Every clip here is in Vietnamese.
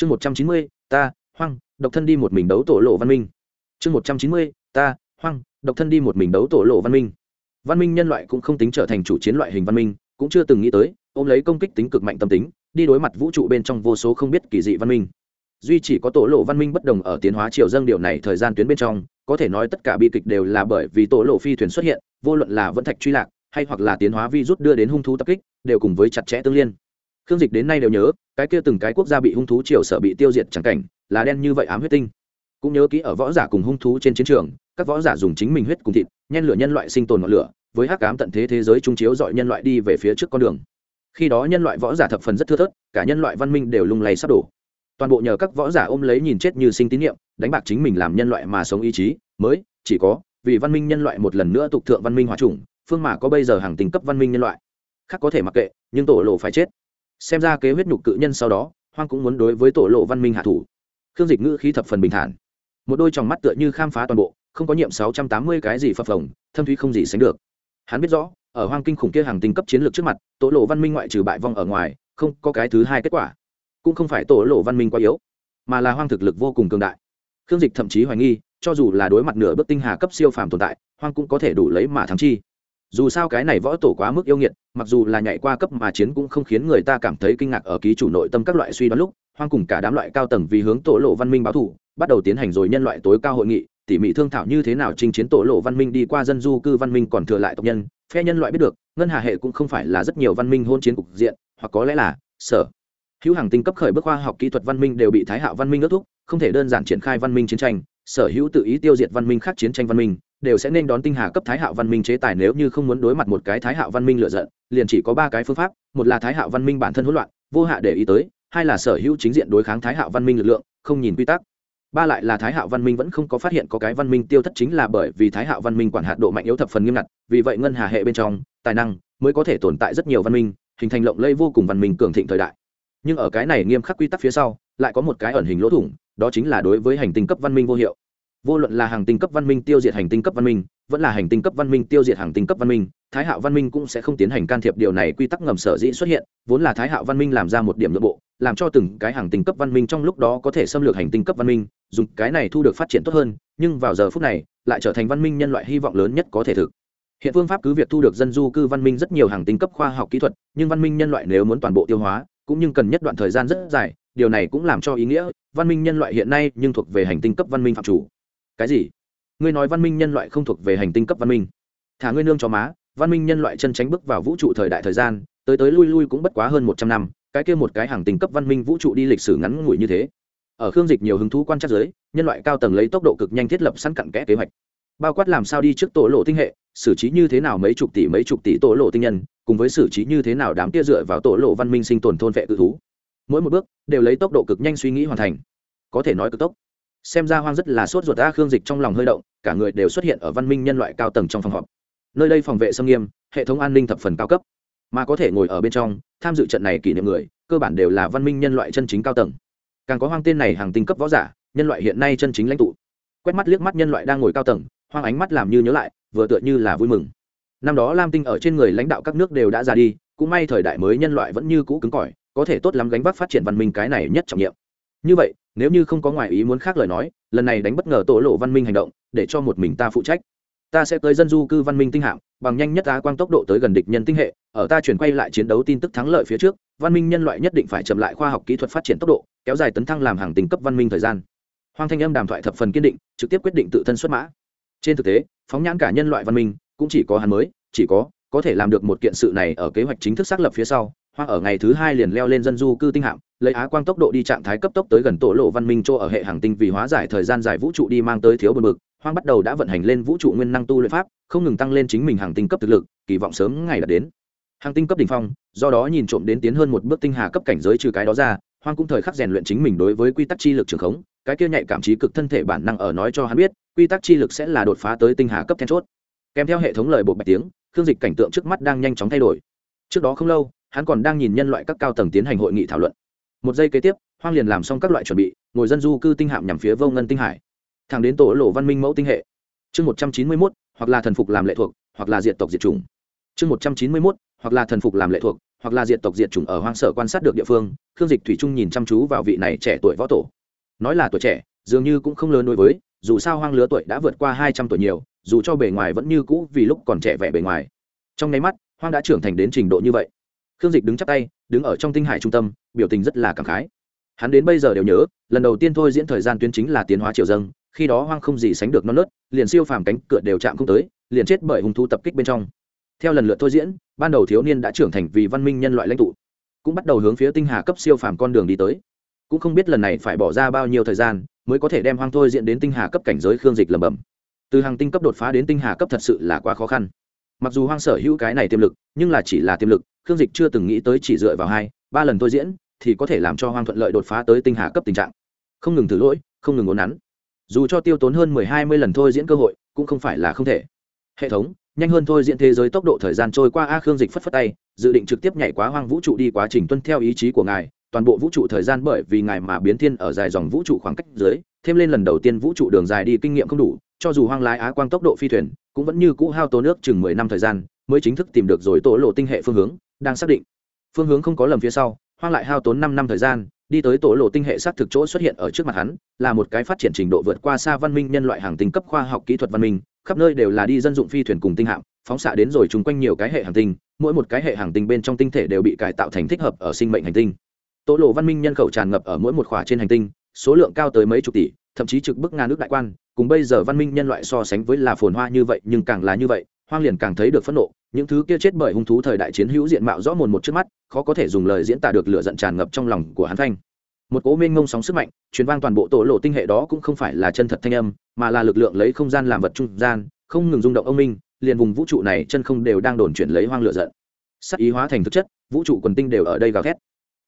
chương một trăm chín mươi, ta, hoang, độc thân đi một mình đấu tổ lộ văn minh. Chương một trăm chín mươi, ta, hoang, độc thân đi một mình đấu tổ lộ văn minh. Văn minh nhân loại cũng không tính trở thành chủ chiến loại hình văn minh, cũng chưa từng nghĩ tới, ôm lấy công kích tính cực mạnh tâm tính, đi đối mặt vũ trụ bên trong vô số không biết kỳ dị văn minh. Duy chỉ có tổ lộ văn minh bất đồng ở tiến hóa triều dâng điều này thời gian tuyến bên trong, có thể nói tất cả bi kịch đều là bởi vì tổ lộ phi thuyền xuất hiện, vô luận là vẫn thạch truy lạc, hay hoặc là tiến hóa vi rút đưa đến hung thú tập kích, đều cùng với chặt chẽ tương liên khương dịch đến nay đều nhớ, cái kia từng cái quốc gia bị hung thú triều sở bị tiêu diệt chẳng cảnh, là đen như vậy ám huyết tinh. Cũng nhớ kỹ ở võ giả cùng hung thú trên chiến trường, các võ giả dùng chính mình huyết cùng thịt, nhen lửa nhân loại sinh tồn ngọn lửa, với hắc cám tận thế thế giới trung chiếu dọi nhân loại đi về phía trước con đường. Khi đó nhân loại võ giả thập phần rất thưa thớt, cả nhân loại văn minh đều lung lay sắp đổ. Toàn bộ nhờ các võ giả ôm lấy nhìn chết như sinh tín nhiệm đánh bạc chính mình làm nhân loại mà sống ý chí, mới, chỉ có, vì văn minh nhân loại một lần nữa tục thượng văn minh hòa trùng phương mà có bây giờ hàng tình cấp văn minh nhân loại. Khác có thể mặc kệ, nhưng tổ lộ phải chết xem ra kế huyết nhục cự nhân sau đó, hoang cũng muốn đối với tổ lộ văn minh hạ thủ. Khương dịch ngữ khí thập phần bình thản. Một đôi tròng mắt tựa như khám phá toàn bộ, không có nhiệm sáu trăm tám mươi cái gì phập phồng, thâm thúy không gì sánh được. Hắn biết rõ, ở hoang kinh khủng kia hàng tinh cấp chiến lược trước mặt, tổ lộ văn minh ngoại trừ bại vong ở ngoài, không có cái thứ hai kết quả. Cũng không phải tổ lộ văn minh quá yếu, mà là hoang thực lực vô cùng cường đại. Khương dịch thậm chí hoài nghi, cho dù là đối mặt nửa bước tinh hà cấp siêu phàm tồn tại, hoang cũng có thể đủ lấy mà thắng chi dù sao cái này võ tổ quá mức yêu nghiệt, mặc dù là nhảy qua cấp mà chiến cũng không khiến người ta cảm thấy kinh ngạc ở ký chủ nội tâm các loại suy đoán lúc, hoang cùng cả đám loại cao tầng vì hướng tổ lộ văn minh báo thủ, bắt đầu tiến hành rồi nhân loại tối cao hội nghị, tỉ mỉ thương thảo như thế nào chinh chiến tổ lộ văn minh đi qua dân du cư văn minh còn thừa lại tộc nhân, phe nhân loại biết được, ngân hà hệ cũng không phải là rất nhiều văn minh hôn chiến cục diện, hoặc có lẽ là, sở. Hữu hàng tinh cấp khởi bước khoa học kỹ thuật văn minh đều bị thái hạo văn minh ước thúc, không thể đơn giản triển khai văn minh chiến tranh, sở hữu tự ý tiêu diệt văn minh khác chiến tranh văn minh đều sẽ nên đón tinh hà cấp thái hạo văn minh chế tài nếu như không muốn đối mặt một cái thái hạo văn minh lựa giận, liền chỉ có ba cái phương pháp, một là thái hạo văn minh bản thân hỗn loạn, vô hạ để ý tới, hai là sở hữu chính diện đối kháng thái hạo văn minh lực lượng, không nhìn quy tắc. Ba lại là thái hạo văn minh vẫn không có phát hiện có cái văn minh tiêu thất chính là bởi vì thái hạo văn minh quản hạt độ mạnh yếu thập phần nghiêm ngặt, vì vậy ngân hà hệ bên trong, tài năng mới có thể tồn tại rất nhiều văn minh, hình thành lộng lây vô cùng văn minh cường thịnh thời đại. Nhưng ở cái này nghiêm khắc quy tắc phía sau, lại có một cái ẩn hình lỗ thủng, đó chính là đối với hành tinh cấp văn minh vô hiệu vô luận là hàng tinh cấp văn minh tiêu diệt hành tinh cấp văn minh vẫn là hành tinh cấp văn minh tiêu diệt hàng tinh cấp văn minh thái hạo văn minh cũng sẽ không tiến hành can thiệp điều này quy tắc ngầm sở dĩ xuất hiện vốn là thái hạo văn minh làm ra một điểm nội bộ làm cho từng cái hàng tinh cấp văn minh trong lúc đó có thể xâm lược hành tinh cấp văn minh dùng cái này thu được phát triển tốt hơn nhưng vào giờ phút này lại trở thành văn minh nhân loại hy vọng lớn nhất có thể thực hiện phương pháp cứ việc thu được dân du cư văn minh rất nhiều hàng tinh cấp khoa học kỹ thuật nhưng văn minh nhân loại nếu muốn toàn bộ tiêu hóa cũng như cần nhất đoạn thời gian rất dài điều này cũng làm cho ý nghĩa văn minh nhân loại hiện nay nhưng thuộc về hành tinh cấp văn minh phạm chủ cái gì? Ngươi nói văn minh nhân loại không thuộc về hành tinh cấp văn minh. Thả ngươi nương cho má, văn minh nhân loại chân tránh bước vào vũ trụ thời đại thời gian, tới tới lui lui cũng bất quá hơn một trăm năm, cái kia một cái hàng tinh cấp văn minh vũ trụ đi lịch sử ngắn ngủi như thế. Ở khương dịch nhiều hứng thú quan trắc giới, nhân loại cao tầng lấy tốc độ cực nhanh thiết lập sẵn cặn kẽ kế hoạch. Bao quát làm sao đi trước tổ lộ tinh hệ, xử trí như thế nào mấy chục tỷ mấy chục tỷ tổ lộ tinh nhân, cùng với xử trí như thế nào đám tia dựa vào tổ lộ văn minh sinh tồn thôn vệ cự thú. Mỗi một bước đều lấy tốc độ cực nhanh suy nghĩ hoàn thành. Có thể nói cực tốc xem ra hoang rất là sốt ruột a khương dịch trong lòng hơi động, cả người đều xuất hiện ở văn minh nhân loại cao tầng trong phòng họp. Nơi đây phòng vệ sâm nghiêm, hệ thống an ninh thập phần cao cấp. Mà có thể ngồi ở bên trong, tham dự trận này kỷ niệm người, cơ bản đều là văn minh nhân loại chân chính cao tầng. Càng có hoang tên này hàng tinh cấp võ giả, nhân loại hiện nay chân chính lãnh tụ. Quét mắt liếc mắt nhân loại đang ngồi cao tầng, hoang ánh mắt làm như nhớ lại, vừa tựa như là vui mừng. Năm đó lam tinh ở trên người lãnh đạo các nước đều đã ra đi, cũng may thời đại mới nhân loại vẫn như cũ cứng cỏi, có thể tốt lắm gánh vác phát triển văn minh cái này nhất trọng nhiệm như vậy, nếu như không có ngoại ý muốn khác lời nói, lần này đánh bất ngờ tổ lộ văn minh hành động, để cho một mình ta phụ trách. Ta sẽ tới dân du cư văn minh tinh hạng bằng nhanh nhất á quang tốc độ tới gần địch nhân tinh hệ, ở ta chuyển quay lại chiến đấu tin tức thắng lợi phía trước, văn minh nhân loại nhất định phải chậm lại khoa học kỹ thuật phát triển tốc độ, kéo dài tấn thăng làm hàng tính cấp văn minh thời gian. Hoàng thanh âm đàm thoại thập phần kiên định, trực tiếp quyết định tự thân xuất mã. Trên thực tế, phóng nhãn cả nhân loại văn minh, cũng chỉ có hắn mới, chỉ có có thể làm được một kiện sự này ở kế hoạch chính thức xác lập phía sau hoa ở ngày thứ hai liền leo lên dân du cư tinh hạm, lấy á quang tốc độ đi trạng thái cấp tốc tới gần tổ lộ văn minh chỗ ở hệ hàng tinh vì hóa giải thời gian dài vũ trụ đi mang tới thiếu bờ bực, hoang bắt đầu đã vận hành lên vũ trụ nguyên năng tu luyện pháp, không ngừng tăng lên chính mình hàng tinh cấp thực lực, kỳ vọng sớm ngày đạt đến. Hàng tinh cấp đỉnh phong, do đó nhìn trộm đến tiến hơn một bước tinh hà cấp cảnh giới trừ cái đó ra, hoang cũng thời khắc rèn luyện chính mình đối với quy tắc chi lực trường khống, cái kia nhạy cảm trí cực thân thể bản năng ở nói cho hắn biết, quy tắc chi lực sẽ là đột phá tới tinh hà cấp then chốt. Kèm theo hệ thống lời bộ bạch tiếng, khương dịch cảnh tượng trước mắt đang nhanh chóng thay đổi. Trước đó không lâu hắn còn đang nhìn nhân loại các cao tầng tiến hành hội nghị thảo luận. Một giây kế tiếp, hoang liền làm xong các loại chuẩn bị, ngồi dân du cư tinh hạm nhằm phía vô ngân tinh hải. Thẳng đến tổ lộ văn minh mẫu tinh hệ. Chương một trăm chín mươi mốt, hoặc là thần phục làm lệ thuộc, hoặc là diện tộc diệt chủng. Chương một trăm chín mươi mốt, hoặc là thần phục làm lệ thuộc, hoặc là diệt tộc diệt chủng ở hoang sở quan sát được địa phương, khương dịch thủy trung nhìn chăm chú vào vị này trẻ tuổi võ tổ. Nói là tuổi trẻ, dường như cũng không lớn đối với, dù sao hoang lứa tuổi đã vượt qua hai trăm tuổi nhiều, dù cho bề ngoài vẫn như cũ vì lúc còn trẻ vẻ bề ngoài. Trong nháy mắt, hoang đã trưởng thành đến trình độ như vậy khương dịch đứng chắp tay, đứng ở trong tinh hải trung tâm, biểu tình rất là cảm khái. Hắn đến bây giờ đều nhớ, lần đầu tiên thôi diễn thời gian tuyến chính là tiến hóa triều dâng, khi đó hoang không gì sánh được non nớt, liền siêu phàm cánh cửa đều chạm không tới, liền chết bởi hung thú tập kích bên trong. Theo lần lượt thôi diễn, ban đầu thiếu niên đã trưởng thành vì văn minh nhân loại lãnh tụ, cũng bắt đầu hướng phía tinh hà cấp siêu phàm con đường đi tới. Cũng không biết lần này phải bỏ ra bao nhiêu thời gian, mới có thể đem hoang thôi diễn đến tinh hà cấp cảnh giới khương dịch lầm bầm từ hàng tinh cấp đột phá đến tinh hà cấp thật sự là quá khó khăn mặc dù hoang sở hữu cái này tiềm lực, nhưng là chỉ là tiềm lực, khương dịch chưa từng nghĩ tới chỉ dựa vào hai, ba lần thôi diễn, thì có thể làm cho hoang thuận lợi đột phá tới tinh hà cấp tình trạng. Không ngừng thử lỗi, không ngừng ốn nắn. Dù cho tiêu tốn hơn mười hai mươi lần thôi diễn cơ hội, cũng không phải là không thể. Hệ thống, nhanh hơn thôi diễn thế giới tốc độ thời gian trôi qua a, khương dịch phất phất tay, dự định trực tiếp nhảy quá hoang vũ trụ đi quá trình tuân theo ý chí của ngài, toàn bộ vũ trụ thời gian bởi vì ngài mà biến thiên ở dài dòng vũ trụ khoảng cách dưới, thêm lên lần đầu tiên vũ trụ đường dài đi kinh nghiệm không đủ, cho dù hoang lái á quang tốc độ phi thuyền cũng vẫn như cũ hao tố nước chừng mười năm thời gian, mới chính thức tìm được rồi tổ lộ tinh hệ phương hướng, đang xác định. Phương hướng không có lầm phía sau, hoang lại hao tốn năm năm thời gian, đi tới tổ lộ tinh hệ xác thực chỗ xuất hiện ở trước mặt hắn, là một cái phát triển trình độ vượt qua xa văn minh nhân loại hàng tinh cấp khoa học kỹ thuật văn minh, khắp nơi đều là đi dân dụng phi thuyền cùng tinh hạm, phóng xạ đến rồi chung quanh nhiều cái hệ hàng tinh, mỗi một cái hệ hàng tinh bên trong tinh thể đều bị cải tạo thành thích hợp ở sinh mệnh hành tinh. Tổ lộ văn minh nhân khẩu tràn ngập ở mỗi một khỏa trên hành tinh, số lượng cao tới mấy chục tỷ thậm chí trực bức ngàn nước đại quan, cùng bây giờ văn minh nhân loại so sánh với là phồn hoa như vậy, nhưng càng là như vậy, hoang liền càng thấy được phẫn nộ. Những thứ kia chết bởi hung thú thời đại chiến hữu diện mạo rõ mồn một trước mắt, khó có thể dùng lời diễn tả được lửa giận tràn ngập trong lòng của hắn thanh. Một cố minh ngông sóng sức mạnh, truyền vang toàn bộ tổ lộ tinh hệ đó cũng không phải là chân thật thanh âm, mà là lực lượng lấy không gian làm vật trung gian, không ngừng rung động ông minh, liền vùng vũ trụ này chân không đều đang đồn chuyển lấy hoang lửa giận. Sắc ý hóa thành thực chất, vũ trụ quần tinh đều ở đây gào thét.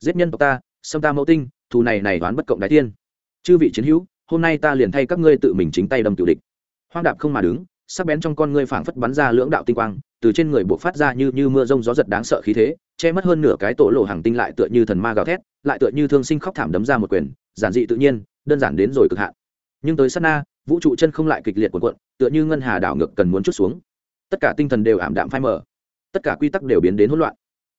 Giết nhân tộc ta, xâm ta mẫu tinh, thù này này đoán bất cộng đại tiên. Chư vị chiến hữu hôm nay ta liền thay các ngươi tự mình chính tay đâm cựu địch. Hoang đạp không mà đứng, sắc bén trong con ngươi phảng phất bắn ra lưỡng đạo tinh quang, từ trên người buộc phát ra như như mưa rông gió giật đáng sợ khí thế, che mất hơn nửa cái tổ lộ hàng tinh lại tựa như thần ma gào thét, lại tựa như thương sinh khóc thảm đấm ra một quyền, giản dị tự nhiên, đơn giản đến rồi cực hạn. Nhưng tới sát na, vũ trụ chân không lại kịch liệt cuộn cuộn, tựa như ngân hà đảo ngược cần muốn chút xuống. Tất cả tinh thần đều ảm đạm phai mờ. Tất cả quy tắc đều biến đến hỗn loạn.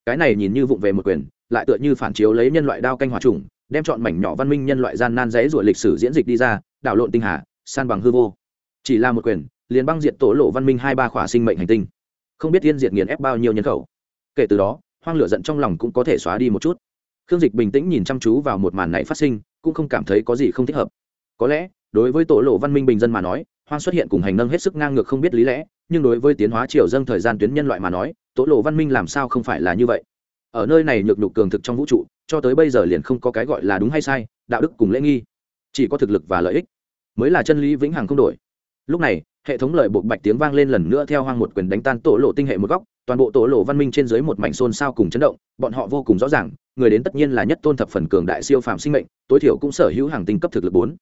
Cái này nhìn như vụng về một quyền, lại tựa như phản chiếu lấy nhân loại đao canh hòa trùng đem chọn mảnh nhỏ văn minh nhân loại gian nan dễ ruột lịch sử diễn dịch đi ra, đảo lộn tinh hà, san bằng hư vô. Chỉ là một quyền, liền băng diệt tổ lộ văn minh hai ba khỏa sinh mệnh hành tinh. Không biết tiên diệt nghiền ép bao nhiêu nhân khẩu. Kể từ đó, hoang lửa giận trong lòng cũng có thể xóa đi một chút. Khương dịch bình tĩnh nhìn chăm chú vào một màn này phát sinh, cũng không cảm thấy có gì không thích hợp. Có lẽ, đối với tổ lộ văn minh bình dân mà nói, hoang xuất hiện cùng hành nâng hết sức ngang ngược không biết lý lẽ, nhưng đối với tiến hóa triều dâng thời gian tuyến nhân loại mà nói, tổ lộ văn minh làm sao không phải là như vậy? Ở nơi này nhược nhục cường thực trong vũ trụ, cho tới bây giờ liền không có cái gọi là đúng hay sai, đạo đức cùng lễ nghi. Chỉ có thực lực và lợi ích mới là chân lý vĩnh hằng không đổi. Lúc này, hệ thống lợi bộ bạch tiếng vang lên lần nữa theo hoang một quyền đánh tan tổ lộ tinh hệ một góc, toàn bộ tổ lộ văn minh trên dưới một mảnh xôn xao cùng chấn động, bọn họ vô cùng rõ ràng, người đến tất nhiên là nhất tôn thập phần cường đại siêu phàm sinh mệnh, tối thiểu cũng sở hữu hàng tinh cấp thực lực bốn.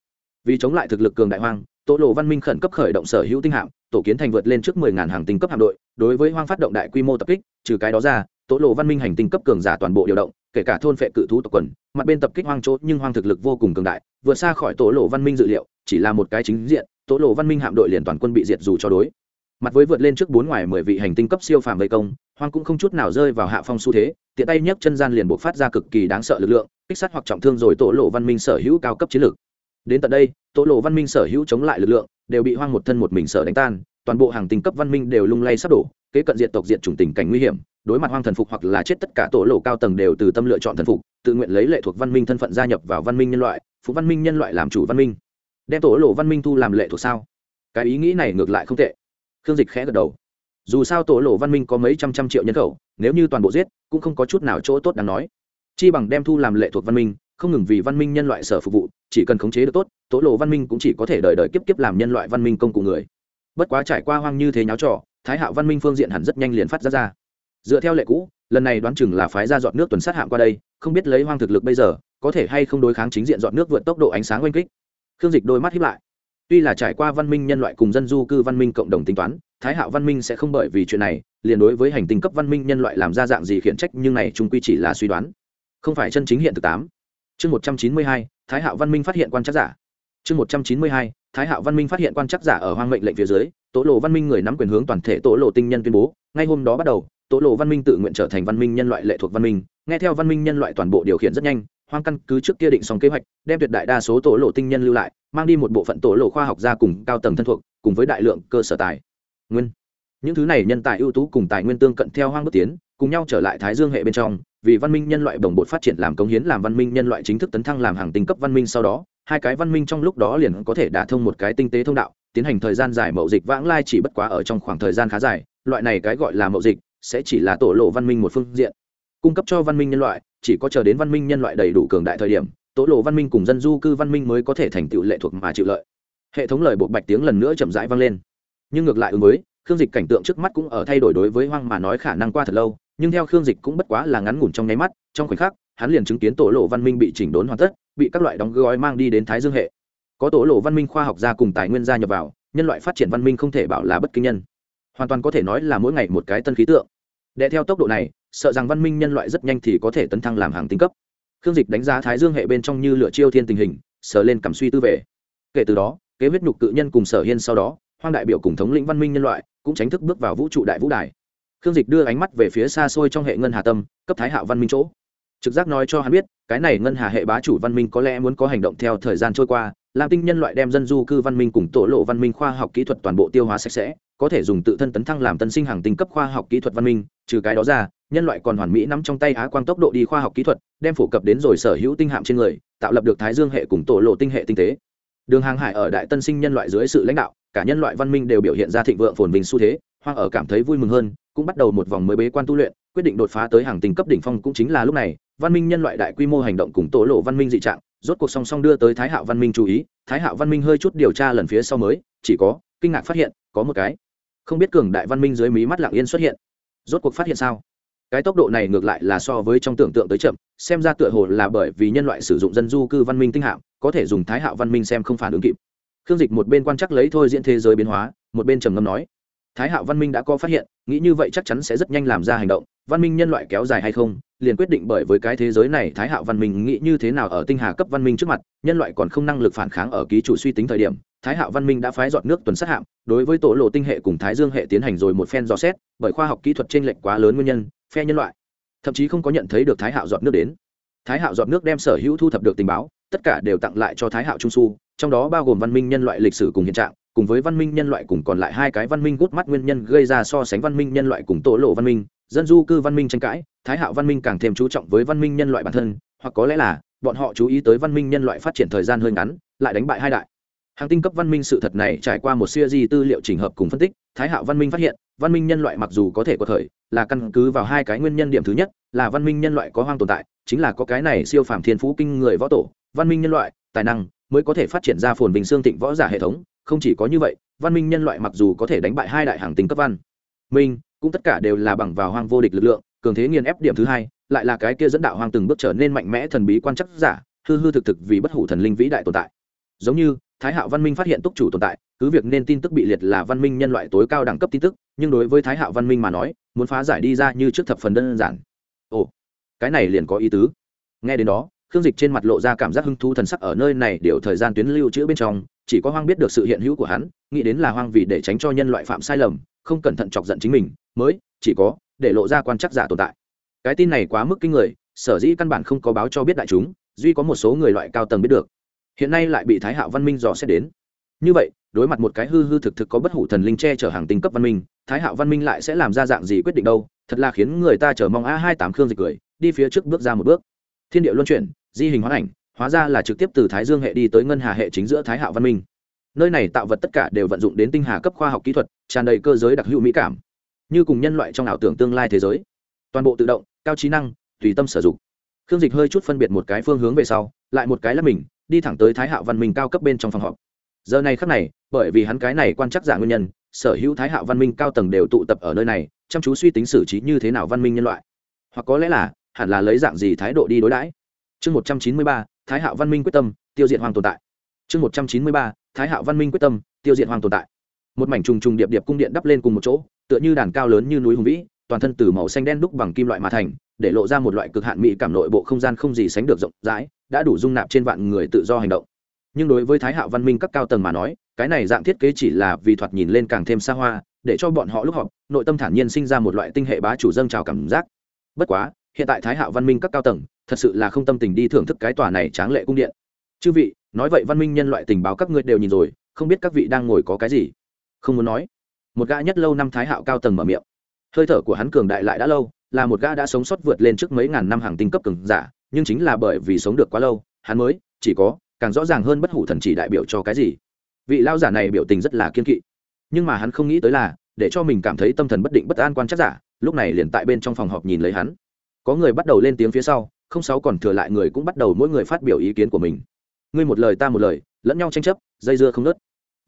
Vì chống lại thực lực cường đại hoang, tổ lộ văn minh khẩn cấp khởi động sở hữu tinh hạm, tổ kiến thành vượt lên trước mười ngàn hàng tinh cấp hạm đội, đối với hoang phát động đại quy mô tập kích, trừ cái đó ra tổ lộ văn minh hành tinh cấp cường giả toàn bộ điều động, kể cả thôn phệ cự thú tộc quần, mặt bên tập kích hoang chốt nhưng hoang thực lực vô cùng cường đại, vượt xa khỏi tổ lộ văn minh dự liệu, chỉ là một cái chính diện tổ lộ văn minh hạm đội liền toàn quân bị diệt dù cho đối. Mặt với vượt lên trước bốn ngoài mười vị hành tinh cấp siêu phàm vây công, hoang cũng không chút nào rơi vào hạ phong xu thế, tiện tay nhấc chân gian liền buộc phát ra cực kỳ đáng sợ lực lượng, kích sát hoặc trọng thương rồi tổ lộ văn minh sở hữu cao cấp chiến lược. Đến tận đây tổ lộ văn minh sở hữu chống lại lực lượng, đều bị hoang một thân một mình sở đánh tan, toàn bộ hàng tinh cấp văn minh đều lung lay sắp đổ kế cận diện tộc diện chủng tình cảnh nguy hiểm, đối mặt hoang thần phục hoặc là chết tất cả tổ lộ cao tầng đều từ tâm lựa chọn thần phục, tự nguyện lấy lệ thuộc văn minh thân phận gia nhập vào văn minh nhân loại, phụ văn minh nhân loại làm chủ văn minh. Đem tổ lộ văn minh thu làm lệ thuộc sao? Cái ý nghĩ này ngược lại không tệ. Khương dịch khẽ gật đầu. Dù sao tổ lộ văn minh có mấy trăm trăm triệu nhân khẩu, nếu như toàn bộ giết, cũng không có chút nào chỗ tốt đáng nói. Chi bằng đem thu làm lệ thuộc văn minh, không ngừng vì văn minh nhân loại sở phục vụ, chỉ cần khống chế được tốt, tổ lộ văn minh cũng chỉ có thể đợi đợi kiếp kiếp làm nhân loại văn minh công cụ người. Bất quá trải qua hoang như thế nháo trò thái hạo văn minh phương diện hẳn rất nhanh liền phát ra ra. Dựa theo lệ cũ, lần này đoán chừng là phái ra dọn nước tuần sát hạm qua đây, không biết lấy hoang thực lực bây giờ, có thể hay không đối kháng chính diện dọn nước vượt tốc độ ánh sáng oanh kích. Khương dịch đôi mắt hiếp lại. Tuy là trải qua văn minh nhân loại cùng dân du cư văn minh cộng đồng tính toán, thái hạo văn minh sẽ không bởi vì chuyện này, liền đối với hành tinh cấp văn minh nhân loại làm ra dạng gì khiển trách, nhưng này chúng quy chỉ là suy đoán. Không phải chân chính hiện thực tám. Chương một trăm chín mươi hai, thái hạo văn minh phát hiện quan trắc giả. Chương một trăm chín mươi hai, thái hạo văn minh phát hiện quan trắc giả ở hoang mệnh lệnh phía dưới Tố lộ văn minh người nắm quyền hướng toàn thể tố lộ tinh nhân tuyên bố, ngay hôm đó bắt đầu, tố lộ văn minh tự nguyện trở thành văn minh nhân loại lệ thuộc văn minh. Nghe theo văn minh nhân loại toàn bộ điều khiển rất nhanh, hoang căn cứ trước kia định xong kế hoạch, đem tuyệt đại đa số tổ lộ tinh nhân lưu lại, mang đi một bộ phận tổ lộ khoa học ra cùng cao tầng thân thuộc, cùng với đại lượng cơ sở tài nguyên. Những thứ này nhân tài ưu tú cùng tài nguyên tương cận theo hoang bước tiến, cùng nhau trở lại thái dương hệ bên trong, vì văn minh nhân loại đồng bột phát triển làm công hiến, làm văn minh nhân loại chính thức tấn thăng làm hàng tinh cấp văn minh sau đó, hai cái văn minh trong lúc đó liền có thể đả thông một cái tinh tế thông đạo tiến hành thời gian dài mậu dịch vãng lai chỉ bất quá ở trong khoảng thời gian khá dài, loại này cái gọi là mậu dịch sẽ chỉ là tổ lộ văn minh một phương diện. Cung cấp cho văn minh nhân loại, chỉ có chờ đến văn minh nhân loại đầy đủ cường đại thời điểm, tổ lộ văn minh cùng dân du cư văn minh mới có thể thành tựu lệ thuộc mà chịu lợi. Hệ thống lời buộc bạch tiếng lần nữa chậm rãi vang lên. Nhưng ngược lại ứng với, khương dịch cảnh tượng trước mắt cũng ở thay đổi đối với hoang mà nói khả năng qua thật lâu, nhưng theo khương dịch cũng bất quá là ngắn ngủn trong nháy mắt, trong khoảnh khắc, hắn liền chứng kiến tổ lộ văn minh bị chỉnh đốn hoàn tất, bị các loại đóng gói mang đi đến thái dương hệ có tổ lộ văn minh khoa học gia cùng tài nguyên gia nhập vào, nhân loại phát triển văn minh không thể bảo là bất kinh nhân. Hoàn toàn có thể nói là mỗi ngày một cái tân khí tượng. Đệ theo tốc độ này, sợ rằng văn minh nhân loại rất nhanh thì có thể tấn thăng làm hàng tinh cấp. Khương dịch đánh giá thái dương hệ bên trong như lửa chiêu thiên tình hình, sờ lên cảm suy tư về. Kể từ đó, kế huyết nhục cự nhân cùng sở hiên sau đó, hoang đại biểu cùng thống lĩnh văn minh nhân loại cũng tránh thức bước vào vũ trụ đại vũ đài. Khương dịch đưa ánh mắt về phía xa xôi trong hệ ngân hà tâm, cấp thái hạo văn minh chỗ. Trực giác nói cho hắn biết, cái này ngân hà hệ bá chủ văn minh có lẽ muốn có hành động theo thời gian trôi qua lam tinh nhân loại đem dân du cư văn minh cùng tổ lộ văn minh khoa học kỹ thuật toàn bộ tiêu hóa sạch sẽ, có thể dùng tự thân tấn thăng làm tân sinh hàng tinh cấp khoa học kỹ thuật văn minh, trừ cái đó ra, nhân loại còn hoàn mỹ nắm trong tay á quang tốc độ đi khoa học kỹ thuật, đem phổ cập đến rồi sở hữu tinh hạm trên người, tạo lập được thái dương hệ cùng tổ lộ tinh hệ tinh tế. Đường hàng hải ở đại tân sinh nhân loại dưới sự lãnh đạo, cả nhân loại văn minh đều biểu hiện ra thịnh vượng phồn vinh xu thế, hoang ở cảm thấy vui mừng hơn, cũng bắt đầu một vòng mới bế quan tu luyện, quyết định đột phá tới hàng tinh cấp đỉnh phong cũng chính là lúc này văn minh nhân loại đại quy mô hành động cùng tổ lộ văn minh dị trạng, rốt cuộc song song đưa tới thái hạo văn minh chú ý, thái hạo văn minh hơi chút điều tra lần phía sau mới, chỉ có, kinh ngạc phát hiện, có một cái. Không biết cường đại văn minh dưới mí mắt lặng yên xuất hiện. Rốt cuộc phát hiện sao? Cái tốc độ này ngược lại là so với trong tưởng tượng tới chậm, xem ra tựa hồ là bởi vì nhân loại sử dụng dân du cư văn minh tinh hạo có thể dùng thái hạo văn minh xem không phản ứng kịp. Khương dịch một bên quan chắc lấy thôi diễn thế giới biến hóa, một bên trầm ngâm nói, thái hạo văn minh đã có phát hiện, nghĩ như vậy chắc chắn sẽ rất nhanh làm ra hành động, văn minh nhân loại kéo dài hay không liền quyết định bởi với cái thế giới này, thái hạo văn minh nghĩ như thế nào ở tinh hà cấp văn minh trước mặt, nhân loại còn không năng lực phản kháng ở ký chủ suy tính thời điểm, thái hạo văn minh đã phái dọn nước tuần sát hạm, đối với tổ lộ tinh hệ cùng thái dương hệ tiến hành rồi một phen dò xét, bởi khoa học kỹ thuật t r ê n lệch quá lớn nguyên nhân, phe nhân loại, thậm chí không có nhận thấy được thái hạo dọn nước đến. Thái hạo dọn nước đem sở hữu thu thập được tình báo, tất cả đều tặng lại cho thái hạo trung su, trong đó bao gồm văn minh nhân loại lịch sử cùng hiện trạng, cùng với văn minh nhân loại cùng còn lại hai cái văn minh gút mắt nguyên nhân gây ra so sánh văn minh nhân loại cùng tổ lộ văn minh, dân du cư văn minh tranh cãi thái hạo văn minh càng thêm chú trọng với văn minh nhân loại bản thân, hoặc có lẽ là, bọn họ chú ý tới văn minh nhân loại phát triển thời gian hơi ngắn, lại đánh bại hai đại. Hàng tinh cấp văn minh sự thật này trải qua một siêu di tư liệu trình hợp cùng phân tích, thái hạo văn minh phát hiện, văn minh nhân loại mặc dù có thể có thời, là căn cứ vào hai cái nguyên nhân điểm thứ nhất, là văn minh nhân loại có hoang tồn tại, chính là có cái này siêu phàm thiên phú kinh người võ tổ, văn minh nhân loại, tài năng, mới có thể phát triển ra phồn bình xương thịnh võ giả hệ thống, không chỉ có như vậy, văn minh nhân loại mặc dù có thể đánh bại hai đại hàng tinh cấp văn minh cũng tất cả đều là bằng vào hoang vô địch lực lượng cường thế nghiền ép điểm thứ hai, lại là cái kia dẫn đạo hoang từng bước trở nên mạnh mẽ thần bí quan chắc giả, hư hư thực thực vì bất hủ thần linh vĩ đại tồn tại. Giống như, thái hạo văn minh phát hiện túc chủ tồn tại, cứ việc nên tin tức bị liệt là văn minh nhân loại tối cao đẳng cấp tin tức, nhưng đối với thái hạo văn minh mà nói, muốn phá giải đi ra như trước thập phần đơn giản. Ồ, cái này liền có ý tứ. Nghe đến đó, khương dịch trên mặt lộ ra cảm giác hứng thú thần sắc ở nơi này đều thời gian tuyến lưu trữ bên trong, chỉ có hoang biết được sự hiện hữu của hắn, nghĩ đến là hoang vì để tránh cho nhân loại phạm sai lầm, không cẩn thận chọc giận chính mình, mới, chỉ có để lộ ra quan chắc giả tồn tại. Cái tin này quá mức kinh người, sở dĩ căn bản không có báo cho biết đại chúng, duy có một số người loại cao tầng biết được. Hiện nay lại bị thái hạo văn minh dò xét đến. Như vậy, đối mặt một cái hư hư thực thực có bất hủ thần linh che chở hàng tinh cấp văn minh, thái hạo văn minh lại sẽ làm ra dạng gì quyết định đâu? Thật là khiến người ta chờ mong a hai tám khương dịch cười, đi phía trước bước ra một bước. Thiên địa luân chuyển, di hình hóa ảnh, hóa ra là trực tiếp từ thái dương hệ đi tới ngân hà hệ chính giữa thái hạo văn minh. Nơi này tạo vật tất cả đều vận dụng đến tinh hà cấp khoa học kỹ thuật, tràn đầy cơ giới đặc hữu mỹ cảm như cùng nhân loại trong ảo tưởng tương lai thế giới. Toàn bộ tự động, cao trí năng, tùy tâm sử dụng. Khương dịch hơi chút phân biệt một cái phương hướng về sau, lại một cái là mình, đi thẳng tới thái hạo văn minh cao cấp bên trong phòng họp. Giờ này khắc này, bởi vì hắn cái này quan chắc giả nguyên nhân, sở hữu thái hạo văn minh cao tầng đều tụ tập ở nơi này, chăm chú suy tính xử trí như thế nào văn minh nhân loại. Hoặc có lẽ là, hẳn là lấy dạng gì thái độ đi đối đãi. Chương một trăm chín mươi ba, thái hạo văn minh quyết tâm, tiêu diệt hoàng tồn tại. Chương một trăm chín mươi ba, thái hạo văn minh quyết tâm, tiêu diệt hoàng tồn tại. Một mảnh trùng trùng điệp điệp cung điện đắp lên cùng một chỗ tựa như đàn cao lớn như núi hùng vĩ, toàn thân từ màu xanh đen đúc bằng kim loại mà thành, để lộ ra một loại cực hạn mỹ cảm nội bộ không gian không gì sánh được rộng rãi, đã đủ dung nạp trên vạn người tự do hành động. Nhưng đối với thái hạo văn minh các cao tầng mà nói, cái này dạng thiết kế chỉ là vì thoạt nhìn lên càng thêm xa hoa, để cho bọn họ lúc họp, nội tâm thản nhiên sinh ra một loại tinh hệ bá chủ dâng trào cảm giác. Bất quá, hiện tại thái hạo văn minh các cao tầng, thật sự là không tâm tình đi thưởng thức cái tòa này tráng lệ cung điện. Chư vị, nói vậy văn minh nhân loại tình báo các ngươi đều nhìn rồi, không biết các vị đang ngồi có cái gì? Không muốn nói một gã nhất lâu năm thái hạo cao tầng mở miệng. Hơi thở của hắn cường đại lại đã lâu, là một gã đã sống sót vượt lên trước mấy ngàn năm hàng tinh cấp cường giả, nhưng chính là bởi vì sống được quá lâu, hắn mới, chỉ có, càng rõ ràng hơn bất hủ thần chỉ đại biểu cho cái gì. Vị lao giả này biểu tình rất là kiên kỵ. Nhưng mà hắn không nghĩ tới là, để cho mình cảm thấy tâm thần bất định bất an quan chắc giả, lúc này liền tại bên trong phòng họp nhìn lấy hắn. Có người bắt đầu lên tiếng phía sau, không sáu còn thừa lại người cũng bắt đầu mỗi người phát biểu ý kiến của mình. Ngươi một lời ta một lời, lẫn nhau tranh chấp, dây dưa không nớt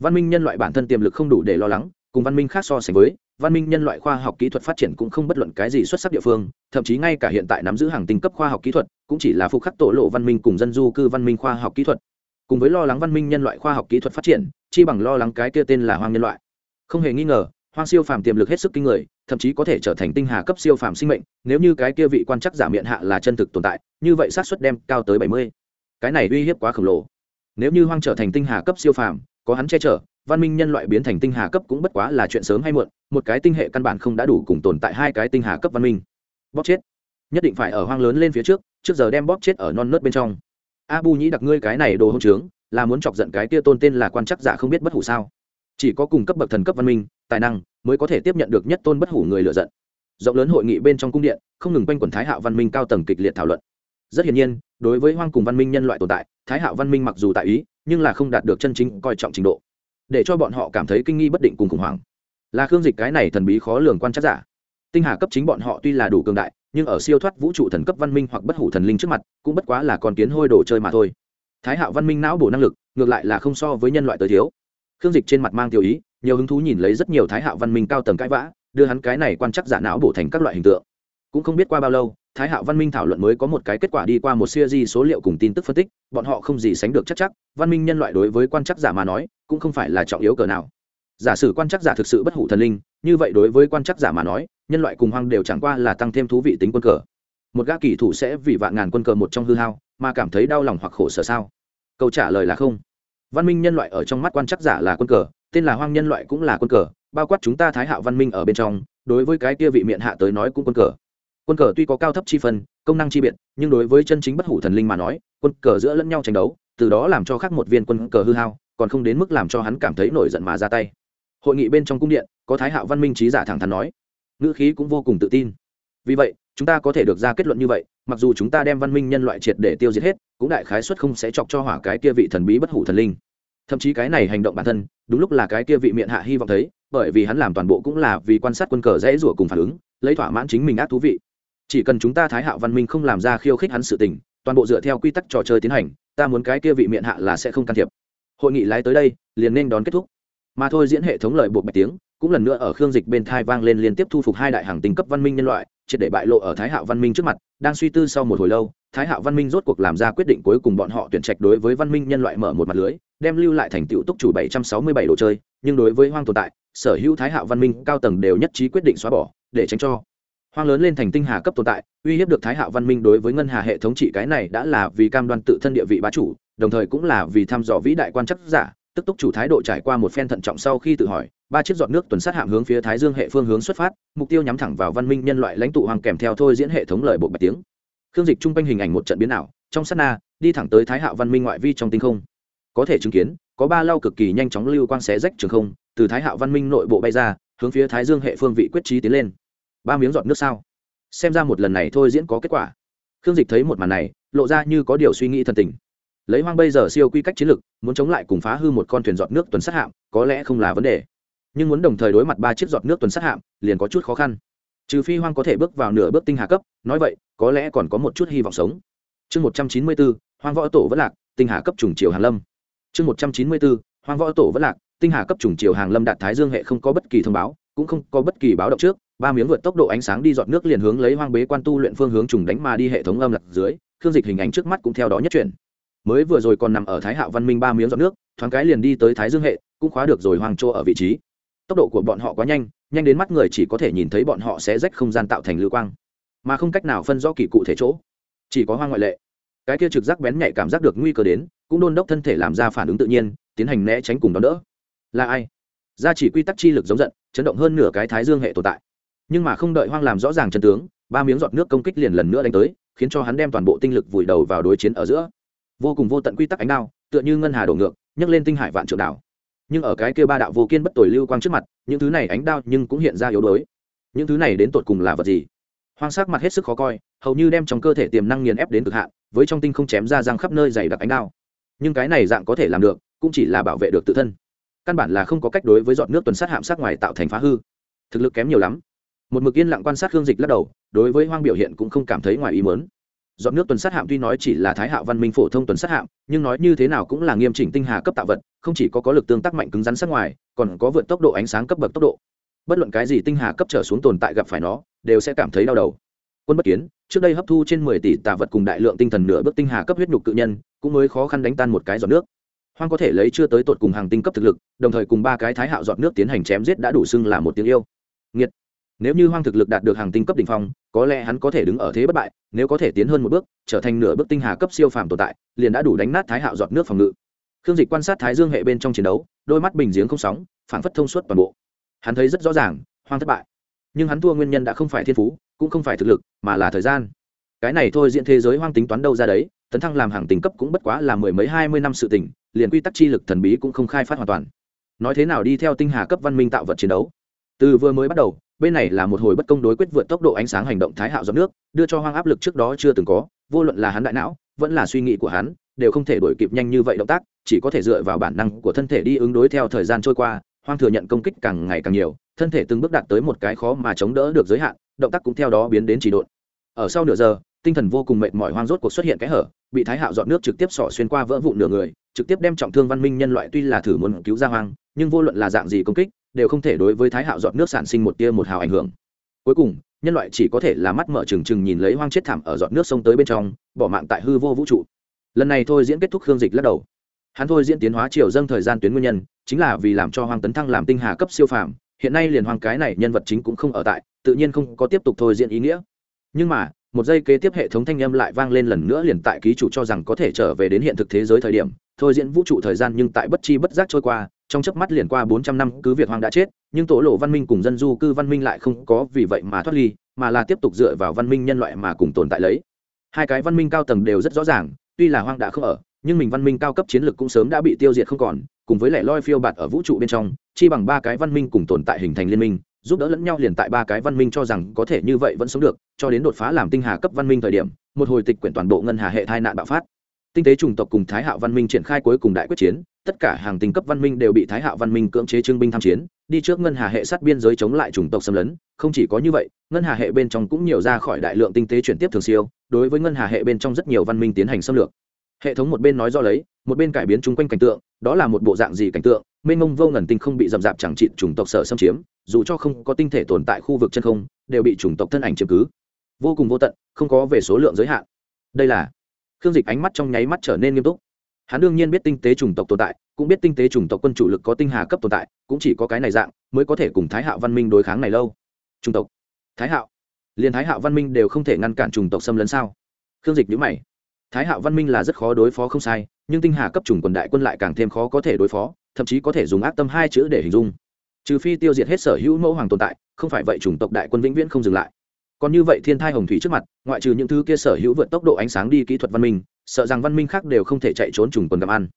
văn minh nhân loại bản thân tiềm lực không đủ để lo lắng cùng văn minh khác so sánh với, văn minh nhân loại khoa học kỹ thuật phát triển cũng không bất luận cái gì xuất sắc địa phương, thậm chí ngay cả hiện tại nắm giữ hàng tinh cấp khoa học kỹ thuật, cũng chỉ là phục khắc tổ lộ văn minh cùng dân du cư văn minh khoa học kỹ thuật. Cùng với lo lắng văn minh nhân loại khoa học kỹ thuật phát triển, chi bằng lo lắng cái kia tên là hoang nhân loại. Không hề nghi ngờ, hoang siêu phàm tiềm lực hết sức kinh người, thậm chí có thể trở thành tinh hà cấp siêu phàm sinh mệnh, nếu như cái kia vị quan chắc giả miệng hạ là chân thực tồn tại, như vậy xác suất đem cao tới bảy mươi. Cái này uy hiếp quá khổng lồ. Nếu như hoang trở thành tinh hà cấp siêu phàm, có hắn che chở văn minh nhân loại biến thành tinh hà cấp cũng bất quá là chuyện sớm hay muộn, một cái tinh hệ căn bản không đã đủ cùng tồn tại hai cái tinh hà cấp văn minh. Bóp chết. Nhất định phải ở hoang lớn lên phía trước trước giờ đem bóp chết ở non nớt bên trong. Abu nhĩ đặc ngươi cái này đồ hôn trướng, là muốn chọc giận cái kia tôn tên là quan chắc giả không biết bất hủ sao? Chỉ có cùng cấp bậc thần cấp văn minh, tài năng, mới có thể tiếp nhận được nhất tôn bất hủ người lựa giận. Rộng lớn hội nghị bên trong cung điện, không ngừng quanh quần thái hạo văn minh cao tầng kịch liệt thảo luận. Rất hiển nhiên, đối với hoang cùng văn minh nhân loại tồn tại, thái hạo văn minh mặc dù tại ý, nhưng là không đạt được chân chính coi trọng trình độ để cho bọn họ cảm thấy kinh nghi bất định cùng khủng hoảng. Là khương dịch cái này thần bí khó lường quan chắc giả. Tinh hà cấp chính bọn họ tuy là đủ cường đại, nhưng ở siêu thoát vũ trụ thần cấp văn minh hoặc bất hủ thần linh trước mặt, cũng bất quá là con kiến hôi đồ chơi mà thôi. Thái hạo văn minh não bổ năng lực, ngược lại là không so với nhân loại tới thiếu. Khương dịch trên mặt mang tiêu ý, nhiều hứng thú nhìn lấy rất nhiều thái hạo văn minh cao tầng cãi vã, đưa hắn cái này quan chắc giả não bổ thành các loại hình tượng. Cũng không biết qua bao lâu thái hạo văn minh thảo luận mới có một cái kết quả đi qua một siêu di số liệu cùng tin tức phân tích, bọn họ không gì sánh được chắc chắc, văn minh nhân loại đối với quan chắc giả mà nói, cũng không phải là trọng yếu cờ nào. Giả sử quan chắc giả thực sự bất hủ thần linh, như vậy đối với quan chắc giả mà nói, nhân loại cùng hoang đều chẳng qua là tăng thêm thú vị tính quân cờ. Một gã kỳ thủ sẽ vì vạn ngàn quân cờ một trong hư hao, mà cảm thấy đau lòng hoặc khổ sở sao? Câu trả lời là không. Văn minh nhân loại ở trong mắt quan chắc giả là quân cờ, tên là hoang nhân loại cũng là quân cờ, bao quát chúng ta thái hạo văn minh ở bên trong, đối với cái kia vị miệng hạ tới nói cũng quân cờ quân cờ tuy có cao thấp chi phân, công năng chi biện nhưng đối với chân chính bất hủ thần linh mà nói, quân cờ giữa lẫn nhau tranh đấu, từ đó làm cho khác một viên quân cờ hư hao, còn không đến mức làm cho hắn cảm thấy nổi giận mà ra tay. Hội nghị bên trong cung điện, có thái hạo văn minh trí giả thẳng thắn nói, ngữ khí cũng vô cùng tự tin. Vì vậy, chúng ta có thể được ra kết luận như vậy, mặc dù chúng ta đem văn minh nhân loại triệt để tiêu diệt hết, cũng đại khái suất không sẽ chọc cho hỏa cái kia vị thần bí bất hủ thần linh. Thậm chí cái này hành động bản thân, đúng lúc là cái kia vị miệng hạ hy vọng thấy, bởi vì hắn làm toàn bộ cũng là vì quan sát quân cờ dễ rủa cùng phản ứng, lấy thỏa mãn chính mình ác thú vị chỉ cần chúng ta thái hạo văn minh không làm ra khiêu khích hắn sự tình, toàn bộ dựa theo quy tắc trò chơi tiến hành, ta muốn cái kia vị miệng hạ là sẽ không can thiệp. Hội nghị lái tới đây, liền nên đón kết thúc. Mà thôi diễn hệ thống lợi buộc bạch tiếng, cũng lần nữa ở khương dịch bên thai vang lên liên tiếp thu phục hai đại hàng tinh cấp văn minh nhân loại, triệt để bại lộ ở thái hạo văn minh trước mặt, đang suy tư sau một hồi lâu, thái hạo văn minh rốt cuộc làm ra quyết định cuối cùng bọn họ tuyển trạch đối với văn minh nhân loại mở một mặt lưới, đem lưu lại thành tựu túc chủ bảy trăm sáu mươi bảy đồ chơi, nhưng đối với hoang tồn tại, sở hữu thái hạo văn minh cao tầng đều nhất trí quyết định xóa bỏ, để tránh cho hoang lớn lên thành tinh hà cấp tồn tại, uy hiếp được thái hạo văn minh đối với ngân hà hệ thống trị cái này đã là vì cam đoan tự thân địa vị bá chủ, đồng thời cũng là vì thăm dò vĩ đại quan chắc giả, tức túc chủ thái độ trải qua một phen thận trọng sau khi tự hỏi, ba chiếc giọt nước tuần sát hạm hướng phía thái dương hệ phương hướng xuất phát, mục tiêu nhắm thẳng vào văn minh nhân loại lãnh tụ hoàng kèm theo thôi diễn hệ thống lời bộ bạch tiếng. Khương dịch chung quanh hình ảnh một trận biến ảo, trong sát na, đi thẳng tới thái hạo văn minh ngoại vi trong tinh không. Có thể chứng kiến, có ba lau cực kỳ nhanh chóng lưu quang xé rách trường không, từ thái hạo văn minh nội bộ bay ra, hướng phía thái dương hệ phương vị quyết trí tiến lên ba miếng giọt nước sao? Xem ra một lần này thôi diễn có kết quả. Khương dịch thấy một màn này, lộ ra như có điều suy nghĩ thần tình. Lấy hoang bây giờ siêu quy cách chiến lược, muốn chống lại cùng phá hư một con thuyền giọt nước tuần sát hạm, có lẽ không là vấn đề. Nhưng muốn đồng thời đối mặt ba chiếc giọt nước tuần sát hạm, liền có chút khó khăn. Trừ phi hoang có thể bước vào nửa bước tinh hà cấp, nói vậy, có lẽ còn có một chút hy vọng sống. Chương một trăm chín mươi bốn, hoang võ tổ vẫn lạc, tinh hà cấp trùng triều hàn lâm. Chương một trăm chín mươi bốn, hoang võ tổ vẫn lạc, tinh hà cấp trùng triều hàng lâm đạt thái dương hệ không có bất kỳ thông báo, cũng không có bất kỳ báo động trước ba miếng vượt tốc độ ánh sáng đi dọn nước liền hướng lấy hoang bế quan tu luyện phương hướng trùng đánh mà đi hệ thống âm lật dưới, khương dịch hình ảnh trước mắt cũng theo đó nhất chuyển. Mới vừa rồi còn nằm ở thái hạo văn minh ba miếng dọn nước, thoáng cái liền đi tới thái dương hệ, cũng khóa được rồi hoàng chỗ ở vị trí. Tốc độ của bọn họ quá nhanh nhanh đến mắt người chỉ có thể nhìn thấy bọn họ sẽ rách không gian tạo thành lưu quang, mà không cách nào phân rõ kỳ cụ thể chỗ. Chỉ có hoang ngoại lệ. Cái kia trực giác bén nhạy cảm giác được nguy cơ đến, cũng đôn đốc thân thể làm ra phản ứng tự nhiên, tiến hành né tránh cùng đón đỡ. Là ai? Ra chỉ quy tắc chi lực giống giận, chấn động hơn nửa cái thái dương hệ tồn tại nhưng mà không đợi hoang làm rõ ràng chân tướng, ba miếng giọt nước công kích liền lần nữa đánh tới, khiến cho hắn đem toàn bộ tinh lực vùi đầu vào đối chiến ở giữa. Vô cùng vô tận quy tắc ánh đao, tựa như ngân hà đổ ngược, nhấc lên tinh hải vạn trượng đảo. Nhưng ở cái kia ba đạo vô kiên bất tồi lưu quang trước mặt, những thứ này ánh đao nhưng cũng hiện ra yếu đuối. Những thứ này đến tột cùng là vật gì? Hoang sắc mặt hết sức khó coi, hầu như đem trong cơ thể tiềm năng nghiền ép đến cực hạn, với trong tinh không chém ra răng khắp nơi dày đặc ánh đao. Nhưng cái này dạng có thể làm được, cũng chỉ là bảo vệ được tự thân. Căn bản là không có cách đối với giọt nước tuần sát hạm sát ngoài tạo thành phá hư. Thực lực kém nhiều lắm một mực yên lặng quan sát hương dịch lắc đầu, đối với hoang biểu hiện cũng không cảm thấy ngoài ý mớn giọt nước tuần sát hạm tuy nói chỉ là thái hạo văn minh phổ thông tuần sát hạm, nhưng nói như thế nào cũng là nghiêm chỉnh tinh hà cấp tạo vật, không chỉ có có lực tương tác mạnh cứng rắn sát ngoài, còn có vượt tốc độ ánh sáng cấp bậc tốc độ. Bất luận cái gì tinh hà cấp trở xuống tồn tại gặp phải nó, đều sẽ cảm thấy đau đầu. Quân bất kiến, trước đây hấp thu trên mười tỷ tạ vật cùng đại lượng tinh thần nửa bước tinh hà cấp huyết nhục cự nhân, cũng mới khó khăn đánh tan một cái giọt nước. Hoang có thể lấy chưa tới tột cùng hàng tinh cấp thực lực, đồng thời cùng ba cái thái hạo giọt nước tiến hành chém giết đã đủ xưng là một tiếng yêu. Nghiệt nếu như hoang thực lực đạt được hàng tinh cấp đ ỉ n h phong, có lẽ hắn có thể đứng ở thế bất bại, nếu có thể tiến hơn một bước, trở thành nửa bước tinh hà cấp siêu phàm tồn tại, liền đã đủ đánh nát thái hạo giọt nước phòng ngự. Khương dịch quan sát thái dương hệ bên trong chiến đấu, đôi mắt bình giếng không sóng phản phất thông suốt toàn bộ. Hắn thấy rất rõ ràng, hoang thất bại. Nhưng hắn thua nguyên nhân đã không phải thiên phú, cũng không phải thực lực, mà là thời gian. Cái này thôi diện thế giới hoang tính toán đâu ra đấy, tấn thăng làm hàng tính cấp cũng bất quá là mười mấy hai mươi năm sự tỉnh liền quy tắc chi lực thần bí cũng không khai phát hoàn toàn. Nói thế nào đi theo tinh hà cấp văn minh tạo vật chiến đấu? Từ vừa mới bắt đầu bên này là một hồi bất công đối quyết vượt tốc độ ánh sáng hành động thái hạo giọt nước, đưa cho hoang áp lực trước đó chưa từng có, vô luận là hắn đại não, vẫn là suy nghĩ của hắn, đều không thể đổi kịp nhanh như vậy động tác, chỉ có thể dựa vào bản năng của thân thể đi ứng đối theo thời gian trôi qua, hoang thừa nhận công kích càng ngày càng nhiều, thân thể từng bước đạt tới một cái khó mà chống đỡ được giới hạn, động tác cũng theo đó biến đến chỉ độn. Ở sau nửa giờ, tinh thần vô cùng mệt mỏi hoang rốt cuộc xuất hiện cái hở, bị thái hạo dọn nước trực tiếp xỏ xuyên qua vỡ vụn nửa người, trực tiếp đem trọng thương văn minh nhân loại tuy là thử muốn cứu ra hoang nhưng vô luận là dạng gì công kích, đều không thể đối với thái hạo dọn nước sản sinh một tia một hào ảnh hưởng. Cuối cùng, nhân loại chỉ có thể là mắt mở trừng trừng nhìn lấy hoang chết thảm ở dọn nước sông tới bên trong, bỏ mạng tại hư vô vũ trụ. Lần này thôi diễn kết thúc khương dịch lắc đầu. Hắn thôi diễn tiến hóa chiều dâng thời gian tuyến nguyên nhân, chính là vì làm cho hoang tấn thăng làm tinh hà cấp siêu phàm, hiện nay liền hoang cái này nhân vật chính cũng không ở tại, tự nhiên không có tiếp tục thôi diễn ý nghĩa. Nhưng mà, một giây kế tiếp hệ thống thanh âm lại vang lên lần nữa liền tại ký chủ cho rằng có thể trở về đến hiện thực thế giới thời điểm, thôi diễn vũ trụ thời gian nhưng tại bất chi bất giác trôi qua trong chớp mắt liền qua bốn trăm năm cứ việc hoàng đã chết, nhưng tổ lộ văn minh cùng dân du cư văn minh lại không có vì vậy mà thoát ly, mà là tiếp tục dựa vào văn minh nhân loại mà cùng tồn tại lấy. Hai cái văn minh cao tầng đều rất rõ ràng, tuy là hoang đã không ở, nhưng mình văn minh cao cấp chiến lược cũng sớm đã bị tiêu diệt không còn, cùng với lẻ loi phiêu bạt ở vũ trụ bên trong, chi bằng ba cái văn minh cùng tồn tại hình thành liên minh, giúp đỡ lẫn nhau liền tại ba cái văn minh cho rằng có thể như vậy vẫn sống được, cho đến đột phá làm tinh hà cấp văn minh thời điểm, một hồi tịch quyển toàn bộ ngân hà hệ tai nạn bạo phát tinh tế chủng tộc cùng thái hạo văn minh triển khai cuối cùng đại quyết chiến, tất cả hàng tinh cấp văn minh đều bị thái hạo văn minh cưỡng chế trương binh tham chiến, đi trước ngân hà hệ sát biên giới chống lại chủng tộc xâm lấn, không chỉ có như vậy, ngân hà hệ bên trong cũng nhiều ra khỏi đại lượng tinh tế chuyển tiếp thường siêu, đối với ngân hà hệ bên trong rất nhiều văn minh tiến hành xâm lược. Hệ thống một bên nói do lấy, một bên cải biến chung quanh cảnh tượng, đó là một bộ dạng gì cảnh tượng, mênh mông vô ngần tinh không bị dầm dạp chẳng trị chủng tộc sở xâm chiếm, dù cho không có tinh thể tồn tại khu vực chân không, đều bị chủng tộc thân ảnh chiếm cứ. Vô cùng vô tận, không có về số lượng giới hạn. Đây là khương dịch ánh mắt trong nháy mắt trở nên nghiêm túc. Hắn đương nhiên biết tinh tế chủng tộc tồn tại, cũng biết tinh tế chủng tộc quân chủ lực có tinh hà cấp tồn tại, cũng chỉ có cái này dạng mới có thể cùng thái hạo văn minh đối kháng này lâu. Chủng tộc. Thái hạo. Liền thái hạo văn minh đều không thể ngăn cản chủng tộc xâm lấn sao? Khương dịch nhữ mày. Thái hạo văn minh là rất khó đối phó không sai, nhưng tinh hà cấp chủng quần đại quân lại càng thêm khó có thể đối phó, thậm chí có thể dùng ác tâm hai chữ để hình dung. Trừ phi tiêu diệt hết sở hữu mẫu hoàng tồn tại, không phải vậy chủng tộc đại quân vĩnh viễn không dừng lại còn như vậy thiên thai hồng thủy trước mặt, ngoại trừ những thứ kia sở hữu vượt tốc độ ánh sáng đi kỹ thuật văn minh, sợ rằng văn minh khác đều không thể chạy trốn trùng quần gặm ăn.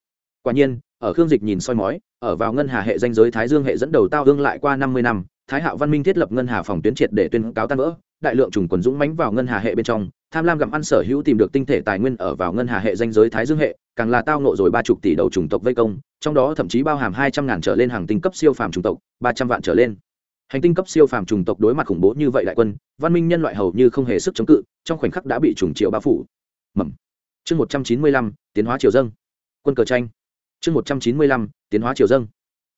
Quả nhiên, ở khương dịch nhìn soi mói, ở vào ngân hà hệ danh giới thái dương hệ dẫn đầu tao hương lại qua năm mươi năm, thái hạo văn minh thiết lập ngân hà phòng tuyến triệt để tuyên cáo tan vỡ, đại lượng trùng quần dũng mánh vào ngân hà hệ bên trong, tham lam gặm ăn sở hữu tìm được tinh thể tài nguyên ở vào ngân hà hệ danh giới thái dương hệ, càng là tao nộ rồi ba chục tỷ đầu chủng tộc vây công, trong đó thậm chí bao hàm hai trăm ngàn trở lên hàng tinh cấp siêu phàm chủng tộc, ba trăm vạn trở lên hành tinh cấp siêu phàm chủng tộc đối mặt khủng bố như vậy đại quân, văn minh nhân loại hầu như không hề sức chống cự, trong khoảnh khắc đã bị trùng triệu bao phủ. Mầm. Chương một trăm chín mươi lăm, tiến hóa triều dâng. Quân cờ tranh. Chương một trăm chín mươi lăm, tiến hóa triều dâng.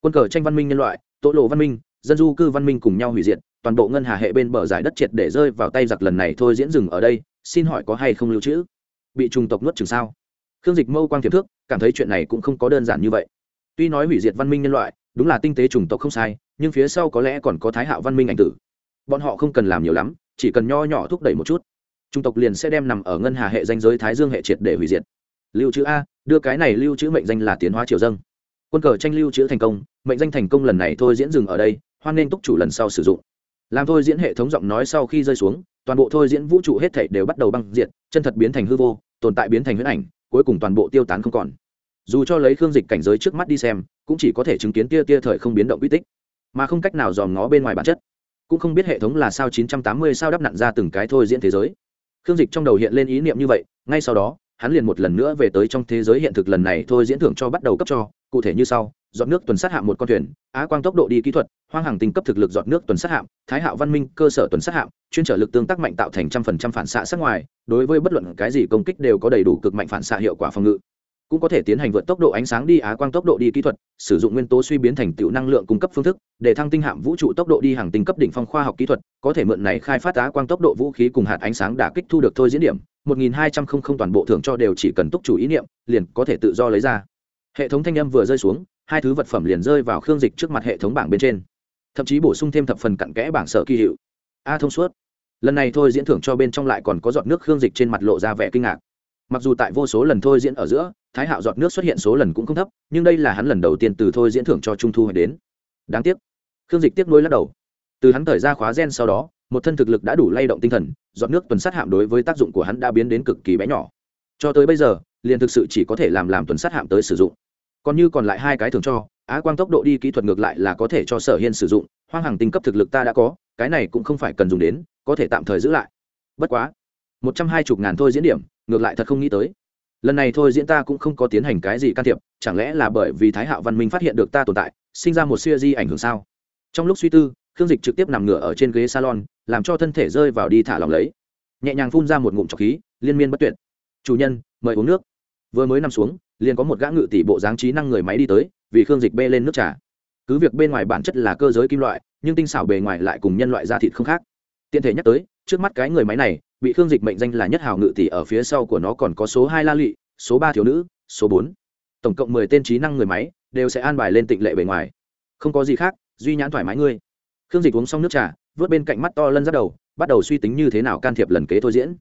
Quân cờ tranh văn minh nhân loại, tố lộ văn minh, dân du cư văn minh cùng nhau hủy diệt, toàn bộ ngân hà hệ bên bờ giải đất triệt để rơi vào tay giặc lần này thôi diễn dừng ở đây, xin hỏi có hay không lưu trữ? Bị trùng tộc nuốt chừng sao? Khương dịch mâu quang tiềm thước, cảm thấy chuyện này cũng không có đơn giản như vậy. Tuy nói hủy diệt văn minh nhân loại đúng là tinh tế chủng tộc không sai, nhưng phía sau có lẽ còn có thái hạo văn minh ảnh tử. Bọn họ không cần làm nhiều lắm, chỉ cần nho nhỏ thúc đẩy một chút. Chủng tộc liền sẽ đem nằm ở ngân hà hệ danh giới thái dương hệ triệt để hủy diệt. Lưu trữ a, đưa cái này lưu trữ mệnh danh là tiến hóa triều dâng quân cờ tranh lưu trữ thành công, mệnh danh thành công lần này thôi diễn dừng ở đây, hoan nên túc chủ lần sau sử dụng. Làm thôi diễn hệ thống giọng nói sau khi rơi xuống, toàn bộ thôi diễn vũ trụ hết thảy đều bắt đầu băng diện chân thật biến thành hư vô, tồn tại biến thành huyễn ảnh, cuối cùng toàn bộ tiêu tán không còn dù cho lấy khương dịch cảnh giới trước mắt đi xem, cũng chỉ có thể chứng kiến tia tia thời không biến động uy tích, mà không cách nào dòm ngó bên ngoài bản chất, cũng không biết hệ thống là sao 980 sao đắp nặn ra từng cái thôi diễn thế giới. Khương dịch trong đầu hiện lên ý niệm như vậy, ngay sau đó, hắn liền một lần nữa về tới trong thế giới hiện thực lần này thôi diễn thưởng cho bắt đầu cấp cho, cụ thể như sau, dọn nước tuần sát hạm một con thuyền, á quang tốc độ đi kỹ thuật, hoang hàng tinh cấp thực lực dọn nước tuần sát hạm, thái hạo văn minh cơ sở tuần sát hạm, chuyên trở lực tương tác mạnh tạo thành trăm phần trăm phản xạ sát ngoài, đối với bất luận cái gì công kích đều có đầy đủ cực mạnh phản xạ hiệu quả phòng ngự cũng có thể tiến hành vượt tốc độ ánh sáng đi á quang tốc độ đi kỹ thuật, sử dụng nguyên tố suy biến thành tựu năng lượng cung cấp phương thức, để thăng tinh hạm vũ trụ tốc độ đi hàng tinh cấp đỉnh phong khoa học kỹ thuật, có thể mượn này khai phát á quang tốc độ vũ khí cùng hạt ánh sáng đả kích thu được thôi diễn điểm, một nghìn hai trăm không toàn bộ thưởng cho đều chỉ cần túc chủ ý niệm, liền có thể tự do lấy ra. Hệ thống thanh âm vừa rơi xuống, hai thứ vật phẩm liền rơi vào khương dịch trước mặt hệ thống bảng bên trên. Thậm chí bổ sung thêm thập phần cặn kẽ bảng sở kỳ hiệu. A thông suốt. Lần này thôi diễn thưởng cho bên trong lại còn có giọt nước khương dịch trên mặt lộ ra vẻ kinh ngạc mặc dù tại vô số lần thôi diễn ở giữa, thái hạo giọt nước xuất hiện số lần cũng không thấp, nhưng đây là hắn lần đầu tiên từ thôi diễn thưởng cho trung thu hoạch đến. Đáng tiếc. Khương dịch tiếp nối lắc đầu. Từ hắn thời ra khóa gen sau đó, một thân thực lực đã đủ lay động tinh thần, giọt nước tuần sát hạm đối với tác dụng của hắn đã biến đến cực kỳ bé nhỏ. Cho tới bây giờ, liền thực sự chỉ có thể làm làm tuần sát hạm tới sử dụng. Còn như còn lại hai cái thường cho, á quang tốc độ đi kỹ thuật ngược lại là có thể cho sở hiên sử dụng, hoang hàng tinh cấp thực lực ta đã có, cái này cũng không phải cần dùng đến, có thể tạm thời giữ lại. Bất quá, một trăm hai mươi ngàn thôi diễn điểm ngược lại thật không nghĩ tới. Lần này thôi diễn ta cũng không có tiến hành cái gì can thiệp, chẳng lẽ là bởi vì thái hạo văn minh phát hiện được ta tồn tại, sinh ra một siêu di ảnh hưởng sao? Trong lúc suy tư, khương dịch trực tiếp nằm ngửa ở trên ghế salon, làm cho thân thể rơi vào đi thả lòng lấy. Nhẹ nhàng phun ra một ngụm trọc khí, liên miên bất tuyệt. Chủ nhân, mời uống nước. Vừa mới nằm xuống, liền có một gã ngự tỷ bộ dáng trí năng người máy đi tới, vì khương dịch bê lên nước trà. Cứ việc bên ngoài bản chất là cơ giới kim loại, nhưng tinh xảo bề ngoài lại cùng nhân loại da thịt không khác. Tiện thể nhắc tới, trước mắt cái người máy này bị khương dịch mệnh danh là nhất hào ngự tỷ ở phía sau của nó còn có số hai la lụy, số ba thiếu nữ, số bốn. Tổng cộng mười tên trí năng người máy đều sẽ an bài lên tịnh lệ bề ngoài. Không có gì khác, duy nhãn thoải mái ngươi. Khương dịch uống xong nước trà, vớt bên cạnh mắt to lân ra đầu, bắt đầu suy tính như thế nào can thiệp lần kế thôi diễn.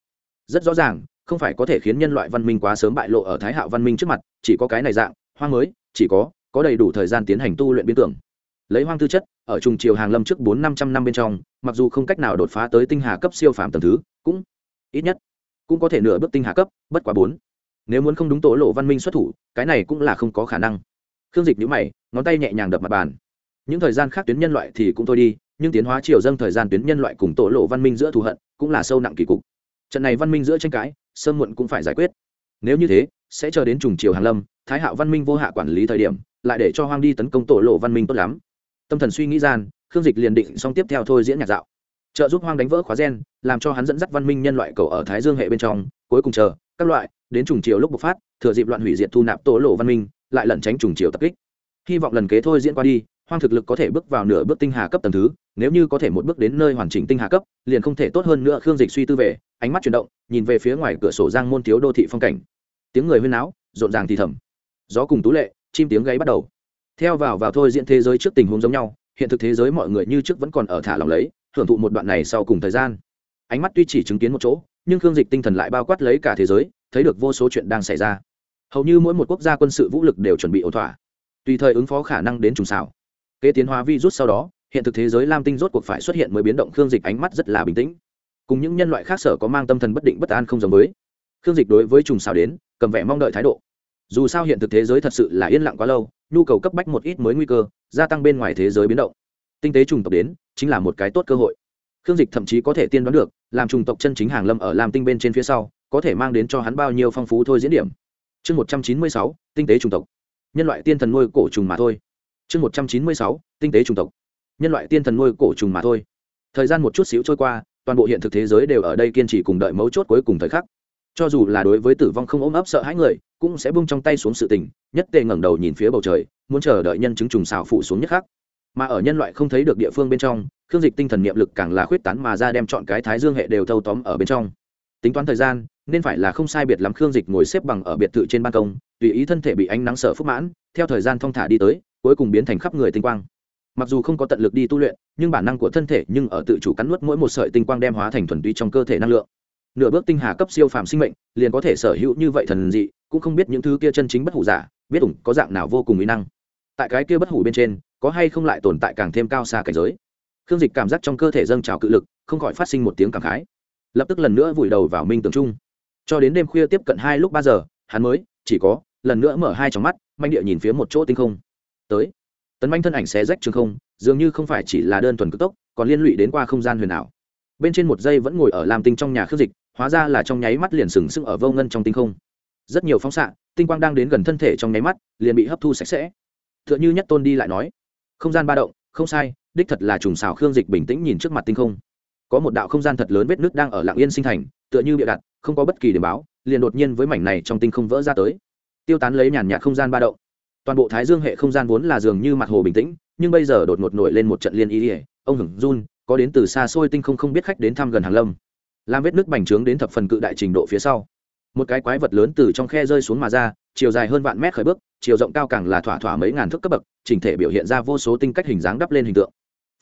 Rất rõ ràng, không phải có thể khiến nhân loại văn minh quá sớm bại lộ ở thái hạo văn minh trước mặt, chỉ có cái này dạng hoang mới, chỉ có có đầy đủ thời gian tiến hành tu luyện biến tưởng. Lấy hoang tư chất, ở trùng chiều hàng lâm trước bốn năm trăm năm bên trong, mặc dù không cách nào đột phá tới tinh hà cấp siêu phàm tầm thứ cũng ít nhất, cũng có thể nửa bước tinh hà cấp, bất quá bốn. Nếu muốn không đúng tổ lộ văn minh xuất thủ, cái này cũng là không có khả năng. Khương dịch nhữ mày, ngón tay nhẹ nhàng đập mặt bàn. Những thời gian khác tuyến nhân loại thì cũng thôi đi, nhưng tiến hóa triều dâng thời gian tuyến nhân loại cùng tổ lộ văn minh giữa thù hận cũng là sâu nặng kỳ cục. Trận này văn minh giữa tranh cãi, sớm muộn cũng phải giải quyết. Nếu như thế, sẽ chờ đến trùng triều hàn lâm, thái hạo văn minh vô hạ quản lý thời điểm, lại để cho hoang đi tấn công tổ lộ văn minh tốt lắm. Tâm thần suy nghĩ gian, khương dịch liền định xong tiếp theo thôi diễn nhạc dạo trợ giúp hoang đánh vỡ khóa gen, làm cho hắn dẫn dắt văn minh nhân loại cầu ở thái dương hệ bên trong, cuối cùng chờ, các loại, đến trùng chiều lúc bộc phát, thừa dịp loạn hủy diệt thu nạp tổ lộ văn minh, lại lẩn tránh trùng chiều tập kích. Hy vọng lần kế thôi diễn qua đi, hoang thực lực có thể bước vào nửa bước tinh hà cấp tầng thứ, nếu như có thể một bước đến nơi hoàn chỉnh tinh hà cấp, liền không thể tốt hơn nữa khương dịch suy tư về, ánh mắt chuyển động, nhìn về phía ngoài cửa sổ giang môn thiếu đô thị phong cảnh. Tiếng người huyên náo, rộn ràng thì thầm. Gió cùng tú lệ, chim tiếng gáy bắt đầu. Theo vào vào thôi diễn thế giới trước tình huống giống nhau, hiện thực thế giới mọi người như trước vẫn còn ở thả lòng lấy hưởng thụ một đoạn này sau cùng thời gian. Ánh mắt tuy chỉ chứng kiến một chỗ, nhưng khương dịch tinh thần lại bao quát lấy cả thế giới, thấy được vô số chuyện đang xảy ra. Hầu như mỗi một quốc gia quân sự vũ lực đều chuẩn bị ổn thỏa. Tùy thời ứng phó khả năng đến trùng xảo kế tiến hóa virus sau đó, hiện thực thế giới lam tinh rốt cuộc phải xuất hiện mới biến động, khương dịch ánh mắt rất là bình tĩnh. Cùng những nhân loại khác sở có mang tâm thần bất định bất an không giống với. Khương dịch đối với trùng xảo đến, cầm vẻ mong đợi thái độ. Dù sao hiện thực thế giới thật sự là yên lặng quá lâu, nhu cầu cấp bách một ít mới nguy cơ, gia tăng bên ngoài thế giới biến động. Tinh tế trùng tộc đến chính là một cái tốt cơ hội. Khương dịch thậm chí có thể tiên đoán được, làm trùng tộc chân chính hàng lâm ở lam tinh bên trên phía sau, có thể mang đến cho hắn bao nhiêu phong phú thôi diễn điểm. Chương một trăm chín mươi sáu, tinh tế trùng tộc. Nhân loại tiên thần nuôi cổ trùng mà thôi. Chương một trăm chín mươi sáu, tinh tế trùng tộc. Nhân loại tiên thần nuôi cổ trùng mà thôi. Thời gian một chút xíu trôi qua, toàn bộ hiện thực thế giới đều ở đây kiên trì cùng đợi mấu chốt cuối cùng thời khắc. Cho dù là đối với tử vong không ôm ấp sợ hãi người, cũng sẽ bung trong tay xuống sự tình, nhất tề ngẩng đầu nhìn phía bầu trời, muốn chờ đợi nhân chứng trùng xào phụ xuống nhất khắc mà ở nhân loại không thấy được địa phương bên trong, khương dịch tinh thần niệm lực càng là khuyết tán mà ra đem chọn cái thái dương hệ đều thâu tóm ở bên trong. Tính toán thời gian, nên phải là không sai biệt lắm khương dịch ngồi xếp bằng ở biệt thự trên ban công, tùy ý thân thể bị ánh nắng sở phúc mãn, theo thời gian thong thả đi tới, cuối cùng biến thành khắp người tinh quang. Mặc dù không có tận lực đi tu luyện, nhưng bản năng của thân thể nhưng ở tự chủ cắn nuốt mỗi một sợi tinh quang đem hóa thành thuần túy trong cơ thể năng lượng. Nửa bước tinh hà cấp siêu phàm sinh mệnh, liền có thể sở hữu như vậy thần dị, cũng không biết những thứ kia chân chính bất hủ giả, biết ủng có dạng nào vô cùng mỹ năng tại cái kia bất hủ bên trên, có hay không lại tồn tại càng thêm cao xa cảnh giới? Khương dịch cảm giác trong cơ thể dâng trào cự lực, không khỏi phát sinh một tiếng cảm khái. Lập tức lần nữa vùi đầu vào minh tường trung cho đến đêm khuya tiếp cận hai lúc ba giờ, hắn mới, chỉ có, lần nữa mở hai trong mắt, manh địa nhìn phía một chỗ tinh không. Tới. Tấn manh thân ảnh xé rách trường không, dường như không phải chỉ là đơn thuần cực tốc, còn liên lụy đến qua không gian huyền ảo. Bên trên một giây vẫn ngồi ở làm tinh trong nhà khước dịch, hóa ra là trong nháy mắt liền sừng sững ở vô ngân trong tinh không. Rất nhiều phóng xạ, tinh quang đang đến gần thân thể trong nháy mắt, liền bị hấp thu sạch sẽ tựa như nhất tôn đi lại nói. Không gian ba động, không sai, đích thật là trùng xào khương dịch bình tĩnh nhìn trước mặt tinh không. Có một đạo không gian thật lớn vết nước đang ở lạng yên sinh thành, tựa như bịa đặt, không có bất kỳ điểm báo, liền đột nhiên với mảnh này trong tinh không vỡ ra tới. Tiêu tán lấy nhàn nhạt không gian ba động. Toàn bộ thái dương hệ không gian vốn là dường như mặt hồ bình tĩnh, nhưng bây giờ đột ngột nổi lên một trận liên ý ỉa ông hửng run, có đến từ xa xôi tinh không không biết khách đến thăm gần hàng lâm. Làm vết nước bành trướng đến thập phần cự đại trình độ phía sau. Một cái quái vật lớn từ trong khe rơi xuống mà ra, chiều dài hơn vạn mét khởi bước chiều rộng cao càng là thỏa thỏa mấy ngàn thước cấp bậc, chỉnh thể biểu hiện ra vô số tinh cách hình dáng đắp lên hình tượng.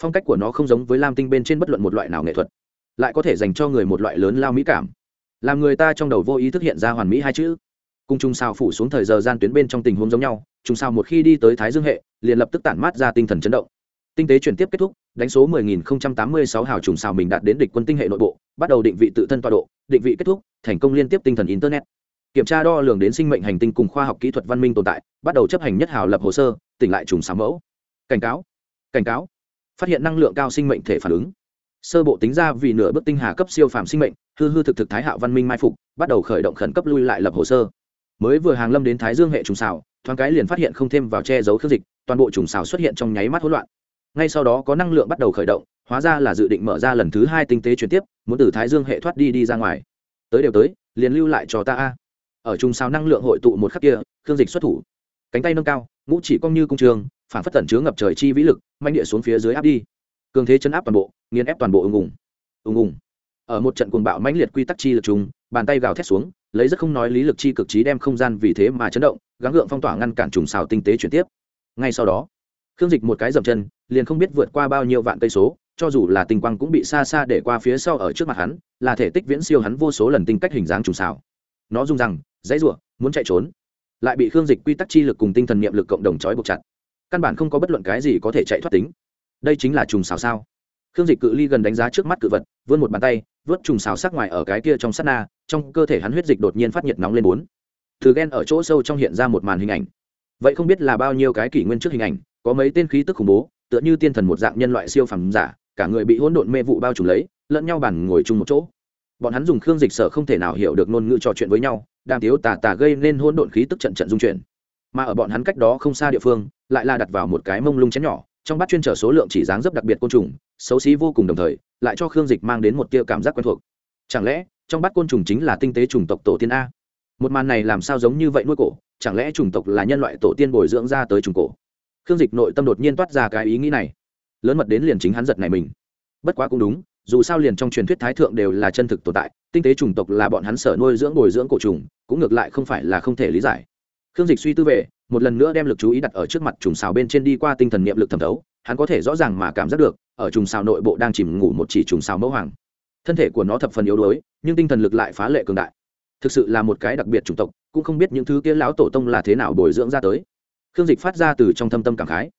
Phong cách của nó không giống với lam tinh bên trên bất luận một loại nào nghệ thuật, lại có thể dành cho người một loại lớn lao mỹ cảm. Làm người ta trong đầu vô ý thức hiện ra hoàn mỹ hai chữ. Cung trung sao phủ xuống thời giờ gian tuyến bên trong tình huống giống nhau, trung sao một khi đi tới thái dương hệ, liền lập tức tản mát ra tinh thần chấn động. Tinh tế chuyển tiếp kết thúc, đánh số 10.086 hào trùng sao mình đạt đến địch quân tinh hệ nội bộ, bắt đầu định vị tự thân tọa độ, định vị kết thúc, thành công liên tiếp tinh thần internet kiểm tra đo lường đến sinh mệnh hành tinh cùng khoa học kỹ thuật văn minh tồn tại, bắt đầu chấp hành nhất hào lập hồ sơ, tỉnh lại trùng sáng mẫu. Cảnh cáo cảnh cáo. Phát hiện năng lượng cao sinh mệnh thể phản ứng. Sơ bộ tính ra vì nửa bước tinh hà cấp siêu phàm sinh mệnh, hư hư thực thực thái hạo văn minh mai phục, bắt đầu khởi động khẩn cấp lui lại lập hồ sơ. Mới vừa hàng lâm đến thái dương hệ trùng xào, thoáng cái liền phát hiện không thêm vào che giấu khước dịch, toàn bộ trùng xào xuất hiện trong nháy mắt hỗn loạn. Ngay sau đó có năng lượng bắt đầu khởi động, hóa ra là dự định mở ra lần thứ hai tinh tế chuyển tiếp, muốn từ thái dương hệ thoát đi đi ra ngoài. Tới đều tới, liền lưu lại cho ta a ở trung sao năng lượng hội tụ một khắc kia, khương dịch xuất thủ. Cánh tay nâng cao, ngũ chỉ cong như cung trường, phản phất tẩn chứa ngập trời chi vĩ lực manh địa xuống phía dưới áp đi. Cường thế chấn áp toàn bộ, nghiền ép toàn bộ ưng ùng. Ưng ùng. Ở một trận cuồng bạo mãnh liệt quy tắc chi lực trùng, bàn tay gào thét xuống, lấy rất không nói lý lực chi cực trí đem không gian vì thế mà chấn động, gắng gượng phong tỏa ngăn cản trùng xào tinh tế chuyển tiếp. Ngay sau đó, khương dịch một cái dậm chân, liền không biết vượt qua bao nhiêu vạn cây số, cho dù là tinh quang cũng bị xa xa để qua phía sau ở trước mặt hắn, là thể tích viễn siêu hắn vô số lần tinh cách hình dáng trùng xào nó rung rằng dãy rủa, muốn chạy trốn. Lại bị khương dịch quy tắc chi lực cùng tinh thần niệm lực cộng đồng trói buộc chặt. Căn bản không có bất luận cái gì có thể chạy thoát tính. Đây chính là trùng xào sao. Khương dịch cự ly gần đánh giá trước mắt cự vật, vươn một bàn tay, vớt trùng xào sắc ngoài ở cái kia trong sát na, trong cơ thể hắn huyết dịch đột nhiên phát nhiệt nóng lên bốn. Từ ghen ở chỗ sâu trong hiện ra một màn hình ảnh. Vậy không biết là bao nhiêu cái kỷ nguyên trước hình ảnh, có mấy tên khí tức khủng bố, tựa như tiên thần một dạng nhân loại siêu phẩm giả, cả người bị hỗn độn mê vụ bao trùm lấy, lẫn nhau bàn ngồi chung một chỗ bọn hắn dùng khương dịch sở không thể nào hiểu được ngôn ngữ trò chuyện với nhau đang thiếu tà tà gây nên hỗn độn khí tức trận trận dung chuyển. Mà ở bọn hắn cách đó không xa địa phương, lại là đặt vào một cái mông lung chén nhỏ, trong bát chuyên trở số lượng chỉ dáng dấp đặc biệt côn trùng, xấu xí vô cùng đồng thời, lại cho khương dịch mang đến một tia cảm giác quen thuộc. Chẳng lẽ, trong bát côn trùng chính là tinh tế chủng tộc tổ tiên a? Một màn này làm sao giống như vậy nuôi cổ, chẳng lẽ chủng tộc là nhân loại tổ tiên bồi dưỡng ra tới trùng cổ? Khương dịch nội tâm đột nhiên toát ra cái ý nghĩ này. Lớn mật đến liền chính hắn giật này mình. Bất quá cũng đúng dù sao liền trong truyền thuyết thái thượng đều là chân thực tồn tại, tinh tế chủng tộc là bọn hắn sở nuôi dưỡng, bồi dưỡng cổ trùng, cũng ngược lại không phải là không thể lý giải. Khương dịch suy tư về, một lần nữa đem lực chú ý đặt ở trước mặt trùng xào bên trên đi qua tinh thần niệm lực thẩm thấu, hắn có thể rõ ràng mà cảm giác được, ở trùng xào nội bộ đang chìm ngủ một chỉ trùng xào mẫu hoàng. Thân thể của nó thập phần yếu đuối, nhưng tinh thần lực lại phá lệ cường đại. Thực sự là một cái đặc biệt chủng tộc, cũng không biết những thứ kia lão tổ tông là thế nào bồi dưỡng ra tới. Khương dịch phát ra từ trong thâm tâm cảm khái.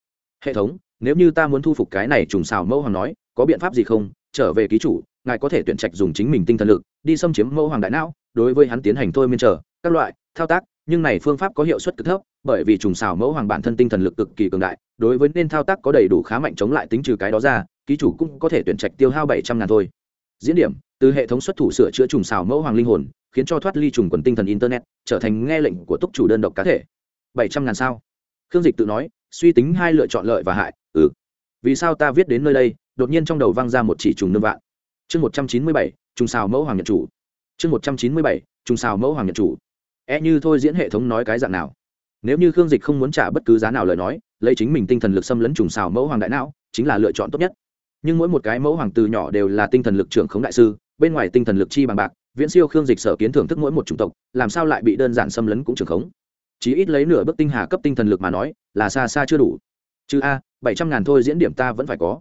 Hệ thống, nếu như ta muốn thu phục cái này trùng xào mẫu hoàng nói, có biện pháp gì không? Trở về ký chủ, ngài có thể tuyển trạch dùng chính mình tinh thần lực, đi xâm chiếm mẫu hoàng đại não, đối với hắn tiến hành thôi miên trở các loại, thao tác, nhưng này phương pháp có hiệu suất cực thấp, bởi vì trùng xào mẫu hoàng bản thân tinh thần lực cực kỳ cường đại, đối với nên thao tác có đầy đủ khá mạnh chống lại tính trừ cái đó ra, ký chủ cũng có thể tuyển trạch tiêu hao bảy trăm ngàn thôi. Diễn điểm, từ hệ thống xuất thủ sửa chữa trùng xào mẫu hoàng linh hồn, khiến cho thoát ly trùng quần tinh thần internet, trở thành nghe lệnh của túc chủ đơn độc cá thể. Bảy trăm ngàn sao? Khương dịch tự nói, suy tính hai lựa chọn lợi và hại ừ. Vì sao ta viết đến nơi đây đột nhiên trong đầu vang ra một chỉ trùng nương vạn. Chương một trăm chín mươi bảy, trùng xào mẫu hoàng nhật chủ. Chương một trăm chín mươi bảy, trùng xào mẫu hoàng nhật chủ. E như thôi diễn hệ thống nói cái dạng nào? Nếu như khương dịch không muốn trả bất cứ giá nào lời nói, lấy chính mình tinh thần lực xâm lấn trùng xào mẫu hoàng đại não, chính là lựa chọn tốt nhất. Nhưng mỗi một cái mẫu hoàng từ nhỏ đều là tinh thần lực trưởng khống đại sư, bên ngoài tinh thần lực chi bằng bạc, viễn siêu khương dịch sở kiến thưởng thức mỗi một chủng tộc, làm sao lại bị đơn giản xâm lấn cũng trưởng khống? Chỉ ít lấy nửa bước tinh hà cấp tinh thần lực mà nói, là xa xa chưa đủ. Chứ a, bảy trăm ngàn thôi diễn điểm ta vẫn phải có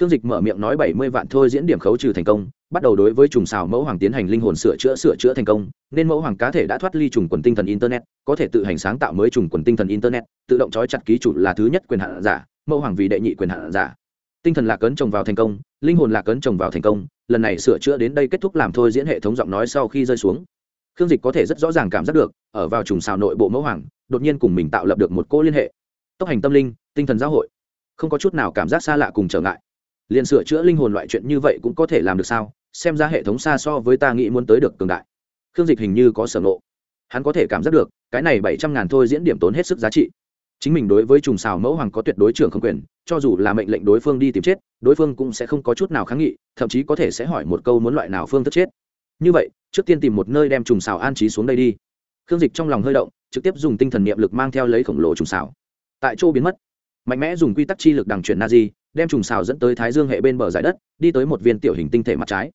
khương dịch mở miệng nói bảy mươi vạn thôi diễn điểm khấu trừ thành công, bắt đầu đối với trùng xào mẫu hoàng tiến hành linh hồn sửa chữa sửa chữa thành công, nên mẫu hoàng cá thể đã thoát ly trùng quần tinh thần internet, có thể tự hành sáng tạo mới trùng quần tinh thần internet, tự động trói chặt ký chủ là thứ nhất quyền hạn giả, mẫu hoàng vì đệ nhị quyền hạn giả. Tinh thần lạc cấn trồng vào thành công, linh hồn lạc cấn trồng vào thành công, lần này sửa chữa đến đây kết thúc làm thôi diễn hệ thống giọng nói sau khi rơi xuống. Khương dịch có thể rất rõ ràng cảm giác được, ở vào trùng xào nội bộ mẫu hoàng, đột nhiên cùng mình tạo lập được một cô liên hệ. Tốc hành tâm linh, tinh thần giáo hội. Không có chút nào cảm giác xa lạ cùng trở ngại liền sửa chữa linh hồn loại chuyện như vậy cũng có thể làm được sao? Xem ra hệ thống xa so với ta nghĩ muốn tới được cường đại. Khương dịch hình như có sở ngộ. Hắn có thể cảm giác được, cái này bảy trăm ngàn thôi diễn điểm tốn hết sức giá trị. Chính mình đối với trùng xào mẫu hoàng có tuyệt đối trưởng không quyền, cho dù là mệnh lệnh đối phương đi tìm chết, đối phương cũng sẽ không có chút nào kháng nghị, thậm chí có thể sẽ hỏi một câu muốn loại nào phương thức chết. Như vậy, trước tiên tìm một nơi đem trùng xào an trí xuống đây đi. Khương dịch trong lòng hơi động, trực tiếp dùng tinh thần niệm lực mang theo lấy khổng lồ trùng xào. Tại chỗ biến mất. Mạnh mẽ dùng quy tắc chi lực đằng chuyển na di đem trùng xào dẫn tới thái dương hệ bên bờ giải đất, đi tới một viên tiểu hình tinh thể mặt trái.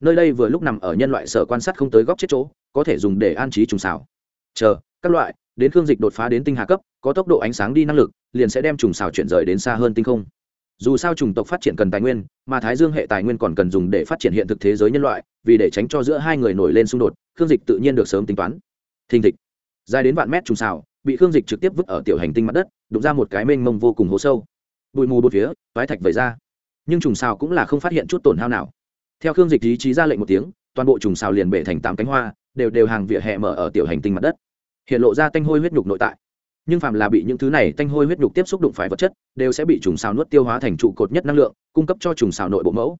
Nơi đây vừa lúc nằm ở nhân loại sở quan sát không tới góc chết chỗ, có thể dùng để an trí trùng xào. Chờ, các loại, đến khương dịch đột phá đến tinh hà cấp, có tốc độ ánh sáng đi năng lực, liền sẽ đem trùng xào chuyển rời đến xa hơn tinh không. Dù sao chủng tộc phát triển cần tài nguyên, mà thái dương hệ tài nguyên còn cần dùng để phát triển hiện thực thế giới nhân loại, vì để tránh cho giữa hai người nổi lên xung đột, khương dịch tự nhiên được sớm tính toán. Thình thịch. Dài đến vạn mét trùng xào, bị khương dịch trực tiếp vứt ở tiểu hành tinh mặt đất, đụng ra một cái mênh mông vô cùng hố sâu bụi mù bột phía, toái thạch vẩy ra. Nhưng trùng xào cũng là không phát hiện chút tổn hao nào. Theo khương dịch ý chí ra lệnh một tiếng, toàn bộ trùng xào liền bể thành tám cánh hoa, đều đều hàng vỉa hè mở ở tiểu hành tinh mặt đất. Hiện lộ ra tanh hôi huyết nhục nội tại. Nhưng phàm là bị những thứ này tanh hôi huyết nhục tiếp xúc đụng phải vật chất, đều sẽ bị trùng xào nuốt tiêu hóa thành trụ cột nhất năng lượng, cung cấp cho trùng xào nội bộ mẫu.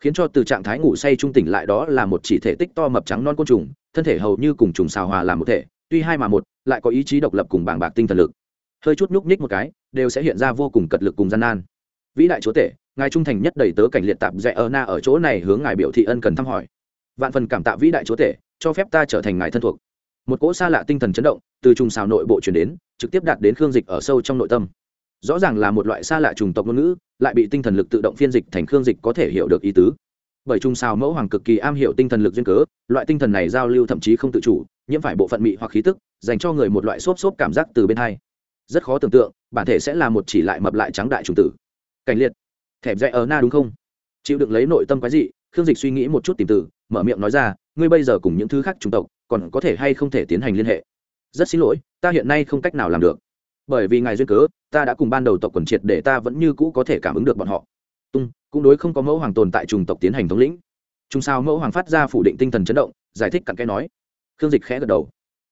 Khiến cho từ trạng thái ngủ say trung tỉnh lại đó là một chỉ thể tích to mập trắng non côn trùng, thân thể hầu như cùng trùng xào hòa làm một thể, tuy hai mà một, lại có ý chí độc lập cùng bảng bạc tinh thần lực hơi chút nhúc nhích một cái, đều sẽ hiện ra vô cùng cật lực cùng gian nan. Vĩ đại chúa tể, ngài trung thành nhất đầy tớ cảnh liệt tạp dạy ở na ở chỗ này hướng ngài biểu thị ân cần thăm hỏi. Vạn phần cảm tạ vĩ đại chúa tể, cho phép ta trở thành ngài thân thuộc. Một cỗ xa lạ tinh thần chấn động từ trùng xào nội bộ chuyển đến, trực tiếp đạt đến khương dịch ở sâu trong nội tâm. Rõ ràng là một loại xa lạ trùng tộc ngôn ngữ, lại bị tinh thần lực tự động phiên dịch thành khương dịch có thể hiểu được ý tứ. Bởi trùng xào mẫu hoàng cực kỳ am hiểu tinh thần lực duyên cớ, loại tinh thần này giao lưu thậm chí không tự chủ, nhiễm phải bộ phận mị hoặc khí tức, dành cho người một loại xốp xốp cảm giác từ bên hai rất khó tưởng tượng, bản thể sẽ là một chỉ lại mập lại trắng đại trùng tử. Cảnh liệt. Thẹp dạy ở na đúng không? Chịu đựng lấy nội tâm quái dị, khương dịch suy nghĩ một chút tìm từ, mở miệng nói ra, ngươi bây giờ cùng những thứ khác chủng tộc, còn có thể hay không thể tiến hành liên hệ? Rất xin lỗi, ta hiện nay không cách nào làm được. Bởi vì ngài duyên cớ, ta đã cùng ban đầu tộc quần triệt để ta vẫn như cũ có thể cảm ứng được bọn họ. Tung, cũng đối không có mẫu hoàng tồn tại trùng tộc tiến hành thống lĩnh. Chung sao mẫu hoàng phát ra phủ định tinh thần chấn động, giải thích cặn cái nói. Khương dịch khẽ gật đầu.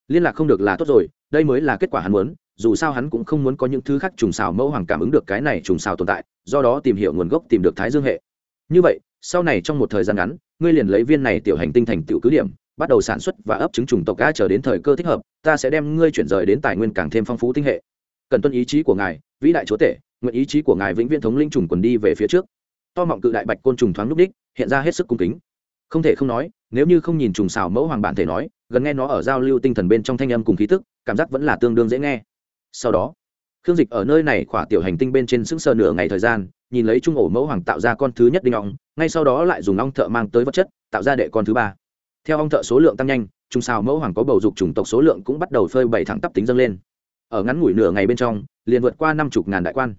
Liên lạc không được là tốt rồi, đây mới là kết quả hắn muốn dù sao hắn cũng không muốn có những thứ khác trùng xào mẫu hoàng cảm ứng được cái này trùng xào tồn tại, do đó tìm hiểu nguồn gốc, tìm được thái dương hệ. Như vậy, sau này trong một thời gian ngắn, ngươi liền lấy viên này tiểu hành tinh thành tựu cứ điểm, bắt đầu sản xuất và ấp trứng trùng tộc cá chờ đến thời cơ thích hợp, ta sẽ đem ngươi chuyển rời đến tài nguyên càng thêm phong phú tinh hệ. Cần tuân ý chí của ngài, vĩ đại chúa tể, nguyện ý chí của ngài vĩnh viễn thống linh trùng quần đi về phía trước. To mọng cự đại bạch côn trùng thoáng núp đích, hiện ra hết sức cung kính. Không thể không nói, nếu như không nhìn trùng xào mẫu hoàng bản thể nói, gần nghe nó ở giao lưu tinh thần bên trong thanh âm cùng khí tức, cảm giác vẫn là tương đương dễ nghe sau đó, khương dịch ở nơi này khỏa tiểu hành tinh bên trên sững sờ nửa ngày thời gian, nhìn lấy trung ổ mẫu hoàng tạo ra con thứ nhất đinh ong, ngay sau đó lại dùng ong thợ mang tới vật chất, tạo ra đệ con thứ ba. Theo ong thợ số lượng tăng nhanh, trung sao mẫu hoàng có bầu dục chủng tộc số lượng cũng bắt đầu phơi bày thẳng tắp tính dâng lên. Ở ngắn ngủi nửa ngày bên trong, liền vượt qua năm chục ngàn đại quan.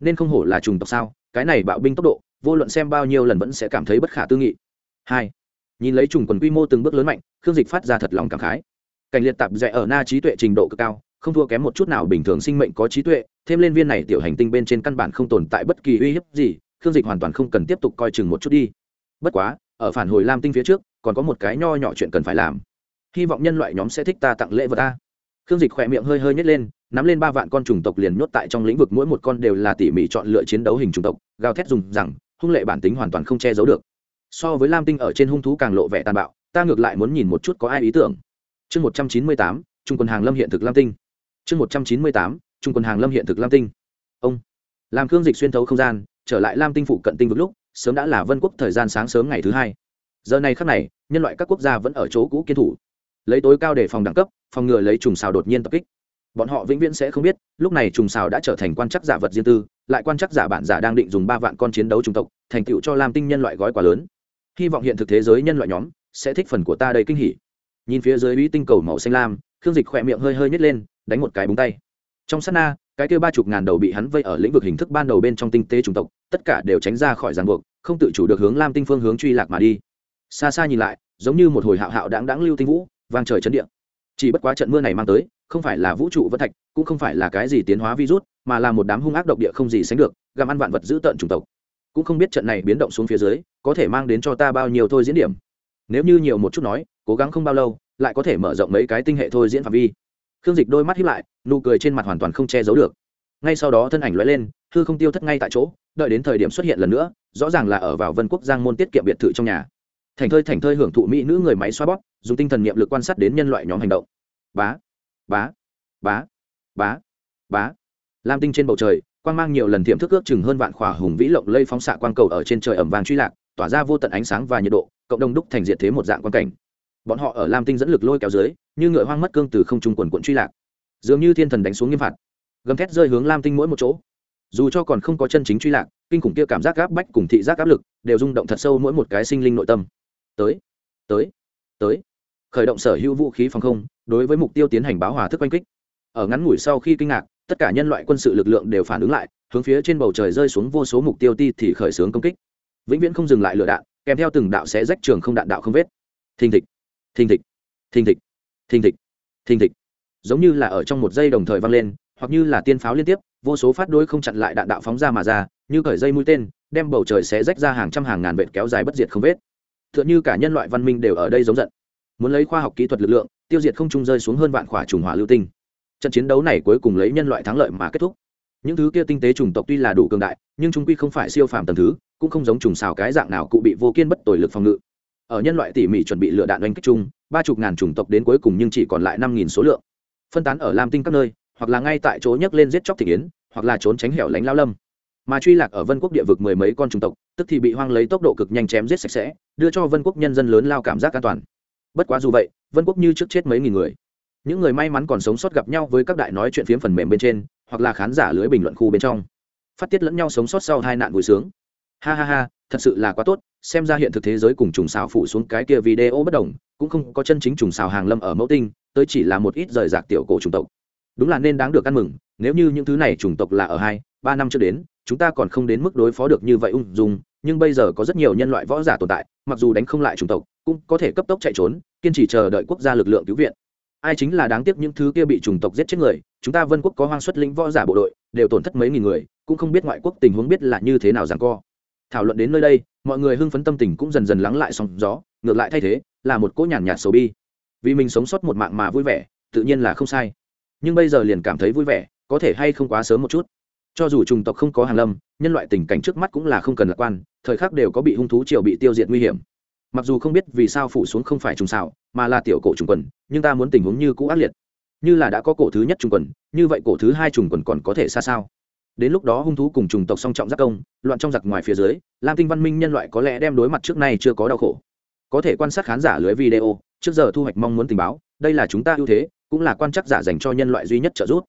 Nên không hổ là chủng tộc sao, cái này bạo binh tốc độ, vô luận xem bao nhiêu lần vẫn sẽ cảm thấy bất khả tư nghị. Hai, nhìn lấy trùng quần quy mô từng bước lớn mạnh, khương dịch phát ra thật lòng cảm khái. Cảnh liệt tạp dạy ở na trí tuệ trình độ cực cao không thua kém một chút nào bình thường sinh mệnh có trí tuệ, thêm lên viên này tiểu hành tinh bên trên căn bản không tồn tại bất kỳ uy hiếp gì, khương dịch hoàn toàn không cần tiếp tục coi chừng một chút đi. Bất quá, ở phản hồi lam tinh phía trước, còn có một cái nho nhỏ chuyện cần phải làm. Hy vọng nhân loại nhóm sẽ thích ta tặng lễ vật ta. Khương dịch khỏe miệng hơi hơi nhét lên, nắm lên ba vạn con chủng tộc liền nhốt tại trong lĩnh vực mỗi một con đều là tỉ mỉ chọn lựa chiến đấu hình chủng tộc, gào thét dùng rằng, hung lệ bản tính hoàn toàn không che giấu được. So với lam tinh ở trên hung thú càng lộ vẻ tàn bạo, ta ngược lại muốn nhìn một chút có ai ý tưởng. Chương một trăm chín mươi tám, trung quân hàng lâm hiện thực lam tinh chương một trăm chín mươi tám, trung quân hàng lâm hiện thực lam tinh. Ông. Làm khương dịch xuyên thấu không gian, trở lại lam tinh phụ cận tinh vực lúc, sớm đã là vân quốc thời gian sáng sớm ngày thứ hai. Giờ này khắc này, nhân loại các quốc gia vẫn ở chỗ cũ kiên thủ. Lấy tối cao để phòng đẳng cấp, phòng ngừa lấy trùng xào đột nhiên tập kích. Bọn họ vĩnh viễn sẽ không biết, lúc này trùng xào đã trở thành quan chắc giả vật riêng tư, lại quan chắc giả bản giả đang định dùng ba vạn con chiến đấu chủng tộc, thành tựu cho lam tinh nhân loại gói quá lớn. Hy vọng hiện thực thế giới nhân loại nhóm sẽ thích phần của ta đầy kinh hỉ. Nhìn phía dưới uy tinh cầu màu xanh lam, khương dịch khỏe miệng hơi hơi nhét lên đánh một cái búng tay. Trong sát na, cái kêu ba chục ngàn đầu bị hắn vây ở lĩnh vực hình thức ban đầu bên trong tinh tế chủng tộc, tất cả đều tránh ra khỏi ràng buộc, không tự chủ được hướng lam tinh phương hướng truy lạc mà đi. Xa xa nhìn lại, giống như một hồi hạo hạo đáng đáng lưu tinh vũ, vang trời chấn điện chỉ bất quá trận mưa này mang tới, không phải là vũ trụ vân thạch, cũng không phải là cái gì tiến hóa virus, mà là một đám hung ác độc địa không gì sánh được, gặm ăn vạn vật giữ tợn chủng tộc. Cũng không biết trận này biến động xuống phía dưới, có thể mang đến cho ta bao nhiêu thôi diễn điểm. Nếu như nhiều một chút nói, cố gắng không bao lâu, lại có thể mở rộng mấy cái tinh hệ thôi diễn phạm vi khương dịch đôi mắt hiếp lại, nụ cười trên mặt hoàn toàn không che giấu được. Ngay sau đó thân ảnh lóe lên, hư không tiêu thất ngay tại chỗ, đợi đến thời điểm xuất hiện lần nữa, rõ ràng là ở vào vân quốc giang môn tiết kiệm biệt thự trong nhà. Thành thơi thành thơi hưởng thụ mỹ nữ người máy xoa bóp, dùng tinh thần niệm lực quan sát đến nhân loại nhóm hành động. Bá bá bá bá bá. Lam tinh trên bầu trời, quang mang nhiều lần tiệm thức ước chừng hơn vạn khỏa hùng vĩ lộng lây phóng xạ quang cầu ở trên trời ẩm vàng truy lạc, tỏa ra vô tận ánh sáng và nhiệt độ, cộng đồng đúc thành diệt thế một dạng quan cảnh bọn họ ở lam tinh dẫn lực lôi kéo dưới, như ngựa hoang mất cương từ không trung quần quận truy lạc. Dường như thiên thần đánh xuống nghiêm phạt. Gầm thét rơi hướng lam tinh mỗi một chỗ. Dù cho còn không có chân chính truy lạc, kinh khủng kia cảm giác gáp bách cùng thị giác áp lực đều rung động thật sâu mỗi một cái sinh linh nội tâm. Tới tới tới. Khởi động sở hữu vũ khí phòng không, đối với mục tiêu tiến hành báo hòa thức oanh kích. Ở ngắn ngủi sau khi kinh ngạc, tất cả nhân loại quân sự lực lượng đều phản ứng lại, hướng phía trên bầu trời rơi xuống vô số mục tiêu ti thì khởi xướng công kích. Vĩnh viễn không dừng lại lửa đạn, kèm theo từng đạo sẽ rách trường không đạn đạo không vết. Thình thịch thình thịch thình thịch thình thịch thình thịch. Giống như là ở trong một giây đồng thời vang lên, hoặc như là tiên pháo liên tiếp, vô số phát đôi không chặn lại đạn đạo phóng ra mà ra, như cởi dây mũi tên, đem bầu trời sẽ rách ra hàng trăm hàng ngàn vệt kéo dài bất diệt không vết. T h ư ợ n h ư cả nhân loại văn minh đều ở đây giống giận. Muốn lấy khoa học kỹ thuật lực lượng, tiêu diệt không trung rơi xuống hơn vạn khỏa trùng hỏa lưu tinh. Trận chiến đấu này cuối cùng lấy nhân loại thắng lợi mà kết thúc. Những thứ kia tinh tế chủng tộc tuy là đủ cường đại, nhưng chúng quy không phải siêu phàm tầm thứ, cũng không giống trùng xào cái dạng nào cụ bị vô kiên bất tội lực phòng ngự ở nhân loại tỉ mỉ chuẩn bị lựa đạn oanh kích chung, ba chục ngàn chủng tộc đến cuối cùng nhưng chỉ còn lại năm nghìn số lượng. Phân tán ở lam tinh các nơi, hoặc là ngay tại chỗ nhấc lên giết chóc thị kiến, hoặc là trốn tránh hẻo lánh lao lâm. Mà truy lạc ở vân quốc địa vực mười mấy con chủng tộc, tức thì bị hoang lấy tốc độ cực nhanh chém giết sạch sẽ, đưa cho vân quốc nhân dân lớn lao cảm giác an toàn. Bất quá dù vậy, vân quốc như trước chết mấy nghìn người. Những người may mắn còn sống sót gặp nhau với các đại nói chuyện phiếm phần mềm bên trên, hoặc là khán giả lưới bình luận khu bên trong. Phát tiết lẫn nhau sống sót sau hai nạn vui sướng. Ha ha ha thật sự là quá tốt, xem ra hiện thực thế giới cùng trùng xào phụ xuống cái kia video bất đồng, cũng không có chân chính trùng xào hàng lâm ở mẫu tinh, tới chỉ là một ít rời rạc tiểu cổ chủng tộc. Đúng là nên đáng được ăn mừng, nếu như những thứ này chủng tộc là ở hai, ba năm trước đến, chúng ta còn không đến mức đối phó được như vậy ung dung, nhưng bây giờ có rất nhiều nhân loại võ giả tồn tại, mặc dù đánh không lại chủng tộc, cũng có thể cấp tốc chạy trốn, kiên trì chờ đợi quốc gia lực lượng cứu viện. Ai chính là đáng tiếc những thứ kia bị chủng tộc giết chết người, chúng ta vân quốc có hoang xuất lĩnh võ giả bộ đội, đều tổn thất mấy nghìn người, cũng không biết ngoại quốc tình huống biết là như thế nào rằng co thảo luận đến nơi đây, mọi người hưng phấn tâm tình cũng dần dần lắng lại sóng gió, ngược lại thay thế, là một cỗ nhàn nhạt sầu bi. Vì mình sống sót một mạng mà vui vẻ, tự nhiên là không sai. Nhưng bây giờ liền cảm thấy vui vẻ, có thể hay không quá sớm một chút. Cho dù trùng tộc không có hàng lâm, nhân loại tình cảnh trước mắt cũng là không cần lạc quan, thời khắc đều có bị hung thú triều bị tiêu diệt nguy hiểm. Mặc dù không biết vì sao phủ xuống không phải trùng xảo, mà là tiểu cổ trùng quần, nhưng ta muốn tình huống như cũ ác liệt. Như là đã có cổ thứ nhất trùng quần, như vậy cổ thứ hai trùng quần còn có thể xa sao? Đến lúc đó hung thú cùng chủng tộc song trọng giác công, loạn trong giặc ngoài phía dưới, lam tinh văn minh nhân loại có lẽ đem đối mặt trước nay chưa có đau khổ. Có thể quan sát khán giả lưới video, trước giờ thu hoạch mong muốn tình báo, đây là chúng ta ưu thế, cũng là quan chắc giả dành cho nhân loại duy nhất trợ giúp.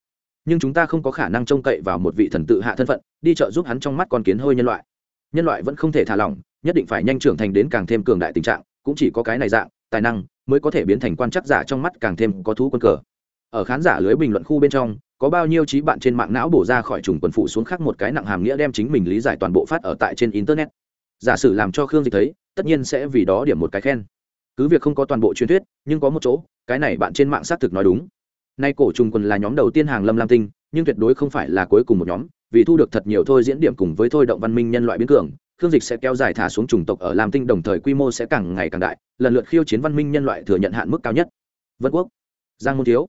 Nhưng chúng ta không có khả năng trông cậy vào một vị thần tự hạ thân phận, đi trợ giúp hắn trong mắt con kiến hơi nhân loại. Nhân loại vẫn không thể thả lỏng, nhất định phải nhanh trưởng thành đến càng thêm cường đại tình trạng, cũng chỉ có cái này dạng, tài năng mới có thể biến thành quan chắc giả trong mắt càng thêm có thú quân cờ. Ở khán giả lưới bình luận khu bên trong có bao nhiêu trí bạn trên mạng não bổ ra khỏi trùng quần phụ xuống khác một cái nặng hàm nghĩa đem chính mình lý giải toàn bộ phát ở tại trên internet. Giả sử làm cho khương dịch thấy, tất nhiên sẽ vì đó điểm một cái khen. Cứ việc không có toàn bộ truyền thuyết, nhưng có một chỗ, cái này bạn trên mạng xác thực nói đúng. Nay cổ trùng quần là nhóm đầu tiên hàng lâm lam tinh, nhưng tuyệt đối không phải là cuối cùng một nhóm, vì thu được thật nhiều thôi diễn điểm cùng với thôi động văn minh nhân loại biến cường, khương dịch sẽ kéo dài thả xuống chủng tộc ở lam tinh đồng thời quy mô sẽ càng ngày càng đại, lần lượt khiêu chiến văn minh nhân loại thừa nhận hạn mức cao nhất. Vân quốc, giang môn thiếu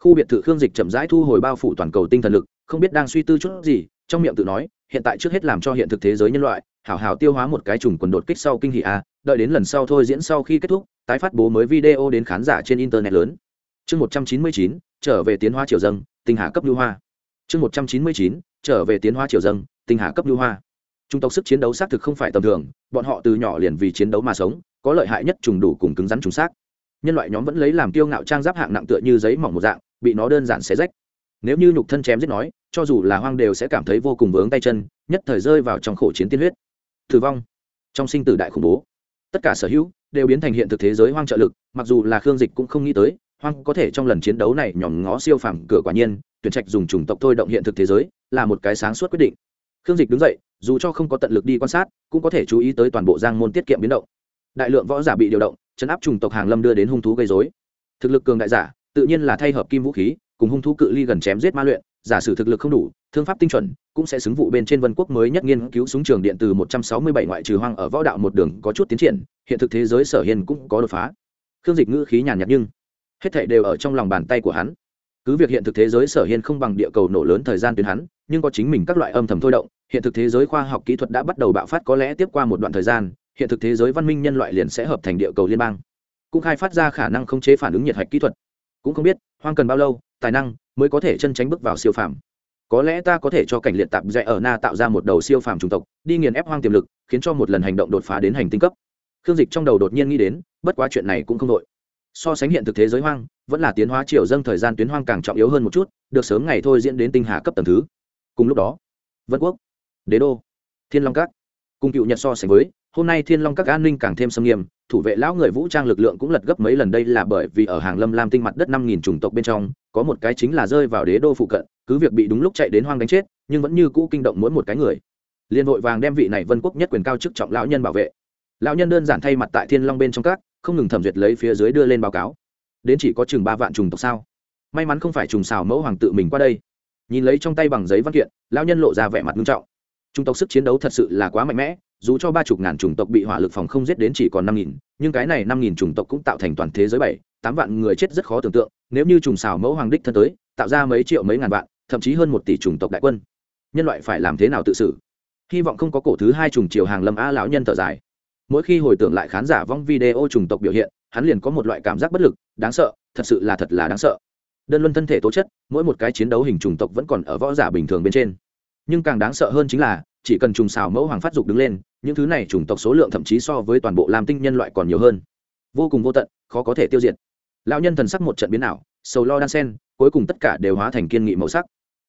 khu biệt thự khương dịch chậm rãi thu hồi bao phủ toàn cầu tinh thần lực, không biết đang suy tư chút gì, trong miệng tự nói, hiện tại trước hết làm cho hiện thực thế giới nhân loại, hảo hảo tiêu hóa một cái trùng quần đột kích sau kinh hỷ a, đợi đến lần sau thôi diễn sau khi kết thúc, tái phát bố mới video đến khán giả trên internet lớn. Chương một trăm chín mươi chín, trở về tiến hóa triều dâng, tinh hà cấp lưu hoa. Chương một trăm chín mươi chín, trở về tiến hóa triều dâng, tinh hà cấp lưu hoa. Trung tộc sức chiến đấu xác thực không phải tầm thường, bọn họ từ nhỏ liền vì chiến đấu mà sống, có lợi hại nhất trùng đủ cùng cứng rắn trùng xác. Nhân loại nhóm vẫn lấy làm kiêu ngạo trang giáp hạng nặng tựa như giấy mỏng một dạng bị nó đơn giản xé rách. Nếu như nhục thân chém giết nói, cho dù là hoang đều sẽ cảm thấy vô cùng vướng tay chân, nhất thời rơi vào trong khổ chiến tiên huyết. Tử vong. Trong sinh tử đại khủng bố, tất cả sở hữu đều biến thành hiện thực thế giới hoang trợ lực, mặc dù là khương dịch cũng không nghĩ tới, hoang có thể trong lần chiến đấu này nhòm ngó siêu phàm cửa quả nhiên, tuyển trạch dùng chủng tộc thôi động hiện thực thế giới, là một cái sáng suốt quyết định. Khương dịch đứng dậy, dù cho không có tận lực đi quan sát, cũng có thể chú ý tới toàn bộ giang môn tiết kiệm biến động. Đại lượng võ giả bị điều động, chấn áp chủng tộc hàng lâm đưa đến hung thú gây dối thực lực cường đại giả tự nhiên là thay hợp kim vũ khí, cùng hung thú cự ly gần chém giết ma luyện, giả sử thực lực không đủ, thương pháp tinh chuẩn, cũng sẽ xứng vụ bên trên vân quốc mới nhất nghiên cứu súng trường điện từ 167 ngoại trừ hoang ở võ đạo một đường có chút tiến triển, hiện thực thế giới sở hiền cũng có đột phá. Khương dịch ngữ khí nhàn nhạt nhưng, hết thảy đều ở trong lòng bàn tay của hắn. Cứ việc hiện thực thế giới sở hiên không bằng địa cầu nổ lớn thời gian tuyến hắn, nhưng có chính mình các loại âm thầm thôi động, hiện thực thế giới khoa học kỹ thuật đã bắt đầu bạo phát có lẽ tiếp qua một đoạn thời gian, hiện thực thế giới văn minh nhân loại liền sẽ hợp thành địa cầu liên bang, cũng khai phát ra khả năng khống chế phản ứng nhiệt hạch kỹ thuật cũng không biết, hoang cần bao lâu, tài năng mới có thể chân tránh bước vào siêu phàm. Có lẽ ta có thể cho cảnh liệt tạp dạy ở na tạo ra một đầu siêu phàm chủng tộc, đi nghiền ép hoang tiềm lực, khiến cho một lần hành động đột phá đến hành tinh cấp. Khương dịch trong đầu đột nhiên nghĩ đến, bất quá chuyện này cũng không đội so sánh hiện thực thế giới hoang, vẫn là tiến hóa triều dâng thời gian tuyến hoang càng trọng yếu hơn một chút, được sớm ngày thôi diễn đến tinh hà cấp tầng thứ. Cùng lúc đó, vân quốc, đế đô, thiên long các, cùng cựu nhật so sánh với, hôm nay thiên long các an ninh càng thêm xâm nghiêm thủ vệ lão người vũ trang lực lượng cũng lật gấp mấy lần đây là bởi vì ở hàng lâm lam tinh mặt đất năm nghìn chủng tộc bên trong, có một cái chính là rơi vào đế đô phụ cận, cứ việc bị đúng lúc chạy đến hoang đánh chết, nhưng vẫn như cũ kinh động mỗi một cái người. Liên hội vàng đem vị này vân quốc nhất quyền cao chức trọng lão nhân bảo vệ. Lão nhân đơn giản thay mặt tại thiên long bên trong các, không ngừng thẩm duyệt lấy phía dưới đưa lên báo cáo. Đến chỉ có chừng ba vạn trùng tộc sao? May mắn không phải trùng xào mẫu hoàng tự mình qua đây. Nhìn lấy trong tay bằng giấy văn kiện, lão nhân lộ ra vẻ mặt nghiêm trọng trung tộc sức chiến đấu thật sự là quá mạnh mẽ, dù cho ba chục ngàn chủng tộc bị hỏa lực phòng không giết đến chỉ còn năm nghìn, nhưng cái này năm nghìn chủng tộc cũng tạo thành toàn thế giới bảy, tám vạn người chết rất khó tưởng tượng, nếu như trùng xào mẫu hoàng đích thân tới, tạo ra mấy triệu mấy ngàn vạn, thậm chí hơn một tỷ chủng tộc đại quân. Nhân loại phải làm thế nào tự xử? Hy vọng không có cổ thứ hai trùng triều hàng lâm a lão nhân thở dài. Mỗi khi hồi tưởng lại khán giả vong video chủng tộc biểu hiện, hắn liền có một loại cảm giác bất lực, đáng sợ, thật sự là thật là đáng sợ. Đơn luân thân thể tố chất, mỗi một cái chiến đấu hình chủng tộc vẫn còn ở võ giả bình thường bên trên nhưng càng đáng sợ hơn chính là, chỉ cần trùng xào mẫu hoàng phát dục đứng lên, những thứ này chủng tộc số lượng thậm chí so với toàn bộ lam tinh nhân loại còn nhiều hơn. Vô cùng vô tận, khó có thể tiêu diệt. Lão nhân thần sắc một trận biến ảo, sầu lo đan sen, cuối cùng tất cả đều hóa thành kiên nghị màu sắc.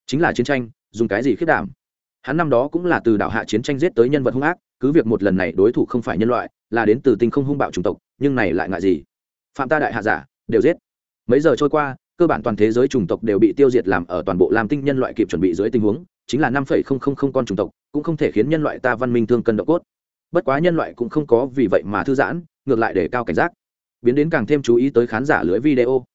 Chính là chiến tranh, dùng cái gì khiết đảm? Hắn năm đó cũng là từ đảo hạ chiến tranh giết tới nhân vật hung ác, cứ việc một lần này đối thủ không phải nhân loại, là đến từ tinh không hung bạo chủng tộc, nhưng này lại ngại gì? Phạm ta đại hạ giả, đều giết. Mấy giờ trôi qua, cơ bản toàn thế giới chủng tộc đều bị tiêu diệt làm ở toàn bộ lam tinh nhân loại kịp chuẩn bị dưới tình huống chính là năm phẩy không không không con chủng tộc, cũng không thể khiến nhân loại ta văn minh thương cân độ cốt. Bất quá nhân loại cũng không có vì vậy mà thư giãn, ngược lại để cao cảnh giác. Biến đến càng thêm chú ý tới khán giả lưới video.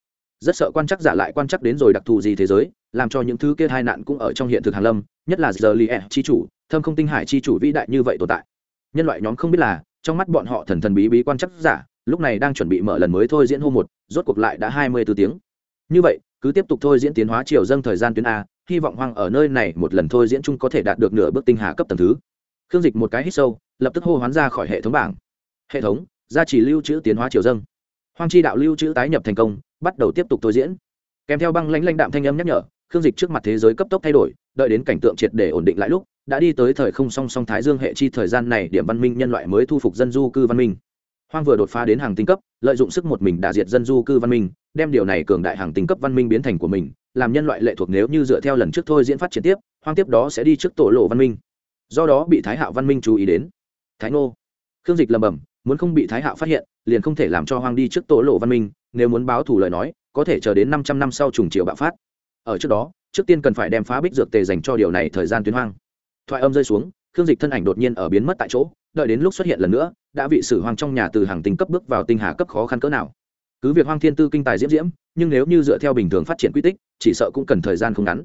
Rất sợ quan chắc giả lại quan chắc đến rồi đặc thù gì thế giới, làm cho những thứ kia hai nạn cũng ở trong hiện thực hàn lâm, nhất là giờ li chi chủ, thâm không tinh hải chi chủ vĩ đại như vậy tồn tại. Nhân loại nhóm không biết là, trong mắt bọn họ thần thần bí bí quan chắc giả, lúc này đang chuẩn bị mở lần mới thôi diễn hôm một, rốt cuộc lại đã hai mươi 24 tiếng. Như vậy cứ tiếp tục thôi diễn tiến hóa chiều dâng thời gian tuyến a, hy vọng hoang ở nơi này một lần thôi diễn chung có thể đạt được nửa bước tinh hà cấp tầng thứ. Khương dịch một cái hít sâu, lập tức hô hoán ra khỏi hệ thống bảng. Hệ thống, gia trì lưu trữ tiến hóa chiều dâng. Hoang chi đạo lưu trữ tái nhập thành công, bắt đầu tiếp tục thôi diễn. Kèm theo băng lãnh lãnh đạm thanh âm nhắc nhở, khương dịch trước mặt thế giới cấp tốc thay đổi, đợi đến cảnh tượng triệt để ổn định lại lúc, đã đi tới thời không song song thái dương hệ chi thời gian này, điểm văn minh nhân loại mới thu phục dân du cư văn minh hoang vừa đột phá đến hàng tinh cấp, lợi dụng sức một mình đã diệt dân du cư văn minh, đem điều này cường đại hàng tinh cấp văn minh biến thành của mình, làm nhân loại lệ thuộc nếu như dựa theo lần trước thôi diễn phát triển tiếp, hoang tiếp đó sẽ đi trước tổ lộ văn minh. Do đó bị thái hạo văn minh chú ý đến. Thái nô khương dịch lầm bầm muốn không bị thái hạo phát hiện, liền không thể làm cho hoang đi trước tổ lộ văn minh, nếu muốn báo thủ lời nói, có thể chờ đến năm trăm năm sau trùng triều bạo phát. Ở trước đó, trước tiên cần phải đem phá bích dược tề dành cho điều này thời gian tuyến hoang. Thoại âm rơi xuống, khương dịch thân ảnh đột nhiên ở biến mất tại chỗ, đợi đến lúc xuất hiện lần nữa đã bị sử hoang trong nhà từ hàng tinh cấp bước vào tinh hà cấp khó khăn cỡ nào. Cứ việc hoang thiên tư kinh tài diễm diễm, nhưng nếu như dựa theo bình thường phát triển quy tích, chỉ sợ cũng cần thời gian không ngắn.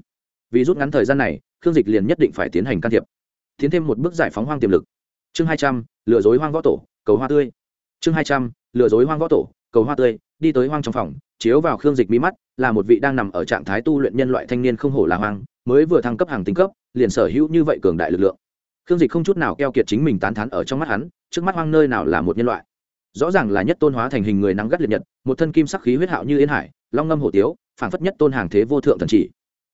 Vì rút ngắn thời gian này, khương dịch liền nhất định phải tiến hành can thiệp. Tiến thêm một bước giải phóng hoang tiềm lực. Chương hai trăm, lừa dối hoang võ tổ, cầu hoa tươi. Chương hai trăm, lừa dối hoang võ tổ, cầu hoa tươi, đi tới hoang trong phòng, chiếu vào khương dịch mí mắt, là một vị đang nằm ở trạng thái tu luyện nhân loại thanh niên không hổ là hoang, mới vừa thăng cấp hàng tinh cấp, liền sở hữu như vậy cường đại lực lượng khương dịch không chút nào keo kiệt chính mình tán thán ở trong mắt hắn, trước mắt hoang nơi nào là một nhân loại. Rõ ràng là nhất tôn hóa thành hình người nắng gắt liệt nhật, một thân kim sắc khí huyết hạo như yên hải, long ngâm hổ tiếu, phảng phất nhất tôn hàng thế vô thượng thần chỉ.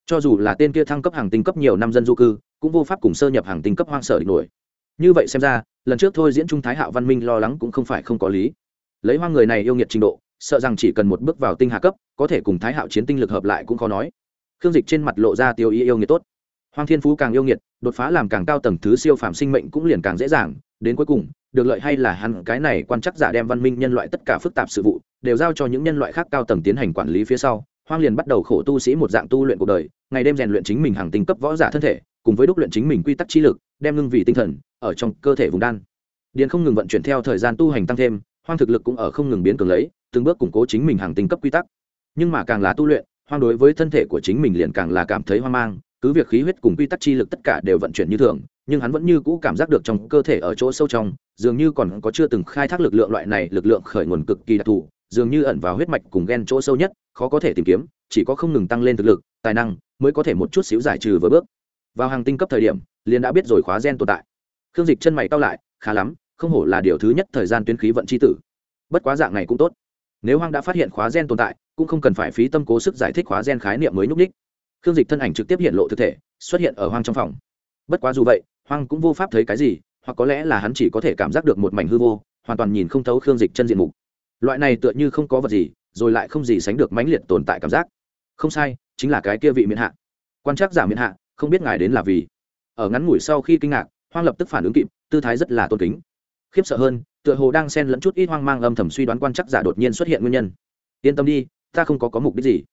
Cho dù là tên kia thăng cấp hàng tinh cấp nhiều năm dân du cư, cũng vô pháp cùng sơ nhập hàng tinh cấp hoang sở địch nổi. Như vậy xem ra, lần trước thôi diễn trung thái hạo văn minh lo lắng cũng không phải không có lý. Lấy hoang người này yêu nghiệt trình độ, sợ rằng chỉ cần một bước vào tinh hạ cấp, có thể cùng thái hạo chiến tinh lực hợp lại cũng khó nói. Khương dịch trên mặt lộ ra tiêu ý yêu nghiệt tốt hoang thiên phú càng yêu nghiệt, đột phá làm càng cao tầng thứ siêu phàm sinh mệnh cũng liền càng dễ dàng. Đến cuối cùng, được lợi hay là hắn, cái này quan chắc giả đem văn minh nhân loại tất cả phức tạp sự vụ, đều giao cho những nhân loại khác cao tầng tiến hành quản lý phía sau. Hoang liền bắt đầu khổ tu sĩ một dạng tu luyện cuộc đời, ngày đêm rèn luyện chính mình hàng tinh cấp võ giả thân thể, cùng với đúc luyện chính mình quy tắc trí lực, đem ngưng vị tinh thần, ở trong cơ thể vùng đan. Điền không ngừng vận chuyển theo thời gian tu hành tăng thêm, hoang thực lực cũng ở không ngừng biến cường lấy, từng bước củng cố chính mình hàng tinh cấp quy tắc. Nhưng mà càng là tu luyện, hoang đối với thân thể của chính mình liền càng là cảm thấy hoang mang cứ việc khí huyết cùng quy tắc chi lực tất cả đều vận chuyển như thường, nhưng hắn vẫn như cũ cảm giác được trong cơ thể ở chỗ sâu trong, dường như còn có chưa từng khai thác lực lượng loại này, lực lượng khởi nguồn cực kỳ đặc thù, dường như ẩn vào huyết mạch cùng ghen chỗ sâu nhất, khó có thể tìm kiếm, chỉ có không ngừng tăng lên thực lực, tài năng mới có thể một chút xíu giải trừ với bước. Vào hàng tinh cấp thời điểm, liền đã biết rồi khóa gen tồn tại. Khương dịch chân mày cao lại, khá lắm, không hổ là điều thứ nhất thời gian tuyến khí vận c h i tử. Bất quá dạng này cũng tốt. Nếu hoang đã phát hiện khóa gen tồn tại, cũng không cần phải phí tâm cố sức giải thích khóa gen khái niệm mới nhúc ních khương dịch thân ảnh trực tiếp hiện lộ thực thể, xuất hiện ở hoang trong phòng. Bất quá dù vậy, hoang cũng vô pháp thấy cái gì, hoặc có lẽ là hắn chỉ có thể cảm giác được một mảnh hư vô, hoàn toàn nhìn không thấu khương dịch chân diện mục. Loại này tựa như không có vật gì, rồi lại không gì sánh được mãnh liệt tồn tại cảm giác. Không sai, chính là cái kia vị miễn hạ. Quan trắc giả miễn hạ, không biết ngài đến là vì. Ở ngắn ngủi sau khi kinh ngạc, hoang lập tức phản ứng kịp, tư thái rất là tôn kính. Khiếp sợ hơn, tựa hồ đang xen lẫn chút ít hoang mang âm thầm suy đoán quan chắc giả đột nhiên xuất hiện nguyên nhân. Yên tâm đi, ta không có có mục đích gì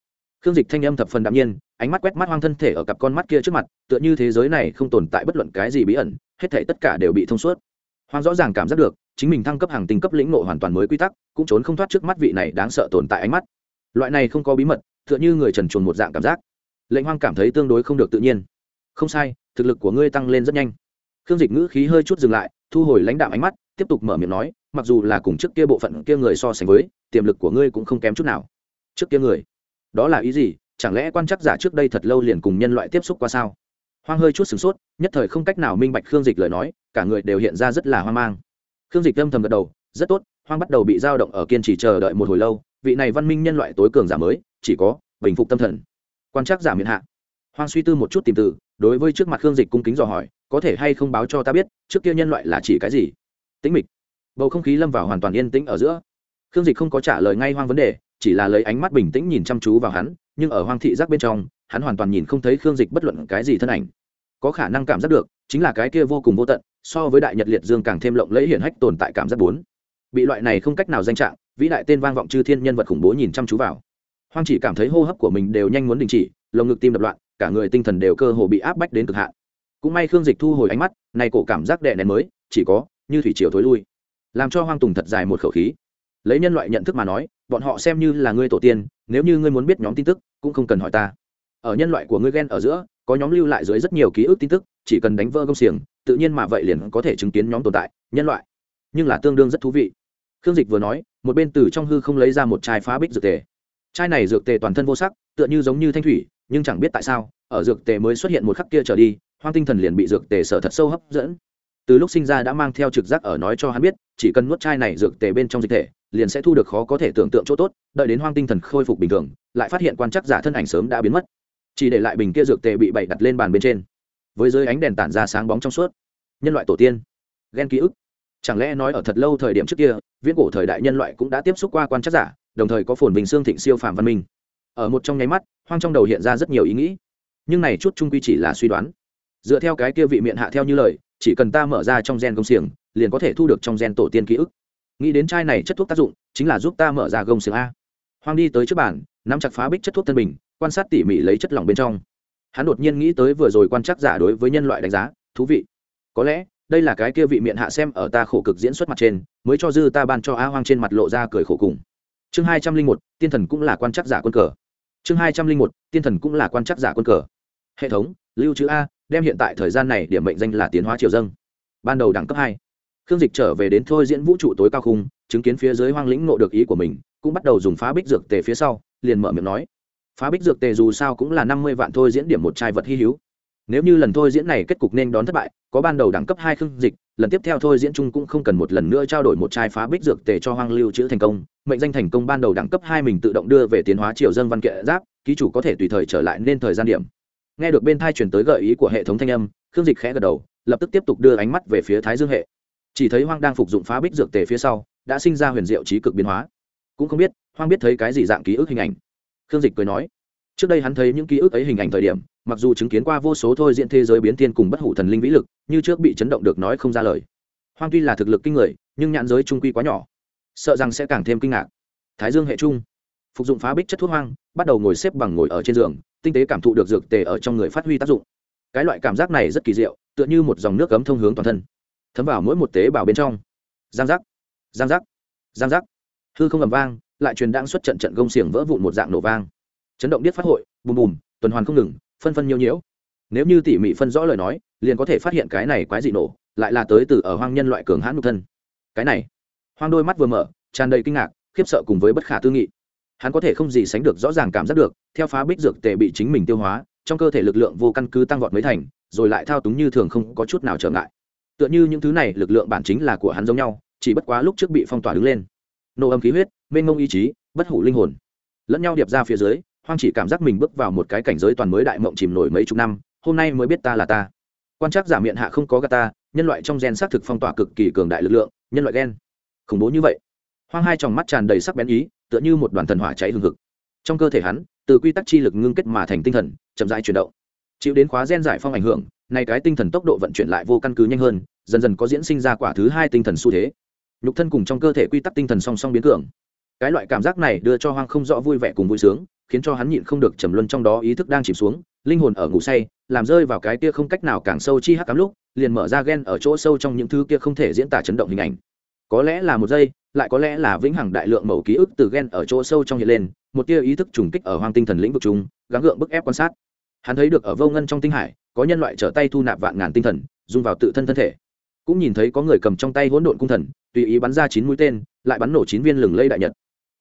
khương dịch thanh âm thập phần đạm nhiên, ánh mắt quét mắt hoang thân thể ở cặp con mắt kia trước mặt, tựa như thế giới này không tồn tại bất luận cái gì bí ẩn, hết thể tất cả đều bị thông suốt. Hoang rõ ràng cảm giác được, chính mình thăng cấp hàng tinh cấp lĩnh nộ hoàn toàn mới quy tắc, cũng trốn không thoát trước mắt vị này đáng sợ tồn tại ánh mắt. Loại này không có bí mật, tựa như người trần chuồn một dạng cảm giác. Lệnh hoang cảm thấy tương đối không được tự nhiên. Không sai, thực lực của ngươi tăng lên rất nhanh. Khương dịch ngữ khí hơi chút dừng lại, thu hồi lãnh đạo ánh mắt, tiếp tục mở miệng nói, mặc dù là cùng trước kia bộ phận kia người so sánh với, tiềm lực của ngươi cũng không kém chút nào. Trước kia người đó là ý gì? Chẳng lẽ quan chắc giả trước đây thật lâu liền cùng nhân loại tiếp xúc qua sao? Hoang hơi chút sửng sốt, nhất thời không cách nào minh bạch khương dịch lời nói, cả người đều hiện ra rất là hoang mang. Khương dịch âm thầm gật đầu, rất tốt, hoang bắt đầu bị dao động ở kiên trì chờ đợi một hồi lâu, vị này văn minh nhân loại tối cường giả mới, chỉ có bình phục tâm thần. Quan trắc giả miền hạ. Hoang suy tư một chút tìm từ, đối với trước mặt khương dịch cung kính dò hỏi, có thể hay không báo cho ta biết, trước kia nhân loại là chỉ cái gì? Tĩnh mịch. Bầu không khí lâm vào hoàn toàn yên tĩnh ở giữa. Khương dịch không có trả lời ngay hoang vấn đề chỉ là lấy ánh mắt bình tĩnh nhìn chăm chú vào hắn, nhưng ở hoang thị giác bên trong, hắn hoàn toàn nhìn không thấy khương dịch bất luận cái gì thân ảnh. Có khả năng cảm giác được, chính là cái kia vô cùng vô tận, so với đại nhật liệt dương càng thêm lộng lẫy hiển hách tồn tại cảm giác bốn. Bị loại này không cách nào danh trạng, vĩ đại tên vang vọng chư thiên nhân vật khủng bố nhìn chăm chú vào. Hoang chỉ cảm thấy hô hấp của mình đều nhanh muốn đình chỉ, lồng ngực tim đập loạn, cả người tinh thần đều cơ hồ bị áp bách đến cực hạn. Cũng may khương dịch thu hồi ánh mắt này cổ cảm giác đè nén mới, chỉ có như thủy chiều thối lui, làm cho hoang tùng thật dài một khẩu khí. Lấy nhân loại nhận thức mà nói bọn họ xem như là ngươi tổ tiên, nếu như ngươi muốn biết nhóm tin tức, cũng không cần hỏi ta. Ở nhân loại của ngươi ghen ở giữa, có nhóm lưu lại dưới rất nhiều ký ức tin tức, chỉ cần đánh vỡ công xiềng, tự nhiên mà vậy liền có thể chứng kiến nhóm tồn tại, nhân loại. Nhưng là tương đương rất thú vị. Khương dịch vừa nói, một bên từ trong hư không lấy ra một chai phá bích dược tề. Chai này dược tề toàn thân vô sắc, tựa như giống như thanh thủy, nhưng chẳng biết tại sao, ở dược tề mới xuất hiện một khắc kia trở đi, hoang tinh thần liền bị dược tề sở thật sâu hấp dẫn. Từ lúc sinh ra đã mang theo trực giác ở nói cho hắn biết, chỉ cần nuốt chai này dược tề bên trong dịch thể liền sẽ thu được khó có thể tưởng tượng chỗ tốt, đợi đến hoang tinh thần khôi phục bình thường, lại phát hiện quan chắc giả thân ảnh sớm đã biến mất. Chỉ để lại bình kia dược tề bị bày đặt lên bàn bên trên. Với dưới ánh đèn tản ra sáng bóng trong suốt. Nhân loại tổ tiên. Ghen ký ức. Chẳng lẽ nói ở thật lâu thời điểm trước kia, viễn cổ thời đại nhân loại cũng đã tiếp xúc qua quan chắc giả, đồng thời có phồn bình xương thịnh siêu phàm văn minh? Ở một trong nháy mắt, hoang trong đầu hiện ra rất nhiều ý nghĩ. Nhưng này chút trung quy chỉ là suy đoán. Dựa theo cái kia vị miệng hạ theo như lời, chỉ cần ta mở ra trong gen công xiềng, liền có thể thu được trong gen tổ tiên ký ức nghĩ đến chai này chất thuốc tác dụng, chính là giúp ta mở ra gông xiềng a. Hoang đi tới trước bàn, nắm chặt phá bích chất thuốc thân bình, quan sát tỉ mỉ lấy chất lỏng bên trong. Hắn đột nhiên nghĩ tới vừa rồi quan trắc giả đối với nhân loại đánh giá, thú vị. Có lẽ, đây là cái kia vị miệng hạ xem ở ta khổ cực diễn xuất mặt trên, mới cho dư ta ban cho a hoang trên mặt lộ ra cười khổ cùng. Chương hai trăm linh một, tiên thần cũng là quan trắc giả quân cờ. Chương hai trăm linh một, tiên thần cũng là quan trắc giả quân cờ. Hệ thống, lưu trữ a, đem hiện tại thời gian này điểm mệnh danh là tiến hóa triều dâng. Ban đầu đẳng cấp hai khương dịch trở về đến thôi diễn vũ trụ tối cao khung, chứng kiến phía dưới hoang lĩnh nộ được ý của mình, cũng bắt đầu dùng phá bích dược tề phía sau, liền mở miệng nói. Phá bích dược tề dù sao cũng là năm mươi vạn thôi diễn điểm một chai vật hy hữu. Nếu như lần thôi diễn này kết cục nên đón thất bại, có ban đầu đẳng cấp hai khương dịch, lần tiếp theo thôi diễn chung cũng không cần một lần nữa trao đổi một chai phá bích dược tề cho hoang lưu chữ thành công. Mệnh danh thành công ban đầu đẳng cấp hai mình tự động đưa về tiến hóa triều dân văn kiện giáp, ký chủ có thể tùy thời trở lại nên thời gian điểm. Nghe được bên thai chuyển tới gợi ý của hệ thống thanh âm, khương dịch khẽ gật đầu, lập tức tiếp tục đưa ánh mắt về phía thái dương hệ chỉ thấy hoang đang phục dụng phá bích dược tề phía sau, đã sinh ra huyền diệu trí cực biến hóa. Cũng không biết, hoang biết thấy cái gì dạng ký ức hình ảnh. Khương dịch cười nói, trước đây hắn thấy những ký ức ấy hình ảnh thời điểm, mặc dù chứng kiến qua vô số thôi diện thế giới biến thiên cùng bất hủ thần linh vĩ lực, như trước bị chấn động được nói không ra lời. Hoang tuy là thực lực kinh người, nhưng nhãn giới trung quy quá nhỏ. Sợ rằng sẽ càng thêm kinh ngạc. Thái dương hệ trung, phục dụng phá bích chất thuốc hoang, bắt đầu ngồi xếp bằng ngồi ở trên giường, tinh tế cảm thụ được dược tề ở trong người phát huy tác dụng. Cái loại cảm giác này rất kỳ diệu, tựa như một dòng nước cấm thông hướng toàn thân thấm vào mỗi một tế bào bên trong. Giang giác giang giác giang giác. Hư không ầm vang, lại truyền đang xuất trận trận gông xiềng vỡ vụn một dạng nổ vang. Chấn động điếc phát hội, bùm bùm, tuần hoàn không ngừng, phân phân nhiêu nhiễu. Nếu như tỉ mỉ phân rõ lời nói, liền có thể phát hiện cái này quái dị nổ, lại là tới từ ở hoang nhân loại cường hãn nhục thân. Cái này, hoang đôi mắt vừa mở, tràn đầy kinh ngạc, khiếp sợ cùng với bất khả tư nghị. Hắn có thể không gì sánh được rõ ràng cảm giác được, theo phá bích dược tệ bị chính mình tiêu hóa, trong cơ thể lực lượng vô căn cứ tăng vọt mấy thành, rồi lại thao túng như thường không có chút nào trở ngại tựa như những thứ này lực lượng bản chính là của hắn giống nhau, chỉ bất quá lúc trước bị phong tỏa đứng lên. Nổ âm khí huyết, mênh mông ý chí, bất hủ linh hồn. Lẫn nhau điệp ra phía dưới, hoang chỉ cảm giác mình bước vào một cái cảnh giới toàn mới đại mộng chìm nổi mấy chục năm, hôm nay mới biết ta là ta. Quan trắc giả miệng hạ không có gà ta, nhân loại trong gen xác thực phong tỏa cực kỳ cường đại lực lượng, nhân loại gen. Khủng bố như vậy. Hoang hai tròng mắt tràn đầy sắc bén ý, tựa như một đoàn thần hỏa cháy hừng hực. Trong cơ thể hắn, từ quy tắc chi lực ngưng kết mà thành tinh thần, chậm rãi chuyển động chịu đến khóa gen giải phong ảnh hưởng này cái tinh thần tốc độ vận chuyển lại vô căn cứ nhanh hơn, dần dần có diễn sinh ra quả thứ hai tinh thần xu thế. Nhục thân cùng trong cơ thể quy tắc tinh thần song song biến cường. Cái loại cảm giác này đưa cho hoang không rõ vui vẻ cùng vui sướng, khiến cho hắn nhịn không được trầm luân trong đó ý thức đang chìm xuống, linh hồn ở ngủ say, làm rơi vào cái kia không cách nào càng sâu chi hắc cắm lúc, liền mở ra ghen ở chỗ sâu trong những thứ kia không thể diễn tả chấn động hình ảnh. Có lẽ là một giây, lại có lẽ là vĩnh hằng đại lượng mẫu ký ức từ ghen ở chỗ sâu trong hiện lên, một tia ý thức trùng kích ở hoang tinh thần lĩnh vực chúng gắng gượng bức ép quan sát hắn thấy được ở vô ngân trong tinh hải, có nhân loại trở tay thu nạp vạn ngàn tinh thần, dung vào tự thân thân thể. Cũng nhìn thấy có người cầm trong tay hỗn độn cung thần, tùy ý bắn ra chín mũi tên, lại bắn nổ chín viên lừng lây đại nhật.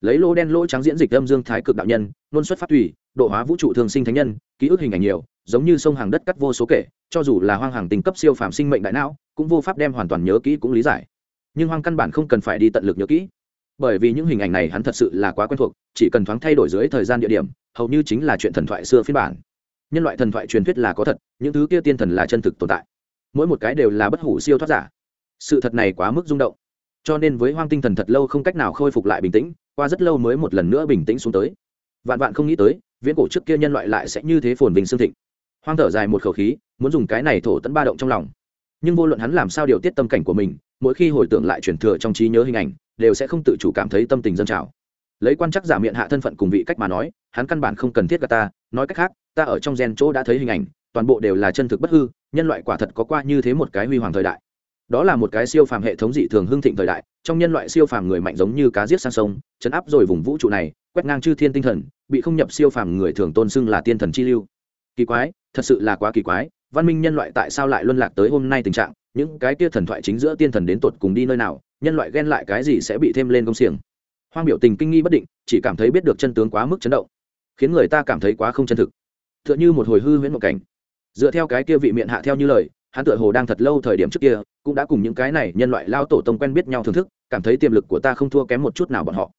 Lấy lô đen lỗ trắng diễn dịch âm dương thái cực đạo nhân luôn xuất phát tùy, độ hóa vũ trụ thường sinh thánh nhân, ký ức hình ảnh nhiều, giống như sông hàng đất cắt vô số kể, cho dù là hoang hàng tình cấp siêu phàm sinh mệnh đại não, cũng vô pháp đem hoàn toàn nhớ kỹ cũng lý giải. Nhưng hoang căn bản không cần phải đi tận lực nhớ kỹ. Bởi vì những hình ảnh này hắn thật sự là quá quen thuộc, chỉ cần thoáng thay đổi dưới thời gian địa điểm, hầu như chính là chuyện thần thoại xưa phiên bản nhân loại thần thoại truyền thuyết là có thật, những thứ kia tiên thần là chân thực tồn tại. Mỗi một cái đều là bất hủ siêu thoát giả. Sự thật này quá mức rung động. Cho nên với hoang tinh thần thật lâu không cách nào khôi phục lại bình tĩnh, qua rất lâu mới một lần nữa bình tĩnh xuống tới. Vạn vạn không nghĩ tới, viễn cổ trước kia nhân loại lại sẽ như thế phồn vinh xương thịnh. Hoang thở dài một khẩu khí, muốn dùng cái này thổ tẫn ba động trong lòng. Nhưng vô luận hắn làm sao điều tiết tâm cảnh của mình, mỗi khi hồi tưởng lại truyền thừa trong trí nhớ hình ảnh, đều sẽ không tự chủ cảm thấy tâm tình dân trào lấy quan chắc giả miệng hạ thân phận cùng vị cách mà nói, hắn căn bản không cần thiết gà ta, nói cách khác, ta ở trong gen chỗ đã thấy hình ảnh, toàn bộ đều là chân thực bất hư, nhân loại quả thật có qua như thế một cái huy hoàng thời đại. Đó là một cái siêu phàm hệ thống dị thường hưng thịnh thời đại, trong nhân loại siêu phàm người mạnh giống như cá giết sang sông, chấn áp rồi vùng vũ trụ này, quét ngang chư thiên tinh thần, bị không nhập siêu phàm người thường tôn xưng là tiên thần chi lưu. Kỳ quái, thật sự là quá kỳ quái, văn minh nhân loại tại sao lại luân lạc tới hôm nay tình trạng, những cái kia thần thoại chính giữa tiên thần đến tột cùng đi nơi nào, nhân loại ghen lại cái gì sẽ bị thêm lên công xiềng hoang biểu tình kinh nghi bất định, chỉ cảm thấy biết được chân tướng quá mức chấn động, khiến người ta cảm thấy quá không chân thực. T h ư ợ n h ư một hồi hư huyễn một cảnh. Dựa theo cái kia vị miệng hạ theo như lời, hắn tựa hồ đang thật lâu thời điểm trước kia, cũng đã cùng những cái này nhân loại lao tổ tông quen biết nhau thưởng thức, cảm thấy tiềm lực của ta không thua kém một chút nào bọn họ.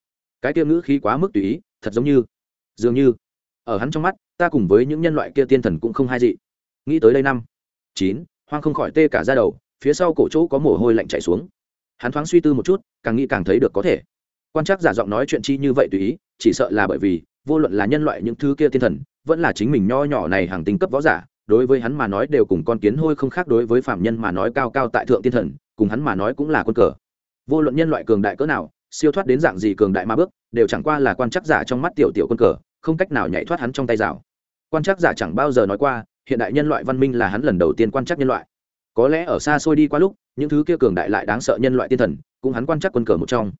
Cái kia ngữ khí quá mức tùy ý, thật giống như, dường như, ở hắn trong mắt, ta cùng với những nhân loại kia tiên thần cũng không hai dị. Nghĩ tới đây năm, chín, hoang không khỏi tê cả ra đầu, phía sau cổ chỗ có mồ hôi lạnh chảy xuống. Hắn thoáng suy tư một chút, càng nghĩ càng thấy được có thể quan trắc giả giọng nói chuyện chi như vậy tùy ý, chỉ sợ là bởi vì, vô luận là nhân loại những thứ kia thiên thần, vẫn là chính mình nho nhỏ này hàng tinh cấp võ giả, đối với hắn mà nói đều cùng con kiến hôi không khác đối với phạm nhân mà nói cao cao tại thượng thiên thần, cùng hắn mà nói cũng là quân cờ. Vô luận nhân loại cường đại cỡ nào, siêu thoát đến dạng gì cường đại ma bước, đều chẳng qua là quan trắc giả trong mắt tiểu tiểu quân cờ, không cách nào nhảy thoát hắn trong tay rào. Quan trắc giả chẳng bao giờ nói qua, hiện đại nhân loại văn minh là hắn lần đầu tiên quan trắc nhân loại. Có lẽ ở xa xôi đi qua lúc, những thứ kia cường đại lại đáng sợ nhân loại tiên thần, cũng hắn quan trắc quân cờ một trong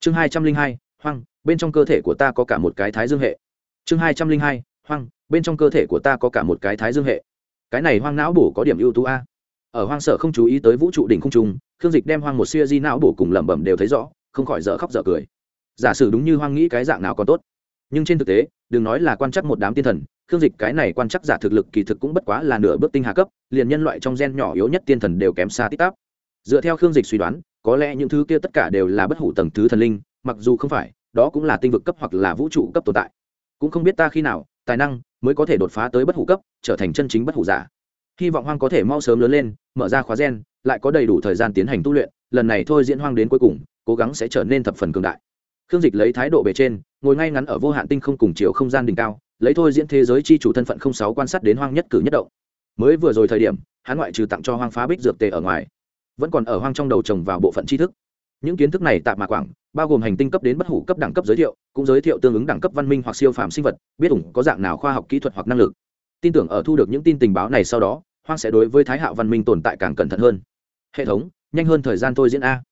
chương hai trăm linh hai, hoang, bên trong cơ thể của ta có cả một cái thái dương hệ. Chương hai trăm linh hai, hoang, bên trong cơ thể của ta có cả một cái thái dương hệ. Cái này hoang não bổ có điểm ưu tú a. Ở hoang sở không chú ý tới vũ trụ đỉnh không trung, khương dịch đem hoang một siêu di não bổ cùng lẩm bẩm đều thấy rõ, không khỏi dở khóc dở cười. Giả sử đúng như hoang nghĩ cái dạng nào còn tốt. Nhưng trên thực tế, đừng nói là quan chắc một đám tiên thần, khương dịch cái này quan chắc giả thực lực kỳ thực cũng bất quá là nửa bước tinh hà cấp, liền nhân loại trong gen nhỏ yếu nhất tiên thần đều kém xa tích tắp dựa theo khương dịch suy đoán, có lẽ những thứ kia tất cả đều là bất hủ tầng thứ thần linh, mặc dù không phải, đó cũng là tinh vực cấp hoặc là vũ trụ cấp tồn tại. Cũng không biết ta khi nào, tài năng mới có thể đột phá tới bất hủ cấp, trở thành chân chính bất hủ giả. Hy vọng hoang có thể mau sớm lớn lên, mở ra khóa gen, lại có đầy đủ thời gian tiến hành tu luyện, lần này thôi diễn hoang đến cuối cùng, cố gắng sẽ trở nên thập phần cường đại. Khương dịch lấy thái độ bề trên, ngồi ngay ngắn ở vô hạn tinh không cùng chiều không gian đỉnh cao, lấy thôi diễn thế giới chi chủ thân phận không sáu quan sát đến hoang nhất cử nhất động. Mới vừa rồi thời điểm, hắn ngoại trừ tặng cho hoang phá bích dược tề ở ngoài vẫn còn ở hoang trong đầu trồng vào bộ phận tri thức. Những kiến thức này tạm mà quảng, bao gồm hành tinh cấp đến bất hủ cấp đẳng cấp giới thiệu, cũng giới thiệu tương ứng đẳng cấp văn minh hoặc siêu phàm sinh vật, biết ủng có dạng nào khoa học kỹ thuật hoặc năng lực. Tin tưởng ở thu được những tin tình báo này sau đó, hoang sẽ đối với thái hạo văn minh tồn tại càng cẩn thận hơn. Hệ thống, nhanh hơn thời gian thôi diễn a.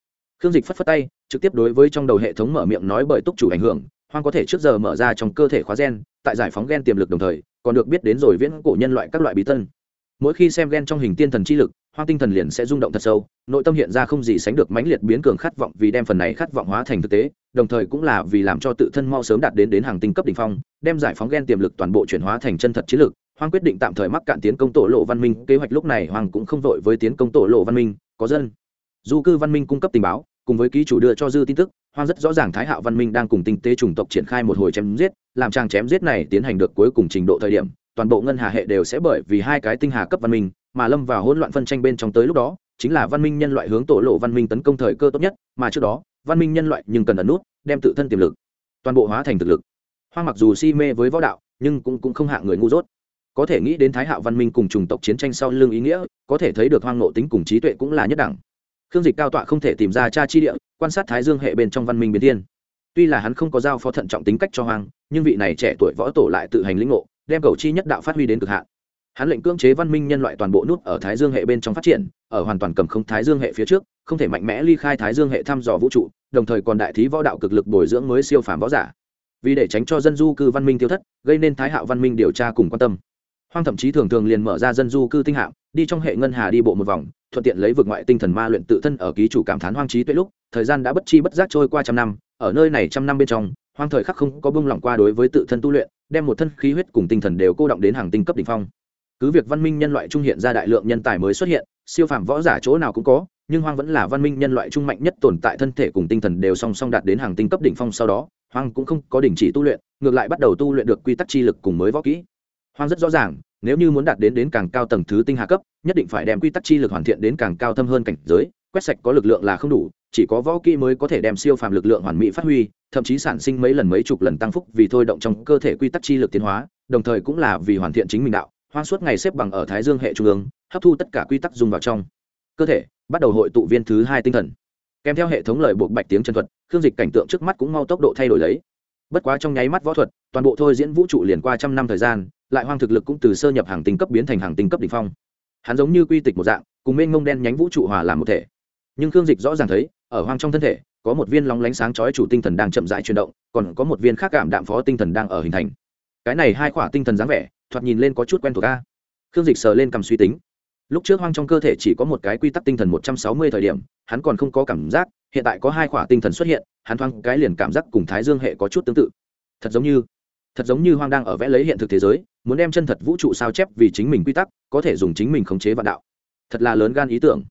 Khương dịch phất phất tay, trực tiếp đối với trong đầu hệ thống mở miệng nói bởi túc chủ ảnh hưởng, hoang có thể trước giờ mở ra trong cơ thể khóa gen, tại giải phóng gen tiềm lực đồng thời, còn được biết đến rồi viễn cổ nhân loại các loại bí tân mỗi khi xem ghen trong hình tiên thần chi lực, hoang tinh thần liền sẽ rung động thật sâu, nội tâm hiện ra không gì sánh được mãnh liệt biến cường khát vọng vì đem phần này khát vọng hóa thành thực tế, đồng thời cũng là vì làm cho tự thân mau sớm đạt đến đến hàng tinh cấp đ ỉ n h phong, đem giải phóng ghen tiềm lực toàn bộ chuyển hóa thành chân thật chiến lực. Hoang quyết định tạm thời mắc cạn tiến công tổ lộ văn minh, kế hoạch lúc này hoàng cũng không vội với tiến công tổ lộ văn minh, có dân. Du cư văn minh cung cấp tình báo, cùng với ký chủ đưa cho dư tin tức, hoang rất rõ ràng thái hạo văn minh đang cùng tinh tế chủng tộc triển khai một hồi chém giết, làm tràng chém giết này tiến hành được cuối cùng trình độ thời điểm toàn bộ ngân hà hệ đều sẽ bởi vì hai cái tinh hà cấp văn minh mà lâm vào hỗn loạn phân tranh bên trong tới lúc đó chính là văn minh nhân loại hướng tổ lộ văn minh tấn công thời cơ tốt nhất mà trước đó văn minh nhân loại nhưng cần ẩn nút đem tự thân tiềm lực toàn bộ hóa thành thực lực. Hoang mặc dù si mê với võ đạo nhưng cũng, cũng không hạ người ngu dốt. Có thể nghĩ đến thái hạo văn minh cùng chủng tộc chiến tranh sau lưng ý nghĩa có thể thấy được hoang nộ tính cùng trí tuệ cũng là nhất đẳng. Khương dịch cao tọa không thể tìm ra cha chi địa quan sát thái dương hệ bên trong văn minh biến thiên. Tuy là hắn không có giao phó thận trọng tính cách cho hoang nhưng vị này trẻ tuổi võ tổ lại tự hành lĩnh ngộ đem cầu chi nhất đạo phát huy đến cực hạn. Hắn lệnh cưỡng chế văn minh nhân loại toàn bộ nút ở thái dương hệ bên trong phát triển, ở hoàn toàn cầm không thái dương hệ phía trước, không thể mạnh mẽ ly khai thái dương hệ thăm dò vũ trụ, đồng thời còn đại thí võ đạo cực lực bồi dưỡng mới siêu phàm võ giả. Vì để tránh cho dân du cư văn minh tiêu thất, gây nên thái hạo văn minh điều tra cùng quan tâm. Hoang thậm chí thường thường liền mở ra dân du cư tinh hạm, đi trong hệ ngân hà đi bộ một vòng, thuận tiện lấy vực ngoại tinh thần ma luyện tự thân ở ký chủ cảm thán hoang trí tuệ lúc, thời gian đã bất chi bất giác trôi qua trăm năm, ở nơi này trăm năm bên trong, hoang thời khắc không có bông lỏng qua đối với tự thân tu luyện đem một thân khí huyết cùng tinh thần đều cô động đến hàng tinh cấp đỉnh phong. Cứ việc văn minh nhân loại trung hiện ra đại lượng nhân tài mới xuất hiện, siêu phàm võ giả chỗ nào cũng có, nhưng hoang vẫn là văn minh nhân loại trung mạnh nhất tồn tại thân thể cùng tinh thần đều song song đạt đến hàng tinh cấp đỉnh phong sau đó, hoang cũng không có đình chỉ tu luyện, ngược lại bắt đầu tu luyện được quy tắc chi lực cùng mới võ kỹ. Hoang rất rõ ràng, nếu như muốn đạt đến đến càng cao tầng thứ tinh hạ cấp, nhất định phải đem quy tắc chi lực hoàn thiện đến càng cao thâm hơn cảnh giới, quét sạch có lực lượng là không đủ chỉ có võ kỹ mới có thể đem siêu phàm lực lượng hoàn mỹ phát huy, thậm chí sản sinh mấy lần mấy chục lần tăng phúc vì thôi động trong cơ thể quy tắc chi lực tiến hóa, đồng thời cũng là vì hoàn thiện chính mình đạo, hoang suốt ngày xếp bằng ở thái dương hệ trung ương, hấp thu tất cả quy tắc dùng vào trong. Cơ thể, bắt đầu hội tụ viên thứ hai tinh thần. Kèm theo hệ thống lời buộc bạch tiếng chân thuật, khương dịch cảnh tượng trước mắt cũng mau tốc độ thay đổi lấy. Bất quá trong nháy mắt võ thuật, toàn bộ thôi diễn vũ trụ liền qua trăm năm thời gian, lại hoang thực lực cũng từ sơ nhập hàng tinh cấp biến thành hàng tinh cấp đ ỉ n h phong. Hắn giống như quy tịch một dạng, cùng mênh mông đen nhánh vũ trụ hòa làm một thể. Nhưng khương dịch rõ ràng thấy ở hoang trong thân thể, có một viên lóng lánh sáng chói chủ tinh thần đang chậm rãi chuyển động, còn có một viên khác cảm đạm phó tinh thần đang ở hình thành. Cái này hai khỏa tinh thần dáng vẻ, thoạt nhìn lên có chút quen thuộc ca khương dịch sờ lên cầm suy tính. Lúc trước hoang trong cơ thể chỉ có một cái quy tắc tinh thần một trăm sáu mươi thời điểm, hắn còn không có cảm giác, hiện tại có hai khỏa tinh thần xuất hiện, hắn thoáng cái liền cảm giác cùng thái dương hệ có chút tương tự. Thật giống như, thật giống như hoang đang ở vẽ lấy hiện thực thế giới, muốn đem chân thật vũ trụ sao chép vì chính mình quy tắc, có thể dùng chính mình khống chế vạn đạo. Thật là lớn gan ý tưởng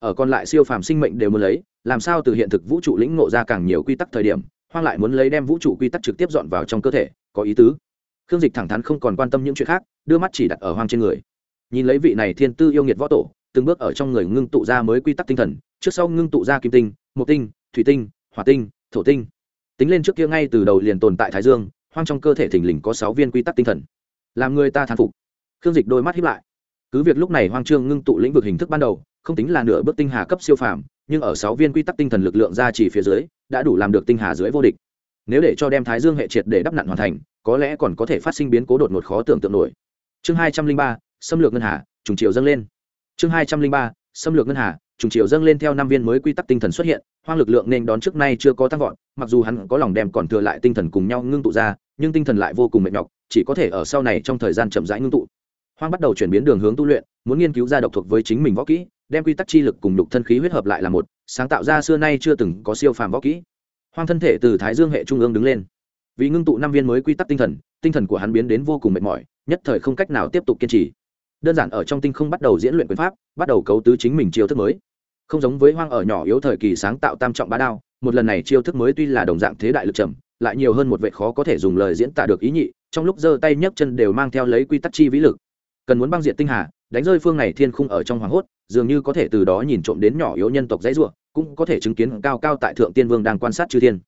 ở còn lại siêu phàm sinh mệnh đều muốn lấy, làm sao từ hiện thực vũ trụ lĩnh ngộ ra càng nhiều quy tắc thời điểm, hoang lại muốn lấy đem vũ trụ quy tắc trực tiếp dọn vào trong cơ thể, có ý tứ. Khương dịch thẳng thắn không còn quan tâm những chuyện khác, đưa mắt chỉ đặt ở hoang trên người. Nhìn lấy vị này thiên tư yêu nghiệt võ tổ, từng bước ở trong người ngưng tụ ra mới quy tắc tinh thần, trước sau ngưng tụ ra kim tinh, mộc tinh, thủy tinh, hỏa tinh, thổ tinh. Tính lên trước kia ngay từ đầu liền tồn tại thái dương, hoang trong cơ thể thình lình có sáu viên quy tắc tinh thần. Làm người ta thán phục. Khương dịch đôi mắt hiếp lại. Cứ việc lúc này hoang trương ngưng tụ lĩnh vực hình thức ban đầu không tính là nửa bước tinh hà cấp siêu phàm, nhưng ở sáu viên quy tắc tinh thần lực lượng ra chỉ phía dưới, đã đủ làm được tinh hà dưới vô địch. Nếu để cho đem thái dương hệ triệt để đắp nặn hoàn thành, có lẽ còn có thể phát sinh biến cố đột ngột khó tưởng tượng nổi. Chương hai trăm linh ba, xâm lược ngân hà, trùng chiều dâng lên. Chương hai trăm linh ba, xâm lược ngân hà, trùng chiều dâng lên theo năm viên mới quy tắc tinh thần xuất hiện, hoang lực lượng nên đón trước nay chưa có tăng vọt, mặc dù hắn có lòng đem còn thừa lại tinh thần cùng nhau ngưng tụ ra, nhưng tinh thần lại vô cùng mệt nhọc, chỉ có thể ở sau này trong thời gian chậm rãi ngưng tụ. Hoang bắt đầu chuyển biến đường hướng tu luyện, muốn nghiên cứu ra độc thuộc với chính mình võ kỹ đem quy tắc chi lực cùng lục thân khí huyết hợp lại là một, sáng tạo ra xưa nay chưa từng có siêu phàm võ kỹ. Hoang thân thể từ thái dương hệ trung ương đứng lên. Vì ngưng tụ năm viên mới quy tắc tinh thần tinh thần của hắn biến đến vô cùng mệt mỏi, nhất thời không cách nào tiếp tục kiên trì. Đơn giản ở trong tinh không bắt đầu diễn luyện quyền pháp, bắt đầu cấu tứ chính mình chiêu thức mới. Không giống với hoang ở nhỏ yếu thời kỳ sáng tạo tam trọng bá đao, một lần này chiêu thức mới tuy là đồng dạng thế đại lực trầm, lại nhiều hơn một vệ khó có thể dùng lời diễn tả được ý nhị, trong lúc giơ tay nhấc chân đều mang theo lấy quy tắc chi vĩ lực. Cần muốn băng diện tinh hà đánh rơi phương này thiên khung ở trong hoàng hốt, dường như có thể từ đó nhìn trộm đến nhỏ yếu nhân tộc dãy ruộng cũng có thể chứng kiến cao cao tại thượng tiên vương đang quan sát chư thiên.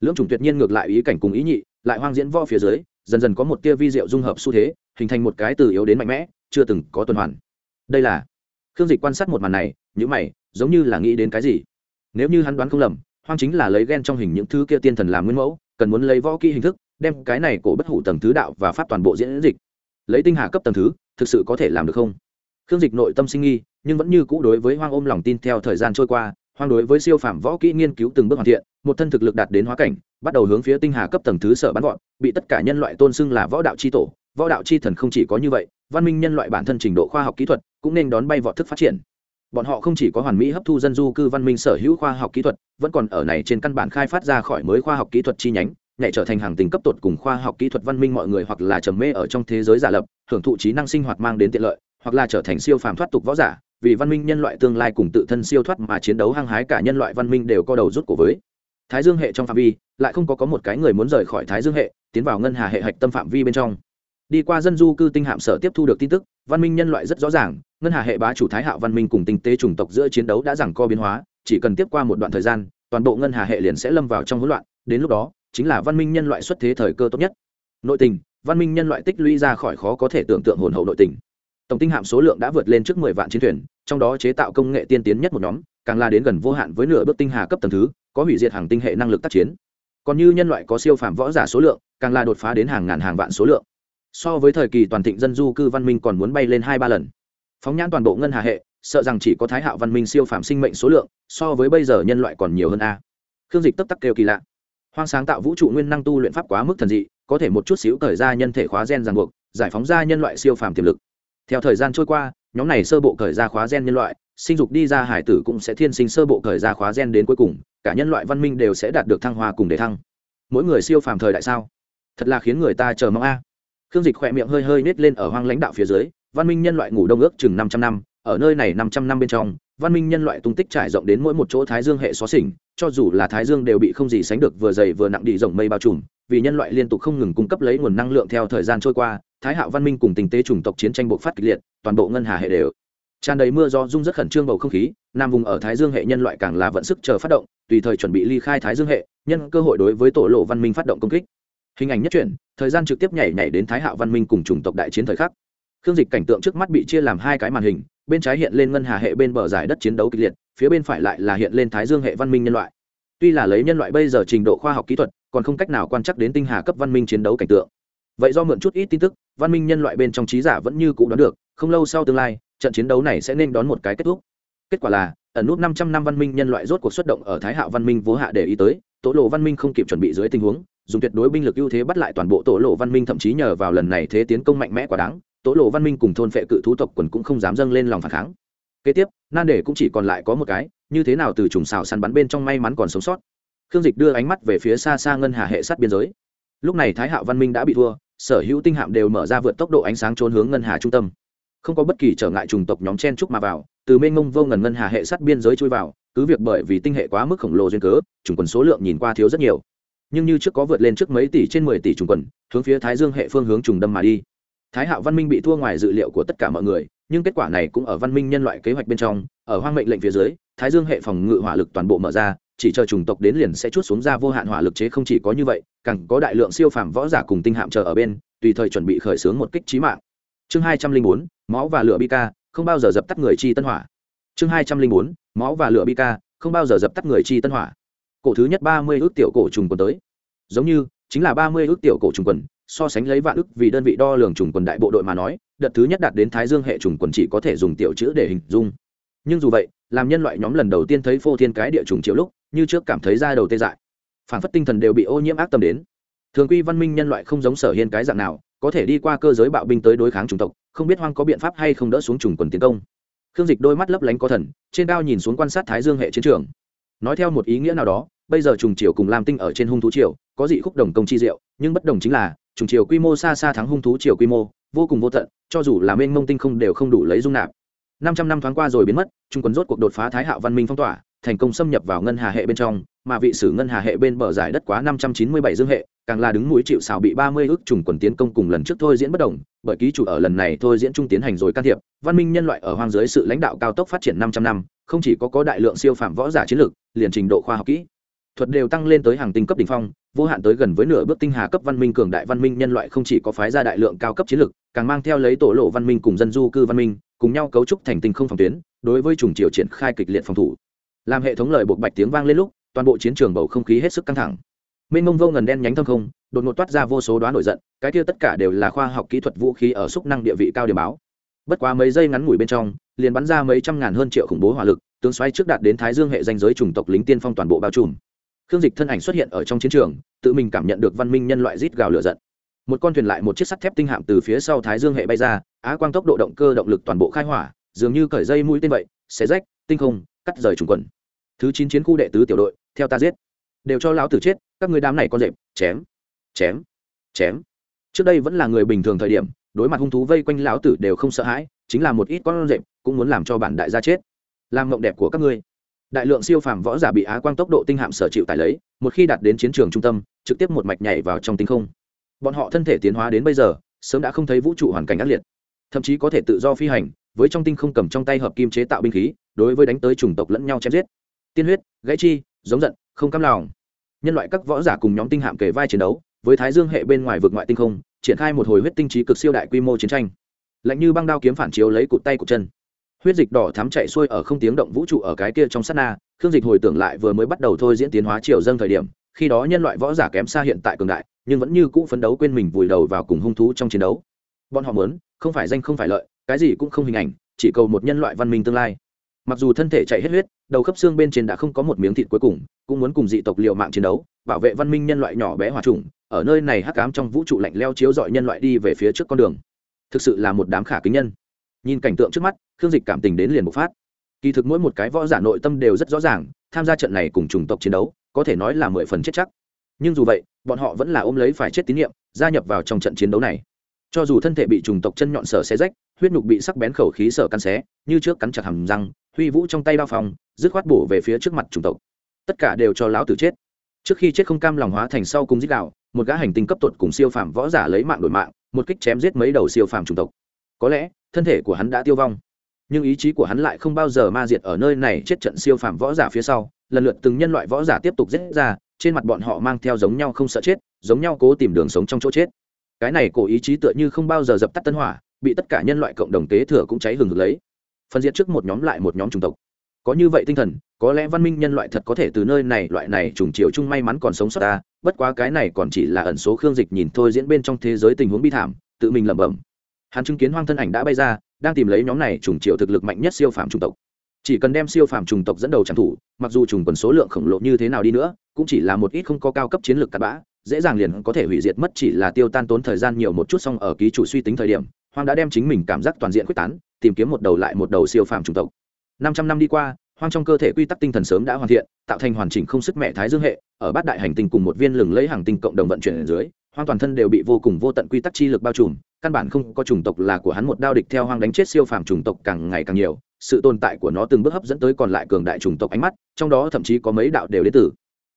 Lưỡng chủng tuyệt nhiên ngược lại ý cảnh cùng ý nhị, lại hoang diễn võ phía dưới, dần dần có một tia vi diệu dung hợp xu thế, hình thành một cái từ yếu đến mạnh mẽ, chưa từng có tuần hoàn. Đây là khương dịch quan sát một màn này nhữ mày, giống như là nghĩ đến cái gì? Nếu như hắn đoán không lầm, hoang chính là lấy ghen trong hình những thứ kia tiên thần làm nguyên mẫu, cần muốn lấy võ kỹ hình thức, đem cái này cổ bất hủ tầng thứ đạo và pháp toàn bộ diễn dịch. Lấy tinh hà cấp tầng thứ, thực sự có thể làm được không? Khương dịch nội tâm sinh nghi, nhưng vẫn như cũ đối với hoang ôm lòng tin theo thời gian trôi qua, hoang đối với siêu phàm võ kỹ nghiên cứu từng bước hoàn thiện, một thân thực lực đạt đến hóa cảnh, bắt đầu hướng phía tinh hà cấp tầng thứ sở bắn gọn, bị tất cả nhân loại tôn xưng là võ đạo c h i tổ. Võ đạo c h i thần không chỉ có như vậy, văn minh nhân loại bản thân trình độ khoa học kỹ thuật cũng nên đón bay vọt thức phát triển. Bọn họ không chỉ có hoàn mỹ hấp thu dân du cư văn minh sở hữu khoa học kỹ thuật, vẫn còn ở này trên căn bản khai phát ra khỏi mới khoa học kỹ thuật chi nhánh, nhảy trở thành hàng tình cấp tột cùng khoa học kỹ thuật văn minh mọi người hoặc là trầm mê ở trong thế giới giả lập, hưởng thụ trí năng sinh hoạt mang đến tiện lợi hoặc là trở thành siêu phàm thoát tục võ giả, vì văn minh nhân loại tương lai cùng tự thân siêu thoát mà chiến đấu hăng hái cả nhân loại văn minh đều co đầu rút cổ với. Thái dương hệ trong phạm vi, lại không có có một cái người muốn rời khỏi thái dương hệ, tiến vào ngân hà hệ hạch tâm phạm vi bên trong. Đi qua dân du cư tinh hạm sở tiếp thu được tin tức, văn minh nhân loại rất rõ ràng, ngân hà hệ bá chủ thái hạo văn minh cùng tinh tế chủng tộc giữa chiến đấu đã rằng co biến hóa, chỉ cần tiếp qua một đoạn thời gian, toàn bộ ngân hà hệ liền sẽ lâm vào trong hỗn loạn, đến lúc đó, chính là văn minh nhân loại xuất thế thời cơ tốt nhất. Nội tình, văn minh nhân loại tích lũy ra khỏi khó có thể tưởng tượng hồn hậu nội tình tổng tinh hạm số lượng đã vượt lên trước mười vạn chiến thuyền, trong đó chế tạo công nghệ tiên tiến nhất một nhóm, càng là đến gần vô hạn với nửa bước tinh hà cấp tầng thứ, có hủy diệt hàng tinh hệ năng lực tác chiến. Còn như nhân loại có siêu phàm võ giả số lượng, càng là đột phá đến hàng ngàn hàng vạn số lượng. So với thời kỳ toàn thịnh dân du cư văn minh còn muốn bay lên hai ba lần. Phóng nhãn toàn bộ ngân hà hệ, sợ rằng chỉ có thái hạo văn minh siêu phàm sinh mệnh số lượng, so với bây giờ nhân loại còn nhiều hơn a. Khương dịch tấp tắc kêu kỳ lạ. Hoang sáng tạo vũ trụ nguyên năng tu luyện pháp quá mức thần dị, có thể một chút xíu cởi ra nhân thể khóa gen ràng buộc, giải phóng ra nhân loại siêu phàm tiềm lực theo thời gian trôi qua, nhóm này sơ bộ khởi ra khóa gen nhân loại, sinh dục đi ra hải tử cũng sẽ thiên sinh sơ bộ khởi ra khóa gen đến cuối cùng, cả nhân loại văn minh đều sẽ đạt được thăng hoa cùng để thăng. Mỗi người siêu phàm thời đại sao? Thật là khiến người ta chờ mong a. Khương dịch khỏe miệng hơi hơi nết lên ở hoang lãnh đạo phía dưới, văn minh nhân loại ngủ đông ước chừng năm trăm năm, ở nơi này năm trăm năm bên trong, văn minh nhân loại tung tích trải rộng đến mỗi một chỗ thái dương hệ xóa xỉnh, cho dù là thái dương đều bị không gì sánh được vừa dày vừa nặng đi rộng mây bao trùm, vì nhân loại liên tục không ngừng cung cấp lấy nguồn năng lượng theo thời gian trôi qua thái hạo văn minh cùng tình tế chủng tộc chiến tranh bộc phát kịch liệt, toàn bộ ngân hà hệ đều. Tràn đầy mưa do rung rất khẩn trương bầu không khí, nam vùng ở thái dương hệ nhân loại càng là vận sức chờ phát động, tùy thời chuẩn bị ly khai thái dương hệ, nhân cơ hội đối với tổ lộ văn minh phát động công kích. Hình ảnh nhất truyện thời gian trực tiếp nhảy nhảy đến thái hạo văn minh cùng chủng tộc đại chiến thời khắc. Khương dịch cảnh tượng trước mắt bị chia làm hai cái màn hình, bên trái hiện lên ngân hà hệ bên bờ giải đất chiến đấu kịch liệt, phía bên phải lại là hiện lên thái dương hệ văn minh nhân loại. Tuy là lấy nhân loại bây giờ trình độ khoa học kỹ thuật, còn không cách nào quan trắc đến tinh hà cấp văn minh chiến đấu cảnh tượng vậy do mượn chút ít tin tức, văn minh nhân loại bên trong trí giả vẫn như c ũ đoán được, không lâu sau tương lai, trận chiến đấu này sẽ nên đón một cái kết thúc. Kết quả là, ẩn nút năm trăm năm văn minh nhân loại rốt cuộc xuất động ở thái hạo văn minh vô hạ để ý tới, tổ lộ văn minh không kịp chuẩn bị dưới tình huống, dùng tuyệt đối binh lực ưu thế bắt lại toàn bộ tổ lộ văn minh, thậm chí nhờ vào lần này thế tiến công mạnh mẽ quá đáng, tổ lộ văn minh cùng thôn phệ cự thú tộc quần cũng không dám dâng lên lòng phản kháng. Kế tiếp, nan đề cũng chỉ còn lại có một cái, như thế nào từ trùng xào săn bắn bên trong may mắn còn sống sót. Khương dịch đưa ánh mắt về phía xa xa ngân hà hệ sát biên giới. Lúc này thái hạo văn minh đã bị thua sở hữu tinh hạm đều mở ra vượt tốc độ ánh sáng trốn hướng ngân hà trung tâm. Không có bất kỳ trở ngại trùng tộc nhóm chen trúc mà vào, từ mênh mông vô ngần ngân hà hệ sát biên giới chui vào, cứ việc bởi vì tinh hệ quá mức khổng lồ duyên cớ trùng quần số lượng nhìn qua thiếu rất nhiều. Nhưng như trước có vượt lên trước mấy tỷ trên mười tỷ trùng quần, hướng phía thái dương hệ phương hướng trùng đâm mà đi. Thái hạo văn minh bị thua ngoài dự liệu của tất cả mọi người, nhưng kết quả này cũng ở văn minh nhân loại kế hoạch bên trong, ở hoang mệnh lệnh phía dưới, thái dương hệ phòng ngự hỏa lực toàn bộ mở ra chỉ chờ chủng tộc đến liền sẽ chút xuống ra vô hạn hỏa lực chế không chỉ có như vậy, càng có đại lượng siêu phàm võ giả cùng tinh hạm chờ ở bên, tùy thời chuẩn bị khởi xướng một kích trí mạng. Chương hai trăm linh bốn, máu và lửa bi ca, không bao giờ dập tắt người chi tân hỏa. Chương hai trăm linh bốn, máu và lửa bi ca, không bao giờ dập tắt người chi tân hỏa. Cổ thứ nhất ba mươi ước tiểu cổ trùng quần tới. Giống như, chính là ba mươi ước tiểu cổ trùng quần, so sánh lấy vạn ước vì đơn vị đo lường trùng quần đại bộ đội mà nói, đợt thứ nhất đạt đến thái dương hệ trùng quần chỉ có thể dùng tiểu chữ để hình dung. Nhưng dù vậy, làm nhân loại nhóm lần đầu tiên thấy phô thiên cái địa trùng triệu lúc như trước cảm thấy da đầu tê dại. Phản phất tinh thần đều bị ô nhiễm ác tâm đến. Thường quy văn minh nhân loại không giống sở hiên cái dạng nào, có thể đi qua cơ giới bạo binh tới đối kháng chủng tộc, không biết hoang có biện pháp hay không đỡ xuống trùng quần tiến công. Khương dịch đôi mắt lấp lánh có thần, trên cao nhìn xuống quan sát thái dương hệ chiến trường. Nói theo một ý nghĩa nào đó, bây giờ trùng triều cùng làm tinh ở trên hung thú triều, có dị khúc đồng công chi diệu, nhưng bất đồng chính là, trùng triều quy mô xa xa thắng hung thú triều quy mô, vô cùng vô tận, cho dù là mênh mông tinh không đều không đủ lấy dung nạp. Năm trăm năm thoáng qua rồi biến mất trung quân rốt cuộc đột phá thái hạo văn minh phong tỏa thành công xâm nhập vào ngân hà hệ bên trong, mà vị sử ngân hà hệ bên bờ giải đất quá năm trăm chín mươi bảy dương hệ, càng là đứng mũi chịu xào bị ba mươi ước trùng quần tiến công cùng lần trước thôi diễn bất đồng bởi ký chủ ở lần này thôi diễn trung tiến hành rồi can thiệp, văn minh nhân loại ở hoang dưới sự lãnh đạo cao tốc phát triển năm trăm năm, không chỉ có có đại lượng siêu phạm võ giả chiến lược, liền trình độ khoa học kỹ thuật đều tăng lên tới hàng tinh cấp đỉnh phong, vô hạn tới gần với nửa bước tinh hà cấp văn minh cường đại văn minh nhân loại không chỉ có phái ra đại lượng cao cấp chiến lược, càng mang theo lấy tổ lộ văn minh cùng dân du cư văn minh, cùng nhau cấu trúc thành tinh không phòng tuyến, đối với trùng triều triển khai kịch liệt phòng thủ làm hệ thống lời buộc bạch tiếng vang lên lúc, toàn bộ chiến trường bầu không khí hết sức căng thẳng. Mênh mông vô ngần đen nhánh thâm không, đột ngột toát ra vô số đoán nổi giận, cái kia tất cả đều là khoa học kỹ thuật vũ khí ở xúc năng địa vị cao điểm báo. Bất quá mấy giây ngắn ngủi bên trong, liền bắn ra mấy trăm ngàn hơn triệu khủng bố hỏa lực, tướng xoáy trước đạt đến thái dương hệ danh giới chủng tộc lính tiên phong toàn bộ bao trùm. Khương dịch thân ảnh xuất hiện ở trong chiến trường, tự mình cảm nhận được văn minh nhân loại rít gào lửa giận. Một con thuyền lại một chiếc sắt thép tinh hạm từ phía sau thái dương hệ bay ra, á quang tốc độ động cơ động lực toàn bộ khai hỏa, dường như cởi dây mũi tên vậy, xé rách, tinh không, cắt rời trùng quần thứ chín chiến khu đệ tứ tiểu đội, theo ta giết. Đều cho lão tử chết, các người đám này con rệp, chém chém chém. Trước đây vẫn là người bình thường thời điểm, đối mặt hung thú vây quanh lão tử đều không sợ hãi, chính là một ít con rệp cũng muốn làm cho bản đại gia chết. Làm mộng đẹp của các ngươi. Đại lượng siêu phàm võ giả bị á quang tốc độ tinh hạm sở chịu tải lấy, một khi đạt đến chiến trường trung tâm, trực tiếp một mạch nhảy vào trong tinh không. Bọn họ thân thể tiến hóa đến bây giờ, sớm đã không thấy vũ trụ hoàn cảnh ác liệt. Thậm chí có thể tự do phi hành, với trong tinh không cầm trong tay hợp kim chế tạo binh khí, đối với đánh tới chủng tộc lẫn nhau chém giết tiên huyết, gãy chi, giống giận, không cam lòng. Nhân loại các võ giả cùng nhóm tinh hạm kề vai chiến đấu, với thái dương hệ bên ngoài vực ngoại tinh không, triển khai một hồi huyết tinh trí cực siêu đại quy mô chiến tranh. Lạnh như băng đao kiếm phản chiếu lấy cụt tay cụt chân. Huyết dịch đỏ thắm chạy xuôi ở không tiếng động vũ trụ ở cái kia trong sát na, khương dịch hồi tưởng lại vừa mới bắt đầu thôi diễn tiến hóa triều dâng thời điểm, khi đó nhân loại võ giả kém xa hiện tại cường đại, nhưng vẫn như cũ phấn đấu quên mình vùi đầu vào cùng hung thú trong chiến đấu. Bọn họ muốn, không phải danh không phải lợi, cái gì cũng không hình ảnh, chỉ cầu một nhân loại văn minh tương lai mặc dù thân thể chạy hết huyết, đầu khớp xương bên trên đã không có một miếng thịt cuối cùng, cũng muốn cùng dị tộc liệu mạng chiến đấu, bảo vệ văn minh nhân loại nhỏ bé hòa trùng, ở nơi này hắc ám trong vũ trụ lạnh leo chiếu dọi nhân loại đi về phía trước con đường. Thực sự là một đám khả kính nhân. Nhìn cảnh tượng trước mắt, khương dịch cảm tình đến liền bộc phát. Kỳ thực mỗi một cái võ giả nội tâm đều rất rõ ràng, tham gia trận này cùng chủng tộc chiến đấu, có thể nói là mười phần chết chắc. Nhưng dù vậy, bọn họ vẫn là ôm lấy phải chết tín nhiệm, gia nhập vào trong trận chiến đấu này. Cho dù thân thể bị trùng tộc chân nhọn sở xé rách, huyết nhục bị sắc bén khẩu khí sở căn xé, như trước cắn chặt hầm răng huy vũ trong tay bao phòng, dứt khoát bổ về phía trước mặt chủng tộc. Tất cả đều cho lão tử chết. Trước khi chết không cam lòng hóa thành sau cùng giết đạo một gã hành tinh cấp tột cùng siêu phàm võ giả lấy mạng đổi mạng, một kích chém giết mấy đầu siêu phàm chủng tộc. Có lẽ, thân thể của hắn đã tiêu vong, nhưng ý chí của hắn lại không bao giờ ma diệt ở nơi này chết trận siêu phàm võ giả phía sau. Lần lượt từng nhân loại võ giả tiếp tục giết ra, trên mặt bọn họ mang theo giống nhau không sợ chết, giống nhau cố tìm đường sống trong chỗ chết. Cái này cổ ý chí tựa như không bao giờ dập tắt tân hỏa, bị tất cả nhân loại cộng đồng kế thừa cũng cháy hừng hực lấy phân diệt trước một nhóm lại một nhóm chủng tộc. Có như vậy tinh thần, có lẽ văn minh nhân loại thật có thể từ nơi này, loại này trùng chiều chung may mắn còn sống sót ta, bất quá cái này còn chỉ là ẩn số khương dịch nhìn thôi diễn bên trong thế giới tình huống bi thảm, tự mình lẩm bẩm. Hắn chứng kiến hoang thân ảnh đã bay ra, đang tìm lấy nhóm này trùng chiều thực lực mạnh nhất siêu phàm chủng tộc. Chỉ cần đem siêu phàm chủng tộc dẫn đầu trang thủ, mặc dù trùng quần số lượng khổng lồ như thế nào đi nữa, cũng chỉ là một ít không có cao cấp chiến lược cặn bã, dễ dàng liền có thể hủy diệt mất chỉ là tiêu tan tốn thời gian nhiều một chút xong ở ký chủ suy tính thời điểm, hoang đã đem chính mình cảm giác toàn diện quyết tán tìm kiếm một đầu lại một đầu siêu phàm chủng tộc. Năm trăm năm đi qua, hoang trong cơ thể quy tắc tinh thần sớm đã hoàn thiện, tạo thành hoàn chỉnh không sức mẹ thái dương hệ, ở bát đại hành tinh cùng một viên lừng lấy hàng tinh cộng đồng vận chuyển ở dưới, hoang toàn thân đều bị vô cùng vô tận quy tắc chi lực bao trùm, căn bản không có chủng tộc là của hắn một đao địch theo hoang đánh chết siêu phàm chủng tộc càng ngày càng nhiều, sự tồn tại của nó từng bước hấp dẫn tới còn lại cường đại chủng tộc ánh mắt, trong đó thậm chí có mấy đạo đều đến từ.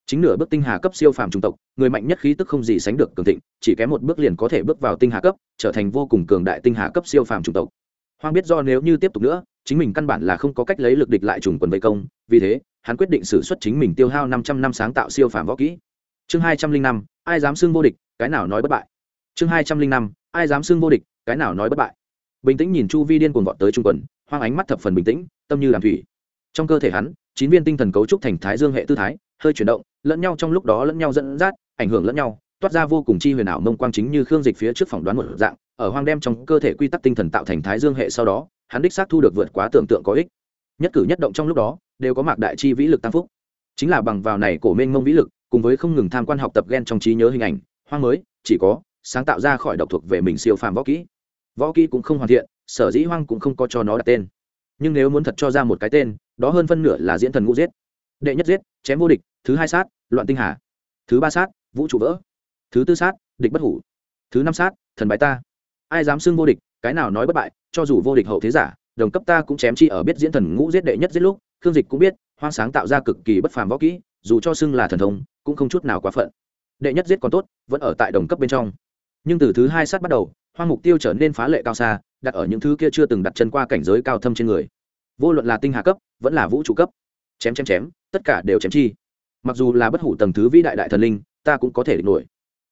Chính nửa bước tinh hà cấp siêu phàm chủng tộc, người mạnh nhất khí tức không gì sánh được cường thịnh, chỉ kém một bước liền có thể bước vào tinh hà cấp, trở thành vô cùng cường đại tinh hà cấp siêu phàm chủng tộc hoang biết do nếu như tiếp tục nữa, chính mình căn bản là không có cách lấy lực địch lại trùng quần vây công, vì thế, hắn quyết định xử suất chính mình tiêu hao năm trăm năm sáng tạo siêu phàm võ kỹ. Chương hai trăm linh năm, ai dám xưng vô địch, cái nào nói bất bại. Chương hai trăm linh năm, ai dám xưng vô địch, cái nào nói bất bại. Bình tĩnh nhìn chu vi điên cuồng vọt tới trung quần, hoang ánh mắt thập phần bình tĩnh, tâm như làm thủy. Trong cơ thể hắn, chín viên tinh thần cấu trúc thành thái dương hệ tư thái, hơi chuyển động, lẫn nhau trong lúc đó lẫn nhau dẫn dắt, ảnh hưởng lẫn nhau toát ra vô cùng chi huyền ảo mông quang chính như khương dịch phía trước phỏng đoán một dạng, ở hoang đem trong cơ thể quy tắc tinh thần tạo thành thái dương hệ sau đó, hắn đích xác thu được vượt quá tưởng tượng có ích. Nhất cử nhất động trong lúc đó, đều có mạc đại chi vĩ lực tăng phúc. Chính là bằng vào này cổ mênh mông vĩ lực, cùng với không ngừng tham quan học tập ghen trong trí nhớ hình ảnh, hoang mới, chỉ có sáng tạo ra khỏi độc thuộc về mình siêu phàm võ kỹ. Võ kỹ cũng không hoàn thiện, sở dĩ hoang cũng không có cho nó đặt tên. Nhưng nếu muốn thật cho ra một cái tên, đó hơn phân nửa là diễn thần ngũ giết. Đệ nhất giết, chém vô địch, thứ hai sát, loạn tinh hà. Thứ ba sát, vũ trụ vỡ thứ tư sát, địch bất hủ. Thứ năm sát, thần bái ta. Ai dám xưng vô địch, cái nào nói bất bại, cho dù vô địch hậu thế giả, đồng cấp ta cũng chém chi ở biết diễn thần ngũ giết đệ nhất giết lúc, khương dịch cũng biết, hoang sáng tạo ra cực kỳ bất phàm võ kỹ, dù cho xưng là thần thông, cũng không chút nào quá phận. Đệ nhất giết còn tốt, vẫn ở tại đồng cấp bên trong. Nhưng từ thứ hai sát bắt đầu, hoang mục tiêu trở nên phá lệ cao xa, đặt ở những thứ kia chưa từng đặt chân qua cảnh giới cao thâm trên người. Vô luận là tinh hà cấp, vẫn là vũ trụ cấp. Chém chém chém, tất cả đều chém chi. Mặc dù là bất hủ tầng thứ vĩ đại đại thần linh, ta cũng có thể địch nổi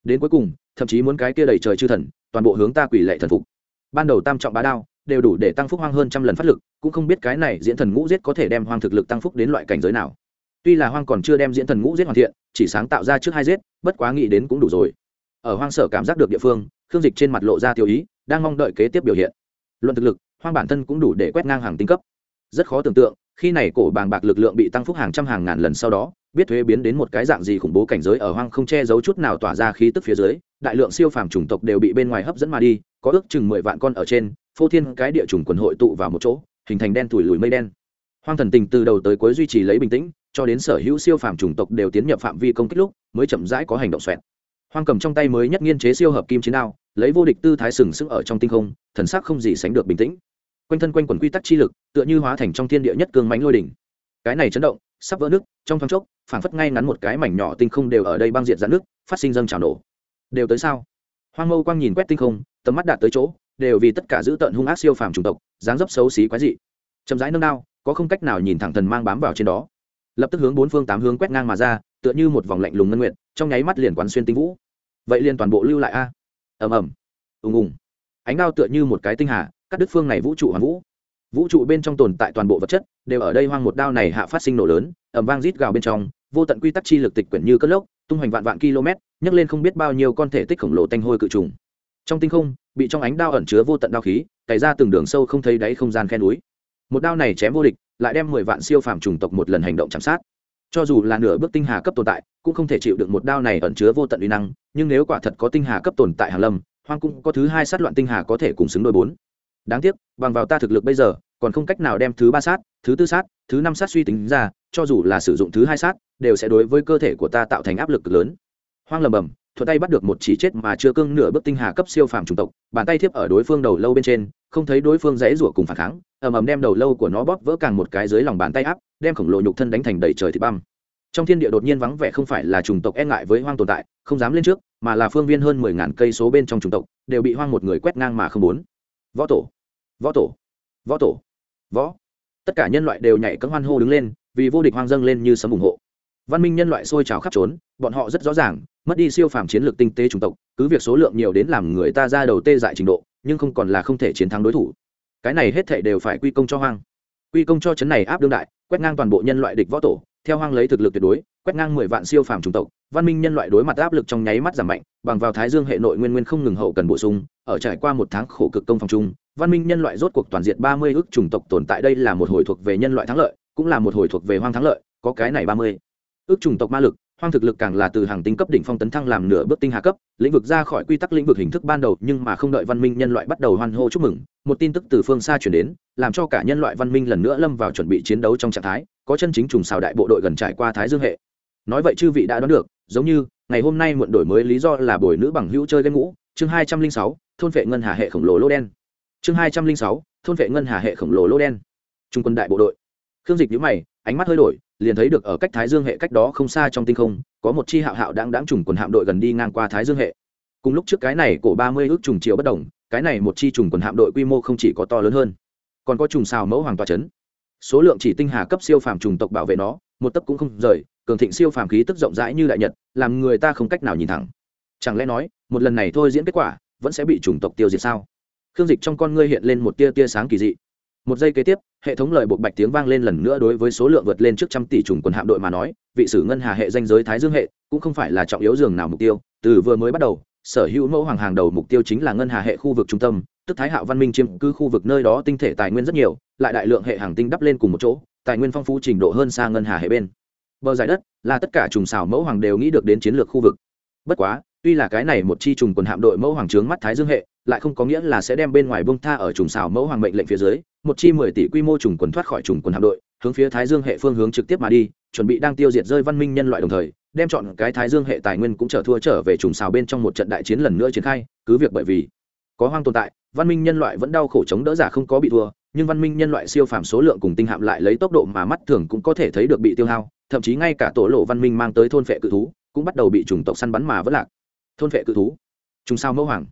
đến cuối cùng, thậm chí muốn cái kia đầy trời chư thần, toàn bộ hướng ta quỷ lệ thần phục. Ban đầu tam trọng bá đao đều đủ để tăng phúc hoang hơn trăm lần phát lực, cũng không biết cái này diễn thần ngũ giết có thể đem hoang thực lực tăng phúc đến loại cảnh giới nào. Tuy là hoang còn chưa đem diễn thần ngũ giết hoàn thiện, chỉ sáng tạo ra trước hai giết, bất quá nghĩ đến cũng đủ rồi. Ở hoang sở cảm giác được địa phương, khương dịch trên mặt lộ ra tiêu ý, đang mong đợi kế tiếp biểu hiện. Luận thực lực, hoang bản thân cũng đủ để quét ngang hàng tinh cấp. Rất khó tưởng tượng, khi này cổ bàng bạc lực lượng bị tăng phúc hàng trăm hàng ngàn lần sau đó biết thuế biến đến một cái dạng gì khủng bố cảnh giới ở hoang không che giấu chút nào tỏa ra khí tức phía dưới, đại lượng siêu phàm chủng tộc đều bị bên ngoài hấp dẫn mà đi, có ước chừng mười vạn con ở trên, phô thiên cái địa chủng quần hội tụ vào một chỗ, hình thành đen thủi lùi mây đen. Hoang thần tình từ đầu tới cuối duy trì lấy bình tĩnh, cho đến sở hữu siêu phàm chủng tộc đều tiến nhập phạm vi công kích lúc, mới chậm rãi có hành động xoẹt. Hoang cầm trong tay mới nhất nghiên chế siêu hợp kim chiến đao, lấy vô địch tư thái sừng sững ở trong tinh không, thần sắc không gì sánh được bình tĩnh. Quanh thân quanh quần quy tắc chi lực, tựa như hóa thành trong thiên địa nhất cương mánh lôi đỉnh. Cái này chấn động sắp vỡ nước, trong thoáng chốc, phảng phất ngay ngắn một cái mảnh nhỏ tinh không đều ở đây băng diện dạn nước, phát sinh dâng trào nổ. Đều tới sao? Hoang mâu quang nhìn quét tinh không, tầm mắt đạt tới chỗ, đều vì tất cả giữ tận hung ác siêu phàm chủng tộc, dáng dấp xấu xí quái dị. Chậm rãi nâng đao, có không cách nào nhìn thẳng thần mang bám vào trên đó. Lập tức hướng bốn phương tám hướng quét ngang mà ra, tựa như một vòng lạnh lùng ngân nguyện trong nháy mắt liền quán xuyên tinh vũ. Vậy liền toàn bộ lưu lại a. Ầm ầm. Ùng ùng. Ánh đao tựa như một cái tinh hà, cắt đứt phương này vũ trụ hoàng vũ vũ trụ bên trong tồn tại toàn bộ vật chất, đều ở đây hoang một đao này hạ phát sinh nổ lớn ẩm vang rít gào bên trong, vô tận quy tắc chi lực tịch quyển như cất lốc, tung hoành vạn vạn km, nhấc lên không biết bao nhiêu con thể tích khổng lồ tanh hôi cự trùng. Trong tinh không, bị trong ánh đao ẩn chứa vô tận đao khí, cày ra từng đường sâu không thấy đáy không gian khe núi. Một đao này chém vô địch, lại đem mười vạn siêu phàm chủng tộc một lần hành động chạm sát. Cho dù là nửa bước tinh hà cấp tồn tại, cũng không thể chịu được một đao này ẩn chứa vô tận uy năng, nhưng nếu quả thật có tinh hà cấp tồn tại hàn lâm, hoang cũng có thứ hai sát loạn tinh hà có thể cùng xứng đôi bốn đáng tiếc, bằng vào ta thực lực bây giờ, còn không cách nào đem thứ ba sát, thứ tư sát, thứ năm sát suy tính ra, cho dù là sử dụng thứ hai sát, đều sẽ đối với cơ thể của ta tạo thành áp lực cực lớn. Hoang lầm bầm, thuận tay bắt được một chỉ chết mà chưa cưng nửa bước tinh hà cấp siêu phàm chủng tộc, bàn tay thiếp ở đối phương đầu lâu bên trên, không thấy đối phương dãy rủa cùng phản kháng, ầm ầm đem đầu lâu của nó bóp vỡ càng một cái dưới lòng bàn tay áp, đem khổng lồ nhục thân đánh thành đầy trời thịt băm. Trong thiên địa đột nhiên vắng vẻ không phải là chủng tộc e ngại với hoang tồn tại, không dám lên trước, mà là phương viên hơn mười ngàn cây số bên trong chủng tộc, đều bị hoang một người quét ngang mà không muốn võ tổ võ tổ. Võ tổ. Võ. Tất cả nhân loại đều nhảy cấm hoan hô đứng lên, vì vô địch hoang dâng lên như sấm ủng hộ. Văn minh nhân loại sôi trào khắp trốn, bọn họ rất rõ ràng, mất đi siêu phàm chiến lược tinh tế chủng tộc, cứ việc số lượng nhiều đến làm người ta ra đầu tê dại trình độ, nhưng không còn là không thể chiến thắng đối thủ. Cái này hết thể đều phải quy công cho hoang. Quy công cho chấn này áp đương đại, quét ngang toàn bộ nhân loại địch võ tổ theo hoang lấy thực lực tuyệt đối, quét ngang mười vạn siêu phàm chủng tộc, văn minh nhân loại đối mặt áp lực trong nháy mắt giảm mạnh, bằng vào thái dương hệ nội nguyên nguyên không ngừng hậu cần bổ sung, ở trải qua một tháng khổ cực công phòng chung, văn minh nhân loại rốt cuộc toàn diện ba mươi ước chủng tộc tồn tại đây là một hồi thuộc về nhân loại thắng lợi, cũng là một hồi thuộc về hoang thắng lợi, có cái này ba mươi ước chủng tộc ma lực hoang thực lực càng là từ hàng tinh cấp đỉnh phong tấn thăng làm nửa bước tinh hạ cấp, lĩnh vực ra khỏi quy tắc lĩnh vực hình thức ban đầu, nhưng mà không đợi văn minh nhân loại bắt đầu hoan hô chúc mừng, một tin tức từ phương xa chuyển đến, làm cho cả nhân loại văn minh lần nữa lâm vào chuẩn bị chiến đấu trong trạng thái, có chân chính trùng xào đại bộ đội gần trải qua thái dương hệ. Nói vậy chư vị đã đoán được, giống như, ngày hôm nay muộn đổi mới lý do là buổi nữ bằng hữu chơi game ngũ, chương hai trăm linh sáu, thôn vệ ngân hà hệ khổng lồ lô đen. Chương hai trăm linh sáu, thôn vệ ngân hà hệ khổng lồ lô đen. Trung quân đại bộ đội. Khương dịch nhữ mày, ánh mắt hơi đổi liền thấy được ở cách thái dương hệ cách đó không xa trong tinh không, có một chi hạo hạo đang đáng trùng quần hạm đội gần đi ngang qua thái dương hệ. Cùng lúc trước cái này cổ ba mươi ước trùng chiều bất đồng, cái này một chi trùng quần hạm đội quy mô không chỉ có to lớn hơn, còn có trùng xào mẫu hoàng tòa trấn số lượng chỉ tinh hà cấp siêu phàm trùng tộc bảo vệ nó, một tấc cũng không rời, cường thịnh siêu phàm khí tức rộng rãi như đại nhật, làm người ta không cách nào nhìn thẳng. Chẳng lẽ nói, một lần này thôi diễn kết quả, vẫn sẽ bị chủng tộc tiêu diệt sao? Khương dịch trong con ngươi hiện lên một tia tia sáng kỳ dị một giây kế tiếp, hệ thống lời buộc bạch tiếng vang lên lần nữa đối với số lượng vượt lên trước trăm tỷ trùng quần hạm đội mà nói, vị sử ngân hà hệ danh giới thái dương hệ cũng không phải là trọng yếu dường nào mục tiêu. Từ vừa mới bắt đầu, sở hữu mẫu hoàng hàng đầu mục tiêu chính là ngân hà hệ khu vực trung tâm, tức thái hạo văn minh chiếm cứ khu vực nơi đó tinh thể tài nguyên rất nhiều, lại đại lượng hệ hàng tinh đắp lên cùng một chỗ, tài nguyên phong phú trình độ hơn xa ngân hà hệ bên. Bờ giải đất là tất cả trùng xào mẫu hoàng đều nghĩ được đến chiến lược khu vực. Bất quá tuy là cái này một chi trùng quần hạm đội mẫu hoàng trướng mắt thái dương hệ, lại không có nghĩa là sẽ đem bên ngoài bông tha ở trùng xào mẫu hoàng mệnh lệnh phía dưới, một chi mười tỷ quy mô trùng quần thoát khỏi trùng quần hạm đội, hướng phía thái dương hệ phương hướng trực tiếp mà đi, chuẩn bị đang tiêu diệt rơi văn minh nhân loại đồng thời, đem chọn cái thái dương hệ tài nguyên cũng trở thua trở về trùng xào bên trong một trận đại chiến lần nữa triển khai, cứ việc bởi vì có hoang tồn tại, văn minh nhân loại vẫn đau khổ chống đỡ giả không có bị thua, nhưng văn minh nhân loại siêu phàm số lượng cùng tinh hạm lại lấy tốc độ mà mắt thường cũng có thể thấy được bị tiêu hao, thậm chí ngay cả tổ lộ văn minh mang tới thôn phệ cự thú, cũng bắt đầu bị chủng tộc săn bắn mà vẫn lạc thôn vệ cự thú. Trùng sao mẫu hoàng.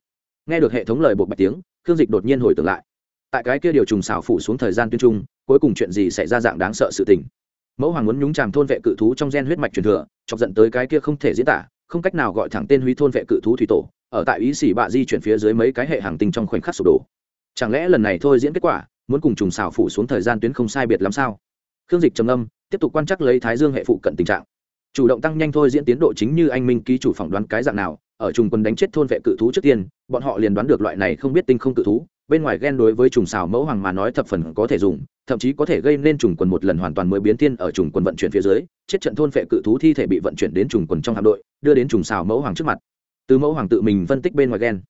Nghe được hệ thống lời buộc bạch tiếng, khương dịch đột nhiên hồi tưởng lại. Tại cái kia điều trùng xào phủ xuống thời gian tuyên trung, cuối cùng chuyện gì xảy ra dạng đáng sợ sự tình. Mẫu hoàng muốn nhúng chàm thôn vệ cự thú trong gen huyết mạch truyền thừa, chọc dẫn tới cái kia không thể diễn tả, không cách nào gọi thẳng tên huy thôn vệ cự thú thủy tổ, ở tại ý xỉ bạ di chuyển phía dưới mấy cái hệ hàng tinh trong khoảnh khắc sụp đổ. Chẳng lẽ lần này thôi diễn kết quả, muốn cùng trùng xào phủ xuống thời gian tuyến không sai biệt lắm sao? Khương dịch trầm âm tiếp tục quan trắc lấy thái dương hệ phụ cận tình trạng. Chủ động tăng nhanh thôi diễn tiến độ chính như anh minh ký chủ phỏng đoán cái dạng nào ở trùng quân đánh chết thôn vệ cự thú trước tiên, bọn họ liền đoán được loại này không biết tinh không cự thú, bên ngoài ghen đối với trùng xào mẫu hoàng mà nói thập phần có thể dùng, thậm chí có thể gây nên trùng quần một lần hoàn toàn mới biến thiên ở trùng quần vận chuyển phía dưới, chết trận thôn phệ cự thú thi thể bị vận chuyển đến trùng quần trong hạm đội, đưa đến trùng xào mẫu hoàng trước mặt. Từ mẫu hoàng tự mình phân tích bên ngoài ghen.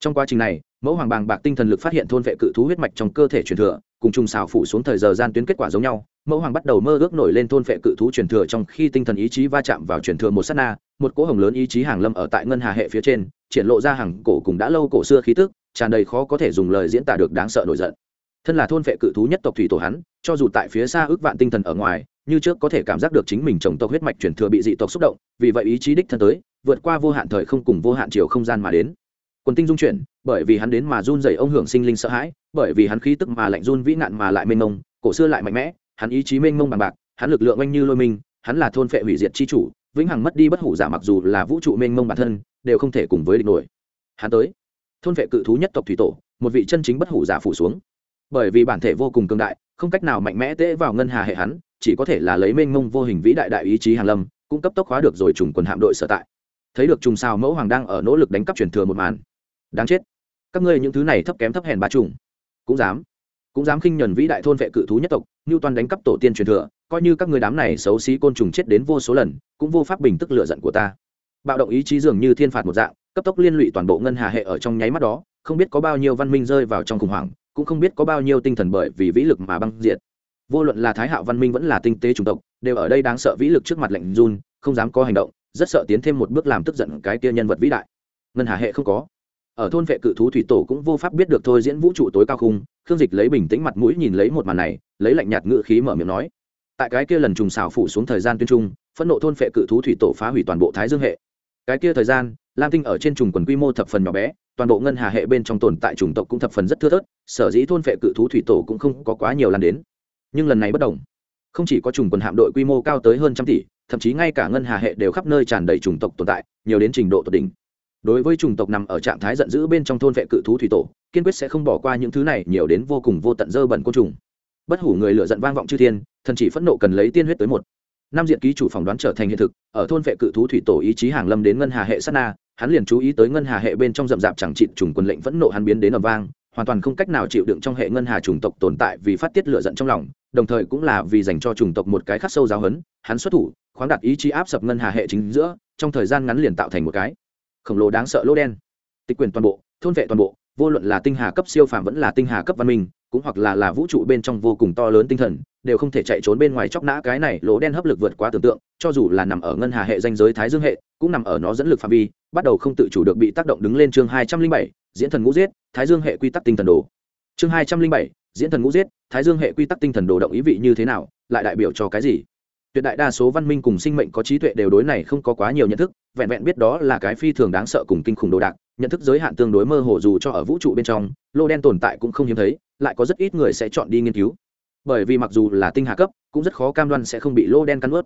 Trong quá trình này, mẫu hoàng bàng bạc tinh thần lực phát hiện thôn vệ cự thú huyết mạch trong cơ thể truyền thừa, cùng trùng xào phủ xuống thời giờ gian tuyến kết quả giống nhau, mẫu hoàng bắt đầu mơ ước nổi lên thôn vệ cự thú truyền thừa trong khi tinh thần ý chí va chạm vào truyền thừa một sát na một cỗ hồng lớn ý chí hàng lâm ở tại ngân hà hệ phía trên, triển lộ ra hàng cổ cùng đã lâu cổ xưa khí tức, tràn đầy khó có thể dùng lời diễn tả được đáng sợ nổi giận. Thân là thôn vệ cự thú nhất tộc thủy tổ hắn, cho dù tại phía xa ước vạn tinh thần ở ngoài, như trước có thể cảm giác được chính mình chồng tộc huyết mạch truyền thừa bị dị tộc xúc động, vì vậy ý chí đích thân tới, vượt qua vô hạn thời không cùng vô hạn chiều không gian mà đến. Quần tinh dung chuyển, bởi vì hắn đến mà run dày ông hưởng sinh linh sợ hãi, bởi vì hắn khí tức mà lạnh run vĩ nạn mà lại mênh mông, cổ xưa lại mạnh mẽ, hắn ý chí mênh mông bằng bạc, hắn lực lượng oanh như lôi minh, hắn là thôn phệ hủy diệt chi chủ vĩnh hằng mất đi bất hủ giả mặc dù là vũ trụ mênh mông bản thân, đều không thể cùng với địch nổi. Hắn tới, thôn vệ cự thú nhất tộc thủy tổ, một vị chân chính bất hủ giả phủ xuống. Bởi vì bản thể vô cùng cường đại, không cách nào mạnh mẽ tễ vào ngân hà hệ hắn, chỉ có thể là lấy mênh mông vô hình vĩ đại đại ý chí hàn lâm cũng cấp tốc hóa được rồi trùng quần hạm đội sở tại. Thấy được trùng sao mẫu hoàng đang ở nỗ lực đánh cắp truyền thừa một màn. Đáng chết. Các ngươi những thứ này thấp kém thấp hèn ba trùng. Cũng dám. Cũng dám khinh nhẫn vĩ đại thôn vệ cự thú nhất tộc như toàn đánh cắp tổ tiên truyền thừa coi như các người đám này xấu xí côn trùng chết đến vô số lần, cũng vô pháp bình tức lựa giận của ta. Bạo động ý chí dường như thiên phạt một dạng, cấp tốc liên lụy toàn bộ ngân hà hệ ở trong nháy mắt đó, không biết có bao nhiêu văn minh rơi vào trong khủng hoảng, cũng không biết có bao nhiêu tinh thần bởi vì vĩ lực mà băng diệt. Vô luận là thái hạo văn minh vẫn là tinh tế chủng tộc, đều ở đây đáng sợ vĩ lực trước mặt lệnh run, không dám có hành động, rất sợ tiến thêm một bước làm tức giận cái kia nhân vật vĩ đại. Ngân hà hệ không có. Ở thôn vệ cự thú thủy tổ cũng vô pháp biết được thôi diễn vũ trụ tối cao khung, khương dịch lấy bình tĩnh mặt mũi nhìn lấy một màn này, lấy lạnh nhạt ngự khí mở miệng nói tại cái kia lần trùng xào phủ xuống thời gian tuyên trung, phẫn nộ thôn phệ cự thú thủy tổ phá hủy toàn bộ thái dương hệ. Cái kia thời gian, lam tinh ở trên trùng quần quy mô thập phần nhỏ bé, toàn bộ ngân hà hệ bên trong tồn tại chủng tộc cũng thập phần rất thưa thớt, sở dĩ thôn phệ cự thú thủy tổ cũng không có quá nhiều lan đến. Nhưng lần này bất đồng. Không chỉ có trùng quần hạm đội quy mô cao tới hơn trăm tỷ, thậm chí ngay cả ngân hà hệ đều khắp nơi tràn đầy chủng tộc tồn tại, nhiều đến trình độ tột đỉnh. Đối với chủng tộc nằm ở trạng thái giận dữ bên trong thôn vệ cự thú thủy tổ, kiên quyết sẽ không bỏ qua những thứ này, nhiều đến vô cùng vô tận dơ bẩn côn trùng bất hủ người lựa giận vang vọng chư thiên, thần chỉ phẫn nộ cần lấy tiên huyết tới một. Năm diện ký chủ phỏng đoán trở thành hiện thực, ở thôn vệ cự thú thủy tổ ý chí hàng lâm đến ngân hà hệ sát na, hắn liền chú ý tới ngân hà hệ bên trong rậm rạp chẳng trị trùng quân lệnh phẫn nộ hắn biến đến ầm vang, hoàn toàn không cách nào chịu đựng trong hệ ngân hà chủng tộc tồn tại vì phát tiết lửa giận trong lòng, đồng thời cũng là vì dành cho chủng tộc một cái khắc sâu giáo hấn hắn xuất thủ, khoáng đặt ý chí áp sập ngân hà hệ chính giữa, trong thời gian ngắn liền tạo thành một cái khổng lồ đáng sợ lỗ đen. Tịch quyền toàn bộ, thôn vệ toàn bộ vô luận là tinh hà cấp siêu phàm vẫn là tinh hà cấp văn minh, cũng hoặc là là vũ trụ bên trong vô cùng to lớn tinh thần, đều không thể chạy trốn bên ngoài chóc nã cái này lỗ đen hấp lực vượt quá tưởng tượng, cho dù là nằm ở ngân hà hệ danh giới thái dương hệ, cũng nằm ở nó dẫn lực phạm vi, bắt đầu không tự chủ được bị tác động đứng lên chương hai trăm linh bảy, diễn thần ngũ giết, thái dương hệ quy tắc tinh thần đồ. Chương hai trăm linh bảy, diễn thần ngũ giết, thái dương hệ quy tắc tinh thần đồ động ý vị như thế nào, lại đại biểu cho cái gì? Tuyệt đại đa số văn minh cùng sinh mệnh có trí tuệ đều đối này không có quá nhiều nhận thức, vẹn vẹn biết đó là cái phi thường đáng sợ cùng kinh khủng đồ đạc nhận thức giới hạn tương đối mơ hồ dù cho ở vũ trụ bên trong, lô đen tồn tại cũng không hiếm thấy, lại có rất ít người sẽ chọn đi nghiên cứu. Bởi vì mặc dù là tinh hà cấp, cũng rất khó cam đoan sẽ không bị lô đen cắn ướt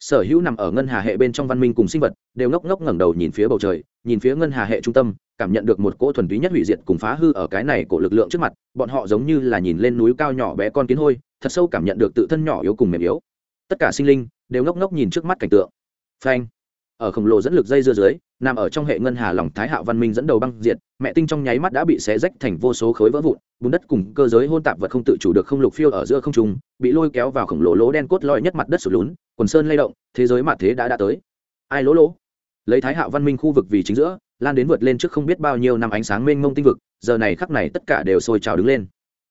sở hữu nằm ở ngân hà hệ bên trong văn minh cùng sinh vật, đều ngốc ngốc ngẩng đầu nhìn phía bầu trời, nhìn phía ngân hà hệ trung tâm, cảm nhận được một cỗ thuần túy nhất hủy diệt cùng phá hư ở cái này của lực lượng trước mặt, bọn họ giống như là nhìn lên núi cao nhỏ bé con kiến hôi, thật sâu cảm nhận được tự thân nhỏ yếu cùng mềm yếu. Tất cả sinh linh đều ngốc ngốc nhìn trước mắt cảnh tượng. Phanh. Ở khổng lồ dẫn lực dây dưa dưới nằm ở trong hệ ngân hà lòng thái hạo văn minh dẫn đầu băng diệt, mẹ tinh trong nháy mắt đã bị xé rách thành vô số khối vỡ vụn, bùn đất cùng cơ giới hôn tạp vật không tự chủ được không lục phiêu ở giữa không trung, bị lôi kéo vào khổng lồ lỗ đen cốt loi nhất mặt đất sụt lún, quần sơn lay động, thế giới mặt thế đã đã tới. Ai lỗ lỗ? Lấy thái hạo văn minh khu vực vì chính giữa, lan đến vượt lên trước không biết bao nhiêu năm ánh sáng mênh mông tinh vực, giờ này khắc này tất cả đều sôi trào đứng lên.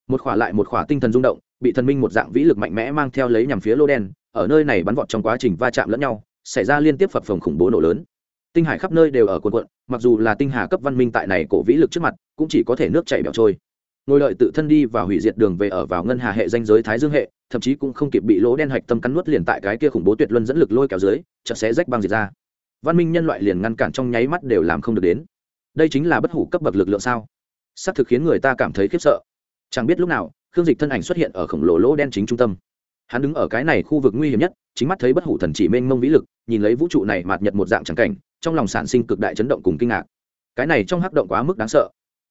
Một khỏa lại một khỏa tinh thần rung động, bị thần minh một dạng vĩ lực mạnh mẽ mang theo lấy nhằm phía lô đen, ở nơi này bắn vọt trong quá trình va chạm lẫn nhau, xảy ra liên tiếp phập phồng khủng bố nổ lớn tinh hải khắp nơi đều ở cuộn cuộn, mặc dù là tinh hà cấp văn minh tại này cổ vĩ lực trước mặt, cũng chỉ có thể nước chảy bẹo trôi. Ngồi lợi tự thân đi và hủy diệt đường về ở vào ngân hà hệ danh giới thái dương hệ, thậm chí cũng không kịp bị lỗ đen hạch tâm cắn nuốt liền tại cái kia khủng bố tuyệt luân dẫn lực lôi kéo dưới, chợt sẽ rách băng diệt ra. Văn minh nhân loại liền ngăn cản trong nháy mắt đều làm không được đến. Đây chính là bất hủ cấp bậc lực lượng sao? Xác thực khiến người ta cảm thấy khiếp sợ. Chẳng biết lúc nào, khương dịch thân ảnh xuất hiện ở khổng lồ lỗ đen chính trung tâm. Hắn đứng ở cái này khu vực nguy hiểm nhất, chính mắt thấy bất hủ thần chỉ mênh mông vĩ lực, nhìn lấy vũ trụ này mạt nhật một dạng trắng cảnh trong lòng sản sinh cực đại chấn động cùng kinh ngạc. Cái này trong hắc động quá mức đáng sợ.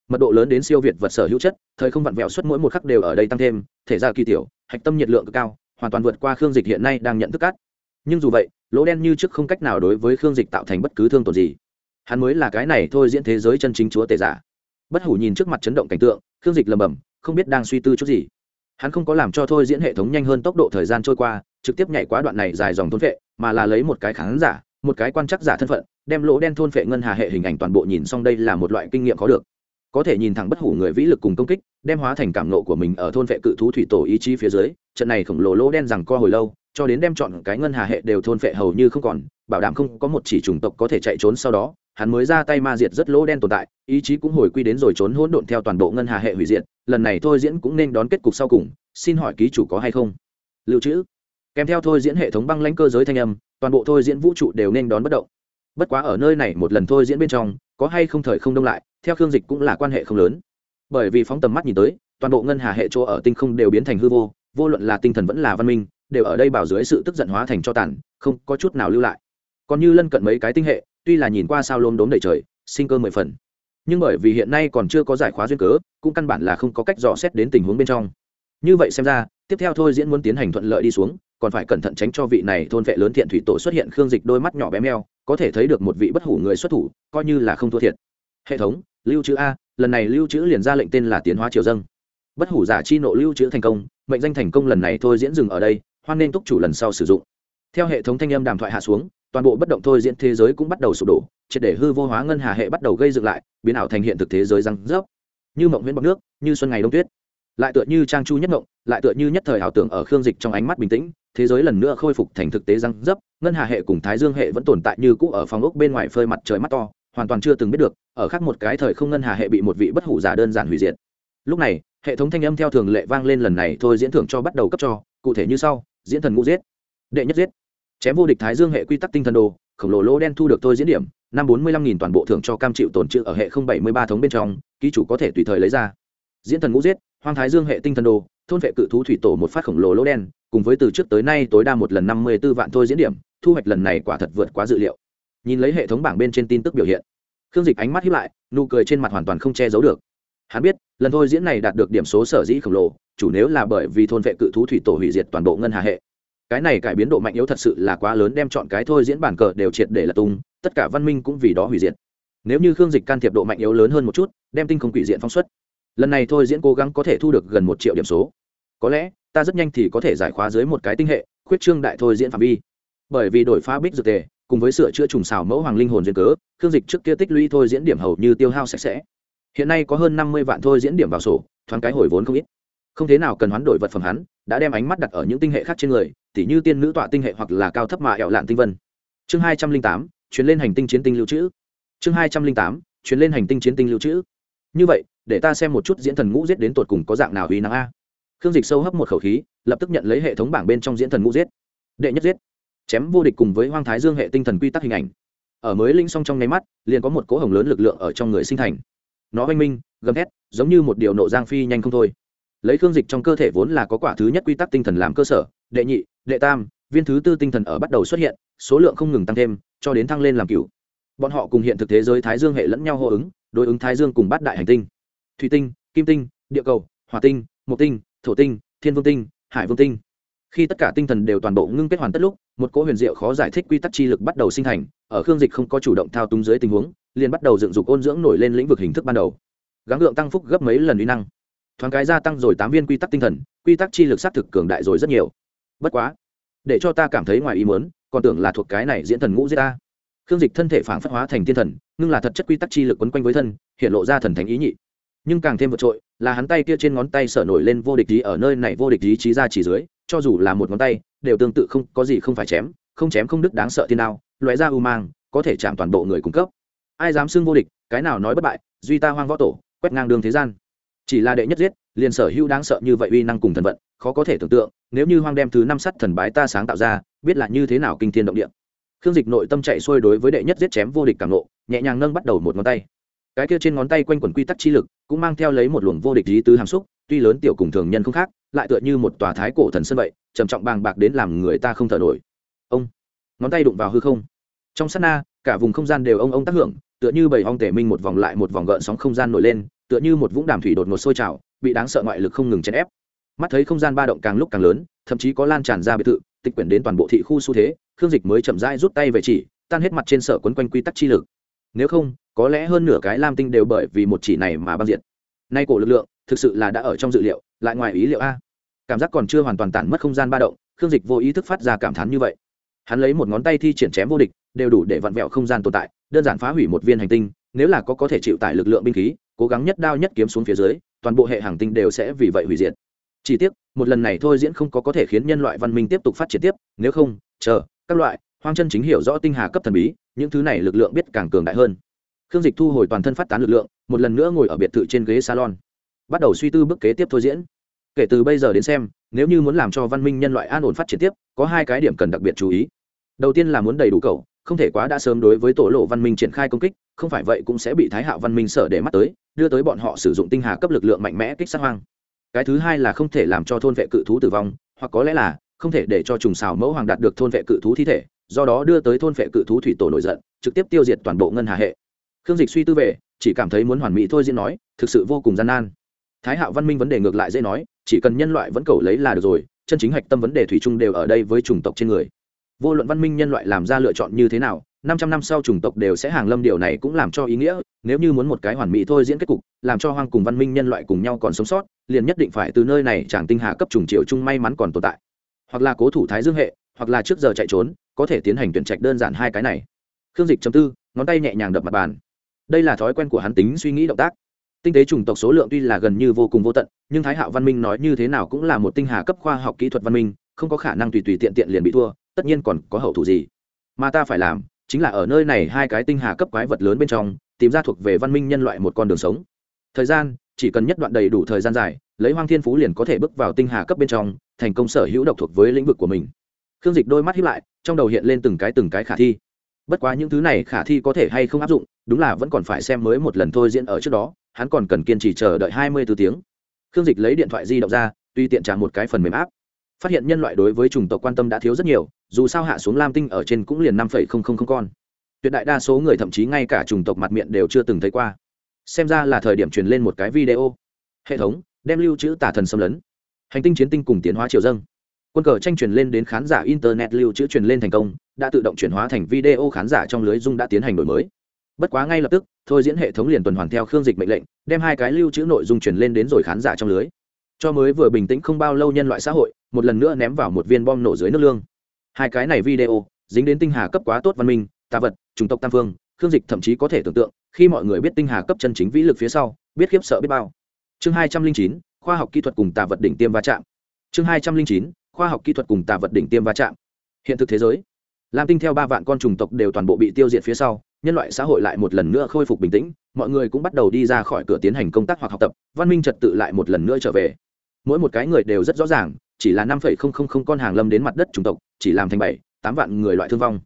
Mật độ lớn đến siêu việt vật sở hữu chất, thời không vặn vẹo suốt mỗi một khắc đều ở đây tăng thêm, thể ra kỳ tiểu, hạch tâm nhiệt lượng cực cao, hoàn toàn vượt qua khương dịch hiện nay đang nhận thức cát. Nhưng dù vậy, lỗ đen như trước không cách nào đối với khương dịch tạo thành bất cứ thương tổn gì. Hắn mới là cái này thôi diễn thế giới chân chính chúa tể giả. Bất hủ nhìn trước mặt chấn động cảnh tượng, khương dịch lầm bầm không biết đang suy tư chút gì. Hắn không có làm cho thôi diễn hệ thống nhanh hơn tốc độ thời gian trôi qua, trực tiếp nhảy qua đoạn này dài dòng thôn vệ, mà là lấy một cái khán giả một cái quan chắc giả thân phận, đem lỗ đen thôn vệ ngân hà hệ hình ảnh toàn bộ nhìn xong đây là một loại kinh nghiệm có được. Có thể nhìn thẳng bất hủ người vĩ lực cùng công kích, đem hóa thành cảm nộ của mình ở thôn vệ cự thú thủy tổ ý chí phía dưới, trận này khổng lồ lỗ đen rằng co hồi lâu, cho đến đem chọn cái ngân hà hệ đều thôn vệ hầu như không còn, bảo đảm không có một chỉ chủng tộc có thể chạy trốn sau đó, hắn mới ra tay ma diệt rất lỗ đen tồn tại, ý chí cũng hồi quy đến rồi trốn hỗn độn theo toàn bộ ngân hà hệ hủy diệt, lần này thôi diễn cũng nên đón kết cục sau cùng, xin hỏi ký chủ có hay không? Lưu trữ. Kèm theo thôi diễn hệ thống băng lãnh cơ giới thanh âm toàn bộ thôi diễn vũ trụ đều nên đón bất động. Bất quá ở nơi này một lần thôi diễn bên trong, có hay không thời không đông lại, theo khương dịch cũng là quan hệ không lớn. Bởi vì phóng tầm mắt nhìn tới, toàn bộ ngân hà hệ chỗ ở tinh không đều biến thành hư vô vô luận là tinh thần vẫn là văn minh, đều ở đây bảo dưới sự tức giận hóa thành cho tàn, không có chút nào lưu lại. Còn như lân cận mấy cái tinh hệ, tuy là nhìn qua sao lốm đốm đầy trời, sinh cơ mười phần. Nhưng bởi vì hiện nay còn chưa có giải khóa duyên cớ, cũng căn bản là không có cách dò xét đến tình huống bên trong. Như vậy xem ra, tiếp theo thôi diễn muốn tiến hành thuận lợi đi xuống còn phải cẩn thận tránh cho vị này thôn vệ lớn thiện thủy tổ xuất hiện khương dịch đôi mắt nhỏ bé meo, có thể thấy được một vị bất hủ người xuất thủ, coi như là không thua thiệt. Hệ thống, lưu trữ a, lần này lưu trữ liền ra lệnh tên là tiến hóa triều dâng bất hủ giả chi nộ lưu trữ thành công, mệnh danh thành công lần này thôi diễn dừng ở đây, hoan nên túc chủ lần sau sử dụng. Theo hệ thống thanh âm đàm thoại hạ xuống, toàn bộ bất động thôi diễn thế giới cũng bắt đầu sụp đổ, triệt để hư vô hóa ngân hà hệ bắt đầu gây dựng lại, biến ảo thành hiện thực thế giới răng rớp. Như mộng nguyễn bọc nước, như xuân ngày đông tuyết. Lại tựa như trang chu nhất mộng, lại tựa như nhất thời ảo tưởng ở khương dịch trong ánh mắt bình tĩnh thế giới lần nữa khôi phục thành thực tế răng dấp, ngân hà hệ cùng thái dương hệ vẫn tồn tại như cũ ở phòng ốc bên ngoài phơi mặt trời mắt to, hoàn toàn chưa từng biết được, ở khác một cái thời không ngân hà hệ bị một vị bất hủ giả đơn giản hủy diệt. Lúc này, hệ thống thanh âm theo thường lệ vang lên lần này thôi diễn thưởng cho bắt đầu cấp cho, cụ thể như sau, diễn thần ngũ giết, đệ nhất giết. Chém vô địch thái dương hệ quy tắc tinh thần đồ, khổng lồ lỗ đen thu được thôi diễn điểm, năm bốn mươi lăm nghìn toàn bộ thưởng cho cam chịu tổn trữ ở hệ không bảy mươi ba thống bên trong, ký chủ có thể tùy thời lấy ra. Diễn thần ngũ giết, hoang thái dương hệ tinh thần đồ, thôn vệ cự thú thủy tổ một phát khổng lồ lỗ đen cùng với từ trước tới nay tối đa một lần năm mươi b ố vạn thôi diễn điểm, thu hoạch lần này quả thật vượt quá dự liệu. Nhìn lấy hệ thống bảng bên trên tin tức biểu hiện, khương dịch ánh mắt hiếp lại, nụ cười trên mặt hoàn toàn không che giấu được. Hắn biết, lần thôi diễn này đạt được điểm số sở dĩ khổng lồ, chủ nếu là bởi vì thôn vệ cự thú thủy tổ hủy diệt toàn bộ ngân hà hệ. Cái này cải biến độ mạnh yếu thật sự là quá lớn đem chọn cái thôi diễn bản cờ đều triệt để là tung, tất cả văn minh cũng vì đó hủy diệt. Nếu như khương dịch can thiệp độ mạnh yếu lớn hơn một chút, đem tinh không quỷ diện phong xuất, lần này thôi diễn cố gắng có thể thu được gần một triệu điểm số có lẽ, ta rất nhanh thì có thể giải khóa dưới một cái tinh hệ, khuyết trương đại thôi diễn phạm vi. Bởi vì đổi phá bích dược tề, cùng với sửa chữa trùng xào mẫu hoàng linh hồn duyên cớ, khương dịch trước kia tích lũy thôi diễn điểm hầu như tiêu hao sạch sẽ. Hiện nay có hơn năm mươi vạn thôi diễn điểm vào sổ, thoáng cái hồi vốn không ít. Không thế nào cần hoán đổi vật phẩm hắn, đã đem ánh mắt đặt ở những tinh hệ khác trên người, tỉ như tiên nữ tọa tinh hệ hoặc là cao thấp mà ẹo lạn tinh vân. Chương hai trăm linh tám, chuyến lên hành tinh chiến tinh lưu trữ. Chương hai trăm linh tám, chuyến lên hành tinh chiến tinh lưu trữ. Như vậy, để ta xem một chút diễn thần ngũ giết đến tột cùng có dạng nào uy năng a khương dịch sâu hấp một khẩu khí, lập tức nhận lấy hệ thống bảng bên trong diễn thần ngũ giết. Đệ nhất giết. Chém vô địch cùng với hoang thái dương hệ tinh thần quy tắc hình ảnh. Ở mới linh song trong nháy mắt, liền có một cỗ hồng lớn lực lượng ở trong người sinh thành. Nó oanh minh, gầm thét, giống như một điều nộ giang phi nhanh không thôi. Lấy khương dịch trong cơ thể vốn là có quả thứ nhất quy tắc tinh thần làm cơ sở, đệ nhị, đệ tam, viên thứ tư tinh thần ở bắt đầu xuất hiện, số lượng không ngừng tăng thêm, cho đến thăng lên làm cựu bọn họ cùng hiện thực thế giới thái dương hệ lẫn nhau hô ứng, đối ứng thái dương cùng bát đại hành tinh. Thủy tinh, kim tinh, địa cầu, hỏa tinh, mộc tinh thổ tinh, thiên vương tinh, hải vương tinh. Khi tất cả tinh thần đều toàn bộ ngưng kết hoàn tất lúc, một cỗ huyền diệu khó giải thích quy tắc chi lực bắt đầu sinh thành, ở khương dịch không có chủ động thao túng dưới tình huống, liền bắt đầu dựng dục ôn dưỡng nổi lên lĩnh vực hình thức ban đầu. Gắng lượng tăng phúc gấp mấy lần uy năng. Thoáng cái gia tăng rồi tám viên quy tắc tinh thần, quy tắc chi lực xác thực cường đại rồi rất nhiều. Bất quá, để cho ta cảm thấy ngoài ý muốn, còn tưởng là thuộc cái này diễn thần ngũ giết ta. Khương dịch thân thể phản phất hóa thành thiên thần, nhưng là thật chất quy tắc chi lực quấn quanh với thân, hiện lộ ra thần thánh ý nhị nhưng càng thêm vượt trội là hắn tay kia trên ngón tay sở nổi lên vô địch ý ở nơi này vô địch ý chí ra chỉ dưới, cho dù là một ngón tay, đều tương tự không có gì không phải chém, không chém không đứt đáng sợ thiên nào loại ra u mang, có thể chạm toàn bộ người cung cấp. Ai dám xưng vô địch, cái nào nói bất bại, duy ta hoang võ tổ, quét ngang đường thế gian. Chỉ là đệ nhất giết, liền sở hữu đáng sợ như vậy uy năng cùng thần vận, khó có thể tưởng tượng, nếu như hoang đem thứ năm sắt thần bái ta sáng tạo ra, biết là như thế nào kinh thiên động địa. Khương dịch nội tâm chạy xuôi đối với đệ nhất giết chém vô địch càng nộ nhẹ nhàng nâng bắt đầu một ngón tay cái kia trên ngón tay quanh quẩn quy tắc chi lực cũng mang theo lấy một luồng vô địch lý tứ hàm xúc, tuy lớn tiểu cùng thường nhân không khác, lại tựa như một tòa thái cổ thần sân vậy, trầm trọng bàng bạc đến làm người ta không thở nổi. Ông, ngón tay đụng vào hư không. Trong sát na, cả vùng không gian đều ông ông tác hưởng, tựa như bầy ong tể minh một vòng lại một vòng gợn sóng không gian nổi lên, tựa như một vũng đàm thủy đột ngột sôi trào, bị đáng sợ ngoại lực không ngừng chèn ép. Mắt thấy không gian ba động càng lúc càng lớn, thậm chí có lan tràn ra biệt thự, tịch quyển đến toàn bộ thị khu xu thế, khương dịch mới chậm rãi rút tay về chỉ, tan hết mặt trên sở quấn quanh quy tắc chi lực. Nếu không có lẽ hơn nửa cái lam tinh đều bởi vì một chỉ này mà băng diệt. Nay cổ lực lượng, thực sự là đã ở trong dự liệu, lại ngoài ý liệu a. Cảm giác còn chưa hoàn toàn tản mất không gian ba động, khương dịch vô ý thức phát ra cảm thán như vậy. Hắn lấy một ngón tay thi triển chém vô địch, đều đủ để vặn vẹo không gian tồn tại, đơn giản phá hủy một viên hành tinh, nếu là có có thể chịu tải lực lượng binh khí, cố gắng nhất đao nhất kiếm xuống phía dưới, toàn bộ hệ hành tinh đều sẽ vì vậy hủy diệt. Chỉ tiếc, một lần này thôi diễn không có có thể khiến nhân loại văn minh tiếp tục phát triển tiếp, nếu không, chờ, các loại hoang chân chính hiểu rõ tinh hà cấp thần bí, những thứ này lực lượng biết càng cường đại hơn khương dịch thu hồi toàn thân phát tán lực lượng, một lần nữa ngồi ở biệt thự trên ghế salon. Bắt đầu suy tư bước kế tiếp thôi diễn. Kể từ bây giờ đến xem, nếu như muốn làm cho văn minh nhân loại an ổn phát triển tiếp, có hai cái điểm cần đặc biệt chú ý. Đầu tiên là muốn đầy đủ cầu không thể quá đã sớm đối với tổ lộ văn minh triển khai công kích, không phải vậy cũng sẽ bị thái hạo văn minh sở để mắt tới, đưa tới bọn họ sử dụng tinh hà cấp lực lượng mạnh mẽ kích sát hoang. Cái thứ hai là không thể làm cho thôn vệ cự thú tử vong, hoặc có lẽ là không thể để cho trùng xào mẫu hoàng đạt được thôn vệ cự thú thi thể, do đó đưa tới thôn vệ cự thú thủy tổ nổi giận, trực tiếp tiêu diệt toàn bộ ngân hà hệ khương dịch suy tư về, chỉ cảm thấy muốn hoàn mỹ thôi diễn nói, thực sự vô cùng gian nan. Thái hạo văn minh vấn đề ngược lại dễ nói, chỉ cần nhân loại vẫn cầu lấy là được rồi, chân chính hạch tâm vấn đề thủy chung đều ở đây với chủng tộc trên người. Vô luận văn minh nhân loại làm ra lựa chọn như thế nào, năm trăm năm sau chủng tộc đều sẽ hàng lâm điều này cũng làm cho ý nghĩa, nếu như muốn một cái hoàn mỹ thôi diễn kết cục, làm cho hoang cùng văn minh nhân loại cùng nhau còn sống sót, liền nhất định phải từ nơi này chẳng tinh hà cấp trùng triệu chung may mắn còn tồn tại. Hoặc là cố thủ thái dương hệ, hoặc là trước giờ chạy trốn, có thể tiến hành tuyển trạch đơn giản hai cái này. Khương dịch chấm tư, ngón tay nhẹ nhàng đập mặt bàn đây là thói quen của hắn tính suy nghĩ động tác. Tinh tế chủng tộc số lượng tuy là gần như vô cùng vô tận, nhưng thái hạo văn minh nói như thế nào cũng là một tinh hà cấp khoa học kỹ thuật văn minh, không có khả năng tùy tùy tiện tiện liền bị thua, tất nhiên còn có hậu thủ gì. Mà ta phải làm chính là ở nơi này hai cái tinh hà cấp quái vật lớn bên trong, tìm ra thuộc về văn minh nhân loại một con đường sống. Thời gian, chỉ cần nhất đoạn đầy đủ thời gian dài, lấy hoang thiên phú liền có thể bước vào tinh hà cấp bên trong, thành công sở hữu độc thuộc với lĩnh vực của mình. Khương dịch đôi mắt hiếp lại, trong đầu hiện lên từng cái từng cái khả thi bất quá những thứ này khả thi có thể hay không áp dụng, đúng là vẫn còn phải xem mới một lần thôi diễn ở trước đó, hắn còn cần kiên trì chờ đợi hai mươi b ố tiếng. Khương dịch lấy điện thoại di động ra, tuy tiện trả một cái phần mềm áp phát hiện nhân loại đối với chủng tộc quan tâm đã thiếu rất nhiều, dù sao hạ xuống lam tinh ở trên cũng liền năm phẩy không không không con. Tuyệt đại đa số người thậm chí ngay cả chủng tộc mặt miệng đều chưa từng thấy qua. Xem ra là thời điểm truyền lên một cái video. Hệ thống, đem lưu trữ tả thần xâm lấn. Hành tinh chiến tinh cùng tiến hóa triều dâng quân cờ tranh truyền lên đến khán giả internet lưu trữ truyền lên thành công, đã tự động chuyển hóa thành video khán giả trong lưới dung đã tiến hành đổi mới. Bất quá ngay lập tức, thôi diễn hệ thống liền tuần hoàn theo khương dịch mệnh lệnh, đem hai cái lưu trữ nội dung truyền lên đến rồi khán giả trong lưới. Cho mới vừa bình tĩnh không bao lâu nhân loại xã hội, một lần nữa ném vào một viên bom nổ dưới nước lương. Hai cái này video, dính đến tinh hà cấp quá tốt văn minh, tà vật, chủng tộc tam phương, khương dịch thậm chí có thể tưởng tượng, khi mọi người biết tinh hà cấp chân chính vĩ lực phía sau, biết khiếp sợ biết bao. Chương hai trăm linh chín, khoa học kỹ thuật cùng tà vật đỉnh tiêm va chạm. Chương hai trăm linh chín khoa học kỹ thuật cùng tà vật đỉnh tiêm va chạm. Hiện thực thế giới, lam tinh theo ba vạn con trùng tộc đều toàn bộ bị tiêu diệt phía sau, nhân loại xã hội lại một lần nữa khôi phục bình tĩnh, mọi người cũng bắt đầu đi ra khỏi cửa tiến hành công tác hoặc học tập, văn minh trật tự lại một lần nữa trở về. Mỗi một cái người đều rất rõ ràng, chỉ là năm con hàng lâm đến mặt đất trùng tộc, chỉ làm thành bảy, tám vạn người loại thương vong.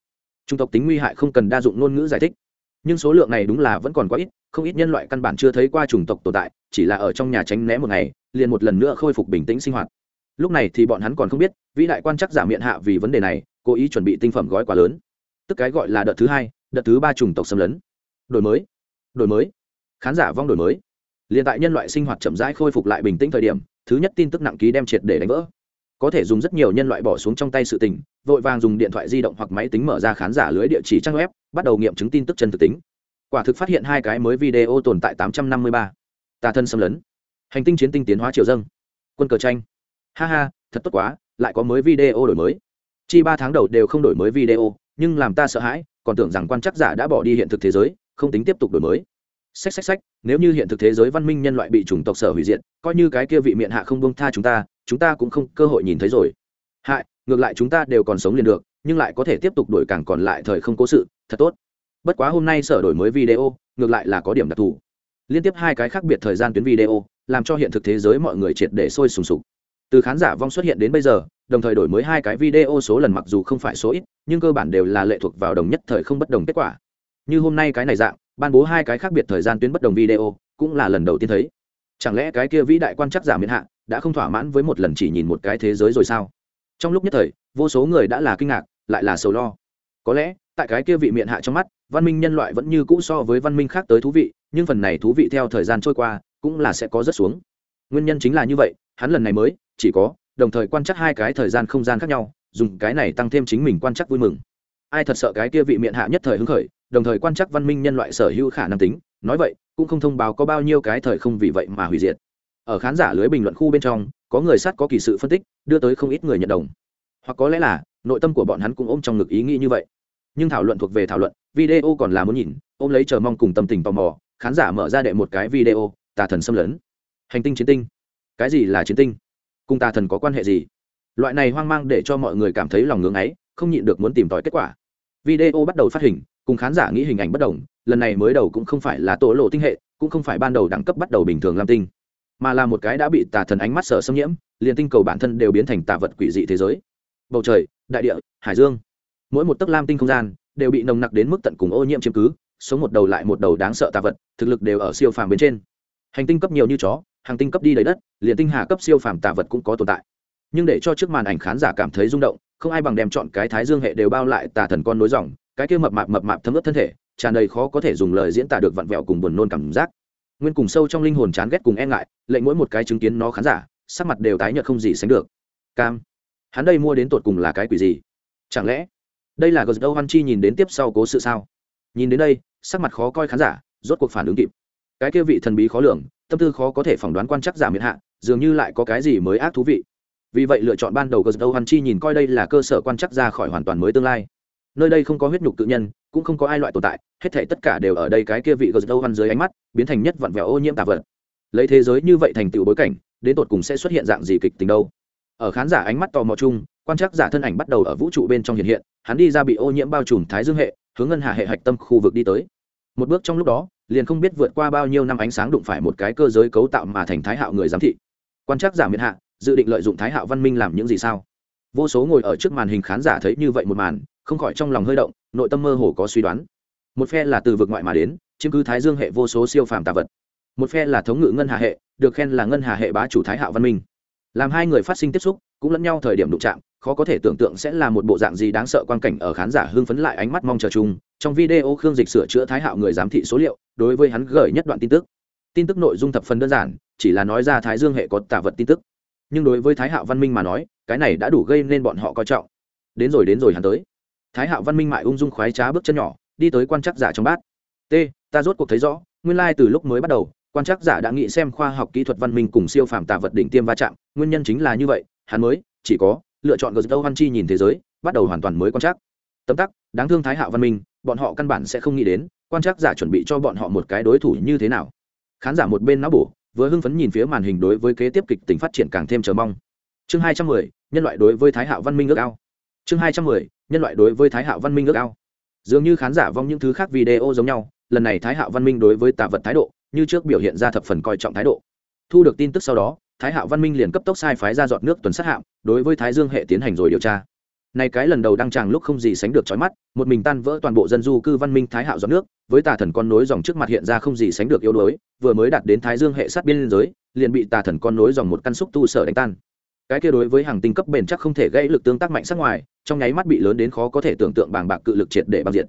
Trùng tộc tính nguy hại không cần đa dụng ngôn ngữ giải thích. Nhưng số lượng này đúng là vẫn còn quá ít, không ít nhân loại căn bản chưa thấy qua chủng tộc tồn tại, chỉ là ở trong nhà tránh né một ngày, liền một lần nữa khôi phục bình tĩnh sinh hoạt lúc này thì bọn hắn còn không biết, vĩ đại quan chắc giả miệng hạ vì vấn đề này, cố ý chuẩn bị tinh phẩm gói quá lớn. Tức cái gọi là đợt thứ hai, đợt thứ ba chủng tộc xâm lấn. Đổi mới đổi mới, khán giả vong đổi mới. Liền tại nhân loại sinh hoạt chậm rãi khôi phục lại bình tĩnh thời điểm, thứ nhất tin tức nặng ký đem triệt để đánh vỡ. Có thể dùng rất nhiều nhân loại bỏ xuống trong tay sự tình, vội vàng dùng điện thoại di động hoặc máy tính mở ra khán giả lưới địa chỉ trang web, bắt đầu nghiệm chứng tin tức chân thực tính. Quả thực phát hiện hai cái mới video tồn tại 853. tà thân xâm lấn. Hành tinh chiến tinh tiến hóa triều dâng. Quân cờ tranh ha ha, thật tốt quá, lại có mới video đổi mới. Chi ba tháng đầu đều không đổi mới video, nhưng làm ta sợ hãi, còn tưởng rằng quan chắc giả đã bỏ đi hiện thực thế giới, không tính tiếp tục đổi mới. Xách xách xách, nếu như hiện thực thế giới văn minh nhân loại bị chủng tộc sở hủy diệt, coi như cái kia vị miệng hạ không bông tha chúng ta chúng ta cũng không cơ hội nhìn thấy rồi. Hại, ngược lại chúng ta đều còn sống liền được, nhưng lại có thể tiếp tục đổi càng còn lại thời không cố sự, thật tốt. Bất quá hôm nay sở đổi mới video, ngược lại là có điểm đặc thù. Liên tiếp hai cái khác biệt thời gian tuyến video, làm cho hiện thực thế giới mọi người triệt để sôi sùng sục từ khán giả vong xuất hiện đến bây giờ, đồng thời đổi mới hai cái video số lần mặc dù không phải số ít, nhưng cơ bản đều là lệ thuộc vào đồng nhất thời không bất đồng kết quả. Như hôm nay cái này dạng, ban bố hai cái khác biệt thời gian tuyến bất đồng video, cũng là lần đầu tiên thấy. Chẳng lẽ cái kia vĩ đại quan chắc giả miễn hạ đã không thỏa mãn với một lần chỉ nhìn một cái thế giới rồi sao? Trong lúc nhất thời, vô số người đã là kinh ngạc, lại là sầu lo. Có lẽ, tại cái kia vị miệng hạ trong mắt, văn minh nhân loại vẫn như cũ so với văn minh khác tới thú vị, nhưng phần này thú vị theo thời gian trôi qua, cũng là sẽ có rất xuống. Nguyên nhân chính là như vậy, hắn lần này mới chỉ có, đồng thời quan chắc hai cái thời gian không gian khác nhau, dùng cái này tăng thêm chính mình quan chắc vui mừng. Ai thật sợ cái kia vị miệng hạ nhất thời hứng khởi, đồng thời quan trắc văn minh nhân loại sở hữu khả năng tính, nói vậy, cũng không thông báo có bao nhiêu cái thời không vì vậy mà hủy diệt. Ở khán giả lưới bình luận khu bên trong, có người sát có kỳ sự phân tích, đưa tới không ít người nhận đồng. Hoặc có lẽ là, nội tâm của bọn hắn cũng ôm trong ngực ý nghĩ như vậy. Nhưng thảo luận thuộc về thảo luận, video còn là muốn nhìn, ôm lấy chờ mong cùng tâm tình tò mò, khán giả mở ra đệ một cái video, tà thần xâm lấn. Hành tinh chiến tinh. Cái gì là chiến tinh? Cùng tà thần có quan hệ gì? Loại này hoang mang để cho mọi người cảm thấy lòng ngưỡng ấy, không nhịn được muốn tìm tòi kết quả. Video bắt đầu phát hình, cùng khán giả nghĩ hình ảnh bất đồng, lần này mới đầu cũng không phải là tổ lộ tinh hệ, cũng không phải ban đầu đẳng cấp bắt đầu bình thường lam tinh, mà là một cái đã bị tà thần ánh mắt sở xâm nhiễm, liền tinh cầu bản thân đều biến thành tà vật quỷ dị thế giới. Bầu trời, đại địa, hải dương, mỗi một tấc lam tinh không gian đều bị nồng nặc đến mức tận cùng ô nhiễm chiếm cứ, sống một đầu lại một đầu đáng sợ tà vật, thực lực đều ở siêu phàm bên trên hành tinh cấp nhiều như chó, hàng tinh cấp đi đầy đất, liền tinh hà cấp siêu phàm tà vật cũng có tồn tại. Nhưng để cho trước màn ảnh khán giả cảm thấy rung động, không ai bằng đem chọn cái thái dương hệ đều bao lại tà thần con nối dòng, cái kia mập mạp mập mạp thấm ướt thân thể, tràn đầy khó có thể dùng lời diễn tả được vặn vẹo cùng buồn nôn cảm giác. Nguyên cùng sâu trong linh hồn chán ghét cùng e ngại, lệnh mỗi một cái chứng kiến nó khán giả, sắc mặt đều tái nhợt không gì sánh được. Cam, hắn đây mua đến tột cùng là cái quỷ gì? Chẳng lẽ đây là gờ đâu hoan chi nhìn đến tiếp sau cố sự sao? Nhìn đến đây, sắc mặt khó coi khán giả, rốt cuộc phản ứng kịp cái kia vị thần bí khó lường, tâm tư khó có thể phỏng đoán quan chắc giả miệt hạ, dường như lại có cái gì mới ác thú vị. Vì vậy lựa chọn ban đầu gờ đâu hoan chi nhìn coi đây là cơ sở quan chắc ra khỏi hoàn toàn mới tương lai. Nơi đây không có huyết nhục tự nhân, cũng không có ai loại tồn tại, hết thể tất cả đều ở đây cái kia vị gờ đâu hoan dưới ánh mắt, biến thành nhất vặn vẹo ô nhiễm tà vật. Lấy thế giới như vậy thành tựu bối cảnh, đến tột cùng sẽ xuất hiện dạng gì kịch tính đâu? Ở khán giả ánh mắt tò mò chung, quan trắc giả thân ảnh bắt đầu ở vũ trụ bên trong hiện hiện, hắn đi ra bị ô nhiễm bao trùm thái dương hệ, hướng ngân hà hệ hạch tâm khu vực đi tới một bước trong lúc đó, liền không biết vượt qua bao nhiêu năm ánh sáng đụng phải một cái cơ giới cấu tạo mà thành thái hạo người giám thị. Quan trắc giả miệt hạ, dự định lợi dụng thái hạo văn minh làm những gì sao? Vô số ngồi ở trước màn hình khán giả thấy như vậy một màn, không khỏi trong lòng hơi động, nội tâm mơ hồ có suy đoán. Một phe là từ vực ngoại mà đến, chiếm cứ thái dương hệ vô số siêu phàm tà vật. Một phe là thống ngự ngân hà hệ, được khen là ngân hà hệ bá chủ thái hạo văn minh làm hai người phát sinh tiếp xúc, cũng lẫn nhau thời điểm đụng chạm, khó có thể tưởng tượng sẽ là một bộ dạng gì đáng sợ quan cảnh ở khán giả hưng phấn lại ánh mắt mong chờ chung. Trong video khương dịch sửa chữa thái hạo người giám thị số liệu, đối với hắn gửi nhất đoạn tin tức. Tin tức nội dung thập phần đơn giản, chỉ là nói ra thái dương hệ có tả vật tin tức. Nhưng đối với thái hạo văn minh mà nói, cái này đã đủ gây nên bọn họ coi trọng. Đến rồi đến rồi hắn tới. Thái hạo văn minh mại ung dung khoái trá bước chân nhỏ, đi tới quan chắc giả trong bát. T ta rốt cuộc thấy rõ, nguyên lai từ lúc mới bắt đầu quan chắc giả đã nghĩ xem khoa học kỹ thuật văn minh cùng siêu phàm tà vật đỉnh tiêm va chạm, nguyên nhân chính là như vậy, hắn mới, chỉ có, lựa chọn gờ dâu văn chi nhìn thế giới, bắt đầu hoàn toàn mới quan trắc. Tấm tắc, đáng thương thái hạo văn minh, bọn họ căn bản sẽ không nghĩ đến, quan trắc giả chuẩn bị cho bọn họ một cái đối thủ như thế nào. Khán giả một bên não bổ, vừa hưng phấn nhìn phía màn hình đối với kế tiếp kịch tính phát triển càng thêm chờ mong. Chương hai trăm mười, nhân loại đối với thái hạo văn minh ước ao. Chương hai trăm mười, nhân loại đối với thái hạo văn minh ước ao. Dường như khán giả vong những thứ khác video giống nhau, lần này thái hạo văn minh đối với tà vật thái độ như trước biểu hiện ra thập phần coi trọng thái độ. Thu được tin tức sau đó, thái hạo văn minh liền cấp tốc sai phái ra dọn nước tuần sát hạm, đối với thái dương hệ tiến hành rồi điều tra. Này cái lần đầu đăng tràng lúc không gì sánh được chói mắt, một mình tan vỡ toàn bộ dân du cư văn minh thái hạo dọn nước, với tà thần con nối dòng trước mặt hiện ra không gì sánh được yếu đuối, vừa mới đạt đến thái dương hệ sát biên giới, liền bị tà thần con nối dòng một căn xúc tu sở đánh tan. Cái kia đối với hàng tinh cấp bền chắc không thể gây lực tương tác mạnh sắc ngoài, trong nháy mắt bị lớn đến khó có thể tưởng tượng bàng bạc cự lực triệt để băng diệt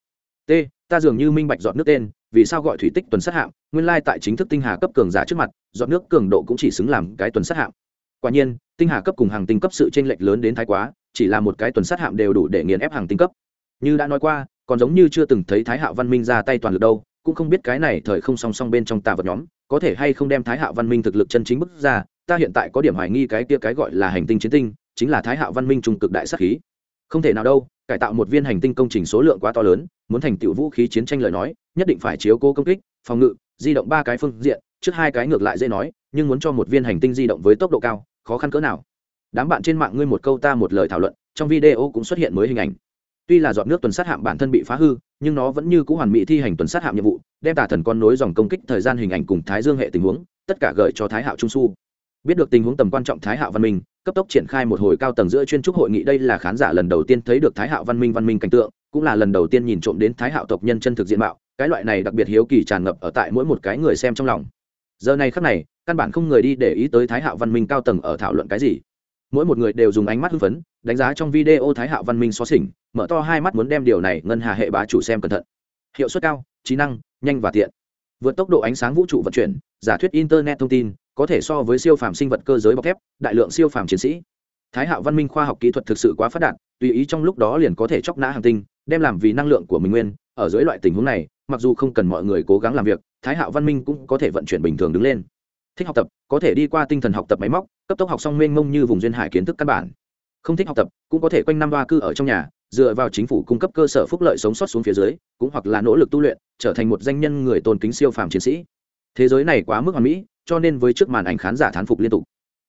t ta dường như minh bạch dọn nước tên, vì sao gọi thủy tích tuần sát hạm, nguyên lai tại chính thức tinh hà cấp cường giả trước mặt dọn nước cường độ cũng chỉ xứng làm cái tuần sát hạm. Quả nhiên, tinh hà cấp cùng hàng tinh cấp sự tranh lệch lớn đến thái quá, chỉ là một cái tuần sát hạm đều đủ để nghiền ép hàng tinh cấp. Như đã nói qua, còn giống như chưa từng thấy thái hạo văn minh ra tay toàn lực đâu, cũng không biết cái này thời không song song bên trong tà vật nhóm, có thể hay không đem thái hạo văn minh thực lực chân chính bức ra, ta hiện tại có điểm hoài nghi cái kia cái gọi là hành tinh chiến tinh, chính là thái hạo văn minh trung cực đại sát khí. Không thể nào đâu cải tạo một viên hành tinh công trình số lượng quá to lớn, muốn thành tựu vũ khí chiến tranh lời nói, nhất định phải chiếu cố công kích, phòng ngự, di động ba cái phương diện, trước hai cái ngược lại dễ nói, nhưng muốn cho một viên hành tinh di động với tốc độ cao, khó khăn cỡ nào. Đám bạn trên mạng ngươi một câu ta một lời thảo luận, trong video cũng xuất hiện mới hình ảnh. Tuy là dọn nước tuần sát hạm bản thân bị phá hư, nhưng nó vẫn như c ũ hoàn mỹ thi hành tuần sát hạm nhiệm vụ, đem tà thần con nối dòng công kích thời gian hình ảnh cùng thái dương hệ tình huống, tất cả gợi cho thái hạo trung su biết được tình huống tầm quan trọng thái hạo văn minh, cấp tốc triển khai một hồi cao tầng giữa chuyên trúc hội nghị. Đây là khán giả lần đầu tiên thấy được thái hạo văn minh văn minh cảnh tượng, cũng là lần đầu tiên nhìn trộm đến thái hạo tộc nhân chân thực diện mạo. Cái loại này đặc biệt hiếu kỳ tràn ngập ở tại mỗi một cái người xem trong lòng. Giờ này khắc này, căn bản không người đi để ý tới thái hạo văn minh cao tầng ở thảo luận cái gì. Mỗi một người đều dùng ánh mắt hưng phấn, đánh giá trong video thái hạo văn minh xóa xỉnh, mở to hai mắt muốn đem điều này ngân hà hệ bá chủ xem cẩn thận. Hiệu suất cao, trí năng, nhanh và tiện. Vượt tốc độ ánh sáng vũ trụ vận chuyển, giả thuyết internet thông tin có thể so với siêu phàm sinh vật cơ giới bọc thép, đại lượng siêu phàm chiến sĩ. Thái hạo văn minh khoa học kỹ thuật thực sự quá phát đạt, tùy ý trong lúc đó liền có thể chóc nã hàng tinh, đem làm vì năng lượng của mình nguyên. Ở dưới loại tình huống này, mặc dù không cần mọi người cố gắng làm việc, thái hạo văn minh cũng có thể vận chuyển bình thường đứng lên. Thích học tập, có thể đi qua tinh thần học tập máy móc, cấp tốc học xong mênh mông như vùng duyên hải kiến thức căn bản. Không thích học tập, cũng có thể quanh năm ba cư ở trong nhà, dựa vào chính phủ cung cấp cơ sở phúc lợi sống sót xuống phía dưới, cũng hoặc là nỗ lực tu luyện, trở thành một danh nhân người tôn kính siêu phàm chiến sĩ. Thế giới này quá mức hoàn mỹ cho nên với trước màn ảnh khán giả thán phục liên tục.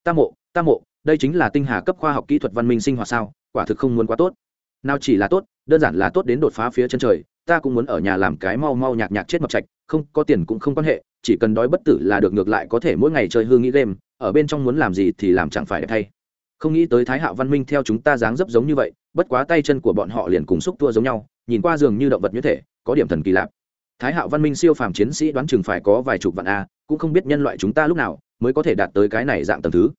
Ta mộ ta mộ, đây chính là tinh hà cấp khoa học kỹ thuật văn minh sinh hoạt sao, quả thực không muốn quá tốt. Nào chỉ là tốt, đơn giản là tốt đến đột phá phía chân trời, ta cũng muốn ở nhà làm cái mau mau nhạc nhạc chết mập trạch, không có tiền cũng không quan hệ, chỉ cần đói bất tử là được ngược lại có thể mỗi ngày chơi hư nghĩ game, ở bên trong muốn làm gì thì làm chẳng phải đẹp thay. Không nghĩ tới thái hạo văn minh theo chúng ta dáng dấp giống như vậy, bất quá tay chân của bọn họ liền cùng xúc tua giống nhau, nhìn qua giường như động vật như thể, có điểm thần kỳ lạ thái hạo văn minh siêu phàm chiến sĩ đoán chừng phải có vài chục vạn a, cũng không biết nhân loại chúng ta lúc nào mới có thể đạt tới cái này dạng tầng thứ.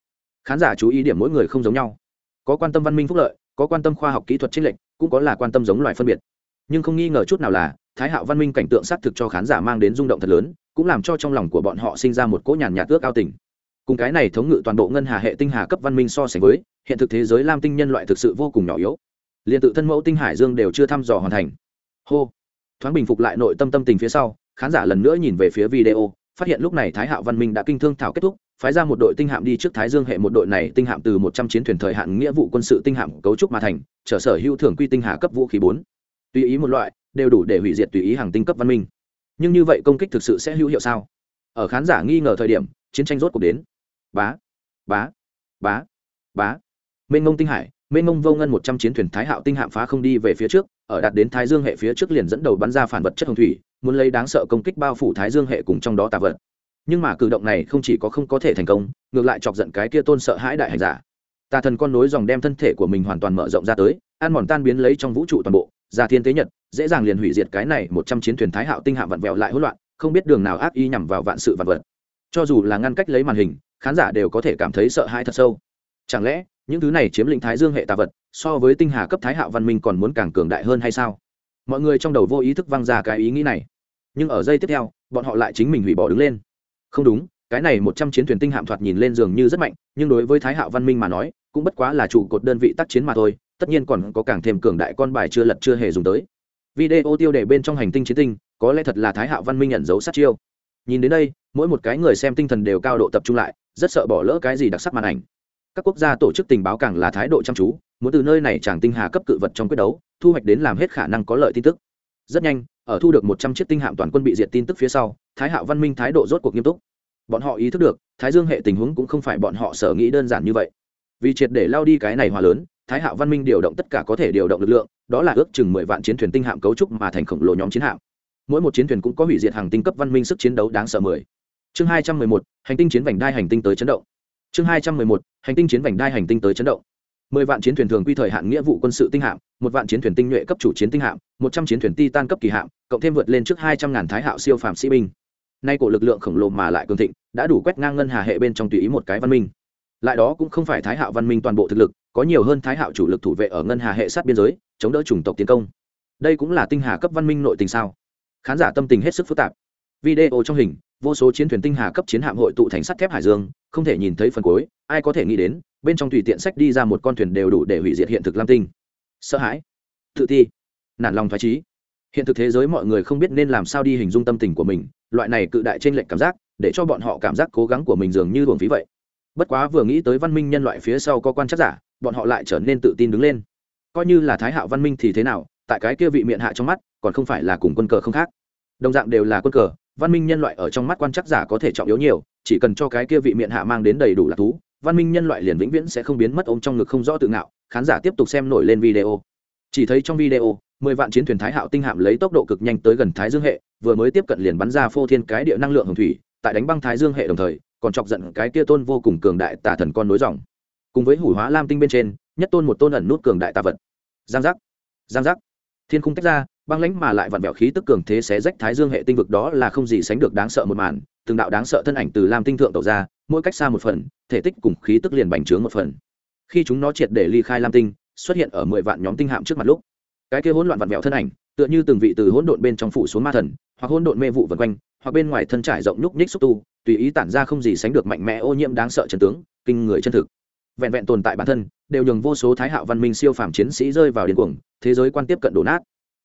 Khán giả chú ý điểm mỗi người không giống nhau. Có quan tâm văn minh phúc lợi, có quan tâm khoa học kỹ thuật trích lệnh cũng có là quan tâm giống loài phân biệt. Nhưng không nghi ngờ chút nào là, thái hạo văn minh cảnh tượng xác thực cho khán giả mang đến rung động thật lớn, cũng làm cho trong lòng của bọn họ sinh ra một cỗ nhàn nhạt ước ao tình. Cùng cái này thống ngự toàn bộ ngân hà hệ tinh hà cấp văn minh so sánh với, hiện thực thế giới lam tinh nhân loại thực sự vô cùng nhỏ yếu. Liền tự thân mẫu tinh hải dương đều chưa thăm dò hoàn thành. Hô thoáng bình phục lại nội tâm tâm tình phía sau, khán giả lần nữa nhìn về phía video, phát hiện lúc này thái hạo văn minh đã kinh thương thảo kết thúc, phái ra một đội tinh hạm đi trước thái dương hệ một đội này tinh hạm từ một trăm chiến thuyền thời hạn nghĩa vụ quân sự tinh hạm cấu trúc mà thành, trở sở hữu thưởng quy tinh hà cấp vũ khí bốn. Tùy ý một loại, đều đủ để hủy diệt tùy ý hàng tinh cấp văn minh. Nhưng như vậy công kích thực sự sẽ hữu hiệu sao? Ở khán giả nghi ngờ thời điểm, chiến tranh rốt cuộc đến. Bá bá bá bá. Mênh ngông tinh hải mênh Mông vô ngân một trăm chiến thuyền thái hạo tinh hạm phá không đi về phía trước, ở đạt đến thái dương hệ phía trước liền dẫn đầu bắn ra phản vật chất hồng thủy, muốn lấy đáng sợ công kích bao phủ thái dương hệ cùng trong đó tạ vật. Nhưng mà cử động này không chỉ có không có thể thành công, ngược lại chọc giận cái kia tôn sợ hãi đại hành giả. Tà thần con nối dòng đem thân thể của mình hoàn toàn mở rộng ra tới, ăn mòn tan biến lấy trong vũ trụ toàn bộ, ra thiên tế nhật, dễ dàng liền hủy diệt cái này một trăm chiến thuyền thái hạo tinh hạm vặn vẹo lại hỗn loạn, không biết đường nào ác y nhằm vào vạn sự vạn vật. Cho dù là ngăn cách lấy màn hình, khán giả đều có thể cảm thấy sợ hãi thật sâu. Chẳng lẽ những thứ này chiếm lĩnh thái dương hệ tà vật, so với tinh hà cấp thái hạo văn minh còn muốn càng cường đại hơn hay sao? Mọi người trong đầu vô ý thức văng ra cái ý nghĩ này. Nhưng ở giây tiếp theo, bọn họ lại chính mình hủy bỏ đứng lên. Không đúng, cái này một trăm chiến thuyền tinh hạm thoạt nhìn lên dường như rất mạnh, nhưng đối với thái hạo văn minh mà nói, cũng bất quá là trụ cột đơn vị tác chiến mà thôi, tất nhiên còn có càng thêm cường đại con bài chưa lật chưa hề dùng tới. Video tiêu đề bên trong hành tinh chiến tinh, có lẽ thật là thái hạo văn minh nhận dấu sát chiêu. Nhìn đến đây, mỗi một cái người xem tinh thần đều cao độ tập trung lại, rất sợ bỏ lỡ cái gì đặc sắc màn ảnh các quốc gia tổ chức tình báo càng là thái độ chăm chú, muốn từ nơi này chàng tinh hà cấp cự vật trong quyết đấu, thu hoạch đến làm hết khả năng có lợi tin tức. Rất nhanh, ở thu được một trăm chiếc tinh hạm toàn quân bị diệt tin tức phía sau, thái hạo văn minh thái độ rốt cuộc nghiêm túc. Bọn họ ý thức được, thái dương hệ tình huống cũng không phải bọn họ sở nghĩ đơn giản như vậy. Vì triệt để lao đi cái này hòa lớn, thái hạo văn minh điều động tất cả có thể điều động lực lượng, đó là ước chừng mười vạn chiến thuyền tinh hạm cấu trúc mà thành khổng lồ nhóm chiến hạm. Mỗi một chiến thuyền cũng có hủy diệt hàng tinh cấp văn minh sức chiến đấu đáng sợ mười. Chương hai trăm mười một, hành tinh chiến vành đai hành tinh tới chấn động chương hai trăm mười một, hành tinh chiến vành đai hành tinh tới chấn động. Mười vạn chiến thuyền thường quy thời hạn nghĩa vụ quân sự tinh hạm, một vạn chiến thuyền tinh nhuệ cấp chủ chiến tinh hạm, một trăm chiến thuyền ti tan cấp kỳ hạm, cộng thêm vượt lên trước hai trăm ngàn thái hạo siêu phàm sĩ binh. Nay cổ lực lượng khổng lồ mà lại cường thịnh, đã đủ quét ngang ngân hà hệ bên trong tùy ý một cái văn minh. Lại đó cũng không phải thái hạo văn minh toàn bộ thực lực, có nhiều hơn thái hạo chủ lực thủ vệ ở ngân hà hệ sát biên giới, chống đỡ chủng tộc tiến công. Đây cũng là tinh hà cấp văn minh nội tình sao? Khán giả tâm tình hết sức phức tạp. Video trong hình vô số chiến thuyền tinh hà cấp chiến hạm hội tụ thành sắt thép hải dương, không thể nhìn thấy phần cuối, ai có thể nghĩ đến, bên trong tùy tiện sách đi ra một con thuyền đều đủ để hủy diệt hiện thực lam tinh. Sợ hãi. Tự ti. Nản lòng thoái trí hiện thực thế giới mọi người không biết nên làm sao đi hình dung tâm tình của mình, loại này cự đại trên lệnh cảm giác, để cho bọn họ cảm giác cố gắng của mình dường như thuồng phí vậy. Bất quá vừa nghĩ tới văn minh nhân loại phía sau có quan chắc giả, bọn họ lại trở nên tự tin đứng lên. Coi như là thái hạo văn minh thì thế nào, tại cái kia vị miệng hạ trong mắt, còn không phải là cùng quân cờ không khác. Đồng dạng đều là quân cờ văn minh nhân loại ở trong mắt quan chắc giả có thể trọng yếu nhiều, chỉ cần cho cái kia vị miệng hạ mang đến đầy đủ lạc thú, văn minh nhân loại liền vĩnh viễn sẽ không biến mất ôm trong ngực không rõ tự ngạo, khán giả tiếp tục xem nổi lên video. Chỉ thấy trong video, mười vạn chiến thuyền thái hạo tinh hạm lấy tốc độ cực nhanh tới gần thái dương hệ, vừa mới tiếp cận liền bắn ra phô thiên cái địa năng lượng hồng thủy, tại đánh băng thái dương hệ đồng thời, còn chọc giận cái kia tôn vô cùng cường đại tà thần con nối dòng. Cùng với hủ hóa lam tinh bên trên, nhất tôn một tôn ẩn nút cường đại tà vật. Giang giác giang giác. Thiên khung tách ra băng lãnh mà lại vặn vẹo khí tức cường thế xé rách thái dương hệ tinh vực đó là không gì sánh được đáng sợ một màn, từng đạo đáng sợ thân ảnh từ lam tinh thượng tẩu ra, mỗi cách xa một phần, thể tích cùng khí tức liền bành trướng một phần. Khi chúng nó triệt để ly khai lam tinh, xuất hiện ở mười vạn nhóm tinh hạm trước mặt lúc, cái kia hỗn loạn vặn vẹo thân ảnh, tựa như từng vị từ hỗn độn bên trong phủ xuống ma thần, hoặc hỗn độn mê vụ vần quanh, hoặc bên ngoài thân trải rộng nhúc nhích xúc tu, tùy ý tản ra không gì sánh được mạnh mẽ ô nhiễm đáng sợ chân tướng, kinh người chân thực. Vẹn vẹn tồn tại bản thân, đều nhường vô số thái hạo văn minh siêu phàm chiến sĩ rơi vào điên cuồng, thế giới quan tiếp cận đổ nát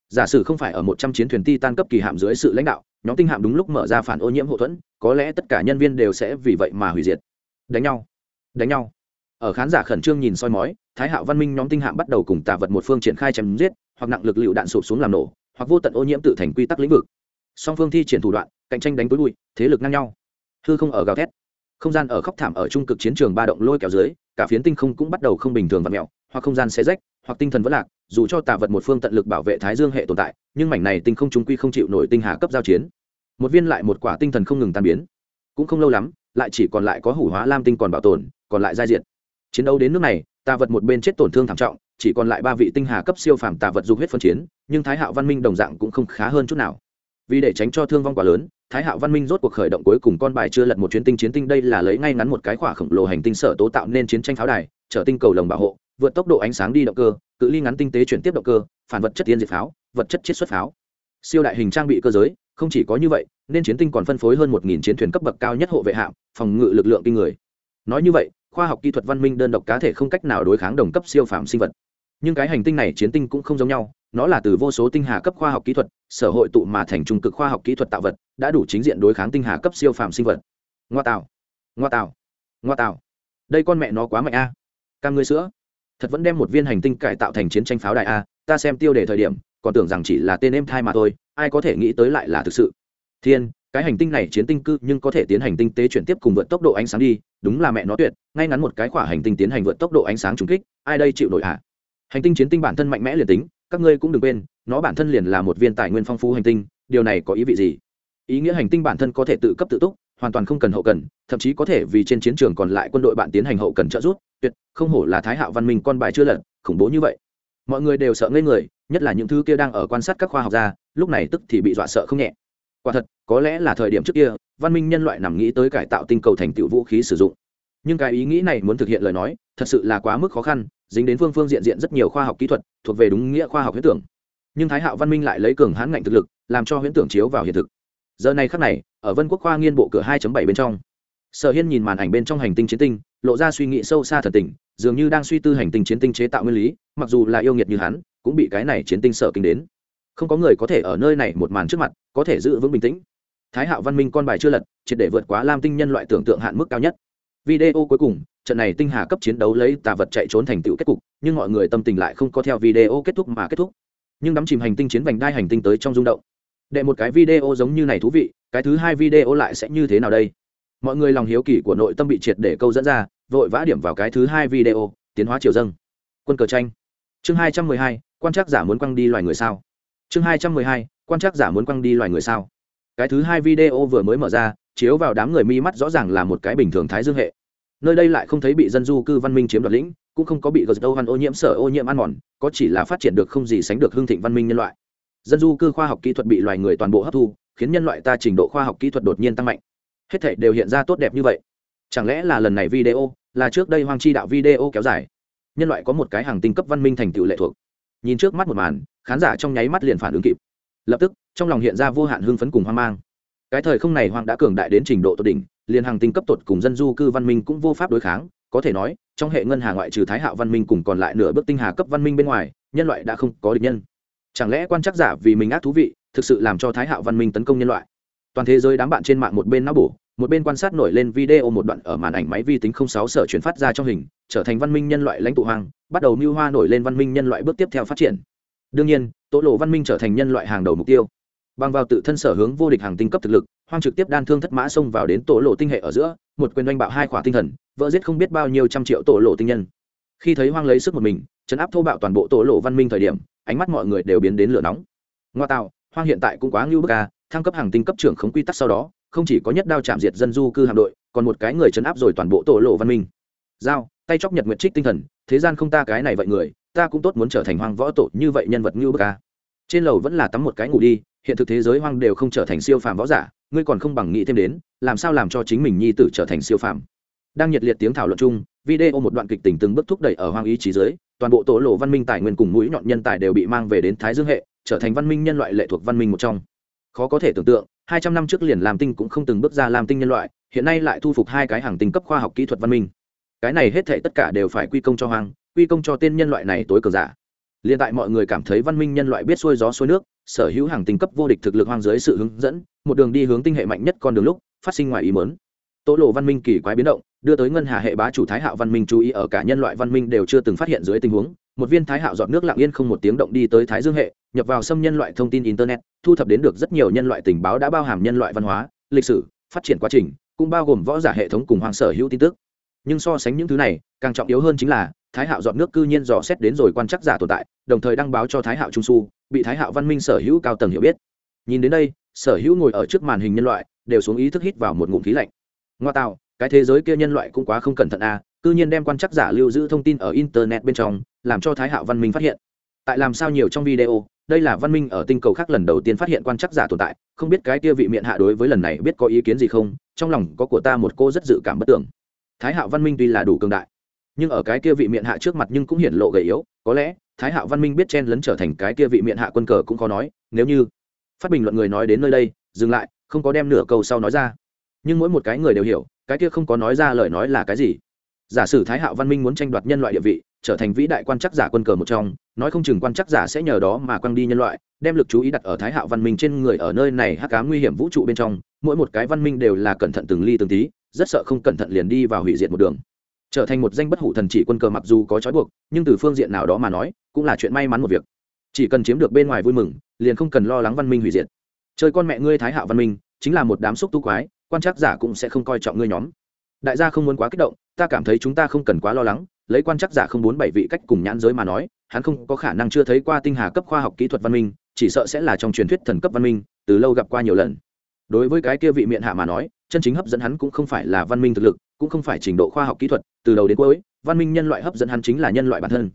giả sử không phải ở một trăm chiến thuyền ti tan cấp kỳ hạm dưới sự lãnh đạo, nhóm tinh hạm đúng lúc mở ra phản ô nhiễm hậu thuẫn, có lẽ tất cả nhân viên đều sẽ vì vậy mà hủy diệt. Đánh nhau. Đánh nhau. Ở khán giả khẩn trương nhìn soi mói, thái hạo văn minh nhóm tinh hạm bắt đầu cùng tà vật một phương triển khai chém giết, hoặc nặng lực lựu đạn sụp xuống làm nổ, hoặc vô tận ô nhiễm tự thành quy tắc lĩnh vực. Song phương thi triển thủ đoạn, cạnh tranh đánh túi bụi thế lực ngang nhau. Hư không ở gào thét. Không gian ở khóc thảm ở trung cực chiến trường ba động lôi kéo dưới, cả phiến tinh không cũng bắt đầu không bình thường và mẹo hoặc không gian xé rách hoặc tinh thần vẫn lạc, dù cho tà vật một phương tận lực bảo vệ thái dương hệ tồn tại, nhưng mảnh này tinh không trung quy không chịu nổi tinh hà cấp giao chiến. Một viên lại một quả tinh thần không ngừng tan biến. Cũng không lâu lắm, lại chỉ còn lại có hủ hóa lam tinh còn bảo tồn, còn lại giai diện. chiến đấu đến nước này, tà vật một bên chết tổn thương thảm trọng, chỉ còn lại ba vị tinh hà cấp siêu phàm tà vật dục huyết phân chiến, nhưng thái hạo văn minh đồng dạng cũng không khá hơn chút nào. Vì để tránh cho thương vong quá lớn, thái hạo văn minh rốt cuộc khởi động cuối cùng con bài chưa lật một chuyến tinh chiến tinh đây là lấy ngay ngắn một cái khỏa khổng lồ hành tinh sở tố tạo nên chiến tranh pháo đài, trở tinh cầu lồng bảo hộ vượt tốc độ ánh sáng đi động cơ, cự ly ngắn tinh tế chuyển tiếp động cơ, phản vật chất tiên diệt pháo, vật chất chiết xuất pháo. Siêu đại hình trang bị cơ giới, không chỉ có như vậy, nên chiến tinh còn phân phối hơn một nghìn chiến thuyền cấp bậc cao nhất hộ vệ hạm, phòng ngự lực lượng kinh người. Nói như vậy, khoa học kỹ thuật văn minh đơn độc cá thể không cách nào đối kháng đồng cấp siêu phàm sinh vật. Nhưng cái hành tinh này chiến tinh cũng không giống nhau, nó là từ vô số tinh hà cấp khoa học kỹ thuật, sở hội tụ mà thành trung cực khoa học kỹ thuật tạo vật, đã đủ chính diện đối kháng tinh hà cấp siêu phàm sinh vật. Ngoa tạo ngoa tạo ngoa tạo. Đây con mẹ nó quá mạnh a. Cam ngươi sữa thật vẫn đem một viên hành tinh cải tạo thành chiến tranh pháo đại a, ta xem tiêu đề thời điểm, còn tưởng rằng chỉ là tên em thai mà thôi, ai có thể nghĩ tới lại là thực sự. Thiên, cái hành tinh này chiến tinh cư nhưng có thể tiến hành tinh tế chuyển tiếp cùng vượt tốc độ ánh sáng đi, đúng là mẹ nó tuyệt, ngay ngắn một cái khỏa hành tinh tiến hành vượt tốc độ ánh sáng trùng kích, ai đây chịu nổi à hành tinh chiến tinh bản thân mạnh mẽ liền tính, các ngươi cũng đừng quên, nó bản thân liền là một viên tài nguyên phong phú hành tinh, điều này có ý vị gì? Ý nghĩa hành tinh bản thân có thể tự cấp tự túc hoàn toàn không cần hậu cần, thậm chí có thể vì trên chiến trường còn lại quân đội bạn tiến hành hậu cần trợ giúp, tuyệt không hổ là thái hạo văn minh con bài chưa lật, khủng bố như vậy. Mọi người đều sợ ngây người, nhất là những thứ kia đang ở quan sát các khoa học gia, lúc này tức thì bị dọa sợ không nhẹ. Quả thật, có lẽ là thời điểm trước kia, văn minh nhân loại nằm nghĩ tới cải tạo tinh cầu thành tựu vũ khí sử dụng. Nhưng cái ý nghĩ này muốn thực hiện lời nói, thật sự là quá mức khó khăn, dính đến phương phương diện diện rất nhiều khoa học kỹ thuật, thuộc về đúng nghĩa khoa học huyễn tưởng. Nhưng thái hạo văn minh lại lấy cường hãn ngạnh thực lực, làm cho huyễn tưởng chiếu vào hiện thực giờ này khắc này, ở vân quốc khoa nghiên bộ cửa 2 bảy bên trong. Sở hiên nhìn màn ảnh bên trong hành tinh chiến tinh, lộ ra suy nghĩ sâu xa thần tình, dường như đang suy tư hành tinh chiến tinh chế tạo nguyên lý, mặc dù là yêu nghiệt như hắn, cũng bị cái này chiến tinh sợ kinh đến. Không có người có thể ở nơi này một màn trước mặt, có thể giữ vững bình tĩnh. Thái hạo văn minh con bài chưa lật, triệt để vượt quá lam tinh nhân loại tưởng tượng hạn mức cao nhất. Video cuối cùng, trận này tinh hà cấp chiến đấu lấy tà vật chạy trốn thành tựu kết cục, nhưng mọi người tâm tình lại không có theo video kết thúc mà kết thúc. Nhưng đắm chìm hành tinh chiến vành đai hành tinh tới trong rung động đệ một cái video giống như này thú vị, cái thứ hai video lại sẽ như thế nào đây? Mọi người lòng hiếu kỳ của nội tâm bị triệt để câu dẫn ra, vội vã điểm vào cái thứ hai video, tiến hóa triều dâng. Quân cờ tranh. Chương hai trăm mười hai, quan trắc giả muốn quăng đi loài người sao? Chương hai trăm mười hai, quan trắc giả muốn quăng đi loài người sao? Cái thứ hai video vừa mới mở ra, chiếu vào đám người mi mắt rõ ràng là một cái bình thường thái dương hệ. Nơi đây lại không thấy bị dân du cư văn minh chiếm đoạt lĩnh, cũng không có bị gờ đâu văn ô nhiễm sở ô nhiễm ăn mòn, có chỉ là phát triển được không gì sánh được hương thịnh văn minh nhân loại dân du cư khoa học kỹ thuật bị loài người toàn bộ hấp thu, khiến nhân loại ta trình độ khoa học kỹ thuật đột nhiên tăng mạnh. Hết thể đều hiện ra tốt đẹp như vậy. Chẳng lẽ là lần này video, là trước đây hoang chi đạo video kéo dài? Nhân loại có một cái hàng tinh cấp văn minh thành tựu lệ thuộc. Nhìn trước mắt một màn, khán giả trong nháy mắt liền phản ứng kịp. Lập tức, trong lòng hiện ra vô hạn hưng phấn cùng hoang mang. Cái thời không này hoang đã cường đại đến trình độ tột đỉnh, liền hàng tinh cấp tột cùng dân du cư văn minh cũng vô pháp đối kháng. Có thể nói, trong hệ ngân hà ngoại trừ thái hạo văn minh cùng còn lại nửa bước tinh hà cấp văn minh bên ngoài, nhân loại đã không có địch nhân chẳng lẽ quan chắc giả vì mình ác thú vị, thực sự làm cho thái hạo văn minh tấn công nhân loại? Toàn thế giới đám bạn trên mạng một bên não bổ, một bên quan sát nổi lên video một đoạn ở màn ảnh máy vi tính 06 sở chuyển phát ra trong hình, trở thành văn minh nhân loại lãnh tụ hoang, bắt đầu mưu hoa nổi lên văn minh nhân loại bước tiếp theo phát triển. Đương nhiên, tố lộ văn minh trở thành nhân loại hàng đầu mục tiêu. Bằng vào tự thân sở hướng vô địch hàng tinh cấp thực lực, hoang trực tiếp đan thương thất mã xông vào đến tổ lộ tinh hệ ở giữa, một quyền doanh bạo hai khỏa tinh thần, vỡ giết không biết bao nhiêu trăm triệu tổ lộ tinh nhân. Khi thấy hoang lấy sức một mình chấn áp thô bạo toàn bộ tổ lộ văn minh thời điểm ánh mắt mọi người đều biến đến lửa nóng. Ngoa tạo, hoang hiện tại cũng quá ngưu bức ca thăng cấp hàng tinh cấp trưởng không quy tắc sau đó, không chỉ có nhất đao chạm diệt dân du cư hạm đội, còn một cái người chấn áp rồi toàn bộ tổ lộ văn minh. Dao tay chóc nhật nguyệt trích tinh thần, thế gian không ta cái này vậy người, ta cũng tốt muốn trở thành hoang võ tổ, như vậy nhân vật ngưu bức ca trên lầu vẫn là tắm một cái ngủ đi, hiện thực thế giới hoang đều không trở thành siêu phàm võ giả, ngươi còn không bằng nghĩ thêm đến, làm sao làm cho chính mình nhi tử trở thành siêu phàm. Đang nhiệt liệt tiếng thảo luận chung, video một đoạn kịch tình từng bước thúc đẩy ở hoang ý chí giới toàn bộ tổ lộ văn minh tài nguyên cùng mũi nhọn nhân tài đều bị mang về đến thái dương hệ, trở thành văn minh nhân loại lệ thuộc văn minh một trong. Khó có thể tưởng tượng, hai trăm năm trước liền làm tinh cũng không từng bước ra làm tinh nhân loại, hiện nay lại thu phục hai cái hàng tinh cấp khoa học kỹ thuật văn minh. Cái này hết thể tất cả đều phải quy công cho hoang, quy công cho tên nhân loại này tối cường giả. Liền tại mọi người cảm thấy văn minh nhân loại biết xuôi gió xuôi nước, sở hữu hàng tinh cấp vô địch thực lực hoang dưới sự hướng dẫn, một đường đi hướng tinh hệ mạnh nhất con đường lúc, phát sinh ngoài ý mớn tố lộ văn minh kỳ quái biến động, đưa tới ngân hà hệ bá chủ thái hạo văn minh chú ý ở cả nhân loại văn minh đều chưa từng phát hiện dưới tình huống, một viên thái hạo dọn nước lặng yên không một tiếng động đi tới thái dương hệ, nhập vào xâm nhân loại thông tin internet, thu thập đến được rất nhiều nhân loại tình báo đã bao hàm nhân loại văn hóa, lịch sử, phát triển quá trình, cũng bao gồm võ giả hệ thống cùng hoàng sở hữu tin tức. Nhưng so sánh những thứ này, càng trọng yếu hơn chính là, thái hạo dọn nước cư nhiên dò xét đến rồi quan chắc giả tồn tại, đồng thời đăng báo cho thái hạo trung su, bị thái hạo văn minh sở hữu cao tầng hiểu biết. Nhìn đến đây, sở hữu ngồi ở trước màn hình nhân loại, đều xuống ý thức hít vào một ngụm khí lạnh ngoa tạo, cái thế giới kia nhân loại cũng quá không cẩn thận à cư nhiên đem quan chắc giả lưu giữ thông tin ở internet bên trong, làm cho thái hạo văn minh phát hiện. Tại làm sao nhiều trong video, đây là văn minh ở tinh cầu khác lần đầu tiên phát hiện quan chắc giả tồn tại, không biết cái kia vị miệng hạ đối với lần này biết có ý kiến gì không, trong lòng có của ta một cô rất dự cảm bất tưởng thái hạo văn minh tuy là đủ cường đại, nhưng ở cái kia vị miệng hạ trước mặt nhưng cũng hiển lộ gầy yếu, có lẽ, thái hạo văn minh biết chen lấn trở thành cái kia vị miệng hạ quân cờ cũng khó nói, nếu như, phát bình luận người nói đến nơi đây, dừng lại, không có đem nửa câu sau nói ra nhưng mỗi một cái người đều hiểu, cái kia không có nói ra lời nói là cái gì. Giả sử thái hạo văn minh muốn tranh đoạt nhân loại địa vị, trở thành vĩ đại quan chắc giả quân cờ một trong, nói không chừng quan chắc giả sẽ nhờ đó mà quăng đi nhân loại, đem lực chú ý đặt ở thái hạo văn minh trên người ở nơi này hắc cá nguy hiểm vũ trụ bên trong, mỗi một cái văn minh đều là cẩn thận từng ly từng tí, rất sợ không cẩn thận liền đi vào hủy diệt một đường. Trở thành một danh bất hủ thần chỉ quân cờ mặc dù có trói buộc, nhưng từ phương diện nào đó mà nói, cũng là chuyện may mắn một việc. Chỉ cần chiếm được bên ngoài vui mừng, liền không cần lo lắng văn minh hủy diệt. Chơi con mẹ ngươi thái hạo văn minh, chính là một đám xúc tu quái quan trắc giả cũng sẽ không coi trọng ngươi nhóm. Đại gia không muốn quá kích động, ta cảm thấy chúng ta không cần quá lo lắng, lấy quan trắc giả không bốn bảy vị cách cùng nhãn giới mà nói, hắn không có khả năng chưa thấy qua tinh hà cấp khoa học kỹ thuật văn minh, chỉ sợ sẽ là trong truyền thuyết thần cấp văn minh, từ lâu gặp qua nhiều lần. Đối với cái kia vị miệng hạ mà nói, chân chính hấp dẫn hắn cũng không phải là văn minh thực lực, cũng không phải trình độ khoa học kỹ thuật, từ đầu đến cuối, văn minh nhân loại hấp dẫn hắn chính là nhân loại bản thân.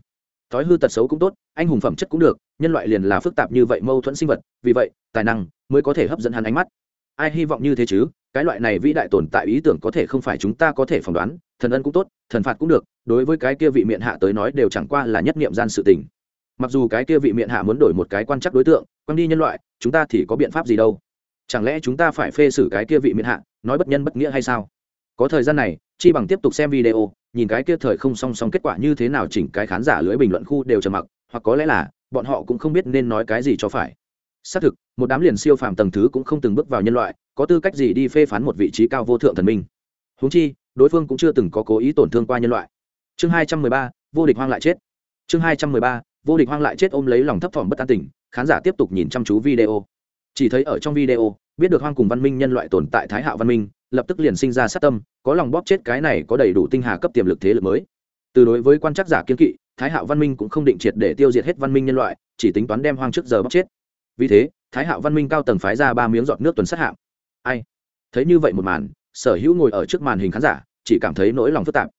Thói hư tật xấu cũng tốt, anh hùng phẩm chất cũng được, nhân loại liền là phức tạp như vậy mâu thuẫn sinh vật, vì vậy, tài năng mới có thể hấp dẫn hắn ánh mắt. Ai hy vọng như thế chứ? Cái loại này vĩ đại tồn tại ý tưởng có thể không phải chúng ta có thể phỏng đoán, thần ân cũng tốt, thần phạt cũng được, đối với cái kia vị miệng hạ tới nói đều chẳng qua là nhất niệm gian sự tình. Mặc dù cái kia vị miệng hạ muốn đổi một cái quan chắc đối tượng, quan đi nhân loại, chúng ta thì có biện pháp gì đâu? Chẳng lẽ chúng ta phải phê xử cái kia vị miệng hạ, nói bất nhân bất nghĩa hay sao? Có thời gian này, chi bằng tiếp tục xem video, nhìn cái kia thời không song song kết quả như thế nào chỉnh cái khán giả lưới bình luận khu đều trầm mặc, hoặc có lẽ là, bọn họ cũng không biết nên nói cái gì cho phải xác thực, một đám liền siêu phàm tầng thứ cũng không từng bước vào nhân loại, có tư cách gì đi phê phán một vị trí cao vô thượng thần minh. Húng chi, đối phương cũng chưa từng có cố ý tổn thương qua nhân loại. Chương hai trăm mười ba, vô địch hoang lại chết. Chương hai trăm mười ba, vô địch hoang lại chết ôm lấy lòng thấp thỏm bất an tình khán giả tiếp tục nhìn chăm chú video. Chỉ thấy ở trong video, biết được hoang cùng văn minh nhân loại tồn tại thái hạo văn minh, lập tức liền sinh ra sát tâm, có lòng bóp chết cái này có đầy đủ tinh hà cấp tiềm lực thế lực mới. Từ đối với quan trắc giả kiên kỵ, thái hạo văn minh cũng không định triệt để tiêu diệt hết văn minh nhân loại, chỉ tính toán đem hoang trước giờ bóp chết vì thế, thái hạo văn minh cao tầng phái ra ba miếng giọt nước tuần sát hạng. Ai? Thấy như vậy một màn, sở hữu ngồi ở trước màn hình khán giả chỉ cảm thấy nỗi lòng phức tạp.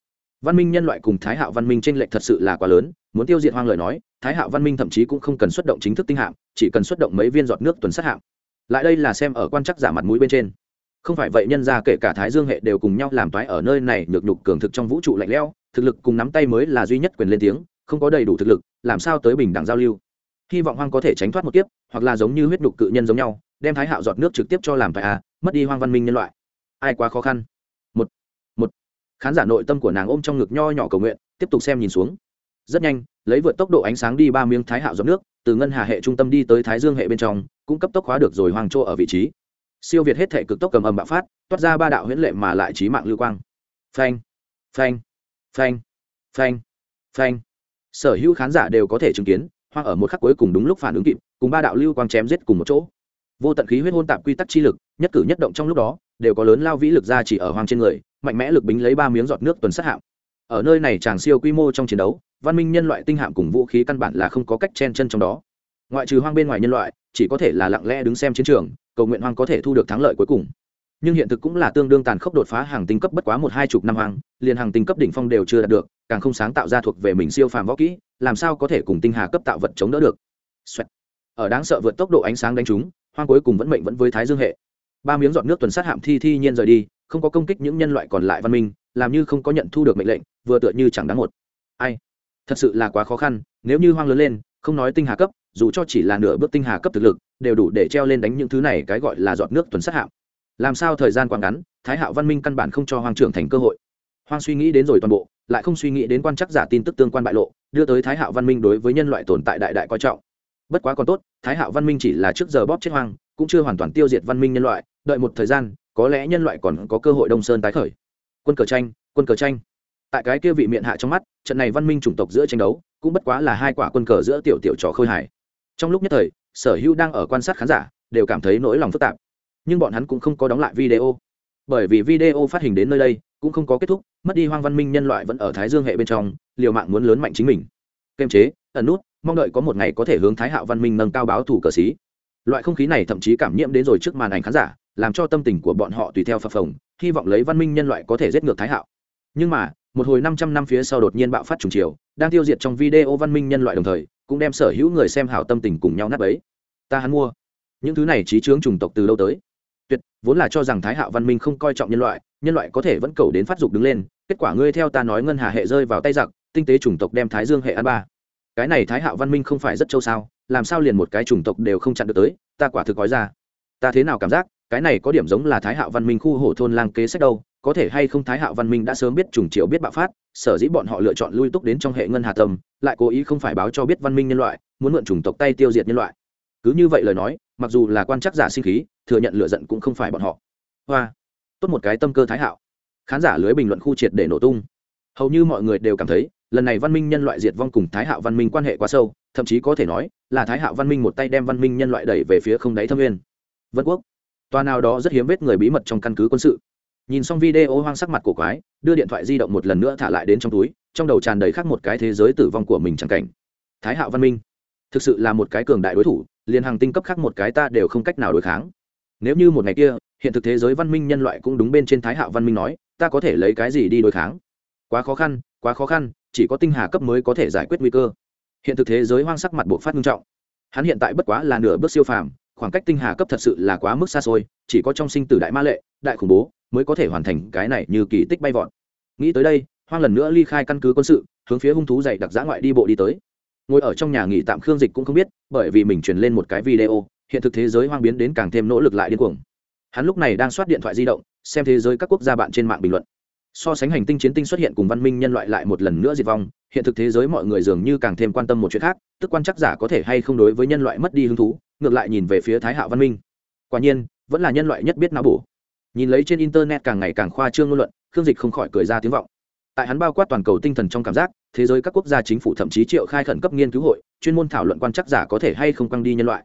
Văn minh nhân loại cùng thái hạo văn minh t r ê n lệch thật sự là quá lớn, muốn tiêu diệt hoang lời nói, thái hạo văn minh thậm chí cũng không cần xuất động chính thức tinh hạm chỉ cần xuất động mấy viên giọt nước tuần sát hạng. Lại đây là xem ở quan chắc giả mặt mũi bên trên. Không phải vậy nhân ra kể cả thái dương hệ đều cùng nhau làm toái ở nơi này nhược nhục cường thực trong vũ trụ lạnh lẽo, thực lực cùng nắm tay mới là duy nhất quyền lên tiếng, không có đầy đủ thực lực, làm sao tới bình đẳng giao lưu. Hy vọng hoang có thể tránh thoát một kiếp hoặc là giống như huyết đục cự nhân giống nhau, đem thái hạo giọt nước trực tiếp cho làm phải à mất đi hoang văn minh nhân loại. Ai quá khó khăn? Một một. Khán giả nội tâm của nàng ôm trong ngực nho nhỏ cầu nguyện, tiếp tục xem nhìn xuống. Rất nhanh, lấy vượt tốc độ ánh sáng đi ba miếng thái hạo giọt nước, từ ngân hà hệ trung tâm đi tới thái dương hệ bên trong, cũng cấp tốc hóa được rồi hoàng chỗ ở vị trí. Siêu việt hết thể cực tốc cầm ầm bạo phát, toát ra ba đạo huyễn lệ mà lại trí mạng lưu quang. Phanh phanh phanh phanh phanh. Sở hữu khán giả đều có thể chứng kiến hoang ở một khắc cuối cùng đúng lúc phản ứng kịp, cùng ba đạo lưu quang chém giết cùng một chỗ. Vô tận khí huyết hôn tạp quy tắc chi lực, nhất cử nhất động trong lúc đó, đều có lớn lao vĩ lực ra chỉ ở hoang trên người, mạnh mẽ lực bính lấy ba miếng giọt nước tuần sát hạm. Ở nơi này chàng siêu quy mô trong chiến đấu, văn minh nhân loại tinh hạm cùng vũ khí căn bản là không có cách chen chân trong đó. Ngoại trừ hoang bên ngoài nhân loại, chỉ có thể là lặng lẽ đứng xem chiến trường, cầu nguyện hoang có thể thu được thắng lợi cuối cùng. Nhưng hiện thực cũng là tương đương tàn khốc đột phá hàng tinh cấp bất quá một hai chục năm hoang, liền hàng tinh cấp đỉnh phong đều chưa đạt được, càng không sáng tạo ra thuộc về mình siêu phàm võ kỹ làm sao có thể cùng tinh hà cấp tạo vật chống đỡ được? Xoẹt. ở đáng sợ vượt tốc độ ánh sáng đánh trúng, hoang cuối cùng vẫn mệnh vẫn với thái dương hệ. Ba miếng giọt nước tuần sát hạm thi thi nhiên rời đi, không có công kích những nhân loại còn lại văn minh, làm như không có nhận thu được mệnh lệnh, vừa tựa như chẳng đáng một. Ai? Thật sự là quá khó khăn, nếu như hoang lớn lên, không nói tinh hà cấp, dù cho chỉ là nửa bước tinh hà cấp thực lực, đều đủ để treo lên đánh những thứ này cái gọi là giọt nước tuần sát hạm. Làm sao thời gian quá ngắn, thái hạo văn minh căn bản không cho hoàng trưởng thành cơ hội hoang suy nghĩ đến rồi toàn bộ, lại không suy nghĩ đến quan chắc giả tin tức tương quan bại lộ, đưa tới thái hạo văn minh đối với nhân loại tồn tại đại đại coi trọng. Bất quá còn tốt, thái hạo văn minh chỉ là trước giờ bóp chết hoang, cũng chưa hoàn toàn tiêu diệt văn minh nhân loại, đợi một thời gian, có lẽ nhân loại còn có cơ hội đông sơn tái khởi. Quân cờ tranh, quân cờ tranh. Tại cái kia vị miệng hạ trong mắt, trận này văn minh chủng tộc giữa tranh đấu, cũng bất quá là hai quả quân cờ giữa tiểu tiểu trò khôi hài. Trong lúc nhất thời, sở hữu đang ở quan sát khán giả, đều cảm thấy nỗi lòng phức tạp. Nhưng bọn hắn cũng không có đóng lại video bởi vì video phát hình đến nơi đây cũng không có kết thúc, mất đi hoang văn minh nhân loại vẫn ở thái dương hệ bên trong, liều mạng muốn lớn mạnh chính mình. Kiềm chế, ẩn nút, mong đợi có một ngày có thể hướng thái hạo văn minh nâng cao báo thủ cờ xí loại không khí này thậm chí cảm nhiễm đến rồi trước màn ảnh khán giả, làm cho tâm tình của bọn họ tùy theo phập phồng, hy vọng lấy văn minh nhân loại có thể giết ngược thái hạo. Nhưng mà, một hồi năm trăm năm phía sau đột nhiên bạo phát trùng chiều, đang tiêu diệt trong video văn minh nhân loại đồng thời, cũng đem sở hữu người xem hảo tâm tình cùng nhau nắp ấy ta hắn mua. Những thứ này trí chướng chủng tộc từ lâu tới? Tuyệt vốn là cho rằng thái hạo văn minh không coi trọng nhân loại nhân loại có thể vẫn cầu đến phát dục đứng lên kết quả ngươi theo ta nói ngân hà hệ rơi vào tay giặc tinh tế chủng tộc đem thái dương hệ ăn ba. Cái này thái hạo văn minh không phải rất châu sao làm sao liền một cái chủng tộc đều không chặn được tới ta quả thực nói ra. Ta thế nào cảm giác cái này có điểm giống là thái hạo văn minh khu hổ thôn lang kế sách đâu có thể hay không thái hạo văn minh đã sớm biết trùng triệu biết bạo phát sở dĩ bọn họ lựa chọn lui túc đến trong hệ ngân hà tầm, lại cố ý không phải báo cho biết văn minh nhân loại muốn mượn chủng tộc tay tiêu diệt nhân loại. Cứ như vậy lời nói mặc dù là quan chắc giả sinh khí, thừa nhận lựa giận cũng không phải bọn họ. Hoa, tốt một cái tâm cơ thái hạo. Khán giả lưới bình luận khu triệt để nổ tung. Hầu như mọi người đều cảm thấy, lần này văn minh nhân loại diệt vong cùng thái hạo văn minh quan hệ quá sâu, thậm chí có thể nói là thái hạo văn minh một tay đem văn minh nhân loại đẩy về phía không đáy thâm nguyên. Vân quốc toa nào đó rất hiếm vết người bí mật trong căn cứ quân sự. Nhìn xong video hoang sắc mặt của quái, đưa điện thoại di động một lần nữa thả lại đến trong túi, trong đầu tràn đầy khác một cái thế giới tử vong của mình chẳng cảnh. Thái hạo văn minh, thực sự là một cái cường đại đối thủ liền hàng tinh cấp khác một cái ta đều không cách nào đối kháng. Nếu như một ngày kia, hiện thực thế giới văn minh nhân loại cũng đúng bên trên thái hạo văn minh nói, ta có thể lấy cái gì đi đối kháng? Quá khó khăn, quá khó khăn, chỉ có tinh hà cấp mới có thể giải quyết nguy cơ. Hiện thực thế giới hoang sắc mặt bộ phát nghiêm trọng. Hắn hiện tại bất quá là nửa bước siêu phàm, khoảng cách tinh hà cấp thật sự là quá mức xa xôi, chỉ có trong sinh tử đại ma lệ, đại khủng bố mới có thể hoàn thành cái này như kỳ tích bay vọt. Nghĩ tới đây, hoang lần nữa ly khai căn cứ quân sự, hướng phía hung thú dày đặc giã ngoại đi bộ đi tới ngồi ở trong nhà nghỉ tạm khương dịch cũng không biết, bởi vì mình truyền lên một cái video, hiện thực thế giới hoang biến đến càng thêm nỗ lực lại điên cuồng. Hắn lúc này đang soát điện thoại di động, xem thế giới các quốc gia bạn trên mạng bình luận. So sánh hành tinh chiến tinh xuất hiện cùng văn minh nhân loại lại một lần nữa diệt vong, hiện thực thế giới mọi người dường như càng thêm quan tâm một chuyện khác, tức quan chắc giả có thể hay không đối với nhân loại mất đi hứng thú, ngược lại nhìn về phía thái hạo văn minh. Quả nhiên, vẫn là nhân loại nhất biết não bổ. Nhìn lấy trên internet càng ngày càng khoa trương ngôn luận, khương dịch không khỏi cười ra tiếng vọng tại hắn bao quát toàn cầu tinh thần trong cảm giác, thế giới các quốc gia chính phủ thậm chí triệu khai khẩn cấp nghiên cứu hội, chuyên môn thảo luận quan chắc giả có thể hay không quăng đi nhân loại.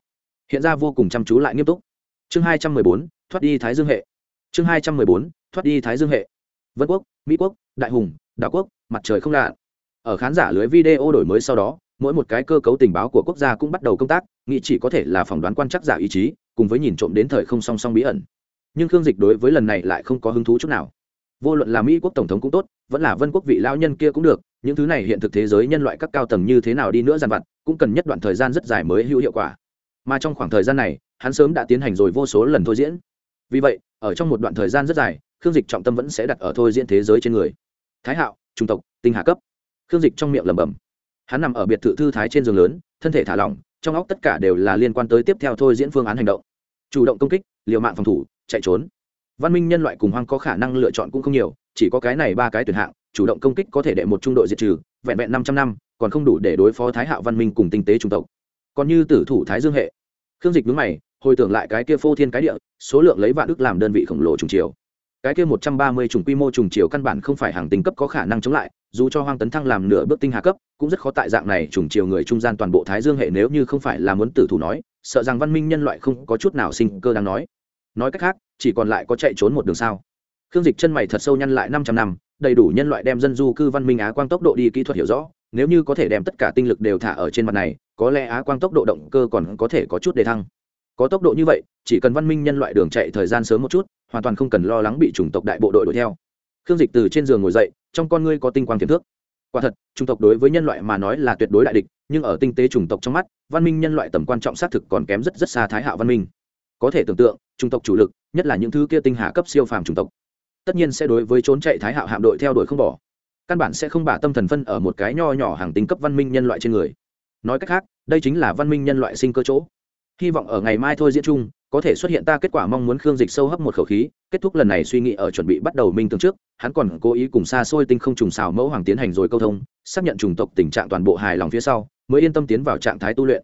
Hiện ra vô cùng chăm chú lại nghiêm túc. Chương hai trăm mười bốn, thoát đi thái dương hệ. Chương hai trăm mười bốn, thoát đi thái dương hệ. Vân quốc, mỹ quốc, đại hùng Đạo quốc, mặt trời không lạ ở khán giả lưới video đổi mới sau đó, mỗi một cái cơ cấu tình báo của quốc gia cũng bắt đầu công tác nghị chỉ có thể là phỏng đoán quan chắc giả ý chí, cùng với nhìn trộm đến thời không song song bí ẩn. Nhưng khương dịch đối với lần này lại không có hứng thú chút nào vô luận là mỹ quốc tổng thống cũng tốt, vẫn là vân quốc vị lao nhân kia cũng được, những thứ này hiện thực thế giới nhân loại các cao tầng như thế nào đi nữa dàn vặt, cũng cần nhất đoạn thời gian rất dài mới hữu hiệu quả. Mà trong khoảng thời gian này, hắn sớm đã tiến hành rồi vô số lần thôi diễn. Vì vậy, ở trong một đoạn thời gian rất dài, khương dịch trọng tâm vẫn sẽ đặt ở thôi diễn thế giới trên người. Thái hạo, trung tộc, tinh hạ cấp. Khương dịch trong miệng lẩm bẩm. Hắn nằm ở biệt thự thư thái trên giường lớn, thân thể thả lỏng, trong óc tất cả đều là liên quan tới tiếp theo thôi diễn phương án hành động. Chủ động công kích, liều mạng phòng thủ, chạy trốn văn minh nhân loại cùng hoang có khả năng lựa chọn cũng không nhiều, chỉ có cái này ba cái tuyển hạng, chủ động công kích có thể đệ một trung đội diệt trừ, vẹn vẹn năm trăm năm, còn không đủ để đối phó thái hạo văn minh cùng tinh tế trung tộc. Còn như tử thủ thái dương hệ. Khương dịch vướng mày, hồi tưởng lại cái kia phô thiên cái địa, số lượng lấy vạn đức làm đơn vị khổng lồ trùng chiều. Cái kia một trăm ba mươi trùng quy mô trùng chiều căn bản không phải hàng tinh cấp có khả năng chống lại, dù cho hoang tấn thăng làm nửa bước tinh hà cấp, cũng rất khó tại dạng này trùng chiều người trung gian toàn bộ thái dương hệ nếu như không phải là muốn tử thủ nói, sợ rằng văn minh nhân loại không có chút nào sinh cơ đang nói nói cách khác, chỉ còn lại có chạy trốn một đường sao. Khương dịch chân mày thật sâu nhăn lại năm trăm năm, đầy đủ nhân loại đem dân du cư văn minh á quang tốc độ đi kỹ thuật hiểu rõ, nếu như có thể đem tất cả tinh lực đều thả ở trên mặt này, có lẽ á quang tốc độ động cơ còn có thể có chút đề thăng. Có tốc độ như vậy, chỉ cần văn minh nhân loại đường chạy thời gian sớm một chút, hoàn toàn không cần lo lắng bị chủng tộc đại bộ đội đuổi theo. Khương dịch từ trên giường ngồi dậy, trong con ngươi có tinh quang tiềm thước. Quả thật, chủng tộc đối với nhân loại mà nói là tuyệt đối đại địch, nhưng ở tinh tế chủng tộc trong mắt, văn minh nhân loại tầm quan trọng xác thực còn kém rất rất xa thái hạo văn minh. Có thể tưởng tượng chủng tộc chủ lực, nhất là những thứ kia tinh hạ cấp siêu phàm chủng tộc. Tất nhiên sẽ đối với trốn chạy thái hạo hạm đội theo đuổi không bỏ. Căn bản sẽ không bả tâm thần phân ở một cái nho nhỏ hàng tinh cấp văn minh nhân loại trên người. Nói cách khác, đây chính là văn minh nhân loại sinh cơ chỗ. Hy vọng ở ngày mai thôi diễn chung, có thể xuất hiện ta kết quả mong muốn khương dịch sâu hấp một khẩu khí, kết thúc lần này suy nghĩ ở chuẩn bị bắt đầu minh tương trước, hắn còn cố ý cùng xa xôi tinh không trùng xào mẫu hoàng tiến hành rồi câu thông, xác nhận chủng tộc tình trạng toàn bộ hài lòng phía sau, mới yên tâm tiến vào trạng thái tu luyện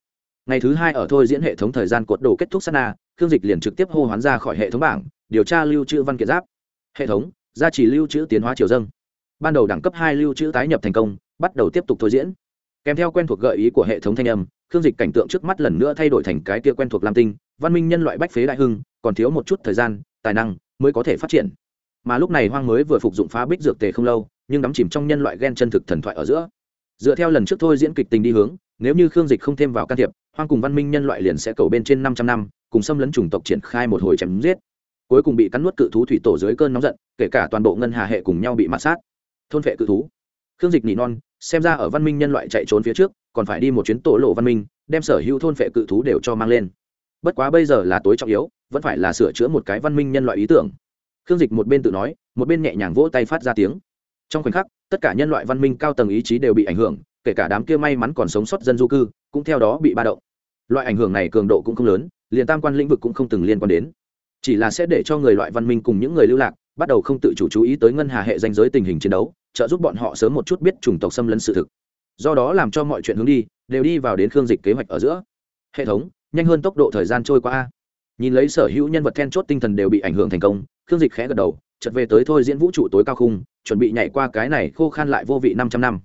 ngày thứ hai ở thôi diễn hệ thống thời gian cột đồ kết thúc sát na, khương dịch liền trực tiếp hô hoán ra khỏi hệ thống bảng, điều tra lưu trữ văn kiện giáp. Hệ thống, gia trì lưu trữ tiến hóa triều dâng. Ban đầu đẳng cấp hai lưu trữ tái nhập thành công, bắt đầu tiếp tục thôi diễn. Kèm theo quen thuộc gợi ý của hệ thống thanh âm, khương dịch cảnh tượng trước mắt lần nữa thay đổi thành cái kia quen thuộc lam tinh, văn minh nhân loại bách phế đại hưng, còn thiếu một chút thời gian, tài năng mới có thể phát triển. Mà lúc này hoang mới vừa phục dụng phá bích dược tề không lâu, nhưng đắm chìm trong nhân loại ghen chân thực thần thoại ở giữa. Dựa theo lần trước thôi diễn kịch tình đi hướng, nếu như khương dịch không thêm vào can thiệp hoang cùng văn minh nhân loại liền sẽ cầu bên trên năm trăm năm, cùng xâm lấn chủng tộc triển khai một hồi chém giết. Cuối cùng bị cắn nuốt cự thú thủy tổ dưới cơn nóng giận, kể cả toàn bộ ngân hà hệ cùng nhau bị mạt sát. Thôn vệ cự thú. Khương dịch nỉ non, xem ra ở văn minh nhân loại chạy trốn phía trước, còn phải đi một chuyến tổ lộ văn minh, đem sở hữu thôn vệ cự thú đều cho mang lên. Bất quá bây giờ là tối trọng yếu, vẫn phải là sửa chữa một cái văn minh nhân loại ý tưởng. Khương dịch một bên tự nói, một bên nhẹ nhàng vỗ tay phát ra tiếng. Trong khoảnh khắc, tất cả nhân loại văn minh cao tầng ý chí đều bị ảnh hưởng, kể cả đám kia may mắn còn sống sót dân du cư, cũng theo đó bị ba động loại ảnh hưởng này cường độ cũng không lớn, liền tam quan lĩnh vực cũng không từng liên quan đến. Chỉ là sẽ để cho người loại văn minh cùng những người lưu lạc bắt đầu không tự chủ chú ý tới ngân hà hệ danh giới tình hình chiến đấu, trợ giúp bọn họ sớm một chút biết chủng tộc xâm lấn sự thực. Do đó làm cho mọi chuyện hướng đi, đều đi vào đến khương dịch kế hoạch ở giữa. Hệ thống, nhanh hơn tốc độ thời gian trôi qua nhìn lấy sở hữu nhân vật then chốt tinh thần đều bị ảnh hưởng thành công, khương dịch khẽ gật đầu chật về tới thôi diễn vũ trụ tối cao khung, chuẩn bị nhảy qua cái này khô khan lại vô vị năm trăm năm.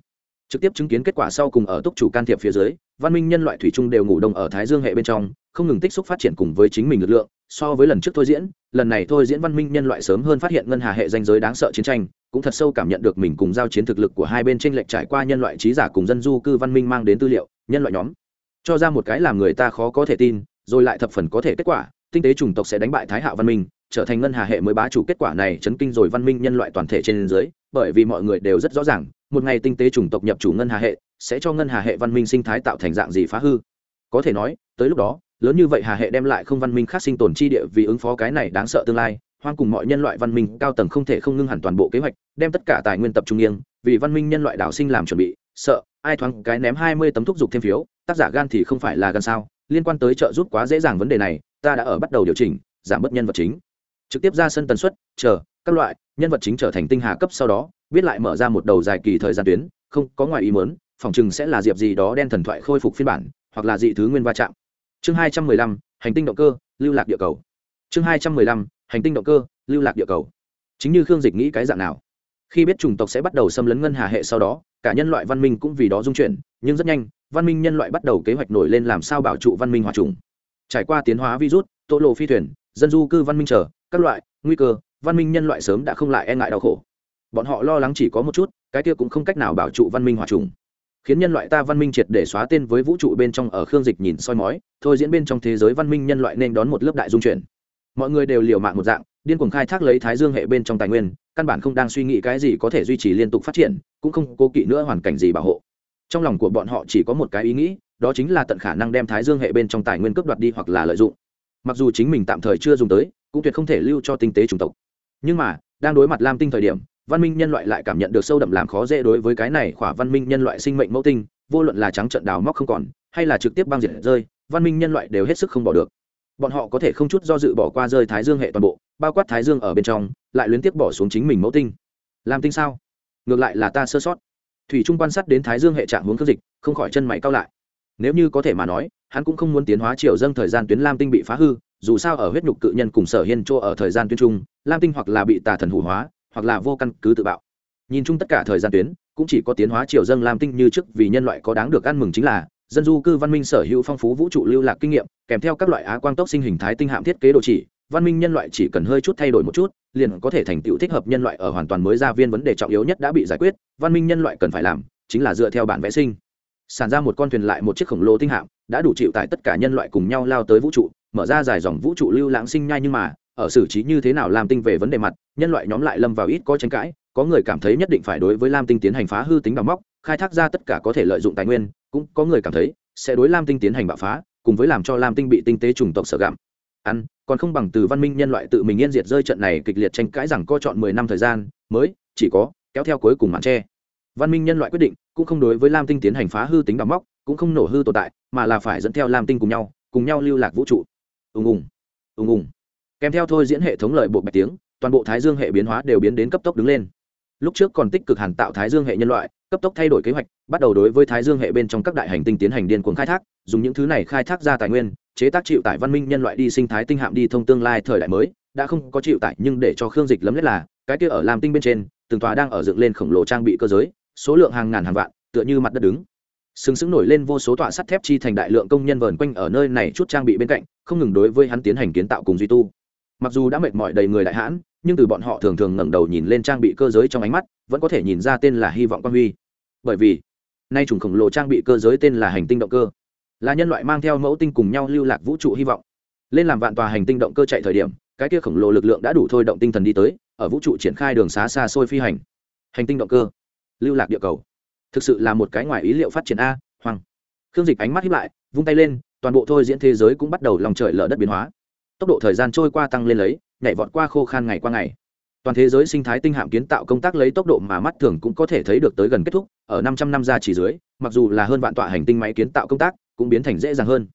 Trực tiếp chứng kiến kết quả sau cùng ở túc chủ can thiệp phía dưới văn minh nhân loại thủy chung đều ngủ đông ở thái dương hệ bên trong, không ngừng tích xúc phát triển cùng với chính mình lực lượng, so với lần trước thôi diễn, lần này thôi diễn văn minh nhân loại sớm hơn phát hiện ngân hà hệ danh giới đáng sợ chiến tranh, cũng thật sâu cảm nhận được mình cùng giao chiến thực lực của hai bên tranh lệch trải qua nhân loại trí giả cùng dân du cư văn minh mang đến tư liệu, nhân loại nhóm. Cho ra một cái làm người ta khó có thể tin, rồi lại thập phần có thể kết quả, tinh tế chủng tộc sẽ đánh bại thái hạo văn minh, trở thành ngân hà hệ mới bá chủ kết quả này chấn kinh rồi văn minh nhân loại toàn thể trên dưới, bởi vì mọi người đều rất rõ ràng, một ngày tinh tế chủng tộc nhập chủ ngân hà hệ sẽ cho ngân hà hệ văn minh sinh thái tạo thành dạng gì phá hư. Có thể nói, tới lúc đó, lớn như vậy hà hệ đem lại không văn minh khác sinh tồn chi địa vì ứng phó cái này đáng sợ tương lai, hoang cùng mọi nhân loại văn minh cao tầng không thể không ngưng hẳn toàn bộ kế hoạch, đem tất cả tài nguyên tập trung nghiêng, vì văn minh nhân loại đảo sinh làm chuẩn bị, sợ, ai thoáng cái ném hai mươi tấm thúc giục thêm phiếu, tác giả gan thì không phải là gan sao, liên quan tới trợ giúp quá dễ dàng vấn đề này, ta đã ở bắt đầu điều chỉnh, giảm bớt nhân vật chính. Trực tiếp ra sân tần suất, chờ, các loại, nhân vật chính trở thành tinh hà cấp sau đó biết lại mở ra một đầu dài kỳ thời gian tuyến, không có ngoài ý mớn phòng chừng sẽ là diệp gì đó đen thần thoại khôi phục phiên bản, hoặc là dị thứ nguyên va chạm. Chương hai trăm mười lăm, hành tinh động cơ, lưu lạc địa cầu. Chương hai trăm mười lăm, hành tinh động cơ, lưu lạc địa cầu. Chính như khương dịch nghĩ cái dạng nào? Khi biết chủng tộc sẽ bắt đầu xâm lấn ngân hà hệ sau đó, cả nhân loại văn minh cũng vì đó dung chuyển, nhưng rất nhanh, văn minh nhân loại bắt đầu kế hoạch nổi lên làm sao bảo trụ văn minh hòa trùng. Trải qua tiến hóa virus tổ lộ phi thuyền, dân du cư văn minh trở các loại, nguy cơ, văn minh nhân loại sớm đã không lại e ngại đau khổ. Bọn họ lo lắng chỉ có một chút, cái kia cũng không cách nào bảo trụ văn minh hòa trùng khiến nhân loại ta văn minh triệt để xóa tên với vũ trụ bên trong ở khương dịch nhìn soi mói, thôi diễn bên trong thế giới văn minh nhân loại nên đón một lớp đại dung chuyển. Mọi người đều liều mạng một dạng, điên cuồng khai thác lấy thái dương hệ bên trong tài nguyên, căn bản không đang suy nghĩ cái gì có thể duy trì liên tục phát triển, cũng không cố kỵ nữa hoàn cảnh gì bảo hộ. Trong lòng của bọn họ chỉ có một cái ý nghĩ, đó chính là tận khả năng đem thái dương hệ bên trong tài nguyên cướp đoạt đi hoặc là lợi dụng. Mặc dù chính mình tạm thời chưa dùng tới, cũng tuyệt không thể lưu cho tinh tế chủng tộc. Nhưng mà, đang đối mặt lam tinh thời điểm văn minh nhân loại lại cảm nhận được sâu đậm làm khó dễ đối với cái này khỏa văn minh nhân loại sinh mệnh mẫu tinh, vô luận là trắng trận đào móc không còn, hay là trực tiếp băng diệt rơi, văn minh nhân loại đều hết sức không bỏ được. Bọn họ có thể không chút do dự bỏ qua rơi thái dương hệ toàn bộ, bao quát thái dương ở bên trong, lại luyến tiếp bỏ xuống chính mình mẫu tinh. Làm tinh sao? Ngược lại là ta sơ sót. Thủy trung quan sát đến thái dương hệ trạng hướng cơ dịch, không khỏi chân mày cao lại. Nếu như có thể mà nói, hắn cũng không muốn tiến hóa triều dâng thời gian tuyến lam tinh bị phá hư, dù sao ở huyết nhục cự nhân cùng sở hiên chỗ ở thời gian tuyến trung, lam tinh hoặc là bị tà thần hủ hóa hoặc là vô căn cứ tự bạo. Nhìn chung tất cả thời gian tuyến, cũng chỉ có tiến hóa triều dâng làm tinh như trước vì nhân loại có đáng được ăn mừng chính là, dân du cư văn minh sở hữu phong phú vũ trụ lưu lạc kinh nghiệm, kèm theo các loại á quang tốc sinh hình thái tinh hạm thiết kế đồ chỉ, văn minh nhân loại chỉ cần hơi chút thay đổi một chút, liền có thể thành tựu thích hợp nhân loại ở hoàn toàn mới ra viên vấn đề trọng yếu nhất đã bị giải quyết, văn minh nhân loại cần phải làm chính là dựa theo bản vẽ sinh. Sản ra một con thuyền lại một chiếc khổng lồ tinh hạm, đã đủ chịu tại tất cả nhân loại cùng nhau lao tới vũ trụ, mở ra dài dòng vũ trụ lưu lãng sinh nhai nhưng mà ở xử trí như thế nào làm tinh về vấn đề mặt, nhân loại nhóm lại lâm vào ít có tranh cãi, có người cảm thấy nhất định phải đối với lam tinh tiến hành phá hư tính đào móc, khai thác ra tất cả có thể lợi dụng tài nguyên, cũng có người cảm thấy sẽ đối lam tinh tiến hành bạo phá, cùng với làm cho lam tinh bị tinh tế chủng tộc sở gặm. Ăn, còn không bằng từ văn minh nhân loại tự mình yên diệt rơi trận này kịch liệt tranh cãi rằng co chọn mười năm thời gian, mới chỉ có kéo theo cuối cùng màn tre. Văn minh nhân loại quyết định cũng không đối với lam tinh tiến hành phá hư tính đào móc, cũng không nổ hư tồn tại, mà là phải dẫn theo lam tinh cùng nhau cùng nhau lưu lạc vũ trụ. Ùng ùng ùng ùng kèm theo thôi diễn hệ thống lợi bộ bạch tiếng, toàn bộ thái dương hệ biến hóa đều biến đến cấp tốc đứng lên. Lúc trước còn tích cực hàn tạo thái dương hệ nhân loại, cấp tốc thay đổi kế hoạch, bắt đầu đối với thái dương hệ bên trong các đại hành tinh tiến hành điên cuồng khai thác, dùng những thứ này khai thác ra tài nguyên, chế tác chịu tải văn minh nhân loại đi sinh thái tinh hạm đi thông tương lai thời đại mới, đã không có chịu tải nhưng để cho khương dịch lấm nhất là, cái kia ở làm tinh bên trên, từng tòa đang ở dựng lên khổng lồ trang bị cơ giới, số lượng hàng ngàn hàng vạn, tựa như mặt đất đứng. Sừng sững nổi lên vô số tọa sắt thép chi thành đại lượng công nhân vờn quanh ở nơi này chút trang bị bên cạnh, không ngừng đối với hắn tiến hành kiến tạo cùng duy tu mặc dù đã mệt mỏi đầy người đại hãn, nhưng từ bọn họ thường thường ngẩng đầu nhìn lên trang bị cơ giới trong ánh mắt, vẫn có thể nhìn ra tên là hy vọng quang huy. Bởi vì, nay chủng khổng lồ trang bị cơ giới tên là hành tinh động cơ. Là nhân loại mang theo mẫu tinh cùng nhau lưu lạc vũ trụ hy vọng. Lên làm vạn tòa hành tinh động cơ chạy thời điểm, cái kia khổng lồ lực lượng đã đủ thôi động tinh thần đi tới, ở vũ trụ triển khai đường xá xa xôi phi hành. Hành tinh động cơ, lưu lạc địa cầu. Thực sự là một cái ngoài ý liệu phát triển a, hoàng. Khương dịch ánh mắt hiếp lại, vung tay lên, toàn bộ thôi diễn thế giới cũng bắt đầu lòng trời lở đất biến hóa tốc độ thời gian trôi qua tăng lên lấy, nhảy vọt qua khô khan ngày qua ngày. Toàn thế giới sinh thái tinh hạm kiến tạo công tác lấy tốc độ mà mắt thường cũng có thể thấy được tới gần kết thúc, ở năm trăm năm ra chỉ dưới, mặc dù là hơn vạn tọa hành tinh máy kiến tạo công tác, cũng biến thành dễ dàng hơn.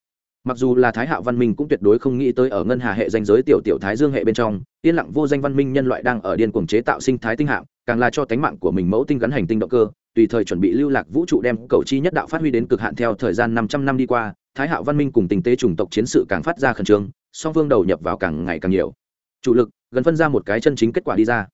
Mặc dù là thái hạo văn minh cũng tuyệt đối không nghĩ tới ở ngân hà hệ danh giới tiểu tiểu thái dương hệ bên trong, yên lặng vô danh văn minh nhân loại đang ở điên cuồng chế tạo sinh thái tinh hạm, càng là cho tánh mạng của mình mẫu tinh gắn hành tinh động cơ, tùy thời chuẩn bị lưu lạc vũ trụ đem cầu chi nhất đạo phát huy đến cực hạn theo thời gian năm trăm năm đi qua, thái hạo văn minh cùng tình tế chủng tộc chiến sự càng phát ra khẩn trương song phương đầu nhập vào càng ngày càng nhiều. Chủ lực, gần phân ra một cái chân chính kết quả đi ra.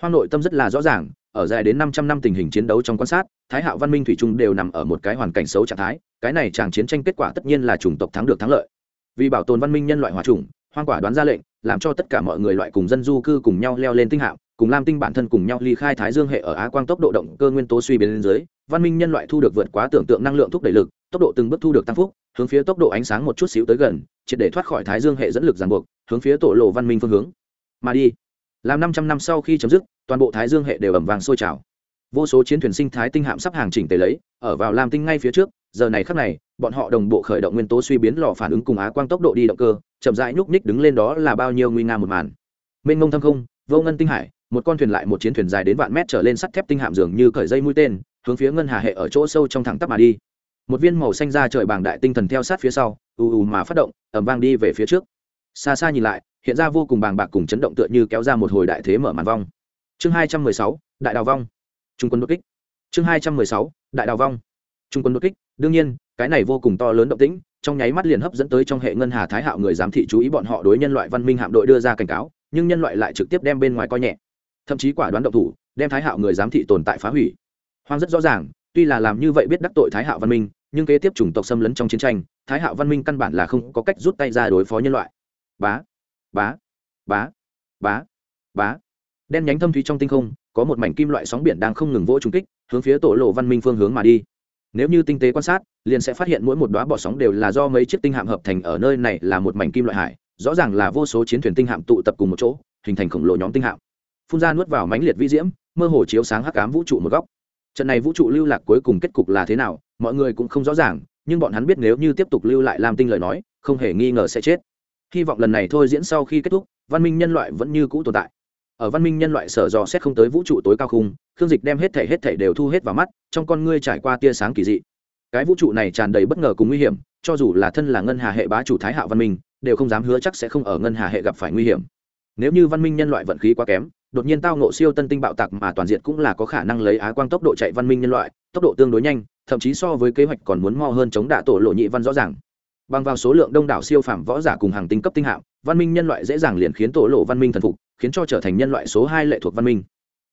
Hoang nội tâm rất là rõ ràng, ở dài đến năm trăm năm tình hình chiến đấu trong quan sát, thái hạo văn minh thủy trung đều nằm ở một cái hoàn cảnh xấu trạng thái, cái này chàng chiến tranh kết quả tất nhiên là chủng tộc thắng được thắng lợi. Vì bảo tồn văn minh nhân loại hòa chủng, hoang quả đoán ra lệnh, làm cho tất cả mọi người loại cùng dân du cư cùng nhau leo lên tinh hạm, cùng lam tinh bản thân cùng nhau ly khai thái dương hệ ở á quang tốc độ động cơ nguyên tố suy biến lên dưới, văn minh nhân loại thu được vượt quá tưởng tượng năng lượng thúc đẩy lực, tốc độ từng bước thu được tăng phúc hướng phía tốc độ ánh sáng một chút xíu tới gần, triệt để thoát khỏi thái dương hệ dẫn lực ràng buộc, hướng phía tổ lộ văn minh phương hướng. Mà đi. Làm năm trăm năm sau khi chấm dứt, toàn bộ thái dương hệ đều ẩm vàng sôi trào. Vô số chiến thuyền sinh thái tinh hạm sắp hàng chỉnh tề lấy, ở vào lam tinh ngay phía trước, giờ này khắc này, bọn họ đồng bộ khởi động nguyên tố suy biến lò phản ứng cùng á quang tốc độ đi động cơ, chậm rãi nhúc nhích đứng lên đó là bao nhiêu nguy nga một màn. Mênh mông thâm không, vô ngân tinh hải, một con thuyền lại một chiến thuyền dài đến vạn mét trở lên sắt thép tinh hạm dường như cởi dây mũi tên, hướng phía ngân hà hệ ở chỗ sâu trong thẳng tắp mà đi một viên màu xanh ra trời bảng đại tinh thần theo sát phía sau, ù ù mà phát động ẩm vang đi về phía trước. Xa xa nhìn lại, hiện ra vô cùng bàng bạc cùng chấn động tựa như kéo ra một hồi đại thế mở màn vong. Chương hai trăm mười sáu, đại đào vong. Trung quân đột kích. Chương hai trăm mười sáu, đại đào vong. Trung quân đột kích. Đương nhiên, cái này vô cùng to lớn động tĩnh, trong nháy mắt liền hấp dẫn tới trong hệ ngân hà thái hạo người giám thị chú ý bọn họ đối nhân loại văn minh hạm đội đưa ra cảnh cáo, nhưng nhân loại lại trực tiếp đem bên ngoài coi nhẹ. Thậm chí quả đoán động thủ, đem thái hạo người giám thị tồn tại phá hủy. Hoang rất rõ ràng, tuy là làm như vậy biết đắc tội thái hạo văn minh nhưng kế tiếp chủng tộc xâm lấn trong chiến tranh, thái hạo văn minh căn bản là không có cách rút tay ra đối phó nhân loại. Bá bá bá bá bá. Đen nhánh thâm thúy trong tinh không, có một mảnh kim loại sóng biển đang không ngừng vỗ trùng kích, hướng phía tổ lộ văn minh phương hướng mà đi. Nếu như tinh tế quan sát, liền sẽ phát hiện mỗi một đoá bọ sóng đều là do mấy chiếc tinh hạm hợp thành ở nơi này là một mảnh kim loại hải, rõ ràng là vô số chiến thuyền tinh hạm tụ tập cùng một chỗ, hình thành khổng lồ nhóm tinh hạm. Phun ra nuốt vào mãnh liệt vi diễm, mơ hồ chiếu sáng hắc ám vũ trụ một góc trận này vũ trụ lưu lạc cuối cùng kết cục là thế nào, mọi người cũng không rõ ràng, nhưng bọn hắn biết nếu như tiếp tục lưu lại làm tinh lời nói, không hề nghi ngờ sẽ chết. Hy vọng lần này thôi diễn sau khi kết thúc, văn minh nhân loại vẫn như cũ tồn tại. Ở văn minh nhân loại sở dò xét không tới vũ trụ tối cao khung, khương dịch đem hết thể hết thể đều thu hết vào mắt, trong con ngươi trải qua tia sáng kỳ dị. Cái vũ trụ này tràn đầy bất ngờ cùng nguy hiểm, cho dù là thân là ngân hà hệ bá chủ thái hạo văn minh, đều không dám hứa chắc sẽ không ở ngân hà hệ gặp phải nguy hiểm. Nếu như văn minh nhân loại vận khí quá kém đột nhiên tao ngộ siêu tân tinh bạo tạc mà toàn diện cũng là có khả năng lấy á quang tốc độ chạy văn minh nhân loại, tốc độ tương đối nhanh, thậm chí so với kế hoạch còn muốn mo hơn chống đạ tổ lộ nhị văn rõ ràng. Bằng vào số lượng đông đảo siêu phàm võ giả cùng hàng tinh cấp tinh hạng văn minh nhân loại dễ dàng liền khiến tổ lộ văn minh thần phục, khiến cho trở thành nhân loại số hai lệ thuộc văn minh.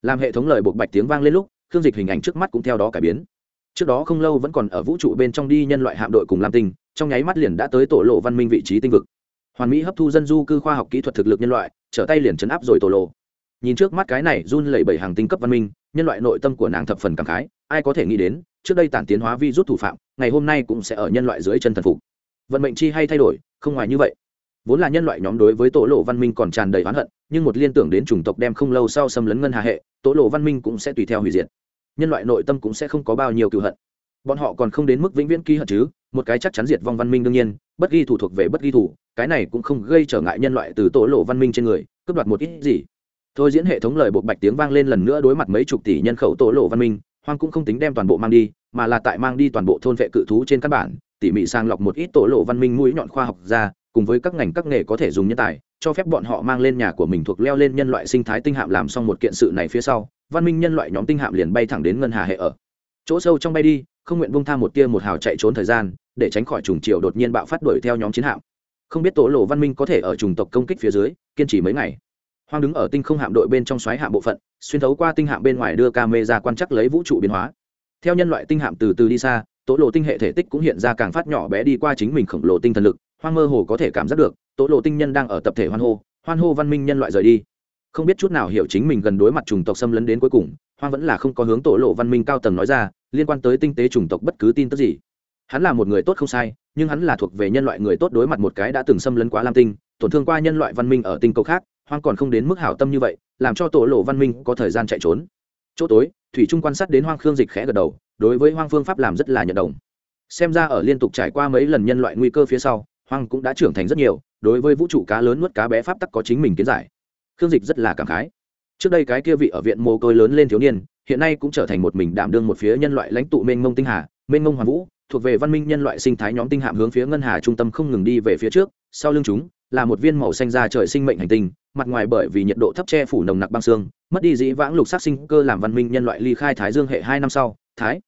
Làm hệ thống lời buộc bạch tiếng vang lên lúc, khương dịch hình ảnh trước mắt cũng theo đó cải biến. Trước đó không lâu vẫn còn ở vũ trụ bên trong đi nhân loại hạm đội cùng lam tinh, trong nháy mắt liền đã tới tổ lộ văn minh vị trí tinh vực. Hoàn mỹ hấp thu dân du cư khoa học kỹ thuật thực lực nhân loại, trở tay liền chấn áp rồi tổ lộ nhìn trước mắt cái này run lẩy bẩy hàng tinh cấp văn minh, nhân loại nội tâm của nàng thập phần cảm khái, ai có thể nghĩ đến, trước đây tản tiến hóa vi rút thủ phạm, ngày hôm nay cũng sẽ ở nhân loại dưới chân thần phục. Vận mệnh chi hay thay đổi, không ngoài như vậy. Vốn là nhân loại nhóm đối với tổ lộ văn minh còn tràn đầy oán hận, nhưng một liên tưởng đến chủng tộc đem không lâu sau xâm lấn ngân hà hệ, tổ lộ văn minh cũng sẽ tùy theo hủy diệt. Nhân loại nội tâm cũng sẽ không có bao nhiêu cựu hận. Bọn họ còn không đến mức vĩnh viễn ký hận chứ, một cái chắc chắn diệt vong văn minh đương nhiên, bất ghi thủ thuộc về bất ghi thủ, cái này cũng không gây trở ngại nhân loại từ tổ lộ văn minh trên người, cướp đoạt một ít gì thôi diễn hệ thống lời bộ bạch tiếng vang lên lần nữa đối mặt mấy chục tỷ nhân khẩu tổ lộ văn minh, hoang cũng không tính đem toàn bộ mang đi, mà là tại mang đi toàn bộ thôn vệ cự thú trên căn bản, tỉ mỉ sang lọc một ít tổ lộ văn minh mũi nhọn khoa học ra, cùng với các ngành các nghề có thể dùng nhân tài, cho phép bọn họ mang lên nhà của mình thuộc leo lên nhân loại sinh thái tinh hạm làm xong một kiện sự này phía sau, văn minh nhân loại nhóm tinh hạm liền bay thẳng đến ngân hà hệ ở. Chỗ sâu trong bay đi, không nguyện bông tham một tia một hào chạy trốn thời gian, để tránh khỏi trùng chiều đột nhiên bạo phát đuổi theo nhóm chiến hạm. Không biết tổ lộ văn minh có thể ở trùng tộc công kích phía dưới, kiên trì mấy ngày hoang đứng ở tinh không hạm đội bên trong xoáy hạm bộ phận, xuyên thấu qua tinh hạm bên ngoài đưa ca mê ra quan chắc lấy vũ trụ biến hóa. Theo nhân loại tinh hạm từ từ đi xa tổ lộ tinh hệ thể tích cũng hiện ra càng phát nhỏ bé đi qua chính mình khổng lồ tinh thần lực, hoang mơ hồ có thể cảm giác được tổ lộ tinh nhân đang ở tập thể hoan hô hoan hô văn minh nhân loại rời đi. Không biết chút nào hiểu chính mình gần đối mặt chủng tộc xâm lấn đến cuối cùng, hoang vẫn là không có hướng tổ lộ văn minh cao tầng nói ra, liên quan tới tinh tế chủng tộc bất cứ tin tức gì. Hắn là một người tốt không sai, nhưng hắn là thuộc về nhân loại người tốt đối mặt một cái đã từng xâm lấn quá lam tinh, tổn thương qua nhân loại văn minh ở tinh cầu khác hoang còn không đến mức hảo tâm như vậy, làm cho tổ lộ văn minh có thời gian chạy trốn. Chỗ tối, thủy trung quan sát đến hoang khương dịch khẽ gật đầu, đối với hoang phương pháp làm rất là nhận đồng. Xem ra ở liên tục trải qua mấy lần nhân loại nguy cơ phía sau, hoang cũng đã trưởng thành rất nhiều, đối với vũ trụ cá lớn nuốt cá bé pháp tắc có chính mình kiến giải. Khương dịch rất là cảm khái. Trước đây cái kia vị ở viện mồ côi lớn lên thiếu niên, hiện nay cũng trở thành một mình đảm đương một phía nhân loại lãnh tụ mênh mông tinh hà, mênh mông hoàng vũ, thuộc về văn minh nhân loại sinh thái nhóm tinh hạm hướng phía ngân hà trung tâm không ngừng đi về phía trước, sau lưng chúng là một viên màu xanh da trời sinh mệnh hành tinh mặt ngoài bởi vì nhiệt độ thấp che phủ nồng nặc băng xương, mất đi dĩ vãng lục sắc sinh cơ làm văn minh nhân loại ly khai thái dương hệ hai năm sau, thái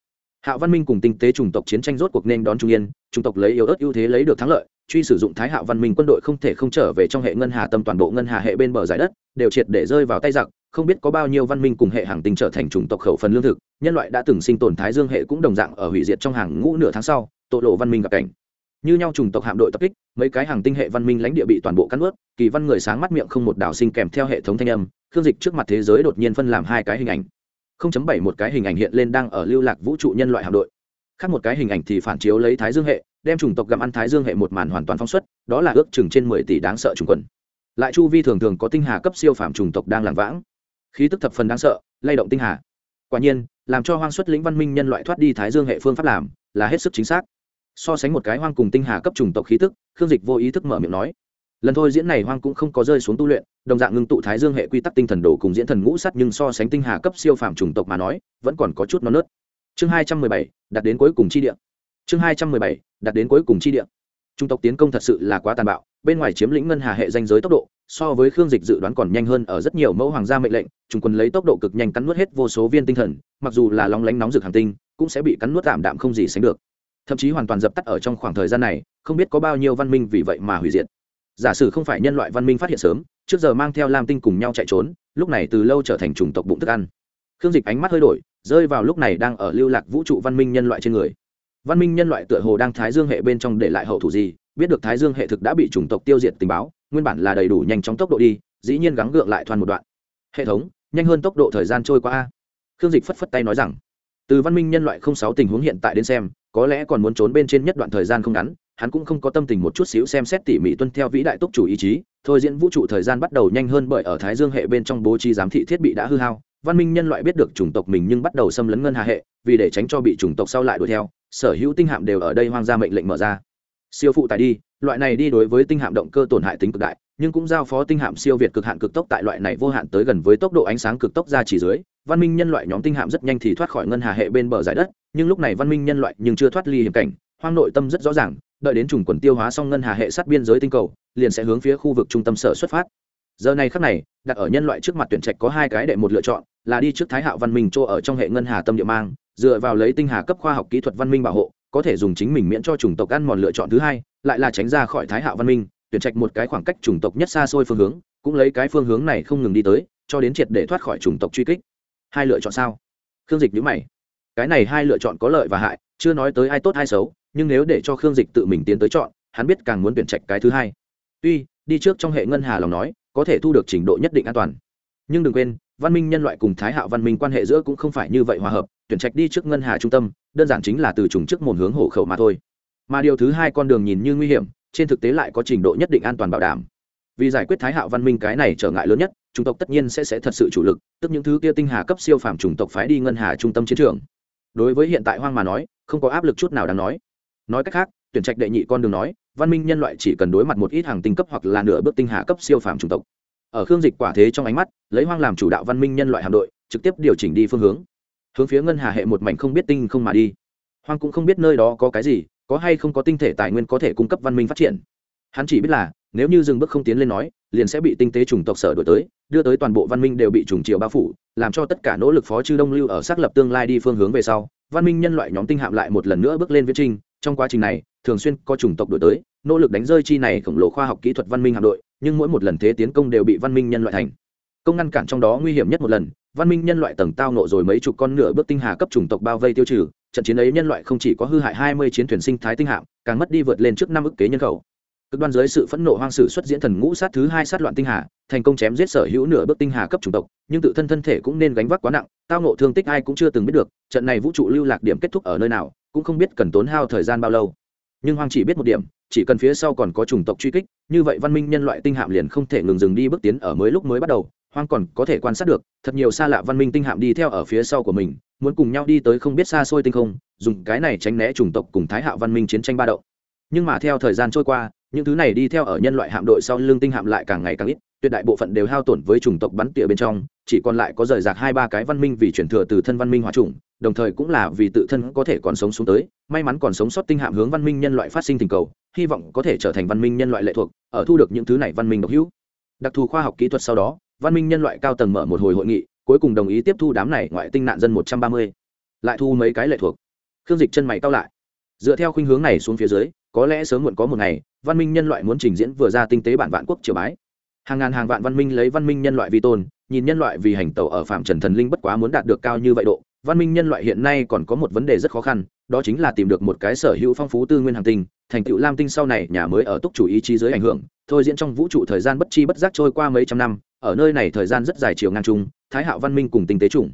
hạo văn minh cùng tinh tế chủng tộc chiến tranh rốt cuộc nên đón trung yên, chủng tộc lấy yếu ớt ưu thế lấy được thắng lợi, truy sử dụng thái hạo văn minh quân đội không thể không trở về trong hệ ngân hà tâm toàn bộ ngân hà hệ bên bờ giải đất, đều triệt để rơi vào tay giặc, không biết có bao nhiêu văn minh cùng hệ hàng tinh trở thành chủng tộc khẩu phần lương thực, nhân loại đã từng sinh tồn thái dương hệ cũng đồng dạng ở hủy diệt trong hàng ngũ nửa tháng sau, tội lộ văn minh gặp cảnh như nhau chủng tộc hạm đội tập kích, mấy cái hàng tinh hệ văn minh lãnh địa bị toàn bộ cắt ướt, kỳ văn người sáng mắt miệng không một đảo sinh kèm theo hệ thống thanh âm, khương dịch trước mặt thế giới đột nhiên phân làm hai cái hình ảnh. Không chấm bảy một cái hình ảnh hiện lên đang ở lưu lạc vũ trụ nhân loại hạm đội. Khác một cái hình ảnh thì phản chiếu lấy thái dương hệ, đem chủng tộc gặm ăn thái dương hệ một màn hoàn toàn phóng xuất, đó là ước chừng trên mười tỷ đáng sợ trùng quần. Lại chu vi thường thường có tinh hà cấp siêu phạm chủng tộc đang làng vãng. Khí tức thập phần đáng sợ, lay động tinh hà. Quả nhiên, làm cho hoang xuất lĩnh văn minh nhân loại thoát đi thái dương hệ phương pháp làm, là hết sức chính xác so sánh một cái hoang cùng tinh hà cấp trùng tộc khí tức, khương dịch vô ý thức mở miệng nói. Lần thôi diễn này hoang cũng không có rơi xuống tu luyện, đồng dạng ngưng tụ thái dương hệ quy tắc tinh thần đồ cùng diễn thần ngũ sắt nhưng so sánh tinh hà cấp siêu phàm chủng tộc mà nói, vẫn còn có chút non nớt. Chương hai trăm mười bảy đặt đến cuối cùng chi địa. Chương hai trăm mười bảy đặt đến cuối cùng chi địa. Trung tộc tiến công thật sự là quá tàn bạo, bên ngoài chiếm lĩnh ngân hà hệ danh giới tốc độ, so với khương dịch dự đoán còn nhanh hơn ở rất nhiều mẫu hoàng gia mệnh lệnh trung quân lấy tốc độ cực nhanh cắn nuốt hết vô số viên tinh thần, mặc dù là lóng lánh nóng rực hàng tinh, cũng sẽ bị cắn nuốt tạm đạm không gì sánh được thậm chí hoàn toàn dập tắt ở trong khoảng thời gian này, không biết có bao nhiêu văn minh vì vậy mà hủy diệt. Giả sử không phải nhân loại văn minh phát hiện sớm, trước giờ mang theo lam tinh cùng nhau chạy trốn, lúc này từ lâu trở thành chủng tộc bụng thức ăn. Khương dịch ánh mắt hơi đổi, rơi vào lúc này đang ở lưu lạc vũ trụ văn minh nhân loại trên người. Văn minh nhân loại tựa hồ đang thái dương hệ bên trong để lại hậu thủ gì, biết được thái dương hệ thực đã bị chủng tộc tiêu diệt tình báo, nguyên bản là đầy đủ nhanh chóng tốc độ đi, dĩ nhiên gắng gượng lại thoăn một đoạn. Hệ thống, nhanh hơn tốc độ thời gian trôi qua a. Khương dịch phất phất tay nói rằng, từ văn minh nhân loại không sáu tình huống hiện tại đến xem có lẽ còn muốn trốn bên trên nhất đoạn thời gian không ngắn, hắn cũng không có tâm tình một chút xíu xem xét tỉ mỉ tuân theo vĩ đại túc chủ ý chí, thôi diễn vũ trụ thời gian bắt đầu nhanh hơn bởi ở thái dương hệ bên trong bố trí giám thị thiết bị đã hư hao, văn minh nhân loại biết được chủng tộc mình nhưng bắt đầu xâm lấn ngân hà hệ, vì để tránh cho bị chủng tộc sau lại đuổi theo, sở hữu tinh hạm đều ở đây hoang ra mệnh lệnh mở ra. Siêu phụ tải đi, loại này đi đối với tinh hạm động cơ tổn hại tính cực đại, nhưng cũng giao phó tinh hạm siêu việt cực hạn cực tốc tại loại này vô hạn tới gần với tốc độ ánh sáng cực tốc ra chỉ dưới, văn minh nhân loại nhóm tinh hạm rất nhanh thì thoát khỏi ngân hà hệ bên bờ giải đất nhưng lúc này văn minh nhân loại nhưng chưa thoát ly hiểm cảnh, hoang nội tâm rất rõ ràng, đợi đến trùng quần tiêu hóa xong ngân hà hệ sát biên giới tinh cầu, liền sẽ hướng phía khu vực trung tâm sở xuất phát. Giờ này khắc này, đặt ở nhân loại trước mặt tuyển trạch có hai cái đệ một lựa chọn, là đi trước thái hạo văn minh chỗ ở trong hệ ngân hà tâm địa mang, dựa vào lấy tinh hà cấp khoa học kỹ thuật văn minh bảo hộ, có thể dùng chính mình miễn cho chủng tộc ăn mòn lựa chọn thứ hai, lại là tránh ra khỏi thái hạo văn minh, tuyển trạch một cái khoảng cách chủng tộc nhất xa xôi phương hướng, cũng lấy cái phương hướng này không ngừng đi tới, cho đến triệt để thoát khỏi chủng tộc truy kích. Hai lựa chọn sao? Khương dịch nhữ mày cái này hai lựa chọn có lợi và hại, chưa nói tới ai tốt ai xấu, nhưng nếu để cho khương dịch tự mình tiến tới chọn, hắn biết càng muốn tuyển trạch cái thứ hai. Tuy, đi trước trong hệ ngân hà lòng nói, có thể thu được trình độ nhất định an toàn. Nhưng đừng quên, văn minh nhân loại cùng thái hạo văn minh quan hệ giữa cũng không phải như vậy hòa hợp, tuyển trạch đi trước ngân hà trung tâm, đơn giản chính là từ trùng trước một hướng hộ khẩu mà thôi. Mà điều thứ hai con đường nhìn như nguy hiểm, trên thực tế lại có trình độ nhất định an toàn bảo đảm. Vì giải quyết thái hạo văn minh cái này trở ngại lớn nhất, chủng tộc tất nhiên sẽ sẽ thật sự chủ lực, tức những thứ kia tinh hà cấp siêu phàm chủng tộc phái đi ngân hà trung tâm chiến trường đối với hiện tại hoang mà nói, không có áp lực chút nào đáng nói. Nói cách khác, tuyển trạch đệ nhị con đường nói, văn minh nhân loại chỉ cần đối mặt một ít hàng tinh cấp hoặc là nửa bước tinh hạ cấp siêu phàm chủng tộc. Ở khương dịch quả thế trong ánh mắt, lấy hoang làm chủ đạo văn minh nhân loại hạm đội, trực tiếp điều chỉnh đi phương hướng. Hướng phía ngân hà hệ một mảnh không biết tinh không mà đi. Hoang cũng không biết nơi đó có cái gì, có hay không có tinh thể tài nguyên có thể cung cấp văn minh phát triển. Hắn chỉ biết là, nếu như dừng bước không tiến lên nói, liền sẽ bị tinh tế chủng tộc sở đổi tới đưa tới toàn bộ văn minh đều bị trùng chiều bao phủ, làm cho tất cả nỗ lực phó chư đông lưu ở xác lập tương lai đi phương hướng về sau, văn minh nhân loại nhóm tinh hạm lại một lần nữa bước lên viễn trinh trong quá trình này, thường xuyên có chủng tộc đổi tới, nỗ lực đánh rơi chi này khổng lồ khoa học kỹ thuật văn minh hạm đội, nhưng mỗi một lần thế tiến công đều bị văn minh nhân loại thành. Công ngăn cản trong đó nguy hiểm nhất một lần, văn minh nhân loại tầng tao nộ rồi mấy chục con nửa bước tinh hà cấp chủng tộc bao vây tiêu trừ, trận chiến ấy nhân loại không chỉ có hư hại hai mươi chiến thuyền sinh thái tinh hạm, càng mất đi vượt lên trước năm ức kế nhân khẩu cực đoan dưới sự phẫn nộ hoang sử xuất diễn thần ngũ sát thứ hai sát loạn tinh hà, thành công chém giết sở hữu nửa bước tinh hà cấp chủng tộc, nhưng tự thân thân thể cũng nên gánh vác quá nặng, tao nộ thương tích ai cũng chưa từng biết được, trận này vũ trụ lưu lạc điểm kết thúc ở nơi nào, cũng không biết cần tốn hao thời gian bao lâu. Nhưng hoang chỉ biết một điểm, chỉ cần phía sau còn có chủng tộc truy kích, như vậy văn minh nhân loại tinh hạm liền không thể ngừng dừng đi bước tiến ở mới lúc mới bắt đầu, hoang còn có thể quan sát được, thật nhiều xa lạ văn minh tinh hạm đi theo ở phía sau của mình, muốn cùng nhau đi tới không biết xa xôi tinh không, dùng cái này tránh né chủng tộc cùng thái hạo văn minh chiến tranh ba đậu nhưng mà theo thời gian trôi qua những thứ này đi theo ở nhân loại hạm đội sau lưng tinh hạm lại càng ngày càng ít, tuyệt đại bộ phận đều hao tổn với chủng tộc bắn tỉa bên trong, chỉ còn lại có rời rạc hai ba cái văn minh vì chuyển thừa từ thân văn minh hóa chủng, đồng thời cũng là vì tự thân có thể còn sống xuống tới, may mắn còn sống sót tinh hạm hướng văn minh nhân loại phát sinh tình cầu, hy vọng có thể trở thành văn minh nhân loại lệ thuộc, ở thu được những thứ này văn minh độc hữu. Đặc thù khoa học kỹ thuật sau đó, văn minh nhân loại cao tầng mở một hồi hội nghị, cuối cùng đồng ý tiếp thu đám này ngoại tinh nạn dân một trăm ba mươi. Lại thu mấy cái lệ thuộc. Khương dịch chân mày cao lại. Dựa theo khuynh hướng này xuống phía dưới có lẽ sớm muộn có một ngày, văn minh nhân loại muốn trình diễn vừa ra tinh tế bản vạn quốc triều bái. Hàng ngàn hàng vạn văn minh lấy văn minh nhân loại vi tôn, nhìn nhân loại vì hành tẩu ở phạm trần thần linh bất quá muốn đạt được cao như vậy độ, văn minh nhân loại hiện nay còn có một vấn đề rất khó khăn, đó chính là tìm được một cái sở hữu phong phú tư nguyên hàng tinh, thành tựu lam tinh sau này nhà mới ở túc chủ ý chí dưới ảnh hưởng, thôi diễn trong vũ trụ thời gian bất chi bất giác trôi qua mấy trăm năm, ở nơi này thời gian rất dài chiều ngang chung, thái hạo văn minh cùng tinh tế chủng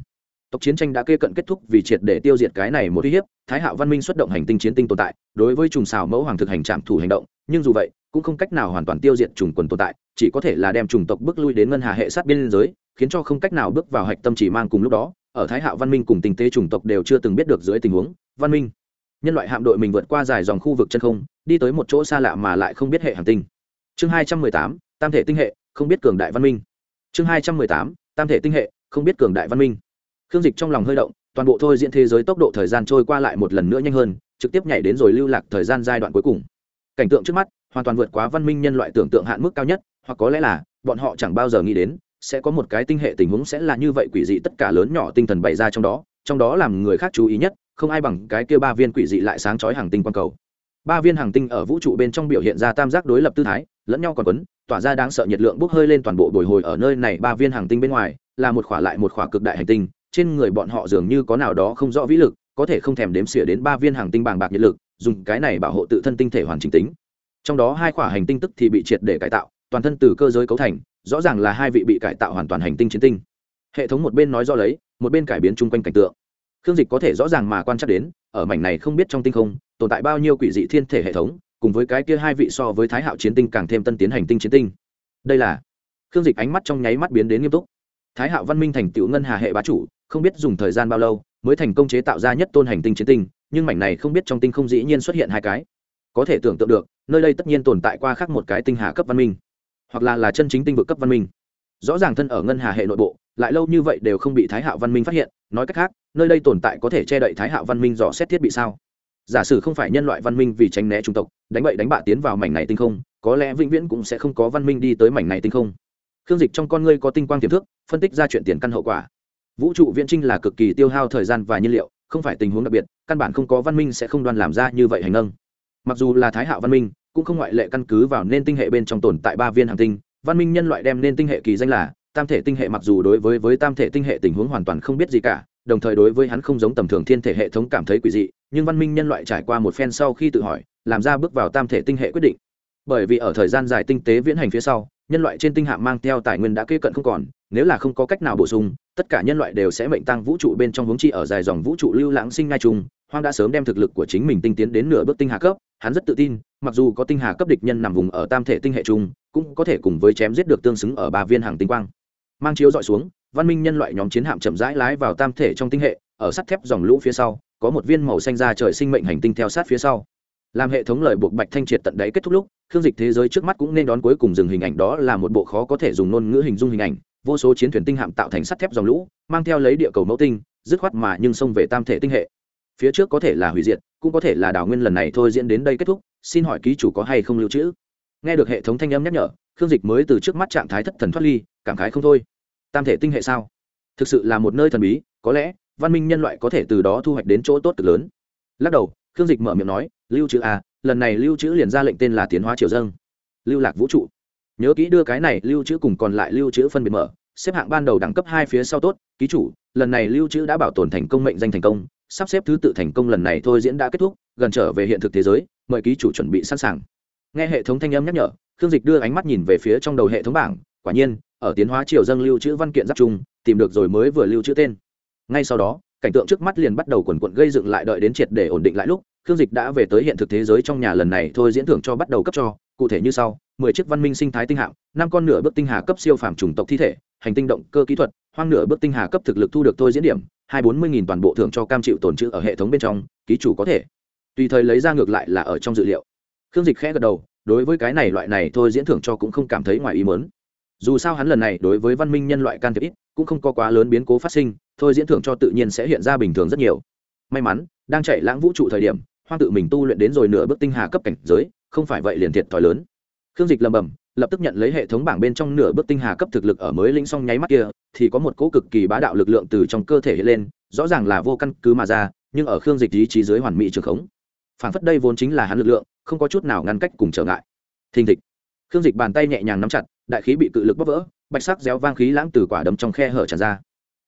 tộc chiến tranh đã kê cận kết thúc vì triệt để tiêu diệt cái này một uy hiếp, thái hạo văn minh xuất động hành tinh chiến tinh tồn tại, đối với trùng xào mẫu hoàng thực hành trạm thủ hành động, nhưng dù vậy, cũng không cách nào hoàn toàn tiêu diệt trùng quần tồn tại, chỉ có thể là đem trùng tộc bước lui đến ngân hà hệ sát biên giới, khiến cho không cách nào bước vào hạch tâm chỉ mang cùng lúc đó, ở thái hạo văn minh cùng tinh tế chủng tộc đều chưa từng biết được dưới tình huống, văn minh, nhân loại hạm đội mình vượt qua dài dòng khu vực chân không, đi tới một chỗ xa lạ mà lại không biết hệ hành tinh. Chương hai trăm mười tám, tam thể tinh hệ, không biết cường đại văn minh. Chương hai trăm mười tám, tam thể tinh hệ, không biết cường đại văn minh khương dịch trong lòng hơi động, toàn bộ thôi diễn thế giới tốc độ thời gian trôi qua lại một lần nữa nhanh hơn, trực tiếp nhảy đến rồi lưu lạc thời gian giai đoạn cuối cùng. Cảnh tượng trước mắt, hoàn toàn vượt quá văn minh nhân loại tưởng tượng hạn mức cao nhất, hoặc có lẽ là, bọn họ chẳng bao giờ nghĩ đến, sẽ có một cái tinh hệ tình huống sẽ là như vậy quỷ dị tất cả lớn nhỏ tinh thần bày ra trong đó trong đó làm người khác chú ý nhất, không ai bằng cái kia ba viên quỷ dị lại sáng chói hàng tinh quang cầu. Ba viên hàng tinh ở vũ trụ bên trong biểu hiện ra tam giác đối lập tư thái, lẫn nhau còn quấn, tỏa ra đáng sợ nhiệt lượng bốc hơi lên toàn bộ bồi hồi ở nơi này ba viên hàng tinh bên ngoài, là một khỏa lại một khỏa cực đại hành tinh trên người bọn họ dường như có nào đó không rõ vĩ lực, có thể không thèm đếm xỉa đến ba viên hàng tinh bàng bạc nhiệt lực, dùng cái này bảo hộ tự thân tinh thể hoàn chỉnh tính. Trong đó hai khỏa hành tinh tức thì bị triệt để cải tạo, toàn thân từ cơ giới cấu thành, rõ ràng là hai vị bị cải tạo hoàn toàn hành tinh chiến tinh. Hệ thống một bên nói do lấy, một bên cải biến chung quanh cảnh tượng. Khương dịch có thể rõ ràng mà quan trắc đến, ở mảnh này không biết trong tinh không, tồn tại bao nhiêu quỷ dị thiên thể hệ thống, cùng với cái kia hai vị so với thái hạo chiến tinh càng thêm tân tiến hành tinh chiến tinh. Đây là khương dịch ánh mắt trong nháy mắt biến đến nghiêm túc. Thái hạo văn minh thành tựu ngân hà hệ bá chủ không biết dùng thời gian bao lâu mới thành công chế tạo ra nhất tôn hành tinh chiến tinh, nhưng mảnh này không biết trong tinh không dĩ nhiên xuất hiện hai cái. Có thể tưởng tượng được, nơi đây tất nhiên tồn tại qua khác một cái tinh hà cấp văn minh, hoặc là là chân chính tinh vực cấp văn minh. Rõ ràng thân ở ngân hà hệ nội bộ, lại lâu như vậy đều không bị thái hạo văn minh phát hiện, nói cách khác, nơi đây tồn tại có thể che đậy thái hạo văn minh dò xét thiết bị sao? Giả sử không phải nhân loại văn minh vì tránh né chủng tộc, đánh bậy đánh bạ tiến vào mảnh này tinh không, có lẽ vĩnh viễn cũng sẽ không có văn minh đi tới mảnh này tinh không. Khương dịch trong con ngươi có tinh quang tiềm thức, phân tích ra chuyện tiền căn hậu quả vũ trụ viễn trinh là cực kỳ tiêu hao thời gian và nhiên liệu, không phải tình huống đặc biệt, căn bản không có văn minh sẽ không đoan làm ra như vậy hành nâng. Mặc dù là thái hạo văn minh, cũng không ngoại lệ căn cứ vào nên tinh hệ bên trong tồn tại ba viên hàng tinh, văn minh nhân loại đem nên tinh hệ kỳ danh là, tam thể tinh hệ mặc dù đối với với tam thể tinh hệ tình huống hoàn toàn không biết gì cả, đồng thời đối với hắn không giống tầm thường thiên thể hệ thống cảm thấy quỷ dị, nhưng văn minh nhân loại trải qua một phen sau khi tự hỏi, làm ra bước vào tam thể tinh hệ quyết định. Bởi vì ở thời gian dài tinh tế viễn hành phía sau, nhân loại trên tinh hạm mang theo tài nguyên đã kê cận không còn, nếu là không có cách nào bổ sung tất cả nhân loại đều sẽ mệnh tăng vũ trụ bên trong hướng chi ở dài dòng vũ trụ lưu lãng sinh ngay chung hoang đã sớm đem thực lực của chính mình tinh tiến đến nửa bước tinh hà cấp, hắn rất tự tin, mặc dù có tinh hà cấp địch nhân nằm vùng ở tam thể tinh hệ chung cũng có thể cùng với chém giết được tương xứng ở ba viên hàng tinh quang. Mang chiếu dọi xuống, văn minh nhân loại nhóm chiến hạm chậm rãi lái vào tam thể trong tinh hệ, ở sắt thép dòng lũ phía sau, có một viên màu xanh ra trời sinh mệnh hành tinh theo sát phía sau. Làm hệ thống lời buộc bạch thanh triệt tận đáy kết thúc lúc, khương dịch thế giới trước mắt cũng nên đón cuối cùng dừng hình ảnh đó là một bộ khó có thể dùng ngôn ngữ hình dung hình ảnh vô số chiến thuyền tinh hạm tạo thành sắt thép dòng lũ, mang theo lấy địa cầu mẫu tinh, dứt khoát mà nhưng xông về tam thể tinh hệ. Phía trước có thể là hủy diệt, cũng có thể là đảo nguyên lần này thôi diễn đến đây kết thúc, xin hỏi ký chủ có hay không lưu trữ? Nghe được hệ thống thanh âm nhắc nhở, khương dịch mới từ trước mắt trạng thái thất thần thoát ly, cảm khái không thôi. Tam thể tinh hệ sao? Thực sự là một nơi thần bí, có lẽ, văn minh nhân loại có thể từ đó thu hoạch đến chỗ tốt cực lớn. Lắc đầu, khương dịch mở miệng nói, lưu trữ à? lần này lưu trữ liền ra lệnh tên là tiến hóa triều dâng lưu lạc vũ trụ nhớ kỹ đưa cái này lưu trữ cùng còn lại lưu trữ phân biệt mở, xếp hạng ban đầu đẳng cấp hai phía sau tốt, ký chủ, lần này lưu trữ đã bảo tồn thành công mệnh danh thành công, sắp xếp thứ tự thành công lần này thôi diễn đã kết thúc, gần trở về hiện thực thế giới, mời ký chủ chuẩn bị sẵn sàng. Nghe hệ thống thanh âm nhắc nhở, khương dịch đưa ánh mắt nhìn về phía trong đầu hệ thống bảng, quả nhiên, ở tiến hóa triều dâng lưu trữ văn kiện giáp chung, tìm được rồi mới vừa lưu trữ tên. Ngay sau đó, cảnh tượng trước mắt liền bắt đầu quần quận gây dựng lại đợi đến triệt để ổn định lại lúc, khương dịch đã về tới hiện thực thế giới trong nhà lần này thôi diễn thưởng cho bắt đầu cấp cho cụ thể như sau, mười chiếc văn minh sinh thái tinh hạm, năm con nửa bước tinh hà cấp siêu phàm chủng tộc thi thể, hành tinh động cơ kỹ thuật, hoang nửa bước tinh hà cấp thực lực thu được thôi diễn điểm, hai bốn mươi nghìn toàn bộ thưởng cho cam chịu tồn trữ ở hệ thống bên trong, ký chủ có thể. Tùy thời lấy ra ngược lại là ở trong dự liệu. Khương dịch khẽ gật đầu, đối với cái này loại này thôi diễn thưởng cho cũng không cảm thấy ngoài ý mớn dù sao hắn lần này đối với văn minh nhân loại can thiệp ít, cũng không có quá lớn biến cố phát sinh, thôi diễn thưởng cho tự nhiên sẽ hiện ra bình thường rất nhiều. May mắn, đang chạy lãng vũ trụ thời điểm, hoang tự mình tu luyện đến rồi nửa bước tinh hà cấp cảnh giới không phải vậy liền thiệt thòi lớn. Khương dịch lầm bầm lập tức nhận lấy hệ thống bảng bên trong nửa bước tinh hà cấp thực lực ở mới lĩnh xong nháy mắt kia, thì có một cỗ cực kỳ bá đạo lực lượng từ trong cơ thể hiện lên, rõ ràng là vô căn cứ mà ra, nhưng ở khương dịch ý chí dưới hoàn mỹ trường khống. Phản phất đây vốn chính là hắn lực lượng, không có chút nào ngăn cách cùng trở ngại. Thình thịch. Khương dịch bàn tay nhẹ nhàng nắm chặt, đại khí bị cự lực bóc vỡ, bạch sắc réo vang khí lãng từ quả đấm trong khe hở tràn ra.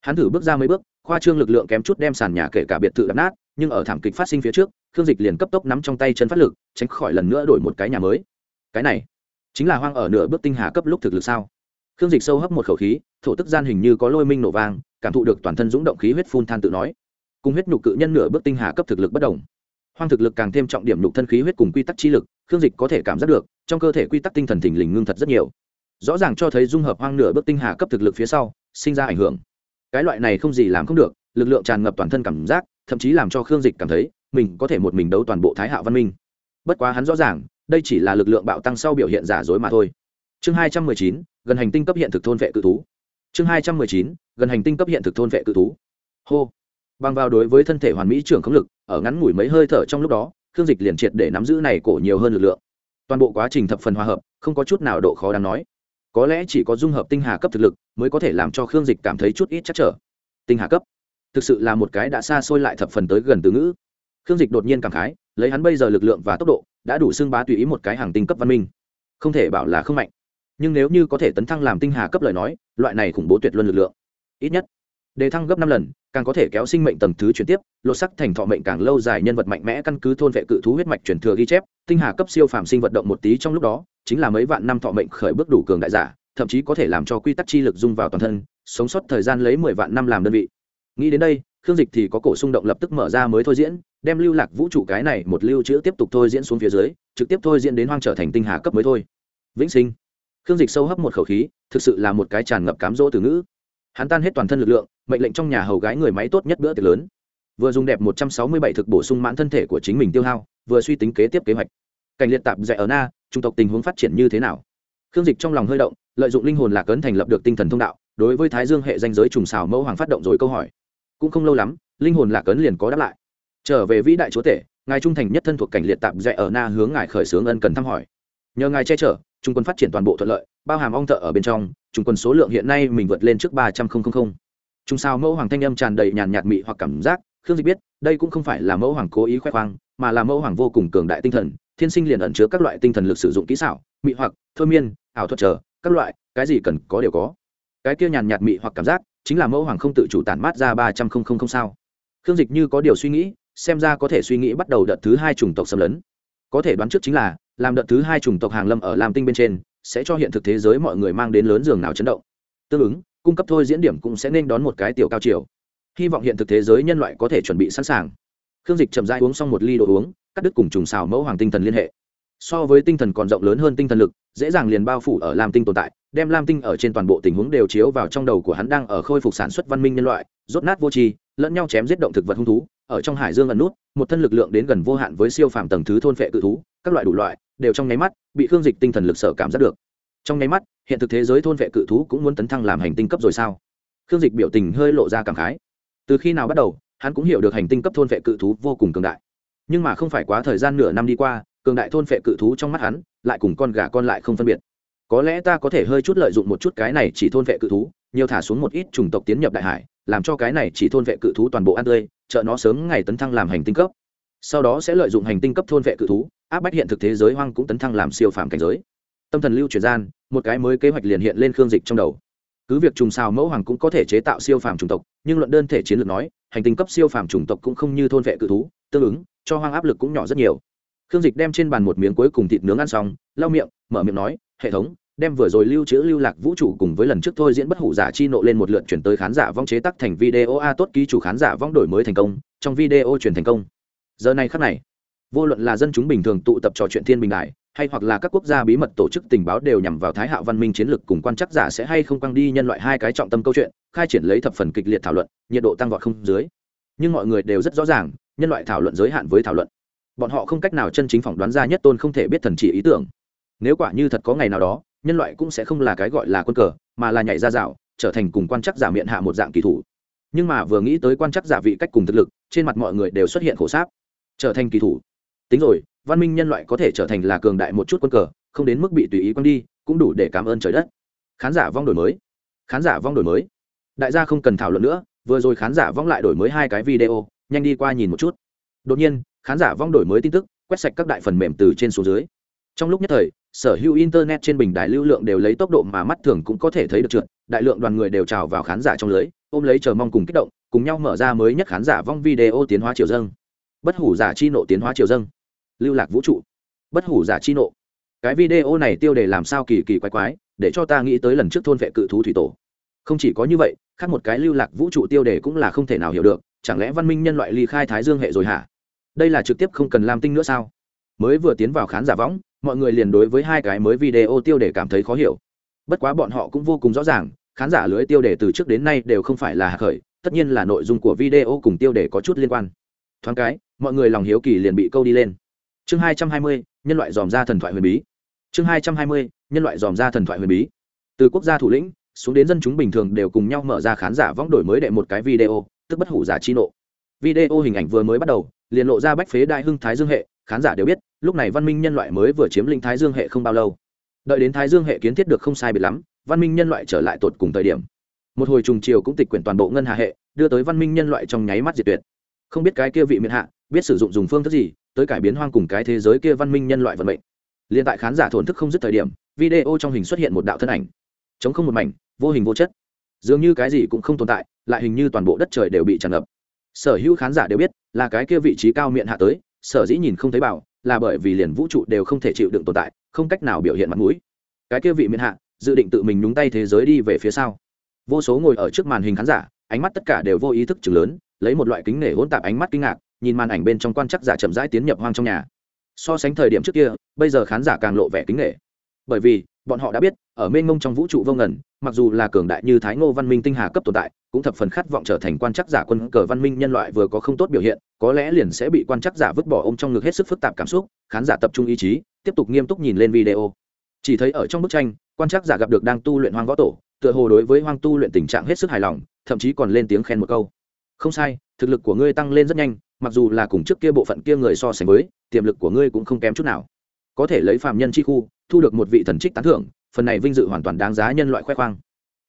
Hắn thử bước ra mấy bước khoa trương lực lượng kém chút đem sàn nhà kể cả biệt thự đập nát, nhưng ở thảm kịch phát sinh phía trước, khương dịch liền cấp tốc nắm trong tay chân phát lực, tránh khỏi lần nữa đổi một cái nhà mới. Cái này, chính là hoang ở nửa bước tinh hà cấp lúc thực lực sao? Khương dịch sâu hấp một khẩu khí, thổ tức gian hình như có lôi minh nổ vang, cảm thụ được toàn thân dũng động khí huyết phun than tự nói. Cùng huyết nhục cự nhân nửa bước tinh hà cấp thực lực bất đồng. Hoang thực lực càng thêm trọng điểm nhục thân khí huyết cùng quy tắc chi lực, khương dịch có thể cảm giác được, trong cơ thể quy tắc tinh thần thình lình ngưng thật rất nhiều. Rõ ràng cho thấy dung hợp hoang nửa bước tinh hà cấp thực lực phía sau, sinh ra ảnh hưởng cái loại này không gì làm không được, lực lượng tràn ngập toàn thân cảm giác, thậm chí làm cho khương dịch cảm thấy mình có thể một mình đấu toàn bộ thái hạo văn minh. Bất quá hắn rõ ràng, đây chỉ là lực lượng bạo tăng sau biểu hiện giả dối mà thôi. Chương hai trăm mười chín, gần hành tinh cấp hiện thực thôn vệ cự thú. Chương hai trăm mười chín, gần hành tinh cấp hiện thực thôn vệ cự thú. Hô. Bằng vào đối với thân thể hoàn mỹ trưởng khống lực, ở ngắn ngủi mấy hơi thở trong lúc đó, khương dịch liền triệt để nắm giữ này cổ nhiều hơn lực lượng. Toàn bộ quá trình thập phần hòa hợp, không có chút nào độ khó đáng nói có lẽ chỉ có dung hợp tinh hà cấp thực lực mới có thể làm cho khương dịch cảm thấy chút ít chắc trở. Tinh hà cấp, thực sự là một cái đã xa xôi lại thập phần tới gần từ ngữ. Khương dịch đột nhiên cảm khái, lấy hắn bây giờ lực lượng và tốc độ, đã đủ xưng bá tùy ý một cái hàng tinh cấp văn minh. Không thể bảo là không mạnh, nhưng nếu như có thể tấn thăng làm tinh hà cấp lời nói, loại này khủng bố tuyệt luân lực lượng, ít nhất đề thăng gấp năm lần, càng có thể kéo sinh mệnh tầng thứ chuyển tiếp, lột sắc thành thọ mệnh càng lâu dài, nhân vật mạnh mẽ căn cứ thôn vệ cự thú huyết mạch chuyển thừa ghi chép, tinh hà cấp siêu phàm sinh vận động một tí trong lúc đó, chính là mấy vạn năm thọ mệnh khởi bước đủ cường đại giả, thậm chí có thể làm cho quy tắc chi lực dung vào toàn thân, sống sót thời gian lấy mười vạn năm làm đơn vị. Nghĩ đến đây, khương dịch thì có cổ xung động lập tức mở ra mới thôi diễn, đem lưu lạc vũ trụ cái này một lưu chữ tiếp tục thôi diễn xuống phía dưới, trực tiếp thôi diễn đến hoang trở thành tinh hà cấp mới thôi. Vĩnh sinh. Khương dịch sâu hấp một khẩu khí, thực sự là một cái tràn ngập cám dỗ từ ngữ. Hắn tan hết toàn thân lực lượng mệnh lệnh trong nhà hầu gái người máy tốt nhất bữa tiệc lớn. Vừa dùng đẹp một trăm sáu mươi bảy thực bổ sung mãn thân thể của chính mình tiêu hao, vừa suy tính kế tiếp kế hoạch. Cảnh liệt tạp dạy ở na trung tộc tình huống phát triển như thế nào? Khương dịch trong lòng hơi động, lợi dụng linh hồn lạc ấn thành lập được tinh thần thông đạo, đối với thái dương hệ danh giới trùng xào mẫu hoàng phát động rồi câu hỏi. Cũng không lâu lắm, linh hồn lạc ấn liền có đáp lại. Trở về vĩ đại chúa tể, ngài trung thành nhất thân thuộc cảnh liệt tạp dạy ở na hướng ngài khởi xướng ân cần thăm hỏi. Nhờ ngài che chở, trung quân phát triển toàn bộ thuận lợi, bao hàm ong thợ ở bên trong, trung quân số lượng hiện nay mình vượt lên trước ba trăm linh trung sao mẫu hoàng thanh âm tràn đầy nhàn nhạt mị hoặc cảm giác, khương dịch biết, đây cũng không phải là mẫu hoàng cố ý khoe khoang, mà là mẫu hoàng vô cùng cường đại tinh thần, thiên sinh liền ẩn chứa các loại tinh thần lực sử dụng kỹ xảo, mị hoặc, thôi miên, ảo thuật chờ các loại, cái gì cần có đều có. Cái kia nhàn nhạt mị hoặc cảm giác, chính là mẫu hoàng không tự chủ tản mát ra ba trăm linh sao. Khương dịch như có điều suy nghĩ, xem ra có thể suy nghĩ bắt đầu đợt thứ hai chủng tộc xâm lấn. Có thể đoán trước chính là, làm đợt thứ hai chủng tộc hàng lâm ở lam tinh bên trên, sẽ cho hiện thực thế giới mọi người mang đến lớn giường nào chấn động. Tương ứng cung cấp thôi diễn điểm cũng sẽ nên đón một cái tiểu cao chiều. Hy vọng hiện thực thế giới nhân loại có thể chuẩn bị sẵn sàng. Khương dịch chậm rãi uống xong một ly đồ uống, cắt đứt cùng trùng xào mẫu hoàng tinh thần liên hệ. So với tinh thần còn rộng lớn hơn tinh thần lực, dễ dàng liền bao phủ ở lam tinh tồn tại, đem lam tinh ở trên toàn bộ tình huống đều chiếu vào trong đầu của hắn đang ở khôi phục sản xuất văn minh nhân loại, rốt nát vô tri, lẫn nhau chém giết động thực vật hung thú, ở trong hải dương ẩn nút, một thân lực lượng đến gần vô hạn với siêu phàm tầng thứ thôn phệ cự thú, các loại đủ loại, đều trong nháy mắt bị khương dịch tinh thần lực sở cảm giác được. Trong nháy mắt hiện thực thế giới thôn vệ cự thú cũng muốn tấn thăng làm hành tinh cấp rồi sao? Khương dịch biểu tình hơi lộ ra cảm khái. Từ khi nào bắt đầu, hắn cũng hiểu được hành tinh cấp thôn vệ cự thú vô cùng cường đại. Nhưng mà không phải quá thời gian nửa năm đi qua, cường đại thôn vệ cự thú trong mắt hắn lại cùng con gà con lại không phân biệt. Có lẽ ta có thể hơi chút lợi dụng một chút cái này chỉ thôn vệ cự thú, nhiều thả xuống một ít chủng tộc tiến nhập đại hải, làm cho cái này chỉ thôn vệ cự thú toàn bộ ăn tươi, trợ nó sớm ngày tấn thăng làm hành tinh cấp. Sau đó sẽ lợi dụng hành tinh cấp thôn vệ cự thú, áp bách hiện thực thế giới hoang cũng tấn thăng làm siêu phàm cảnh giới. Tâm thần lưu chuyển gian một cái mới kế hoạch liền hiện lên khương dịch trong đầu. Cứ việc trùng xào mẫu hoàng cũng có thể chế tạo siêu phàm chủng tộc, nhưng luận đơn thể chiến lược nói, hành tinh cấp siêu phàm chủng tộc cũng không như thôn vệ cự thú, tương ứng, cho hoang áp lực cũng nhỏ rất nhiều. Khương dịch đem trên bàn một miếng cuối cùng thịt nướng ăn xong, lau miệng, mở miệng nói, hệ thống, đem vừa rồi lưu trữ lưu lạc vũ trụ cùng với lần trước thôi diễn bất hủ giả chi nộ lên một lượt chuyển tới khán giả vong chế tắc thành video a tốt ký chủ khán giả vong đổi mới thành công, trong video truyền thành công. Giờ này khắc này vô luận là dân chúng bình thường tụ tập trò chuyện thiên bình đại hay hoặc là các quốc gia bí mật tổ chức tình báo đều nhằm vào thái hạo văn minh chiến lược cùng quan chắc giả sẽ hay không quăng đi nhân loại hai cái trọng tâm câu chuyện khai triển lấy thập phần kịch liệt thảo luận nhiệt độ tăng vọt không dưới. Nhưng mọi người đều rất rõ ràng nhân loại thảo luận giới hạn với thảo luận. Bọn họ không cách nào chân chính phỏng đoán ra nhất tôn không thể biết thần chỉ ý tưởng. Nếu quả như thật có ngày nào đó nhân loại cũng sẽ không là cái gọi là quân cờ mà là nhảy ra rào, trở thành cùng quan chắc giả miệng hạ một dạng kỳ thủ. Nhưng mà vừa nghĩ tới quan chắc giả vị cách cùng thực lực trên mặt mọi người đều xuất hiện khổ sáp. Trở thành kỳ thủ tính rồi, văn minh nhân loại có thể trở thành là cường đại một chút quân cờ, không đến mức bị tùy ý quăng đi, cũng đủ để cảm ơn trời đất. Khán giả vong đổi mới. Khán giả vong đổi mới. Đại gia không cần thảo luận nữa, vừa rồi khán giả vong lại đổi mới hai cái video, nhanh đi qua nhìn một chút. Đột nhiên, khán giả vong đổi mới tin tức quét sạch các đại phần mềm từ trên xuống dưới. Trong lúc nhất thời, sở hữu internet trên bình đài lưu lượng đều lấy tốc độ mà mắt thường cũng có thể thấy được trượt, đại lượng đoàn người đều trào vào khán giả trong lưới, ôm lấy chờ mong cùng kích động, cùng nhau mở ra mới nhất khán giả vong video tiến hóa triều dâng. Bất hủ giả chi nộ tiến hóa triều dâng lưu lạc vũ trụ. Bất hủ giả chi nộ. Cái video này tiêu đề làm sao kỳ kỳ quái quái, để cho ta nghĩ tới lần trước thôn vệ cự thú thủy tổ. Không chỉ có như vậy, khác một cái lưu lạc vũ trụ tiêu đề cũng là không thể nào hiểu được, chẳng lẽ văn minh nhân loại ly khai thái dương hệ rồi hả? Đây là trực tiếp không cần làm tinh nữa sao? Mới vừa tiến vào khán giả võng, mọi người liền đối với hai cái mới video tiêu đề cảm thấy khó hiểu. Bất quá bọn họ cũng vô cùng rõ ràng, khán giả lưới tiêu đề từ trước đến nay đều không phải là hạ khởi, tất nhiên là nội dung của video cùng tiêu đề có chút liên quan. Thoáng cái, mọi người lòng hiếu kỳ liền bị câu đi lên chương hai trăm hai mươi, nhân loại dòm ra thần thoại huyền bí. Chương hai trăm hai mươi, nhân loại dòm ra thần thoại huyền bí. Từ quốc gia thủ lĩnh, xuống đến dân chúng bình thường đều cùng nhau mở ra khán giả vong đổi mới đệ một cái video, tức bất hủ giả chi nộ. Video hình ảnh vừa mới bắt đầu, liền lộ ra bách phế đại hưng thái dương hệ, khán giả đều biết, lúc này văn minh nhân loại mới vừa chiếm lĩnh thái dương hệ không bao lâu. Đợi đến thái dương hệ kiến thiết được không sai biệt lắm, văn minh nhân loại trở lại tột cùng thời điểm. Một hồi trùng chiều cũng tịch quyển toàn bộ ngân hà hệ, đưa tới văn minh nhân loại trong nháy mắt diệt tuyệt. Không biết cái kia vị miệt hạ, biết sử dụng dùng phương thức gì tới cải biến hoang cùng cái thế giới kia văn minh nhân loại vận mệnh. Liên tại khán giả thổn thức không dứt thời điểm, video trong hình xuất hiện một đạo thân ảnh. Chống không một mảnh, vô hình vô chất. Dường như cái gì cũng không tồn tại, lại hình như toàn bộ đất trời đều bị tràn ngập. Sở hữu khán giả đều biết, là cái kia vị trí cao miệng hạ tới, sở dĩ nhìn không thấy bảo, là bởi vì liền vũ trụ đều không thể chịu đựng tồn tại, không cách nào biểu hiện mặt mũi. Cái kia vị miệng hạ, dự định tự mình nhúng tay thế giới đi về phía sau. Vô số ngồi ở trước màn hình khán giả, ánh mắt tất cả đều vô ý thức chừng lớn, lấy một loại kính nể hỗn tạp ánh mắt kinh ngạc nhìn màn ảnh bên trong quan chắc giả chậm rãi tiến nhập hoang trong nhà. So sánh thời điểm trước kia, bây giờ khán giả càng lộ vẻ kính nghệ. bởi vì, bọn họ đã biết, ở mênh mông trong vũ trụ vô ngần, mặc dù là cường đại như thái ngô văn minh tinh hà cấp tồn tại, cũng thập phần khát vọng trở thành quan chắc giả quân cờ văn minh nhân loại vừa có không tốt biểu hiện, có lẽ liền sẽ bị quan chắc giả vứt bỏ ôm trong ngực hết sức phức tạp cảm xúc, khán giả tập trung ý chí, tiếp tục nghiêm túc nhìn lên video. Chỉ thấy ở trong bức tranh, quan chắc giả gặp được đang tu luyện hoang võ tổ, tựa hồ đối với hoang tu luyện tình trạng hết sức hài lòng, thậm chí còn lên tiếng khen một câu. Không sai, thực lực của ngươi tăng lên rất nhanh mặc dù là cùng trước kia bộ phận kia người so sánh với, tiềm lực của ngươi cũng không kém chút nào. Có thể lấy phạm nhân chi khu, thu được một vị thần trích tán thưởng, phần này vinh dự hoàn toàn đáng giá nhân loại khoe khoang.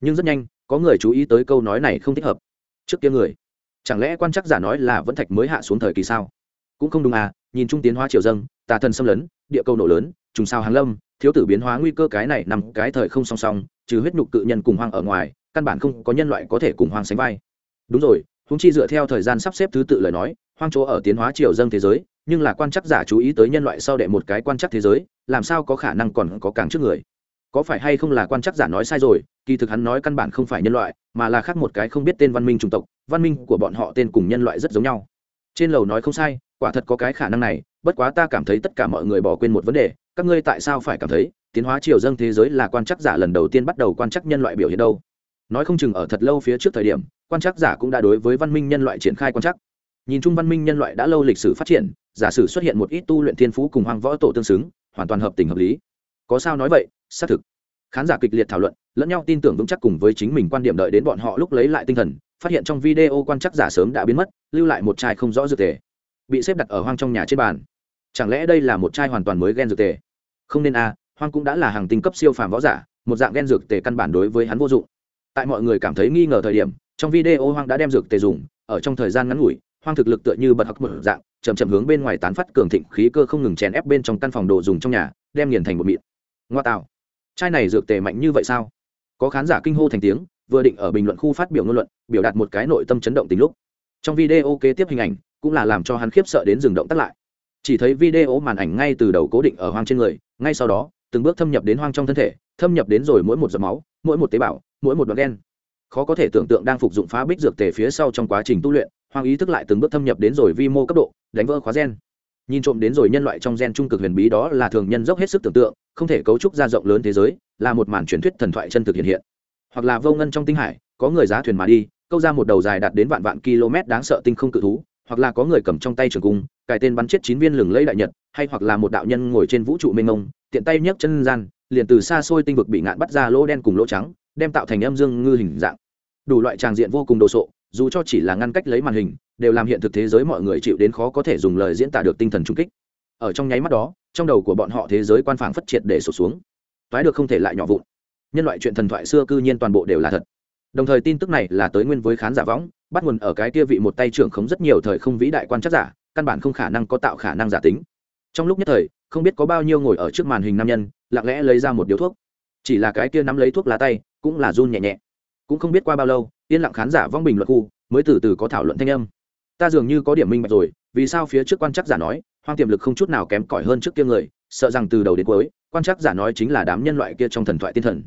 Nhưng rất nhanh, có người chú ý tới câu nói này không thích hợp. Trước kia người, chẳng lẽ quan chắc giả nói là vẫn thạch mới hạ xuống thời kỳ sao? Cũng không đúng à nhìn trung tiến hóa triều dâng, tà thần xâm lấn, địa cầu nổ lớn, trùng sao hàng lâm, thiếu tử biến hóa nguy cơ cái này nằm cái thời không song song, trừ huyết nhục cự nhân cùng hoang ở ngoài, căn bản không có nhân loại có thể cùng hoang sánh vai. Đúng rồi húng chi dựa theo thời gian sắp xếp thứ tự lời nói, hoang chỗ ở tiến hóa triều dâng thế giới, nhưng là quan chắc giả chú ý tới nhân loại sau đệ một cái quan chắc thế giới, làm sao có khả năng còn có càng trước người? Có phải hay không là quan chắc giả nói sai rồi, kỳ thực hắn nói căn bản không phải nhân loại, mà là khác một cái không biết tên văn minh chủng tộc, văn minh của bọn họ tên cùng nhân loại rất giống nhau. Trên lầu nói không sai, quả thật có cái khả năng này, bất quá ta cảm thấy tất cả mọi người bỏ quên một vấn đề, các ngươi tại sao phải cảm thấy, tiến hóa triều dâng thế giới là quan chắc giả lần đầu tiên bắt đầu quan chắc nhân loại biểu hiện đâu? Nói không chừng ở thật lâu phía trước thời điểm quan chắc giả cũng đã đối với văn minh nhân loại triển khai quan chắc nhìn chung văn minh nhân loại đã lâu lịch sử phát triển giả sử xuất hiện một ít tu luyện thiên phú cùng hoang võ tổ tương xứng hoàn toàn hợp tình hợp lý. Có sao nói vậy xác thực. Khán giả kịch liệt thảo luận lẫn nhau tin tưởng vững chắc cùng với chính mình quan điểm đợi đến bọn họ lúc lấy lại tinh thần phát hiện trong video quan chắc giả sớm đã biến mất lưu lại một chai không rõ dược tề, bị xếp đặt ở hoang trong nhà trên bàn. Chẳng lẽ đây là một chai hoàn toàn mới gen dược tề? Không nên a hoang cũng đã là hàng tinh cấp siêu phàm võ giả một dạng gen dược tề căn bản đối với hắn vô dụng tại mọi người cảm thấy nghi ngờ thời điểm, trong video hoang đã đem dược tề dùng, ở trong thời gian ngắn ngủi, hoang thực lực tựa như bật hắc một dạng, chậm chậm hướng bên ngoài tán phát cường thịnh khí cơ không ngừng chèn ép bên trong căn phòng đồ dùng trong nhà, đem nghiền thành một mịn. Ngoa tạo. Chai này dược tề mạnh như vậy sao? Có khán giả kinh hô thành tiếng, vừa định ở bình luận khu phát biểu ngôn luận, biểu đạt một cái nội tâm chấn động tình lúc. Trong video kế tiếp hình ảnh, cũng là làm cho hắn khiếp sợ đến dừng động tắt lại. Chỉ thấy video màn ảnh ngay từ đầu cố định ở hoang trên người, ngay sau đó, từng bước thâm nhập đến hoang trong thân thể, thâm nhập đến rồi mỗi một giọt máu, mỗi một tế bào mỗi một đoạn gen khó có thể tưởng tượng đang phục dụng phá bích dược tề phía sau trong quá trình tu luyện hoang ý thức lại từng bước thâm nhập đến rồi vi mô cấp độ, đánh vỡ khóa gen. Nhìn trộm đến rồi nhân loại trong gen trung cực huyền bí đó là thường nhân dốc hết sức tưởng tượng, không thể cấu trúc ra rộng lớn thế giới, là một màn truyền thuyết thần thoại chân thực hiện hiện. Hoặc là vô ngân trong tinh hải, có người giá thuyền mà đi, câu ra một đầu dài đạt đến vạn vạn km đáng sợ tinh không cự thú, hoặc là có người cầm trong tay trường cung, cài tên bắn chết chín viên lừng lấy đại nhật, hay hoặc là một đạo nhân ngồi trên vũ trụ mênh mông, tiện tay nhấc chân gian, liền từ xa xôi tinh vực bị ngạn bắt ra lỗ đen cùng lỗ trắng đem tạo thành âm dương ngư hình dạng. Đủ loại tràng diện vô cùng đồ sộ, dù cho chỉ là ngăn cách lấy màn hình, đều làm hiện thực thế giới mọi người chịu đến khó có thể dùng lời diễn tả được tinh thần trung kích. Ở trong nháy mắt đó, trong đầu của bọn họ thế giới quan phảng phất triệt để sụt xuống. Toái được không thể lại nhỏ vụn. Nhân loại chuyện thần thoại xưa cư nhiên toàn bộ đều là thật. Đồng thời tin tức này là tới nguyên với khán giả võng, bắt nguồn ở cái kia vị một tay trưởng khống rất nhiều thời không vĩ đại quan chắc giả, căn bản không khả năng có tạo khả năng giả tính. Trong lúc nhất thời, không biết có bao nhiêu ngồi ở trước màn hình nam nhân, lặng lẽ lấy ra một điếu thuốc. Chỉ là cái kia nắm lấy thuốc lá tay cũng là run nhẹ nhẹ. Cũng không biết qua bao lâu, yên lặng khán giả vong bình luận khu, mới từ từ có thảo luận thanh âm. Ta dường như có điểm minh bạch rồi, vì sao phía trước quan chắc giả nói, hoang tiềm lực không chút nào kém cỏi hơn trước kia người, sợ rằng từ đầu đến cuối, quan chắc giả nói chính là đám nhân loại kia trong thần thoại tiên thần.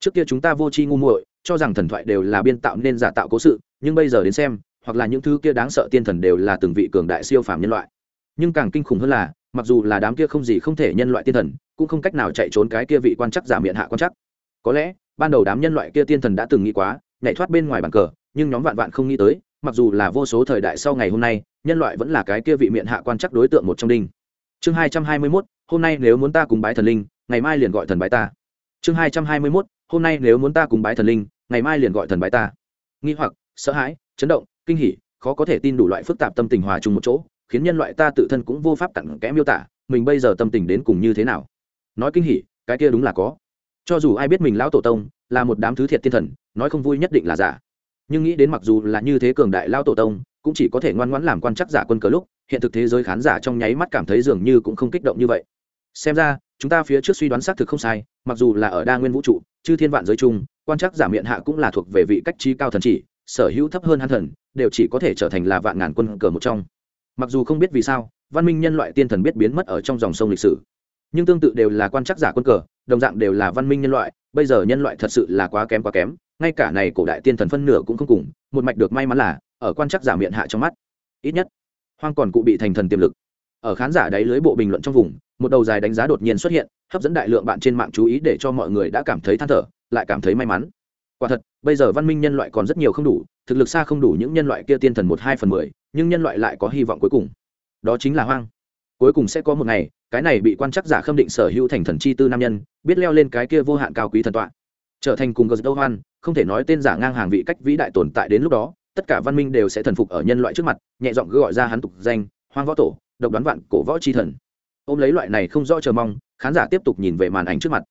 Trước kia chúng ta vô tri ngu muội, cho rằng thần thoại đều là biên tạo nên giả tạo cố sự, nhưng bây giờ đến xem, hoặc là những thứ kia đáng sợ tiên thần đều là từng vị cường đại siêu phàm nhân loại. Nhưng càng kinh khủng hơn là, mặc dù là đám kia không gì không thể nhân loại tiên thần, cũng không cách nào chạy trốn cái kia vị quan chắc giả miệng hạ quan chắc. Có lẽ ban đầu đám nhân loại kia tiên thần đã từng nghĩ quá, nhảy thoát bên ngoài bàn cờ, nhưng nhóm vạn vạn không nghĩ tới, mặc dù là vô số thời đại sau ngày hôm nay, nhân loại vẫn là cái kia vị miệng hạ quan chắc đối tượng một trong đinh. Chương hai trăm hai mươi mốt, hôm nay nếu muốn ta cùng bái thần linh, ngày mai liền gọi thần bái ta. Chương hai trăm hai mươi mốt, hôm nay nếu muốn ta cùng bái thần linh, ngày mai liền gọi thần bái ta. Nghi hoặc, sợ hãi, chấn động, kinh hỉ, khó có thể tin đủ loại phức tạp tâm tình hòa chung một chỗ, khiến nhân loại ta tự thân cũng vô pháp cặn kẽ miêu tả, mình bây giờ tâm tình đến cùng như thế nào. Nói kinh hỉ, cái kia đúng là có cho dù ai biết mình lão tổ tông là một đám thứ thiệt tiên thần, nói không vui nhất định là giả. Nhưng nghĩ đến mặc dù là như thế cường đại lao tổ tông, cũng chỉ có thể ngoan ngoãn làm quan chắc giả quân cờ lúc, hiện thực thế giới khán giả trong nháy mắt cảm thấy dường như cũng không kích động như vậy. Xem ra, chúng ta phía trước suy đoán xác thực không sai, mặc dù là ở đa nguyên vũ trụ, chư thiên vạn giới chung, quan chắc giả miệng hạ cũng là thuộc về vị cách trí cao thần chỉ, sở hữu thấp hơn hắn thần, đều chỉ có thể trở thành là vạn ngàn quân cờ một trong. Mặc dù không biết vì sao, văn minh nhân loại tiên thần biết biến mất ở trong dòng sông lịch sử nhưng tương tự đều là quan chắc giả quân cờ, đồng dạng đều là văn minh nhân loại, bây giờ nhân loại thật sự là quá kém quá kém, ngay cả này cổ đại tiên thần phân nửa cũng không cùng, một mạch được may mắn là, ở quan chắc giả miệng hạ trong mắt, ít nhất, hoang còn cụ bị thành thần tiềm lực. Ở khán giả đáy lưới bộ bình luận trong vùng, một đầu dài đánh giá đột nhiên xuất hiện, hấp dẫn đại lượng bạn trên mạng chú ý để cho mọi người đã cảm thấy than thở, lại cảm thấy may mắn. Quả thật, bây giờ văn minh nhân loại còn rất nhiều không đủ, thực lực xa không đủ những nhân loại kia tiên thần một hai phần mười, nhưng nhân loại lại có hy vọng cuối cùng. Đó chính là hoang. Cuối cùng sẽ có một ngày cái này bị quan chắc giả khâm định sở hữu thành thần chi tư nam nhân, biết leo lên cái kia vô hạn cao quý thần tọa. Trở thành cùng gờ đâu hoan, không thể nói tên giả ngang hàng vị cách vĩ đại tồn tại đến lúc đó, tất cả văn minh đều sẽ thần phục ở nhân loại trước mặt, nhẹ giọng gọi ra hắn tục danh, hoang võ tổ, độc đoán vạn cổ võ chi thần. Ôm lấy loại này không rõ chờ mong, khán giả tiếp tục nhìn về màn ảnh trước mặt.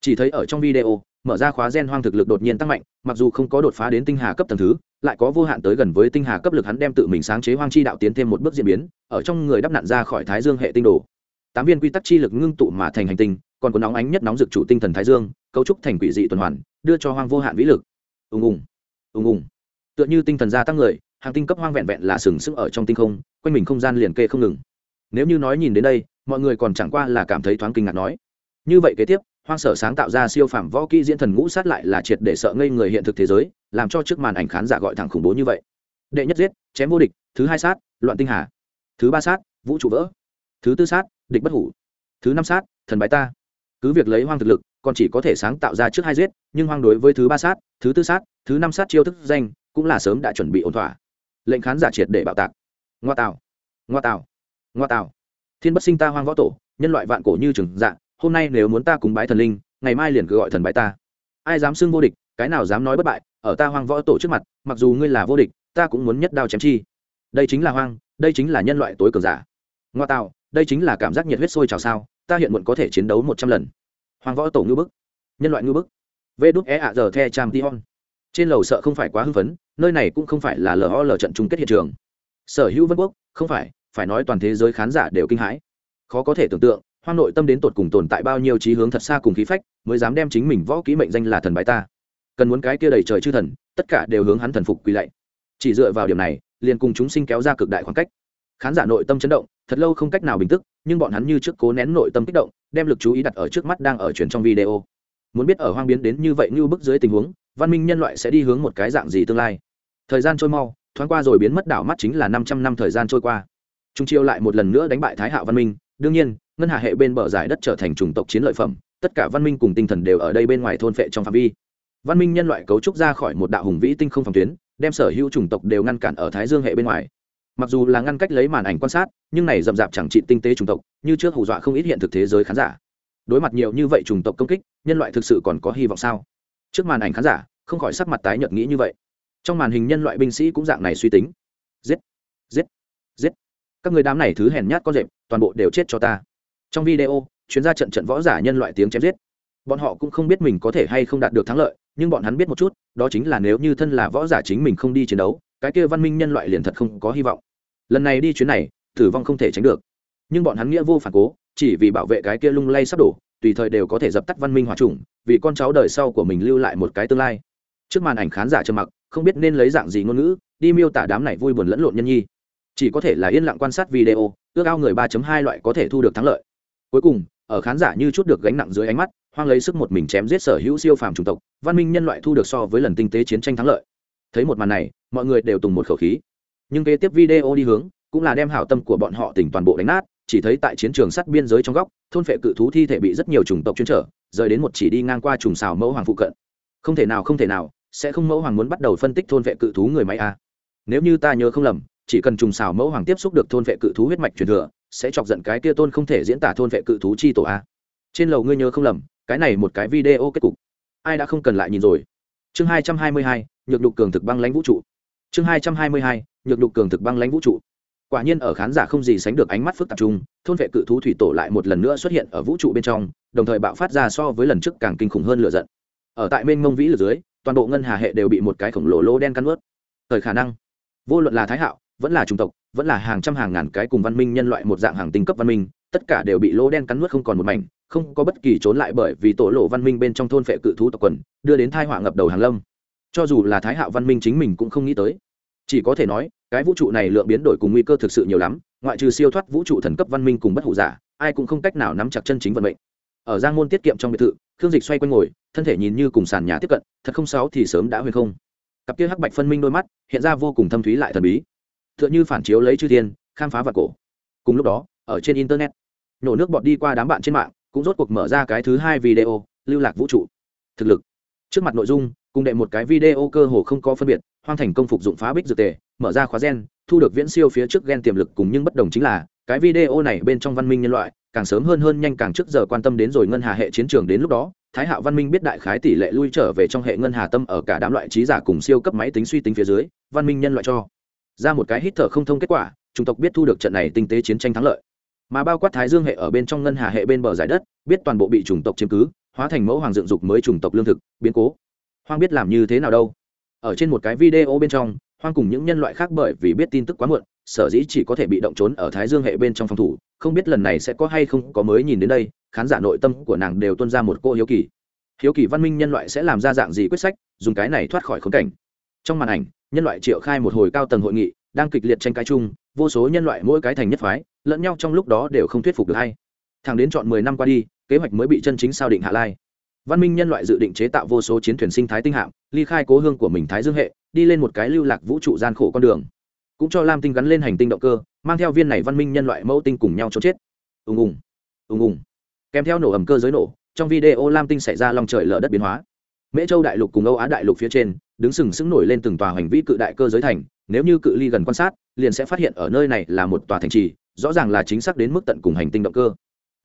Chỉ thấy ở trong video, mở ra khóa gen hoang thực lực đột nhiên tăng mạnh, mặc dù không có đột phá đến tinh hà cấp tầng thứ, lại có vô hạn tới gần với tinh hà cấp lực hắn đem tự mình sáng chế hoang chi đạo tiến thêm một bước diễn biến, ở trong người đắp nạn ra khỏi thái dương hệ tinh đồ tám viên quy tắc chi lực ngưng tụ mà thành hành tinh, còn có nóng ánh nhất nóng rực chủ tinh thần thái dương, cấu trúc thành quỷ dị tuần hoàn, đưa cho hoang vô hạn vĩ lực. Ùng ùng ùng ùng. Tựa như tinh thần gia tăng người, hàng tinh cấp hoang vẹn vẹn là sừng sững ở trong tinh không, quanh mình không gian liền kê không ngừng. Nếu như nói nhìn đến đây, mọi người còn chẳng qua là cảm thấy thoáng kinh ngạc nói. Như vậy kế tiếp, hoang sở sáng tạo ra siêu phẩm võ kỹ diễn thần ngũ sát lại là triệt để sợ ngây người hiện thực thế giới, làm cho trước màn ảnh khán giả gọi thẳng khủng bố như vậy. Đệ nhất giết, chém vô địch, thứ hai sát, loạn tinh hà. Thứ ba sát, vũ trụ vỡ. Thứ tư sát địch bất hủ. Thứ năm sát, thần bái ta. Cứ việc lấy hoang thực lực, còn chỉ có thể sáng tạo ra trước hai giết, nhưng hoang đối với thứ ba sát, thứ tư sát, thứ năm sát chiêu thức danh, cũng là sớm đã chuẩn bị ổn thỏa. Lệnh khán giả triệt để bạo tạc. Ngoa tạo ngoa tạo ngoa tạo thiên bất sinh ta hoang võ tổ, nhân loại vạn cổ như trừng dạng hôm nay nếu muốn ta cùng bái thần linh, ngày mai liền cứ gọi thần bái ta. Ai dám xưng vô địch, cái nào dám nói bất bại, ở ta hoang võ tổ trước mặt, mặc dù ngươi là vô địch, ta cũng muốn nhất đao chém chi. Đây chính là hoang, đây chính là nhân loại tối cường giả. Ngoa tạo đây chính là cảm giác nhiệt huyết sôi trào sao, ta hiện muộn có thể chiến đấu một trăm lần. Hoàng võ tổ ngư bức. Nhân loại ngư bức. Vê đúc e ạ giờ the trang tion trên lầu sợ không phải quá hưng phấn, nơi này cũng không phải là lò lờ trận chung kết hiện trường. Sở hữu vân quốc, không phải phải nói toàn thế giới khán giả đều kinh hãi. Khó có thể tưởng tượng, hoang nội tâm đến tột cùng tồn tại bao nhiêu trí hướng thật xa cùng khí phách, mới dám đem chính mình võ kỹ mệnh danh là thần bái ta. Cần muốn cái kia đầy trời chư thần, tất cả đều hướng hắn thần phục quỳ lạy. Chỉ dựa vào điểm này, liền cùng chúng sinh kéo ra cực đại khoảng cách khán giả nội tâm chấn động, thật lâu không cách nào bình tức, nhưng bọn hắn như trước cố nén nội tâm kích động, đem lực chú ý đặt ở trước mắt đang ở chuyển trong video. Muốn biết ở hoang biến đến như vậy như bức dưới tình huống, văn minh nhân loại sẽ đi hướng một cái dạng gì tương lai? Thời gian trôi mau, thoáng qua rồi biến mất đảo mắt chính là năm trăm năm thời gian trôi qua. Trung chiêu lại một lần nữa đánh bại thái hạo văn minh, đương nhiên, ngân hà hệ bên bờ giải đất trở thành chủng tộc chiến lợi phẩm, tất cả văn minh cùng tinh thần đều ở đây bên ngoài thôn phệ trong phạm vi. Văn minh nhân loại cấu trúc ra khỏi một đạo hùng vĩ tinh không phòng tuyến, đem sở hữu chủng tộc đều ngăn cản ở thái dương hệ bên ngoài mặc dù là ngăn cách lấy màn ảnh quan sát, nhưng này rậm rạp chẳng trị tinh tế chủng tộc, như trước hù dọa không ít hiện thực thế giới khán giả. Đối mặt nhiều như vậy chủng tộc công kích, nhân loại thực sự còn có hy vọng sao? Trước màn ảnh khán giả, không khỏi sắc mặt tái nhợt nghĩ như vậy. Trong màn hình nhân loại binh sĩ cũng dạng này suy tính. Giết! Giết! Giết! Các người đám này thứ hèn nhát con rệp, toàn bộ đều chết cho ta. Trong video, chuyên gia trận trận võ giả nhân loại tiếng chém giết. Bọn họ cũng không biết mình có thể hay không đạt được thắng lợi, nhưng bọn hắn biết một chút, đó chính là nếu như thân là võ giả chính mình không đi chiến đấu, cái kia văn minh nhân loại liền thật không có hy vọng lần này đi chuyến này, tử vong không thể tránh được. Nhưng bọn hắn nghĩa vô phản cố, chỉ vì bảo vệ cái kia lung lay sắp đổ, tùy thời đều có thể dập tắt văn minh hòa trùng, vì con cháu đời sau của mình lưu lại một cái tương lai. Trước màn ảnh khán giả trầm mặc, không biết nên lấy dạng gì ngôn ngữ, đi miêu tả đám này vui buồn lẫn lộn nhân nhi. Chỉ có thể là yên lặng quan sát video, ước ao người 3.2 loại có thể thu được thắng lợi. Cuối cùng, ở khán giả như chút được gánh nặng dưới ánh mắt, hoang lấy sức một mình chém giết sở hữu siêu phàm chủng tộc, văn minh nhân loại thu được so với lần tinh tế chiến tranh thắng lợi. Thấy một màn này, mọi người đều tùng một khẩu khí nhưng kế tiếp video đi hướng cũng là đem hảo tâm của bọn họ tỉnh toàn bộ đánh nát, chỉ thấy tại chiến trường sắt biên giới trong góc, thôn phệ cự thú thi thể bị rất nhiều chủng tộc chuyên trở, rời đến một chỉ đi ngang qua trùng xào mẫu hoàng phụ cận. Không thể nào, không thể nào, sẽ không mẫu hoàng muốn bắt đầu phân tích thôn vệ cự thú người máy a nếu như ta nhớ không lầm, chỉ cần trùng xào mẫu hoàng tiếp xúc được thôn vệ cự thú huyết mạch truyền thừa, sẽ chọc giận cái kia tôn không thể diễn tả thôn vệ cự thú chi tổ a trên lầu ngươi nhớ không lầm, cái này một cái video kết cục. Ai đã không cần lại nhìn rồi? Chương hai trăm hai mươi hai, nhược đục cường thực băng lãnh vũ trụ. Chương hai trăm hai mươi hai nhược đục cường thực băng lãnh vũ trụ. Quả nhiên ở khán giả không gì sánh được ánh mắt phức tạp chung, thôn vệ cự thú thủy tổ lại một lần nữa xuất hiện ở vũ trụ bên trong, đồng thời bạo phát ra so với lần trước càng kinh khủng hơn lửa giận. Ở tại mênh mông vĩ lực dưới, toàn bộ ngân hà hệ đều bị một cái khổng lồ lô đen cắn ướt thời khả năng, vô luận là thái hạo, vẫn là chủng tộc, vẫn là hàng trăm hàng ngàn cái cùng văn minh nhân loại một dạng hàng tinh cấp văn minh, tất cả đều bị lô đen cắn nuốt không còn một mảnh, không có bất kỳ trốn lại bởi vì tổ lộ văn minh bên trong thôn phệ cự thú tộc quần, đưa đến thai họa ngập đầu hàng lâm. Cho dù là thái hạo văn minh chính mình cũng không nghĩ tới. Chỉ có thể nói cái vũ trụ này lượng biến đổi cùng nguy cơ thực sự nhiều lắm, ngoại trừ siêu thoát vũ trụ thần cấp văn minh cùng bất hủ giả, ai cũng không cách nào nắm chặt chân chính vận mệnh. Ở giang môn tiết kiệm trong biệt thự, khương dịch xoay quanh ngồi, thân thể nhìn như cùng sàn nhà tiếp cận, thật không sáu thì sớm đã huyền không. Cặp kia hắc bạch phân minh đôi mắt, hiện ra vô cùng thâm thúy lại thần bí. T h ư ợ n h ư phản chiếu lấy chư thiên, khám phá vật cổ. Cùng lúc đó, ở trên internet, nổ nước bọt đi qua đám bạn trên mạng, cũng rốt cuộc mở ra cái thứ hai video, lưu lạc vũ trụ. Thực lực. Trước mặt nội dung cùng đệ một cái video cơ hồ không có phân biệt, hoang thành công phục dụng phá bích dược tề, mở ra khóa gen, thu được viễn siêu phía trước gen tiềm lực cùng nhưng bất đồng chính là, cái video này bên trong văn minh nhân loại, càng sớm hơn hơn nhanh càng trước giờ quan tâm đến rồi ngân hà hệ chiến trường đến lúc đó, thái hạo văn minh biết đại khái tỷ lệ lui trở về trong hệ ngân hà tâm ở cả đám loại trí giả cùng siêu cấp máy tính suy tính phía dưới, văn minh nhân loại cho ra một cái hít thở không thông kết quả, chủng tộc biết thu được trận này tinh tế chiến tranh thắng lợi. Mà bao quát thái dương hệ ở bên trong ngân hà hệ bên bờ giải đất, biết toàn bộ bị chủng tộc chiếm cứ, hóa thành mẫu hoàng dựng dục mới chủng tộc lương thực, biến cố hoang biết làm như thế nào đâu. Ở trên một cái video bên trong, hoang cùng những nhân loại khác bởi vì biết tin tức quá muộn, sở dĩ chỉ có thể bị động trốn ở thái dương hệ bên trong phòng thủ, không biết lần này sẽ có hay không có mới nhìn đến đây, khán giả nội tâm của nàng đều tuân ra một cô hiếu kỳ. Hiếu kỳ văn minh nhân loại sẽ làm ra dạng gì quyết sách, dùng cái này thoát khỏi khốn cảnh. Trong màn ảnh, nhân loại triệu khai một hồi cao tầng hội nghị, đang kịch liệt tranh cãi chung, vô số nhân loại mỗi cái thành nhất phái, lẫn nhau trong lúc đó đều không thuyết phục được hay thằng đến chọn mười năm qua đi, kế hoạch mới bị chân chính sao định hạ lai văn minh nhân loại dự định chế tạo vô số chiến thuyền sinh thái tinh hạm, ly khai cố hương của mình thái dương hệ, đi lên một cái lưu lạc vũ trụ gian khổ con đường. Cũng cho lam tinh gắn lên hành tinh động cơ, mang theo viên này văn minh nhân loại mẫu tinh cùng nhau trốn chết. Ùng ùng ùng ùng. Kèm theo nổ ẩm cơ giới nổ, trong video lam tinh xảy ra lòng trời lở đất biến hóa. Mễ châu đại lục cùng âu á đại lục phía trên, đứng sừng sững nổi lên từng tòa hành vi cự đại cơ giới thành, nếu như cự ly gần quan sát, liền sẽ phát hiện ở nơi này là một tòa thành trì, rõ ràng là chính xác đến mức tận cùng hành tinh động cơ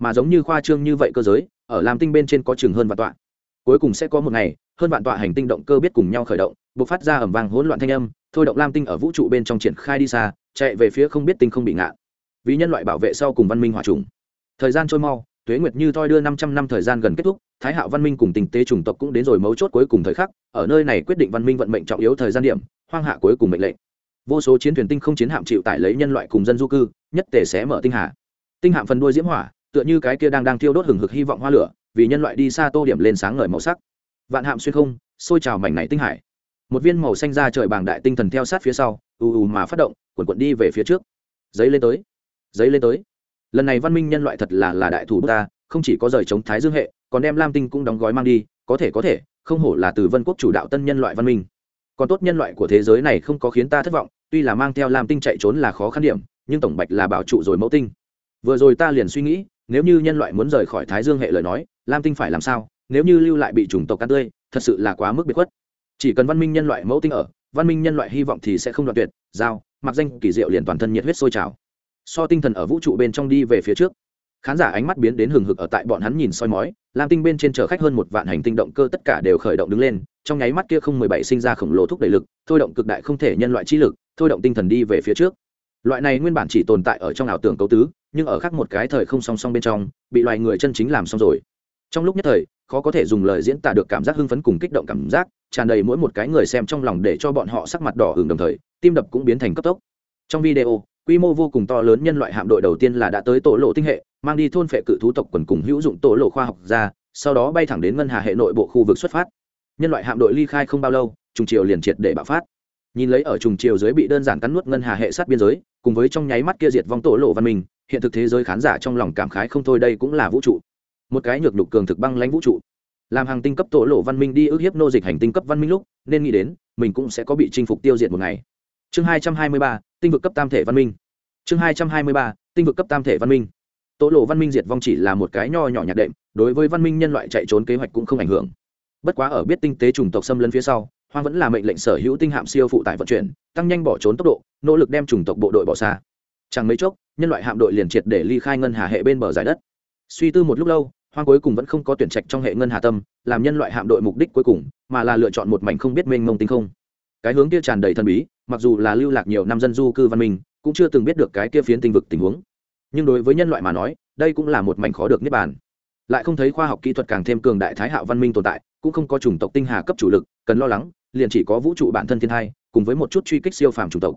mà giống như khoa trương như vậy cơ giới ở lam tinh bên trên có chừng hơn vạn tọa. Cuối cùng sẽ có một ngày hơn vạn tọa hành tinh động cơ biết cùng nhau khởi động buộc phát ra ẩm vàng hỗn loạn thanh âm thôi động lam tinh ở vũ trụ bên trong triển khai đi xa chạy về phía không biết tinh không bị ngạn vì nhân loại bảo vệ sau cùng văn minh hòa trùng. Thời gian trôi mau tuế nguyệt như thoi đưa năm trăm năm thời gian gần kết thúc thái hạo văn minh cùng tình tế chủng tộc cũng đến rồi mấu chốt cuối cùng thời khắc ở nơi này quyết định văn minh vận mệnh trọng yếu thời gian điểm hoang hạ cuối cùng mệnh lệnh. Vô số chiến thuyền tinh không chiến hạm chịu tải lấy nhân loại cùng dân du cư nhất tề sẽ mở tinh hạ, tinh hạm phần đuôi diễm hỏa tựa như cái kia đang đang thiêu đốt hừng hực hy vọng hoa lửa, vì nhân loại đi xa tô điểm lên sáng ngời màu sắc. Vạn hạm xuyên không xôi trào mảnh này tinh hải. Một viên màu xanh ra trời bàng đại tinh thần theo sát phía sau, ù ù mà phát động quần quận đi về phía trước. Giấy lên tới, giấy lên tới. Lần này văn minh nhân loại thật là là đại thủ ta, không chỉ có rời chống thái dương hệ, còn đem lam tinh cũng đóng gói mang đi, có thể có thể, không hổ là từ vân quốc chủ đạo tân nhân loại văn minh. Còn tốt nhân loại của thế giới này không có khiến ta thất vọng, tuy là mang theo lam tinh chạy trốn là khó khăn điểm, nhưng tổng bạch là bảo trụ rồi mẫu tinh. Vừa rồi ta liền suy nghĩ nếu như nhân loại muốn rời khỏi thái dương hệ lời nói, lam tinh phải làm sao? Nếu như lưu lại bị chủng tộc ăn tươi, thật sự là quá mức biệt khuất. Chỉ cần văn minh nhân loại mẫu tinh ở, văn minh nhân loại hy vọng thì sẽ không đoạn tuyệt. Giao, mặc danh kỳ diệu liền toàn thân nhiệt huyết sôi trào. So tinh thần ở vũ trụ bên trong đi về phía trước. Khán giả ánh mắt biến đến hừng hực ở tại bọn hắn nhìn soi mói, lam tinh bên trên chở khách hơn một vạn hành tinh động cơ tất cả đều khởi động đứng lên, trong nháy mắt kia không mười bảy sinh ra khổng lồ thúc đẩy lực, thôi động cực đại không thể nhân loại trí lực, thôi động tinh thần đi về phía trước. Loại này nguyên bản chỉ tồn tại ở trong ảo tưởng cấu tứ nhưng ở khác một cái thời không song song bên trong, bị loài người chân chính làm xong rồi. Trong lúc nhất thời, khó có thể dùng lời diễn tả được cảm giác hưng phấn cùng kích động cảm giác, tràn đầy mỗi một cái người xem trong lòng để cho bọn họ sắc mặt đỏ hừng đồng thời, tim đập cũng biến thành cấp tốc. Trong video, quy mô vô cùng to lớn nhân loại hạm đội đầu tiên là đã tới tổ lộ tinh hệ, mang đi thôn phệ cự thú tộc quần cùng hữu dụng tổ lộ khoa học ra sau đó bay thẳng đến ngân hà hệ nội bộ khu vực xuất phát. Nhân loại hạm đội ly khai không bao lâu, trùng chiều liền triệt để bạo phát nhìn lấy ở trùng chiều dưới bị đơn giản cắn nuốt ngân hà hệ sát biên giới, cùng với trong nháy mắt kia diệt vong tổ lộ văn minh, hiện thực thế giới khán giả trong lòng cảm khái không thôi đây cũng là vũ trụ. Một cái nhược nhục cường thực băng lãnh vũ trụ. Làm hàng tinh cấp tổ lộ văn minh đi ước hiếp nô dịch hành tinh cấp văn minh lúc, nên nghĩ đến, mình cũng sẽ có bị chinh phục tiêu diệt một ngày. Chương hai trăm hai mươi ba, tinh vực cấp tam thể văn minh. Chương hai trăm hai mươi ba, tinh vực cấp tam thể văn minh. Tổ lộ văn minh diệt vong chỉ là một cái nho nhỏ nhạt đệm, đối với văn minh nhân loại chạy trốn kế hoạch cũng không ảnh hưởng. Bất quá ở biết tinh tế chủng tộc xâm lấn phía sau hoang vẫn là mệnh lệnh sở hữu tinh hạm siêu phụ tải vận chuyển, tăng nhanh bỏ trốn tốc độ, nỗ lực đem chủng tộc bộ đội bỏ xa. Chẳng mấy chốc, nhân loại hạm đội liền triệt để ly khai ngân hà hệ bên bờ giải đất. Suy tư một lúc lâu, hoang cuối cùng vẫn không có tuyển trạch trong hệ ngân hà tâm, làm nhân loại hạm đội mục đích cuối cùng, mà là lựa chọn một mảnh không biết mênh mông tinh không. Cái hướng kia tràn đầy thần bí, mặc dù là lưu lạc nhiều năm dân du cư văn minh, cũng chưa từng biết được cái kia phiến tinh vực tình huống. Nhưng đối với nhân loại mà nói, đây cũng là một mảnh khó được niết bàn. Lại không thấy khoa học kỹ thuật càng thêm cường đại thái hạo văn minh tồn tại, cũng không có chủng tộc tinh hà cấp chủ lực, cần lo lắng liền chỉ có vũ trụ bản thân thiên thai, cùng với một chút truy kích siêu phàm chủng tộc.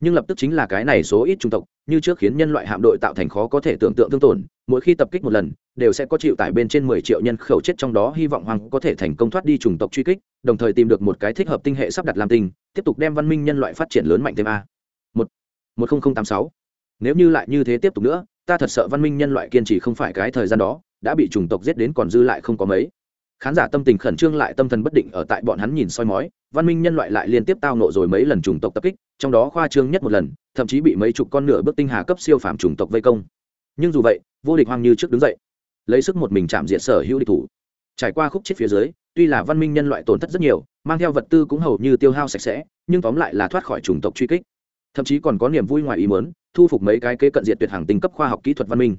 Nhưng lập tức chính là cái này số ít chủng tộc, như trước khiến nhân loại hạm đội tạo thành khó có thể tưởng tượng thương tổn, mỗi khi tập kích một lần, đều sẽ có chịu tải bên trên mười triệu nhân khẩu chết trong đó hy vọng hoàng có thể thành công thoát đi chủng tộc truy kích, đồng thời tìm được một cái thích hợp tinh hệ sắp đặt làm tinh, tiếp tục đem văn minh nhân loại phát triển lớn mạnh thêm a. Một một nghìn tám sáu. Nếu như lại như thế tiếp tục nữa, ta thật sợ văn minh nhân loại kiên trì không phải cái thời gian đó, đã bị chủng tộc giết đến còn dư lại không có mấy khán giả tâm tình khẩn trương lại tâm thần bất định ở tại bọn hắn nhìn soi mói, văn minh nhân loại lại liên tiếp tao nộ rồi mấy lần chủng tộc tập kích, trong đó khoa trương nhất một lần, thậm chí bị mấy chục con nửa bước tinh hà cấp siêu phàm chủng tộc vây công. Nhưng dù vậy, vô địch hoang như trước đứng dậy, lấy sức một mình chạm diện sở hữu địch thủ. Trải qua khúc chết phía dưới, tuy là văn minh nhân loại tổn thất rất nhiều, mang theo vật tư cũng hầu như tiêu hao sạch sẽ, nhưng tóm lại là thoát khỏi chủng tộc truy kích. Thậm chí còn có niềm vui ngoài ý mớn thu phục mấy cái kế cận diện tuyệt hàng tinh cấp khoa học kỹ thuật văn minh.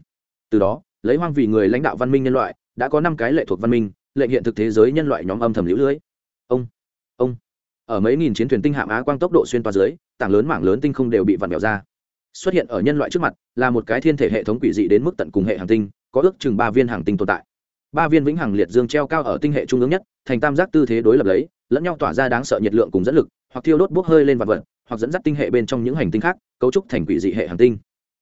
Từ đó, lấy hoang vì người lãnh đạo văn minh nhân loại, đã có năm cái lệ thuộc văn minh lệnh hiện thực thế giới nhân loại nhóm âm thầm lũ lưới. Ông ông. Ở mấy nghìn chiến thuyền tinh hạm á quang tốc độ xuyên toa dưới, tảng lớn mảng lớn tinh không đều bị vặn vẹo ra. Xuất hiện ở nhân loại trước mặt là một cái thiên thể hệ thống quỷ dị đến mức tận cùng hệ hàng tinh, có ước chừng ba viên hàng tinh tồn tại. Ba viên vĩnh hằng liệt dương treo cao ở tinh hệ trung ương nhất, thành tam giác tư thế đối lập lấy, lẫn nhau tỏa ra đáng sợ nhiệt lượng cùng dẫn lực, hoặc thiêu đốt bốc hơi lên vật vật, hoặc dẫn dắt tinh hệ bên trong những hành tinh khác, cấu trúc thành quỷ dị hệ hành tinh.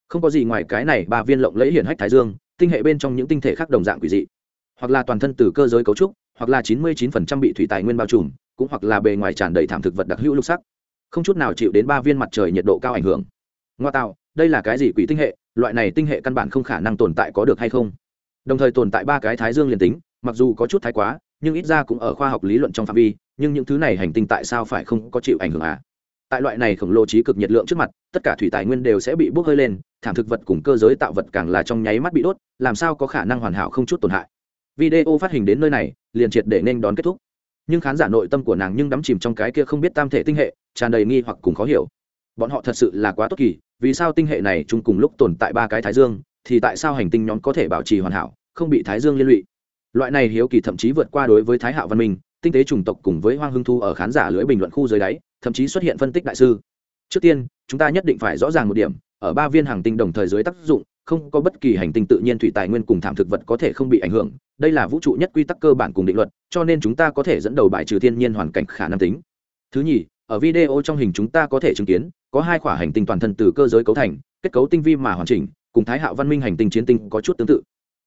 Không có gì ngoài cái này, ba viên lộng lẫy hiển hách thái dương, tinh hệ bên trong những tinh thể khác đồng dạng quỷ dị hoặc là toàn thân từ cơ giới cấu trúc, hoặc là chín mươi 99% bị thủy tài nguyên bao trùm, cũng hoặc là bề ngoài tràn đầy thảm thực vật đặc hữu lục sắc. Không chút nào chịu đến ba viên mặt trời nhiệt độ cao ảnh hưởng. Ngoa tạo, đây là cái gì quỷ tinh hệ? Loại này tinh hệ căn bản không khả năng tồn tại có được hay không? Đồng thời tồn tại ba cái thái dương liền tính, mặc dù có chút thái quá, nhưng ít ra cũng ở khoa học lý luận trong phạm vi, nhưng những thứ này hành tinh tại sao phải không có chịu ảnh hưởng à? Tại loại này khổng lồ trí cực nhiệt lượng trước mặt, tất cả thủy tài nguyên đều sẽ bị bốc hơi lên, thảm thực vật cùng cơ giới tạo vật càng là trong nháy mắt bị đốt, làm sao có khả năng hoàn hảo không chút tổn hại? Video phát hình đến nơi này, liền triệt để nên đón kết thúc. Nhưng khán giả nội tâm của nàng nhưng đắm chìm trong cái kia không biết tam thể tinh hệ, tràn đầy nghi hoặc cùng khó hiểu. Bọn họ thật sự là quá tốt kỳ, vì sao tinh hệ này chung cùng lúc tồn tại ba cái thái dương, thì tại sao hành tinh nhóm có thể bảo trì hoàn hảo, không bị thái dương liên lụy? Loại này hiếu kỳ thậm chí vượt qua đối với thái hạo văn minh, tinh tế chủng tộc cùng với hoang hưng thu ở khán giả lưỡi bình luận khu dưới đáy, thậm chí xuất hiện phân tích đại sư. Trước tiên, chúng ta nhất định phải rõ ràng một điểm, ở ba viên hàng tinh đồng thời dưới tác dụng không có bất kỳ hành tinh tự nhiên thủy tài nguyên cùng thảm thực vật có thể không bị ảnh hưởng, đây là vũ trụ nhất quy tắc cơ bản cùng định luật, cho nên chúng ta có thể dẫn đầu bài trừ thiên nhiên hoàn cảnh khả năng tính. Thứ nhì, ở video trong hình chúng ta có thể chứng kiến, có hai khỏa hành tinh toàn thân từ cơ giới cấu thành, kết cấu tinh vi mà hoàn chỉnh, cùng thái hạo văn minh hành tinh chiến tinh có chút tương tự.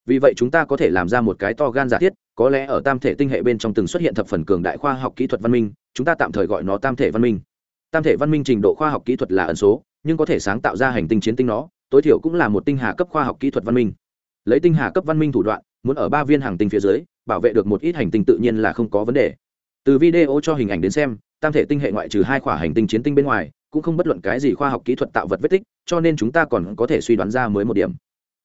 Vì vậy chúng ta có thể làm ra một cái to gan giả thiết, có lẽ ở tam thể tinh hệ bên trong từng xuất hiện thập phần cường đại khoa học kỹ thuật văn minh, chúng ta tạm thời gọi nó tam thể văn minh. Tam thể văn minh trình độ khoa học kỹ thuật là ẩn số, nhưng có thể sáng tạo ra hành tinh chiến tinh nó tối thiểu cũng là một tinh hà cấp khoa học kỹ thuật văn minh. Lấy tinh hà cấp văn minh thủ đoạn, muốn ở ba viên hàng tinh phía dưới, bảo vệ được một ít hành tinh tự nhiên là không có vấn đề. Từ video cho hình ảnh đến xem, tam thể tinh hệ ngoại trừ hai khoả hành tinh chiến tinh bên ngoài, cũng không bất luận cái gì khoa học kỹ thuật tạo vật vết tích, cho nên chúng ta còn có thể suy đoán ra mới một điểm.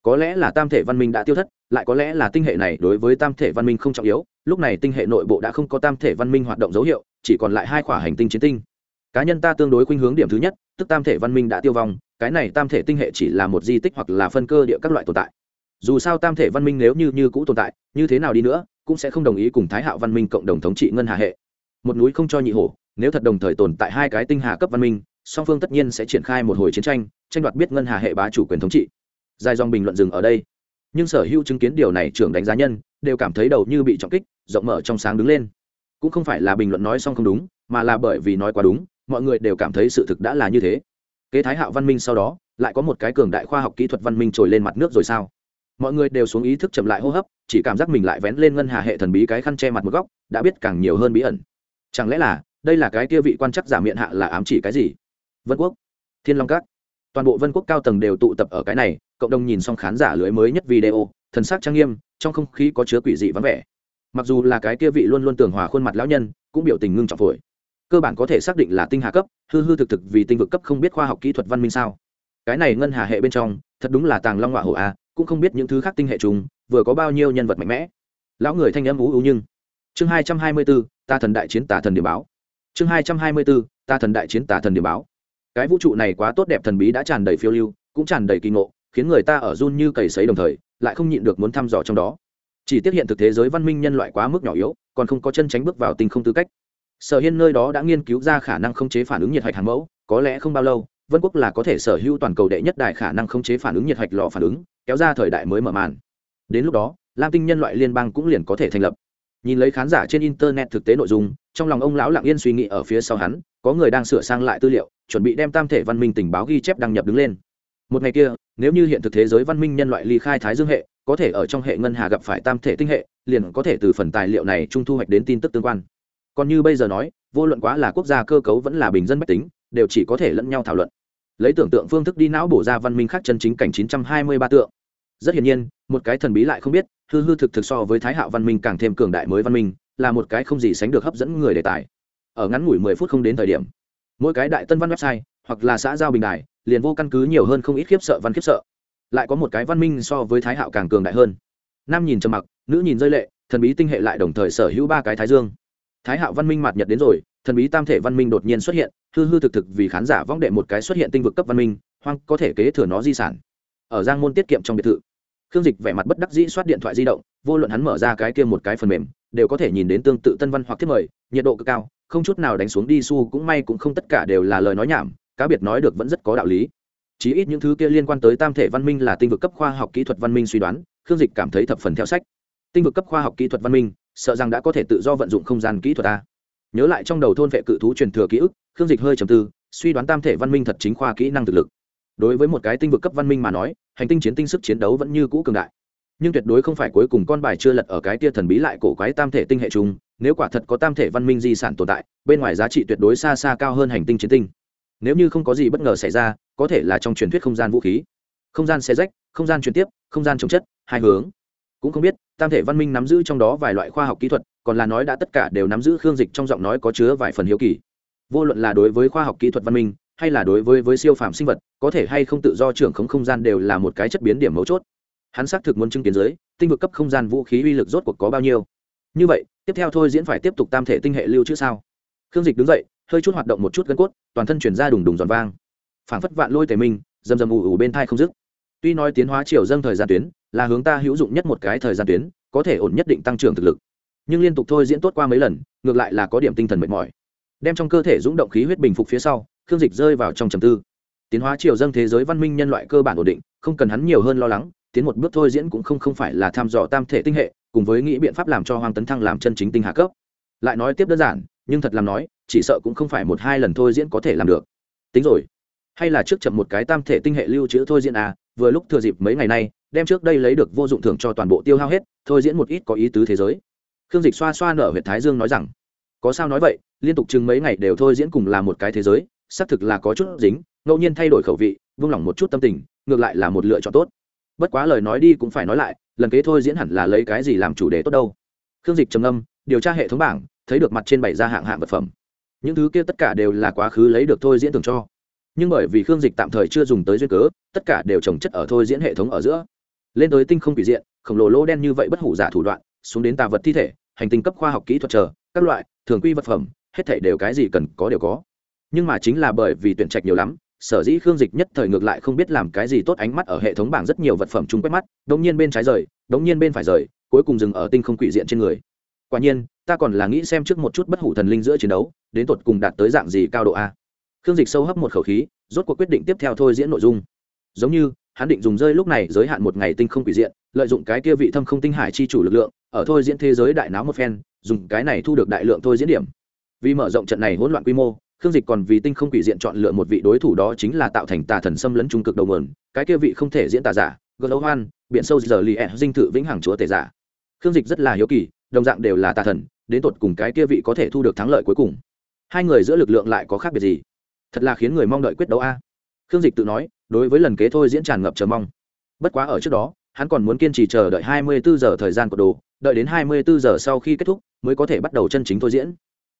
Có lẽ là tam thể văn minh đã tiêu thất, lại có lẽ là tinh hệ này đối với tam thể văn minh không trọng yếu, lúc này tinh hệ nội bộ đã không có tam thể văn minh hoạt động dấu hiệu, chỉ còn lại hai khoả hành tinh chiến tinh. Cá nhân ta tương đối khuynh hướng điểm thứ nhất tức tam thể văn minh đã tiêu vong, cái này tam thể tinh hệ chỉ là một di tích hoặc là phân cơ địa các loại tồn tại. Dù sao tam thể văn minh nếu như như cũ tồn tại, như thế nào đi nữa, cũng sẽ không đồng ý cùng thái hạo văn minh cộng đồng thống trị ngân hà hệ. Một núi không cho nhị hổ, nếu thật đồng thời tồn tại hai cái tinh hà cấp văn minh, song phương tất nhiên sẽ triển khai một hồi chiến tranh tranh đoạt biết ngân hà hệ bá chủ quyền thống trị. Dài dòng bình luận dừng ở đây. Nhưng sở hữu chứng kiến điều này trưởng đánh giá nhân, đều cảm thấy đầu như bị trọng kích, rộng mở trong sáng đứng lên. Cũng không phải là bình luận nói xong không đúng, mà là bởi vì nói quá đúng mọi người đều cảm thấy sự thực đã là như thế. Kế thái hạo văn minh sau đó, lại có một cái cường đại khoa học kỹ thuật văn minh trồi lên mặt nước rồi sao? Mọi người đều xuống ý thức chậm lại hô hấp, chỉ cảm giác mình lại vén lên ngân hà hệ thần bí cái khăn che mặt một góc, đã biết càng nhiều hơn bí ẩn. Chẳng lẽ là, đây là cái kia vị quan chắc giả miệng hạ là ám chỉ cái gì? Vân quốc, thiên long các. Toàn bộ vân quốc cao tầng đều tụ tập ở cái này, cộng đồng nhìn xong khán giả lưới mới nhất video, thần sắc trang nghiêm, trong không khí có chứa quỷ dị vắng vẻ. Mặc dù là cái kia vị luôn luôn tưởng hòa khuôn mặt lão nhân, cũng biểu tình ngưng trọng phổi cơ bản có thể xác định là tinh hà cấp, hư hư thực thực vì tinh vực cấp không biết khoa học kỹ thuật văn minh sao. Cái này ngân hà hệ bên trong, thật đúng là tàng long họa hổ a, cũng không biết những thứ khác tinh hệ chúng, vừa có bao nhiêu nhân vật mạnh mẽ. Lão người thanh âm ú ú nhưng. Chương hai trăm hai mươi bốn, ta thần đại chiến tả thần điểm báo. Chương hai trăm hai mươi bốn, ta thần đại chiến tả thần điểm báo. Cái vũ trụ này quá tốt đẹp thần bí đã tràn đầy phiêu lưu, cũng tràn đầy kỳ ngộ, khiến người ta ở run như cầy sấy đồng thời, lại không nhịn được muốn thăm dò trong đó. Chỉ tiếp hiện thực thế giới văn minh nhân loại quá mức nhỏ yếu, còn không có chân tránh bước vào tinh không tư cách sở hiên nơi đó đã nghiên cứu ra khả năng khống chế phản ứng nhiệt hạch hàng mẫu, có lẽ không bao lâu, vân quốc là có thể sở hữu toàn cầu đệ nhất đại khả năng khống chế phản ứng nhiệt hạch lò phản ứng, kéo ra thời đại mới mở màn. Đến lúc đó, lam tinh nhân loại liên bang cũng liền có thể thành lập. Nhìn lấy khán giả trên internet thực tế nội dung, trong lòng ông lão lặng yên suy nghĩ ở phía sau hắn, có người đang sửa sang lại tư liệu, chuẩn bị đem tam thể văn minh tình báo ghi chép đăng nhập đứng lên. Một ngày kia, nếu như hiện thực thế giới văn minh nhân loại ly khai thái dương hệ, có thể ở trong hệ ngân hà gặp phải tam thể tinh hệ, liền có thể từ phần tài liệu này trung thu hoạch đến tin tức tương quan còn như bây giờ nói, vô luận quá là quốc gia cơ cấu vẫn là bình dân bách tính, đều chỉ có thể lẫn nhau thảo luận. Lấy tưởng tượng phương thức đi não bổ ra văn minh khác chân chính cảnh 923 tượng. Rất hiển nhiên, một cái thần bí lại không biết, hư hư thực thực so với thái hạo văn minh càng thêm cường đại mới văn minh, là một cái không gì sánh được hấp dẫn người đề tài. Ở ngắn ngủi 10 phút không đến thời điểm, mỗi cái đại tân văn website, hoặc là xã giao bình đài, liền vô căn cứ nhiều hơn không ít khiếp sợ văn khiếp sợ. Lại có một cái văn minh so với thái hạo càng cường đại hơn. Nam nhìn trầm mặc, nữ nhìn rơi lệ, thần bí tinh hệ lại đồng thời sở hữu ba cái thái dương thái hạo văn minh mạt nhật đến rồi, thần bí tam thể văn minh đột nhiên xuất hiện, hư hư thực thực vì khán giả vong đệ một cái xuất hiện tinh vực cấp văn minh, hoang, có thể kế thừa nó di sản. Ở giang môn tiết kiệm trong biệt thự, khương dịch vẻ mặt bất đắc dĩ soát điện thoại di động, vô luận hắn mở ra cái kia một cái phần mềm, đều có thể nhìn đến tương tự tân văn hoặc thiết mời, nhiệt độ cực cao, không chút nào đánh xuống đi su cũng may cũng không tất cả đều là lời nói nhảm, cá biệt nói được vẫn rất có đạo lý. Chí ít những thứ kia liên quan tới tam thể văn minh là tinh vực cấp khoa học kỹ thuật văn minh suy đoán, khương dịch cảm thấy thập phần theo sách. Tinh vực cấp khoa học kỹ thuật văn minh sợ rằng đã có thể tự do vận dụng không gian kỹ thuật ta. Nhớ lại trong đầu thôn vệ cự thú truyền thừa ký ức, khương dịch hơi trầm tư, suy đoán tam thể văn minh thật chính khoa kỹ năng thực lực. Đối với một cái tinh vực cấp văn minh mà nói, hành tinh chiến tinh sức chiến đấu vẫn như cũ cường đại. Nhưng tuyệt đối không phải cuối cùng con bài chưa lật ở cái tia thần bí lại cổ quái tam thể tinh hệ chung, nếu quả thật có tam thể văn minh di sản tồn tại, bên ngoài giá trị tuyệt đối xa xa cao hơn hành tinh chiến tinh. Nếu như không có gì bất ngờ xảy ra, có thể là trong truyền thuyết không gian vũ khí. Không gian xe rách, không gian truyền tiếp, không gian chống chất, hai hướng cũng không biết, tam thể văn minh nắm giữ trong đó vài loại khoa học kỹ thuật, còn là nói đã tất cả đều nắm giữ khương dịch trong giọng nói có chứa vài phần hiếu kỳ. Vô luận là đối với khoa học kỹ thuật văn minh, hay là đối với với siêu phàm sinh vật, có thể hay không tự do trưởng khống không gian đều là một cái chất biến điểm mấu chốt. Hắn xác thực muốn chứng kiến giới tinh vực cấp không gian vũ khí uy lực rốt cuộc có bao nhiêu. Như vậy, tiếp theo thôi diễn phải tiếp tục tam thể tinh hệ lưu chứ sao? Khương dịch đứng dậy, hơi chút hoạt động một chút gân cốt, toàn thân chuyển ra đùng đùng giòn vang. Phảng phất vạn lôi tề minh dầm dầm ù ù bên thai không dứt tuy nói tiến hóa chiều dâng thời gian tuyến là hướng ta hữu dụng nhất một cái thời gian tuyến, có thể ổn nhất định tăng trưởng thực lực. Nhưng liên tục thôi diễn tốt qua mấy lần, ngược lại là có điểm tinh thần mệt mỏi. Đem trong cơ thể rúng động khí huyết bình phục phía sau, khương dịch rơi vào trong trầm tư. Tiến hóa triều dâng thế giới văn minh nhân loại cơ bản ổn định, không cần hắn nhiều hơn lo lắng, tiến một bước thôi diễn cũng không không phải là tham dò tam thể tinh hệ, cùng với nghĩ biện pháp làm cho hoàng tấn thăng làm chân chính tinh hạ cấp. Lại nói tiếp đơn giản, nhưng thật làm nói, chỉ sợ cũng không phải một hai lần thôi diễn có thể làm được. Tính rồi. Hay là trước chậm một cái tam thể tinh hệ lưu trữ thôi diễn à vừa lúc thừa dịp mấy ngày nay, đem trước đây lấy được vô dụng thưởng cho toàn bộ tiêu hao hết, thôi diễn một ít có ý tứ thế giới. Khương dịch xoa xoa nở huyện thái dương nói rằng, có sao nói vậy, liên tục chừng mấy ngày đều thôi diễn cùng là một cái thế giới, xác thực là có chút dính, ngẫu nhiên thay đổi khẩu vị, vung lòng một chút tâm tình, ngược lại là một lựa chọn tốt. Bất quá lời nói đi cũng phải nói lại, lần kế thôi diễn hẳn là lấy cái gì làm chủ đề tốt đâu. Khương dịch trầm âm điều tra hệ thống bảng, thấy được mặt trên bảy ra hạng hạng vật phẩm. Những thứ kia tất cả đều là quá khứ lấy được thôi diễn thường cho nhưng bởi vì khương dịch tạm thời chưa dùng tới duyên cớ, tất cả đều trồng chất ở thôi diễn hệ thống ở giữa. Lên tới tinh không quỷ diện, khổng lồ lỗ đen như vậy bất hủ giả thủ đoạn, xuống đến tà vật thi thể, hành tinh cấp khoa học kỹ thuật chờ, các loại, thường quy vật phẩm, hết thể đều cái gì cần có đều có. Nhưng mà chính là bởi vì tuyển trạch nhiều lắm, sở dĩ khương dịch nhất thời ngược lại không biết làm cái gì tốt ánh mắt ở hệ thống bảng rất nhiều vật phẩm chung quét mắt đống nhiên bên trái rời đống nhiên bên phải rời, cuối cùng dừng ở tinh không quỷ diện trên người. Quả nhiên, ta còn là nghĩ xem trước một chút bất hủ thần linh giữa chiến đấu, đến tột cùng đạt tới dạng gì cao độ a? Khương dịch sâu hấp một khẩu khí, rốt cuộc quyết định tiếp theo thôi diễn nội dung. Giống như, hắn định dùng rơi lúc này giới hạn một ngày tinh không quỷ diện, lợi dụng cái kia vị thâm không tinh hải chi chủ lực lượng, ở thôi diễn thế giới đại náo một phen, dùng cái này thu được đại lượng thôi diễn điểm. Vì mở rộng trận này hỗn loạn quy mô, khương dịch còn vì tinh không quỷ diện chọn lựa một vị đối thủ đó chính là tạo thành tà thần xâm lấn trung cực đầu mườn cái kia vị không thể diễn tà giả gờ lâu hoan biện sâu giờ lì ẹ dinh thự vĩnh hằng chúa tể giả. Khương dịch rất là hiếu kỳ, đồng dạng đều là tà thần, đến tột cùng cái kia vị có thể thu được thắng lợi cuối cùng. Hai người giữa lực lượng lại có khác biệt gì? Thật là khiến người mong đợi quyết đấu a. Khương dịch tự nói, đối với lần kế thôi diễn tràn ngập chờ mong. Bất quá ở trước đó, hắn còn muốn kiên trì chờ đợi hai mươi bốn giờ thời gian của đồ, đợi đến hai mươi bốn giờ sau khi kết thúc, mới có thể bắt đầu chân chính thôi diễn.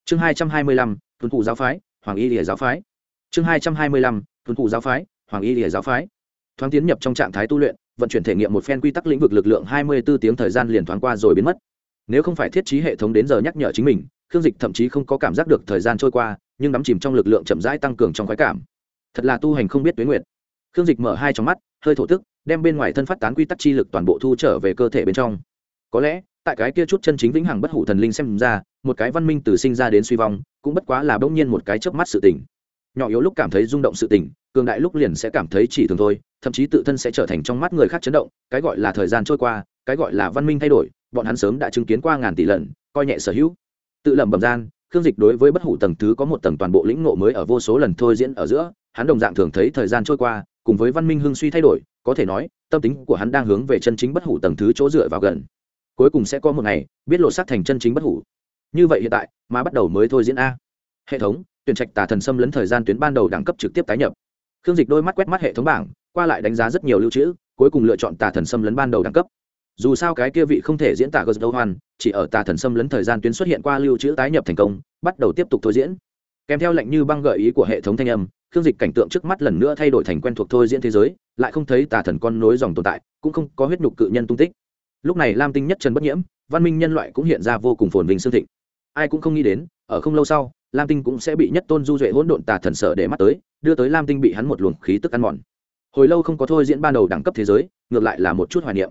Chương hai trăm hai mươi lăm tuần thủ giáo phái, hoàng y lìa giáo phái. Chương hai trăm hai mươi lăm tuần thủ giáo phái, hoàng y lìa giáo phái. Thoáng tiến nhập trong trạng thái tu luyện, vận chuyển thể nghiệm một phen quy tắc lĩnh vực lực lượng hai mươi 24 tiếng thời gian liền thoáng qua rồi biến mất. Nếu không phải thiết trí hệ thống đến giờ nhắc nhở chính mình khương dịch thậm chí không có cảm giác được thời gian trôi qua nhưng đắm chìm trong lực lượng chậm rãi tăng cường trong khoái cảm. Thật là tu hành không biết tuyến nguyện khương dịch mở hai trong mắt hơi thổ tức đem bên ngoài thân phát tán quy tắc chi lực toàn bộ thu trở về cơ thể bên trong. Có lẽ tại cái kia chút chân chính vĩnh hằng bất hủ thần linh xem ra một cái văn minh từ sinh ra đến suy vong cũng bất quá là bỗng nhiên một cái chớp mắt sự tỉnh. nhỏ yếu lúc cảm thấy rung động sự tỉnh, cường đại lúc liền sẽ cảm thấy chỉ thường thôi thậm chí tự thân sẽ trở thành trong mắt người khác chấn động cái gọi là thời gian trôi qua cái gọi là văn minh thay đổi bọn hắn sớm đã chứng kiến qua ngàn tỷ lần coi nhẹ sở hữu tự lẩm bẩm gian, khương dịch đối với bất hủ tầng thứ có một tầng toàn bộ lĩnh ngộ mới ở vô số lần thôi diễn ở giữa, hắn đồng dạng thường thấy thời gian trôi qua, cùng với văn minh hưng suy thay đổi, có thể nói, tâm tính của hắn đang hướng về chân chính bất hủ tầng thứ chỗ dựa vào gần. Cuối cùng sẽ có một ngày, biết lộ sắc thành chân chính bất hủ. Như vậy hiện tại, mà bắt đầu mới thôi diễn a. Hệ thống, tuyển trạch tà thần xâm lấn thời gian tuyến ban đầu đẳng cấp trực tiếp tái nhập. Khương dịch đôi mắt quét mắt hệ thống bảng, qua lại đánh giá rất nhiều lưu trữ, cuối cùng lựa chọn tà thần xâm lấn ban đầu đẳng cấp dù sao cái kia vị không thể diễn tả gớt đâu hoàn, chỉ ở tà thần xâm lấn thời gian tuyến xuất hiện qua lưu trữ tái nhập thành công bắt đầu tiếp tục thôi diễn. Kèm theo lệnh như băng gợi ý của hệ thống thanh âm khương dịch cảnh tượng trước mắt lần nữa thay đổi thành quen thuộc thôi diễn thế giới lại không thấy tà thần con nối dòng tồn tại cũng không có huyết nhục cự nhân tung tích. Lúc này lam tinh nhất trần bất nhiễm văn minh nhân loại cũng hiện ra vô cùng phồn vinh xương thịnh. Ai cũng không nghĩ đến ở không lâu sau lam tinh cũng sẽ bị nhất tôn du duệ hỗn độn tà thần sợ để mắt tới đưa tới lam tinh bị hắn một luồng khí tức ăn mòn. Hồi lâu không có thôi diễn ban đầu đẳng cấp thế giới ngược lại là một chút hoài niệm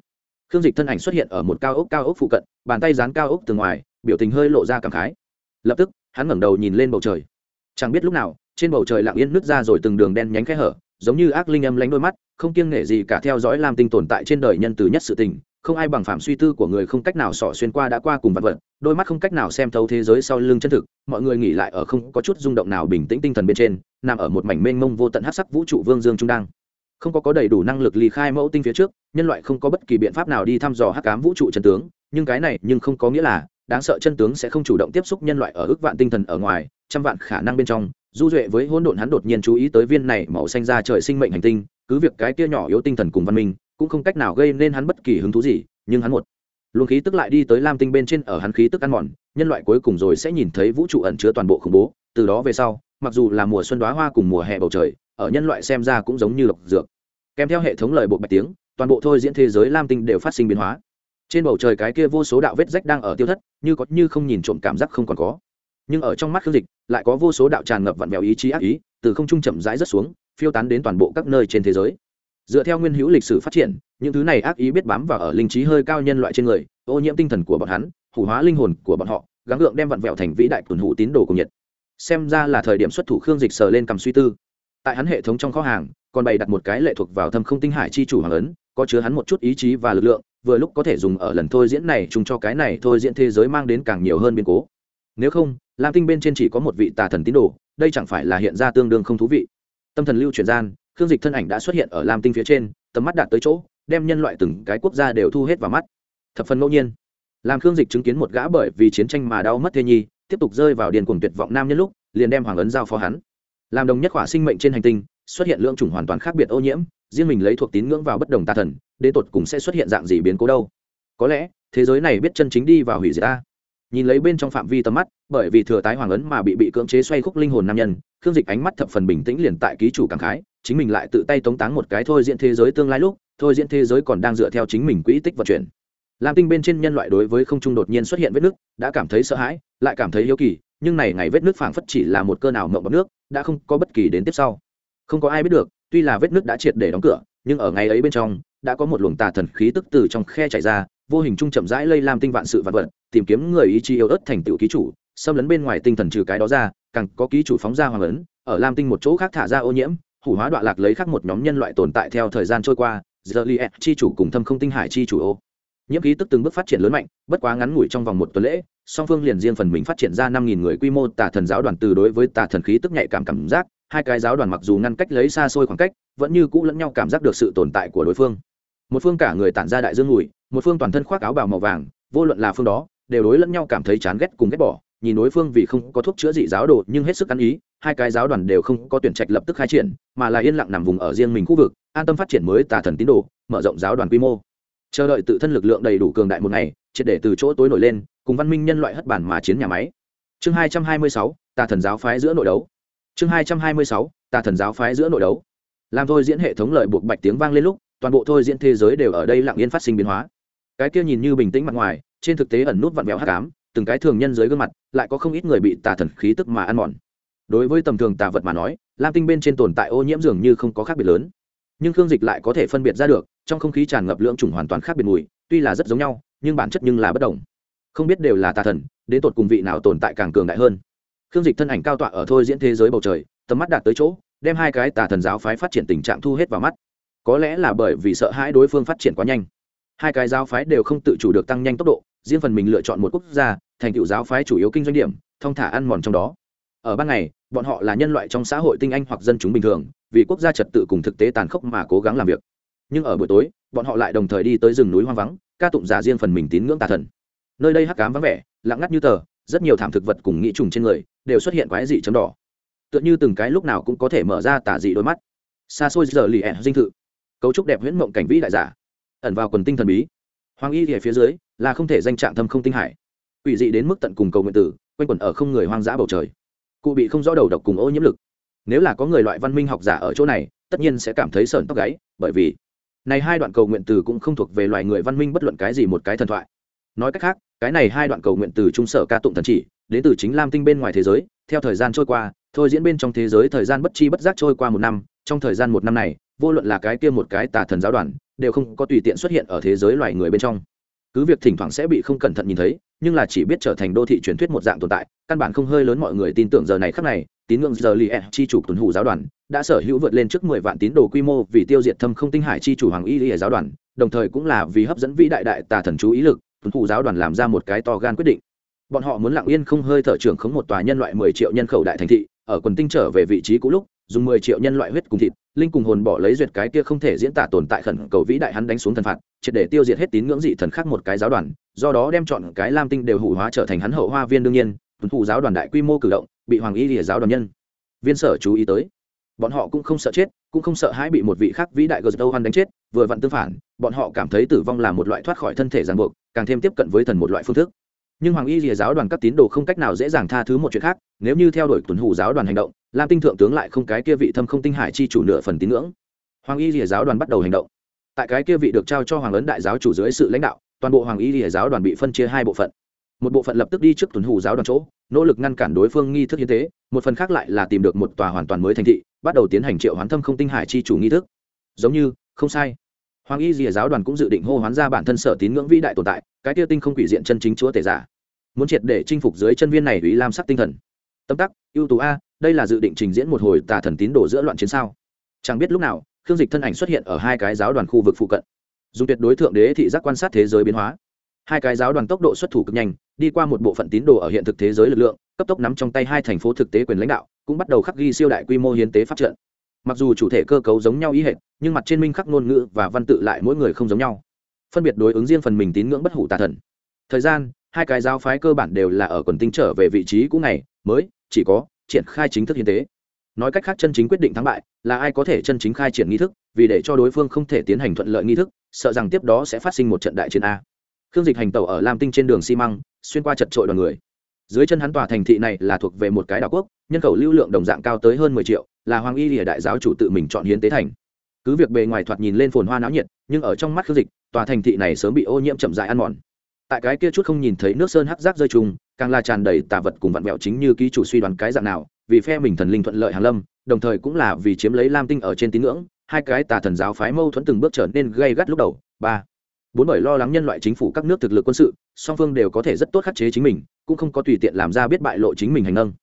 khương dịch thân ảnh xuất hiện ở một cao ốc cao ốc phụ cận, bàn tay dán cao ốc từ ngoài, biểu tình hơi lộ ra cảm khái. Lập tức, hắn ngẩng đầu nhìn lên bầu trời. Chẳng biết lúc nào, trên bầu trời lặng yên nứt ra rồi từng đường đen nhánh khe hở, giống như ác linh âm lánh đôi mắt, không kiêng nể gì cả theo dõi lam tinh tồn tại trên đời nhân từ nhất sự tình, không ai bằng phạm suy tư của người không cách nào sỏ xuyên qua đã qua cùng vật vật, đôi mắt không cách nào xem thấu thế giới sau lưng chân thực, mọi người nghỉ lại ở không có chút rung động nào bình tĩnh tinh thần bên trên, nằm ở một mảnh mênh mông vô tận hát sắc vũ trụ vương dương trung đăng không có có đầy đủ năng lực ly khai mẫu tinh phía trước, nhân loại không có bất kỳ biện pháp nào đi thăm dò hắc ám vũ trụ chân tướng, nhưng cái này nhưng không có nghĩa là đáng sợ chân tướng sẽ không chủ động tiếp xúc nhân loại ở ước vạn tinh thần ở ngoài, trăm vạn khả năng bên trong. Du duệ với hỗn độn hắn đột nhiên chú ý tới viên này màu xanh ra trời sinh mệnh hành tinh, cứ việc cái kia nhỏ yếu tinh thần cùng văn minh cũng không cách nào gây nên hắn bất kỳ hứng thú gì, nhưng hắn một luồng khí tức lại đi tới lam tinh bên trên ở hắn khí tức ăn mòn, nhân loại cuối cùng rồi sẽ nhìn thấy vũ trụ ẩn chứa toàn bộ khủng bố. Từ đó về sau, mặc dù là mùa xuân đoá hoa cùng mùa hè bầu trời, ở nhân loại xem ra cũng giống như độc dược. Kèm theo hệ thống lời bộ bạch tiếng, toàn bộ thôi diễn thế giới lam tinh đều phát sinh biến hóa. Trên bầu trời cái kia vô số đạo vết rách đang ở tiêu thất, như có như không nhìn trộm cảm giác không còn có. Nhưng ở trong mắt khương dịch, lại có vô số đạo tràn ngập vặn vẹo ý chí ác ý, từ không trung chậm rãi rất xuống, phiêu tán đến toàn bộ các nơi trên thế giới dựa theo nguyên hữu lịch sử phát triển, những thứ này ác ý biết bám vào ở linh trí hơi cao nhân loại trên người, ô nhiễm tinh thần của bọn hắn, hủ hóa linh hồn của bọn họ, gắng gượng đem vặn vẹo thành vĩ đại tuần hủ tín đồ cùng nhiệt. Xem ra là thời điểm xuất thủ khương dịch sờ lên cầm suy tư. Tại hắn hệ thống trong kho hàng, còn bày đặt một cái lệ thuộc vào thâm không tinh hải chi chủ hoàng ấn, có chứa hắn một chút ý chí và lực lượng, vừa lúc có thể dùng ở lần thôi diễn này chung cho cái này thôi diễn thế giới mang đến càng nhiều hơn biến cố. Nếu không, lam tinh bên trên chỉ có một vị tà thần tín đồ, đây chẳng phải là hiện ra tương đương không thú vị. Tâm thần lưu chuyển gian khương dịch thân ảnh đã xuất hiện ở lam tinh phía trên, tầm mắt đạt tới chỗ, đem nhân loại từng cái quốc gia đều thu hết vào mắt. Thập phần ngẫu nhiên. Làm khương dịch chứng kiến một gã bởi vì chiến tranh mà đau mất thê nhi, tiếp tục rơi vào điền cuồng tuyệt vọng nam nhân lúc, liền đem hoàng ấn giao phó hắn. Làm đồng nhất khỏa sinh mệnh trên hành tinh, xuất hiện lượng chủng hoàn toàn khác biệt ô nhiễm, riêng mình lấy thuộc tín ngưỡng vào bất đồng tà thần, đến tột cùng sẽ xuất hiện dạng gì biến cố đâu? Có lẽ, thế giới này biết chân chính đi vào hủy diệt ta nhìn lấy bên trong phạm vi tầm mắt, bởi vì thừa tái hoàng ấn mà bị bị cưỡng chế xoay khúc linh hồn nam nhân, khương dịch ánh mắt thập phần bình tĩnh liền tại ký chủ cảm khái, chính mình lại tự tay tống táng một cái thôi diễn thế giới tương lai lúc, thôi diễn thế giới còn đang dựa theo chính mình quỹ tích vận chuyển. Lam tinh bên trên nhân loại đối với không trung đột nhiên xuất hiện vết nước, đã cảm thấy sợ hãi, lại cảm thấy yếu kỳ, nhưng này ngày vết nước phảng phất chỉ là một cơ nào mộng bọc nước, đã không có bất kỳ đến tiếp sau. Không có ai biết được, tuy là vết nước đã triệt để đóng cửa, nhưng ở ngày ấy bên trong, đã có một luồng tà thần khí tức từ trong khe chạy ra, vô hình trung chậm rãi lây lam tinh vạn sự vạn vật tìm kiếm người ý chí yếu ớt thành tựu ký chủ, xâm lấn bên ngoài tinh thần trừ cái đó ra, càng có ký chủ phóng ra hoàng ấn, ở lam tinh một chỗ khác thả ra ô nhiễm, hủ hóa đoạn lạc lấy khác một nhóm nhân loại tồn tại theo thời gian trôi qua, giờ li e, chi chủ cùng thâm không tinh hải chi chủ ô. Nhiễm khí tức từng bước phát triển lớn mạnh, bất quá ngắn ngủi trong vòng một tuần lễ, song phương liền riêng phần mình phát triển ra năm nghìn người quy mô tà thần giáo đoàn từ đối với tà thần khí tức nhạy cảm cảm giác, hai cái giáo đoàn mặc dù ngăn cách lấy xa xôi khoảng cách, vẫn như cũ lẫn nhau cảm giác được sự tồn tại của đối phương. Một phương cả người tản ra đại dương ngùi, một phương toàn thân khoác áo bào màu vàng, vô luận là phương đó đều đối lẫn nhau cảm thấy chán ghét cùng ghét bỏ, nhìn đối phương vì không có thuốc chữa dị giáo đồ nhưng hết sức ăn ý, hai cái giáo đoàn đều không có tuyển trạch lập tức khai triển, mà là yên lặng nằm vùng ở riêng mình khu vực, an tâm phát triển mới tà thần tín đồ, mở rộng giáo đoàn quy mô. Chờ đợi tự thân lực lượng đầy đủ cường đại một ngày, triệt để từ chỗ tối nổi lên, cùng văn minh nhân loại hất bản mà chiến nhà máy. Chương hai trăm hai mươi sáu, tà thần giáo phái giữa nội đấu. Chương hai trăm hai mươi sáu, tà thần giáo phái giữa nội đấu. Làm thôi diễn hệ thống lợi buộc bạch tiếng vang lên lúc, toàn bộ thôi diễn thế giới đều ở đây lặng yên phát sinh biến hóa. Cái kia nhìn như bình tĩnh mặt ngoài trên thực tế ẩn nút vặn vẹo hắc ám, từng cái thường nhân dưới gương mặt, lại có không ít người bị tà thần khí tức mà ăn mòn. Đối với tầm thường tà vật mà nói, lam tinh bên trên tồn tại ô nhiễm dường như không có khác biệt lớn. Nhưng khương dịch lại có thể phân biệt ra được, trong không khí tràn ngập lượng chủng hoàn toàn khác biệt mùi, tuy là rất giống nhau, nhưng bản chất nhưng là bất đồng. Không biết đều là tà thần, đến tột cùng vị nào tồn tại càng cường đại hơn. Khương dịch thân ảnh cao tọa ở thôi diễn thế giới bầu trời, tầm mắt đạt tới chỗ, đem hai cái tà thần giáo phái phát triển tình trạng thu hết vào mắt. Có lẽ là bởi vì sợ hãi đối phương phát triển quá nhanh. Hai cái giáo phái đều không tự chủ được tăng nhanh tốc độ riêng phần mình lựa chọn một quốc gia, thành tựu giáo phái chủ yếu kinh doanh điểm thông thả ăn mòn trong đó. Ở ban ngày, bọn họ là nhân loại trong xã hội tinh anh hoặc dân chúng bình thường, vì quốc gia trật tự cùng thực tế tàn khốc mà cố gắng làm việc. Nhưng ở buổi tối, bọn họ lại đồng thời đi tới rừng núi hoang vắng, ca tụng giả riêng phần mình tín ngưỡng tà thần. Nơi đây hắc cám vắng vẻ, lặng ngắt như tờ, rất nhiều thảm thực vật cùng nghĩ trùng trên người đều xuất hiện quái dị chấm đỏ. Tựa như từng cái lúc nào cũng có thể mở ra tả dị đôi mắt. Xa xôi giờ lì ẻ dinh thự. Cấu trúc đẹp huyễn mộng cảnh vĩ đại giả, ẩn vào quần tinh thần bí. Hoàng y ở phía dưới là không thể danh trạng thâm không tinh hải. Ủy dị đến mức tận cùng cầu nguyện tử, quanh quẩn ở không người hoang dã bầu trời. Cụ bị không rõ đầu độc cùng ô nhiễm lực. Nếu là có người loại văn minh học giả ở chỗ này, tất nhiên sẽ cảm thấy sởn tóc gáy, bởi vì này hai đoạn cầu nguyện từ cũng không thuộc về loài người văn minh bất luận cái gì một cái thần thoại. Nói cách khác, cái này hai đoạn cầu nguyện từ trung sở ca tụng thần chỉ, đến từ chính lam tinh bên ngoài thế giới, theo thời gian trôi qua, thôi diễn bên trong thế giới thời gian bất chi bất giác trôi qua một năm, trong thời gian một năm này, vô luận là cái kia một cái tà thần giáo đoàn, đều không có tùy tiện xuất hiện ở thế giới loài người bên trong cứ việc thỉnh thoảng sẽ bị không cẩn thận nhìn thấy, nhưng là chỉ biết trở thành đô thị truyền thuyết một dạng tồn tại, căn bản không hơi lớn mọi người tin tưởng giờ này khắc này, tín ngưỡng giờ li e, chi chủ tuần hủ giáo đoàn, đã sở hữu vượt lên trước mười vạn tín đồ quy mô vì tiêu diệt thâm không tinh hải chi chủ hoàng y li giáo đoàn, đồng thời cũng là vì hấp dẫn vĩ đại đại tà thần chú ý lực, tuần hủ giáo đoàn làm ra một cái to gan quyết định. Bọn họ muốn lặng yên không hơi thở trưởng khống một tòa nhân loại mười triệu nhân khẩu đại thành thị ở quần tinh trở về vị trí cũ lúc, dùng mười triệu nhân loại huyết cùng thịt, linh cùng hồn bỏ lấy duyệt cái kia không thể diễn tả tồn tại khẩn cầu vĩ đại hắn đánh xuống thần phạt, triệt để tiêu diệt hết tín ngưỡng dị thần khác một cái giáo đoàn, do đó đem chọn cái lam tinh đều hủ hóa trở thành hắn hậu hoa viên đương nhiên, tuần thủ giáo đoàn đại quy mô cử động, bị hoàng y lìa giáo đoàn nhân. Viên sở chú ý tới, bọn họ cũng không sợ chết, cũng không sợ hãi bị một vị khác vĩ đại gờ đâu hoan đánh chết, vừa vặn tương phản, bọn họ cảm thấy tử vong là một loại thoát khỏi thân thể ràng buộc, càng thêm tiếp cận với thần một loại phương thức nhưng hoàng y rìa giáo đoàn các tín đồ không cách nào dễ dàng tha thứ một chuyện khác, nếu như theo đuổi tuần hủ giáo đoàn hành động, lam tinh thượng tướng lại không cái kia vị thâm không tinh hải chi chủ nửa phần tín ngưỡng. Hoàng y rìa giáo đoàn bắt đầu hành động. Tại cái kia vị được trao cho hoàng ấn đại giáo chủ dưới sự lãnh đạo, toàn bộ hoàng y rìa giáo đoàn bị phân chia hai bộ phận. Một bộ phận lập tức đi trước tuần hủ giáo đoàn chỗ, nỗ lực ngăn cản đối phương nghi thức hiến tế, một phần khác lại là tìm được một tòa hoàn toàn mới thành thị, bắt đầu tiến hành triệu hoán thâm không tinh hải chi chủ nghi thức. Giống như, không sai. Hoàng y dìa giáo đoàn cũng dự định hô hoán ra bản thân sở tín ngưỡng vĩ đại tồn tại cái tia tinh không quỷ diện chân chính chúa tể giả. Muốn triệt để chinh phục dưới chân viên này ủy lam sắc tinh thần. Tâm tắc, ưu tú a, đây là dự định trình diễn một hồi tà thần tín đồ giữa loạn chiến sao? Chẳng biết lúc nào, khương dịch thân ảnh xuất hiện ở hai cái giáo đoàn khu vực phụ cận. Dùng tuyệt đối thượng đế thị giác quan sát thế giới biến hóa. Hai cái giáo đoàn tốc độ xuất thủ cực nhanh, đi qua một bộ phận tín đồ ở hiện thực thế giới lực lượng, cấp tốc nắm trong tay hai thành phố thực tế quyền lãnh đạo, cũng bắt đầu khắc ghi siêu đại quy mô hiến tế phát trận. Mặc dù chủ thể cơ cấu giống nhau ý hệt, nhưng mặt trên minh khắc ngôn ngữ và văn tự lại mỗi người không giống nhau phân biệt đối ứng riêng phần mình tín ngưỡng bất hủ tà thần. Thời gian, hai cái giáo phái cơ bản đều là ở quần tinh trở về vị trí cũ này mới, chỉ có triển khai chính thức hiến tế. Nói cách khác chân chính quyết định thắng bại là ai có thể chân chính khai triển nghi thức, vì để cho đối phương không thể tiến hành thuận lợi nghi thức, sợ rằng tiếp đó sẽ phát sinh một trận đại chiến a. Khương dịch hành tàu ở lam tinh trên đường xi măng, xuyên qua chật trội đoàn người. Dưới chân hắn tòa thành thị này là thuộc về một cái đảo quốc, nhân khẩu lưu lượng đồng dạng cao tới hơn mười triệu, là hoàng y lìa đại giáo chủ tự mình chọn hiến tế thành cứ việc bề ngoài thoạt nhìn lên phồn hoa náo nhiệt, nhưng ở trong mắt khương dịch, tòa thành thị này sớm bị ô nhiễm chậm dại ăn mòn. Tại cái kia chút không nhìn thấy nước sơn hắc rác rơi trùng càng là tràn đầy tà vật cùng vặn vẹo chính như ký chủ suy đoán cái dạng nào, vì phe mình thần linh thuận lợi hàn lâm, đồng thời cũng là vì chiếm lấy lam tinh ở trên tín ngưỡng, hai cái tà thần giáo phái mâu thuẫn từng bước trở nên gây gắt lúc đầu. Ba, bốn bởi lo lắng nhân loại chính phủ các nước thực lực quân sự, song phương đều có thể rất tốt khắc chế chính mình, cũng không có tùy tiện làm ra biết bại lộ chính mình hành nâng.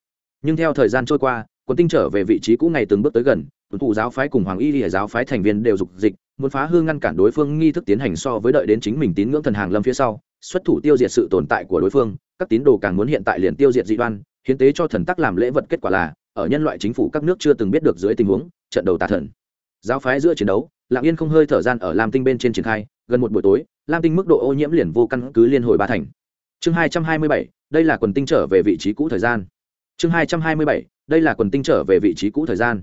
Nhưng theo thời gian trôi qua quân tinh trở về vị trí cũ ngày từng bước tới gần tuần thủ giáo phái cùng hoàng y lìa giáo phái thành viên đều dục dịch, muốn phá hư ngăn cản đối phương nghi thức tiến hành so với đợi đến chính mình tín ngưỡng thần hàng lâm phía sau, xuất thủ tiêu diệt sự tồn tại của đối phương. Các tín đồ càng muốn hiện tại liền tiêu diệt dị đoan, hiến tế cho thần tắc làm lễ vật kết quả là, ở nhân loại chính phủ các nước chưa từng biết được dưới tình huống, trận đầu tà thần. Giáo phái giữa chiến đấu, lạng yên không hơi thở gian ở lam tinh bên trên triển khai, gần một buổi tối, lam tinh mức độ ô nhiễm liền vô căn cứ liên hồi ba thành. Chương hai trăm hai mươi bảy, đây là quần tinh trở về vị trí cũ thời gian. Chương hai trăm hai mươi bảy, đây là quần tinh trở về vị trí cũ thời gian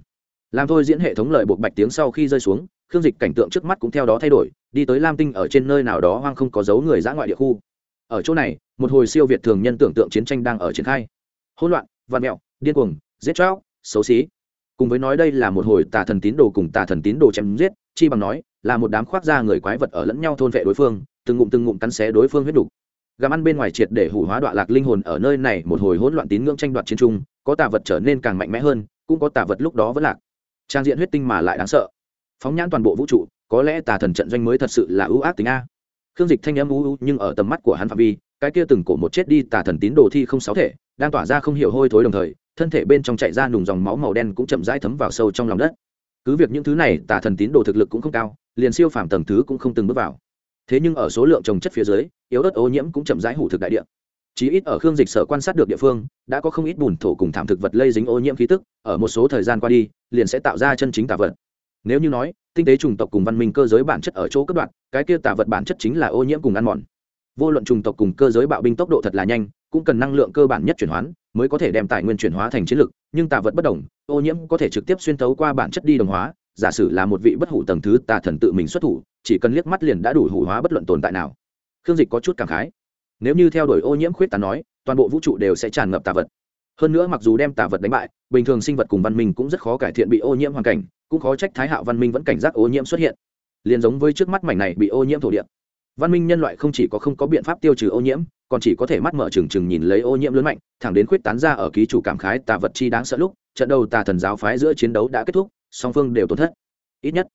làm thôi diễn hệ thống lợi buộc bạch tiếng sau khi rơi xuống khương dịch cảnh tượng trước mắt cũng theo đó thay đổi đi tới lam tinh ở trên nơi nào đó hoang không có dấu người dã ngoại địa khu. Ở chỗ này một hồi siêu việt thường nhân tưởng tượng chiến tranh đang ở triển khai. Hỗn loạn vạn mẹo điên cuồng giết chóc xấu xí. Cùng với nói đây là một hồi tà thần tín đồ cùng tà thần tín đồ chém giết chi bằng nói là một đám khoác da người quái vật ở lẫn nhau thôn vệ đối phương từng ngụm từng ngụm cắn xé đối phương huyết đục, gặm ăn bên ngoài triệt để hủ hóa đoạn lạc linh hồn ở nơi này một hồi hỗn loạn tín ngưỡng tranh đoạt chiến trung có tà vật trở nên càng mạnh mẽ hơn cũng có tà vật lúc đó vẫn lạc trang diện huyết tinh mà lại đáng sợ. Phóng nhãn toàn bộ vũ trụ, có lẽ tà thần trận doanh mới thật sự là ưu ác tính a. Khương dịch thanh âm ưu nhưng ở tầm mắt của hắn phạm vi, cái kia từng cổ một chết đi tà thần tín đồ thi không sáu thể, đang tỏa ra không hiểu hôi thối đồng thời, thân thể bên trong chạy ra nùng dòng máu màu đen cũng chậm rãi thấm vào sâu trong lòng đất. Cứ việc những thứ này tà thần tín đồ thực lực cũng không cao, liền siêu phàm tầng thứ cũng không từng bước vào. Thế nhưng ở số lượng trồng chất phía dưới, yếu ớt ô nhiễm cũng chậm rãi hủ thực đại địa chí ít ở khương dịch sở quan sát được địa phương, đã có không ít bùn thổ cùng thảm thực vật lây dính ô nhiễm khí tức, ở một số thời gian qua đi, liền sẽ tạo ra chân chính tà vật. Nếu như nói, tinh tế chủng tộc cùng văn minh cơ giới bản chất ở chỗ cấp đoạn, cái kia tà vật bản chất chính là ô nhiễm cùng ăn mòn. Vô luận chủng tộc cùng cơ giới bạo binh tốc độ thật là nhanh, cũng cần năng lượng cơ bản nhất chuyển hoán mới có thể đem tài nguyên chuyển hóa thành chiến lực, nhưng tà vật bất đồng, ô nhiễm có thể trực tiếp xuyên tấu qua bản chất đi đồng hóa, giả sử là một vị bất hủ tầng thứ tà thần tự mình xuất thủ, chỉ cần liếc mắt liền đã đủ hủ hóa bất luận tồn tại nào. Khương dịch có chút cảm khái nếu như theo đuổi ô nhiễm khuyết tàn nói, toàn bộ vũ trụ đều sẽ tràn ngập tà vật. Hơn nữa mặc dù đem tà vật đánh bại, bình thường sinh vật cùng văn minh cũng rất khó cải thiện bị ô nhiễm hoàn cảnh, cũng khó trách thái hạo văn minh vẫn cảnh giác ô nhiễm xuất hiện. Liền giống với trước mắt mảnh này bị ô nhiễm thổ địa. Văn minh nhân loại không chỉ có không có biện pháp tiêu trừ ô nhiễm, còn chỉ có thể mắt mở trừng trừng nhìn lấy ô nhiễm lớn mạnh, thẳng đến khuyết tán ra ở ký chủ cảm khái tà vật chi đáng sợ lúc, trận đầu tà thần giáo phái giữa chiến đấu đã kết thúc, song phương đều tổn thất. Ít nhất,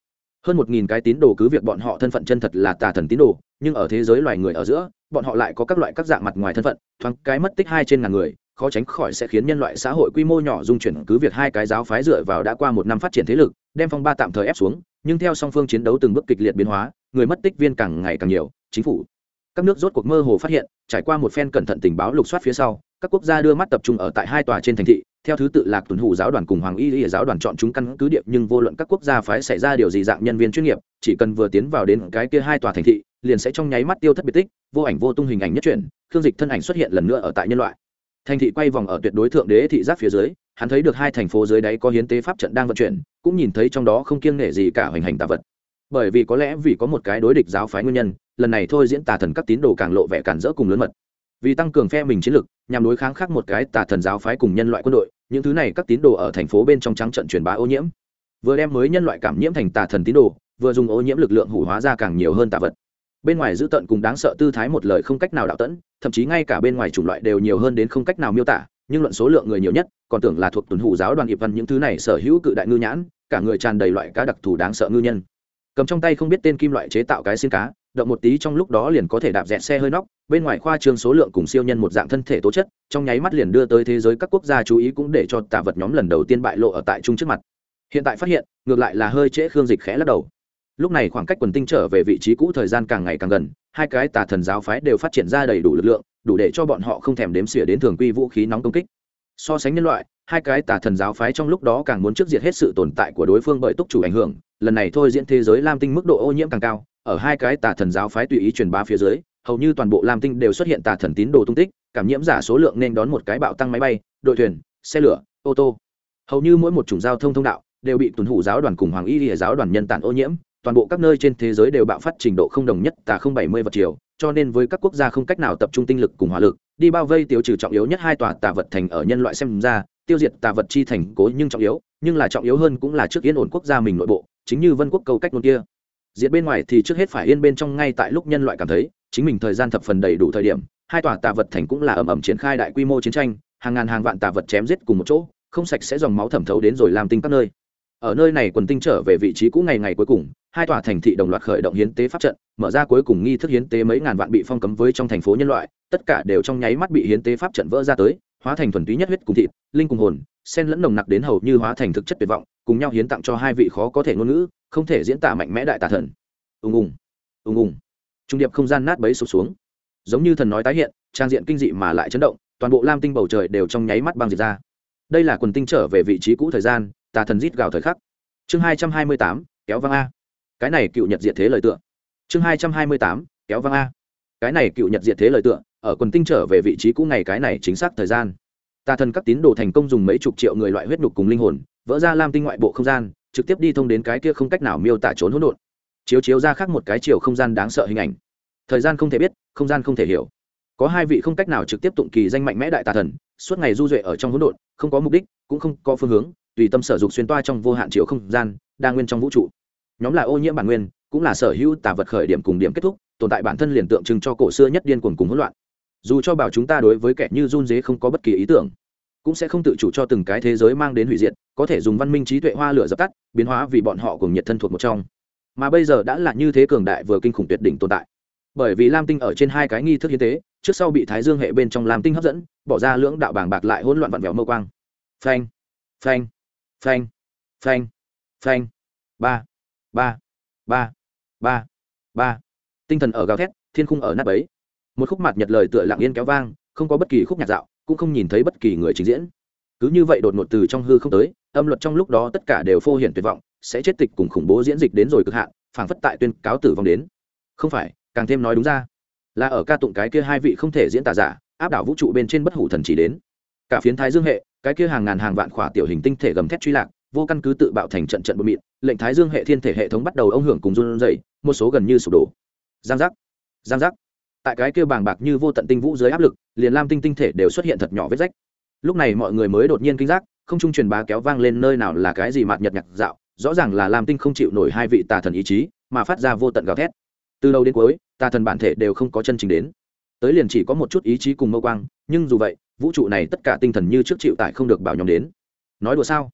hơn một nghìn cái tín đồ cứ việc bọn họ thân phận chân thật là tà thần tín đồ nhưng ở thế giới loài người ở giữa, bọn họ lại có các loại các dạng mặt ngoài thân phận, thoáng cái mất tích hai trên ngàn người, khó tránh khỏi sẽ khiến nhân loại xã hội quy mô nhỏ dung chuyển cứ việc hai cái giáo phái dựa vào đã qua một năm phát triển thế lực, đem phong ba tạm thời ép xuống, nhưng theo song phương chiến đấu từng bước kịch liệt biến hóa, người mất tích viên càng ngày càng nhiều, chính phủ, các nước rốt cuộc mơ hồ phát hiện, trải qua một phen cẩn thận tình báo lục soát phía sau, các quốc gia đưa mắt tập trung ở tại hai tòa trên thành thị, theo thứ tự lạc tuần hủ giáo đoàn cùng hoàng y y giáo đoàn chọn chúng căn cứ điệp nhưng vô luận các quốc gia phái xảy ra điều gì dạng nhân viên chuyên nghiệp, chỉ cần vừa tiến vào đến cái kia hai tòa thành thị liền sẽ trong nháy mắt tiêu thất biệt tích vô ảnh vô tung hình ảnh nhất truyền, khương dịch thân ảnh xuất hiện lần nữa ở tại nhân loại. Thành thị quay vòng ở tuyệt đối thượng đế thị giác phía dưới hắn thấy được hai thành phố dưới đáy có hiến tế pháp trận đang vận chuyển cũng nhìn thấy trong đó không kiêng nể gì cả hoành hành tà vật. Bởi vì có lẽ vì có một cái đối địch giáo phái nguyên nhân lần này thôi diễn tà thần các tín đồ càng lộ vẻ cản rỡ cùng lớn mật. Vì tăng cường phe mình chiến lực nhằm đối kháng khác một cái tà thần giáo phái cùng nhân loại quân đội những thứ này các tín đồ ở thành phố bên trong trắng trận truyền bá ô nhiễm. Vừa đem mới nhân loại cảm nhiễm thành tà thần tín đồ vừa dùng ô nhiễm lực lượng hủ hóa ra càng nhiều hơn tà vật bên ngoài giữ tận cùng đáng sợ tư thái một lời không cách nào đạo tẫn, thậm chí ngay cả bên ngoài chủng loại đều nhiều hơn đến không cách nào miêu tả, nhưng luận số lượng người nhiều nhất, còn tưởng là thuộc tuần hủ giáo đoàn hiệp văn những thứ này sở hữu cự đại ngư nhãn, cả người tràn đầy loại cá đặc thù đáng sợ ngư nhân. Cầm trong tay không biết tên kim loại chế tạo cái xin cá, động một tí trong lúc đó liền có thể đạp dẹt xe hơi nóc, bên ngoài khoa trương số lượng cùng siêu nhân một dạng thân thể tố chất, trong nháy mắt liền đưa tới thế giới các quốc gia chú ý cũng để cho tả vật nhóm lần đầu tiên bại lộ ở tại trung trước mặt. Hiện tại phát hiện, ngược lại là hơi trễ khương dịch khẽ lắc đầu lúc này khoảng cách quần tinh trở về vị trí cũ thời gian càng ngày càng gần, hai cái tà thần giáo phái đều phát triển ra đầy đủ lực lượng, đủ để cho bọn họ không thèm đếm xỉa đến thường quy vũ khí nóng công kích. So sánh nhân loại, hai cái tà thần giáo phái trong lúc đó càng muốn trước diệt hết sự tồn tại của đối phương bởi túc chủ ảnh hưởng, lần này thôi diễn thế giới lam tinh mức độ ô nhiễm càng cao, ở hai cái tà thần giáo phái tùy ý truyền bá phía dưới, hầu như toàn bộ lam tinh đều xuất hiện tà thần tín đồ tung tích, cảm nhiễm giả số lượng nên đón một cái bạo tăng máy bay, đội thuyền, xe lửa, ô tô. Hầu như mỗi một chủng giao thông thông đạo đều bị tuần hủ giáo đoàn cùng hoàng y lìa giáo đoàn nhân tản ô nhiễm toàn bộ các nơi trên thế giới đều bạo phát trình độ không đồng nhất tà không bảy mươi vật chiều cho nên với các quốc gia không cách nào tập trung tinh lực cùng hỏa lực, đi bao vây tiêu trừ trọng yếu nhất hai tòa tà vật thành ở nhân loại xem ra, tiêu diệt tà vật chi thành cố nhưng trọng yếu, nhưng là trọng yếu hơn cũng là trước yên ổn quốc gia mình nội bộ, chính như vân quốc câu cách luôn kia. Diệt bên ngoài thì trước hết phải yên bên trong ngay tại lúc nhân loại cảm thấy, chính mình thời gian thập phần đầy đủ thời điểm, hai tòa tà vật thành cũng là ầm ầm triển khai đại quy mô chiến tranh, hàng ngàn hàng vạn tà vật chém giết cùng một chỗ, không sạch sẽ dòng máu thẩm thấu đến rồi làm tinh các nơi. Ở nơi này quần tinh trở về vị trí cũ ngày ngày cuối cùng hai tòa thành thị đồng loạt khởi động hiến tế pháp trận, mở ra cuối cùng nghi thức hiến tế mấy ngàn vạn bị phong cấm với trong thành phố nhân loại, tất cả đều trong nháy mắt bị hiến tế pháp trận vỡ ra tới, hóa thành thuần túy nhất huyết cùng thịt, linh cùng hồn, sen lẫn nồng nặc đến hầu như hóa thành thực chất tuyệt vọng, cùng nhau hiến tặng cho hai vị khó có thể ngôn ngữ, không thể diễn tả mạnh mẽ đại tà thần. Ùng ùng ùng ùng. Trung điệp không gian nát bấy sụp xuống. Giống như thần nói tái hiện, trang diện kinh dị mà lại chấn động, toàn bộ lam tinh bầu trời đều trong nháy mắt băng diệt ra. Đây là quần tinh trở về vị trí cũ thời gian, tà thần rít gào thời khắc. Chương hai trăm hai mươi tám, kéo văng a cái này cựu nhật diệt thế lời tựa. Chương hai trăm hai mươi tám, kéo văng a. Cái này cựu nhật diệt thế lời tựa, ở quần tinh trở về vị trí cũ ngày cái này chính xác thời gian. Tà thần các tín đồ thành công dùng mấy chục triệu người loại huyết nhục cùng linh hồn, vỡ ra lam tinh ngoại bộ không gian, trực tiếp đi thông đến cái kia không cách nào miêu tả trốn hỗn độn. Chiếu chiếu ra khác một cái chiều không gian đáng sợ hình ảnh. Thời gian không thể biết, không gian không thể hiểu. Có hai vị không cách nào trực tiếp tụng kỳ danh mạnh mẽ đại tà thần, suốt ngày du duệ ở trong hỗn độn, không có mục đích, cũng không có phương hướng, tùy tâm sở dục xuyên toa trong vô hạn chiều không gian, đa nguyên trong vũ trụ nhóm là ô nhiễm bản nguyên, cũng là sở hữu tà vật khởi điểm cùng điểm kết thúc, tồn tại bản thân liền tượng trưng cho cổ xưa nhất điên cuồng cùng hỗn loạn. Dù cho bảo chúng ta đối với kẻ như run dế không có bất kỳ ý tưởng, cũng sẽ không tự chủ cho từng cái thế giới mang đến hủy diệt, có thể dùng văn minh trí tuệ hoa lửa dập tắt, biến hóa vì bọn họ cùng nhiệt thân thuộc một trong. Mà bây giờ đã là như thế cường đại vừa kinh khủng tuyệt đỉnh tồn tại. Bởi vì lam tinh ở trên hai cái nghi thức hiến tế, trước sau bị thái dương hệ bên trong lam tinh hấp dẫn, bỏ ra lưỡng đạo bàng bạc lại hỗn loạn vặn vẹo mâu quang. Phanh phanh phanh phanh phanh. Ba ba ba ba ba. Tinh thần ở gào thét, thiên khung ở nát ấy một khúc mặt nhật lời tựa lặng yên kéo vang, không có bất kỳ khúc nhạc dạo, cũng không nhìn thấy bất kỳ người trình diễn. Cứ như vậy đột ngột từ trong hư không tới, âm luật trong lúc đó tất cả đều phô hiển tuyệt vọng, sẽ chết tịch cùng khủng bố diễn dịch đến rồi cực hạn, phảng phất tại tuyên cáo tử vong đến. Không phải, càng thêm nói đúng ra, là ở ca tụng cái kia hai vị không thể diễn tả giả, áp đảo vũ trụ bên trên bất hủ thần chỉ đến. Cả phiến thái dương hệ, cái kia hàng ngàn hàng vạn khỏa tiểu hình tinh thể gầm thét truy lạc, vô căn cứ tự bạo thành trận trận bụi mịn lệnh thái dương hệ thiên thể hệ thống bắt đầu ông hưởng cùng run dậy một số gần như sụp đổ. Giang giác giang giác. Tại cái kia bàng bạc như vô tận tinh vũ dưới áp lực, liền lam tinh tinh thể đều xuất hiện thật nhỏ vết rách. Lúc này mọi người mới đột nhiên kinh giác, không trung truyền bá kéo vang lên nơi nào là cái gì mạt nhật nhạc dạo, rõ ràng là lam tinh không chịu nổi hai vị tà thần ý chí, mà phát ra vô tận gào thét. Từ đầu đến cuối, tà thần bản thể đều không có chân trình đến. Tới liền chỉ có một chút ý chí cùng mâu quang, nhưng dù vậy, vũ trụ này tất cả tinh thần như trước chịu tại không được bảo nhóm đến. Nói đùa sao?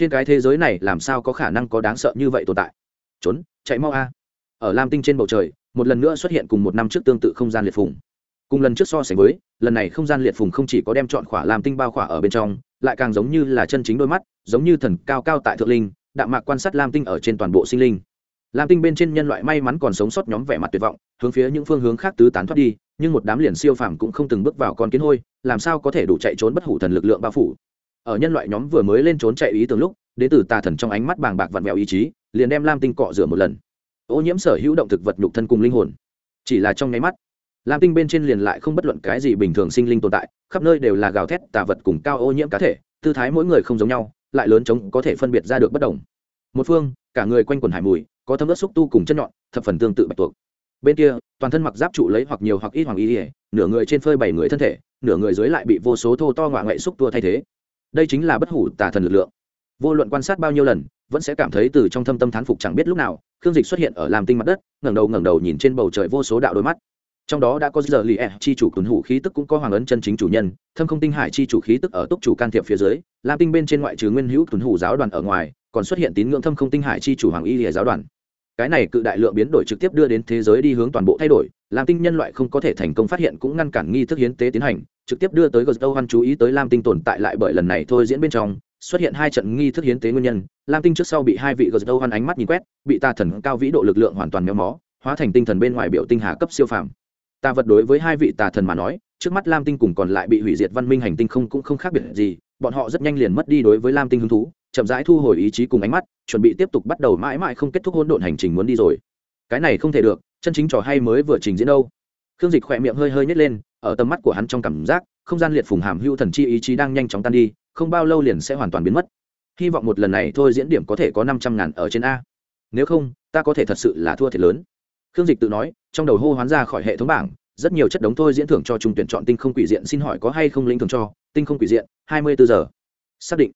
Trên cái thế giới này làm sao có khả năng có đáng sợ như vậy tồn tại? Trốn, chạy mau a. Ở lam tinh trên bầu trời, một lần nữa xuất hiện cùng một năm trước tương tự không gian liệt phùng. Cùng lần trước so sánh với, lần này không gian liệt phùng không chỉ có đem chọn khỏa lam tinh bao khỏa ở bên trong, lại càng giống như là chân chính đôi mắt, giống như thần cao cao tại thượng linh, đạm mạc quan sát lam tinh ở trên toàn bộ sinh linh. Lam tinh bên trên nhân loại may mắn còn sống sót nhóm vẻ mặt tuyệt vọng, hướng phía những phương hướng khác tứ tán thoát đi, nhưng một đám liền siêu phàm cũng không từng bước vào con kiến hôi, làm sao có thể đủ chạy trốn bất hủ thần lực lượng bao phủ? Ở nhân loại nhóm vừa mới lên trốn chạy ý tưởng lúc đến từ tà thần trong ánh mắt bàng bạc vặn vẹo ý chí, liền đem lam tinh cọ rửa một lần. Ô nhiễm sở hữu động thực vật nhục thân cùng linh hồn. Chỉ là trong nháy mắt, lam tinh bên trên liền lại không bất luận cái gì bình thường sinh linh tồn tại, khắp nơi đều là gào thét tà vật cùng cao ô nhiễm cá thể, tư thái mỗi người không giống nhau, lại lớn chống có thể phân biệt ra được bất đồng. Một phương, cả người quanh quần hải mùi, có thấm ớt xúc tu cùng chân nhọn, thập phần tương tự bạch tuộc. Bên kia, toàn thân mặc giáp trụ lấy hoặc nhiều hoặc ít hoàng y ỉa nửa người trên phơi bảy người thân thể, nửa người dưới lại bị vô số thô to ngoạ ngậy xúc tua thay thế đây chính là bất hủ tà thần lực lượng. Vô luận quan sát bao nhiêu lần, vẫn sẽ cảm thấy từ trong thâm tâm thán phục chẳng biết lúc nào, khương dịch xuất hiện ở làm tinh mặt đất, ngẩng đầu ngẩng đầu nhìn trên bầu trời vô số đạo đôi mắt. Trong đó đã có giờ lì ẹ chi chủ tuần hủ khí tức cũng có hoàng ấn chân chính chủ nhân, thâm không tinh hải chi chủ khí tức ở túc chủ can thiệp phía dưới lam tinh bên trên ngoại trừ nguyên hữu tuần hủ giáo đoàn ở ngoài, còn xuất hiện tín ngưỡng thâm không tinh hải chi chủ hoàng y lìa giáo đoàn cái này cự đại lượng biến đổi trực tiếp đưa đến thế giới đi hướng toàn bộ thay đổi, lam tinh nhân loại không có thể thành công phát hiện cũng ngăn cản nghi thức hiến tế tiến hành, trực tiếp đưa tới gờ âu chú ý tới lam tinh tồn tại lại bởi lần này thôi diễn bên trong, xuất hiện hai trận nghi thức hiến tế nguyên nhân. Lam tinh trước sau bị hai vị gờ âu ánh mắt nhìn quét, bị tà thần cao vĩ độ lực lượng hoàn toàn méo mó, hóa thành tinh thần bên ngoài biểu tinh hà cấp siêu phàm. Tà vật đối với hai vị tà thần mà nói, trước mắt lam tinh cùng còn lại bị hủy diệt văn minh hành tinh không cũng không khác biệt gì, bọn họ rất nhanh liền mất đi đối với lam tinh hứng thú chậm rãi thu hồi ý chí cùng ánh mắt, chuẩn bị tiếp tục bắt đầu mãi mãi không kết thúc hỗn độn hành trình muốn đi rồi. Cái này không thể được, chân chính trò hay mới vừa trình diễn đâu. Khương dịch khỏe miệng hơi hơi nhét lên, ở tầm mắt của hắn trong cảm giác, không gian liệt phùng hàm hưu thần chi ý chí đang nhanh chóng tan đi, không bao lâu liền sẽ hoàn toàn biến mất. Hy vọng một lần này thôi diễn điểm có thể có năm trăm ngàn ở trên a. Nếu không, ta có thể thật sự là thua thiệt lớn. Khương dịch tự nói, trong đầu hô hoán ra khỏi hệ thống bảng, rất nhiều chất đống thôi diễn thưởng cho trung tuyển chọn tinh không quỷ diện xin hỏi có hay không lĩnh thưởng cho, tinh không quỷ diện, hai mươi bốn giờ. Xác định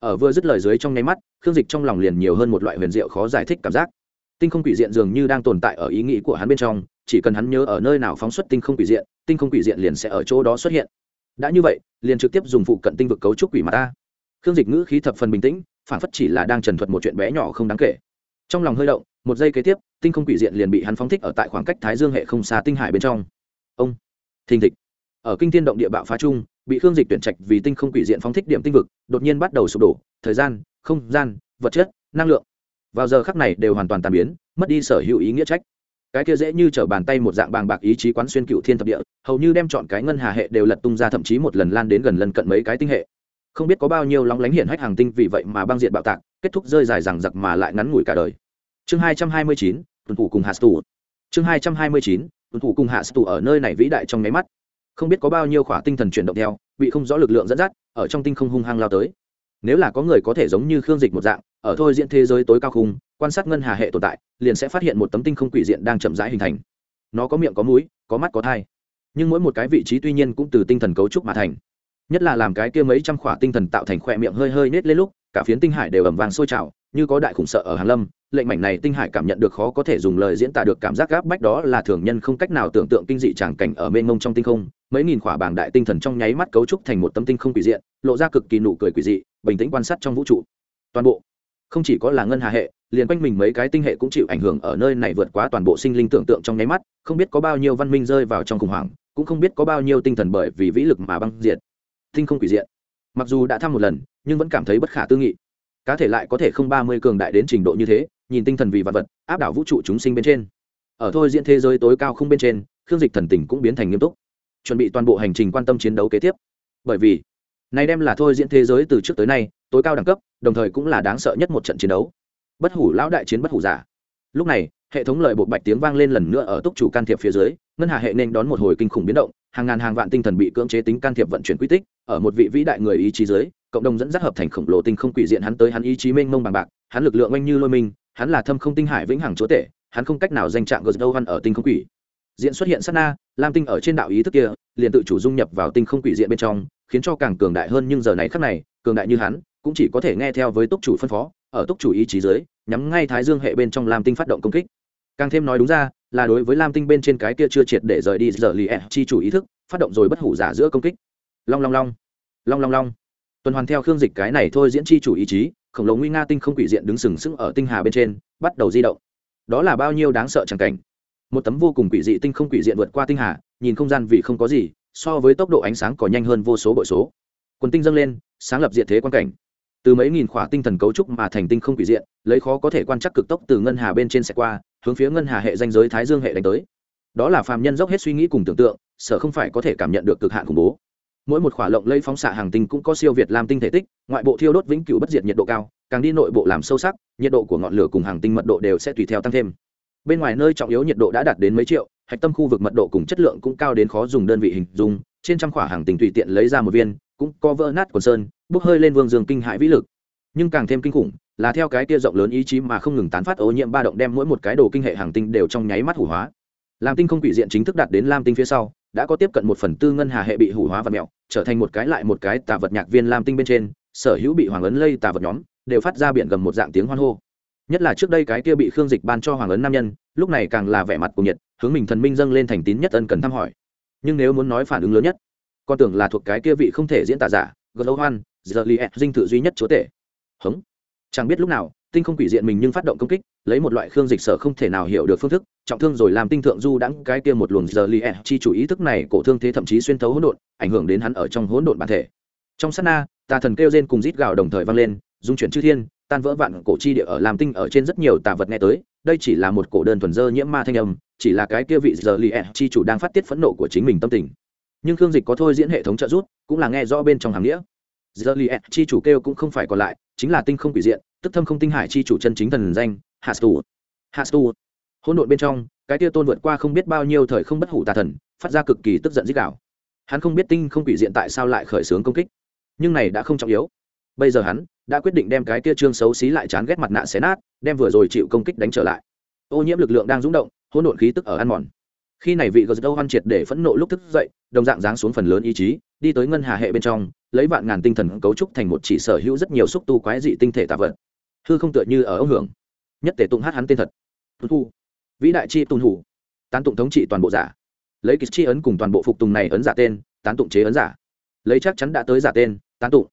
ở vừa dứt lời dưới trong nháy mắt, khương dịch trong lòng liền nhiều hơn một loại huyền diệu khó giải thích cảm giác. Tinh không quỷ diện dường như đang tồn tại ở ý nghĩ của hắn bên trong, chỉ cần hắn nhớ ở nơi nào phóng xuất tinh không quỷ diện, tinh không quỷ diện liền sẽ ở chỗ đó xuất hiện. Đã như vậy, liền trực tiếp dùng phụ cận tinh vực cấu trúc quỷ mà ta. Khương dịch ngữ khí thập phần bình tĩnh phản phất chỉ là đang trần thuật một chuyện bé nhỏ không đáng kể. Trong lòng hơi động, một giây kế tiếp, tinh không quỷ diện liền bị hắn phóng thích ở tại khoảng cách thái dương hệ không xa tinh hải bên trong. Ông, thình thịch. Ở kinh thiên động địa bạo phá chung bị khương dịch tuyển trạch vì tinh không quỷ diện phóng thích điểm tinh vực, đột nhiên bắt đầu sụp đổ, thời gian, không gian, vật chất, năng lượng. Vào giờ khắc này đều hoàn toàn tàn biến, mất đi sở hữu ý nghĩa trách. Cái kia dễ như t r ở bàn tay một dạng bàng bạc ý chí quán xuyên cựu thiên thập địa, hầu như đem chọn cái ngân hà hệ đều lật tung ra thậm chí một lần lan đến gần lần cận mấy cái tinh hệ. Không biết có bao nhiêu lóng lánh hiển hách hàng tinh vì vậy mà băng diện bạo tạc, kết thúc rơi dài rằng giặc mà lại ngắn ngủi cả đời. Chương hai trăm hai mươi chín, tuần thủ cùng hạ tù. Chương hai trăm hai mươi chín, tuần thủ cùng hạ tù ở nơi này vĩ đại trong nháy mắt không biết có bao nhiêu khỏa tinh thần chuyển động theo, bị không rõ lực lượng dẫn dắt, ở trong tinh không hung hăng lao tới. Nếu là có người có thể giống như khương dịch một dạng, ở thôi diễn thế giới tối cao khung, quan sát ngân hà hệ tồn tại, liền sẽ phát hiện một tấm tinh không quỷ diện đang chậm rãi hình thành. Nó có miệng có mũi, có mắt có thai. Nhưng mỗi một cái vị trí tuy nhiên cũng từ tinh thần cấu trúc mà thành. Nhất là làm cái kia mấy trăm khỏa tinh thần tạo thành khỏe miệng hơi hơi nết lên lúc, cả phiến tinh hải đều ẩm vàng sôi trào, như có đại khủng sợ ở hàn lâm, lệnh mảnh này tinh hải cảm nhận được khó có thể dùng lời diễn tả được cảm giác gáp bách đó là thường nhân không cách nào tưởng tượng kinh dị tràng cảnh ở mênh mông trong tinh không mấy nghìn khỏa bảng đại tinh thần trong nháy mắt cấu trúc thành một tấm tinh không quỷ diện, lộ ra cực kỳ nụ cười quỷ dị, bình tĩnh quan sát trong vũ trụ. Toàn bộ, không chỉ có là ngân hà hệ, liền quanh mình mấy cái tinh hệ cũng chịu ảnh hưởng ở nơi này vượt quá toàn bộ sinh linh tưởng tượng trong nháy mắt, không biết có bao nhiêu văn minh rơi vào trong khủng hoảng, cũng không biết có bao nhiêu tinh thần bởi vì vĩ lực mà băng diệt. Tinh không quỷ diện. Mặc dù đã thăm một lần, nhưng vẫn cảm thấy bất khả tư nghị. Cá thể lại có thể không ba mươi cường đại đến trình độ như thế, nhìn tinh thần vì vật vật, áp đảo vũ trụ chúng sinh bên trên. Ở thôi diễn thế giới tối cao không bên trên, khương dịch thần tình cũng biến thành nghiêm túc chuẩn bị toàn bộ hành trình quan tâm chiến đấu kế tiếp. Bởi vì, này đem là thôi diễn thế giới từ trước tới nay, tối cao đẳng cấp, đồng thời cũng là đáng sợ nhất một trận chiến đấu. Bất hủ lão đại chiến bất hủ giả. Lúc này, hệ thống lời bộ bạch tiếng vang lên lần nữa ở túc chủ can thiệp phía dưới, ngân hà hệ nên đón một hồi kinh khủng biến động, hàng ngàn hàng vạn tinh thần bị cưỡng chế tính can thiệp vận chuyển quy tích, ở một vị vĩ đại người ý chí dưới, cộng đồng dẫn dắt hợp thành khổng lồ tinh không quỷ diện hắn tới hắn ý chí mênh mông bằng bạc, hắn lực lượng oanh như lôi minh, hắn là thâm không tinh hải vĩnh hằng chúa tể, hắn không cách nào danh trạng gờ đâu hắn ở tinh không quỷ diện xuất hiện sát na, lam tinh ở trên đạo ý thức kia, liền tự chủ dung nhập vào tinh không quỷ diện bên trong, khiến cho càng cường đại hơn nhưng giờ này khắc này, cường đại như hắn, cũng chỉ có thể nghe theo với túc chủ phân phó, ở túc chủ ý chí dưới, nhắm ngay thái dương hệ bên trong lam tinh phát động công kích. Càng thêm nói đúng ra, là đối với lam tinh bên trên cái kia chưa triệt để rời đi giờ lì ẹ chi chủ ý thức, phát động rồi bất hủ giả giữa công kích. Long long long long long long. Tuần hoàn theo khương dịch cái này thôi diễn chi chủ ý chí, khổng lồ nguy nga tinh không quỷ diện đứng sừng sững ở tinh hà bên trên, bắt đầu di động. Đó là bao nhiêu đáng sợ chẳng cảnh một tấm vô cùng quỷ dị tinh không quỷ diện vượt qua tinh hà, nhìn không gian vì không có gì, so với tốc độ ánh sáng còn nhanh hơn vô số bội số. Quần tinh dâng lên, sáng lập diện thế quan cảnh. Từ mấy nghìn khỏa tinh thần cấu trúc mà thành tinh không quỷ diện, lấy khó có thể quan trắc cực tốc từ ngân hà bên trên xe qua, hướng phía ngân hà hệ danh giới thái dương hệ đánh tới. Đó là phàm nhân dốc hết suy nghĩ cùng tưởng tượng, sợ không phải có thể cảm nhận được cực hạn khủng bố. Mỗi một khỏa lộng lây phóng xạ hàng tinh cũng có siêu việt làm tinh thể tích, ngoại bộ thiêu đốt vĩnh cửu bất diệt nhiệt độ cao, càng đi nội bộ làm sâu sắc, nhiệt độ của ngọn lửa cùng hàng tinh mật độ đều sẽ tùy theo tăng thêm bên ngoài nơi trọng yếu nhiệt độ đã đạt đến mấy triệu, hạch tâm khu vực mật độ cùng chất lượng cũng cao đến khó dùng đơn vị hình dung. Trên trăm khỏa hàng tinh tùy tiện lấy ra một viên, cũng có vỡ nát quần sơn, bốc hơi lên vương dương kinh hại vĩ lực. Nhưng càng thêm kinh khủng là theo cái kia rộng lớn ý chí mà không ngừng tán phát ô nhiễm ba động đem mỗi một cái đồ kinh hệ hàng tinh đều trong nháy mắt hủ hóa. Làm tinh không quỷ diện chính thức đạt đến lam tinh phía sau, đã có tiếp cận một phần tư ngân hà hệ bị hủ hóa và mẹo, trở thành một cái lại một cái tà vật nhạc viên lam tinh bên trên, sở hữu bị hoàng ấn lây tà vật nhóm, đều phát ra biển gầm một dạng tiếng hoan hô nhất là trước đây cái kia bị khương dịch ban cho hoàng ấn nam nhân, lúc này càng là vẻ mặt của nhiệt, hướng mình thần minh dâng lên thành tín nhất ân cần thăm hỏi. Nhưng nếu muốn nói phản ứng lớn nhất, con tưởng là thuộc cái kia vị không thể diễn tả giả gờ lâu hoan giờ li dinh thự duy nhất chúa tể. Hống. Chẳng biết lúc nào, tinh không quỷ diện mình nhưng phát động công kích, lấy một loại khương dịch sở không thể nào hiểu được phương thức, trọng thương rồi làm tinh thượng du đãng cái kia một luồng giờ li chi chủ ý thức này cổ thương thế thậm chí xuyên thấu hỗn độn, ảnh hưởng đến hắn ở trong hỗn độn bản thể. Trong sát na, tà thần kêu rên cùng rít gào đồng thời vang lên, dung chuyển chư thiên tan vỡ vạn cổ chi địa ở làm tinh ở trên rất nhiều tà vật nghe tới, đây chỉ là một cổ đơn thuần dơ nhiễm ma thanh âm, chỉ là cái kia vị giờ li chi chủ đang phát tiết phẫn nộ của chính mình tâm tình. Nhưng khương dịch có thôi diễn hệ thống trợ giúp, cũng là nghe rõ bên trong hàm nghĩa. Giờ li chi chủ kêu cũng không phải còn lại, chính là tinh không quỷ diện, tức thâm không tinh hải chi chủ chân chính thần danh hastu hastu hỗn độn bên trong, cái kia tôn vượt qua không biết bao nhiêu thời không bất hủ tà thần, phát ra cực kỳ tức giận dích đạo. Hắn không biết tinh không quỷ diện tại sao lại khởi xướng công kích, nhưng này đã không trọng yếu. Bây giờ hắn đã quyết định đem cái tia trương xấu xí lại chán ghét mặt nạ xé nát, đem vừa rồi chịu công kích đánh trở lại. Ô nhiễm lực lượng đang rúng động, hỗn độn khí tức ở ăn mòn. Khi này vị gờ đâu hoan triệt để phẫn nộ lúc thức dậy, đồng dạng giáng xuống phần lớn ý chí, đi tới ngân hà hệ bên trong, lấy vạn ngàn tinh thần cấu trúc thành một chỉ sở hữu rất nhiều xúc tu quái dị tinh thể tạ vật. Hư không tựa như ở ông hưởng. Nhất tể tụng hát hắn tên thật. Tuân thu vĩ đại chi tuân hủ tán tụng thống trị toàn bộ giả. Lấy kịch chi ấn cùng toàn bộ phục tùng này ấn giả tên, tán tụng chế ấn giả. Lấy chắc chắn đã tới giả tên, tán tụng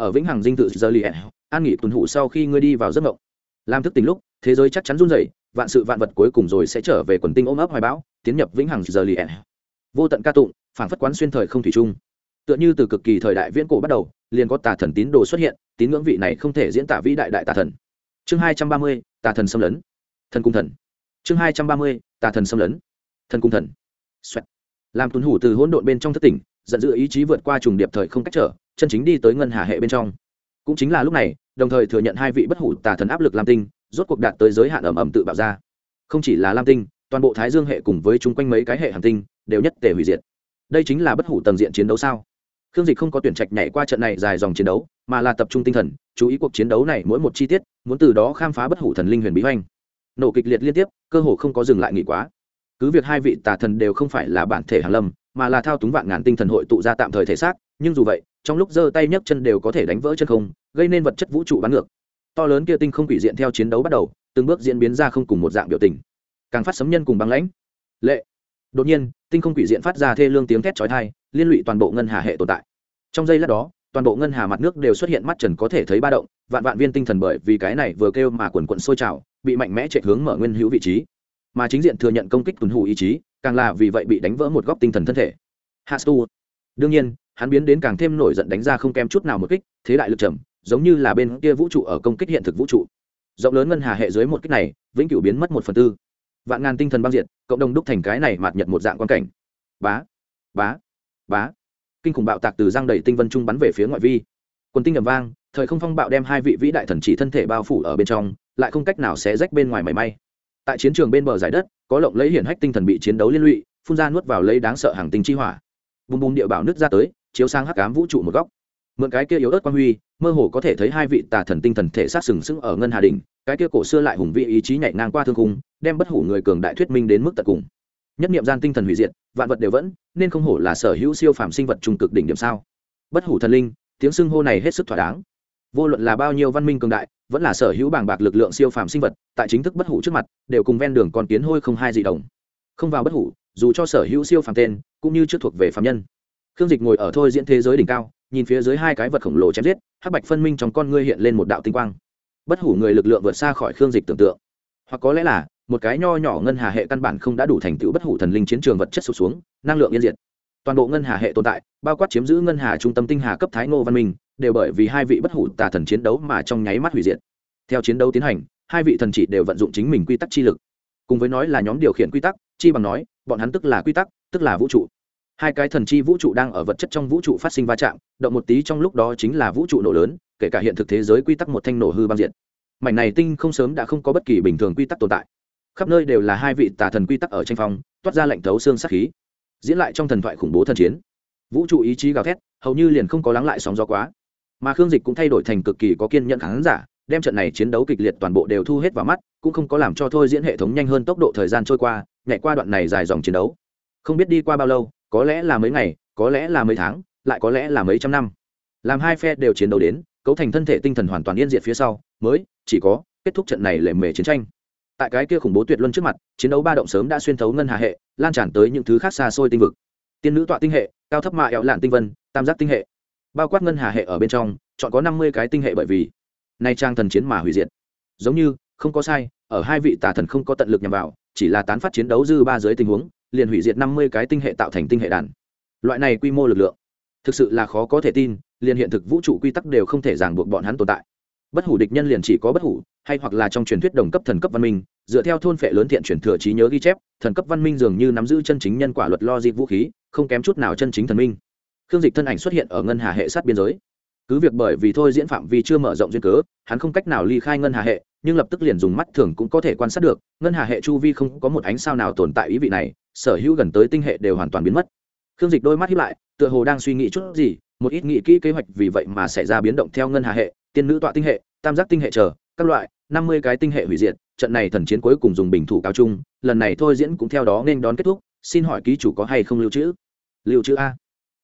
ở vĩnh hằng dinh tự giờ liền an nghỉ tuần hụ sau khi ngươi đi vào giấc mộng. Làm thức tỉnh lúc, thế giới chắc chắn run rẩy, vạn sự vạn vật cuối cùng rồi sẽ trở về quần tinh ôm ấp hoài bão, tiến nhập vĩnh hằng giờ liền vô tận ca tụng phản phất quán xuyên thời không thủy chung. Tựa như từ cực kỳ thời đại viễn cổ bắt đầu, liền có tà thần tín đồ xuất hiện, tín ngưỡng vị này không thể diễn tả vĩ đại đại tà thần. Chương hai trăm ba mươi, tà thần xâm lấn. Thần cung thần. Chương hai trăm ba mươi, tà thần xâm lấn. Thần cung thần. Xoẹt. làm tuấn hủ từ hỗn độn bên trong thất tỉnh, giận dữ ý chí vượt qua trùng điệp thời không cách trở chân chính đi tới ngân hà hệ bên trong. Cũng chính là lúc này, đồng thời thừa nhận hai vị bất hủ tà thần áp lực lam tinh, rốt cuộc đạt tới giới hạn ẩm ẩm tự bạo ra. Không chỉ là lam tinh, toàn bộ thái dương hệ cùng với chung quanh mấy cái hệ hành tinh đều nhất tề hủy diệt. Đây chính là bất hủ tầng diện chiến đấu sao? Khương dịch không có tuyển trạch nhảy qua trận này dài dòng chiến đấu, mà là tập trung tinh thần, chú ý cuộc chiến đấu này mỗi một chi tiết, muốn từ đó khám phá bất hủ thần linh huyền bí hoành. Nổ kịch liệt liên tiếp, cơ hồ không có dừng lại nghỉ quá. Cứ việc hai vị tà thần đều không phải là bản thể hàn lâm, mà là thao túng vạn ngàn tinh thần hội tụ ra tạm thời thể xác, nhưng dù vậy trong lúc giơ tay nhấc chân đều có thể đánh vỡ chân không, gây nên vật chất vũ trụ bắn ngược. To lớn kia tinh không quỷ diện theo chiến đấu bắt đầu, từng bước diễn biến ra không cùng một dạng biểu tình. Càng phát sấm nhân cùng băng lãnh. Lệ. Đột nhiên, tinh không quỷ diện phát ra thê lương tiếng thét chói tai, liên lụy toàn bộ ngân hà hệ tồn tại. Trong giây lát đó, toàn bộ ngân hà mặt nước đều xuất hiện mắt trần có thể thấy ba động, vạn vạn viên tinh thần bởi vì cái này vừa kêu mà quần quận sôi trào, bị mạnh mẽ chạy hướng mở nguyên hữu vị trí. Mà chính diện thừa nhận công kích tuần hủ ý chí, càng là vì vậy bị đánh vỡ một góc tinh thần thân thể. Hastu. Đương nhiên hắn biến đến càng thêm nổi giận đánh ra không kém chút nào một kích, thế đại lực trầm, giống như là bên kia vũ trụ ở công kích hiện thực vũ trụ. Rộng lớn ngân hà hệ dưới một kích này, vĩnh cửu biến mất một phần tư. Vạn ngàn tinh thần băng diệt, cộng đồng đúc thành cái này mạt nhật một dạng quan cảnh. Bá bá bá. Kinh khủng bạo tạc từ giang đầy tinh vân trung bắn về phía ngoại vi. Quần tinh ầm vang, thời không phong bạo đem hai vị vĩ đại thần chỉ thân thể bao phủ ở bên trong, lại không cách nào xé rách bên ngoài mảy may. Tại chiến trường bên bờ giải đất, có lộng lấy hiển hách tinh thần bị chiến đấu liên lụy, phun ra nuốt vào lấy đáng sợ hàng tinh chi hỏa. Bùm bùm địa bảo nước ra tới chiếu sang hắc ám vũ trụ một góc. Mượn cái kia yếu ớt quan huy, mơ hồ có thể thấy hai vị tà thần tinh thần thể sát sừng sững ở ngân hà đình cái kia cổ xưa lại hùng vị ý chí nhảy ngang qua thương khung, đem bất hủ người cường đại thuyết minh đến mức tận cùng. Nhất niệm gian tinh thần hủy diệt, vạn vật đều vẫn, nên không hổ là sở hữu siêu phàm sinh vật trung cực đỉnh điểm sao? Bất hủ thần linh, tiếng xưng hô này hết sức thỏa đáng. Vô luận là bao nhiêu văn minh cường đại, vẫn là sở hữu bảng bạc lực lượng siêu phàm sinh vật, tại chính thức bất hủ trước mặt, đều cùng ven đường còn kiến hôi không hai gì đồng. Không vào bất hủ, dù cho sở hữu siêu phàm tên, cũng như chưa thuộc về phàm nhân khương dịch ngồi ở thôi diễn thế giới đỉnh cao, nhìn phía dưới hai cái vật khổng lồ chém giết, hắc bạch phân minh trong con ngươi hiện lên một đạo tinh quang. Bất hủ người lực lượng vượt xa khỏi khương dịch tưởng tượng. Hoặc có lẽ là, một cái nho nhỏ ngân hà hệ căn bản không đã đủ thành tựu bất hủ thần linh chiến trường vật chất sụt xuống, năng lượng yên diệt. Toàn bộ ngân hà hệ tồn tại, bao quát chiếm giữ ngân hà trung tâm tinh hà cấp thái ngô văn minh, đều bởi vì hai vị bất hủ tà thần chiến đấu mà trong nháy mắt hủy diệt. Theo chiến đấu tiến hành, hai vị thần chỉ đều vận dụng chính mình quy tắc chi lực. Cùng với nói là nhóm điều khiển quy tắc, chi bằng nói, bọn hắn tức là quy tắc, tức là vũ trụ hai cái thần chi vũ trụ đang ở vật chất trong vũ trụ phát sinh va chạm, động một tí trong lúc đó chính là vũ trụ nổ lớn, kể cả hiện thực thế giới quy tắc một thanh nổ hư băng diện mảnh này tinh không sớm đã không có bất kỳ bình thường quy tắc tồn tại. Khắp nơi đều là hai vị tà thần quy tắc ở tranh phong, toát ra lệnh thấu xương sắc khí, diễn lại trong thần thoại khủng bố thần chiến. Vũ trụ ý chí gào thét, hầu như liền không có lắng lại sóng gió quá. Mà khương dịch cũng thay đổi thành cực kỳ có kiên nhẫn khán giả, đem trận này chiến đấu kịch liệt toàn bộ đều thu hết vào mắt, cũng không có làm cho thôi diễn hệ thống nhanh hơn tốc độ thời gian trôi qua, nhảy qua đoạn này dài dòng chiến đấu. Không biết đi qua bao lâu có lẽ là mấy ngày, có lẽ là mấy tháng, lại có lẽ là mấy trăm năm. Làm hai phe đều chiến đấu đến, cấu thành thân thể tinh thần hoàn toàn yên diệt phía sau, mới chỉ có kết thúc trận này lệ mề chiến tranh. Tại cái kia khủng bố tuyệt luân trước mặt, chiến đấu ba động sớm đã xuyên thấu ngân hà hệ, lan tràn tới những thứ khác xa xôi tinh vực. Tiên nữ tọa tinh hệ, cao thấp mạ ẹo lạn tinh vân, tam giác tinh hệ. Bao quát ngân hà hệ ở bên trong, chọn có năm mươi cái tinh hệ bởi vì nay trang thần chiến mà hủy diệt. Giống như, không có sai, ở hai vị tà thần không có tận lực nhằm vào, chỉ là tán phát chiến đấu dư ba dưới tình huống liền hủy diệt năm mươi cái tinh hệ tạo thành tinh hệ đàn. Loại này quy mô lực lượng, thực sự là khó có thể tin, liền hiện thực vũ trụ quy tắc đều không thể ràng buộc bọn hắn tồn tại. Bất hủ địch nhân liền chỉ có bất hủ, hay hoặc là trong truyền thuyết đồng cấp thần cấp văn minh, dựa theo thôn phệ lớn thiện truyền thừa trí nhớ ghi chép, thần cấp văn minh dường như nắm giữ chân chính nhân quả luật lo dịp vũ khí, không kém chút nào chân chính thần minh. Khương dịch thân ảnh xuất hiện ở ngân hà hệ sát biên giới. Cứ việc bởi vì thôi diễn phạm vi chưa mở rộng duyên cớ, hắn không cách nào ly khai ngân hà hệ, nhưng lập tức liền dùng mắt thường cũng có thể quan sát được, ngân hà hệ chu vi không có một ánh sao nào tồn tại ý vị này sở hữu gần tới tinh hệ đều hoàn toàn biến mất. Khương dịch đôi mắt hiếp lại, tựa hồ đang suy nghĩ chút gì, một ít nghĩ kỹ kế hoạch vì vậy mà xảy ra biến động theo ngân hà hệ, tiên nữ tọa tinh hệ, tam giác tinh hệ chờ, các loại, năm mươi cái tinh hệ hủy diệt, trận này thần chiến cuối cùng dùng bình thủ cao trung lần này thôi diễn cũng theo đó nên đón kết thúc, xin hỏi ký chủ có hay không lưu trữ? Lưu trữ a.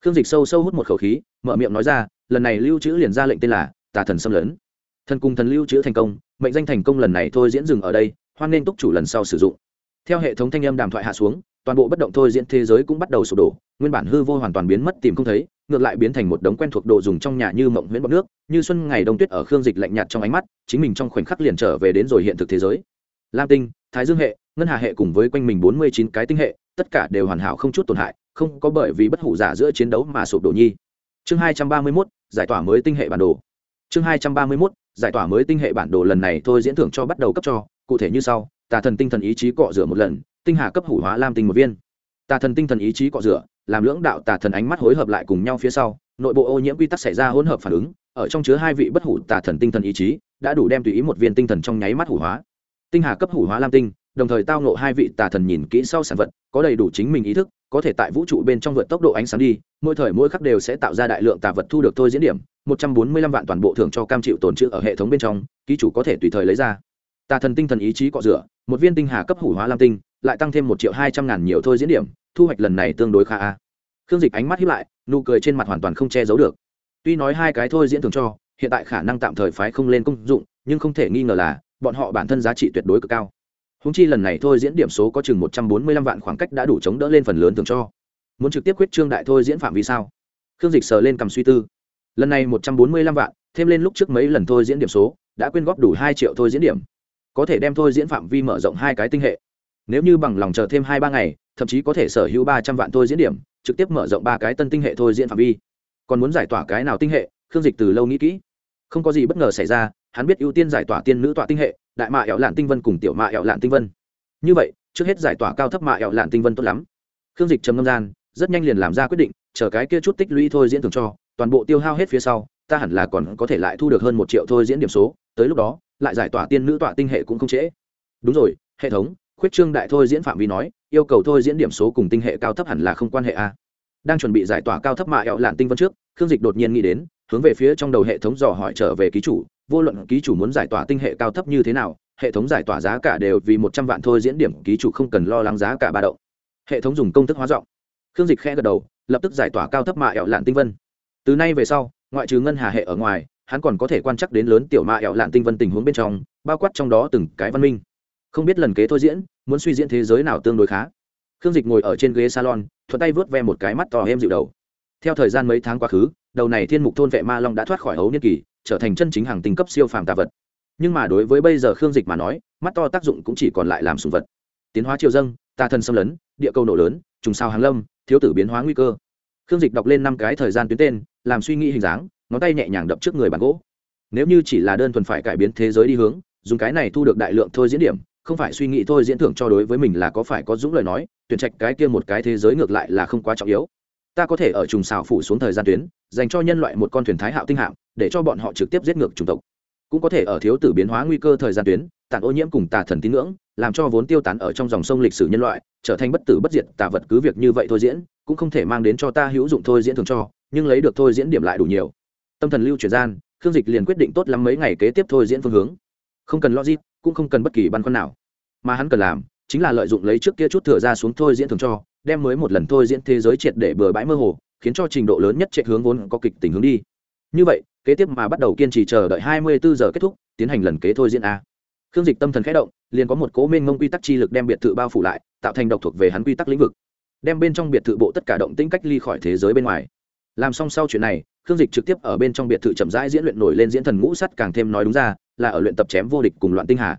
Khương dịch sâu sâu hút một khẩu khí, mở miệng nói ra, lần này lưu trữ liền ra lệnh tên là tà thần xâm lấn. Thần cùng thần lưu trữ thành công, mệnh danh thành công lần này thôi diễn dừng ở đây, hoan nên túc chủ lần sau sử dụng. Theo hệ thống thanh âm đàm thoại hạ xuống toàn bộ bất động thôi diễn thế giới cũng bắt đầu sụp đổ, nguyên bản hư vô hoàn toàn biến mất tìm không thấy, ngược lại biến thành một đống quen thuộc đồ dùng trong nhà như mộng nguyễn bọc nước, như xuân ngày đông tuyết ở khương dịch lạnh nhạt trong ánh mắt, chính mình trong khoảnh khắc liền trở về đến rồi hiện thực thế giới. Lam tinh, thái dương hệ, ngân hà hệ cùng với quanh mình bốn mươi chín cái tinh hệ, tất cả đều hoàn hảo không chút tổn hại, không có bởi vì bất hủ giả giữa chiến đấu mà sụp đổ nhi. Chương hai trăm ba mươi mốt, giải tỏa mới tinh hệ bản đồ. Chương hai trăm ba mươi mốt, giải tỏa mới tinh hệ bản đồ lần này thôi diễn thưởng cho bắt đầu cấp cho, cụ thể như sau, tà thần tinh thần ý chí cọ rửa một lần tinh hà cấp hủ hóa lam tinh một viên. Tà thần tinh thần ý chí cọ rửa, làm lưỡng đạo tà thần ánh mắt hối hợp lại cùng nhau phía sau, nội bộ ô nhiễm quy tắc xảy ra hỗn hợp phản ứng, ở trong chứa hai vị bất hủ tà thần tinh thần ý chí, đã đủ đem tùy ý một viên tinh thần trong nháy mắt hủ hóa. Tinh hà cấp hủ hóa lam tinh, đồng thời tao nộ hai vị tà thần nhìn kỹ sau sản vật, có đầy đủ chính mình ý thức, có thể tại vũ trụ bên trong vượt tốc độ ánh sáng đi, mỗi thời mỗi khắc đều sẽ tạo ra đại lượng tà vật thu được thôi diễn điểm, một trăm bốn mươi lăm vạn toàn bộ thưởng cho cam chịu tồn trữ ở hệ thống bên trong, ký chủ có thể tùy thời lấy ra. Tà thần tinh thần ý chí cọ rửa, một viên tinh hà cấp hủ hóa lam tinh lại tăng thêm một triệu hai trăm ngàn nhiều thôi diễn điểm, thu hoạch lần này tương đối khá a. Khương dịch ánh mắt hiếp lại, nụ cười trên mặt hoàn toàn không che giấu được. Tuy nói hai cái thôi diễn thường cho, hiện tại khả năng tạm thời phái không lên công dụng, nhưng không thể nghi ngờ là, bọn họ bản thân giá trị tuyệt đối cực cao. Húng chi lần này thôi diễn điểm số có chừng một trăm bốn mươi lăm vạn khoảng cách đã đủ chống đỡ lên phần lớn thường cho. Muốn trực tiếp quyết trương đại thôi diễn phạm vì sao? Khương dịch sờ lên cầm suy tư. Lần này một trăm bốn mươi lăm vạn, thêm lên lúc trước mấy lần thôi diễn điểm số, đã quyên góp đủ hai triệu thôi diễn điểm. Có thể đem thôi diễn phạm vi mở rộng hai cái tinh hệ nếu như bằng lòng chờ thêm hai ba ngày, thậm chí có thể sở hữu ba trăm vạn thôi diễn điểm, trực tiếp mở rộng ba cái tân tinh hệ thôi diễn phạm vi. Còn muốn giải tỏa cái nào tinh hệ, khương dịch từ lâu nghĩ kỹ. Không có gì bất ngờ xảy ra, hắn biết ưu tiên giải tỏa tiên nữ tọa tinh hệ, đại mạ ẹo lạn tinh vân cùng tiểu mạ ẹo lạn tinh vân. Như vậy, trước hết giải tỏa cao thấp mạ ẹo lạn tinh vân tốt lắm. Khương dịch trầm ngâm gian, rất nhanh liền làm ra quyết định, chờ cái kia chút tích lũy thôi diễn thường cho, toàn bộ tiêu hao hết phía sau, ta hẳn là còn có thể lại thu được hơn một triệu thôi diễn điểm số, tới lúc đó, lại giải tỏa tiên nữ tọa tinh hệ cũng không trễ. Đúng rồi, hệ thống khuyết trương đại thôi diễn phạm vi nói, yêu cầu thôi diễn điểm số cùng tinh hệ cao thấp hẳn là không quan hệ a. Đang chuẩn bị giải tỏa cao thấp mạ ẹo lạn tinh vân trước, khương dịch đột nhiên nghĩ đến, hướng về phía trong đầu hệ thống dò hỏi trở về ký chủ, vô luận ký chủ muốn giải tỏa tinh hệ cao thấp như thế nào, hệ thống giải tỏa giá cả đều vì một trăm vạn thôi diễn điểm, ký chủ không cần lo lắng giá cả ba đậu hệ thống dùng công thức hóa giọng. Khương dịch khẽ gật đầu, lập tức giải tỏa cao thấp mạ ẹo lạn tinh vân. Từ nay về sau, ngoại trừ ngân hà hệ ở ngoài, hắn còn có thể quan trắc đến lớn tiểu mạ ẹo lạn tinh vân tình huống bên trong, bao quát trong đó từng cái văn minh không biết lần kế thôi diễn, muốn suy diễn thế giới nào tương đối khá. Khương dịch ngồi ở trên ghế salon, thuận tay vớt ve một cái mắt to em dịu đầu. Theo thời gian mấy tháng quá khứ, đầu này thiên mục thôn vệ ma long đã thoát khỏi hấu niên kỳ, trở thành chân chính hàng tinh cấp siêu phàm tà vật. Nhưng mà đối với bây giờ khương dịch mà nói, mắt to tác dụng cũng chỉ còn lại làm sùng vật. Tiến hóa triều dâng, tà thần xâm lấn, địa cầu nổ lớn, trùng sao hàng lâm, thiếu tử biến hóa nguy cơ. Khương dịch đọc lên năm cái thời gian tuyến tên, làm suy nghĩ hình dáng, ngón tay nhẹ nhàng đập trước người bàn gỗ. Nếu như chỉ là đơn thuần phải cải biến thế giới đi hướng, dùng cái này thu được đại lượng thôi diễn điểm không phải suy nghĩ thôi, diễn thưởng cho đối với mình là có phải có dũng lời nói, tuyển trạch cái kia một cái thế giới ngược lại là không quá trọng yếu. Ta có thể ở trùng xào phủ xuống thời gian tuyến, dành cho nhân loại một con thuyền thái hạo tinh hạm, để cho bọn họ trực tiếp giết ngược chủng tộc. Cũng có thể ở thiếu tử biến hóa nguy cơ thời gian tuyến, tàn ô nhiễm cùng tà thần tín ngưỡng, làm cho vốn tiêu tán ở trong dòng sông lịch sử nhân loại, trở thành bất tử bất diệt tà vật cứ việc như vậy thôi diễn, cũng không thể mang đến cho ta hữu dụng thôi diễn thường cho, nhưng lấy được thôi diễn điểm lại đủ nhiều. Tâm thần lưu chuyển gian, khương dịch liền quyết định tốt lắm mấy ngày kế tiếp thôi diễn phương hướng. Không cần logic cũng không cần bất kỳ băn khoăn nào. Mà hắn cần làm chính là lợi dụng lấy trước kia chút thừa ra xuống thôi diễn thường cho, đem mới một lần thôi diễn thế giới triệt để bừa bãi mơ hồ, khiến cho trình độ lớn nhất chạy hướng vốn có kịch tình hướng đi. Như vậy, kế tiếp mà bắt đầu kiên trì chờ đợi hai mươi bốn giờ kết thúc, tiến hành lần kế thôi diễn a. Khương dịch tâm thần khẽ động, liền có một cố mênh mông quy tắc chi lực đem biệt thự bao phủ lại, tạo thành độc thuộc về hắn quy tắc lĩnh vực, đem bên trong biệt thự bộ tất cả động tĩnh cách ly khỏi thế giới bên ngoài. Làm xong sau chuyện này khương dịch trực tiếp ở bên trong biệt thự chậm rãi diễn luyện nổi lên diễn thần ngũ sắt càng thêm nói đúng ra, là ở luyện tập chém vô địch cùng loạn tinh hà.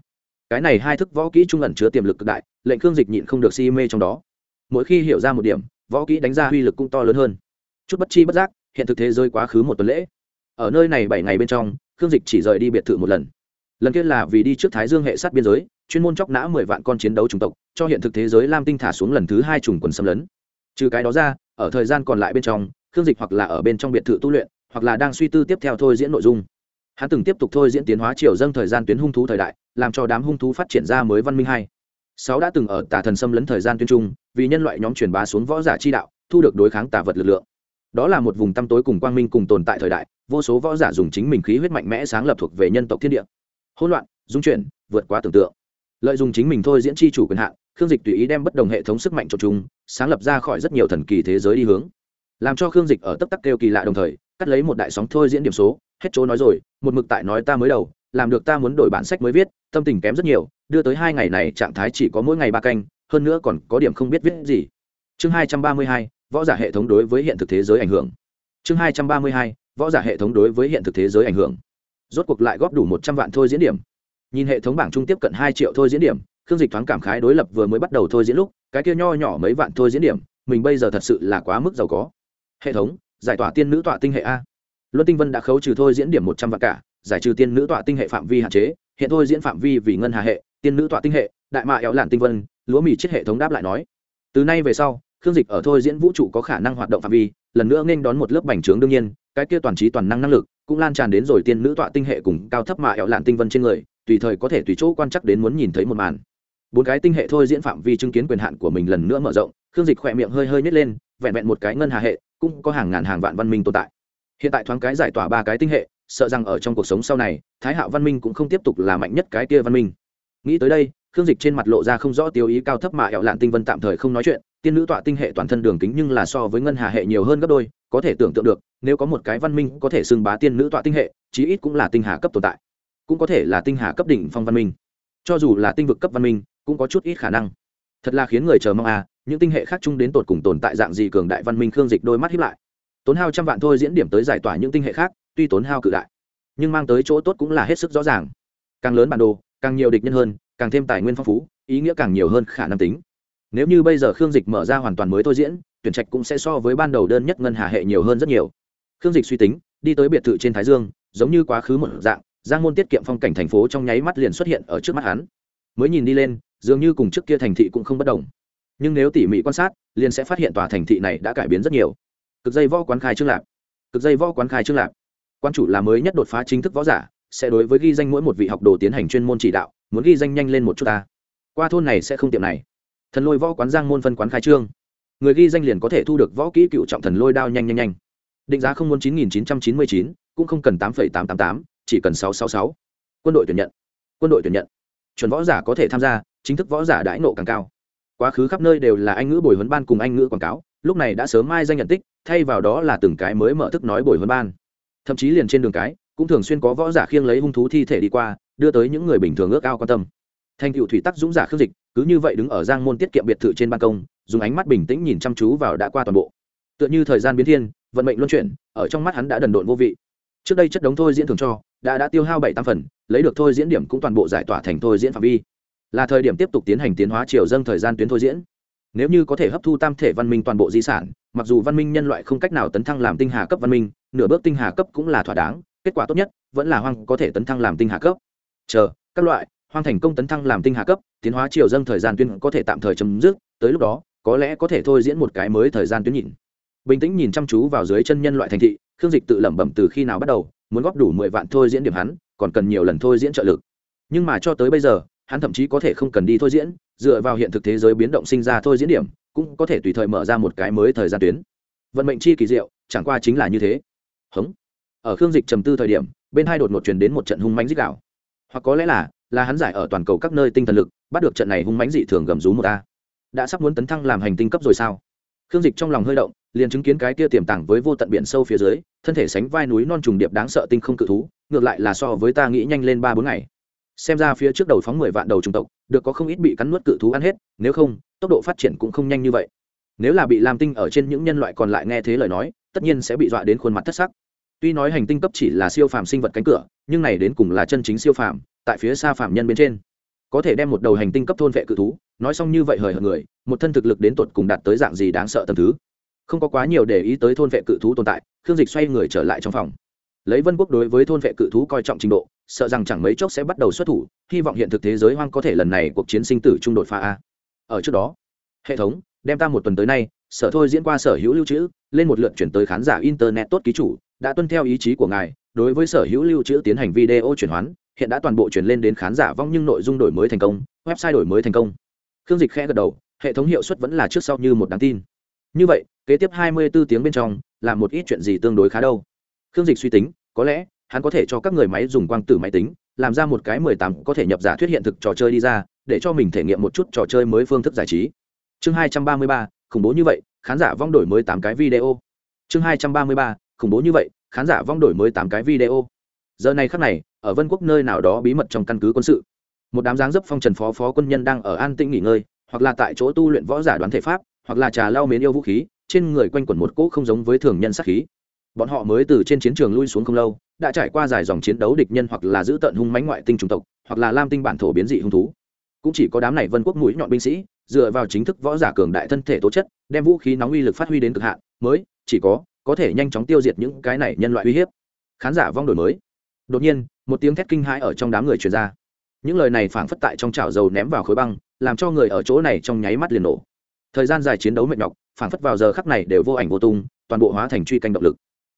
Cái này hai thức võ kỹ trung ẩn chứa tiềm lực cực đại, lệnh khương dịch nhịn không được si mê trong đó. Mỗi khi hiểu ra một điểm, võ kỹ đánh ra uy lực cũng to lớn hơn. Chút bất chi bất giác, hiện thực thế giới quá khứ một tuần lễ. Ở nơi này bảy ngày bên trong, khương dịch chỉ rời đi biệt thự một lần. Lần kia là vì đi trước thái dương hệ sát biên giới, chuyên môn chóc nã mười vạn con chiến đấu chủng tộc, cho hiện thực thế giới lam tinh thả xuống lần thứ hai trùng quần xâm lấn. Trừ cái đó ra, ở thời gian còn lại bên trong khương dịch hoặc là ở bên trong biệt thự tu luyện, hoặc là đang suy tư tiếp theo thôi diễn nội dung. Hắn từng tiếp tục thôi diễn tiến hóa triều dâng thời gian tuyến hung thú thời đại, làm cho đám hung thú phát triển ra mới văn minh hay. Sáu đã từng ở tà thần xâm lấn thời gian tuyến trung, vì nhân loại nhóm truyền bá xuống võ giả chi đạo, thu được đối kháng tà vật lực lượng. Đó là một vùng tăm tối cùng quang minh cùng tồn tại thời đại, vô số võ giả dùng chính mình khí huyết mạnh mẽ sáng lập thuộc về nhân tộc thiên địa. Hỗn loạn, dung chuyển, vượt quá tưởng tượng. Lợi dụng chính mình thôi diễn chi chủ quyền hạn, khương dịch tùy ý đem bất đồng hệ thống sức mạnh cho chúng sáng lập ra khỏi rất nhiều thần kỳ thế giới đi hướng làm cho khương dịch ở tấp tắc kêu kỳ lạ đồng thời, cắt lấy một đại sóng thôi diễn điểm số, hết chỗ nói rồi, một mực tại nói ta mới đầu, làm được ta muốn đổi bản sách mới viết, tâm tình kém rất nhiều, đưa tới hai ngày này trạng thái chỉ có mỗi ngày ba canh, hơn nữa còn có điểm không biết viết gì. Chương hai trăm ba mươi hai, võ giả hệ thống đối với hiện thực thế giới ảnh hưởng. Chương hai trăm ba mươi hai, võ giả hệ thống đối với hiện thực thế giới ảnh hưởng. Rốt cuộc lại góp đủ một trăm vạn thôi diễn điểm. Nhìn hệ thống bảng trung tiếp cận hai triệu thôi diễn điểm, khương dịch thoáng cảm khái đối lập vừa mới bắt đầu thôi diễn lúc, cái kia nho nhỏ mấy vạn thôi diễn điểm, mình bây giờ thật sự là quá mức giàu có hệ thống, giải tỏa tiên nữ tọa tinh hệ a. Luân tinh vân đã khấu trừ thôi diễn điểm một trăm vạn cả, giải trừ tiên nữ tọa tinh hệ phạm vi hạn chế, hiện thôi diễn phạm vi vì ngân hà hệ, tiên nữ tọa tinh hệ, đại mạ éo làn tinh vân, lúa mì chết hệ thống đáp lại nói. Từ nay về sau, khương dịch ở thôi diễn vũ trụ có khả năng hoạt động phạm vi, lần nữa nên đón một lớp bành trướng đương nhiên, cái kia toàn trí toàn năng năng lực cũng lan tràn đến rồi tiên nữ tọa tinh hệ cùng cao thấp mạ éo làn tinh vân trên người, tùy thời có thể tùy chỗ quan chắc đến muốn nhìn thấy một màn. Bốn cái tinh hệ thôi diễn phạm vi chứng kiến quyền hạn của mình lần nữa mở rộng, khương dịch khỏe miệng hơi hơi nhét lên vẹn vẹn một cái ngân hà hệ, cũng có hàng ngàn hàng vạn văn minh tồn tại. Hiện tại thoáng cái giải tỏa ba cái tinh hệ, sợ rằng ở trong cuộc sống sau này, thái hạo văn minh cũng không tiếp tục là mạnh nhất cái kia văn minh. Nghĩ tới đây, khương dịch trên mặt lộ ra không rõ tiêu ý cao thấp mà hẹo lạn tinh vân tạm thời không nói chuyện, tiên nữ tọa tinh hệ toàn thân đường kính nhưng là so với ngân hà hệ nhiều hơn gấp đôi, có thể tưởng tượng được, nếu có một cái văn minh có thể xưng bá tiên nữ tọa tinh hệ, chí ít cũng là tinh hà cấp tồn tại. Cũng có thể là tinh hà cấp đỉnh phong văn minh. Cho dù là tinh vực cấp văn minh, cũng có chút ít khả năng thật là khiến người chờ mong à những tinh hệ khác chung đến tột cùng tồn tại dạng gì cường đại văn minh khương dịch đôi mắt hiếp lại. Tốn hao trăm vạn thôi diễn điểm tới giải tỏa những tinh hệ khác, tuy tốn hao cự đại, nhưng mang tới chỗ tốt cũng là hết sức rõ ràng. Càng lớn bản đồ, càng nhiều địch nhân hơn, càng thêm tài nguyên phong phú, ý nghĩa càng nhiều hơn khả năng tính. Nếu như bây giờ khương dịch mở ra hoàn toàn mới thôi diễn, tuyển trạch cũng sẽ so với ban đầu đơn nhất ngân hà hệ nhiều hơn rất nhiều. Khương dịch suy tính, đi tới biệt thự trên thái dương, giống như quá khứ một dạng, giang môn tiết kiệm phong cảnh thành phố trong nháy mắt liền xuất hiện ở trước mắt hắn. Mới nhìn đi lên dường như cùng trước kia thành thị cũng không bất đồng. Nhưng nếu tỉ mỉ quan sát, liền sẽ phát hiện tòa thành thị này đã cải biến rất nhiều. Cực dây võ quán khai trương lạc. Cực dây võ quán khai trương lạc. Quan chủ là mới nhất đột phá chính thức võ giả, sẽ đối với ghi danh mỗi một vị học đồ tiến hành chuyên môn chỉ đạo, muốn ghi danh nhanh lên một chút ta. Qua thôn này sẽ không tiệm này. Thần lôi võ quán giang môn phân quán khai trương. Người ghi danh liền có thể thu được võ kỹ cựu trọng thần lôi đao nhanh nhanh nhanh. Định giá không muốn chín nghìn chín trăm chín mươi chín, cũng không cần tám phẩy tám tám tám, chỉ cần sáu sáu sáu. Quân đội tuyển nhận. Quân đội tuyển nhận. Chuẩn võ giả có thể tham gia chính thức võ giả đãi nộ càng cao. Quá khứ khắp nơi đều là anh ngữ bồi huấn ban cùng anh ngữ quảng cáo, lúc này đã sớm mai danh nhận tích, thay vào đó là từng cái mới mở thức nói bồi huấn ban. Thậm chí liền trên đường cái, cũng thường xuyên có võ giả khiêng lấy hung thú thi thể đi qua, đưa tới những người bình thường ước ao quan tâm. Thành cựu thủy tắc dũng giả khước dịch, cứ như vậy đứng ở giang môn tiết kiệm biệt thự trên ban công, dùng ánh mắt bình tĩnh nhìn chăm chú vào đã qua toàn bộ. Tựa như thời gian biến thiên, vận mệnh luân chuyển, ở trong mắt hắn đã đần độn vô vị. Trước đây chất đống thôi diễn thường cho, đã đã tiêu hao bảy tam phần, lấy được thôi diễn điểm cũng toàn bộ giải tỏa thành thôi diễn phạm vi là thời điểm tiếp tục tiến hành tiến hóa chiều dâng thời gian tuyến thôi diễn. Nếu như có thể hấp thu tam thể văn minh toàn bộ di sản, mặc dù văn minh nhân loại không cách nào tấn thăng làm tinh hà cấp văn minh, nửa bước tinh hà cấp cũng là thỏa đáng, kết quả tốt nhất vẫn là hoang có thể tấn thăng làm tinh hà cấp. Chờ, các loại, hoang thành công tấn thăng làm tinh hà cấp, tiến hóa chiều dâng thời gian tuyến có thể tạm thời chấm dứt, tới lúc đó, có lẽ có thể thôi diễn một cái mới thời gian tuyến nhìn. Bình tĩnh nhìn chăm chú vào dưới chân nhân loại thành thị, khương dịch tự lẩm bẩm từ khi nào bắt đầu, muốn góp đủ mười vạn thôi diễn điểm hắn, còn cần nhiều lần thôi diễn trợ lực. Nhưng mà cho tới bây giờ hắn thậm chí có thể không cần đi thôi diễn, dựa vào hiện thực thế giới biến động sinh ra thôi diễn điểm, cũng có thể tùy thời mở ra một cái mới thời gian tuyến. Vận mệnh chi kỳ diệu, chẳng qua chính là như thế. Hống. Ở khương dịch trầm tư thời điểm, bên hai đột ngột truyền đến một trận hung mánh dích đạo hoặc có lẽ là là hắn giải ở toàn cầu các nơi tinh thần lực, bắt được trận này hung mánh dị thường gầm rú một ta đã sắp muốn tấn thăng làm hành tinh cấp rồi sao? Khương dịch trong lòng hơi động, liền chứng kiến cái kia tiềm tàng với vô tận biển sâu phía dưới, thân thể sánh vai núi non trùng điệp đáng sợ tinh không cự thú, ngược lại là so với ta nghĩ nhanh lên ba bốn ngày xem ra phía trước đầu phóng mười vạn đầu trung tộc, được có không ít bị cắn nuốt cự thú ăn hết, nếu không, tốc độ phát triển cũng không nhanh như vậy. Nếu là bị làm tinh ở trên những nhân loại còn lại nghe thế lời nói, tất nhiên sẽ bị dọa đến khuôn mặt thất sắc. Tuy nói hành tinh cấp chỉ là siêu phàm sinh vật cánh cửa, nhưng này đến cùng là chân chính siêu phàm, tại phía xa phàm nhân bên trên. Có thể đem một đầu hành tinh cấp thôn vệ cự thú, nói xong như vậy hời hợt người, một thân thực lực đến tột cùng đạt tới dạng gì đáng sợ tầm thứ. Không có quá nhiều để ý tới thôn vệ cự thú tồn tại, khương dịch xoay người trở lại trong phòng lấy vân quốc đối với thôn vệ cự thú coi trọng trình độ, sợ rằng chẳng mấy chốc sẽ bắt đầu xuất thủ, hy vọng hiện thực thế giới hoang có thể lần này cuộc chiến sinh tử trung đột pha a. Ở trước đó, hệ thống, đem ta một tuần tới nay, sở thôi diễn qua sở hữu lưu trữ, lên một lượt chuyển tới khán giả internet tốt ký chủ, đã tuân theo ý chí của ngài, đối với sở hữu lưu trữ tiến hành video chuyển hoán, hiện đã toàn bộ chuyển lên đến khán giả vong nhưng nội dung đổi mới thành công, website đổi mới thành công. Khương dịch khẽ gật đầu, hệ thống hiệu suất vẫn là trước sau như một đáng tin. Như vậy, kế tiếp 24 tiếng bên trong, là một ít chuyện gì tương đối khá đâu? Khương dịch suy tính có lẽ, hắn có thể cho các người máy dùng quang tử máy tính, làm ra một cái mười tám có thể nhập giả thuyết hiện thực trò chơi đi ra, để cho mình thể nghiệm một chút trò chơi mới phương thức giải trí. Chương hai trăm ba mươi ba, khủng bố như vậy, khán giả vong đổi mới tám cái video. Chương hai trăm ba mươi ba, khủng bố như vậy, khán giả vong đổi mới tám cái video. Giờ này khắc này, ở vân quốc nơi nào đó bí mật trong căn cứ quân sự. Một đám dáng dấp phong trần phó phó quân nhân đang ở an tĩnh nghỉ ngơi, hoặc là tại chỗ tu luyện võ giả đoán thể pháp, hoặc là trà lau mến yêu vũ khí, trên người quanh quẩn một cỗ không giống với thường nhân sát khí bọn họ mới từ trên chiến trường lui xuống không lâu, đã trải qua dài dòng chiến đấu địch nhân hoặc là giữ tận hung mánh ngoại tinh chủng tộc, hoặc là lam tinh bản thổ biến dị hung thú. Cũng chỉ có đám này vân quốc mũi nhọn binh sĩ, dựa vào chính thức võ giả cường đại thân thể tố chất, đem vũ khí nóng uy lực phát huy đến cực hạn, mới, chỉ có có thể nhanh chóng tiêu diệt những cái này nhân loại uy hiếp. Khán giả vong đổi mới. Đột nhiên, một tiếng thét kinh hãi ở trong đám người truyền ra. Những lời này phảng phất tại trong chảo dầu ném vào khối băng, làm cho người ở chỗ này trong nháy mắt liền nổ. Thời gian dài chiến đấu mệt nhọc, phảng phất vào giờ khắc này đều vô ảnh vô tung, toàn bộ hóa thành truy canh động lực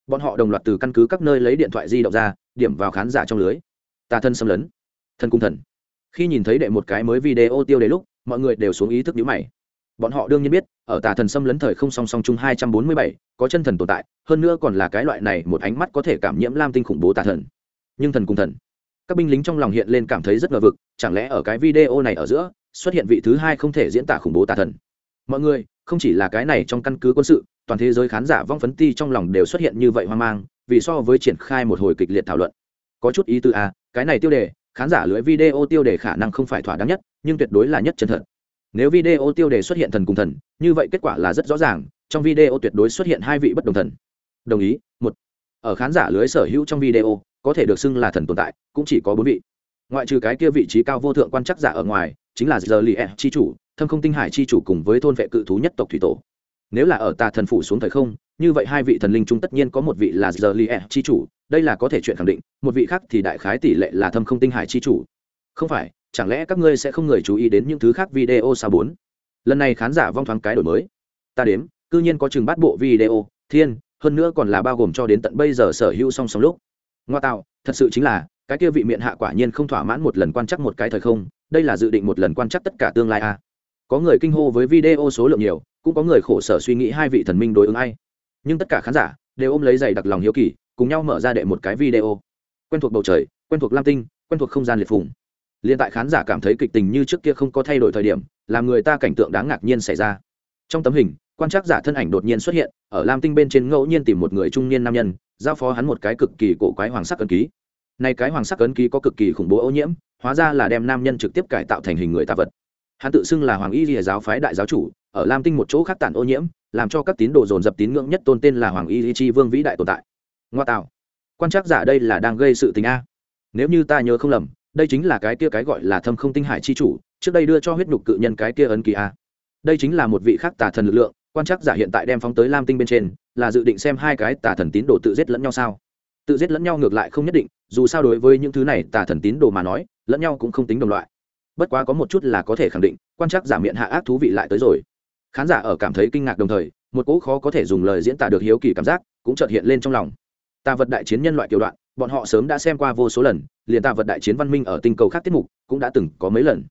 bọn họ đồng loạt từ căn cứ các nơi lấy điện thoại di động ra, điểm vào khán giả trong lưới. Tà thân xâm lấn. Thân cung thần. Khi nhìn thấy đệ một cái mới video tiêu đề lúc, mọi người đều xuống ý thức nhíu mày. Bọn họ đương nhiên biết, ở tà thần xâm lấn thời không song song chung hai trăm bốn mươi bảy, có chân thần tồn tại, hơn nữa còn là cái loại này một ánh mắt có thể cảm nhiễm lam tinh khủng bố tà thần. Nhưng thần cùng thần. Các binh lính trong lòng hiện lên cảm thấy rất ngờ vực, chẳng lẽ ở cái video này ở giữa, xuất hiện vị thứ hai không thể diễn tả khủng bố tà thần? Mọi người, không chỉ là cái này trong căn cứ quân sự toàn thế giới khán giả vong phấn ti trong lòng đều xuất hiện như vậy hoang mang vì so với triển khai một hồi kịch liệt thảo luận. Có chút ý tư a à, cái này tiêu đề khán giả lưỡi video tiêu đề khả năng không phải thỏa đáng nhất nhưng tuyệt đối là nhất chân thật. Nếu video tiêu đề xuất hiện thần cùng thần như vậy kết quả là rất rõ ràng trong video tuyệt đối xuất hiện hai vị bất đồng thần. Đồng ý một. Ở khán giả lưới sở hữu trong video có thể được xưng là thần tồn tại cũng chỉ có bốn vị. Ngoại trừ cái kia vị trí cao vô thượng quan chắc giả ở ngoài chính là giờ li e chi chủ thâm không tinh hải chi chủ cùng với thôn vệ cự thú nhất tộc thủy tổ nếu là ở tà thần phủ xuống thời không, như vậy hai vị thần linh chung tất nhiên có một vị là giờ li e chi chủ, đây là có thể chuyện khẳng định, một vị khác thì đại khái tỷ lệ là thâm không tinh hải chi chủ. Không phải, chẳng lẽ các ngươi sẽ không người chú ý đến những thứ khác video sao bốn? Lần này khán giả vong thoáng cái đổi mới. Ta đếm, cư nhiên có chừng bát bộ video, thiên, hơn nữa còn là bao gồm cho đến tận bây giờ sở hữu song song lúc. Ngoa tạo, thật sự chính là, cái kia vị miệng hạ quả nhiên không thỏa mãn một lần quan chắc một cái thời không, đây là dự định một lần quan chắc tất cả tương lai a. À. có người kinh hô với video số lượng nhiều cũng có người khổ sở suy nghĩ hai vị thần minh đối ứng ai. Nhưng tất cả khán giả đều ôm lấy giày đặc lòng hiếu kỳ, cùng nhau mở ra đệ một cái video. Quen thuộc bầu trời, quen thuộc lam tinh, quen thuộc không gian liệt phùng. Liên tại khán giả cảm thấy kịch tình như trước kia không có thay đổi thời điểm, làm người ta cảnh tượng đáng ngạc nhiên xảy ra. Trong tấm hình, quan trắc giả thân ảnh đột nhiên xuất hiện, ở lam tinh bên trên ngẫu nhiên tìm một người trung niên nam nhân, giao phó hắn một cái cực kỳ cổ quái hoàng sắc ấn ký. Này cái hoàng sắc ấn ký có cực kỳ khủng bố ô nhiễm, hóa ra là đem nam nhân trực tiếp cải tạo thành hình người tạ vật. Hắn tự xưng là hoàng y lìa giáo phái đại giáo chủ ở lam tinh một chỗ khác tản ô nhiễm, làm cho các tín đồ dồn dập tín ngưỡng nhất tôn tên là hoàng y chi vương vĩ đại tồn tại. Ngoa tạo. Quan trắc giả đây là đang gây sự tình a. Nếu như ta nhớ không lầm, đây chính là cái kia cái gọi là thâm không tinh hải chi chủ, trước đây đưa cho huyết nhục cự nhân cái kia ấn kỳ a. Đây chính là một vị khác tà thần lực lượng, quan trắc giả hiện tại đem phóng tới lam tinh bên trên, là dự định xem hai cái tà thần tín đồ tự giết lẫn nhau sao? Tự giết lẫn nhau ngược lại không nhất định, dù sao đối với những thứ này tà thần tín đồ mà nói, lẫn nhau cũng không tính đồng loại. Bất quá có một chút là có thể khẳng định, quan trắc giả miệng hạ ác thú vị lại tới rồi khán giả ở cảm thấy kinh ngạc đồng thời, một cỗ khó có thể dùng lời diễn tả được hiếu kỳ cảm giác cũng chợt hiện lên trong lòng. Tà vật đại chiến nhân loại kiểu đoạn, bọn họ sớm đã xem qua vô số lần, liền tà vật đại chiến văn minh ở tinh cầu khác tiết mục cũng đã từng có mấy lần.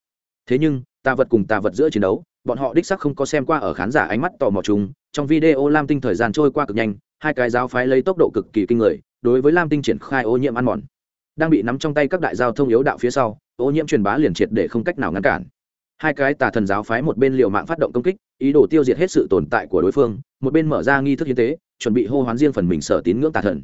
Thế nhưng, tà vật cùng tà vật giữa chiến đấu, bọn họ đích sắc không có xem qua ở khán giả ánh mắt tò mò chung. Trong video lam tinh thời gian trôi qua cực nhanh, hai cái giáo phái lấy tốc độ cực kỳ kinh người, đối với lam tinh triển khai ô nhiễm ăn mòn. Đang bị nắm trong tay các đại giao thông yếu đạo phía sau, ô nhiễm truyền bá liền triệt để không cách nào ngăn cản hai cái tà thần giáo phái một bên liều mạng phát động công kích, ý đồ tiêu diệt hết sự tồn tại của đối phương, một bên mở ra nghi thức hiến tế, chuẩn bị hô hoán riêng phần mình sở tín ngưỡng tà thần.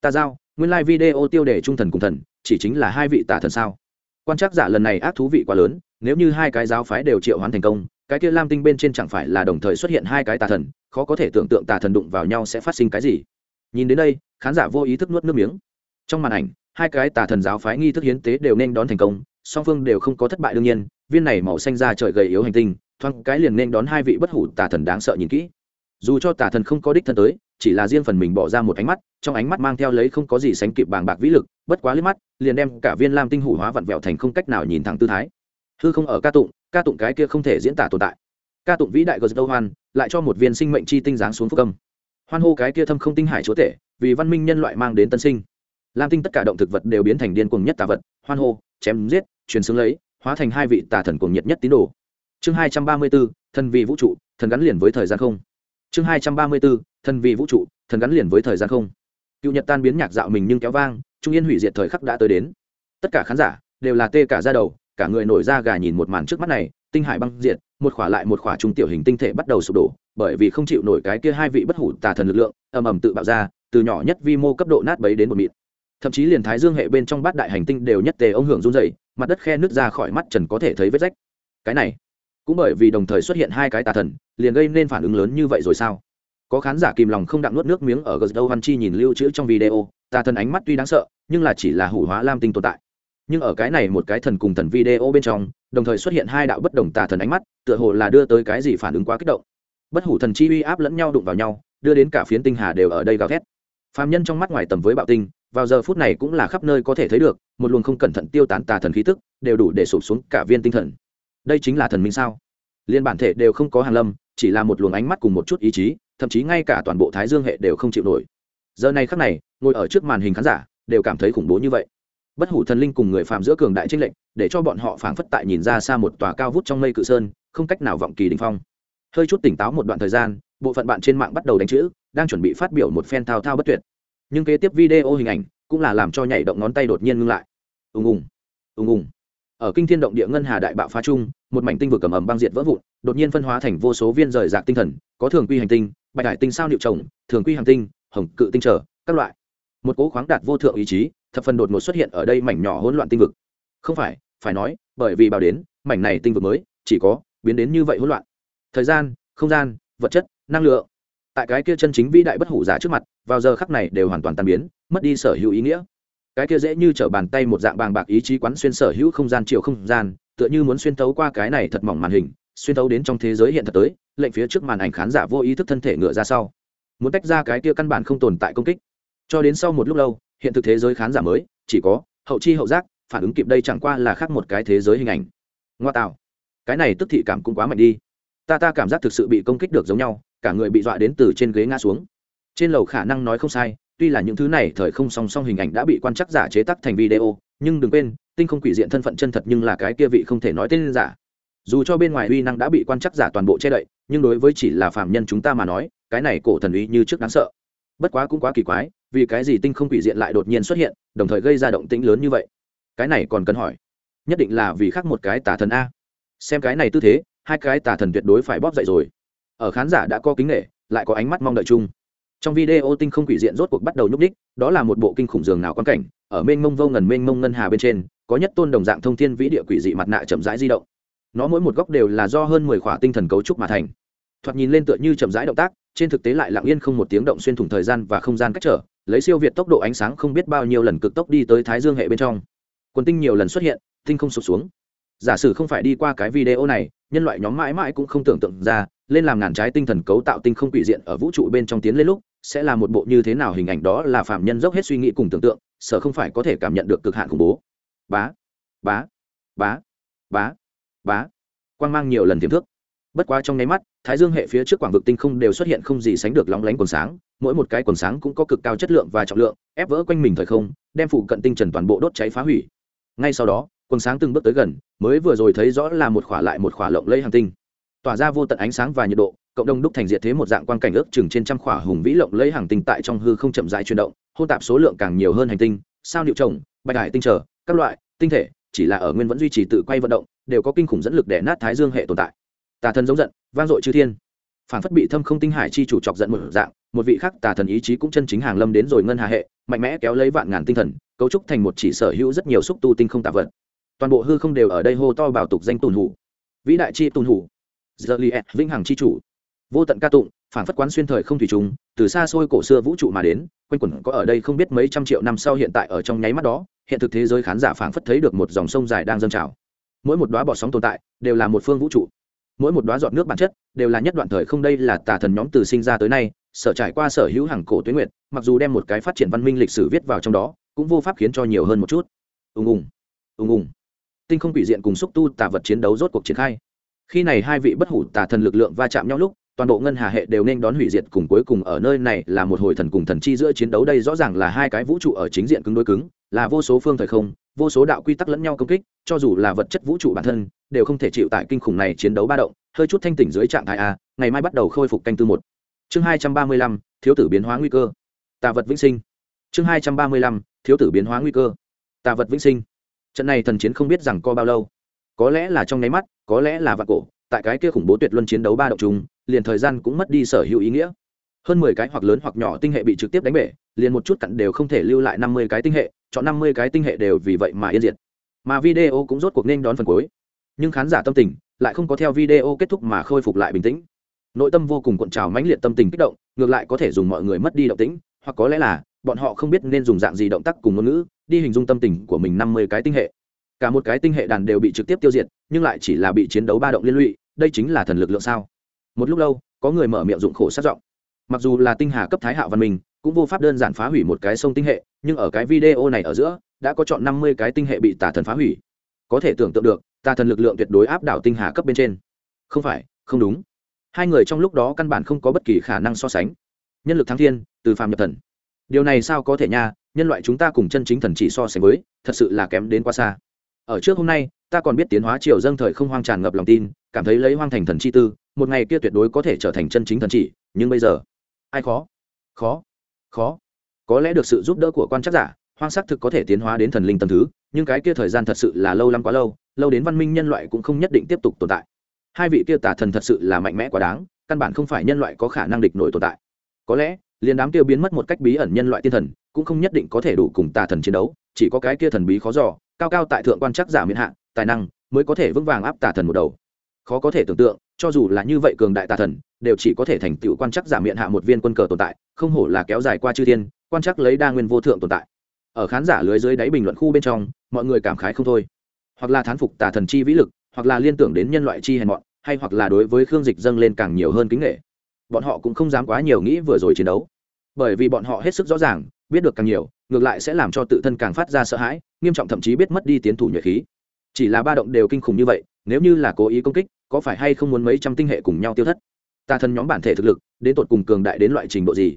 Tà giao, nguyên lai、like、video tiêu đề trung thần cùng thần, chỉ chính là hai vị tà thần sao? Quan trắc giả lần này ác thú vị quá lớn, nếu như hai cái giáo phái đều triệu hoán thành công, cái kia lam tinh bên trên chẳng phải là đồng thời xuất hiện hai cái tà thần, khó có thể tưởng tượng tà thần đụng vào nhau sẽ phát sinh cái gì. Nhìn đến đây, khán giả vô ý thức nuốt nước miếng. Trong màn ảnh, hai cái tà thần giáo phái nghi thức hiến tế đều nên đón thành công, song phương đều không có thất bại đương nhiên viên này màu xanh ra trời gầy yếu hành tinh, thoáng cái liền nên đón hai vị bất hủ tà thần đáng sợ nhìn kỹ. Dù cho tà thần không có đích thân tới, chỉ là riêng phần mình bỏ ra một ánh mắt, trong ánh mắt mang theo lấy không có gì sánh kịp bàng bạc vĩ lực, bất quá liếc mắt, liền đem cả viên lam tinh hủ hóa vặn vẹo thành không cách nào nhìn thẳng tư thái. Hư không ở ca tụng ca tụng cái kia không thể diễn tả tồn tại. Ca tụng vĩ đại gờ hoan, lại cho một viên sinh mệnh chi tinh giáng xuống phúc âm. Hoan hô cái kia thâm không tinh hải chúa tể, vì văn minh nhân loại mang đến tân sinh. Lam tinh tất cả động thực vật đều biến thành điên cuồng nhất tà vật, hoan hô, chém giết, truyền xướng lấy hóa thành hai vị tà thần cuồng nhiệt nhất tín đồ. Chương hai trăm ba mươi bốn, thần vì vũ trụ, thần gắn liền với thời gian không. Chương hai trăm ba mươi bốn, thần vì vũ trụ, thần gắn liền với thời gian không. Cựu nhật tan biến nhạc dạo mình nhưng kéo vang, trung yên hủy diệt thời khắc đã tới đến. Tất cả khán giả đều là tê cả ra đầu, cả người nổi da gà nhìn một màn trước mắt này, tinh hải băng diệt, một khỏa lại một khỏa trung tiểu hình tinh thể bắt đầu sụp đổ, bởi vì không chịu nổi cái kia hai vị bất hủ tà thần lực lượng, ầm ầm tự bạo ra, từ nhỏ nhất vi mô cấp độ nát bấy đến một mịn. Thậm chí liền thái dương hệ bên trong bát đại hành tinh đều nhất tề ông hưởng run dày mặt đất khe nước ra khỏi mắt trần có thể thấy vết rách. Cái này, cũng bởi vì đồng thời xuất hiện hai cái tà thần, liền gây nên phản ứng lớn như vậy rồi sao? Có khán giả kìm lòng không đặng nuốt nước miếng ở gờ đâu văn chi nhìn lưu trữ trong video, tà thần ánh mắt tuy đáng sợ, nhưng là chỉ là hủ hóa lam tinh tồn tại. Nhưng ở cái này một cái thần cùng thần video bên trong, đồng thời xuất hiện hai đạo bất đồng tà thần ánh mắt, tựa hồ là đưa tới cái gì phản ứng quá kích động. Bất hủ thần chi uy áp lẫn nhau đụng vào nhau, đưa đến cả phiến tinh hà đều ở đây gào thét phàm nhân trong mắt ngoài tầm với bạo tinh, vào giờ phút này cũng là khắp nơi có thể thấy được, một luồng không cẩn thận tiêu tán tà thần khí tức, đều đủ để sụp xuống cả viên tinh thần. Đây chính là thần minh sao? Liên bản thể đều không có hàng lâm, chỉ là một luồng ánh mắt cùng một chút ý chí, thậm chí ngay cả toàn bộ thái dương hệ đều không chịu nổi. Giờ này khắc này, ngồi ở trước màn hình khán giả, đều cảm thấy khủng bố như vậy. Bất hủ thần linh cùng người phàm giữa cường đại trinh lệnh để cho bọn họ phảng phất tại nhìn ra xa một tòa cao vút trong mây cự sơn, không cách nào vọng kỳ đình phong hơi chút tỉnh táo một đoạn thời gian bộ phận bạn trên mạng bắt đầu đánh chữ đang chuẩn bị phát biểu một phen thao thao bất tuyệt. Nhưng kế tiếp video hình ảnh cũng là làm cho nhảy động ngón tay đột nhiên ngưng lại. Ùng ùng ùng ùng. Ở kinh thiên động địa ngân hà đại bạo phá trung, một mảnh tinh vực cầm ầm băng diệt vỡ vụn đột nhiên phân hóa thành vô số viên rời rạc tinh thần có thường quy hành tinh bạch hải tinh sao liệu trồng thường quy hành tinh hồng cự tinh trở các loại. Một cố khoáng đạt vô thượng ý chí thập phần đột ngột xuất hiện ở đây mảnh nhỏ hỗn loạn tinh vực. Không phải phải nói bởi vì bảo đến mảnh này tinh vực mới chỉ có biến đến như vậy hỗn loạn thời gian, không gian, vật chất, năng lượng. Tại cái kia chân chính vĩ đại bất hủ giả trước mặt, vào giờ khắc này đều hoàn toàn tan biến, mất đi sở hữu ý nghĩa. Cái kia dễ như t r ở bàn tay một dạng bàng bạc ý chí quán xuyên sở hữu không gian chiều không gian, tựa như muốn xuyên tấu qua cái này thật mỏng màn hình, xuyên tấu đến trong thế giới hiện thật tới, lệnh phía trước màn ảnh khán giả vô ý thức thân thể ngựa ra sau. Muốn tách ra cái kia căn bản không tồn tại công kích. Cho đến sau một lúc lâu, hiện thực thế giới khán giả mới, chỉ có, hậu chi hậu giác, phản ứng kịp đây chẳng qua là khác một cái thế giới hình ảnh. Ngoa tạo. Cái này tức thị cảm cũng quá mạnh đi ta ta cảm giác thực sự bị công kích được giống nhau, cả người bị dọa đến từ trên ghế ngã xuống. Trên lầu khả năng nói không sai, tuy là những thứ này thời không song song hình ảnh đã bị quan chắc giả chế tắc thành video, nhưng đừng quên, tinh không quỷ diện thân phận chân thật nhưng là cái kia vị không thể nói tên giả. Dù cho bên ngoài uy năng đã bị quan chắc giả toàn bộ che đậy, nhưng đối với chỉ là phạm nhân chúng ta mà nói, cái này cổ thần uy như trước đáng sợ. Bất quá cũng quá kỳ quái, vì cái gì tinh không quỷ diện lại đột nhiên xuất hiện, đồng thời gây ra động tĩnh lớn như vậy? Cái này còn cần hỏi. Nhất định là vì khác một cái tà thần a. Xem cái này tư thế hai cái tà thần tuyệt đối phải bóp dậy rồi. Ở khán giả đã có kính nghệ lại có ánh mắt mong đợi chung. Trong video tinh không quỷ diện rốt cuộc bắt đầu nhúc đích đó là một bộ kinh khủng giường nào quan cảnh, ở mênh mông vô ngần mênh mông ngân hà bên trên, có nhất tôn đồng dạng thông thiên vĩ địa quỷ dị mặt nạ chậm rãi di động. Nó mỗi một góc đều là do hơn mười khỏa tinh thần cấu trúc mà thành. Thoạt nhìn lên tựa như chậm rãi động tác, trên thực tế lại lặng yên không một tiếng động xuyên thủng thời gian và không gian cách trở, lấy siêu việt tốc độ ánh sáng không biết bao nhiêu lần cực tốc đi tới thái dương hệ bên trong. Quần tinh nhiều lần xuất hiện, tinh không sụp xuống. Giả sử không phải đi qua cái video này nhân loại nhóm mãi mãi cũng không tưởng tượng ra, lên làm ngàn trái tinh thần cấu tạo tinh không quỷ diện ở vũ trụ bên trong tiến lên lúc, sẽ là một bộ như thế nào hình ảnh đó là phạm nhân dốc hết suy nghĩ cùng tưởng tượng sở không phải có thể cảm nhận được cực hạn khủng bố. Bá bá bá bá bá. Quang mang nhiều lần tiềm thức. Bất quá trong nháy mắt, thái dương hệ phía trước quảng vực tinh không đều xuất hiện không gì sánh được lóng lánh quần sáng, mỗi một cái quần sáng cũng có cực cao chất lượng và trọng lượng, ép vỡ quanh mình thời không, đem phụ cận tinh trần toàn bộ đốt cháy phá hủy. Ngay sau đó quần sáng từng bước tới gần, mới vừa rồi thấy rõ là một khỏa lại một khỏa lộng lây hàng tinh. Tỏa ra vô tận ánh sáng và nhiệt độ, cộng đồng đúc thành diệt thế một dạng quan cảnh ước chừng trên trăm khỏa hùng vĩ lộng lây hàng tinh tại trong hư không chậm rãi chuyển động, hôn tạp số lượng càng nhiều hơn hành tinh, sao liệu trồng, bạch hải tinh trở, các loại, tinh thể, chỉ là ở nguyên vẫn duy trì tự quay vận động, đều có kinh khủng dẫn lực để nát thái dương hệ tồn tại. Tà thần giống giận, vang dội chư thiên. Phản phất bị thâm không tinh hải chi chủ chọc giận một dạng, một vị khác tà thần ý chí cũng chân chính hàng lâm đến rồi ngân hà hệ, mạnh mẽ kéo lấy vạn ngàn tinh thần, cấu trúc thành một chỉ sở hữu rất nhiều xúc tu tinh không tạ vật toàn bộ hư không đều ở đây hô to bảo tục danh tùn hủ. Vĩ đại chi tùn hủ. Giờ li vĩnh hằng chi chủ. Vô tận ca tụng phản phất quán xuyên thời không thủy trùng, từ xa xôi cổ xưa vũ trụ mà đến, quanh quẩn có ở đây không biết mấy trăm triệu năm sau hiện tại ở trong nháy mắt đó, hiện thực thế giới khán giả phản phất thấy được một dòng sông dài đang dâng trào. Mỗi một đoá bọt sóng tồn tại, đều là một phương vũ trụ. Mỗi một đoá giọt nước bản chất, đều là nhất đoạn thời không đây là tà thần nhóm từ sinh ra tới nay, sở trải qua sở hữu hàng cổ tuyến nguyệt, mặc dù đem một cái phát triển văn minh lịch sử viết vào trong đó, cũng vô pháp khiến cho nhiều hơn một chút. Ùng ùng. Ùng ùng tinh không quỷ diện cùng xúc tu tà vật chiến đấu rốt cuộc triển khai. Khi này hai vị bất hủ tà thần lực lượng va chạm nhau lúc, toàn bộ ngân hà hệ đều nên đón hủy diệt cùng cuối cùng ở nơi này là một hồi thần cùng thần chi giữa chiến đấu. Đây rõ ràng là hai cái vũ trụ ở chính diện cứng đối cứng, là vô số phương thời không, vô số đạo quy tắc lẫn nhau công kích, cho dù là vật chất vũ trụ bản thân, đều không thể chịu tại kinh khủng này chiến đấu ba động. Hơi chút thanh tỉnh dưới trạng thái a, ngày mai bắt đầu khôi phục canh tư một. Chương hai trăm ba mươi lăm, thiếu tử biến hóa nguy cơ. Tà vật vĩnh sinh. Chương hai trăm ba mươi lăm, thiếu tử biến hóa nguy cơ. Tà vật vĩnh sinh trận này thần chiến không biết rằng co bao lâu. Có lẽ là trong nháy mắt có lẽ là vạn cổ tại cái kia khủng bố tuyệt luân chiến đấu ba động trùng, liền thời gian cũng mất đi sở hữu ý nghĩa. Hơn mười cái hoặc lớn hoặc nhỏ tinh hệ bị trực tiếp đánh bể liền một chút cặn đều không thể lưu lại năm mươi cái tinh hệ chọn năm mươi cái tinh hệ đều vì vậy mà yên diệt. Mà video cũng rốt cuộc nên đón phần cuối. Nhưng khán giả tâm tình lại không có theo video kết thúc mà khôi phục lại bình tĩnh. Nội tâm vô cùng cuộn trào mãnh liệt tâm tình kích động ngược lại có thể dùng mọi người mất đi động tĩnh hoặc có lẽ là bọn họ không biết nên dùng dạng gì động tác cùng ngôn ngữ, đi hình dung tâm tình của mình năm mươi cái tinh hệ. Cả một cái tinh hệ đàn đều bị trực tiếp tiêu diệt, nhưng lại chỉ là bị chiến đấu ba động liên lụy, đây chính là thần lực lượng sao? Một lúc lâu, có người mở miệng dụng khổ sát giọng. Mặc dù là tinh hà cấp thái hạo văn minh, cũng vô pháp đơn giản phá hủy một cái sông tinh hệ, nhưng ở cái video này ở giữa, đã có chọn năm mươi cái tinh hệ bị tà thần phá hủy. Có thể tưởng tượng được, tà thần lực lượng tuyệt đối áp đảo tinh hà cấp bên trên. Không phải, không đúng. Hai người trong lúc đó căn bản không có bất kỳ khả năng so sánh. Nhân lực thắng thiên, từ phàm nhập thần điều này sao có thể nha, nhân loại chúng ta cùng chân chính thần chỉ so sánh với, thật sự là kém đến quá xa. Ở trước hôm nay, ta còn biết tiến hóa triều dâng thời không hoang tràn ngập lòng tin, cảm thấy lấy hoang thành thần chi tư, một ngày kia tuyệt đối có thể trở thành chân chính thần chỉ, nhưng bây giờ, ai khó? Khó khó. Có lẽ được sự giúp đỡ của quan chắc giả, hoang sắc thực có thể tiến hóa đến thần linh tầm thứ, nhưng cái kia thời gian thật sự là lâu lắm quá lâu lâu đến văn minh nhân loại cũng không nhất định tiếp tục tồn tại. Hai vị kia tà thần thật sự là mạnh mẽ quá đáng, căn bản không phải nhân loại có khả năng địch nổi tồn tại. Có lẽ liền đám kia biến mất một cách bí ẩn nhân loại tiên thần, cũng không nhất định có thể đủ cùng tà thần chiến đấu, chỉ có cái kia thần bí khó dò, cao cao tại thượng quan chắc giả miễn hạ, tài năng, mới có thể vững vàng áp tà thần một đầu. Khó có thể tưởng tượng, cho dù là như vậy cường đại tà thần, đều chỉ có thể thành tựu quan chắc giả miễn hạ một viên quân cờ tồn tại, không hổ là kéo dài qua chư thiên, quan chắc lấy đa nguyên vô thượng tồn tại. Ở khán giả lưới dưới đáy bình luận khu bên trong, mọi người cảm khái không thôi. Hoặc là thán phục tà thần chi vĩ lực, hoặc là liên tưởng đến nhân loại chi hèn mọn, hay hoặc là đối với khương dịch dâng lên càng nhiều hơn kính nghệ bọn họ cũng không dám quá nhiều nghĩ vừa rồi chiến đấu. Bởi vì bọn họ hết sức rõ ràng, biết được càng nhiều, ngược lại sẽ làm cho tự thân càng phát ra sợ hãi, nghiêm trọng thậm chí biết mất đi tiến thủ nhuệ khí. Chỉ là ba động đều kinh khủng như vậy, nếu như là cố ý công kích, có phải hay không muốn mấy trăm tinh hệ cùng nhau tiêu thất? Tà thần nhóm bản thể thực lực, đến tột cùng cường đại đến loại trình độ gì?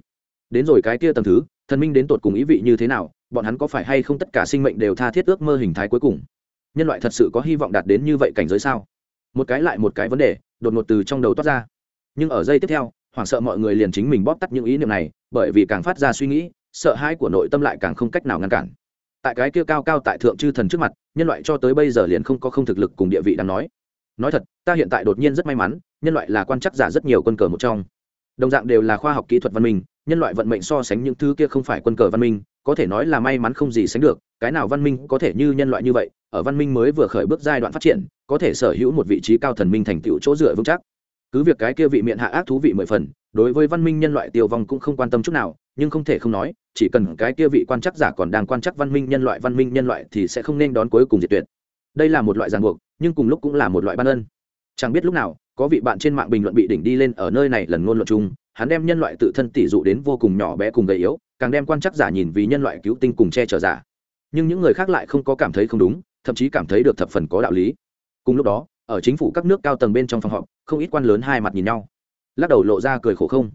Đến rồi cái kia tầm thứ, thần minh đến tột cùng ý vị như thế nào, bọn hắn có phải hay không tất cả sinh mệnh đều tha thiết ước mơ hình thái cuối cùng? Nhân loại thật sự có hy vọng đạt đến như vậy cảnh giới sao? Một cái lại một cái vấn đề, đột ngột từ trong đầu toát ra. Nhưng ở giây tiếp theo hoảng sợ mọi người liền chính mình bóp tắt những ý niệm này, bởi vì càng phát ra suy nghĩ, sợ hãi của nội tâm lại càng không cách nào ngăn cản. Tại cái kia cao cao tại thượng chư thần trước mặt, nhân loại cho tới bây giờ liền không có không thực lực cùng địa vị đáng nói. Nói thật, ta hiện tại đột nhiên rất may mắn, nhân loại là quan chắc giả rất nhiều quân cờ một trong. Đồng dạng đều là khoa học kỹ thuật văn minh, nhân loại vận mệnh so sánh những thứ kia không phải quân cờ văn minh, có thể nói là may mắn không gì sánh được, cái nào văn minh có thể như nhân loại như vậy, ở văn minh mới vừa khởi bước giai đoạn phát triển, có thể sở hữu một vị trí cao thần minh thành tựu chỗ dựa vững chắc cứ việc cái kia vị miệng hạ ác thú vị mười phần, đối với văn minh nhân loại tiêu vong cũng không quan tâm chút nào, nhưng không thể không nói, chỉ cần cái kia vị quan chắc giả còn đang quan chắc văn minh nhân loại, văn minh nhân loại thì sẽ không nên đón cuối cùng diệt tuyệt. Đây là một loại ràng buộc, nhưng cùng lúc cũng là một loại ban ân. Chẳng biết lúc nào, có vị bạn trên mạng bình luận bị đỉnh đi lên ở nơi này lần ngôn luận chung, hắn đem nhân loại tự thân tỷ dụ đến vô cùng nhỏ bé cùng gầy yếu, càng đem quan chắc giả nhìn vì nhân loại cứu tinh cùng che chở giả. Nhưng những người khác lại không có cảm thấy không đúng, thậm chí cảm thấy được thập phần có đạo lý. Cùng lúc đó ở chính phủ các nước cao tầng bên trong phòng họp, không ít quan lớn hai mặt nhìn nhau. Lắc đầu lộ ra cười khổ không.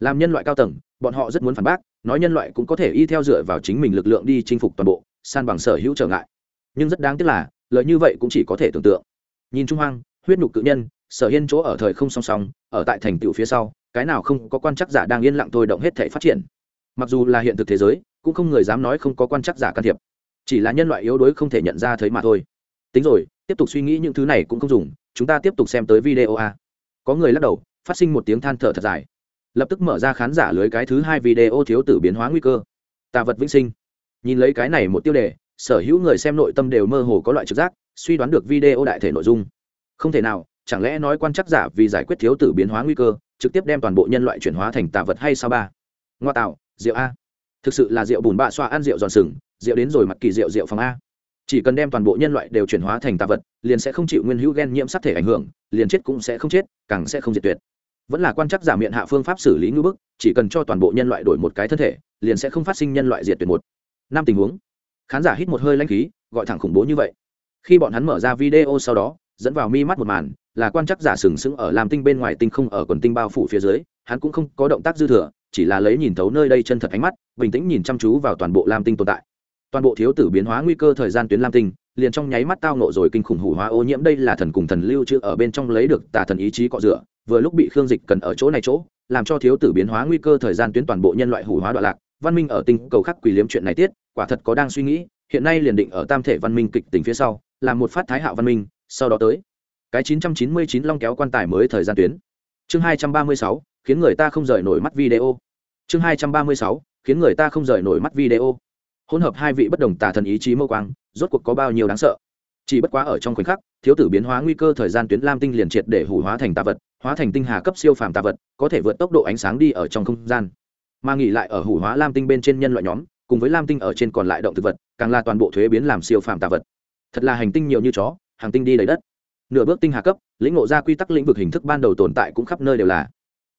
Làm nhân loại cao tầng, bọn họ rất muốn phản bác, nói nhân loại cũng có thể y theo dựa vào chính mình lực lượng đi chinh phục toàn bộ, san bằng sở hữu trở ngại. Nhưng rất đáng tiếc là lợi như vậy cũng chỉ có thể tưởng tượng. Nhìn trung hoang, huyết nhục cự nhân, sở yên chỗ ở thời không song song, ở tại thành tựu phía sau, cái nào không có quan chắc giả đang yên lặng thôi động hết thể phát triển. Mặc dù là hiện thực thế giới, cũng không người dám nói không có quan chắc giả can thiệp. Chỉ là nhân loại yếu đuối không thể nhận ra thấy mà thôi tính rồi, tiếp tục suy nghĩ những thứ này cũng không dùng, chúng ta tiếp tục xem tới video a. Có người lắc đầu, phát sinh một tiếng than thở thật dài. Lập tức mở ra khán giả lưới cái thứ hai video thiếu tử biến hóa nguy cơ. Tà vật vĩnh sinh. Nhìn lấy cái này một tiêu đề, sở hữu người xem nội tâm đều mơ hồ có loại trực giác, suy đoán được video đại thể nội dung. Không thể nào, chẳng lẽ nói quan chắc giả vì giải quyết thiếu tử biến hóa nguy cơ, trực tiếp đem toàn bộ nhân loại chuyển hóa thành tà vật hay sao ba? Ngoa tạo, rượu a. Thực sự là rượu bùn bạ xoa ăn rượu giòn sừng, rượu đến rồi mặt kỳ rượu rượu phòng a chỉ cần đem toàn bộ nhân loại đều chuyển hóa thành tạ vật, liền sẽ không chịu nguyên hữu gen nhiễm sắc thể ảnh hưởng, liền chết cũng sẽ không chết, càng sẽ không diệt tuyệt. Vẫn là quan chắc giả miệng hạ phương pháp xử lý ngư bức, chỉ cần cho toàn bộ nhân loại đổi một cái thân thể, liền sẽ không phát sinh nhân loại diệt tuyệt một. Năm tình huống. Khán giả hít một hơi lanh khí, gọi thẳng khủng bố như vậy. Khi bọn hắn mở ra video sau đó, dẫn vào mi mắt một màn, là quan chắc giả sừng sững ở làm tinh bên ngoài tinh không ở quần tinh bao phủ phía dưới, hắn cũng không có động tác dư thừa, chỉ là lấy nhìn thấu nơi đây chân thật ánh mắt, bình tĩnh nhìn chăm chú vào toàn bộ lam tinh tồn tại toàn bộ thiếu tử biến hóa nguy cơ thời gian tuyến lam tinh liền trong nháy mắt tao nộ rồi kinh khủng hủ hóa ô nhiễm. Đây là thần cùng thần lưu trữ ở bên trong lấy được tà thần ý chí cọ rửa vừa lúc bị khương dịch cần ở chỗ này chỗ làm cho thiếu tử biến hóa nguy cơ thời gian tuyến toàn bộ nhân loại hủ hóa đoạn lạc. Văn minh ở tinh cầu khắc quỷ liếm chuyện này tiết quả thật có đang suy nghĩ hiện nay liền định ở tam thể văn minh kịch tỉnh phía sau làm một phát thái hạo văn minh sau đó tới cái 999 long kéo quan tài mới thời gian tuyến. Chương 236, khiến người ta không rời nổi mắt video. Chương 236, khiến người ta không rời nổi mắt video hỗn hợp hai vị bất đồng tà thần ý chí mâu quang rốt cuộc có bao nhiêu đáng sợ? Chỉ bất quá ở trong khoảnh khắc, thiếu tử biến hóa nguy cơ thời gian tuyến lam tinh liền triệt để hủ hóa thành tà vật, hóa thành tinh hà cấp siêu phàm tà vật, có thể vượt tốc độ ánh sáng đi ở trong không gian. Mà nghỉ lại ở hủ hóa lam tinh bên trên nhân loại nhóm, cùng với lam tinh ở trên còn lại động thực vật, càng là toàn bộ thuế biến làm siêu phàm tà vật. Thật là hành tinh nhiều như chó, hàng tinh đi đầy đất. Nửa bước tinh hà cấp, lĩnh ngộ ra quy tắc lĩnh vực hình thức ban đầu tồn tại cũng khắp nơi đều là.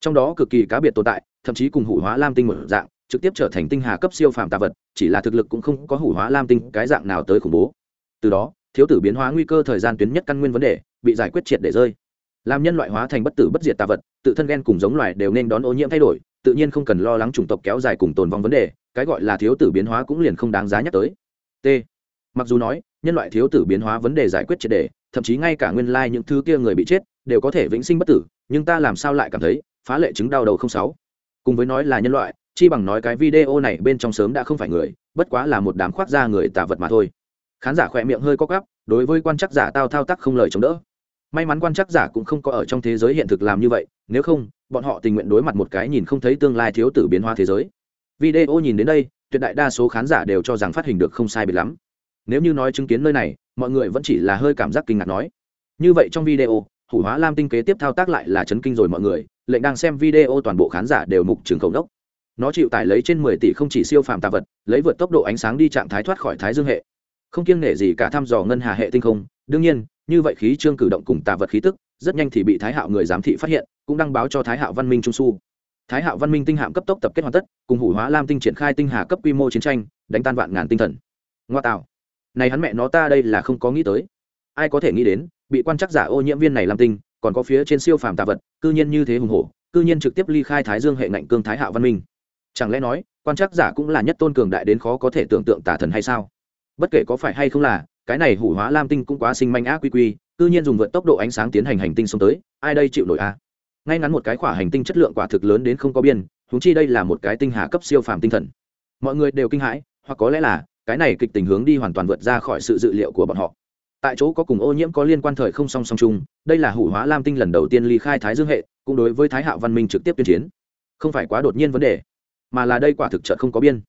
Trong đó cực kỳ cá biệt tồn tại, thậm chí cùng hủ hóa lam tinh một dạng trực tiếp trở thành tinh hà cấp siêu phàm tà vật, chỉ là thực lực cũng không có hủ hóa lam tinh cái dạng nào tới khủng bố. Từ đó, thiếu tử biến hóa nguy cơ thời gian tuyến nhất căn nguyên vấn đề, bị giải quyết triệt để rơi. Làm nhân loại hóa thành bất tử bất diệt tà vật, tự thân ghen cùng giống loài đều nên đón ô nhiễm thay đổi, tự nhiên không cần lo lắng chủng tộc kéo dài cùng tồn vong vấn đề, cái gọi là thiếu tử biến hóa cũng liền không đáng giá nhắc tới. T. Mặc dù nói, nhân loại thiếu tử biến hóa vấn đề giải quyết triệt đề thậm chí ngay cả nguyên lai những thứ kia người bị chết, đều có thể vĩnh sinh bất tử, nhưng ta làm sao lại cảm thấy phá lệ chứng đau đầu không sáu? Cùng với nói là nhân loại chi bằng nói cái video này bên trong sớm đã không phải người, bất quá là một đám khoác da người tà vật mà thôi. Khán giả khỏe miệng hơi co cắp đối với quan chắc giả tao thao tác không lời chống đỡ. May mắn quan chắc giả cũng không có ở trong thế giới hiện thực làm như vậy, nếu không, bọn họ tình nguyện đối mặt một cái nhìn không thấy tương lai thiếu tử biến hóa thế giới. Video nhìn đến đây, tuyệt đại đa số khán giả đều cho rằng phát hình được không sai biệt lắm. Nếu như nói chứng kiến nơi này, mọi người vẫn chỉ là hơi cảm giác kinh ngạc nói. Như vậy trong video, hủ hóa lam tinh kế tiếp thao tác lại là chấn kinh rồi mọi người, lệnh đang xem video toàn bộ khán giả đều mục trường khẩu đốc nó chịu tải lấy trên mười tỷ không chỉ siêu phàm tà vật, lấy vượt tốc độ ánh sáng đi trạng thái thoát khỏi thái dương hệ. Không kiêng nể gì cả thăm dò ngân hà hệ tinh không, đương nhiên, như vậy khí trương cử động cùng tà vật khí tức, rất nhanh thì bị thái hạo người giám thị phát hiện, cũng đăng báo cho thái hạo văn minh trung su. Thái hạo văn minh tinh hạm cấp tốc tập kết hoàn tất, cùng hủ hóa lam tinh triển khai tinh hà cấp quy mô chiến tranh, đánh tan vạn ngàn tinh thần. Ngoa tạo. Này hắn mẹ nó ta đây là không có nghĩ tới. Ai có thể nghĩ đến, bị quan chắc giả ô nhiễm viên này làm tinh, còn có phía trên siêu phàm tà vật, cư nhiên như thế hùng hổ, cư nhiên trực tiếp ly khai thái dương hệ ngạnh cương thái hạo văn minh chẳng lẽ nói, quan trắc giả cũng là nhất tôn cường đại đến khó có thể tưởng tượng tả thần hay sao? Bất kể có phải hay không là, cái này hủ hóa lam tinh cũng quá sinh manh ác quy quy tự nhiên dùng vượt tốc độ ánh sáng tiến hành hành tinh xông tới, ai đây chịu nổi a? Ngay ngắn một cái khỏa hành tinh chất lượng quả thực lớn đến không có biên húng chi đây là một cái tinh hà cấp siêu phàm tinh thần. Mọi người đều kinh hãi, hoặc có lẽ là, cái này kịch tình hướng đi hoàn toàn vượt ra khỏi sự dự liệu của bọn họ. Tại chỗ có cùng ô nhiễm có liên quan thời không song song chung, đây là hủ hóa lam tinh lần đầu tiên ly khai thái dương hệ, cũng đối với thái hạo văn minh trực tiếp tuyên chiến. Không phải quá đột nhiên vấn đề mà là đây quả thực chợt không có biên.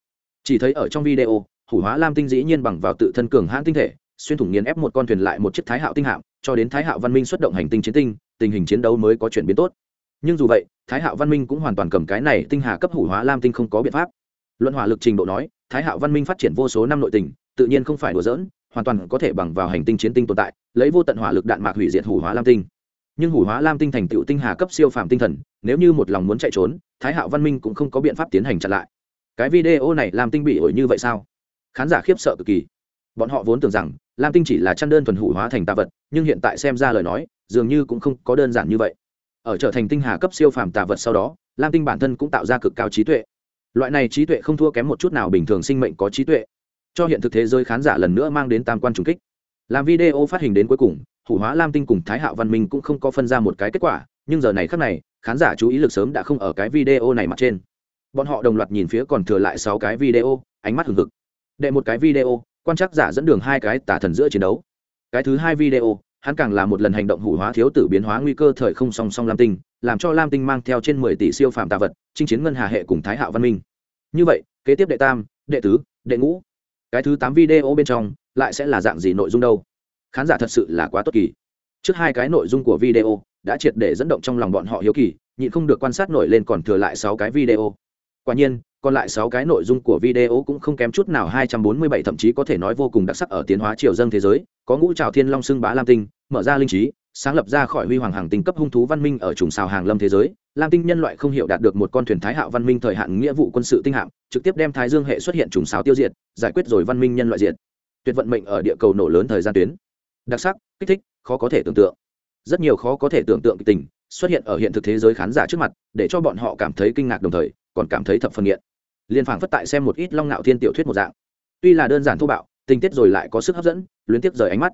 Chỉ thấy ở trong video, hủ hóa lam tinh dĩ nhiên bằng vào tự thân cường hãn tinh thể, xuyên thủng nghiền ép một con thuyền lại một chiếc thái hạo tinh hạm, cho đến thái hạo văn minh xuất động hành tinh chiến tinh, tình hình chiến đấu mới có chuyển biến tốt. Nhưng dù vậy, thái hạo văn minh cũng hoàn toàn cầm cái này tinh hà cấp hủ hóa lam tinh không có biện pháp. Luận hỏa lực trình độ nói, thái hạo văn minh phát triển vô số năm nội tình, tự nhiên không phải đùa dỡn hoàn toàn có thể bằng vào hành tinh chiến tinh tồn tại, lấy vô tận hỏa lực đạn mạc hủy diệt hủ hóa lam tinh nhưng hủ hóa lam tinh thành tựu tinh hà cấp siêu phàm tinh thần, nếu như một lòng muốn chạy trốn, thái hạo văn minh cũng không có biện pháp tiến hành chặn lại. Cái video này làm tinh bị ổi như vậy sao? Khán giả khiếp sợ cực kỳ. Bọn họ vốn tưởng rằng, lam tinh chỉ là chăn đơn thuần hủ hóa thành tạ vật, nhưng hiện tại xem ra lời nói, dường như cũng không có đơn giản như vậy. Ở trở thành tinh hà cấp siêu phàm tạ vật sau đó, lam tinh bản thân cũng tạo ra cực cao trí tuệ. Loại này trí tuệ không thua kém một chút nào bình thường sinh mệnh có trí tuệ. Cho hiện thực thế giới khán giả lần nữa mang đến tam quan trùng kích làm video phát hình đến cuối cùng, hủ hóa lam tinh cùng thái hạo văn minh cũng không có phân ra một cái kết quả, nhưng giờ này khác này, khán giả chú ý lực sớm đã không ở cái video này mặt trên. Bọn họ đồng loạt nhìn phía còn thừa lại sáu cái video, ánh mắt hừng hực. Đệ một cái video, quan trắc giả dẫn đường hai cái tả thần giữa chiến đấu. Cái thứ hai video, hắn càng là một lần hành động hủ hóa thiếu tử biến hóa nguy cơ thời không song song lam tinh, làm cho lam tinh mang theo trên mười tỷ siêu phàm tạ vật, chinh chiến ngân hà hệ cùng thái hạo văn minh. Như vậy, kế tiếp đệ tam, đệ tứ, đệ ngũ. Cái thứ tám video bên trong lại sẽ là dạng gì nội dung đâu? Khán giả thật sự là quá tốt kỳ. Trước hai cái nội dung của video đã triệt để dẫn động trong lòng bọn họ hiếu kỳ, nhịn không được quan sát nổi lên còn thừa lại sáu cái video. Quả nhiên, còn lại sáu cái nội dung của video cũng không kém chút nào 247 thậm chí có thể nói vô cùng đặc sắc ở tiến hóa triều dân thế giới. Có ngũ trào thiên long xưng bá lam tinh, mở ra linh trí, sáng lập ra khỏi huy hoàng hàng tinh cấp hung thú văn minh ở trùng xào hàng lâm thế giới. Lam tinh nhân loại không hiểu đạt được một con thuyền thái hạo văn minh thời hạn nghĩa vụ quân sự tinh hạng trực tiếp đem thái dương hệ xuất hiện trùng xào tiêu diệt, giải quyết rồi văn minh nhân loại diệt tuyệt vận mệnh ở địa cầu nổ lớn thời gian tuyến. Đặc sắc, kích thích, khó có thể tưởng tượng. Rất nhiều khó có thể tưởng tượng tình xuất hiện ở hiện thực thế giới khán giả trước mặt, để cho bọn họ cảm thấy kinh ngạc đồng thời, còn cảm thấy thập phần nghiện. Liên phảng phất tại xem một ít long nạo thiên tiểu thuyết một dạng. Tuy là đơn giản thô bạo, tình tiết rồi lại có sức hấp dẫn, luyến tiếp rời ánh mắt.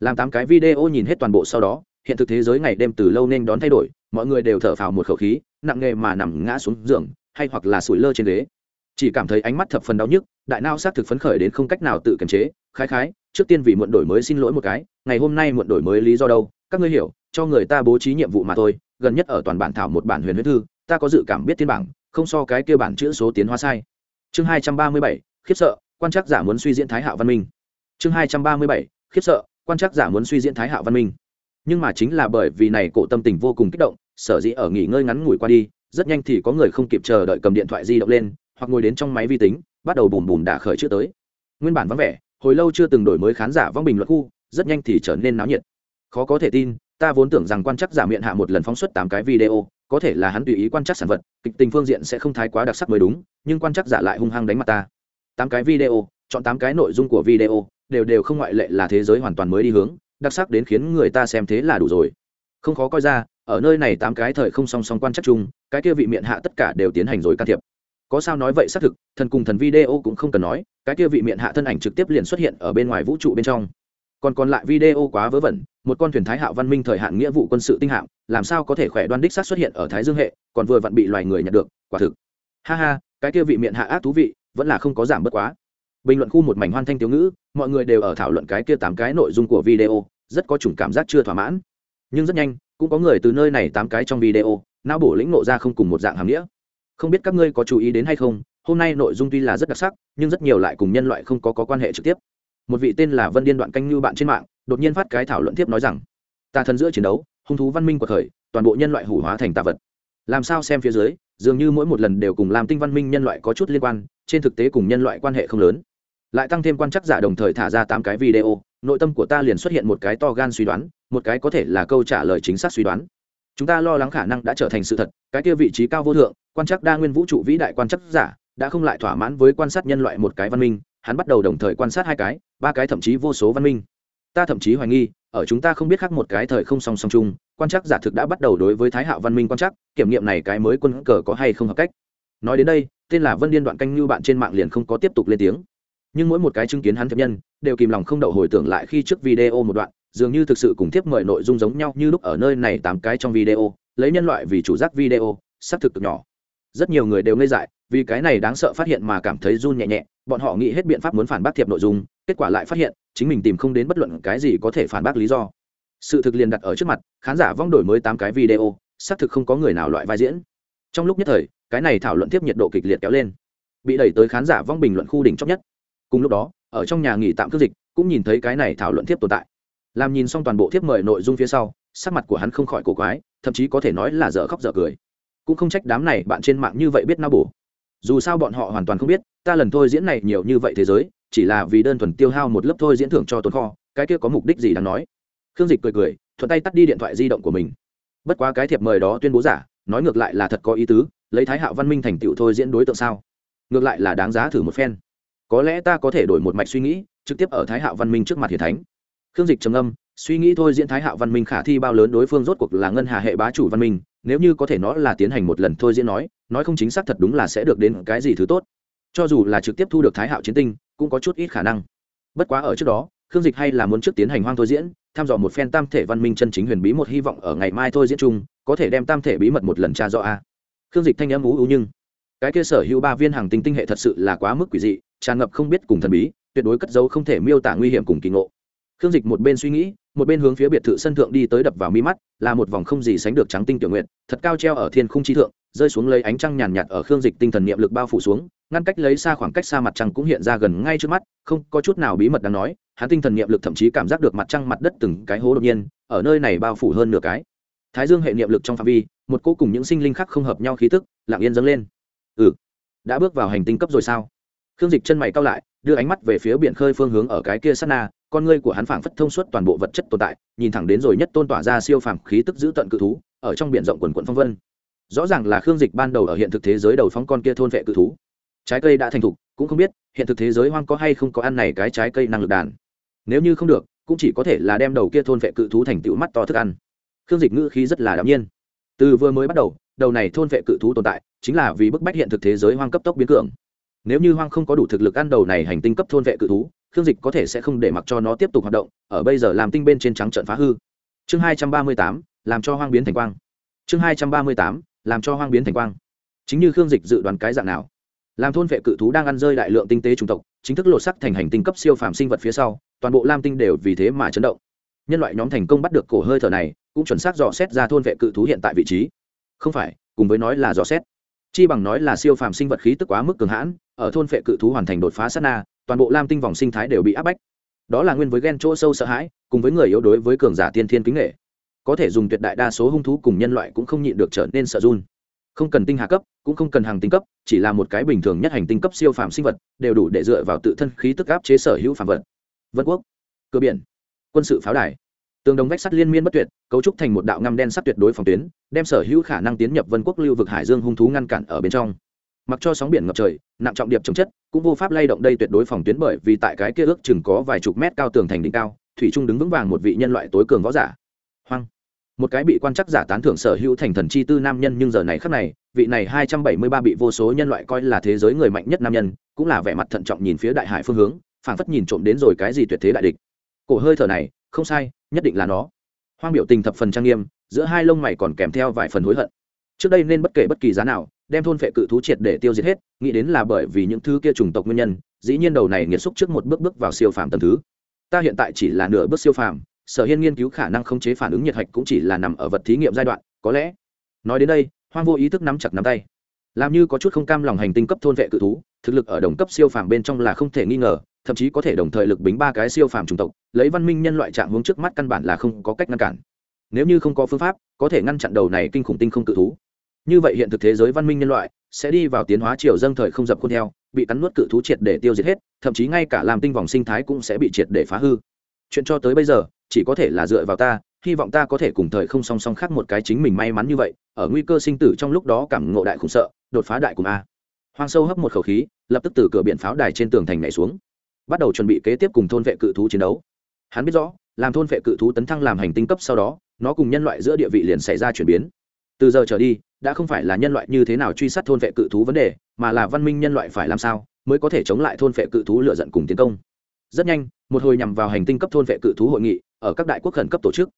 Làm tám cái video nhìn hết toàn bộ sau đó, hiện thực thế giới ngày đêm từ lâu nên đón thay đổi, mọi người đều thở phào một khẩu khí, nặng nghề mà nằm ngã xuống giường, hay hoặc là sủi lơ trên ghế chỉ cảm thấy ánh mắt thập phần đau nhức, đại nao xác thực phấn khởi đến không cách nào tự kiềm chế, khái khái, trước tiên vì muộn đổi mới xin lỗi một cái, ngày hôm nay muộn đổi mới lý do đâu? Các ngươi hiểu, cho người ta bố trí nhiệm vụ mà thôi, gần nhất ở toàn bản thảo một bản huyền huyết thư, ta có dự cảm biết thiên bảng, không so cái kia bản chữ số tiến hóa sai. Chương hai trăm ba mươi bảy, khiếp sợ, quan trắc giả muốn suy diễn thái hạo văn minh. Chương hai trăm ba mươi bảy, khiếp sợ, quan trắc giả muốn suy diễn thái hạo văn minh. Nhưng mà chính là bởi vì này cổ tâm tình vô cùng kích động, sở dĩ ở nghỉ ngơi ngắn ngủi qua đi, rất nhanh thì có người không kịp chờ đợi cầm điện thoại di động lên hoặc ngồi đến trong máy vi tính, bắt đầu bùm bùm đả khởi chữ tới. Nguyên bản vắng vẻ, hồi lâu chưa từng đổi mới khán giả vong bình luận khu, rất nhanh thì trở nên náo nhiệt. Khó có thể tin, ta vốn tưởng rằng quan chắc giả miệng hạ một lần phóng xuất tám cái video, có thể là hắn tùy ý quan chắc sản vật, kịch tình phương diện sẽ không thái quá đặc sắc mới đúng, nhưng quan chắc giả lại hung hăng đánh mặt ta. Tám cái video, chọn tám cái nội dung của video, đều đều không ngoại lệ là thế giới hoàn toàn mới đi hướng, đặc sắc đến khiến người ta xem thế là đủ rồi. Không khó coi ra, ở nơi này tám cái thời không song song quan chắc chung, cái kia vị miệng hạ tất cả đều tiến hành rồi can thiệp có sao nói vậy xác thực, thần cùng thần video cũng không cần nói, cái kia vị miệng hạ thân ảnh trực tiếp liền xuất hiện ở bên ngoài vũ trụ bên trong. Còn còn lại video quá vớ vẩn, một con thuyền thái hạo văn minh thời hạn nghĩa vụ quân sự tinh hạm, làm sao có thể khỏe đoan đích xác xuất hiện ở thái dương hệ, còn vừa vặn bị loài người nhận được, quả thực. Ha ha, cái kia vị miệng hạ ác thú vị, vẫn là không có giảm bớt quá. Bình luận khu một mảnh hoan thanh tiểu ngữ, mọi người đều ở thảo luận cái kia tám cái nội dung của video, rất có chủng cảm giác chưa thỏa mãn. Nhưng rất nhanh, cũng có người từ nơi này tám cái trong video, não bổ lĩnh nộ ra không cùng một dạng hàm nghĩa không biết các ngươi có chú ý đến hay không hôm nay nội dung tuy là rất đặc sắc nhưng rất nhiều lại cùng nhân loại không có, có quan hệ trực tiếp. Một vị tên là vân điên đoạn canh như bạn trên mạng đột nhiên phát cái thảo luận tiếp nói rằng tà thần giữa chiến đấu hung thú văn minh của thời toàn bộ nhân loại hủ hóa thành tà vật. Làm sao xem phía dưới dường như mỗi một lần đều cùng làm tinh văn minh nhân loại có chút liên quan trên thực tế cùng nhân loại quan hệ không lớn. Lại tăng thêm quan chắc giả đồng thời thả ra tám cái video nội tâm của ta liền xuất hiện một cái to gan suy đoán một cái có thể là câu trả lời chính xác suy đoán chúng ta lo lắng khả năng đã trở thành sự thật, cái kia vị trí cao vô thượng, quan chắc đa nguyên vũ trụ vĩ đại quan chắc giả, đã không lại thỏa mãn với quan sát nhân loại một cái văn minh, hắn bắt đầu đồng thời quan sát hai cái, ba cái thậm chí vô số văn minh. Ta thậm chí hoài nghi, ở chúng ta không biết khác một cái thời không song song chung, quan chắc giả thực đã bắt đầu đối với thái hạo văn minh quan chắc kiểm nghiệm này cái mới quân cờ có hay không hợp cách. Nói đến đây, tên là vân điên đoạn canh như bạn trên mạng liền không có tiếp tục lên tiếng. Nhưng mỗi một cái chứng kiến hắn thiệp nhân, đều kìm lòng không đậu hồi tưởng lại khi trước video một đoạn dường như thực sự cùng tiếp mời nội dung giống nhau như lúc ở nơi này tám cái trong video, lấy nhân loại vì chủ giác video, xác thực cực nhỏ. Rất nhiều người đều ngây dại, vì cái này đáng sợ phát hiện mà cảm thấy run nhẹ nhẹ, bọn họ nghĩ hết biện pháp muốn phản bác thiệp nội dung, kết quả lại phát hiện, chính mình tìm không đến bất luận cái gì có thể phản bác lý do. Sự thực liền đặt ở trước mặt, khán giả vong đổi mới tám cái video, xác thực không có người nào loại vai diễn. Trong lúc nhất thời, cái này thảo luận tiếp nhiệt độ kịch liệt kéo lên. Bị đẩy tới khán giả vong bình luận khu đỉnh chóc nhất. Cùng lúc đó, ở trong nhà nghỉ tạm cước dịch, cũng nhìn thấy cái này thảo luận tiếp tồn tại làm nhìn xong toàn bộ thiếp mời nội dung phía sau, sắc mặt của hắn không khỏi cổ quái, thậm chí có thể nói là dở khóc dở cười. Cũng không trách đám này bạn trên mạng như vậy biết na bổ. Dù sao bọn họ hoàn toàn không biết, ta lần thôi diễn này nhiều như vậy thế giới, chỉ là vì đơn thuần tiêu hao một lớp thôi diễn thưởng cho tồn kho, cái kia có mục đích gì đáng nói? Khương dịch cười cười, thuận tay tắt đi điện thoại di động của mình. Bất quá cái thiệp mời đó tuyên bố giả, nói ngược lại là thật có ý tứ, lấy thái hạo văn minh thành tựu thôi diễn đối tượng sao? Ngược lại là đáng giá thử một phen. Có lẽ ta có thể đổi một mạch suy nghĩ, trực tiếp ở thái hạo văn minh trước mặt hiền thánh khương dịch trầm âm suy nghĩ thôi diễn thái hạo văn minh khả thi bao lớn đối phương rốt cuộc là ngân hà hệ bá chủ văn minh, nếu như có thể nó là tiến hành một lần thôi diễn nói nói không chính xác thật đúng là sẽ được đến cái gì thứ tốt. Cho dù là trực tiếp thu được thái hạo chiến tinh, cũng có chút ít khả năng. Bất quá ở trước đó, khương dịch hay là muốn trước tiến hành hoang thôi diễn thăm dò một phen tam thể văn minh chân chính huyền bí một hy vọng ở ngày mai thôi diễn chung, có thể đem tam thể bí mật một lần tra rõ a. Khương dịch thanh âm ú ú nhưng, cái kia sở hữu ba viên hàng tinh tinh hệ thật sự là quá mức quỷ dị, tràn ngập không biết cùng thần bí, tuyệt đối cất dấu không thể miêu tả nguy hiểm cùng kỳ ngộ khương dịch một bên suy nghĩ, một bên hướng phía biệt thự sân thượng đi tới đập vào mi mắt, là một vòng không gì sánh được trắng tinh tiểu nguyện thật cao treo ở thiên khung chi thượng, rơi xuống lấy ánh trăng nhàn nhạt ở khương dịch tinh thần niệm lực bao phủ xuống, ngăn cách lấy xa khoảng cách xa mặt trăng cũng hiện ra gần ngay trước mắt, không có chút nào bí mật đáng nói, hắn tinh thần niệm lực thậm chí cảm giác được mặt trăng mặt đất từng cái hố đột nhiên, ở nơi này bao phủ hơn nửa cái. Thái dương hệ niệm lực trong phạm vi, một cô cùng những sinh linh khác không hợp nhau khí tức, lặng yên dâng lên. Ừ đã bước vào hành tinh cấp rồi sao? Khương dịch chân mày cao lại, đưa ánh mắt về phía biển khơi phương hướng ở cái kia sát na con ngươi của hắn phảng phất thông suốt toàn bộ vật chất tồn tại, nhìn thẳng đến rồi nhất tôn tỏa ra siêu phàm khí tức giữ tận cự thú, ở trong biển rộng quần quận phong vân. Rõ ràng là khương dịch ban đầu ở hiện thực thế giới đầu phóng con kia thôn vệ cự thú. Trái cây đã thành thục, cũng không biết, hiện thực thế giới hoang có hay không có ăn này cái trái cây năng lực đàn. Nếu như không được, cũng chỉ có thể là đem đầu kia thôn vệ cự thú thành tựu mắt to thức ăn. Khương dịch ngữ khí rất là đạm nhiên. Từ vừa mới bắt đầu đầu này thôn vệ cự thú tồn tại, chính là vì bức bách hiện thực thế giới hoang cấp tốc biến cường. Nếu như hoang không có đủ thực lực ăn đầu này hành tinh cấp thôn vệ cự thú khương dịch có thể sẽ không để mặc cho nó tiếp tục hoạt động, ở bây giờ làm tinh bên trên trắng trận phá hư. Chương hai trăm ba mươi tám, làm cho hoang biến thành quang. Chương hai trăm ba mươi tám, làm cho hoang biến thành quang. Chính như khương dịch dự đoán cái dạng nào? Làm thôn vệ cự thú đang ăn rơi đại lượng tinh tế chủng tộc, chính thức lột sắc thành hành tinh cấp siêu phàm sinh vật phía sau, toàn bộ lam tinh đều vì thế mà chấn động. Nhân loại nhóm thành công bắt được cổ hơi thở này, cũng chuẩn xác dò xét ra thôn vệ cự thú hiện tại vị trí. Không phải, cùng với nói là dò xét. Chi bằng nói là siêu phàm sinh vật khí tức quá mức cường hãn, ở thôn vệ cự thú hoàn thành đột phá sát na toàn bộ lam tinh vòng sinh thái đều bị áp bách. Đó là nguyên với ghen chỗ sâu sợ hãi, cùng với người yếu đối với cường giả tiên thiên kính nghệ. Có thể dùng tuyệt đại đa số hung thú cùng nhân loại cũng không nhịn được trở nên sợ run. Không cần tinh hạ cấp, cũng không cần hàng tinh cấp, chỉ là một cái bình thường nhất hành tinh cấp siêu phàm sinh vật, đều đủ để dựa vào tự thân khí tức áp chế sở hữu phàm vật. Vân quốc cơ biển, quân sự pháo đài. Tường đồng vách sắt liên miên bất tuyệt, cấu trúc thành một đạo ngăm đen sắt tuyệt đối phòng tuyến, đem sở hữu khả năng tiến nhập vân quốc lưu vực hải dương hung thú ngăn cản ở bên trong mặc cho sóng biển ngập trời, nặng trọng điệp chống chất, cũng vô pháp lay động đây tuyệt đối phòng tuyến bởi vì tại cái kia ước chừng có vài chục mét cao tường thành đỉnh cao, thủy trung đứng vững vàng một vị nhân loại tối cường võ giả. Hoang. Một cái bị quan chắc giả tán thưởng sở hữu thành thần chi tư nam nhân nhưng giờ này khắc này, vị này hai trăm bảy mươi ba bị vô số nhân loại coi là thế giới người mạnh nhất nam nhân, cũng là vẻ mặt thận trọng nhìn phía đại hải phương hướng, phảng phất nhìn trộm đến rồi cái gì tuyệt thế đại địch. Cổ hơi thở này, không sai, nhất định là nó. Hoang biểu tình thập phần trang nghiêm, giữa hai lông mày còn kèm theo vài phần hối hận. Trước đây nên bất kể bất kỳ giá nào đem thôn phệ cự thú triệt để tiêu diệt hết, nghĩ đến là bởi vì những thứ kia chủng tộc nguyên nhân, dĩ nhiên đầu này nghiệt xúc trước một bước bước vào siêu phàm tầm thứ. Ta hiện tại chỉ là nửa bước siêu phàm, sở hiên nghiên cứu khả năng khống chế phản ứng nhiệt hạch cũng chỉ là nằm ở vật thí nghiệm giai đoạn, có lẽ. Nói đến đây, hoang vô ý thức nắm chặt nắm tay. Làm như có chút không cam lòng hành tinh cấp thôn vệ cự thú, thực lực ở đồng cấp siêu phàm bên trong là không thể nghi ngờ, thậm chí có thể đồng thời lực bính ba cái siêu phàm chủng tộc, lấy văn minh nhân loại trạng hướng trước mắt căn bản là không có cách ngăn cản. Nếu như không có phương pháp, có thể ngăn chặn đầu này kinh khủng tinh không cự thú như vậy hiện thực thế giới văn minh nhân loại sẽ đi vào tiến hóa chiều dâng thời không dập khuôn theo, bị cắn nuốt cự thú triệt để tiêu diệt hết, thậm chí ngay cả làm tinh vòng sinh thái cũng sẽ bị triệt để phá hư. Chuyện cho tới bây giờ, chỉ có thể là dựa vào ta, hy vọng ta có thể cùng thời không song song khác một cái chính mình may mắn như vậy, ở nguy cơ sinh tử trong lúc đó cảm ngộ đại khủng sợ, đột phá đại cùng a. Hoang sâu hấp một khẩu khí, lập tức từ cửa biển pháo đài trên tường thành nhảy xuống. Bắt đầu chuẩn bị kế tiếp cùng thôn vệ cự thú chiến đấu. Hắn biết rõ, làm thôn vệ cự thú tấn thăng làm hành tinh cấp sau đó, nó cùng nhân loại giữa địa vị liền xảy ra chuyển biến. Từ giờ trở đi đã không phải là nhân loại như thế nào truy sát thôn vệ cự thú vấn đề, mà là văn minh nhân loại phải làm sao mới có thể chống lại thôn vệ cự thú lựa giận cùng tiến công. Rất nhanh, một hồi nhằm vào hành tinh cấp thôn vệ cự thú hội nghị ở các đại quốc khẩn cấp tổ chức.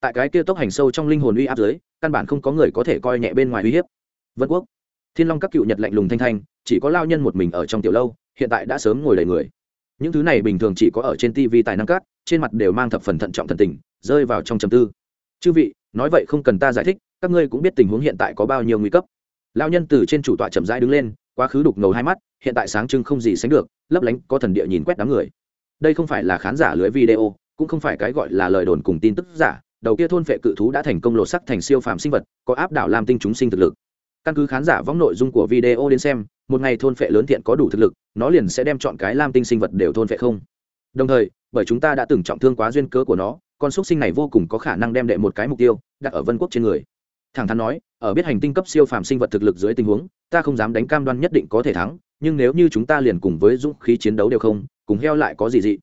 Tại cái kia tốc hành sâu trong linh hồn uy áp dưới, căn bản không có người có thể coi nhẹ bên ngoài uy hiếp. Vân quốc, thiên long các cựu nhật lạnh lùng thanh thanh, chỉ có lao nhân một mình ở trong tiểu lâu, hiện tại đã sớm ngồi đầy người. Những thứ này bình thường chỉ có ở trên tv tài năng cát trên mặt đều mang thập phần thận trọng thần tình, rơi vào trong trầm tư. Chư vị, nói vậy không cần ta giải thích các ngươi cũng biết tình huống hiện tại có bao nhiêu nguy cấp. Lao nhân từ trên chủ tọa chậm rãi đứng lên, quá khứ đục ngầu hai mắt, hiện tại sáng trưng không gì sánh được, lấp lánh, có thần địa nhìn quét đám người. Đây không phải là khán giả lưới video, cũng không phải cái gọi là lời đồn cùng tin tức giả, đầu kia thôn phệ cự thú đã thành công lột sắc thành siêu phàm sinh vật, có áp đảo làm tinh chúng sinh thực lực. Căn cứ khán giả võng nội dung của video đến xem, một ngày thôn phệ lớn thiện có đủ thực lực, nó liền sẽ đem chọn cái lam tinh sinh vật đều thôn phệ không. Đồng thời, bởi chúng ta đã từng trọng thương quá duyên cớ của nó, con xúc sinh này vô cùng có khả năng đem đệ một cái mục tiêu đặt ở vân quốc trên người thẳng thắn nói, ở biết hành tinh cấp siêu phàm sinh vật thực lực dưới tình huống, ta không dám đánh cam đoan nhất định có thể thắng, nhưng nếu như chúng ta liền cùng với dũng khí chiến đấu đều không, cùng heo lại có gì dị.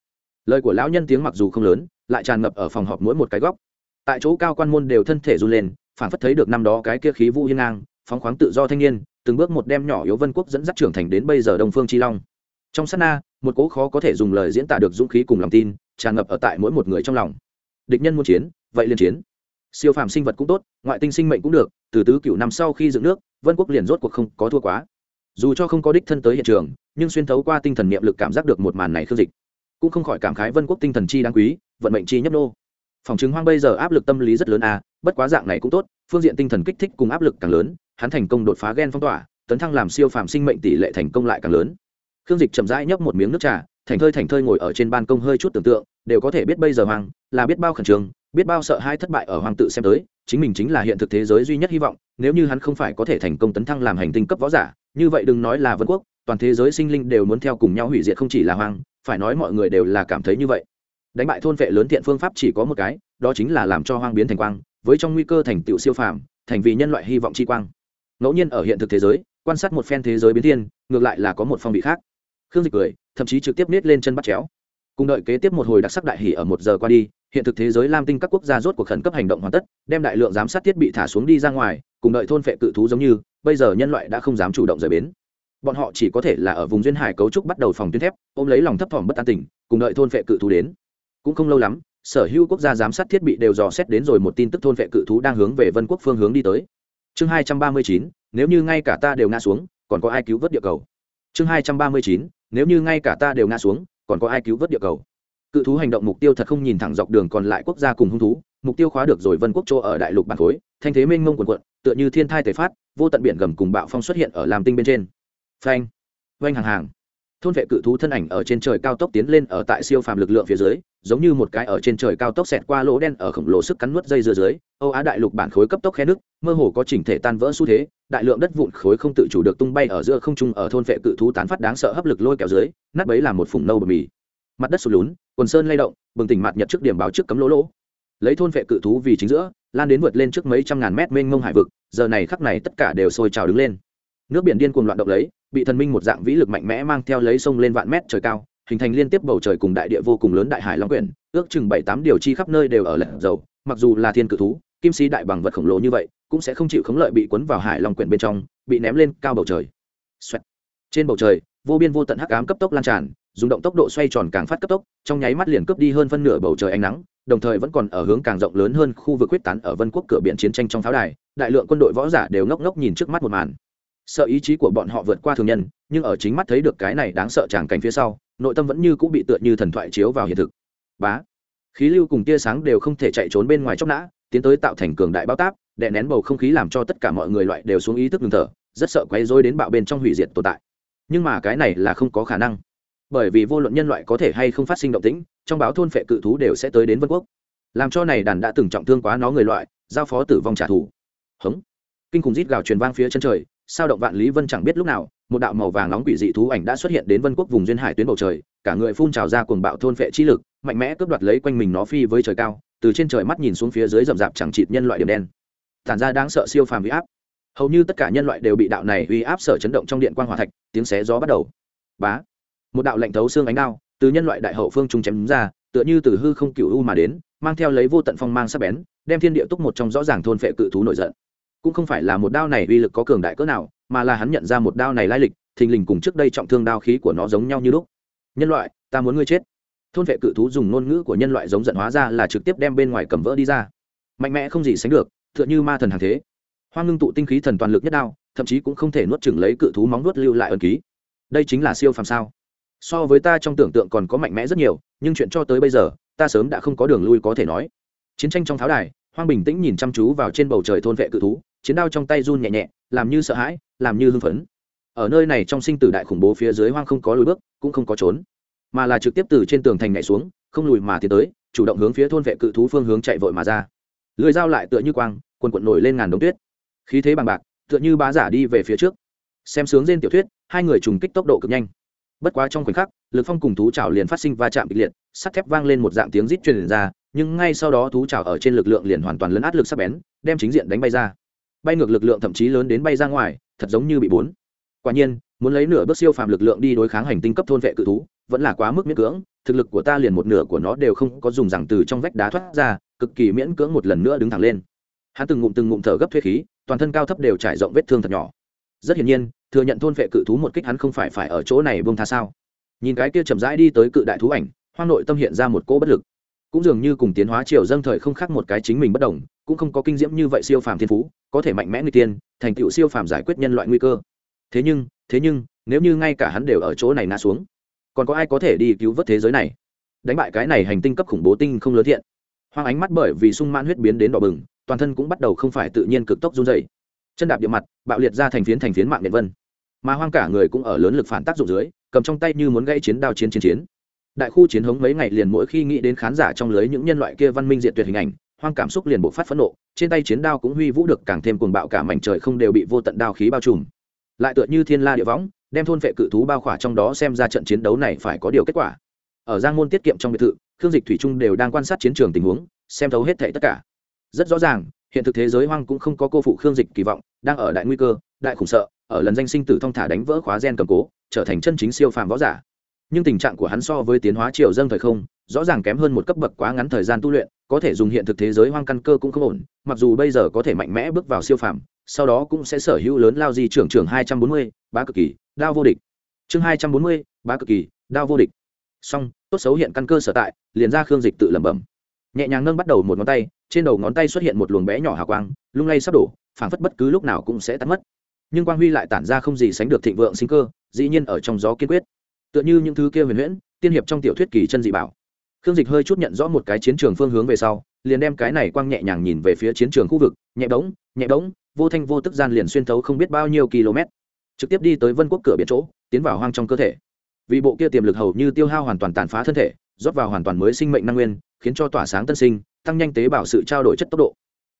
Lời của lão nhân tiếng mặc dù không lớn, lại tràn ngập ở phòng họp mỗi một cái góc. Tại chỗ cao quan môn đều thân thể run lên phản phất thấy được năm đó cái kia khí vũ hiên ngang, phóng khoáng tự do thanh niên, từng bước một đem nhỏ yếu vân quốc dẫn dắt trưởng thành đến bây giờ đông phương chi long. Trong sát na, một cố khó có thể dùng lời diễn tả được dũng khí cùng lòng tin, tràn ngập ở tại mỗi một người trong lòng. Địch nhân muốn chiến, vậy liên chiến siêu phàm sinh vật cũng tốt, ngoại tinh sinh mệnh cũng được, từ tứ cựu năm sau khi dựng nước, vân quốc liền rốt cuộc không có thua quá. Dù cho không có đích thân tới hiện trường, nhưng xuyên thấu qua tinh thần niệm lực cảm giác được một màn này khương dịch, cũng không khỏi cảm khái vân quốc tinh thần chi đáng quý, vận mệnh chi nhấp nô. Phòng chứng hoang bây giờ áp lực tâm lý rất lớn à bất quá dạng này cũng tốt, phương diện tinh thần kích thích cùng áp lực càng lớn, hắn thành công đột phá gen phong tỏa, tấn thăng làm siêu phàm sinh mệnh tỷ lệ thành công lại càng lớn. Khương dịch chậm rãi nhấp một miếng nước trà, thành thơi thành thơi ngồi ở trên ban công hơi chút tưởng tượng, đều có thể biết bây giờ hoàng là biết bao khẩn trương biết bao sợ hai thất bại ở hoàng tự xem tới, chính mình chính là hiện thực thế giới duy nhất hy vọng, nếu như hắn không phải có thể thành công tấn thăng làm hành tinh cấp võ giả, như vậy đừng nói là vân quốc, toàn thế giới sinh linh đều muốn theo cùng nhau hủy diệt không chỉ là hoang phải nói mọi người đều là cảm thấy như vậy. Đánh bại thôn vệ lớn thiện phương pháp chỉ có một cái, đó chính là làm cho hoang biến thành quang, với trong nguy cơ thành tựu siêu phàm, thành vì nhân loại hy vọng chi quang. Ngẫu nhiên ở hiện thực thế giới, quan sát một phen thế giới biến thiên, ngược lại là có một phong vị khác. Khương dịch cười, thậm chí trực tiếp nết lên chân bắt chéo. Cùng đợi kế tiếp một hồi đặc sắc đại hỷ ở một giờ qua đi hiện thực thế giới lam tinh các quốc gia rốt cuộc khẩn cấp hành động hoàn tất, đem đại lượng giám sát thiết bị thả xuống đi ra ngoài, cùng đợi thôn phệ cự thú giống như, bây giờ nhân loại đã không dám chủ động rời bến. Bọn họ chỉ có thể là ở vùng duyên hải cấu trúc bắt đầu phòng tuyến thép, ôm lấy lòng thấp thỏm bất an tình cùng đợi thôn phệ cự thú đến. Cũng không lâu lắm, sở hữu quốc gia giám sát thiết bị đều dò xét đến rồi một tin tức thôn phệ cự thú đang hướng về vân quốc phương hướng đi tới. Chương hai trăm ba mươi chín, nếu như ngay cả ta đều ngã xuống, còn có ai cứu vớt địa cầu? Chương hai trăm ba mươi chín, nếu như ngay cả ta đều ngã xuống, còn có ai cứu vớt địa cầu? Cự thú hành động mục tiêu thật không nhìn thẳng dọc đường còn lại quốc gia cùng hung thú, mục tiêu khóa được rồi vân quốc chỗ ở đại lục bản khối, thanh thế mênh mông quần quận tựa như thiên thai tề phát, vô tận biển gầm cùng bạo phong xuất hiện ở làm tinh bên trên. Phanh, oanh hàng hàng. Thôn vệ cự thú thân ảnh ở trên trời cao tốc tiến lên ở tại siêu phàm lực lượng phía dưới, giống như một cái ở trên trời cao tốc xẹt qua lỗ đen ở khổng lồ sức cắn nuốt dây dưa dưới, âu á đại lục bản khối cấp tốc khe nước mơ hồ có chỉnh thể tan vỡ xu thế, đại lượng đất vụn khối không tự chủ được tung bay ở giữa không trung ở thôn vệ cự thú tán phát đáng sợ hấp lực lôi kéo dưới, nát bấy là một phủng nâu bờ mì mặt đất sụt lún, quần sơn lay động, bừng tỉnh mặt nhật trước điểm báo trước cấm lỗ lỗ. Lấy thôn vệ cự thú vì chính giữa, lan đến vượt lên trước mấy trăm ngàn mét mênh mông hải vực, giờ này khắc này tất cả đều sôi trào đứng lên. Nước biển điên cuồng loạn động lấy, bị thần minh một dạng vĩ lực mạnh mẽ mang theo lấy sông lên vạn mét trời cao, hình thành liên tiếp bầu trời cùng đại địa vô cùng lớn đại hải long quyển, ước chừng bảy tám điều chi khắp nơi đều ở lạnh dầu, mặc dù là thiên cự thú, kim sĩ đại bằng vật khổng lồ như vậy, cũng sẽ không chịu khống lợi bị cuốn vào hải long quyển bên trong, bị ném lên cao bầu trời. Xoẹt. trên bầu trời, vô biên vô tận hắc ám cấp tốc lan tràn dùng động tốc độ xoay tròn càng phát cấp tốc, trong nháy mắt liền cướp đi hơn phân nửa bầu trời ánh nắng, đồng thời vẫn còn ở hướng càng rộng lớn hơn khu vực quyết tán ở vân quốc cửa biển chiến tranh trong pháo đài, đại lượng quân đội võ giả đều ngốc ngốc nhìn trước mắt một màn. Sợ ý chí của bọn họ vượt qua thường nhân, nhưng ở chính mắt thấy được cái này đáng sợ tràng cảnh phía sau, nội tâm vẫn như cũng bị tựa như thần thoại chiếu vào hiện thực. Bá! Khí lưu cùng tia sáng đều không thể chạy trốn bên ngoài chóc nã, tiến tới tạo thành cường đại bao táp, đè nén bầu không khí làm cho tất cả mọi người loại đều xuống ý thức ngừng thở, rất sợ quấy rối đến bạo bên trong hủy diệt tồn tại. Nhưng mà cái này là không có khả năng bởi vì vô luận nhân loại có thể hay không phát sinh động tĩnh, trong báo thôn phệ cự thú đều sẽ tới đến vân quốc. Làm cho này đàn đã từng trọng thương quá nó người loại, giao phó tử vong trả thù. Hống. Kinh khủng rít gào truyền vang phía chân trời, sao động vạn lý vân chẳng biết lúc nào, một đạo màu vàng nóng quỷ dị thú ảnh đã xuất hiện đến vân quốc vùng duyên hải tuyến bầu trời, cả người phun trào ra cuồng bạo thôn phệ chi lực, mạnh mẽ cướp đoạt lấy quanh mình nó phi với trời cao, từ trên trời mắt nhìn xuống phía dưới rậm rạp chẳng chịt nhân loại điểm đen. Tản ra đáng sợ siêu phàm uy áp. Hầu như tất cả nhân loại đều bị đạo này uy áp sở chấn động trong điện quan hỏa thạch, tiếng xé gió bắt đầu. Bá một đạo lạnh thấu xương ánh đao từ nhân loại đại hậu phương trung chém ra, tựa như từ hư không cựu u mà đến, mang theo lấy vô tận phong mang sắc bén, đem thiên địa túc một trong rõ ràng thôn phệ cự thú nổi giận. Cũng không phải là một đao này uy lực có cường đại cỡ nào, mà là hắn nhận ra một đao này lai lịch, thình lình cùng trước đây trọng thương đao khí của nó giống nhau như lúc. Nhân loại, ta muốn ngươi chết. Thôn vệ cự thú dùng ngôn ngữ của nhân loại giống giận hóa ra là trực tiếp đem bên ngoài cầm vỡ đi ra. Mạnh mẽ không gì sánh được t h ư ợ n h ư ma thần hàng thế. Hoa ngưng tụ tinh khí thần toàn lực nhất đao, thậm chí cũng không thể nuốt chừng lấy cự thú móng nuốt lưu lại ẩn ký. Đây chính là siêu phàm sao? So với ta trong tưởng tượng còn có mạnh mẽ rất nhiều, nhưng chuyện cho tới bây giờ, ta sớm đã không có đường lui có thể nói. Chiến tranh trong tháo đài, hoang bình tĩnh nhìn chăm chú vào trên bầu trời thôn vệ cự thú, chiến đao trong tay run nhẹ nhẹ, làm như sợ hãi, làm như hưng phấn. Ở nơi này trong sinh tử đại khủng bố phía dưới hoang không có lùi bước, cũng không có trốn, mà là trực tiếp từ trên tường thành nhảy xuống, không lùi mà tiến tới, chủ động hướng phía thôn vệ cự thú phương hướng chạy vội mà ra. Lưới dao lại tựa như quang, quần quận nổi lên ngàn đống tuyết. Khí thế bằng bạc, tựa như bá giả đi về phía trước. Xem sướng trên tiểu thuyết, hai người trùng kích tốc độ cực nhanh bất quá trong khoảnh khắc, lực phong cùng thú trào liền phát sinh va chạm kịch liệt, sắt thép vang lên một dạng tiếng rít truyền ra, nhưng ngay sau đó thú trào ở trên lực lượng liền hoàn toàn lấn át lực sắc bén, đem chính diện đánh bay ra. Bay ngược lực lượng thậm chí lớn đến bay ra ngoài, thật giống như bị bốn. Quả nhiên, muốn lấy nửa bước siêu phàm lực lượng đi đối kháng hành tinh cấp thôn vệ cự thú, vẫn là quá mức miễn cưỡng, thực lực của ta liền một nửa của nó đều không có dùng rằng từ trong vách đá thoát ra, cực kỳ miễn cưỡng một lần nữa đứng thẳng lên. Hắn từng ngụm từng ngụm thở gấp thuế khí, toàn thân cao thấp đều trải rộng vết thương thật nhỏ rất hiển nhiên, thừa nhận thôn vệ cự thú một kích hắn không phải phải ở chỗ này buông tha sao? Nhìn cái kia chậm rãi đi tới cự đại thú ảnh, hoang nội tâm hiện ra một cỗ bất lực. Cũng dường như cùng tiến hóa triều dâng thời không khác một cái chính mình bất đồng, cũng không có kinh diễm như vậy siêu phàm thiên phú, có thể mạnh mẽ người tiên, thành tựu siêu phàm giải quyết nhân loại nguy cơ. Thế nhưng thế nhưng, nếu như ngay cả hắn đều ở chỗ này ngã xuống, còn có ai có thể đi cứu vớt thế giới này? Đánh bại cái này hành tinh cấp khủng bố tinh không lớn thiện. Hoang ánh mắt bởi vì sung mãn huyết biến đến đỏ bừng, toàn thân cũng bắt đầu không phải tự nhiên cực tốc run dày chân đạp địa mặt, bạo liệt ra thành phiến thành phiến mạng điện vân. Mà hoang cả người cũng ở lớn lực phản tác dụng dưới, cầm trong tay như muốn gây chiến đao chiến chiến chiến. Đại khu chiến hống mấy ngày liền mỗi khi nghĩ đến khán giả trong lưới những nhân loại kia văn minh diện tuyệt hình ảnh, hoang cảm xúc liền bộ phát phẫn nộ, trên tay chiến đao cũng huy vũ được càng thêm cuồng bạo cả mảnh trời không đều bị vô tận đao khí bao trùm. Lại tựa như thiên la địa võng, đem thôn vệ cự thú bao khỏa trong đó xem ra trận chiến đấu này phải có điều kết quả. Ở giang môn tiết kiệm trong biệt thự, khương dịch thủy trung đều đang quan sát chiến trường tình huống, xem thấu hết thảy tất cả. Rất rõ ràng hiện thực thế giới hoang cũng không có cô phụ khương dịch kỳ vọng, đang ở đại nguy cơ, đại khủng sợ, ở lần danh sinh tử thong thả đánh vỡ khóa gen cầm cố, trở thành chân chính siêu phàm võ giả. Nhưng tình trạng của hắn so với tiến hóa triều dâng thời không, rõ ràng kém hơn một cấp bậc quá ngắn thời gian tu luyện, có thể dùng hiện thực thế giới hoang căn cơ cũng không ổn, mặc dù bây giờ có thể mạnh mẽ bước vào siêu phàm, sau đó cũng sẽ sở hữu lớn lao di trưởng trưởng hai trăm bốn mươi, bá cực kỳ, đao vô địch. Chương hai trăm bốn mươi, bá cực kỳ, đao vô địch. Song tốt xấu hiện căn cơ sở tại, liền ra khương dịch tự lẩm bẩm. Nhẹ nhàng nâng bắt đầu một ngón tay trên đầu ngón tay xuất hiện một luồng bé nhỏ hào quang, lung lay sắp đổ, phảng phất bất cứ lúc nào cũng sẽ tắt mất. Nhưng quang huy lại tản ra không gì sánh được thịnh vượng sinh cơ, dĩ nhiên ở trong gió kiên quyết. Tựa như những thứ kia huyền huyễn, tiên hiệp trong tiểu thuyết kỳ chân dị bảo. Khương dịch hơi chút nhận rõ một cái chiến trường phương hướng về sau, liền đem cái này quang nhẹ nhàng nhìn về phía chiến trường khu vực, nhẹ bóng nhẹ bóng vô thanh vô tức gian liền xuyên thấu không biết bao nhiêu km. Trực tiếp đi tới vân quốc cửa biển chỗ, tiến vào hoang trong cơ thể. Vì bộ kia tiềm lực hầu như tiêu hao hoàn toàn tàn phá thân thể rót vào hoàn toàn mới sinh mệnh năng nguyên, khiến cho tỏa sáng tân sinh, tăng nhanh tế bào sự trao đổi chất tốc độ.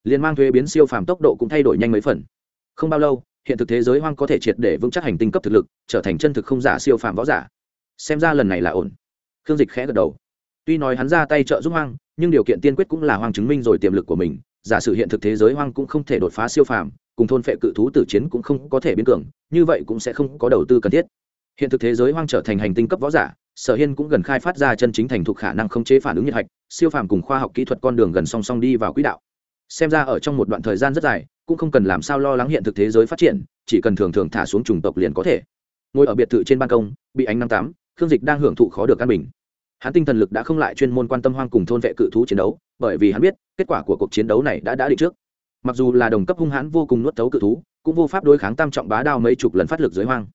Liền mang thuế biến siêu phàm tốc độ cũng thay đổi nhanh mấy phần. Không bao lâu, hiện thực thế giới hoang có thể triệt để vững chắc hành tinh cấp thực lực, trở thành chân thực không giả siêu phàm võ giả. Xem ra lần này là ổn. Khương dịch khẽ gật đầu. Tuy nói hắn ra tay trợ giúp hoang, nhưng điều kiện tiên quyết cũng là hoang chứng minh rồi tiềm lực của mình. Giả sử hiện thực thế giới hoang cũng không thể đột phá siêu phàm, cùng thôn phệ cự thú tử chiến cũng không có thể biến cường, như vậy cũng sẽ không có đầu tư cần thiết. Hiện thực thế giới hoang trở thành hành tinh cấp võ giả sở hiên cũng gần khai phát ra chân chính thành thục khả năng khống chế phản ứng nhiệt hạch, siêu phàm cùng khoa học kỹ thuật con đường gần song song đi vào quỹ đạo. Xem ra ở trong một đoạn thời gian rất dài, cũng không cần làm sao lo lắng hiện thực thế giới phát triển, chỉ cần thường thường thả xuống chủng tộc liền có thể. Ngồi ở biệt thự trên ban công, bị ánh nắng tắm, khương dịch đang hưởng thụ khó được căn bình. Hắn tinh thần lực đã không lại chuyên môn quan tâm hoang cùng thôn vệ cự thú chiến đấu, bởi vì hắn biết, kết quả của cuộc chiến đấu này đã đã định trước. Mặc dù là đồng cấp hung hãn vô cùng nuốt thấu cự thú, cũng vô pháp đối kháng tam trọng bá đao mấy chục lần phát lực dưới hoang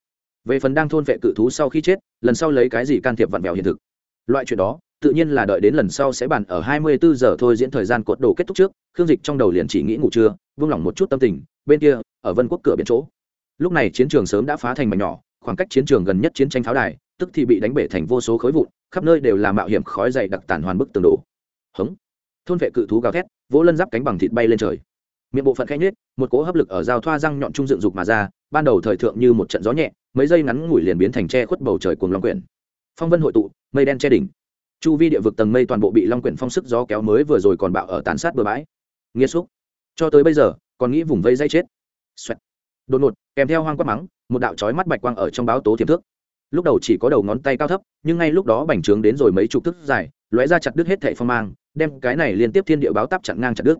về phần đang thôn vệ cự thú sau khi chết, lần sau lấy cái gì can thiệp vặn vẹo hiện thực. Loại chuyện đó, tự nhiên là đợi đến lần sau sẽ bàn ở hai mươi bốn giờ thôi diễn thời gian cột đồ kết thúc trước, khương dịch trong đầu liền chỉ nghĩ ngủ trưa, vung lòng một chút tâm tình, bên kia, ở vân quốc cửa biển chỗ. Lúc này chiến trường sớm đã phá thành mảnh nhỏ, khoảng cách chiến trường gần nhất chiến tranh pháo đài, tức thì bị đánh bể thành vô số khối vụn, khắp nơi đều là mạo hiểm khói dày đặc tàn hoàn bức tường đổ. Hống. Thôn vệ cự thú gào thét, vỗ lân giáp cánh bằng thịt bay lên trời. Miệng bộ phận khẽ nhết một cỗ hấp lực ở giao thoa răng nhọn trung dựng dục mà ra, ban đầu thời thượng như một trận gió nhẹ mấy giây ngắn ngủi liền biến thành tre khuất bầu trời cuồng long quyển. Phong vân hội tụ, mây đen che đỉnh. Chu vi địa vực tầng mây toàn bộ bị long quyển phong sức gió kéo mới vừa rồi còn bạo ở tàn sát bừa bãi. Nghĩa xúc. Cho tới bây giờ, còn nghĩ vùng vây dây chết. Xoẹt. đột ngột, kèm theo hoang quát mắng, một đạo chói mắt bạch quang ở trong báo tố tiềm thước. Lúc đầu chỉ có đầu ngón tay cao thấp, nhưng ngay lúc đó bành trướng đến rồi mấy chục thước dài, lóe ra chặt đứt hết thệ phong mang, đem cái này liên tiếp thiên địa báo táp chặn ngang chặt đứt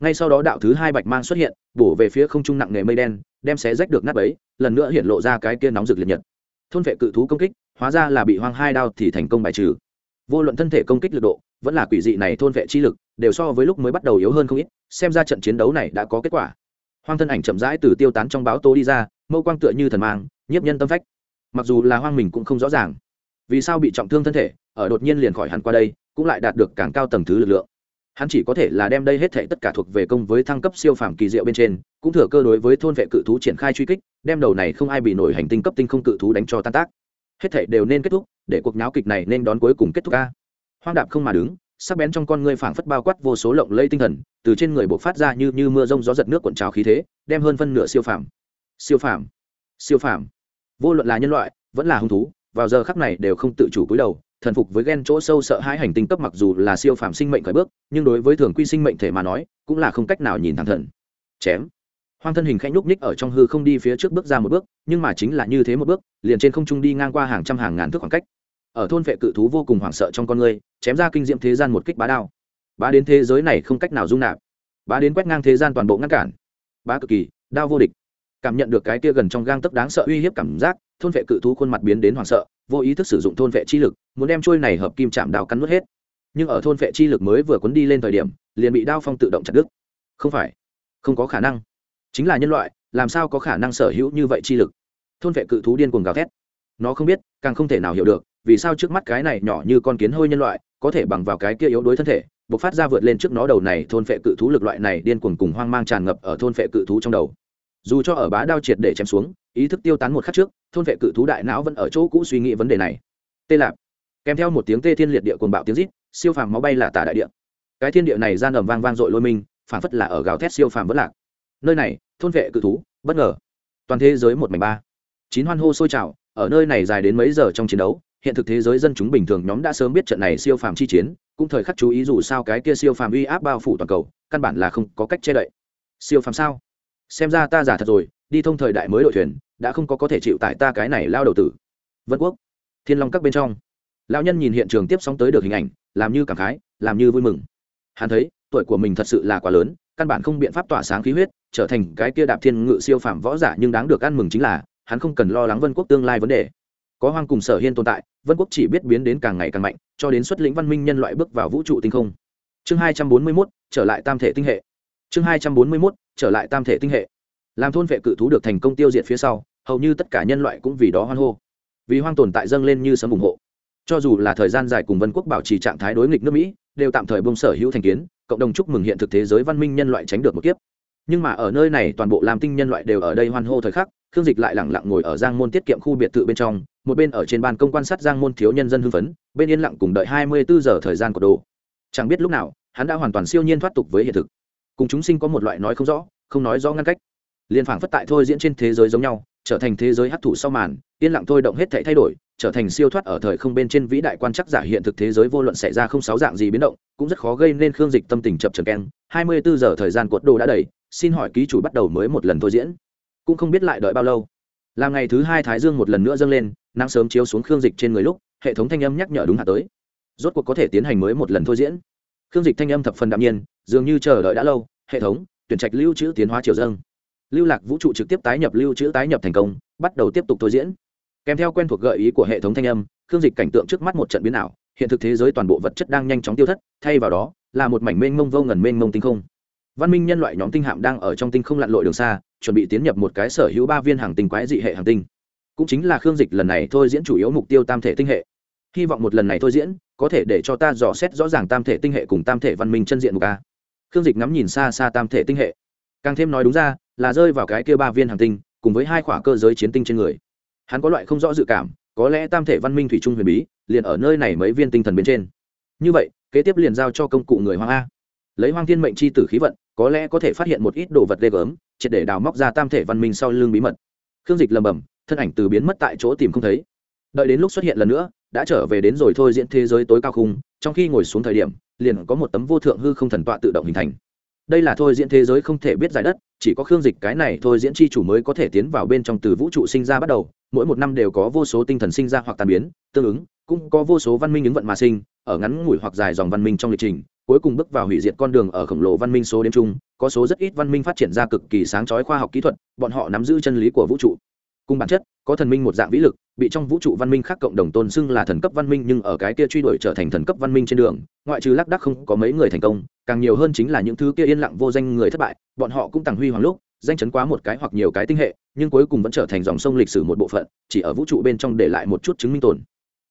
ngay sau đó đạo thứ hai bạch mang xuất hiện, bổ về phía không trung nặng nề mây đen, đem xé rách được nắp ấy lần nữa hiện lộ ra cái kia nóng rực liệt nhật. Thôn vệ cự thú công kích, hóa ra là bị hoang hai đao thì thành công bài trừ. Vô luận thân thể công kích lực độ, vẫn là quỷ dị này thôn vệ chi lực, đều so với lúc mới bắt đầu yếu hơn không ít, xem ra trận chiến đấu này đã có kết quả. Hoang thân ảnh chậm rãi từ tiêu tán trong báo tố đi ra, mâu quang tựa như thần mang, nhiếp nhân tâm phách. Mặc dù là hoang mình cũng không rõ ràng, vì sao bị trọng thương thân thể, ở đột nhiên liền khỏi hẳn qua đây, cũng lại đạt được càng cao tầng thứ lực lượng hắn chỉ có thể là đem đây hết thảy tất cả thuộc về công với thăng cấp siêu phàm kỳ diệu bên trên, cũng thừa cơ đối với thôn vệ cự thú triển khai truy kích, đem đầu này không ai bị nổi hành tinh cấp tinh không cự thú đánh cho tan tác. Hết thảy đều nên kết thúc, để cuộc nháo kịch này nên đón cuối cùng kết thúc ca hoang đạp không mà đứng, sắc bén trong con ngươi phảng phất bao quát vô số lộng lây tinh thần, từ trên người buộc phát ra như như mưa rông gió giật nước cuộn trào khí thế, đem hơn phân nửa siêu phàm. Siêu phàm. Siêu phàm. Vô luận là nhân loại, vẫn là hung thú, vào giờ khắc này đều không tự chủ cúi đầu thần phục với ghen chỗ sâu sợ hai hành tinh cấp mặc dù là siêu phàm sinh mệnh khởi bước, nhưng đối với thường quy sinh mệnh thể mà nói, cũng là không cách nào nhìn thẳng thần. Chém. Hoang thân hình khẽ nhúc ních ở trong hư không đi phía trước bước ra một bước, nhưng mà chính là như thế một bước, liền trên không trung đi ngang qua hàng trăm hàng ngàn thước khoảng cách. Ở thôn vệ cự thú vô cùng hoảng sợ trong con người, chém ra kinh diệm thế gian một kích bá đao. Bá đến thế giới này không cách nào dung nạp. Bá đến quét ngang thế gian toàn bộ ngăn cản. Bá cực kỳ, đao vô địch. Cảm nhận được cái kia gần trong gang tấc đáng sợ uy hiếp cảm giác, thôn vệ cự thú khuôn mặt biến đến hoảng sợ vô ý thức sử dụng thôn vệ chi lực, muốn đem trôi này hợp kim chạm đao cắn nuốt hết. Nhưng ở thôn vệ chi lực mới vừa cuốn đi lên thời điểm, liền bị đao phong tự động chặt đứt. Không phải, không có khả năng. Chính là nhân loại, làm sao có khả năng sở hữu như vậy chi lực? Thôn vệ cự thú điên cuồng gào thét. Nó không biết, càng không thể nào hiểu được, vì sao trước mắt cái này nhỏ như con kiến hôi nhân loại, có thể bằng vào cái kia yếu đuối thân thể, bộc phát ra vượt lên trước nó đầu này thôn vệ cự thú lực loại này điên cuồng cùng hoang mang tràn ngập ở thôn vệ cự thú trong đầu. Dù cho ở bá đao triệt để chém xuống ý thức tiêu tán một khắc trước, thôn vệ cự thú đại não vẫn ở chỗ cũ suy nghĩ vấn đề này. Tê lạp. Kèm theo một tiếng tê thiên liệt địa cuồng bạo tiếng rít, siêu phàm máu bay là tả đại địa. Cái thiên địa này gian ầm vang vang dội lôi mình, phản phất là ở gào thét siêu phàm vất lạc. Nơi này, thôn vệ cự thú, bất ngờ. Toàn thế giới một mảnh ba. Chín hoan hô sôi trào, ở nơi này dài đến mấy giờ trong chiến đấu, hiện thực thế giới dân chúng bình thường nhóm đã sớm biết trận này siêu phàm chi chiến, cũng thời khắc chú ý dù sao cái kia siêu phàm uy áp bao phủ toàn cầu, căn bản là không có cách che đậy. Siêu phàm sao? Xem ra ta giả thật rồi đi thông thời đại mới đội thuyền, đã không có có thể chịu tại ta cái này lao đầu tử. Vân quốc, thiên long các bên trong. Lão nhân nhìn hiện trường tiếp sóng tới được hình ảnh, làm như cảm khái, làm như vui mừng. Hắn thấy, tuổi của mình thật sự là quá lớn, căn bản không biện pháp tỏa sáng khí huyết, trở thành cái kia đạp thiên ngự siêu phạm võ giả nhưng đáng được ăn mừng chính là, hắn không cần lo lắng vân quốc tương lai vấn đề. Có hoang cùng sở hiên tồn tại, vân quốc chỉ biết biến đến càng ngày càng mạnh, cho đến xuất lĩnh văn minh nhân loại bước vào vũ trụ tinh không. Chương hai trăm bốn mươi mốt, trở lại tam thể tinh hệ. Chương hai trăm bốn mươi mốt, trở lại tam thể tinh hệ làm thôn vệ cự thú được thành công tiêu diệt phía sau, hầu như tất cả nhân loại cũng vì đó hoan hô. Vì hoang tồn tại dâng lên như sấm ủng hộ. Cho dù là thời gian dài cùng vân quốc bảo trì trạng thái đối nghịch nước mỹ, đều tạm thời bông sở hữu thành kiến, cộng đồng chúc mừng hiện thực thế giới văn minh nhân loại tránh được một kiếp. Nhưng mà ở nơi này, toàn bộ làm tinh nhân loại đều ở đây hoan hô thời khắc, khương dịch lại lẳng lặng ngồi ở giang môn tiết kiệm khu biệt thự bên trong, một bên ở trên ban công quan sát giang môn thiếu nhân dân hưng phấn, bên yên lặng cùng đợi hai mươi bốn giờ thời gian của đồ. Chẳng biết lúc nào, hắn đã hoàn toàn siêu nhiên thoát tục với hiện thực. Cùng chúng sinh có một loại nói không rõ, không nói rõ ngăn cách liên phảng phất tại thôi diễn trên thế giới giống nhau, trở thành thế giới hấp thụ sau màn, yên lặng thôi động hết thảy thay đổi, trở thành siêu thoát ở thời không bên trên vĩ đại quan chắc giả hiện thực thế giới vô luận xảy ra không sáu dạng gì biến động, cũng rất khó gây nên khương dịch tâm tình chập trần keng. Hai mươi bốn giờ thời gian cuột đồ đã đầy, xin hỏi ký chủ bắt đầu mới một lần thôi diễn. Cũng không biết lại đợi bao lâu. Làm ngày thứ hai thái dương một lần nữa dâng lên, nắng sớm chiếu xuống khương dịch trên người lúc, hệ thống thanh âm nhắc nhở đúng hạ tới. Rốt cuộc có thể tiến hành mới một lần thôi diễn. Khương dịch thanh âm thập phần đạm nhiên, dường như chờ đợi đã lâu, hệ thống, tuyển trạch lưu trữ tiến hóa triều dâng lưu lạc vũ trụ trực tiếp tái nhập lưu trữ tái nhập thành công, bắt đầu tiếp tục thôi diễn. Kèm theo quen thuộc gợi ý của hệ thống thanh âm, khương dịch cảnh tượng trước mắt một trận biến ảo, hiện thực thế giới toàn bộ vật chất đang nhanh chóng tiêu thất, thay vào đó, là một mảnh mênh mông vô ngần mênh mông tinh không. Văn minh nhân loại nhóm tinh hạm đang ở trong tinh không lặn lội đường xa, chuẩn bị tiến nhập một cái sở hữu ba viên hàng tinh quái dị hệ hàng tinh. Cũng chính là khương dịch lần này thôi diễn chủ yếu mục tiêu tam thể tinh hệ. Hy vọng một lần này thôi diễn, có thể để cho ta dò xét rõ ràng tam thể tinh hệ cùng tam thể văn minh chân diện một ca khương dịch ngắm nhìn xa xa tam thể tinh hệ. Càng thêm nói đúng ra là rơi vào cái kia ba viên hàng tinh, cùng với hai khỏa cơ giới chiến tinh trên người. Hắn có loại không rõ dự cảm, có lẽ tam thể văn minh thủy trung huyền bí, liền ở nơi này mấy viên tinh thần bên trên. Như vậy, kế tiếp liền giao cho công cụ người hoang a. Lấy hoang thiên mệnh c h i tử khí vận, có lẽ có thể phát hiện một ít đồ vật ghê gớm, triệt để đào móc ra tam thể văn minh sau lưng bí mật. Khương dịch lầm bầm thân ảnh từ biến mất tại chỗ tìm không thấy. Đợi đến lúc xuất hiện lần nữa, đã trở về đến rồi thôi diễn thế giới tối cao khung, trong khi ngồi xuống thời điểm, liền có một tấm vô thượng hư không thần tọa tự động hình thành đây là thôi diễn thế giới không thể biết giải đất, chỉ có khương dịch cái này thôi diễn chi chủ mới có thể tiến vào bên trong từ vũ trụ sinh ra bắt đầu, mỗi một năm đều có vô số tinh thần sinh ra hoặc tàn biến, tương ứng, cũng có vô số văn minh ứng vận mà sinh, ở ngắn ngủi hoặc dài dòng văn minh trong lịch trình, cuối cùng bước vào hủy diệt con đường ở khổng lồ văn minh số đêm chung, có số rất ít văn minh phát triển ra cực kỳ sáng chói khoa học kỹ thuật, bọn họ nắm giữ chân lý của vũ trụ. Cùng bản chất, có thần minh một dạng vĩ lực, bị trong vũ trụ văn minh khác cộng đồng tôn xưng là thần cấp văn minh nhưng ở cái kia truy đuổi trở thành thần cấp văn minh trên đường, ngoại trừ lác đác không có mấy người thành công càng nhiều hơn chính là những thứ kia yên lặng vô danh người thất bại, bọn họ cũng tàng huy hoàng lúc, danh chấn quá một cái hoặc nhiều cái tinh hệ, nhưng cuối cùng vẫn trở thành dòng sông lịch sử một bộ phận, chỉ ở vũ trụ bên trong để lại một chút chứng minh tồn.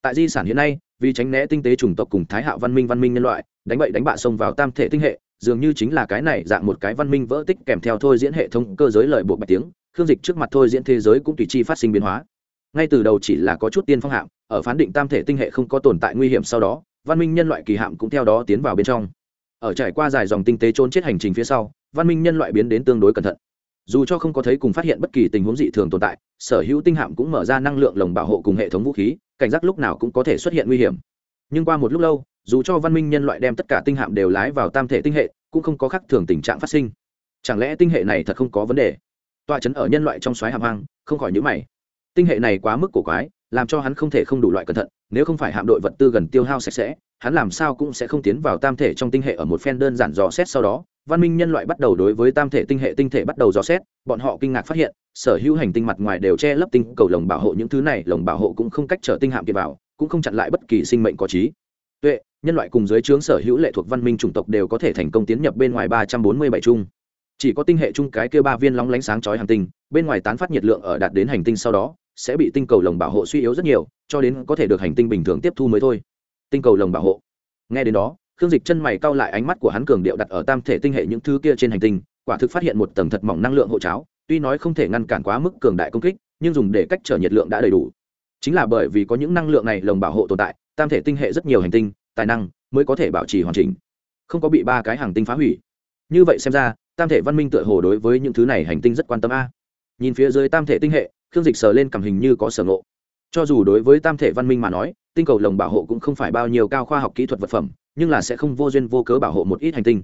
Tại di sản hiện nay, vì tránh né tinh tế chủng tộc cùng thái hạo văn minh văn minh nhân loại, đánh bậy đánh bạ xông vào tam thể tinh hệ, dường như chính là cái này dạng một cái văn minh vỡ tích kèm theo thôi diễn hệ thống cơ giới lợi buộc bạch tiếng, khương dịch trước mặt thôi diễn thế giới cũng tùy chi phát sinh biến hóa. Ngay từ đầu chỉ là có chút tiên phong hạm, ở phán định tam thể tinh hệ không có tồn tại nguy hiểm sau đó, văn minh nhân loại kỳ hạm cũng theo đó tiến vào bên trong ở trải qua dài dòng tinh tế trốn chết hành trình phía sau, văn minh nhân loại biến đến tương đối cẩn thận. Dù cho không có thấy cùng phát hiện bất kỳ tình huống dị thường tồn tại, sở hữu tinh hạm cũng mở ra năng lượng lồng bảo hộ cùng hệ thống vũ khí, cảnh giác lúc nào cũng có thể xuất hiện nguy hiểm. Nhưng qua một lúc lâu, dù cho văn minh nhân loại đem tất cả tinh hạm đều lái vào tam thể tinh hệ, cũng không có khác thường tình trạng phát sinh. Chẳng lẽ tinh hệ này thật không có vấn đề? Tọa chấn ở nhân loại trong xoáy hàm hang không khỏi nhữ mày. Tinh hệ này quá mức cổ quái, làm cho hắn không thể không đủ loại cẩn thận, nếu không phải hạm đội vật tư gần tiêu hao sạch sẽ hắn làm sao cũng sẽ không tiến vào tam thể trong tinh hệ ở một phen đơn giản dò xét sau đó, văn minh nhân loại bắt đầu đối với tam thể tinh hệ tinh thể bắt đầu dò xét, bọn họ kinh ngạc phát hiện, sở hữu hành tinh mặt ngoài đều che lấp tinh cầu lồng bảo hộ, những thứ này lồng bảo hộ cũng không cách trở tinh hạm kia vào, cũng không chặn lại bất kỳ sinh mệnh có trí. Tuệ, nhân loại cùng dưới trướng sở hữu lệ thuộc văn minh chủng tộc đều có thể thành công tiến nhập bên ngoài ba trăm bốn mươi bảy chung. Chỉ có tinh hệ chung cái kia ba viên lóng lánh sáng chói hành tinh, bên ngoài tán phát nhiệt lượng ở đạt đến hành tinh sau đó, sẽ bị tinh cầu lồng bảo hộ suy yếu rất nhiều, cho đến có thể được hành tinh bình thường tiếp thu mới thôi tinh cầu lồng bảo hộ. Nghe đến đó, khương dịch chân mày cau lại ánh mắt của hắn cường điệu đặt ở tam thể tinh hệ những thứ kia trên hành tinh, quả thực phát hiện một tầng thật mỏng năng lượng hộ cháo, tuy nói không thể ngăn cản quá mức cường đại công kích, nhưng dùng để cách trở nhiệt lượng đã đầy đủ. Chính là bởi vì có những năng lượng này lồng bảo hộ tồn tại, tam thể tinh hệ rất nhiều hành tinh, tài năng mới có thể bảo trì hoàn chỉnh, không có bị ba cái hàng tinh phá hủy. Như vậy xem ra, tam thể văn minh tựa hồ đối với những thứ này hành tinh rất quan tâm a. Nhìn phía dưới tam thể tinh hệ, khương dịch sờ lên cảm hình như có sở ngộ cho dù đối với tam thể văn minh mà nói, tinh cầu lồng bảo hộ cũng không phải bao nhiêu cao khoa học kỹ thuật vật phẩm, nhưng là sẽ không vô duyên vô cớ bảo hộ một ít hành tinh.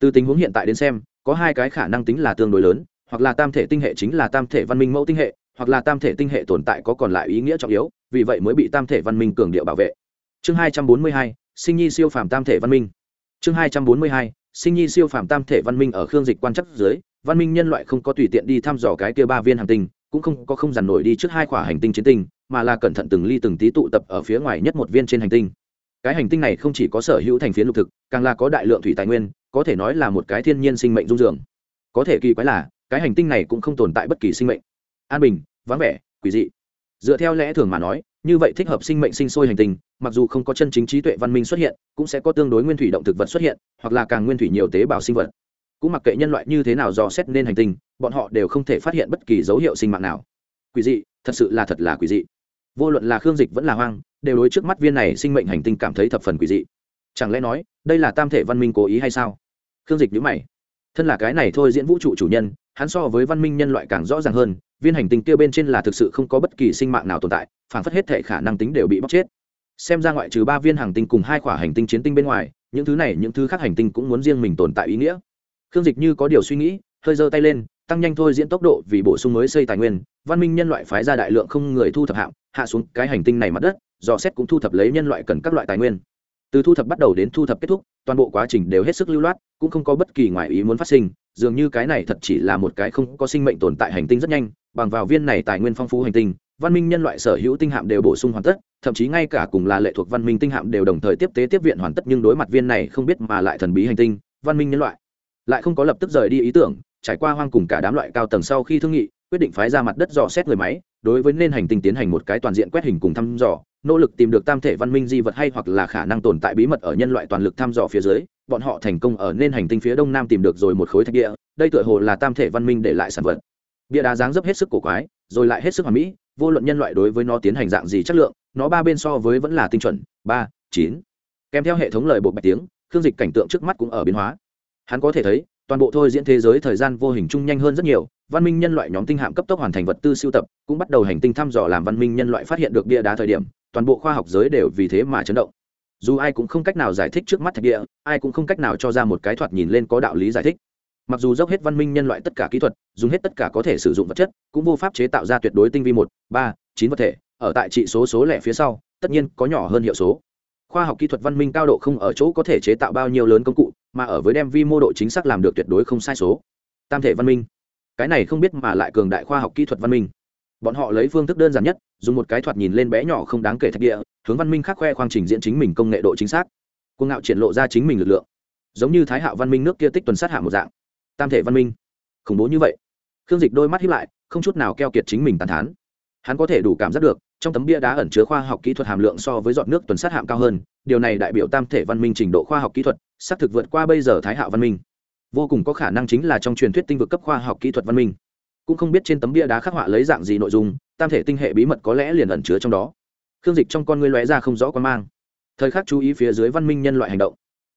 Từ tình huống hiện tại đến xem, có hai cái khả năng tính là tương đối lớn, hoặc là tam thể tinh hệ chính là tam thể văn minh mẫu tinh hệ, hoặc là tam thể tinh hệ tồn tại có còn lại ý nghĩa trọng yếu, vì vậy mới bị tam thể văn minh cường điệu bảo vệ. Chương hai trăm bốn mươi hai, sinh nhi siêu phàm tam thể văn minh. Chương hai trăm bốn mươi hai, sinh nhi siêu phàm tam thể văn minh ở khương dịch quan chắc dưới, văn minh nhân loại không có tùy tiện đi thăm dò cái kia ba viên hành tinh, cũng không có không dằn nổi đi trước hai khỏa hành tinh chiến tinh mà là cẩn thận từng ly từng tí tụ tập ở phía ngoài nhất một viên trên hành tinh. Cái hành tinh này không chỉ có sở hữu thành phiến lục thực, càng là có đại lượng thủy tài nguyên, có thể nói là một cái thiên nhiên sinh mệnh dung dường có thể kỳ quái là, cái hành tinh này cũng không tồn tại bất kỳ sinh mệnh. An bình, vắng vẻ, quỷ dị. Dựa theo lẽ thường mà nói, như vậy thích hợp sinh mệnh sinh sôi hành tinh, mặc dù không có chân chính trí tuệ văn minh xuất hiện, cũng sẽ có tương đối nguyên thủy động thực vật xuất hiện, hoặc là càng nguyên thủy nhiều tế bào sinh vật. Cũng mặc kệ nhân loại như thế nào dò xét nên hành tinh, bọn họ đều không thể phát hiện bất kỳ dấu hiệu sinh mạng nào. Quỷ dị, thật sự là thật là quỷ dị vô luận là khương dịch vẫn là hoang, đều đối trước mắt viên này sinh mệnh hành tinh cảm thấy thập phần quỷ dị. Chẳng lẽ nói, đây là tam thể văn minh cố ý hay sao? Khương dịch nhữ mày. Thân là cái này thôi diễn vũ trụ chủ nhân, hắn so với văn minh nhân loại càng rõ ràng hơn, viên hành tinh kia bên trên là thực sự không có bất kỳ sinh mạng nào tồn tại, phản phất hết thể khả năng tính đều bị bóc chết. Xem ra ngoại trừ ba viên hành tinh cùng hai quả hành tinh chiến tinh bên ngoài, những thứ này, những thứ khác hành tinh cũng muốn riêng mình tồn tại ý nghĩa. Khương dịch như có điều suy nghĩ, hơi giơ tay lên tăng nhanh thôi diễn tốc độ vì bổ sung mới xây tài nguyên, văn minh nhân loại phái ra đại lượng không người thu thập hạng, hạ xuống cái hành tinh này mặt đất dò xét cũng thu thập lấy nhân loại cần các loại tài nguyên. Từ thu thập bắt đầu đến thu thập kết thúc, toàn bộ quá trình đều hết sức lưu loát, cũng không có bất kỳ ngoại ý muốn phát sinh, dường như cái này thật chỉ là một cái không có sinh mệnh tồn tại hành tinh rất nhanh, bằng vào viên này tài nguyên phong phú hành tinh, văn minh nhân loại sở hữu tinh hạm đều bổ sung hoàn tất, thậm chí ngay cả cùng là lệ thuộc văn minh tinh hạm đều đồng thời tiếp tế tiếp viện hoàn tất, nhưng đối mặt viên này không biết mà lại thần bí hành tinh, văn minh nhân loại lại không có lập tức rời đi ý tưởng trải qua hoang cùng cả đám loại cao tầng sau khi thương nghị, quyết định phái ra mặt đất dò xét người máy, đối với nên hành tinh tiến hành một cái toàn diện quét hình cùng thăm dò, nỗ lực tìm được tam thể văn minh di vật hay hoặc là khả năng tồn tại bí mật ở nhân loại toàn lực thăm dò phía dưới, bọn họ thành công ở nên hành tinh phía đông nam tìm được rồi một khối thạch địa, đây tựa hồ là tam thể văn minh để lại sản vật. Bia đá dáng dấp hết sức cổ quái, rồi lại hết sức hoàn mỹ, vô luận nhân loại đối với nó tiến hành dạng gì chất lượng, nó ba bên so với vẫn là tinh chuẩn, ba, chín. Kèm theo hệ thống lời bộ bạch tiếng, khương dịch cảnh tượng trước mắt cũng ở biến hóa. Hắn có thể thấy toàn bộ thôi diễn thế giới thời gian vô hình chung nhanh hơn rất nhiều, văn minh nhân loại nhóm tinh hạm cấp tốc hoàn thành vật tư siêu tập, cũng bắt đầu hành tinh thăm dò làm văn minh nhân loại phát hiện được bia đá thời điểm, toàn bộ khoa học giới đều vì thế mà chấn động. Dù ai cũng không cách nào giải thích trước mắt thạch địa, ai cũng không cách nào cho ra một cái thoạt nhìn lên có đạo lý giải thích. Mặc dù dốc hết văn minh nhân loại tất cả kỹ thuật, dùng hết tất cả có thể sử dụng vật chất, cũng vô pháp chế tạo ra tuyệt đối tinh vi một, ba, chín vật thể, ở tại trị số số lẻ phía sau, tất nhiên có nhỏ hơn hiệu số. Khoa học kỹ thuật văn minh cao độ không ở chỗ có thể chế tạo bao nhiêu lớn công cụ mà ở với đem vi mô độ chính xác làm được tuyệt đối không sai số. Tam thể văn minh. Cái này không biết mà lại cường đại khoa học kỹ thuật văn minh. Bọn họ lấy phương thức đơn giản nhất, dùng một cái thoạt nhìn lên bé nhỏ không đáng kể thạch địa, hướng văn minh khắc khoe khoang trình diễn chính mình công nghệ độ chính xác. Cuồng ngạo triển lộ ra chính mình lực lượng. Giống như thái hạo văn minh nước kia tích tuần sát hạ một dạng. Tam thể văn minh. Khủng bố như vậy. Khương dịch đôi mắt hiếp lại, không chút nào keo kiệt chính mình tàn thán. Hắn có thể đủ cảm giác được, trong tấm bia đá ẩn chứa khoa học kỹ thuật hàm lượng so với dọn nước tuần sát hạm cao hơn, điều này đại biểu tam thể văn minh trình độ khoa học kỹ thuật xác thực vượt qua bây giờ thái hạo văn minh. Vô cùng có khả năng chính là trong truyền thuyết tinh vực cấp khoa học kỹ thuật văn minh. Cũng không biết trên tấm bia đá khắc họa lấy dạng gì nội dung, tam thể tinh hệ bí mật có lẽ liền ẩn chứa trong đó. Khương dịch trong con ngươi lóe ra không rõ quan mang. Thời khắc chú ý phía dưới văn minh nhân loại hành động.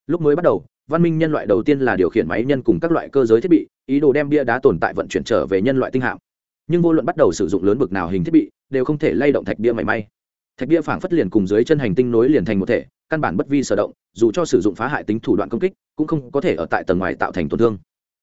Lúc mới bắt đầu, văn minh nhân loại đầu tiên là điều khiển máy nhân cùng các loại cơ giới thiết bị, ý đồ đem bia đá tồn tại vận chuyển trở về nhân loại tinh hạm. Nhưng vô luận bắt đầu sử dụng lớn bực nào hình thiết bị, đều không thể lay động thạch bia mảy may thạch bia phảng phất liền cùng dưới chân hành tinh nối liền thành một thể, căn bản bất vi sở động, dù cho sử dụng phá hại tính thủ đoạn công kích, cũng không có thể ở tại tầng ngoài tạo thành tổn thương.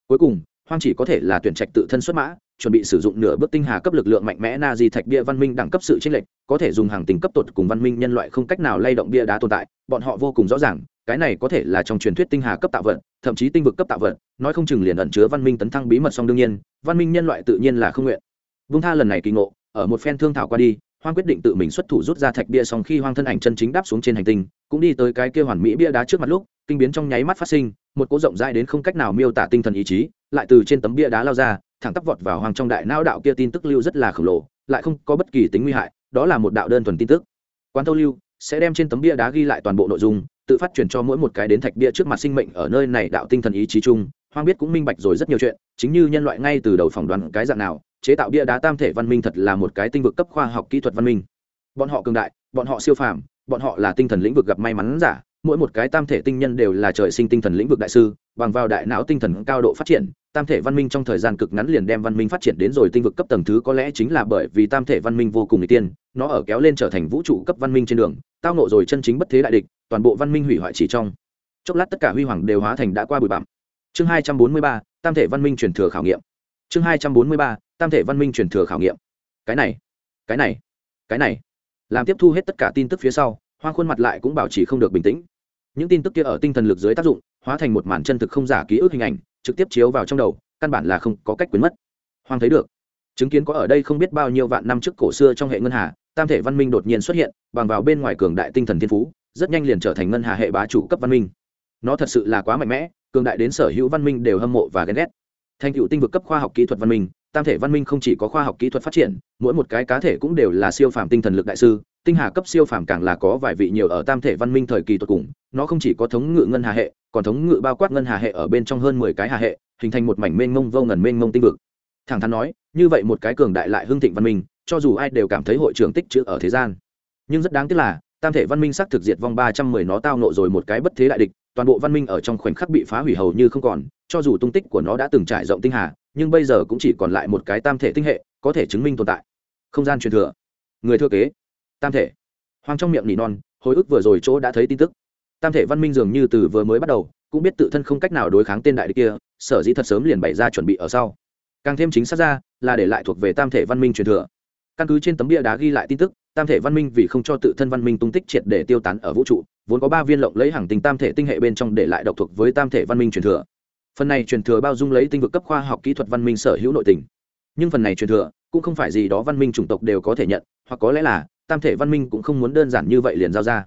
Cuối cùng, hoang chỉ có thể là tuyển trạch tự thân xuất mã, chuẩn bị sử dụng nửa bước tinh hà cấp lực lượng mạnh mẽ na di thạch bia văn minh đẳng cấp sự chênh lệch, có thể dùng hàng tình cấp tột cùng văn minh nhân loại không cách nào lay động bia đá tồn tại, bọn họ vô cùng rõ ràng, cái này có thể là trong truyền thuyết tinh hà cấp tạo vật, thậm chí tinh vực cấp tạo vật, nói không chừng liền ẩn chứa văn minh tấn thăng bí mật song đương nhiên, văn minh nhân loại tự nhiên là không nguyện. Vung tha lần này kỳ ngộ, ở một phen thương thảo qua đi hoang quyết định tự mình xuất thủ rút ra thạch bia xong khi hoang thân ảnh chân chính đáp xuống trên hành tinh, cũng đi tới cái kia hoàn mỹ bia đá trước mặt lúc, kinh biến trong nháy mắt phát sinh, một cỗ rộng rãi đến không cách nào miêu tả tinh thần ý chí, lại từ trên tấm bia đá lao ra, thẳng tắp vọt vào hoang trong đại não đạo kia tin tức lưu rất là khổng lồ, lại không có bất kỳ tính nguy hại, đó là một đạo đơn thuần tin tức. Quán thâu lưu sẽ đem trên tấm bia đá ghi lại toàn bộ nội dung, tự phát truyền cho mỗi một cái đến thạch bia trước mặt sinh mệnh ở nơi này đạo tinh thần ý chí chung hoang biết cũng minh bạch rồi rất nhiều chuyện, chính như nhân loại ngay từ đầu phỏng đoán cái dạng nào, chế tạo bia đá tam thể văn minh thật là một cái tinh vực cấp khoa học kỹ thuật văn minh. Bọn họ cường đại, bọn họ siêu phàm, bọn họ là tinh thần lĩnh vực gặp may mắn giả, mỗi một cái tam thể tinh nhân đều là trời sinh tinh thần lĩnh vực đại sư, bằng vào đại não tinh thần cao độ phát triển, tam thể văn minh trong thời gian cực ngắn liền đem văn minh phát triển đến rồi tinh vực cấp tầng thứ, có lẽ chính là bởi vì tam thể văn minh vô cùng n tiên, nó ở kéo lên trở thành vũ trụ cấp văn minh trên đường, tao nộ rồi chân chính bất thế đại địch, toàn bộ văn minh hủy hoại chỉ trong chốc lát tất cả huy hoàng đều hóa thành đã qua bụi bặm chương hai trăm bốn mươi ba, tam thể văn minh truyền thừa khảo nghiệm. Chương hai trăm bốn mươi ba, tam thể văn minh truyền thừa khảo nghiệm. Cái này cái này cái này. Làm tiếp thu hết tất cả tin tức phía sau, hoang khuôn mặt lại cũng bảo trì không được bình tĩnh. Những tin tức kia ở tinh thần lực dưới tác dụng, hóa thành một màn chân thực không giả ký ức hình ảnh, trực tiếp chiếu vào trong đầu, căn bản là không có cách quyến mất. Hoang thấy được. Chứng kiến có ở đây không biết bao nhiêu vạn năm trước cổ xưa trong hệ ngân hà, tam thể văn minh đột nhiên xuất hiện, bằng vào bên ngoài cường đại tinh thần thiên phú, rất nhanh liền trở thành ngân hà hệ bá chủ cấp văn minh nó thật sự là quá mạnh mẽ, cường đại đến sở hữu văn minh đều hâm mộ và ghen ghét. Thành tựu tinh vực cấp khoa học kỹ thuật văn minh, tam thể văn minh không chỉ có khoa học kỹ thuật phát triển, mỗi một cái cá thể cũng đều là siêu phàm tinh thần lực đại sư, tinh hà cấp siêu phàm càng là có vài vị nhiều ở tam thể văn minh thời kỳ tột cùng, nó không chỉ có thống ngự ngân hà hệ, còn thống ngự bao quát ngân hà hệ ở bên trong hơn mười cái hà hệ, hình thành một mảnh mênh mông vô ngần mênh mông tinh vực. Thẳng thắn nói, như vậy một cái cường đại lại hưng thịnh văn minh, cho dù ai đều cảm thấy hội trưởng tích chữ ở thế gian. Nhưng rất đáng tiếc là, tam thể văn minh xác thực diệt vong ba trăm mười nó tao nộ rồi một cái bất thế đại địch toàn bộ văn minh ở trong khoảnh khắc bị phá hủy hầu như không còn, cho dù tung tích của nó đã từng trải rộng tinh hà, nhưng bây giờ cũng chỉ còn lại một cái tam thể tinh hệ, có thể chứng minh tồn tại. Không gian truyền thừa. Người thừa kế. Tam thể. Hoang trong miệng nỉ non, hồi ức vừa rồi chỗ đã thấy tin tức. Tam thể văn minh dường như từ vừa mới bắt đầu, cũng biết tự thân không cách nào đối kháng tên đại địch kia, sở dĩ thật sớm liền bày ra chuẩn bị ở sau. Càng thêm chính xác ra, là để lại thuộc về tam thể văn minh truyền thừa. Căn cứ trên tấm bia đá ghi lại tin tức tam thể văn minh vì không cho tự thân văn minh tung tích triệt để tiêu tán ở vũ trụ vốn có ba viên lộng lấy hàng tình tam thể tinh hệ bên trong để lại độc thuộc với tam thể văn minh truyền thừa phần này truyền thừa bao dung lấy tinh vực cấp khoa học kỹ thuật văn minh sở hữu nội tình nhưng phần này truyền thừa cũng không phải gì đó văn minh chủng tộc đều có thể nhận hoặc có lẽ là tam thể văn minh cũng không muốn đơn giản như vậy liền giao ra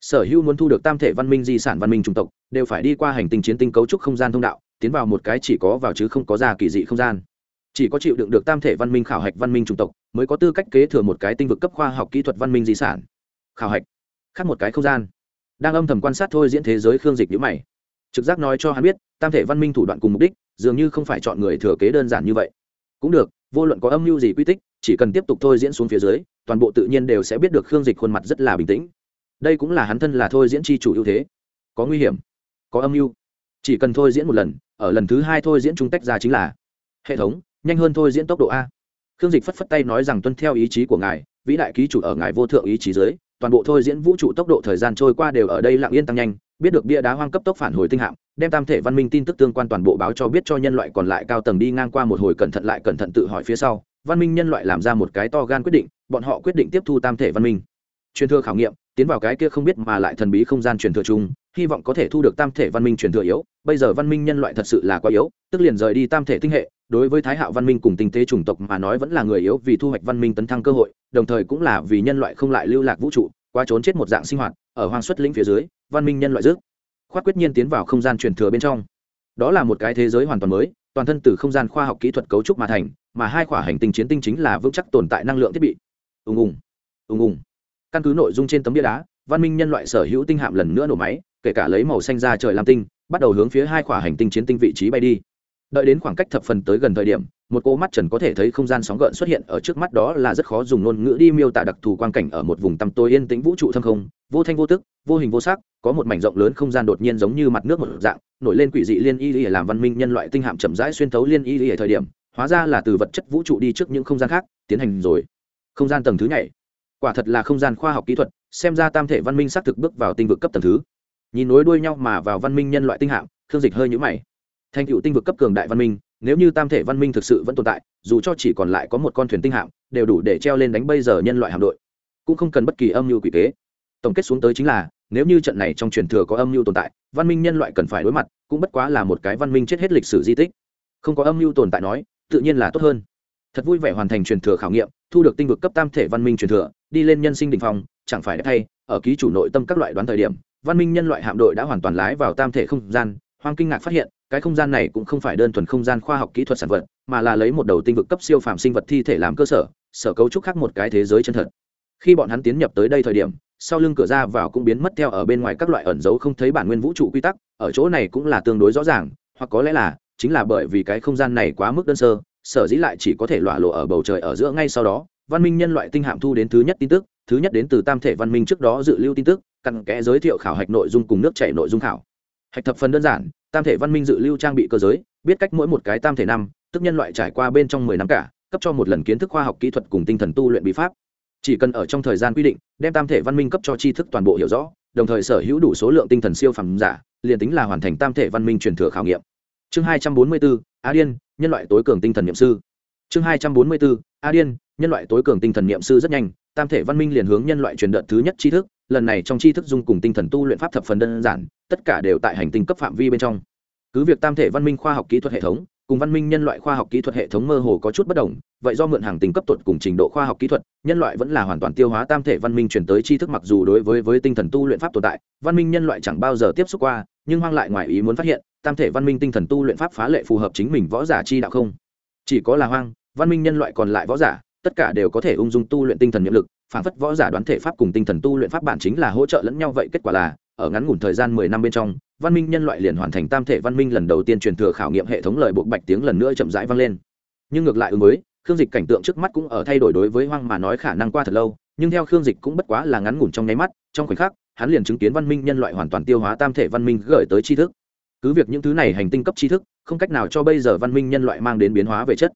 sở hữu muốn thu được tam thể văn minh di sản văn minh chủng tộc đều phải đi qua hành tinh chiến tinh cấu trúc không gian thông đạo tiến vào một cái chỉ có vào chứ không có ra kỳ dị không gian chỉ có chịu đựng được tam thể văn minh khảo hạch văn minh chủng tộc mới có tư cách kế thừa một cái tinh vực cấp khoa học kỹ thuật văn minh di sản. Khảo hạch. Khác một cái không gian. Đang âm thầm quan sát thôi diễn thế giới khương dịch nhữ mày. Trực giác nói cho hắn biết, tam thể văn minh thủ đoạn cùng mục đích, dường như không phải chọn người thừa kế đơn giản như vậy. Cũng được, vô luận có âm mưu gì quy tích, chỉ cần tiếp tục thôi diễn xuống phía dưới, toàn bộ tự nhiên đều sẽ biết được khương dịch khuôn mặt rất là bình tĩnh. Đây cũng là hắn thân là thôi diễn chi chủ ưu thế. Có nguy hiểm, có âm mưu. Chỉ cần thôi diễn một lần, ở lần thứ hai thôi diễn trung tách ra chính là hệ thống, nhanh hơn thôi diễn tốc độ a khương dịch phất phất tay nói rằng tuân theo ý chí của ngài, vĩ đại ký chủ ở ngài vô thượng ý chí dưới, toàn bộ thôi diễn vũ trụ tốc độ thời gian trôi qua đều ở đây lặng yên tăng nhanh, biết được bia đá hoang cấp tốc phản hồi tinh hạm, đem tam thể văn minh tin tức tương quan toàn bộ báo cho biết cho nhân loại còn lại cao tầng đi ngang qua một hồi cẩn thận lại cẩn thận tự hỏi phía sau, văn minh nhân loại làm ra một cái to gan quyết định, bọn họ quyết định tiếp thu tam thể văn minh. Truyền thừa khảo nghiệm, tiến vào cái kia không biết mà lại thần bí không gian truyền thừa chung, hy vọng có thể thu được tam thể văn minh truyền thừa yếu, bây giờ văn minh nhân loại thật sự là quá yếu, tức liền rời đi tam thể tinh hệ đối với thái hạo văn minh cùng tinh tế chủng tộc mà nói vẫn là người yếu vì thu hoạch văn minh tấn thăng cơ hội, đồng thời cũng là vì nhân loại không lại lưu lạc vũ trụ, qua trốn chết một dạng sinh hoạt, ở hoang xuất lĩnh phía dưới, văn minh nhân loại rước. Khoát quyết nhiên tiến vào không gian truyền thừa bên trong. Đó là một cái thế giới hoàn toàn mới, toàn thân từ không gian khoa học kỹ thuật cấu trúc mà thành, mà hai khỏa hành tinh chiến tinh chính là vững chắc tồn tại năng lượng thiết bị. Ùng ùng ùng ùng. Căn cứ nội dung trên tấm bia đá, văn minh nhân loại sở hữu tinh hạm lần nữa nổ máy, kể cả lấy màu xanh ra trời lam tinh, bắt đầu hướng phía hai khỏa hành tinh chiến tinh vị trí bay đi đợi đến khoảng cách thập phần tới gần thời điểm, một cô mắt trần có thể thấy không gian sóng gợn xuất hiện ở trước mắt đó là rất khó dùng ngôn ngữ đi miêu tả đặc thù quan cảnh ở một vùng tăm tối yên tĩnh vũ trụ thâm không. Vô thanh vô tức, vô hình vô sắc, có một mảnh rộng lớn không gian đột nhiên giống như mặt nước một dạng, nổi lên quỷ dị liên y để làm văn minh nhân loại tinh hạm chậm rãi xuyên thấu liên y lìa thời điểm, hóa ra là từ vật chất vũ trụ đi trước những không gian khác, tiến hành rồi. Không gian tầng thứ nhảy. Quả thật là không gian khoa học kỹ thuật, xem ra tam thể văn minh xác thực bước vào tinh vực cấp tầng thứ. Nhìn nối đuôi nhau mà vào văn minh nhân loại tinh hạm thương dịch hơi nhũ mày thành tựu tinh vực cấp cường đại văn minh, nếu như tam thể văn minh thực sự vẫn tồn tại, dù cho chỉ còn lại có một con thuyền tinh hạm, đều đủ để treo lên đánh bây giờ nhân loại hạm đội. Cũng không cần bất kỳ âm mưu quỷ kế. Tổng kết xuống tới chính là, nếu như trận này trong truyền thừa có âm mưu tồn tại, văn minh nhân loại cần phải đối mặt, cũng bất quá là một cái văn minh chết hết lịch sử di tích. Không có âm mưu tồn tại nói, tự nhiên là tốt hơn. Thật vui vẻ hoàn thành truyền thừa khảo nghiệm, thu được tinh vực cấp tam thể văn minh truyền thừa, đi lên nhân sinh đình phong, chẳng phải đã thay, ở ký chủ nội tâm các loại đoán thời điểm, văn minh nhân loại hạm đội đã hoàn toàn lái vào tam thể không gian, hoang kinh ngạc phát hiện cái không gian này cũng không phải đơn thuần không gian khoa học kỹ thuật sản vật, mà là lấy một đầu tinh vực cấp siêu phàm sinh vật thi thể làm cơ sở sở cấu trúc khác một cái thế giới chân thật. Khi bọn hắn tiến nhập tới đây thời điểm, sau lưng cửa ra vào cũng biến mất theo ở bên ngoài các loại ẩn dấu không thấy bản nguyên vũ trụ quy tắc, ở chỗ này cũng là tương đối rõ ràng, hoặc có lẽ là, chính là bởi vì cái không gian này quá mức đơn sơ, sở dĩ lại chỉ có thể lọa lộ ở bầu trời ở giữa ngay sau đó, văn minh nhân loại tinh hạm thu đến thứ nhất tin tức, thứ nhất đến từ tam thể văn minh trước đó dự lưu tin tức, cặn kẽ giới thiệu khảo hạch nội dung cùng nước chảy nội dung khảo hạch thập phần đơn giản, tam thể văn minh dự lưu trang bị cơ giới, biết cách mỗi một cái tam thể năm, tức nhân loại trải qua bên trong mười năm cả, cấp cho một lần kiến thức khoa học kỹ thuật cùng tinh thần tu luyện bí pháp. Chỉ cần ở trong thời gian quy định, đem tam thể văn minh cấp cho tri thức toàn bộ hiểu rõ, đồng thời sở hữu đủ số lượng tinh thần siêu phẩm giả, liền tính là hoàn thành tam thể văn minh truyền thừa khảo nghiệm. Chương hai trăm bốn mươi bốn a điên, nhân loại tối cường tinh thần n i ệ m sư. Chương hai trăm bốn mươi bốn a điên, nhân loại tối cường tinh thần n i ệ m sư rất nhanh, tam thể văn minh liền hướng nhân loại truyền đợt thứ nhất tri thức lần này trong tri thức dung cùng tinh thần tu luyện pháp thập phần đơn giản, tất cả đều tại hành tinh cấp phạm vi bên trong. Cứ việc tam thể văn minh khoa học kỹ thuật hệ thống cùng văn minh nhân loại khoa học kỹ thuật hệ thống mơ hồ có chút bất đồng, vậy do mượn hàng tính cấp tuột cùng trình độ khoa học kỹ thuật, nhân loại vẫn là hoàn toàn tiêu hóa tam thể văn minh chuyển tới tri thức mặc dù đối với với tinh thần tu luyện pháp tồn tại, văn minh nhân loại chẳng bao giờ tiếp xúc qua, nhưng hoang lại ngoài ý muốn phát hiện, tam thể văn minh tinh thần tu luyện pháp phá lệ phù hợp chính mình võ giả chi đạo không? Chỉ có là hoang, văn minh nhân loại còn lại võ giả, tất cả đều có thể ung dung tu luyện tinh thần nhiệm lực phản phất võ giả đoán thể pháp cùng tinh thần tu luyện pháp bản chính là hỗ trợ lẫn nhau vậy, kết quả là, ở ngắn ngủn thời gian mười năm bên trong, văn minh nhân loại liền hoàn thành tam thể văn minh lần đầu tiên truyền thừa khảo nghiệm hệ thống lời buộc bạch tiếng lần nữa chậm rãi vang lên. Nhưng ngược lại ứng với, khương dịch cảnh tượng trước mắt cũng ở thay đổi đối với hoang mà nói khả năng qua thật lâu, nhưng theo khương dịch cũng bất quá là ngắn ngủn trong nháy mắt, trong khoảnh khắc, hắn liền chứng kiến văn minh nhân loại hoàn toàn tiêu hóa tam thể văn minh gửi tới tri thức. Cứ việc những thứ này hành tinh cấp tri thức, không cách nào cho bây giờ văn minh nhân loại mang đến biến hóa về chất,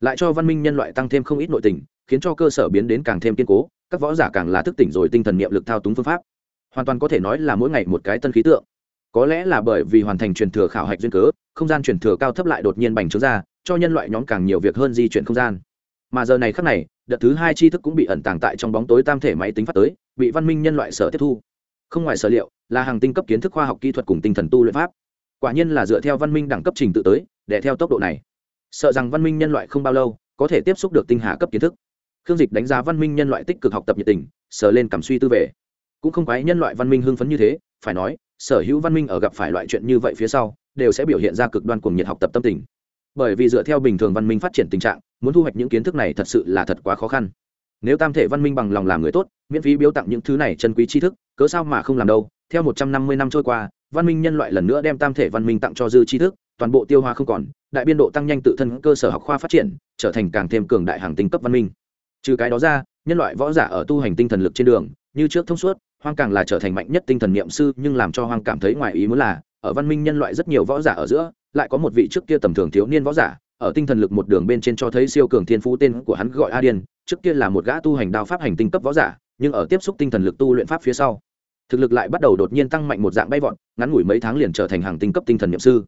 lại cho văn minh nhân loại tăng thêm không ít nội tình, khiến cho cơ sở biến đến càng thêm kiên cố các võ giả càng là thức tỉnh rồi tinh thần niệm lực thao túng phương pháp. Hoàn toàn có thể nói là mỗi ngày một cái tân khí tượng. Có lẽ là bởi vì hoàn thành truyền thừa khảo hạch duyên cớ, không gian truyền thừa cao thấp lại đột nhiên bành trướng ra, cho nhân loại nhóm càng nhiều việc hơn di chuyển không gian. Mà giờ này khác này, đợt thứ hai tri thức cũng bị ẩn tàng tại trong bóng tối tam thể máy tính phát tới, bị văn minh nhân loại sở tiếp thu. Không ngoài sở liệu, là hàng tinh cấp kiến thức khoa học kỹ thuật cùng tinh thần tu luyện pháp. Quả nhiên là dựa theo văn minh đẳng cấp trình tự tới để theo tốc độ này. Sợ rằng văn minh nhân loại không bao lâu, có thể tiếp xúc được tinh hà cấp kiến thức khương dịch đánh giá văn minh nhân loại tích cực học tập nhiệt tình, sờ lên cảm suy tư về. Cũng không quái nhân loại văn minh hưng phấn như thế, phải nói, sở hữu văn minh ở gặp phải loại chuyện như vậy phía sau, đều sẽ biểu hiện ra cực đoan cuồng nhiệt học tập tâm tình. Bởi vì dựa theo bình thường văn minh phát triển tình trạng, muốn thu hoạch những kiến thức này thật sự là thật quá khó khăn. Nếu tam thể văn minh bằng lòng làm người tốt, miễn phí biếu tặng những thứ này chân quý tri thức, cớ sao mà không làm đâu? Theo một trăm năm mươi năm trôi qua, văn minh nhân loại lần nữa đem tam thể văn minh tặng cho dư tri thức, toàn bộ tiêu hóa không còn, đại biên độ tăng nhanh tự thân cơ sở học khoa phát triển, trở thành càng thêm cường đại hàng tinh cấp văn minh trừ cái đó ra, nhân loại võ giả ở tu hành tinh thần lực trên đường, như trước thông suốt, hoang càng là trở thành mạnh nhất tinh thần niệm sư, nhưng làm cho hoang cảm thấy ngoài ý muốn là, ở văn minh nhân loại rất nhiều võ giả ở giữa, lại có một vị trước kia tầm thường thiếu niên võ giả, ở tinh thần lực một đường bên trên cho thấy siêu cường thiên phú tên của hắn gọi a điên trước kia là một gã tu hành đao pháp hành tinh cấp võ giả, nhưng ở tiếp xúc tinh thần lực tu luyện pháp phía sau, thực lực lại bắt đầu đột nhiên tăng mạnh một dạng bay vọt, ngắn ngủi mấy tháng liền trở thành hàng tinh cấp tinh thần niệm sư.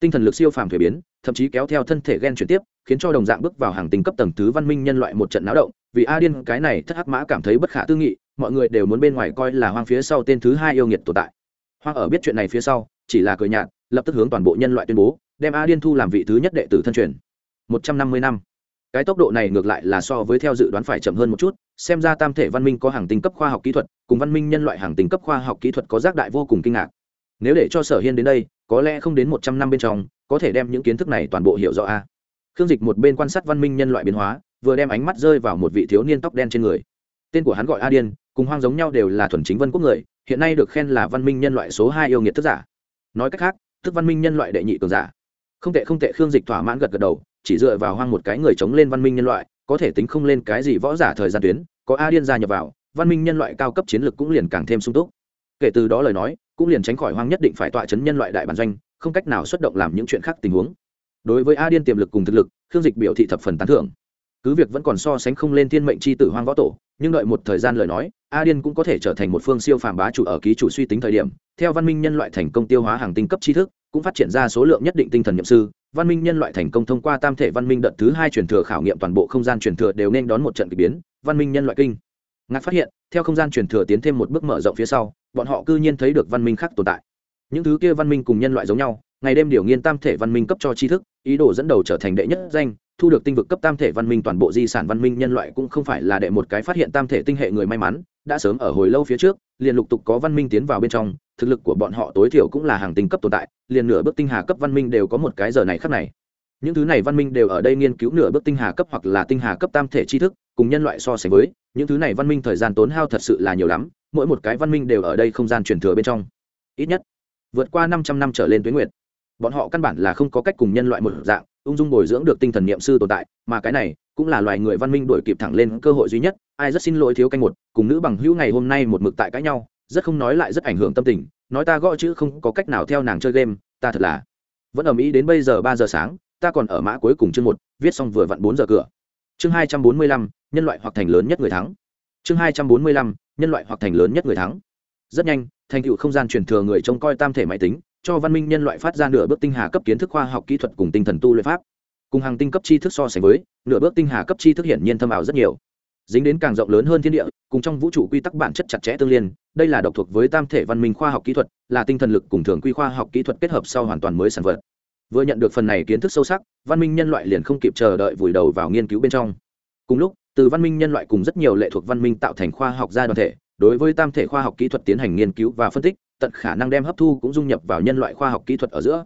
Tinh thần lực siêu phàm thuế biến, thậm chí kéo theo thân thể gen chuyển tiếp khiến cho đồng dạng bước vào hàng tính cấp tầng thứ văn minh nhân loại một trận náo động, vì a điên cái này thất hắc mã cảm thấy bất khả tư nghị, mọi người đều muốn bên ngoài coi là hoang phía sau tên thứ hai yêu nghiệt tồn tại. Hoang ở biết chuyện này phía sau, chỉ là cười nhạt, lập tức hướng toàn bộ nhân loại tuyên bố, đem a điên thu làm vị thứ nhất đệ tử thân truyền. Một trăm năm mươi năm. Cái tốc độ này ngược lại là so với theo dự đoán phải chậm hơn một chút, xem ra tam thể văn minh có hàng tinh cấp khoa học kỹ thuật, cùng văn minh nhân loại hàng tinh cấp khoa học kỹ thuật có giác đại vô cùng kinh ngạc. Nếu để cho sở hiên đến đây, có lẽ không đến một trăm năm bên trong, có thể đem những kiến thức này toàn bộ hiểu rõ a khương dịch một bên quan sát văn minh nhân loại biến hóa, vừa đem ánh mắt rơi vào một vị thiếu niên tóc đen trên người. Tên của hắn gọi a điên cùng hoang giống nhau đều là thuần chính vân quốc người, hiện nay được khen là văn minh nhân loại số hai yêu nghiệt thức giả. Nói cách khác, thức văn minh nhân loại đệ nhị cường giả. Không tệ không tệ, khương dịch thỏa mãn gật gật đầu, chỉ dựa vào hoang một cái người chống lên văn minh nhân loại, có thể tính không lên cái gì võ giả thời gian tuyến, có a điên gia nhập vào, văn minh nhân loại cao cấp chiến lược cũng liền càng thêm sung túc. Kể từ đó lời nói, cũng liền tránh khỏi hoang nhất định phải tọa chấn nhân loại đại bản doanh, không cách nào xuất động làm những chuyện khác tình huống đối với a điên tiềm lực cùng thực lực, khương dịch biểu thị thập phần tán thưởng. Cứ việc vẫn còn so sánh không lên thiên mệnh c h i tử hoang võ tổ, nhưng đợi một thời gian lời nói, a điên cũng có thể trở thành một phương siêu phàm bá chủ ở ký chủ suy tính thời điểm. Theo văn minh nhân loại thành công tiêu hóa hàng tinh cấp tri thức, cũng phát triển ra số lượng nhất định tinh thần nhậm sư. Văn minh nhân loại thành công thông qua tam thể văn minh đợt thứ hai truyền thừa khảo nghiệm toàn bộ không gian truyền thừa đều nên đón một trận k ỳ biến. Văn minh nhân loại kinh. Ngạc phát hiện, theo không gian truyền thừa tiến thêm một bước mở rộng phía sau, bọn họ cư nhiên thấy được văn minh khác tồn tại. Những thứ kia văn minh cùng nhân loại giống nhau ngày đêm điều nghiên tam thể văn minh cấp cho tri thức, ý đồ dẫn đầu trở thành đệ nhất danh, thu được tinh vực cấp tam thể văn minh toàn bộ di sản văn minh nhân loại cũng không phải là đệ một cái phát hiện tam thể tinh hệ người may mắn, đã sớm ở hồi lâu phía trước, liền lục tục có văn minh tiến vào bên trong, thực lực của bọn họ tối thiểu cũng là hàng tinh cấp tồn tại, liền nửa bước tinh hà cấp văn minh đều có một cái giờ này khắc này. Những thứ này văn minh đều ở đây nghiên cứu nửa bước tinh hà cấp hoặc là tinh hà cấp tam thể tri thức, cùng nhân loại so sánh với, những thứ này văn minh thời gian tốn hao thật sự là nhiều lắm, mỗi một cái văn minh đều ở đây không gian truyền thừa bên trong. Ít nhất, vượt qua năm trăm năm trở lên tuyến nguyệt bọn họ căn bản là không có cách cùng nhân loại một dạng, ung dung bồi dưỡng được tinh thần niệm sư tồn tại, mà cái này cũng là loài người văn minh đổi kịp thẳng lên cơ hội duy nhất, ai rất xin lỗi thiếu canh một, cùng nữ bằng hữu ngày hôm nay một mực tại cãi nhau, rất không nói lại rất ảnh hưởng tâm tình, nói ta gõ chữ không có cách nào theo nàng chơi game, ta thật là vẫn ở mỹ đến bây giờ ba giờ sáng, ta còn ở mã cuối cùng chương một, viết xong vừa vặn bốn giờ cửa. Chương hai trăm bốn mươi lăm, nhân loại hoặc thành lớn nhất người thắng. Chương hai trăm bốn mươi lăm, nhân loại hoặc thành lớn nhất người thắng. Rất nhanh, thành tựu không gian truyền thừa người trông coi tam thể máy tính cho văn minh nhân loại phát ra nửa bước tinh hà cấp kiến thức khoa học kỹ thuật cùng tinh thần tu luyện pháp. Cùng hàng tinh cấp tri thức so sánh với, nửa bước tinh hà cấp tri thức hiển nhiên thâm ảo rất nhiều. Dính đến càng rộng lớn hơn thiên địa, cùng trong vũ trụ quy tắc bản chất chặt chẽ tương liên, đây là độc thuộc với tam thể văn minh khoa học kỹ thuật, là tinh thần lực cùng thường quy khoa học kỹ thuật kết hợp sau hoàn toàn mới sản vật. Vừa nhận được phần này kiến thức sâu sắc, văn minh nhân loại liền không kịp chờ đợi vùi đầu vào nghiên cứu bên trong. Cùng lúc, từ văn minh nhân loại cùng rất nhiều lệ thuộc văn minh tạo thành khoa học gia đoàn thể, đối với tam thể khoa học kỹ thuật tiến hành nghiên cứu và phân tích tận khả năng đem hấp thu cũng dung nhập vào nhân loại khoa học kỹ thuật ở giữa.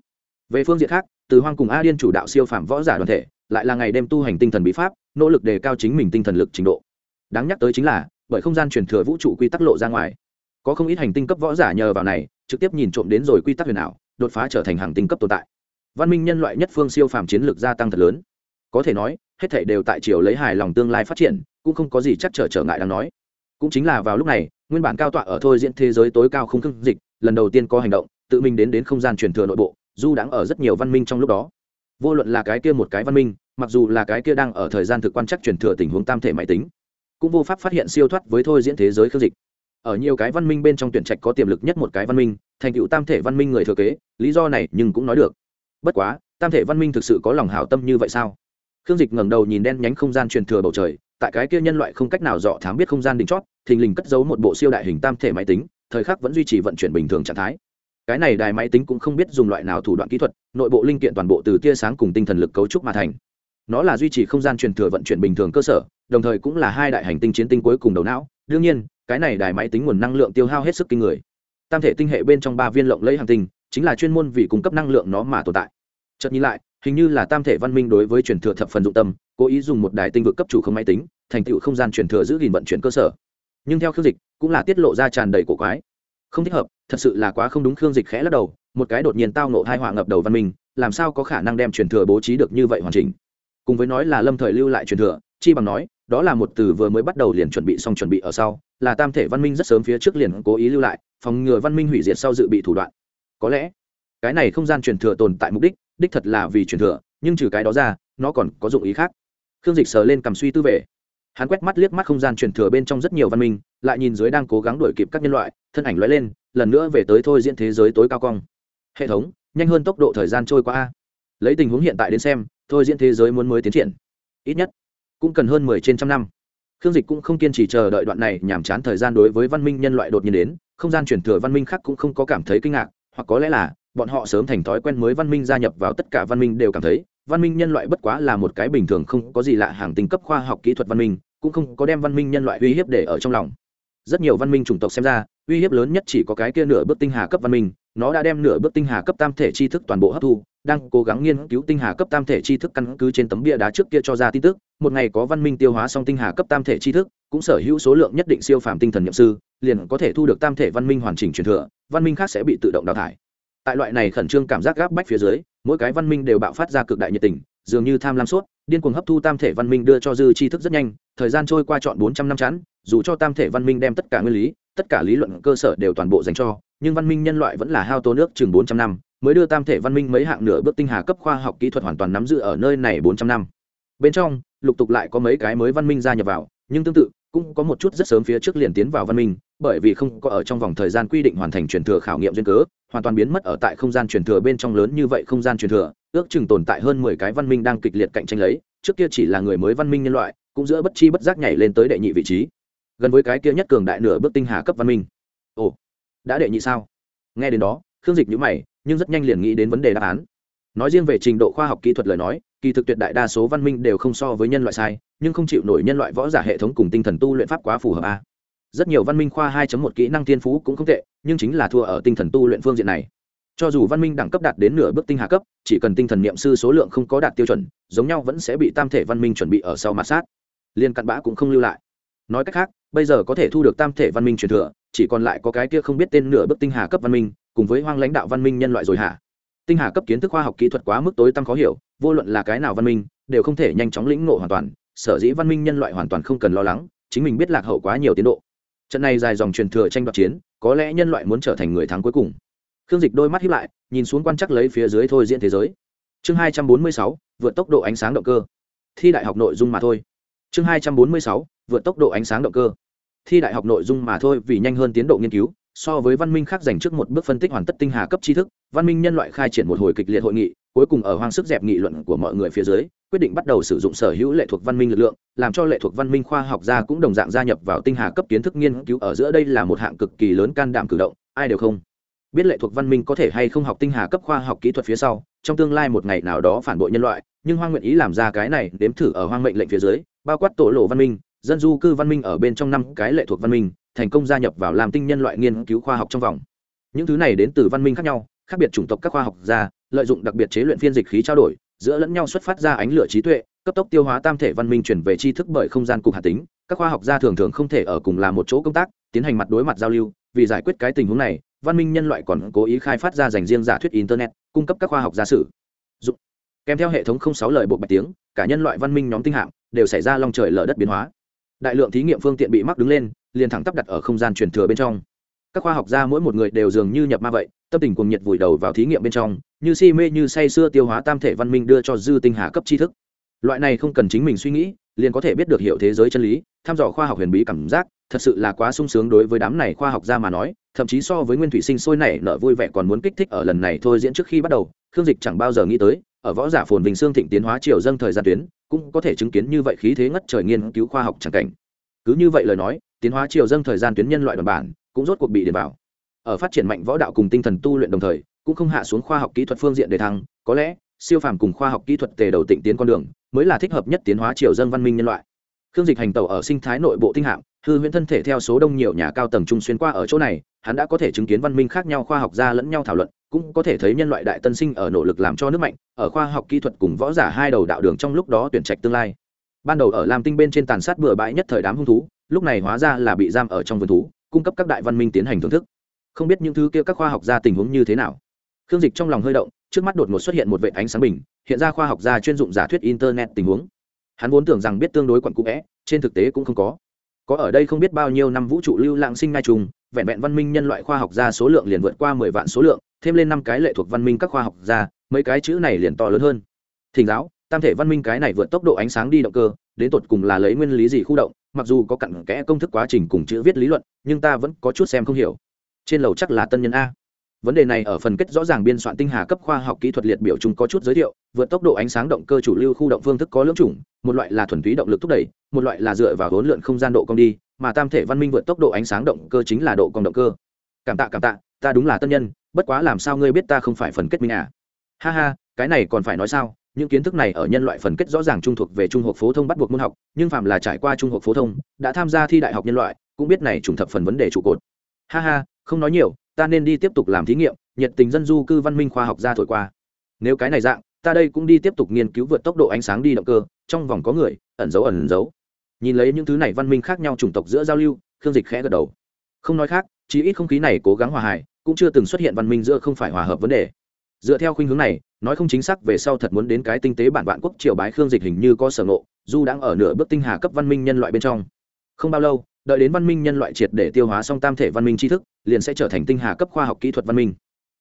Về phương diện khác, từ hoang cùng a điên chủ đạo siêu phạm võ giả đoàn thể, lại là ngày đêm tu hành tinh thần bí pháp, nỗ lực đề cao chính mình tinh thần lực trình độ. Đáng nhắc tới chính là, bởi không gian truyền thừa vũ trụ quy tắc lộ ra ngoài. Có không ít hành tinh cấp võ giả nhờ vào này, trực tiếp nhìn trộm đến rồi quy tắc huyền ảo, đột phá trở thành hàng tinh cấp tồn tại. Văn minh nhân loại nhất phương siêu phàm chiến lược gia tăng thật lớn. Có thể nói, hết thể đều tại chiều lấy hài lòng tương lai phát triển, cũng không có gì chắc trở trở ngại đáng nói. Cũng chính là vào lúc này, nguyên bản cao tọa ở thôi diễn thế giới tối cao không khương dịch lần đầu tiên có hành động, tự mình đến đến không gian truyền thừa nội bộ, du đang ở rất nhiều văn minh trong lúc đó. Vô luận là cái kia một cái văn minh, mặc dù là cái kia đang ở thời gian thực quan chắc truyền thừa tình huống tam thể máy tính, cũng vô pháp phát hiện siêu thoát với thôi diễn thế giới khương dịch. Ở nhiều cái văn minh bên trong tuyển trạch có tiềm lực nhất một cái văn minh, thành tựu tam thể văn minh người thừa kế, lý do này nhưng cũng nói được. Bất quá, tam thể văn minh thực sự có lòng hảo tâm như vậy sao? Khương dịch ngẩng đầu nhìn đen nhánh không gian truyền thừa bầu trời, tại cái kia nhân loại không cách nào dọ thám biết không gian đỉnh chót, thình lình cất giấu một bộ siêu đại hình tam thể máy tính thời khắc vẫn duy trì vận chuyển bình thường trạng thái. Cái này đài máy tính cũng không biết dùng loại nào thủ đoạn kỹ thuật, nội bộ linh kiện toàn bộ từ tia sáng cùng tinh thần lực cấu trúc mà thành. Nó là duy trì không gian truyền thừa vận chuyển bình thường cơ sở, đồng thời cũng là hai đại hành tinh chiến tinh cuối cùng đầu não. Đương nhiên, cái này đài máy tính nguồn năng lượng tiêu hao hết sức kinh người. Tam thể tinh hệ bên trong ba viên lộng lấy hành tinh, chính là chuyên môn vì cung cấp năng lượng nó mà tồn tại. Chợt nhìn lại, hình như là tam thể văn minh đối với truyền thừa thập phần dụng tâm, cố ý dùng một đài tinh vực cấp chủ không máy tính, thành tựu không gian truyền thừa giữ gìn vận chuyển cơ sở. Nhưng theo khương dịch cũng là tiết lộ ra tràn đầy cổ quái. Không thích hợp, thật sự là quá không đúng khương dịch khẽ lắc đầu, một cái đột nhiên tao nộ hai họa ngập đầu văn minh, làm sao có khả năng đem truyền thừa bố trí được như vậy hoàn chỉnh? Cùng với nói là lâm thời lưu lại truyền thừa, chi bằng nói, đó là một từ vừa mới bắt đầu liền chuẩn bị xong chuẩn bị ở sau, là tam thể văn minh rất sớm phía trước liền cố ý lưu lại, phòng ngừa văn minh hủy diệt sau dự bị thủ đoạn. Có lẽ, cái này không gian truyền thừa tồn tại mục đích đích thật là vì truyền thừa, nhưng trừ cái đó ra, nó còn có dụng ý khác. Khương dịch sờ lên cầm suy tư về. Hắn quét mắt liếc mắt không gian truyền thừa bên trong rất nhiều văn minh lại nhìn dưới đang cố gắng đuổi kịp các nhân loại, thân ảnh lóe lên, lần nữa về tới thôi diễn thế giới tối cao cong. Hệ thống, nhanh hơn tốc độ thời gian trôi qua lấy tình huống hiện tại đến xem, thôi diễn thế giới muốn mới tiến triển. Ít nhất, cũng cần hơn mười trên trăm năm. Khương dịch cũng không kiên trì chờ đợi đoạn này nhàm chán thời gian đối với văn minh nhân loại đột nhiên đến, không gian chuyển thừa văn minh khác cũng không có cảm thấy kinh ngạc, hoặc có lẽ là, bọn họ sớm thành thói quen mới văn minh gia nhập vào tất cả văn minh đều cảm thấy, văn minh nhân loại bất quá là một cái bình thường không có gì lạ hàng tinh cấp khoa học kỹ thuật văn minh, cũng không có đem văn minh nhân loại uy hiếp để ở trong lòng rất nhiều văn minh chủng tộc xem ra, uy hiếp lớn nhất chỉ có cái kia nửa bước tinh hà cấp văn minh, nó đã đem nửa bước tinh hà cấp tam thể tri thức toàn bộ hấp thu, đang cố gắng nghiên cứu tinh hà cấp tam thể tri thức căn cứ trên tấm bia đá trước kia cho ra tin tức. Một ngày có văn minh tiêu hóa xong tinh hà cấp tam thể tri thức, cũng sở hữu số lượng nhất định siêu phàm tinh thần nhậm sư, liền có thể thu được tam thể văn minh hoàn chỉnh truyền thừa, văn minh khác sẽ bị tự động đào thải. Tại loại này khẩn trương cảm giác gáp bách phía dưới, mỗi cái văn minh đều bạo phát ra cực đại nhiệt tình, dường như tham lam suốt, điên cuồng hấp thu tam thể văn minh đưa cho dư tri thức rất nhanh, thời gian trôi qua trọn bốn trăm năm chắn dù cho tam thể văn minh đem tất cả nguyên lý, tất cả lý luận cơ sở đều toàn bộ dành cho, nhưng văn minh nhân loại vẫn là hao tố nước chừng bốn trăm năm, mới đưa tam thể văn minh mấy hạng nửa bước tinh hà cấp khoa học kỹ thuật hoàn toàn nắm giữ ở nơi này bốn trăm năm. Bên trong, lục tục lại có mấy cái mới văn minh gia nhập vào, nhưng tương tự, cũng có một chút rất sớm phía trước liền tiến vào văn minh, bởi vì không có ở trong vòng thời gian quy định hoàn thành truyền thừa khảo nghiệm duyên cớ, hoàn toàn biến mất ở tại không gian truyền thừa bên trong lớn như vậy không gian truyền thừa, ước chừng tồn tại hơn mười cái văn minh đang kịch liệt cạnh tranh lấy, trước kia chỉ là người mới văn minh nhân loại, cũng giữa bất chi bất giác nhảy lên tới đệ nhị vị trí gần với cái kia nhất cường đại nửa bước tinh hà cấp văn minh. Ồ, đã đệ nhị sao? Nghe đến đó, khương dịch nhữ mày, nhưng rất nhanh liền nghĩ đến vấn đề đáp án. Nói riêng về trình độ khoa học kỹ thuật lời nói, kỳ thực tuyệt đại đa số văn minh đều không so với nhân loại sai, nhưng không chịu nổi nhân loại võ giả hệ thống cùng tinh thần tu luyện pháp quá phù hợp a. Rất nhiều văn minh khoa 2 một kỹ năng thiên phú cũng không tệ, nhưng chính là thua ở tinh thần tu luyện phương diện này. Cho dù văn minh đẳng cấp đạt đến nửa bước tinh hà cấp, chỉ cần tinh thần niệm sư số lượng không có đạt tiêu chuẩn, giống nhau vẫn sẽ bị tam thể văn minh chuẩn bị ở sau mặt sát. Liên cặn bã cũng không lưu lại. Nói cách khác bây giờ có thể thu được tam thể văn minh truyền thừa, chỉ còn lại có cái kia không biết tên nửa bước tinh hà cấp văn minh, cùng với hoang lãnh đạo văn minh nhân loại rồi hả? Tinh hà cấp kiến thức khoa học kỹ thuật quá mức tối tăm khó hiểu, vô luận là cái nào văn minh, đều không thể nhanh chóng lĩnh ngộ hoàn toàn, sở dĩ văn minh nhân loại hoàn toàn không cần lo lắng, chính mình biết lạc hậu quá nhiều tiến độ. Trận này dài dòng truyền thừa tranh đoạt chiến, có lẽ nhân loại muốn trở thành người thắng cuối cùng. Khương dịch đôi mắt hiếp lại, nhìn xuống quan chắc lấy phía dưới thôi diễn thế giới. Chương hai trăm bốn mươi sáu, vượt tốc độ ánh sáng động cơ. Thi đại học nội dung mà thôi. Chương hai trăm bốn mươi sáu, vượt tốc độ ánh sáng động cơ thi đại học nội dung mà thôi vì nhanh hơn tiến độ nghiên cứu, so với văn minh khác dành trước một bước phân tích hoàn tất tinh hà cấp tri thức, văn minh nhân loại khai triển một hồi kịch liệt hội nghị, cuối cùng ở hoang sức dẹp nghị luận của mọi người phía dưới, quyết định bắt đầu sử dụng sở hữu lệ thuộc văn minh lực lượng, làm cho lệ thuộc văn minh khoa học gia cũng đồng dạng gia nhập vào tinh hà cấp kiến thức nghiên cứu ở giữa đây là một hạng cực kỳ lớn can đảm cử động, ai đều không biết lệ thuộc văn minh có thể hay không học tinh hà cấp khoa học kỹ thuật phía sau, trong tương lai một ngày nào đó phản bội nhân loại, nhưng hoang nguyện ý làm ra cái này đếm thử ở hoang mệnh lệnh phía dưới, bao quát tổ lộ văn minh dân du cư văn minh ở bên trong năm cái lệ thuộc văn minh, thành công gia nhập vào làm tinh nhân loại nghiên cứu khoa học trong vòng. Những thứ này đến từ văn minh khác nhau, khác biệt chủng tộc các khoa học gia, lợi dụng đặc biệt chế luyện phiên dịch khí trao đổi, giữa lẫn nhau xuất phát ra ánh lửa trí tuệ, cấp tốc tiêu hóa tam thể văn minh chuyển về tri thức bởi không gian cục hạt tính. Các khoa học gia thường thường không thể ở cùng làm một chỗ công tác, tiến hành mặt đối mặt giao lưu, vì giải quyết cái tình huống này, văn minh nhân loại còn cố ý khai phát ra dành riêng giả thuyết internet, cung cấp các khoa học gia sử. Dụng kèm theo hệ thống không sáu lời bộ bạch tiếng, cả nhân loại văn minh nhóm tinh hạng đều xảy ra long trời lở đất biến hóa đại lượng thí nghiệm phương tiện bị mắc đứng lên, liền thẳng tắp đặt ở không gian truyền thừa bên trong. Các khoa học gia mỗi một người đều dường như nhập ma vậy, tâm tình cuồng nhiệt vùi đầu vào thí nghiệm bên trong, như si mê như say sưa tiêu hóa tam thể văn minh đưa cho dư tinh hà cấp tri thức. Loại này không cần chính mình suy nghĩ, liền có thể biết được hiểu thế giới chân lý thăm dò khoa học huyền bí cảm giác, thật sự là quá sung sướng đối với đám này khoa học gia mà nói, thậm chí so với nguyên thủy sinh sôi nảy nở vui vẻ còn muốn kích thích ở lần này thôi diễn trước khi bắt đầu, khương dịch chẳng bao giờ nghĩ tới ở võ giả phồn vinh xương thịnh tiến hóa triều dâng thời gian tuyến, cũng có thể chứng kiến như vậy khí thế ngất trời nghiên cứu khoa học chẳng cảnh. Cứ như vậy lời nói, tiến hóa triều dâng thời gian tuyến nhân loại đoàn bản cũng rốt cuộc bị để vào. Ở phát triển mạnh võ đạo cùng tinh thần tu luyện đồng thời, cũng không hạ xuống khoa học kỹ thuật phương diện để thăng, có lẽ, siêu phàm cùng khoa học kỹ thuật tề đầu tịnh tiến con đường, mới là thích hợp nhất tiến hóa triều dân văn minh nhân loại. Khương dịch hành tàu ở sinh thái nội bộ tinh hạng, hư huyễn thân thể theo số đông nhiều nhà cao tầng trung xuyên qua ở chỗ này, hắn đã có thể chứng kiến văn minh khác nhau khoa học gia lẫn nhau thảo luận cũng có thể thấy nhân loại đại tân sinh ở nỗ lực làm cho nước mạnh, ở khoa học kỹ thuật cùng võ giả hai đầu đạo đường trong lúc đó tuyển trạch tương lai. Ban đầu ở lam tinh bên trên tàn sát bừa bãi nhất thời đám hung thú, lúc này hóa ra là bị giam ở trong vườn thú, cung cấp các đại văn minh tiến hành thưởng thức. Không biết những thứ kia các khoa học gia tình huống như thế nào. Khương dịch trong lòng hơi động, trước mắt đột ngột xuất hiện một vệ ánh sáng bình, hiện ra khoa học gia chuyên dụng giả thuyết internet tình huống. Hắn vốn tưởng rằng biết tương đối quặn cũ vẽ, trên thực tế cũng không có. Có ở đây không biết bao nhiêu năm vũ trụ lưu lạng sinh ngai trùng, vẹn vẹn văn minh nhân loại khoa học gia số lượng liền vượt qua mười vạn số lượng thêm lên năm cái lệ thuộc văn minh các khoa học gia mấy cái chữ này liền to lớn hơn. Thỉnh giáo, tam thể văn minh cái này vượt tốc độ ánh sáng đi động cơ, đến tột cùng là lấy nguyên lý gì khu động, mặc dù có cặn kẽ công thức quá trình cùng chữ viết lý luận, nhưng ta vẫn có chút xem không hiểu. Trên lầu chắc là tân nhân a. Vấn đề này ở phần kết rõ ràng biên soạn tinh hà cấp khoa học kỹ thuật liệt biểu chúng có chút giới thiệu, vượt tốc độ ánh sáng động cơ chủ lưu khu động phương thức có lưỡng chủng, một loại là thuần túy động lực thúc đẩy, một loại là dựa vào hỗn lượn không gian độ cong đi, mà tam thể văn minh vượt tốc độ ánh sáng động cơ chính là độ cong động cơ. Cảm tạ cảm tạ, ta đúng là tân nhân bất quá làm sao ngươi biết ta không phải phần kết minh à? Ha ha, cái này còn phải nói sao? Những kiến thức này ở nhân loại phần kết rõ ràng trung thuộc về trung học phổ thông bắt buộc môn học, nhưng phạm là trải qua trung học phổ thông, đã tham gia thi đại học nhân loại, cũng biết này trùng thập phần vấn đề trụ cột. Ha ha, không nói nhiều, ta nên đi tiếp tục làm thí nghiệm, nhiệt tình dân du cư văn minh khoa học ra thổi qua. Nếu cái này dạng, ta đây cũng đi tiếp tục nghiên cứu vượt tốc độ ánh sáng đi động cơ, trong vòng có người, ẩn giấu ẩn giấu nhìn lấy những thứ này văn minh khác nhau chủng tộc giữa giao lưu, khương dịch khẽ gật đầu. Không nói khác chỉ ít không khí này cố gắng hòa hài cũng chưa từng xuất hiện văn minh giữa không phải hòa hợp vấn đề. Dựa theo khuynh hướng này, nói không chính xác về sau thật muốn đến cái tinh tế bản vạn quốc triều bái khương dịch hình như có sở ngộ du đang ở nửa bước tinh hà cấp văn minh nhân loại bên trong. Không bao lâu, đợi đến văn minh nhân loại triệt để tiêu hóa xong tam thể văn minh tri thức, liền sẽ trở thành tinh hà cấp khoa học kỹ thuật văn minh.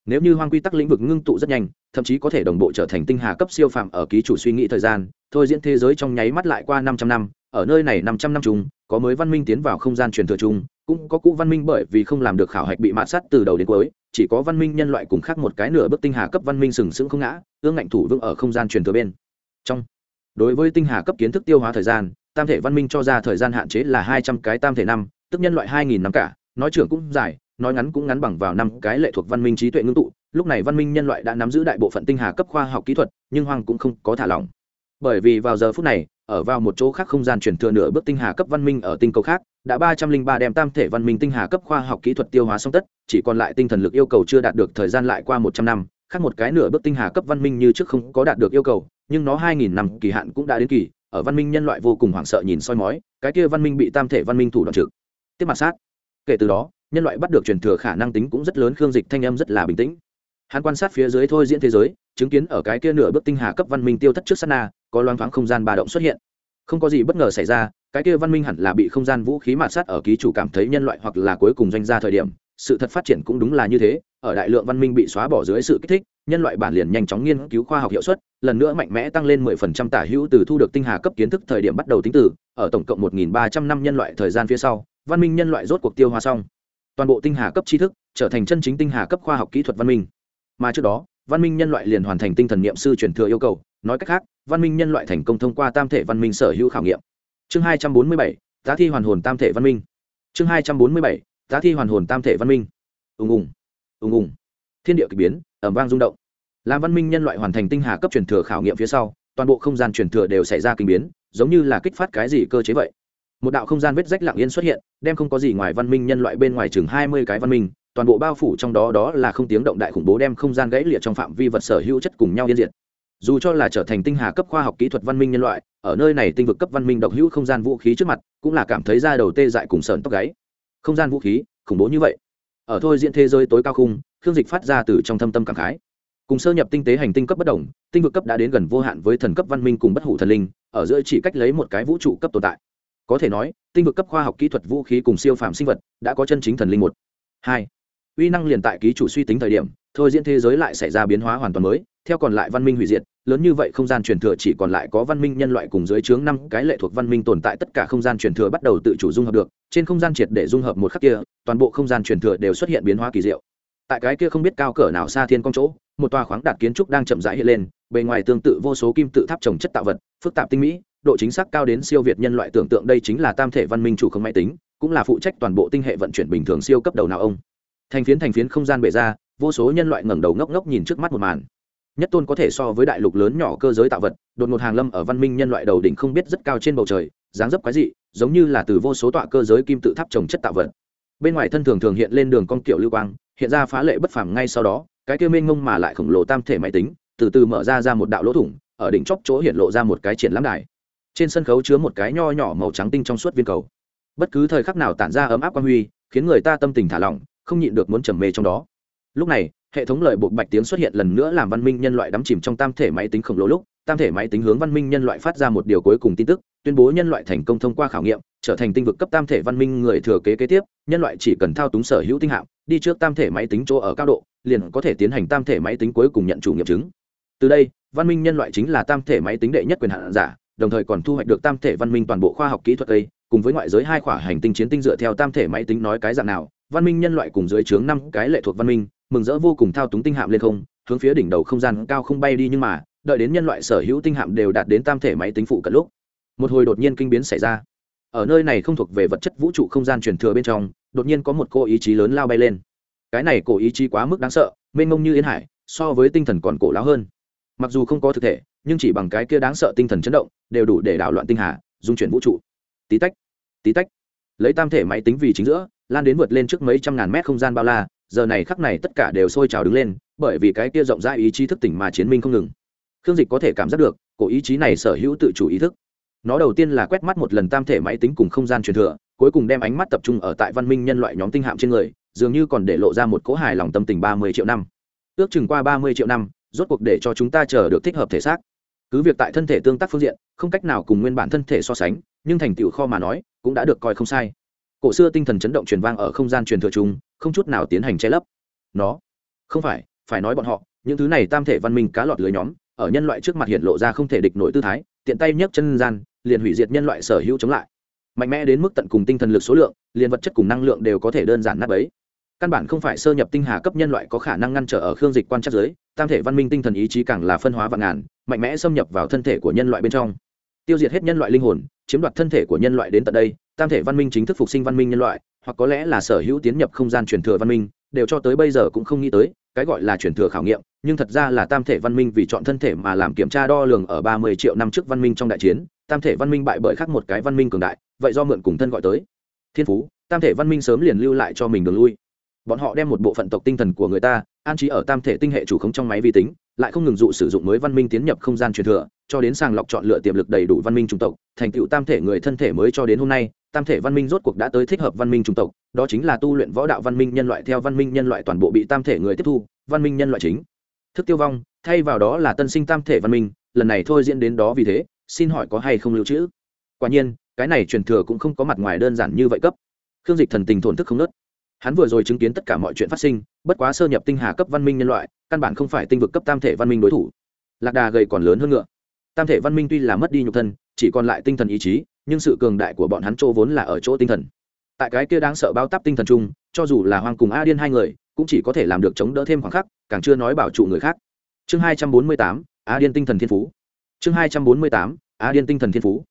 Nếu như hoang quy tắc lĩnh vực ngưng tụ rất nhanh, thậm chí có thể đồng bộ trở thành tinh hà cấp siêu phạm ở ký chủ suy nghĩ thời gian, thôi diễn thế giới trong nháy mắt lại qua 500 năm, ở nơi này 500 năm chung, có mới văn minh tiến vào không gian truyền thừa chung cũng có cũ văn minh bởi vì không làm được khảo hạch bị mạt sát từ đầu đến cuối, chỉ có văn minh nhân loại cùng khác một cái nửa bước tinh hà cấp văn minh sừng sững không ngã, ương ngạnh thủ vững ở không gian truyền thừa bên. Trong, đối với tinh hà cấp kiến thức tiêu hóa thời gian, tam thể văn minh cho ra thời gian hạn chế là hai trăm cái tam thể năm, tức nhân loại hai nghìn năm cả, nói trưởng cũng dài, nói ngắn cũng ngắn bằng vào năm cái lệ thuộc văn minh trí tuệ ngưng tụ. Lúc này văn minh nhân loại đã nắm giữ đại bộ phận tinh hà cấp khoa học kỹ thuật, nhưng hoang cũng không có thả lỏng bởi vì vào giờ phút này, ở vào một chỗ khác không gian chuyển thừa nửa bước tinh hà cấp văn minh ở tinh cầu khác, đã ba trăm linh ba đem tam thể văn minh tinh hà cấp khoa học kỹ thuật tiêu hóa xong tất, chỉ còn lại tinh thần lực yêu cầu chưa đạt được thời gian lại qua một trăm năm, khác một cái nửa bước tinh hà cấp văn minh như trước không có đạt được yêu cầu, nhưng nó hai nghìn năm kỳ hạn cũng đã đến kỳ, ở văn minh nhân loại vô cùng hoảng sợ nhìn soi mói, cái kia văn minh bị tam thể văn minh thủ đoạn trực. Tiếp mặt sát. Kể từ đó, nhân loại bắt được truyền thừa khả năng tính cũng rất lớn, khương dịch thanh âm rất là bình tĩnh. Hắn quan sát phía dưới thôi diễn thế giới chứng kiến ở cái kia nửa bước tinh hà cấp văn minh tiêu thất trước sát na, có loang thoáng không gian ba động xuất hiện. Không có gì bất ngờ xảy ra, cái kia văn minh hẳn là bị không gian vũ khí mạt sát ở ký chủ cảm thấy nhân loại hoặc là cuối cùng doanh ra thời điểm, sự thật phát triển cũng đúng là như thế, ở đại lượng văn minh bị xóa bỏ dưới sự kích thích, nhân loại bản liền nhanh chóng nghiên cứu khoa học hiệu suất, lần nữa mạnh mẽ tăng lên 10% tả hữu từ thu được tinh hà cấp kiến thức thời điểm bắt đầu tính từ, ở tổng cộng 1.300 năm nhân loại thời gian phía sau, văn minh nhân loại rốt cuộc tiêu hóa xong. Toàn bộ tinh hà cấp tri thức, trở thành chân chính tinh hà cấp khoa học kỹ thuật văn minh. Mà trước đó văn minh nhân loại liền hoàn thành tinh thần niệm sư truyền thừa yêu cầu. Nói cách khác văn minh nhân loại thành công thông qua tam thể văn minh sở hữu khảo nghiệm. Chương 247, tá thi hoàn hồn tam thể văn minh. Chương 247, tá thi hoàn hồn tam thể văn minh. Ùng ùng ùng ùng. Thiên địa k ỳ biến ẩm vang rung động. Làm văn minh nhân loại hoàn thành tinh hà cấp truyền thừa khảo nghiệm phía sau toàn bộ không gian truyền thừa đều xảy ra kinh biến giống như là kích phát cái gì cơ chế vậy. Một đạo không gian vết rách lặng yên xuất hiện đem không có gì ngoài văn minh nhân loại bên ngoài chừng hai mươi cái văn minh toàn bộ bao phủ trong đó đó là không tiếng động đại khủng bố đem không gian gãy liệt trong phạm vi vật sở hữu chất cùng nhau yên diệt. Dù cho là trở thành tinh hà cấp khoa học kỹ thuật văn minh nhân loại, ở nơi này tinh vực cấp văn minh độc hữu không gian vũ khí trước mặt, cũng là cảm thấy ra đầu tê dại cùng sờn tóc gáy. Không gian vũ khí, khủng bố như vậy. Ở thôi diễn thế giới tối cao khung, khương dịch phát ra từ trong thâm tâm cảm khái. Cùng sơ nhập tinh tế hành tinh cấp bất đồng, tinh vực cấp đã đến gần vô hạn với thần cấp văn minh cùng bất hủ thần linh, ở giữa chỉ cách lấy một cái vũ trụ cấp tồn tại. Có thể nói, tinh vực cấp khoa học kỹ thuật vũ khí cùng siêu phàm sinh vật đã có chân chính thần linh một. Hai uy năng liền tại ký chủ suy tính thời điểm, thôi diễn thế giới lại xảy ra biến hóa hoàn toàn mới, theo còn lại văn minh hủy diệt, lớn như vậy không gian truyền thừa chỉ còn lại có văn minh nhân loại cùng dưới chướng năm cái lệ thuộc văn minh tồn tại tất cả không gian truyền thừa bắt đầu tự chủ dung hợp được, trên không gian triệt để dung hợp một khắc kia, toàn bộ không gian truyền thừa đều xuất hiện biến hóa kỳ diệu. Tại cái kia không biết cao cỡ nào xa thiên công chỗ, một tòa khoáng đạt kiến trúc đang chậm rãi hiện lên, bề ngoài tương tự vô số kim tự tháp trồng chất tạo vật, phức tạp tinh mỹ, độ chính xác cao đến siêu việt nhân loại tưởng tượng đây chính là tam thể văn minh chủ không máy tính, cũng là phụ trách toàn bộ tinh hệ vận chuyển bình thường siêu cấp đầu nào ông thành phiến thành phiến không gian bể ra, vô số nhân loại ngẩng đầu ngốc ngốc nhìn trước mắt một màn. Nhất tôn có thể so với đại lục lớn nhỏ cơ giới tạo vật, đột ngột hàng lâm ở văn minh nhân loại đầu đỉnh không biết rất cao trên bầu trời, dáng dấp quái dị, giống như là từ vô số tọa cơ giới kim tự tháp trồng chất tạo vật. Bên ngoài thân thường thường hiện lên đường con kiểu lưu quang, hiện ra phá lệ bất phẳng ngay sau đó, cái kia mênh ngông mà lại khổng lồ tam thể máy tính, từ từ mở ra ra một đạo lỗ thủng, ở đỉnh chóp chỗ hiện lộ ra một cái triển lãm đài. Trên sân khấu chứa một cái nho nhỏ màu trắng tinh trong suốt viên cầu. Bất cứ thời khắc nào tản ra ấm áp quan huy, khiến người ta tâm tình thả lỏng không nhịn được muốn trầm mê trong đó lúc này, hệ thống lợi buộc bạch tiếng xuất hiện lần nữa làm văn minh nhân loại đắm chìm trong tam thể máy tính khổng lồ lúc, tam thể máy tính hướng văn minh nhân loại phát ra một điều cuối cùng tin tức, tuyên bố nhân loại thành công thông qua khảo nghiệm, trở thành tinh vực cấp tam thể văn minh người thừa kế kế tiếp, nhân loại chỉ cần thao túng sở hữu tinh hạm, đi trước tam thể máy tính chỗ ở cao độ, liền có thể tiến hành tam thể máy tính cuối cùng nhận chủ nghiệm chứng từ đây, văn minh nhân loại chính là tam thể máy tính đệ nhất quyền hạn giả, đồng thời còn thu hoạch được tam thể văn minh toàn bộ khoa học kỹ thuật ấy cùng với ngoại giới hai khỏa hành tinh chiến tinh dựa theo tam thể máy tính nói cái dạng nào, văn minh nhân loại cùng dưới trướng năm cái lệ thuộc văn minh, mừng rỡ vô cùng thao túng tinh hạm lên không, hướng phía đỉnh đầu không gian cao không bay đi nhưng mà, đợi đến nhân loại sở hữu tinh hạm đều đạt đến tam thể máy tính phụ cận lúc, một hồi đột nhiên kinh biến xảy ra. Ở nơi này không thuộc về vật chất vũ trụ không gian truyền thừa bên trong, đột nhiên có một cô ý chí lớn lao bay lên. Cái này cổ ý chí quá mức đáng sợ, mênh mông như yên hải, so với tinh thần còn cổ láo hơn. Mặc dù không có thực thể, nhưng chỉ bằng cái kia đáng sợ tinh thần chấn động, đều đủ để đảo loạn tinh hà, dung chuyển vũ trụ. Tí tách tí tách, lấy tam thể máy tính vì chính giữa, lan đến vượt lên trước mấy trăm ngàn mét không gian bao la, giờ này khắc này tất cả đều sôi trào đứng lên, bởi vì cái kia rộng rãi ý chí thức tỉnh mà chiến minh không ngừng. Khương dịch có thể cảm giác được, cổ ý chí này sở hữu tự chủ ý thức. Nó đầu tiên là quét mắt một lần tam thể máy tính cùng không gian truyền thừa, cuối cùng đem ánh mắt tập trung ở tại văn minh nhân loại nhóm tinh hạm trên người, dường như còn để lộ ra một cỗ hài lòng tâm tình ba mươi triệu năm. Ước chừng qua ba mươi triệu năm, rốt cuộc để cho chúng ta chờ được thích hợp thể xác cứ việc tại thân thể tương tác phương diện, không cách nào cùng nguyên bản thân thể so sánh, nhưng thành tựu kho mà nói, cũng đã được coi không sai. Cổ xưa tinh thần chấn động truyền vang ở không gian truyền thừa chung, không chút nào tiến hành che lấp. Nó, không phải phải nói bọn họ, những thứ này tam thể văn minh cá lọt lưới nhóm, ở nhân loại trước mặt hiện lộ ra không thể địch nổi tư thái, tiện tay nhấc chân gian, liền hủy diệt nhân loại sở hữu chống lại. Mạnh mẽ đến mức tận cùng tinh thần lực số lượng, liền vật chất cùng năng lượng đều có thể đơn giản nát ấy căn bản không phải sơ nhập tinh hà cấp nhân loại có khả năng ngăn trở ở khương dịch quan trắc giới, tam thể văn minh tinh thần ý chí càng là phân hóa vạn ngàn, mạnh mẽ xâm nhập vào thân thể của nhân loại bên trong. Tiêu diệt hết nhân loại linh hồn, chiếm đoạt thân thể của nhân loại đến tận đây, tam thể văn minh chính thức phục sinh văn minh nhân loại, hoặc có lẽ là sở hữu tiến nhập không gian truyền thừa văn minh, đều cho tới bây giờ cũng không nghĩ tới, cái gọi là truyền thừa khảo nghiệm, nhưng thật ra là tam thể văn minh vì chọn thân thể mà làm kiểm tra đo lường ở ba mươi triệu năm trước văn minh trong đại chiến, tam thể văn minh bại bởi khác một cái văn minh cường đại, vậy do mượn cùng thân gọi tới. Thiên phú, tam thể văn minh sớm liền lưu lại cho mình đường lui bọn họ đem một bộ phận tộc tinh thần của người ta an trí ở tam thể tinh hệ chủ khống trong máy vi tính, lại không ngừng dụ sử dụng mới văn minh tiến nhập không gian truyền thừa, cho đến sàng lọc chọn lựa tiềm lực đầy đủ văn minh chủng tộc, thành tựu tam thể người thân thể mới cho đến hôm nay, tam thể văn minh rốt cuộc đã tới thích hợp văn minh chủng tộc, đó chính là tu luyện võ đạo văn minh nhân loại theo văn minh nhân loại toàn bộ bị tam thể người tiếp thu, văn minh nhân loại chính. Thức tiêu vong, thay vào đó là tân sinh tam thể văn minh, lần này thôi diễn đến đó vì thế, xin hỏi có hay không lưu trữ? Quả nhiên, cái này truyền thừa cũng không có mặt ngoài đơn giản như vậy cấp. Khương dịch thần tình thổn thức không nớt hắn vừa rồi chứng kiến tất cả mọi chuyện phát sinh, bất quá sơ nhập tinh hà cấp văn minh nhân loại, căn bản không phải tinh vực cấp tam thể văn minh đối thủ. Lạc đà gầy còn lớn hơn ngựa. Tam thể văn minh tuy là mất đi nhục thân, chỉ còn lại tinh thần ý chí, nhưng sự cường đại của bọn hắn chỗ vốn là ở chỗ tinh thần. Tại cái kia đáng sợ bao tắp tinh thần chung, cho dù là hoang cùng a điên hai người, cũng chỉ có thể làm được chống đỡ thêm khoảng khắc, càng chưa nói bảo trụ người khác. Chương hai trăm bốn mươi tám, a điên tinh thần thiên phú. Chương hai trăm bốn mươi tám, a điên tinh thần thiên phú.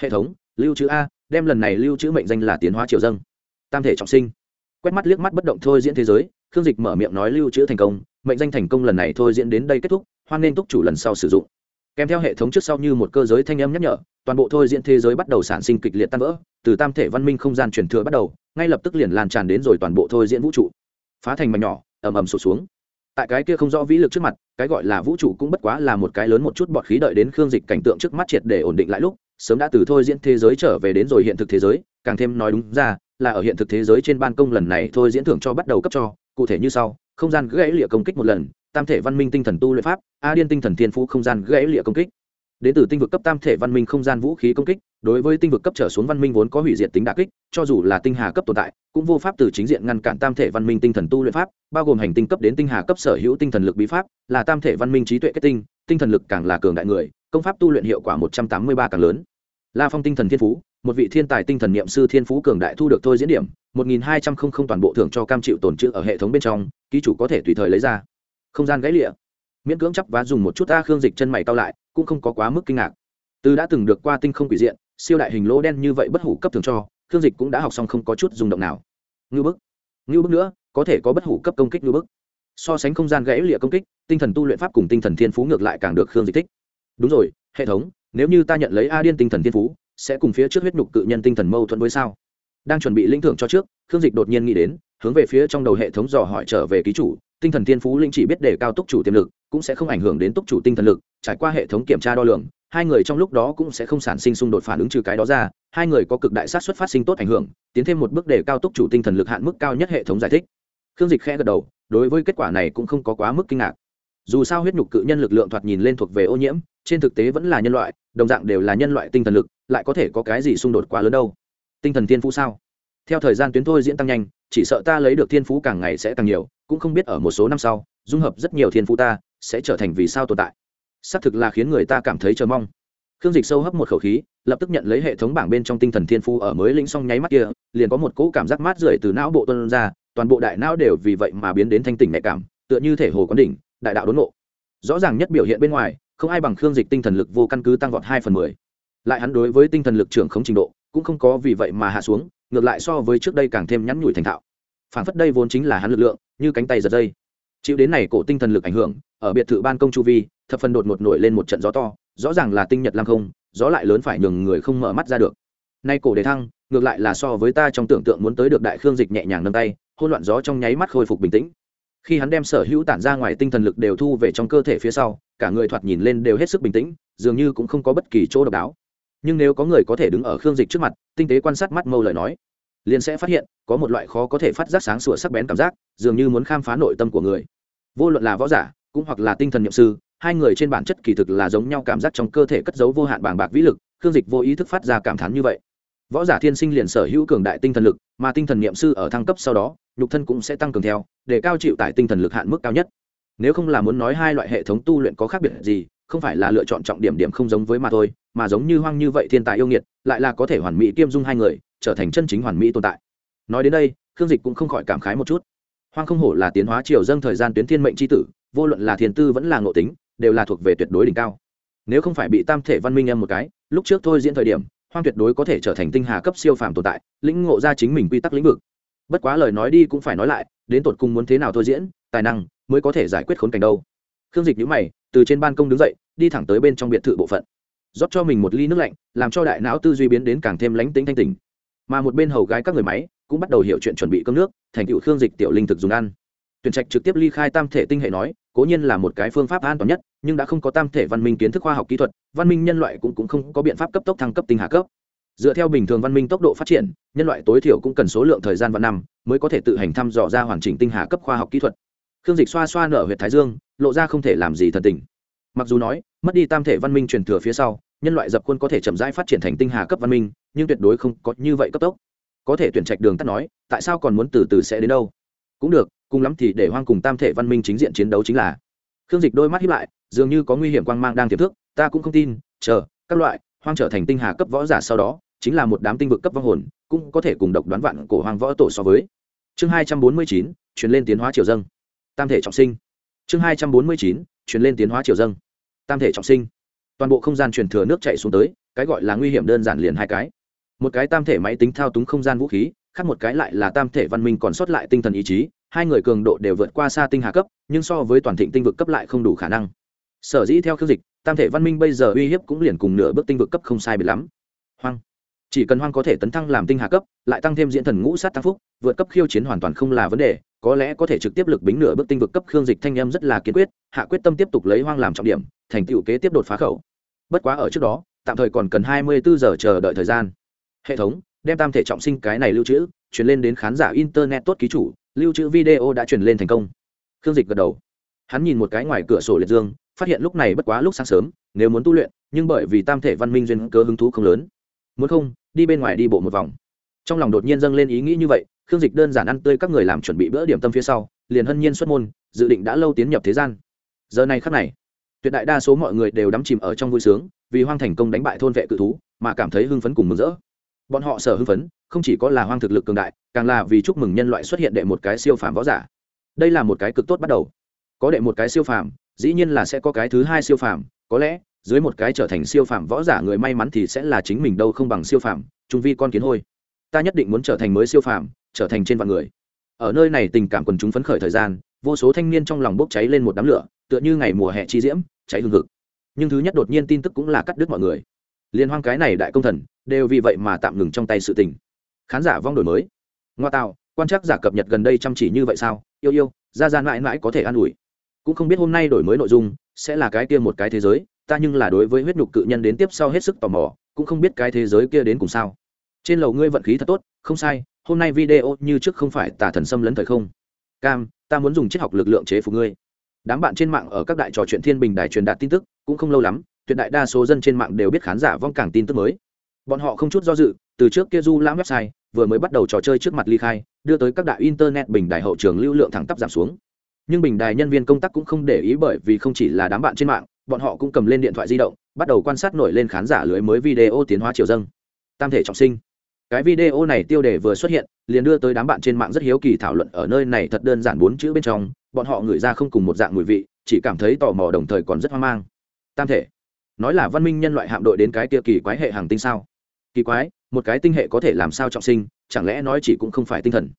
Hệ thống, lưu trữ a, đem lần này lưu trữ mệnh danh là tiến hóa triều dân tam thể trọng sinh quét mắt liếc mắt bất động thôi diễn thế giới, khương dịch mở miệng nói lưu trữ thành công, mệnh danh thành công lần này thôi diễn đến đây kết thúc, hoan nên túc chủ lần sau sử dụng. Kèm theo hệ thống trước sau như một cơ giới thanh âm nhắc nhở, toàn bộ thôi diễn thế giới bắt đầu sản sinh kịch liệt tan vỡ, từ tam thể văn minh không gian truyền thừa bắt đầu, ngay lập tức liền lan tràn đến rồi toàn bộ thôi diễn vũ trụ. Phá thành mảnh nhỏ, ầm ầm sụt xuống. Tại cái kia không rõ vĩ lực trước mặt, cái gọi là vũ trụ cũng bất quá là một cái lớn một chút bọt khí đợi đến khương dịch cảnh tượng trước mắt triệt để ổn định lại lúc, sớm đã từ thôi diễn thế giới trở về đến rồi hiện thực thế giới, càng thêm nói đúng ra là ở hiện thực thế giới trên ban công lần này thôi diễn thưởng cho bắt đầu cấp cho, cụ thể như sau, không gian gãy lịa công kích một lần, tam thể văn minh tinh thần tu luyện pháp, a điên tinh thần thiên phú không gian gãy lịa công kích. Đến từ tinh vực cấp tam thể văn minh không gian vũ khí công kích, đối với tinh vực cấp trở xuống văn minh vốn có hủy diệt tính đà kích, cho dù là tinh hà cấp tồn tại, cũng vô pháp từ chính diện ngăn cản tam thể văn minh tinh thần tu luyện pháp, bao gồm hành tinh cấp đến tinh hà cấp sở hữu tinh thần lực bí pháp, là tam thể văn minh trí tuệ kết tinh tinh thần lực càng là cường đại người, công pháp tu luyện hiệu quả một trăm tám mươi ba càng lớn. La phong tinh thần thiên phú một vị thiên tài tinh thần niệm sư thiên phú cường đại thu được thôi diễn điểm, một nghìn hai trăm không không toàn bộ thưởng cho cam chịu tồn trữ ở hệ thống bên trong, ký chủ có thể tùy thời lấy ra. Không gian gãy lịa. Miễn cưỡng chấp và dùng một chút ta khương dịch chân mày cao lại, cũng không có quá mức kinh ngạc. Từ đã từng được qua tinh không quỷ diện, siêu đại hình lỗ đen như vậy bất hủ cấp thường cho, khương dịch cũng đã học xong không có chút rung động nào. Ngưu bức. Ngưu bức nữa, có thể có bất hủ cấp công kích ngưu bức. So sánh không gian gãy lịa công kích, tinh thần tu luyện pháp cùng tinh thần thiên phú ngược lại càng được khương dịch thích. Đúng rồi, hệ thống, nếu như ta nhận lấy a điên tinh thần thiên phú sẽ cùng phía trước huyết nhục cự nhân tinh thần mâu thuẫn với sao? Đang chuẩn bị lĩnh thưởng cho trước, khương dịch đột nhiên nghĩ đến, hướng về phía trong đầu hệ thống dò hỏi trở về ký chủ, tinh thần thiên phú linh chỉ biết để cao túc chủ tiềm lực, cũng sẽ không ảnh hưởng đến túc chủ tinh thần lực, trải qua hệ thống kiểm tra đo lường, hai người trong lúc đó cũng sẽ không sản sinh xung đột phản ứng trừ cái đó ra, hai người có cực đại sát xuất phát sinh tốt ảnh hưởng, tiến thêm một bước để cao túc chủ tinh thần lực hạn mức cao nhất hệ thống giải thích. Khương dịch khẽ gật đầu, đối với kết quả này cũng không có quá mức kinh ngạc. Dù sao huyết nhục cự nhân lực lượng thoạt nhìn lên thuộc về ô nhiễm trên thực tế vẫn là nhân loại, đồng dạng đều là nhân loại tinh thần lực, lại có thể có cái gì xung đột quá lớn đâu? Tinh thần thiên phú sao? Theo thời gian tuyến thôi diễn tăng nhanh, chỉ sợ ta lấy được thiên phú càng ngày sẽ càng nhiều, cũng không biết ở một số năm sau, dung hợp rất nhiều thiên phú ta, sẽ trở thành vì sao tồn tại. Xác thực là khiến người ta cảm thấy chờ mong. Khương dịch sâu hấp một khẩu khí, lập tức nhận lấy hệ thống bảng bên trong tinh thần thiên phú ở mới lĩnh xong nháy mắt kia, liền có một cỗ cảm giác mát rượi từ não bộ tuân ra, toàn bộ đại não đều vì vậy mà biến đến thanh tỉnh nhạy cảm, tựa như thể hồ quán đỉnh, đại đạo đốn nộ rõ ràng nhất biểu hiện bên ngoài không ai bằng khương dịch tinh thần lực vô căn cứ tăng vọt hai phần mười. Lại hắn đối với tinh thần lực trưởng không trình độ, cũng không có vì vậy mà hạ xuống, ngược lại so với trước đây càng thêm nhắn nhủi thành thạo. Phản phất đây vốn chính là hắn lực lượng, như cánh tay giật dây. Chịu đến này cổ tinh thần lực ảnh hưởng, ở biệt thự ban công chu vi, thập phần đột ngột nổi lên một trận gió to, rõ ràng là tinh nhật lam không, gió lại lớn phải nhường người không mở mắt ra được. Nay cổ đề thăng, ngược lại là so với ta trong tưởng tượng muốn tới được đại khương dịch nhẹ nhàng nâng tay hôn loạn gió trong nháy mắt khôi phục bình tĩnh khi hắn đem sở hữu tản ra ngoài tinh thần lực đều thu về trong cơ thể phía sau, cả người thoạt nhìn lên đều hết sức bình tĩnh, dường như cũng không có bất kỳ chỗ độc đáo. Nhưng nếu có người có thể đứng ở khương dịch trước mặt, tinh tế quan sát mắt mâu lời nói, liền sẽ phát hiện, có một loại khó có thể phát giác sáng sủa sắc bén cảm giác, dường như muốn khám phá nội tâm của người. Vô luận là võ giả, cũng hoặc là tinh thần nhậm sư, hai người trên bản chất kỳ thực là giống nhau cảm giác trong cơ thể cất giấu vô hạn bàng bạc vĩ lực, khương dịch vô ý thức phát ra cảm thán như vậy võ giả thiên sinh liền sở hữu cường đại tinh thần lực, mà tinh thần nhậm sư ở thăng cấp sau đó, nhục thân cũng sẽ tăng cường theo, để cao chịu tại tinh thần lực hạn mức cao nhất. Nếu không là muốn nói hai loại hệ thống tu luyện có khác biệt gì, không phải là lựa chọn trọng điểm điểm không giống với mà thôi, mà giống như hoang như vậy thiên tài yêu nghiệt, lại là có thể hoàn mỹ kiêm dung hai người, trở thành chân chính hoàn mỹ tồn tại. Nói đến đây, khương dịch cũng không khỏi cảm khái một chút. Hoang không hổ là tiến hóa triều dâng thời gian tuyến thiên mệnh tri tử, vô luận là thiền tư vẫn là ngộ tính, đều là thuộc về tuyệt đối đỉnh cao. Nếu không phải bị tam thể văn minh em một cái, lúc trước thôi diễn thời điểm hoang tuyệt đối có thể trở thành tinh hà cấp siêu phàm tồn tại, lĩnh ngộ ra chính mình quy tắc lĩnh vực. Bất quá lời nói đi cũng phải nói lại, đến tột cùng muốn thế nào thôi diễn, tài năng mới có thể giải quyết khốn cảnh đâu. Khương dịch nhữ mày, từ trên ban công đứng dậy, đi thẳng tới bên trong biệt thự bộ phận. Rót cho mình một ly nước lạnh, làm cho đại não tư duy biến đến càng thêm lánh tính thanh tình mà một bên hầu gái các người máy cũng bắt đầu hiểu chuyện chuẩn bị cơm nước, thành tựu khương dịch tiểu linh thực dùng ăn. Tuyển trạch trực tiếp ly khai tam thể tinh hệ nói cố nhiên là một cái phương pháp an toàn nhất nhưng đã không có tam thể văn minh kiến thức khoa học kỹ thuật văn minh nhân loại cũng, cũng không có biện pháp cấp tốc thăng cấp tinh hà cấp. Dựa theo bình thường văn minh tốc độ phát triển nhân loại tối thiểu cũng cần số lượng thời gian và năm mới có thể tự hành thăm dò ra hoàn chỉnh tinh hà cấp khoa học kỹ thuật. Khương dịch xoa xoa nở huyện thái dương lộ ra không thể làm gì thần tình. Mặc dù nói mất đi tam thể văn minh truyền thừa phía sau nhân loại dập khuôn có thể chậm rãi phát triển thành tinh hà cấp văn minh nhưng tuyệt đối không có như vậy cấp tốc. Có thể tuyển trạch đường tắt nói tại sao còn muốn từ từ sẽ đến đâu? Cũng được cùng lắm thì để hoang cùng tam thể văn minh chính diện chiến đấu chính là. Khương dịch đôi mắt hiếp lại, dường như có nguy hiểm quang mang đang tiềm thức, ta cũng không tin, chờ, các loại, hoang trở thành tinh hà cấp võ giả sau đó, chính là một đám tinh vực cấp võ hồn, cũng có thể cùng độc đoán vạn cổ hoang võ tổ so với. Chương hai trăm bốn mươi chín chuyển lên tiến hóa triều dâng. Tam thể trọng sinh. Chương hai trăm bốn mươi chín chuyển lên tiến hóa triều dâng. Tam thể trọng sinh. Toàn bộ không gian truyền thừa nước chạy xuống tới, cái gọi là nguy hiểm đơn giản liền hai cái. Một cái tam thể máy tính thao túng không gian vũ khí, khác một cái lại là tam thể văn minh còn sót lại tinh thần ý chí hai người cường độ đều vượt qua xa tinh hà cấp, nhưng so với toàn thịnh tinh vực cấp lại không đủ khả năng. Sở dĩ theo khiêu dịch, tam thể văn minh bây giờ uy hiếp cũng liền cùng nửa bước tinh vực cấp không sai bị lắm. Hoang. Chỉ cần hoang có thể tấn thăng làm tinh hà cấp, lại tăng thêm diễn thần ngũ sát tăng phúc, vượt cấp khiêu chiến hoàn toàn không là vấn đề, có lẽ có thể trực tiếp lực bính nửa bước tinh vực cấp khương dịch thanh em rất là kiên quyết, hạ quyết tâm tiếp tục lấy hoang làm trọng điểm, thành tựu kế tiếp đột phá khẩu. Bất quá ở trước đó, tạm thời còn cần hai mươi bốn giờ chờ đợi thời gian. Hệ thống, đem tam thể trọng sinh cái này lưu trữ chuyển lên đến khán giả internet tốt ký chủ lưu trữ video đã chuyển lên thành công. Khương dịch gật đầu. Hắn nhìn một cái ngoài cửa sổ liệt dương, phát hiện lúc này bất quá lúc sáng sớm, nếu muốn tu luyện, nhưng bởi vì tam thể văn minh duyên cơ hứng thú không lớn. Muốn không, đi bên ngoài đi bộ một vòng. Trong lòng đột nhiên dâng lên ý nghĩ như vậy, khương dịch đơn giản ăn tươi các người làm chuẩn bị bữa điểm tâm phía sau, liền hân nhiên xuất môn, dự định đã lâu tiến nhập thế gian. Giờ này khắc này, tuyệt đại đa số mọi người đều đắm chìm ở trong vui sướng, vì hoang thành công đánh bại thôn vệ cự thú, mà cảm thấy hưng phấn cùng mừng rỡ bọn họ sở hưng phấn, không chỉ có là hoang thực lực cường đại, càng là vì chúc mừng nhân loại xuất hiện đệ một cái siêu phàm võ giả. Đây là một cái cực tốt bắt đầu. Có đệ một cái siêu phàm, dĩ nhiên là sẽ có cái thứ hai siêu phàm, có lẽ, dưới một cái trở thành siêu phàm võ giả người may mắn thì sẽ là chính mình đâu không bằng siêu phàm trung vi con kiến hôi. Ta nhất định muốn trở thành mới siêu phàm, trở thành trên vạn người. Ở nơi này tình cảm quần chúng phấn khởi thời gian, vô số thanh niên trong lòng bốc cháy lên một đám lửa, tựa như ngày mùa hè chi diễm, cháy hương hực. Nhưng thứ nhất đột nhiên tin tức cũng là cắt đứt mọi người liên hoang cái này đại công thần, đều vì vậy mà tạm ngừng trong tay sự tình. Khán giả vong đổi mới. Ngoa tạo, quan trắc giả cập nhật gần đây chăm chỉ như vậy sao? Yêu yêu, ra ra mãi mãi có thể an ủi. Cũng không biết hôm nay đổi mới nội dung, sẽ là cái kia một cái thế giới, ta nhưng là đối với huyết nhục cự nhân đến tiếp sau hết sức tò mò, cũng không biết cái thế giới kia đến cùng sao. Trên lầu ngươi vận khí thật tốt, không sai, hôm nay video như trước không phải tà thần xâm lấn thời không. Cam, ta muốn dùng triết học lực lượng chế phục ngươi. Đám bạn trên mạng ở các đại trò chuyện thiên bình đài truyền đạt tin tức, cũng không lâu lắm tuyệt đại đa số dân trên mạng đều biết khán giả vong cảng tin tức mới. Bọn họ không chút do dự, từ trước kia du lãm website, vừa mới bắt đầu trò chơi trước mặt ly khai, đưa tới các đại internet bình đài hậu trường lưu lượng thẳng tắp giảm xuống. Nhưng bình đài nhân viên công tác cũng không để ý bởi vì không chỉ là đám bạn trên mạng, bọn họ cũng cầm lên điện thoại di động, bắt đầu quan sát nổi lên khán giả lưới mới video tiến hóa triều dâng. Tam thể trọng sinh. Cái video này tiêu đề vừa xuất hiện, liền đưa tới đám bạn trên mạng rất hiếu kỳ thảo luận ở nơi này thật đơn giản bốn chữ bên trong, bọn họ ngửi ra không cùng một dạng mùi vị, chỉ cảm thấy tò mò đồng thời còn rất hoang mang. Tam thể nói là văn minh nhân loại hạm đội đến cái kia kỳ quái hệ hàng tinh sao? Kỳ quái, một cái tinh hệ có thể làm sao trọng sinh, chẳng lẽ nói chỉ cũng không phải tinh thần?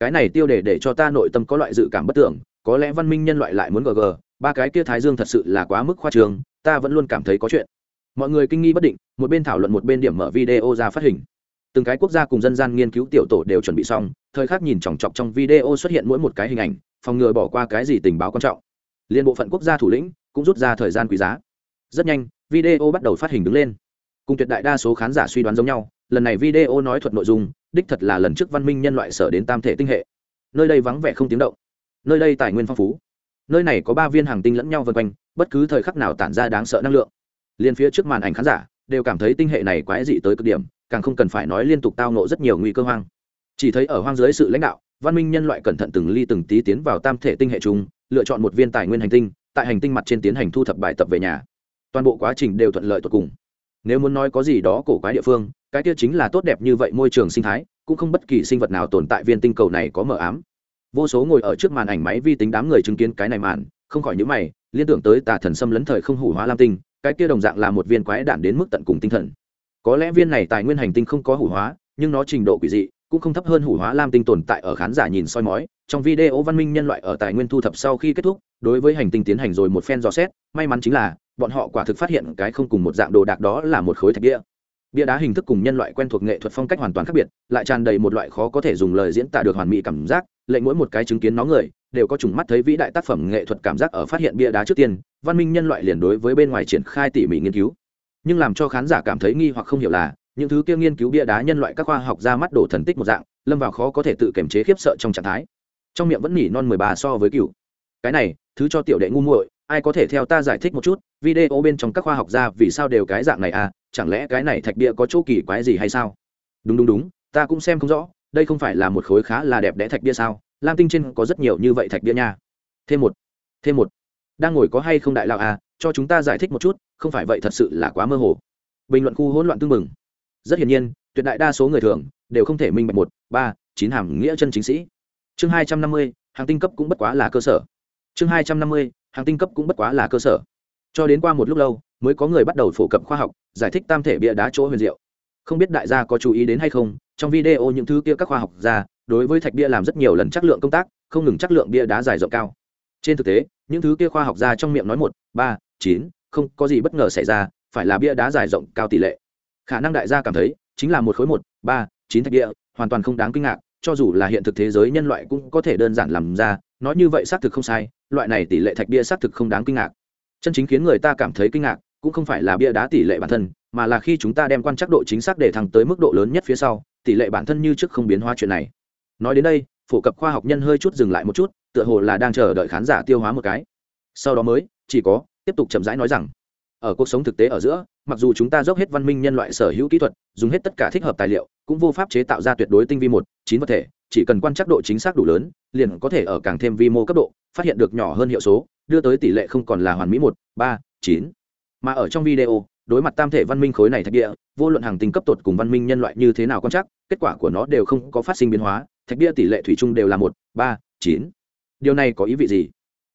Cái này tiêu đề để cho ta nội tâm có loại dự cảm bất tưởng, có lẽ văn minh nhân loại lại muốn gg ba cái kia thái dương thật sự là quá mức khoa trường ta vẫn luôn cảm thấy có chuyện. Mọi người kinh nghi bất định, một bên thảo luận một bên điểm mở video ra phát hình. Từng cái quốc gia cùng dân gian nghiên cứu tiểu tổ đều chuẩn bị xong, thời khắc nhìn chòng chọc trong video xuất hiện mỗi một cái hình ảnh, phòng ngừa bỏ qua cái gì tình báo quan trọng. Liên bộ phận quốc gia thủ lĩnh cũng rút ra thời gian quý giá. Rất nhanh video bắt đầu phát hình đứng lên. Cùng tuyệt đại đa số khán giả suy đoán giống nhau, lần này video nói thuật nội dung, đích thật là lần trước văn minh nhân loại sở đến tam thể tinh hệ. Nơi đây vắng vẻ không tiếng động. Nơi đây tài nguyên phong phú. Nơi này có ba viên hàng tinh lẫn nhau vân quanh, bất cứ thời khắc nào tản ra đáng sợ năng lượng. Liên phía trước màn ảnh khán giả đều cảm thấy tinh hệ này quái dị tới cực điểm, càng không cần phải nói liên tục tao nộ rất nhiều nguy cơ hoang. Chỉ thấy ở hoang dưới sự lãnh đạo, văn minh nhân loại cẩn thận từng ly từng tí tiến vào tam thể tinh hệ chung, lựa chọn một viên tài nguyên hành tinh, tại hành tinh mặt trên tiến hành thu thập bài tập về nhà toàn bộ quá trình đều thuận lợi tột cùng. Nếu muốn nói có gì đó cổ quái địa phương, cái kia chính là tốt đẹp như vậy môi trường sinh thái, cũng không bất kỳ sinh vật nào tồn tại viên tinh cầu này có mờ ám. Vô số ngồi ở trước màn ảnh máy vi tính đám người chứng kiến cái này màn, không khỏi những mày, liên tưởng tới tà thần xâm lấn thời không hủ hóa lam tinh, cái kia đồng dạng là một viên quái đản đến mức tận cùng tinh thần. Có lẽ viên này tài nguyên hành tinh không có hủ hóa, nhưng nó trình độ quỷ dị cũng không thấp hơn hủ hóa lam tinh tồn tại ở khán giả nhìn soi mói. Trong video văn minh nhân loại ở tài nguyên thu thập sau khi kết thúc, đối với hành tinh tiến hành rồi một phen dò xét, may mắn chính là, bọn họ quả thực phát hiện cái không cùng một dạng đồ đạc đó là một khối thạch bia bia đá hình thức cùng nhân loại quen thuộc nghệ thuật phong cách hoàn toàn khác biệt, lại tràn đầy một loại khó có thể dùng lời diễn tả được hoàn mỹ cảm giác, lệnh mỗi một cái chứng kiến nó người, đều có trùng mắt thấy vĩ đại tác phẩm nghệ thuật cảm giác ở phát hiện bia đá trước tiên, văn minh nhân loại liền đối với bên ngoài triển khai tỉ mỉ nghiên cứu. Nhưng làm cho khán giả cảm thấy nghi hoặc không hiểu là những thứ kia nghiên cứu bia đá nhân loại các khoa học ra mắt đổ thần tích một dạng, lâm vào khó có thể tự kiềm chế khiếp sợ trong trạng thái. Trong miệng vẫn nỉ non mười bà so với cựu cái này, thứ cho tiểu đệ ngu muội, ai có thể theo ta giải thích một chút, video bên trong các khoa học gia vì sao đều cái dạng này à chẳng lẽ cái này thạch bia có chỗ kỳ quái gì hay sao? Đúng đúng đúng, ta cũng xem không rõ, đây không phải là một khối khá là đẹp đẽ thạch bia sao? Lam tinh trên có rất nhiều như vậy thạch bia nha. Thêm một thêm một. Đang ngồi có hay không đại lão à cho chúng ta giải thích một chút, không phải vậy thật sự là quá mơ hồ. Bình luận khu hỗn loạn tương mừng rất hiển nhiên, tuyệt đại đa số người thường đều không thể minh bạch một, ba, chín hàm nghĩa chân chính sĩ. Chương hai trăm năm mươi, hàng tinh cấp cũng bất quá là cơ sở. Chương hai trăm năm mươi, hàng tinh cấp cũng bất quá là cơ sở. Cho đến qua một lúc lâu, mới có người bắt đầu phổ cập khoa học, giải thích tam thể bia đá chỗ huyền diệu. Không biết đại gia có chú ý đến hay không, trong video những thứ kia các khoa học ra đối với thạch bia làm rất nhiều lần chất lượng công tác, không ngừng chất lượng bia đá dài rộng cao. Trên thực tế, những thứ kia khoa học ra trong miệng nói một, ba, chín, không có gì bất ngờ xảy ra, phải là bia đá dài rộng cao tỷ lệ khả năng đại gia cảm thấy, chính là một khối một, ba, chín thạch địa, hoàn toàn không đáng kinh ngạc, cho dù là hiện thực thế giới nhân loại cũng có thể đơn giản làm ra, nói như vậy xác thực không sai, loại này tỷ lệ thạch bia xác thực không đáng kinh ngạc. Chân chính khiến người ta cảm thấy kinh ngạc, cũng không phải là bia đá tỷ lệ bản thân, mà là khi chúng ta đem quan trắc độ chính xác để thẳng tới mức độ lớn nhất phía sau, tỷ lệ bản thân như trước không biến hóa chuyện này. Nói đến đây, phổ cập khoa học nhân hơi chút dừng lại một chút, tựa hồ là đang chờ đợi khán giả tiêu hóa một cái. Sau đó mới, chỉ có, tiếp tục chậm rãi nói rằng ở cuộc sống thực tế ở giữa, mặc dù chúng ta dốc hết văn minh nhân loại sở hữu kỹ thuật, dùng hết tất cả thích hợp tài liệu, cũng vô pháp chế tạo ra tuyệt đối tinh vi một, chín vật thể, chỉ cần quan trắc độ chính xác đủ lớn, liền có thể ở càng thêm vi mô cấp độ, phát hiện được nhỏ hơn hiệu số, đưa tới tỷ lệ không còn là hoàn mỹ một, ba, chín. Mà ở trong video, đối mặt tam thể văn minh khối này thạch địa, vô luận hàng tinh cấp tột cùng văn minh nhân loại như thế nào quan trắc, kết quả của nó đều không có phát sinh biến hóa, thạch bia tỷ lệ thủy chung đều là một, ba, chín. Điều này có ý vị gì?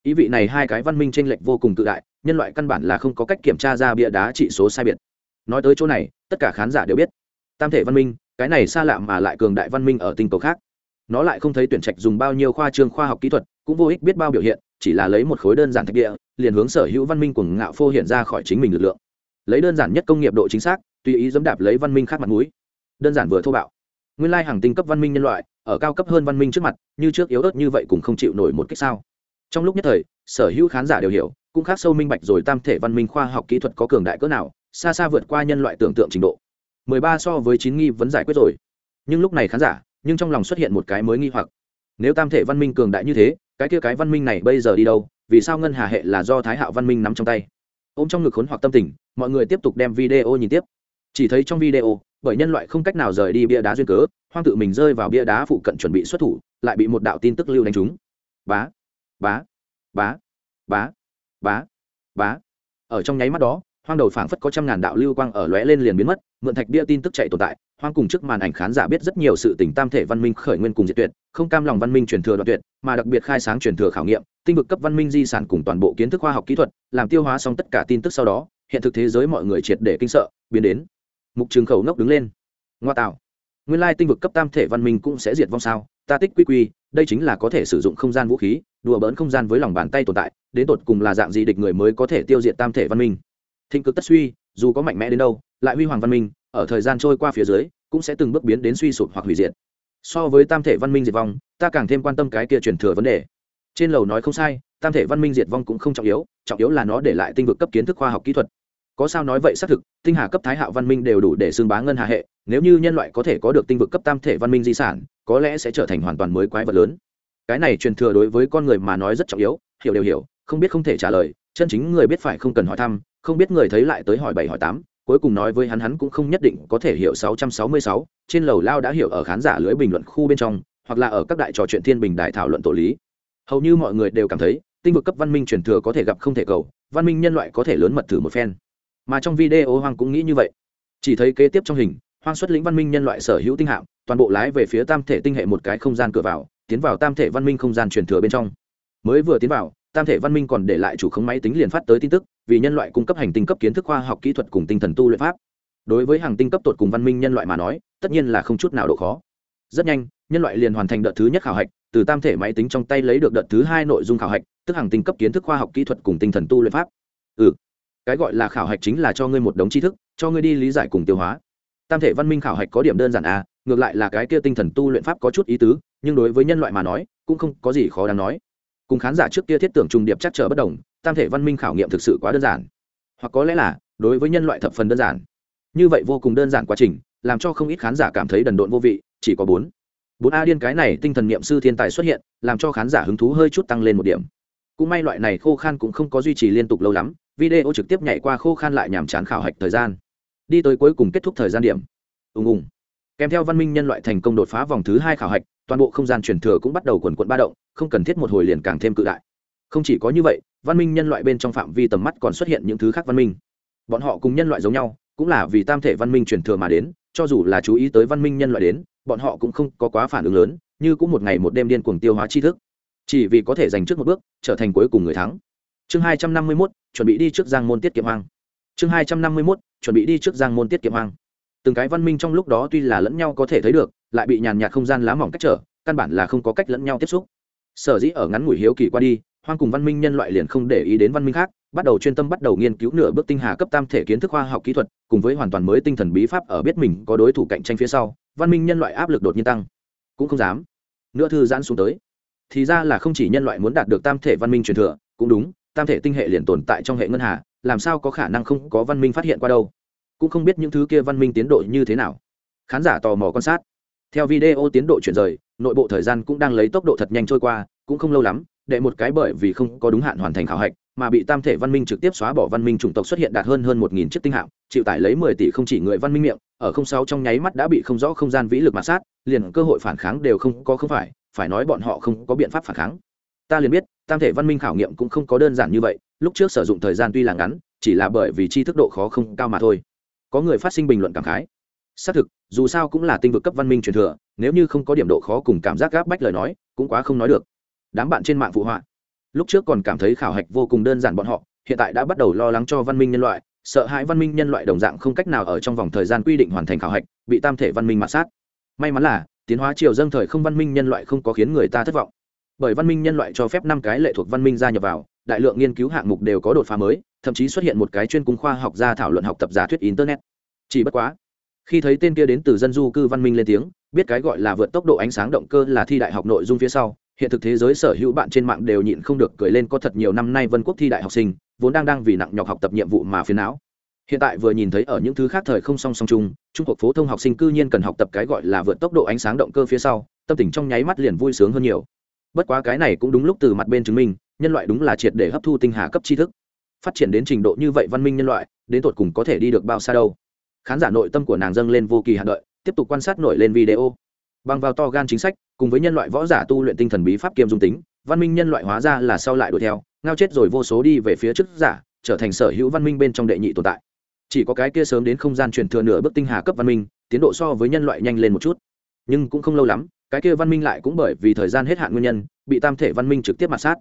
Ý vị này hai cái văn minh tranh lệch vô cùng tự đại, nhân loại căn bản là không có cách kiểm tra ra bia đá trị số sai biệt. Nói tới chỗ này, tất cả khán giả đều biết, tam thể văn minh, cái này xa lạ mà lại cường đại văn minh ở tinh cầu khác. Nó lại không thấy tuyển trạch dùng bao nhiêu khoa trương khoa học kỹ thuật, cũng vô ích biết bao biểu hiện, chỉ là lấy một khối đơn giản thạch địa, liền hướng sở hữu văn minh của ngạo phô hiện ra khỏi chính mình lực lượng. Lấy đơn giản nhất công nghiệp độ chính xác, tùy ý dẫm đạp lấy văn minh khác mặt mũi. Đơn giản vừa thô bạo. Nguyên lai hàng tinh cấp văn minh nhân loại, ở cao cấp hơn văn minh trước mặt, như trước yếu ớt như vậy cũng không chịu nổi một cách sao trong lúc nhất thời, sở hữu khán giả đều hiểu, cũng khác sâu minh bạch rồi tam thể văn minh khoa học kỹ thuật có cường đại cỡ nào, xa xa vượt qua nhân loại tưởng tượng trình độ. 13 so với chín nghi vấn giải quyết rồi. Nhưng lúc này khán giả, nhưng trong lòng xuất hiện một cái mới nghi hoặc. Nếu tam thể văn minh cường đại như thế, cái kia cái văn minh này bây giờ đi đâu, vì sao ngân hà hệ là do thái hạo văn minh nắm trong tay? Ôm trong ngực khốn hoặc tâm tình, mọi người tiếp tục đem video nhìn tiếp. Chỉ thấy trong video, bởi nhân loại không cách nào rời đi bia đá duyên cớ, hoang tự mình rơi vào bia đá phụ cận chuẩn bị xuất thủ, lại bị một đạo tin tức lưu đánh trúng. Bá! Bá bá bá bá bá. Ở trong nháy mắt đó, hoang đầu phảng phất có trăm ngàn đạo lưu quang ở lóe lên liền biến mất, mượn thạch bia tin tức chạy tồn tại. Hoang cùng trước màn ảnh khán giả biết rất nhiều sự tình tam thể văn minh khởi nguyên cùng diệt tuyệt, không cam lòng văn minh truyền thừa đoạn tuyệt, mà đặc biệt khai sáng truyền thừa khảo nghiệm, tinh vực cấp văn minh di sản cùng toàn bộ kiến thức khoa học kỹ thuật, làm tiêu hóa xong tất cả tin tức sau đó, hiện thực thế giới mọi người triệt để kinh sợ, biến đến mục trường khẩu nốc đứng lên. Ngoa tạo. Nguyên lai tinh vực cấp tam thể văn minh cũng sẽ diệt vong sao? Ta tích quy quy đây chính là có thể sử dụng không gian vũ khí, đùa bỡn không gian với lòng bàn tay tồn tại, đến tột cùng là dạng gì địch người mới có thể tiêu diệt tam thể văn minh. Thịnh cực tất suy, dù có mạnh mẽ đến đâu, lại huy hoàng văn minh, ở thời gian trôi qua phía dưới, cũng sẽ từng bước biến đến suy sụp hoặc hủy diệt. So với tam thể văn minh diệt vong, ta càng thêm quan tâm cái kia truyền thừa vấn đề. Trên lầu nói không sai, tam thể văn minh diệt vong cũng không trọng yếu trọng yếu là nó để lại tinh vực cấp kiến thức khoa học kỹ thuật. Có sao nói vậy xác thực, tinh hà cấp thái hạo văn minh đều đủ để xương bá ngân hà hệ nếu như nhân loại có thể có được tinh vực cấp tam thể văn minh di sản có lẽ sẽ trở thành hoàn toàn mới quái vật lớn. Cái này truyền thừa đối với con người mà nói rất trọng yếu hiểu đều hiểu không biết không thể trả lời chân chính người biết phải không cần hỏi thăm không biết người thấy lại tới hỏi bảy hỏi tám cuối cùng nói với hắn hắn cũng không nhất định có thể hiểu 666, trên lầu lao đã hiểu ở khán giả lưới bình luận khu bên trong hoặc là ở các đại trò chuyện thiên bình đại thảo luận tổ lý. Hầu như mọi người đều cảm thấy tinh vực cấp văn minh truyền thừa có thể gặp không thể cầu văn minh nhân loại có thể lớn mật thử một phen. Mà trong video hoàng cũng nghĩ như vậy. Chỉ thấy kế tiếp trong hình hoang xuất lĩnh văn minh nhân loại sở hữu tinh hạm, toàn bộ lái về phía tam thể tinh hệ một cái không gian cửa vào, tiến vào tam thể văn minh không gian truyền thừa bên trong. Mới vừa tiến vào, tam thể văn minh còn để lại chủ khống máy tính liền phát tới tin tức, vì nhân loại cung cấp hành tinh cấp kiến thức khoa học kỹ thuật cùng tinh thần tu luyện pháp. Đối với hàng tinh cấp tột cùng văn minh nhân loại mà nói, tất nhiên là không chút nào độ khó. Rất nhanh, nhân loại liền hoàn thành đợt thứ nhất khảo hạch, từ tam thể máy tính trong tay lấy được đợt thứ hai nội dung khảo hạch, tức hàng tinh cấp kiến thức khoa học kỹ thuật cùng tinh thần tu luyện pháp. Ừ cái gọi là khảo hạch chính là cho ngươi một đống tri thức, cho ngươi đi lý giải cùng tiêu hóa tam thể văn minh khảo hạch có điểm đơn giản à ngược lại là cái kia tinh thần tu luyện pháp có chút ý tứ, nhưng đối với nhân loại mà nói, cũng không có gì khó đáng nói. Cùng khán giả trước kia thiết tưởng trùng điệp chắc trở bất đồng, tam thể văn minh khảo nghiệm thực sự quá đơn giản. Hoặc có lẽ là, đối với nhân loại thập phần đơn giản. Như vậy vô cùng đơn giản quá trình, làm cho không ít khán giả cảm thấy đần độn vô vị, chỉ có bốn. Bốn a điên cái này tinh thần niệm sư thiên tài xuất hiện, làm cho khán giả hứng thú hơi chút tăng lên một điểm. Cũng may loại này khô khan cũng không có duy trì liên tục lâu lắm, video trực tiếp nhảy qua khô khan lại nhàm chán khảo hạch thời gian đi tới cuối cùng kết thúc thời gian điểm. Ùng ùng. Kèm theo văn minh nhân loại thành công đột phá vòng thứ hai khảo hạch, toàn bộ không gian truyền thừa cũng bắt đầu quần quận ba động, không cần thiết một hồi liền càng thêm cự đại. Không chỉ có như vậy, văn minh nhân loại bên trong phạm vi tầm mắt còn xuất hiện những thứ khác văn minh. Bọn họ cùng nhân loại giống nhau, cũng là vì tam thể văn minh truyền thừa mà đến, cho dù là chú ý tới văn minh nhân loại đến, bọn họ cũng không có quá phản ứng lớn, như cũng một ngày một đêm điên cuồng tiêu hóa tri thức. Chỉ vì có thể giành trước một bước, trở thành cuối cùng người thắng. Chương hai trăm năm mươi mốt, chuẩn bị đi trước giang môn tiết kiệm hoang. Chương hai trăm năm mươi mốt chuẩn bị đi trước giang môn tiết kiệm hoang. Từng cái văn minh trong lúc đó tuy là lẫn nhau có thể thấy được, lại bị nhàn nhạt không gian lá mỏng cách trở, căn bản là không có cách lẫn nhau tiếp xúc. Sở dĩ ở ngắn ngủi hiếu kỳ qua đi, hoang cùng văn minh nhân loại liền không để ý đến văn minh khác, bắt đầu chuyên tâm bắt đầu nghiên cứu nửa bước tinh hà cấp tam thể kiến thức khoa học kỹ thuật, cùng với hoàn toàn mới tinh thần bí pháp ở biết mình có đối thủ cạnh tranh phía sau, văn minh nhân loại áp lực đột nhiên tăng. Cũng không dám. Nữa thư giãn xuống tới. Thì ra là không chỉ nhân loại muốn đạt được tam thể văn minh truyền thừa, cũng đúng tam thể tinh hệ liền tồn tại trong hệ ngân hà, làm sao có khả năng không có văn minh phát hiện qua đâu? Cũng không biết những thứ kia văn minh tiến độ như thế nào. Khán giả tò mò quan sát. Theo video tiến độ chuyển rời, nội bộ thời gian cũng đang lấy tốc độ thật nhanh trôi qua, cũng không lâu lắm, đệ một cái bởi vì không có đúng hạn hoàn thành khảo hạch, mà bị tam thể văn minh trực tiếp xóa bỏ văn minh chủng tộc xuất hiện đạt hơn hơn một nghìn chiếc tinh hạm, chịu tải lấy mười tỷ không chỉ người văn minh miệng, ở không sáu trong nháy mắt đã bị không rõ không gian vĩ lực mà sát, liền cơ hội phản kháng đều không có không phải phải nói bọn họ không có biện pháp phản kháng. Ta liền biết tam thể văn minh khảo nghiệm cũng không có đơn giản như vậy, lúc trước sử dụng thời gian tuy là ngắn, chỉ là bởi vì chi thức độ khó không cao mà thôi. Có người phát sinh bình luận cảm khái. Xác thực, dù sao cũng là tinh vực cấp văn minh truyền thừa, nếu như không có điểm độ khó cùng cảm giác gáp bách lời nói, cũng quá không nói được. Đám bạn trên mạng phụ họa. Lúc trước còn cảm thấy khảo hạch vô cùng đơn giản bọn họ, hiện tại đã bắt đầu lo lắng cho văn minh nhân loại, sợ hãi văn minh nhân loại đồng dạng không cách nào ở trong vòng thời gian quy định hoàn thành khảo hạch, bị tam thể văn minh mạt sát. May mắn là, tiến hóa chiều dâng thời không văn minh nhân loại không có khiến người ta thất vọng bởi văn minh nhân loại cho phép năm cái lệ thuộc văn minh gia nhập vào, đại lượng nghiên cứu hạng mục đều có đột phá mới, thậm chí xuất hiện một cái chuyên cung khoa học gia thảo luận học tập giả thuyết internet. Chỉ bất quá, khi thấy tên kia đến từ dân du cư văn minh lên tiếng, biết cái gọi là vượt tốc độ ánh sáng động cơ là thi đại học nội dung phía sau, hiện thực thế giới sở hữu bạn trên mạng đều nhịn không được cười lên có thật nhiều năm nay vân quốc thi đại học sinh, vốn đang đang vì nặng nhọc học tập nhiệm vụ mà phiền não. Hiện tại vừa nhìn thấy ở những thứ khác thời không song song chung, trung quốc phổ thông học sinh cư nhiên cần học tập cái gọi là vượt tốc độ ánh sáng động cơ phía sau, tâm tình trong nháy mắt liền vui sướng hơn nhiều bất quá cái này cũng đúng lúc từ mặt bên chứng minh, nhân loại đúng là triệt để hấp thu tinh hà cấp tri thức. Phát triển đến trình độ như vậy văn minh nhân loại, đến tột cùng có thể đi được bao xa đâu. Khán giả nội tâm của nàng dâng lên vô kỳ hạn đợi, tiếp tục quan sát nổi lên video. Bằng vào to gan chính sách, cùng với nhân loại võ giả tu luyện tinh thần bí pháp kiêm dung tính, văn minh nhân loại hóa ra là sau lại đuổi theo, ngao chết rồi vô số đi về phía trước giả, trở thành sở hữu văn minh bên trong đệ nhị tồn tại. Chỉ có cái kia sớm đến không gian truyền thừa nửa bước tinh hà cấp văn minh, tiến độ so với nhân loại nhanh lên một chút. Nhưng cũng không lâu lắm cái kia văn minh lại cũng bởi vì thời gian hết hạn nguyên nhân, bị tam thể văn minh trực tiếp mặt sát.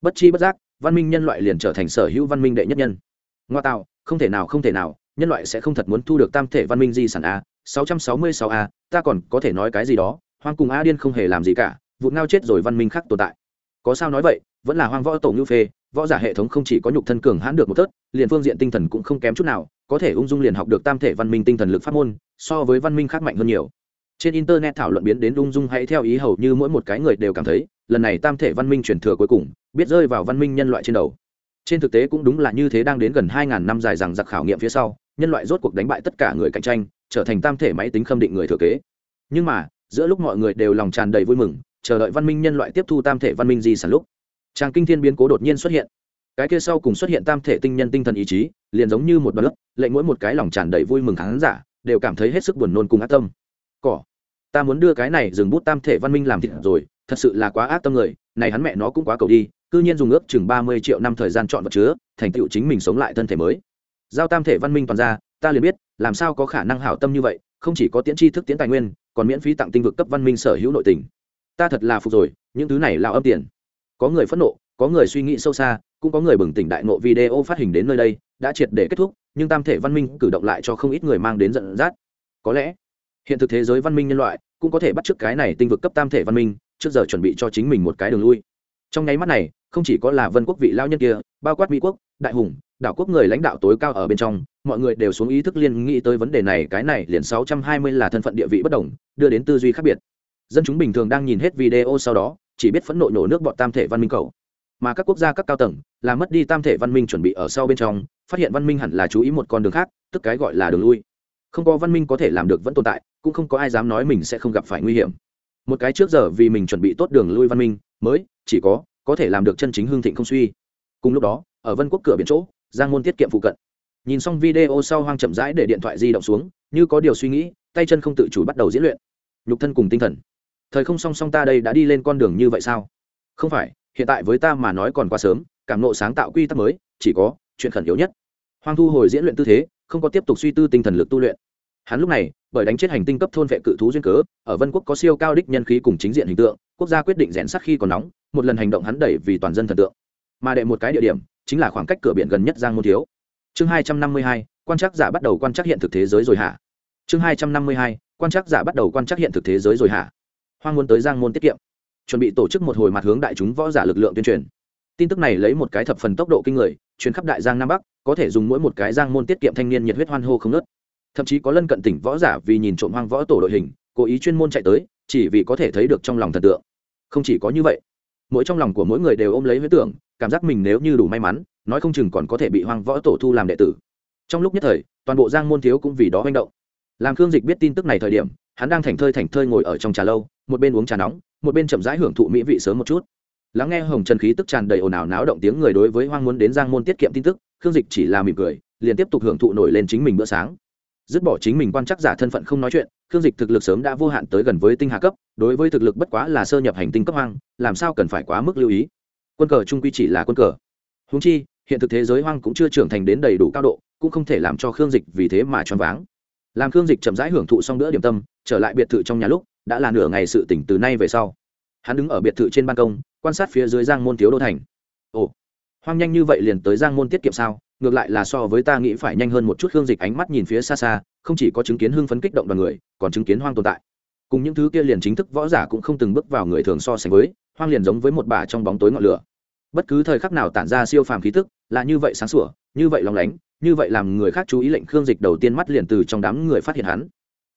Bất chi bất giác, văn minh nhân loại liền trở thành sở hữu văn minh đệ nhất nhân. Ngoa tạo, không thể nào, không thể nào, nhân loại sẽ không thật muốn thu được tam thể văn minh di sản a 666 a, ta còn có thể nói cái gì đó, hoang cùng a điên không hề làm gì cả vụt ngao chết rồi văn minh khác tồn tại. Có sao nói vậy, vẫn là hoang võ tổ ngưu phê, võ giả hệ thống không chỉ có nhục thân cường hãn được một thớt, liền phương diện tinh thần cũng không kém chút nào, có thể ung dung liền học được tam thể văn minh tinh thần lực pháp môn, so với văn minh khác mạnh hơn nhiều trên internet thảo luận biến đến ung dung hãy theo ý hầu như mỗi một cái người đều cảm thấy, lần này tam thể văn minh truyền thừa cuối cùng, biết rơi vào văn minh nhân loại trên đầu. Trên thực tế cũng đúng là như thế đang đến gần hai ngàn năm dài rằng giặc khảo nghiệm phía sau, nhân loại rốt cuộc đánh bại tất cả người cạnh tranh, trở thành tam thể máy tính khâm định người thừa kế. Nhưng mà, giữa lúc mọi người đều lòng tràn đầy vui mừng, chờ đợi văn minh nhân loại tiếp thu tam thể văn minh di sản lúc, tràng kinh thiên biến cố đột nhiên xuất hiện. Cái kia sau cùng xuất hiện tam thể tinh nhân tinh thần ý chí, liền giống như một bậc lệnh mỗi một cái lòng tràn đầy vui mừng khán giả đều cảm thấy hết sức buồn nôn cùng ác tâm. Cỏ ta muốn đưa cái này dừng bút tam thể văn minh làm thịt rồi, thật sự là quá ác tâm người, này hắn mẹ nó cũng quá cầu đi, cư nhiên dùng ước chừng ba mươi triệu năm thời gian chọn vật chứa, thành tựu chính mình sống lại thân thể mới. Giao tam thể văn minh toàn ra, ta liền biết, làm sao có khả năng hảo tâm như vậy, không chỉ có tiễn tri thức tiễn tài nguyên, còn miễn phí tặng tinh vực cấp văn minh sở hữu nội tình. Ta thật là phục rồi, những thứ này lao âm tiền. Có người phẫn nộ, có người suy nghĩ sâu xa, cũng có người bừng tỉnh đại nộ video phát hình đến nơi đây, đã triệt để kết thúc, nhưng tam thể văn minh cử động lại cho không ít người mang đến giận dắt. Có lẽ hiện thực thế giới văn minh nhân loại cũng có thể bắt chước cái này tinh vực cấp tam thể văn minh, trước giờ chuẩn bị cho chính mình một cái đường lui. Trong nháy mắt này, không chỉ có là vân quốc vị lao nhân kia, bao quát mỹ quốc, đại hùng, đảo quốc người lãnh đạo tối cao ở bên trong, mọi người đều xuống ý thức liên nghĩ tới vấn đề này, cái này liền sáu trăm hai mươi là thân phận địa vị bất đồng, đưa đến tư duy khác biệt. Dân chúng bình thường đang nhìn hết video sau đó, chỉ biết phẫn nộ nổ nước bọn tam thể văn minh cầu. Mà các quốc gia các cao tầng, là mất đi tam thể văn minh chuẩn bị ở sau bên trong, phát hiện văn minh hẳn là chú ý một con đường khác, tức cái gọi là đường lui. Không có văn minh có thể làm được vẫn tồn tại cũng không có ai dám nói mình sẽ không gặp phải nguy hiểm. Một cái trước giờ vì mình chuẩn bị tốt đường lui văn minh, mới, chỉ có có thể làm được chân chính hương thịnh không suy. Cùng lúc đó, ở vân quốc cửa biển chỗ, giang môn tiết kiệm phụ cận. Nhìn xong video sau hoang chậm rãi để điện thoại di động xuống, như có điều suy nghĩ, tay chân không tự chủ bắt đầu diễn luyện. Nhục thân cùng tinh thần. Thời không song song ta đây đã đi lên con đường như vậy sao? Không phải, hiện tại với ta mà nói còn quá sớm, cảm nộ sáng tạo quy tắc mới, chỉ có, chuyện khẩn yếu nhất. Hoang thu hồi diễn luyện tư thế, không có tiếp tục suy tư tinh thần lực tu luyện hắn lúc này, bởi đánh chết hành tinh cấp thôn vệ cự thú duyên cớ, ở vân quốc có siêu cao đích nhân khí cùng chính diện hình tượng, quốc gia quyết định rèn sắc khi còn nóng, một lần hành động hắn đẩy vì toàn dân thần tượng. Mà đệ một cái địa điểm, chính là khoảng cách cửa biển gần nhất giang môn thiếu. Chương hai trăm năm mươi hai, quan trắc giả bắt đầu quan trắc hiện thực thế giới rồi hả? Chương hai trăm năm mươi hai, quan trắc giả bắt đầu quan trắc hiện thực thế giới rồi hả? Hoang muốn tới giang môn tiết kiệm. Chuẩn bị tổ chức một hồi mặt hướng đại chúng võ giả lực lượng tuyên truyền. Tin tức này lấy một cái thập phần tốc độ kinh người chuyến khắp đại giang nam bắc, có thể dùng mỗi một cái giang môn tiết kiệm thanh niên nhiệt huyết hoan hô không nớt thậm chí có lân cận tỉnh võ giả vì nhìn trộm hoang võ tổ đội hình, cố ý chuyên môn chạy tới, chỉ vì có thể thấy được trong lòng thần tượng. Không chỉ có như vậy, mỗi trong lòng của mỗi người đều ôm lấy huyết tưởng, cảm giác mình nếu như đủ may mắn, nói không chừng còn có thể bị hoang võ tổ thu làm đệ tử. Trong lúc nhất thời, toàn bộ giang môn thiếu cũng vì đó manh động. Làm khương dịch biết tin tức này thời điểm, hắn đang thành thơi thành thơi ngồi ở trong trà lâu, một bên uống trà nóng, một bên chậm rãi hưởng thụ mỹ vị sớm một chút. Lắng nghe hồng trần khí tức tràn đầy ồn ào náo động tiếng người đối với hoang muốn đến giang môn tiết kiệm tin tức, khương dịch chỉ là mỉm cười, liền tiếp tục hưởng thụ nổi lên chính mình bữa sáng dứt bỏ chính mình quan chắc giả thân phận không nói chuyện, khương dịch thực lực sớm đã vô hạn tới gần với tinh hà cấp, đối với thực lực bất quá là sơ nhập hành tinh cấp hoang, làm sao cần phải quá mức lưu ý. Quân cờ trung quy chỉ là quân cờ. Húng chi, hiện thực thế giới hoang cũng chưa trưởng thành đến đầy đủ cao độ, cũng không thể làm cho khương dịch vì thế mà choáng váng. Làm khương dịch chậm rãi hưởng thụ xong bữa điểm tâm, trở lại biệt thự trong nhà lúc, đã là nửa ngày sự tỉnh từ nay về sau. Hắn đứng ở biệt thự trên ban công, quan sát phía dưới giang môn thiếu đô thành. Ồ, hoang nhanh như vậy liền tới giang môn tiết kiệm sao? Ngược lại là so với ta nghĩ phải nhanh hơn một chút hương dịch ánh mắt nhìn phía xa xa, không chỉ có chứng kiến hưng phấn kích động đoàn người, còn chứng kiến hoang tồn tại. Cùng những thứ kia liền chính thức võ giả cũng không từng bước vào người thường so sánh với, hoang liền giống với một bà trong bóng tối ngọn lửa. Bất cứ thời khắc nào tản ra siêu phàm khí tức, là như vậy sáng sủa, như vậy lòng lánh, như vậy làm người khác chú ý lệnh khương dịch đầu tiên mắt liền từ trong đám người phát hiện hắn.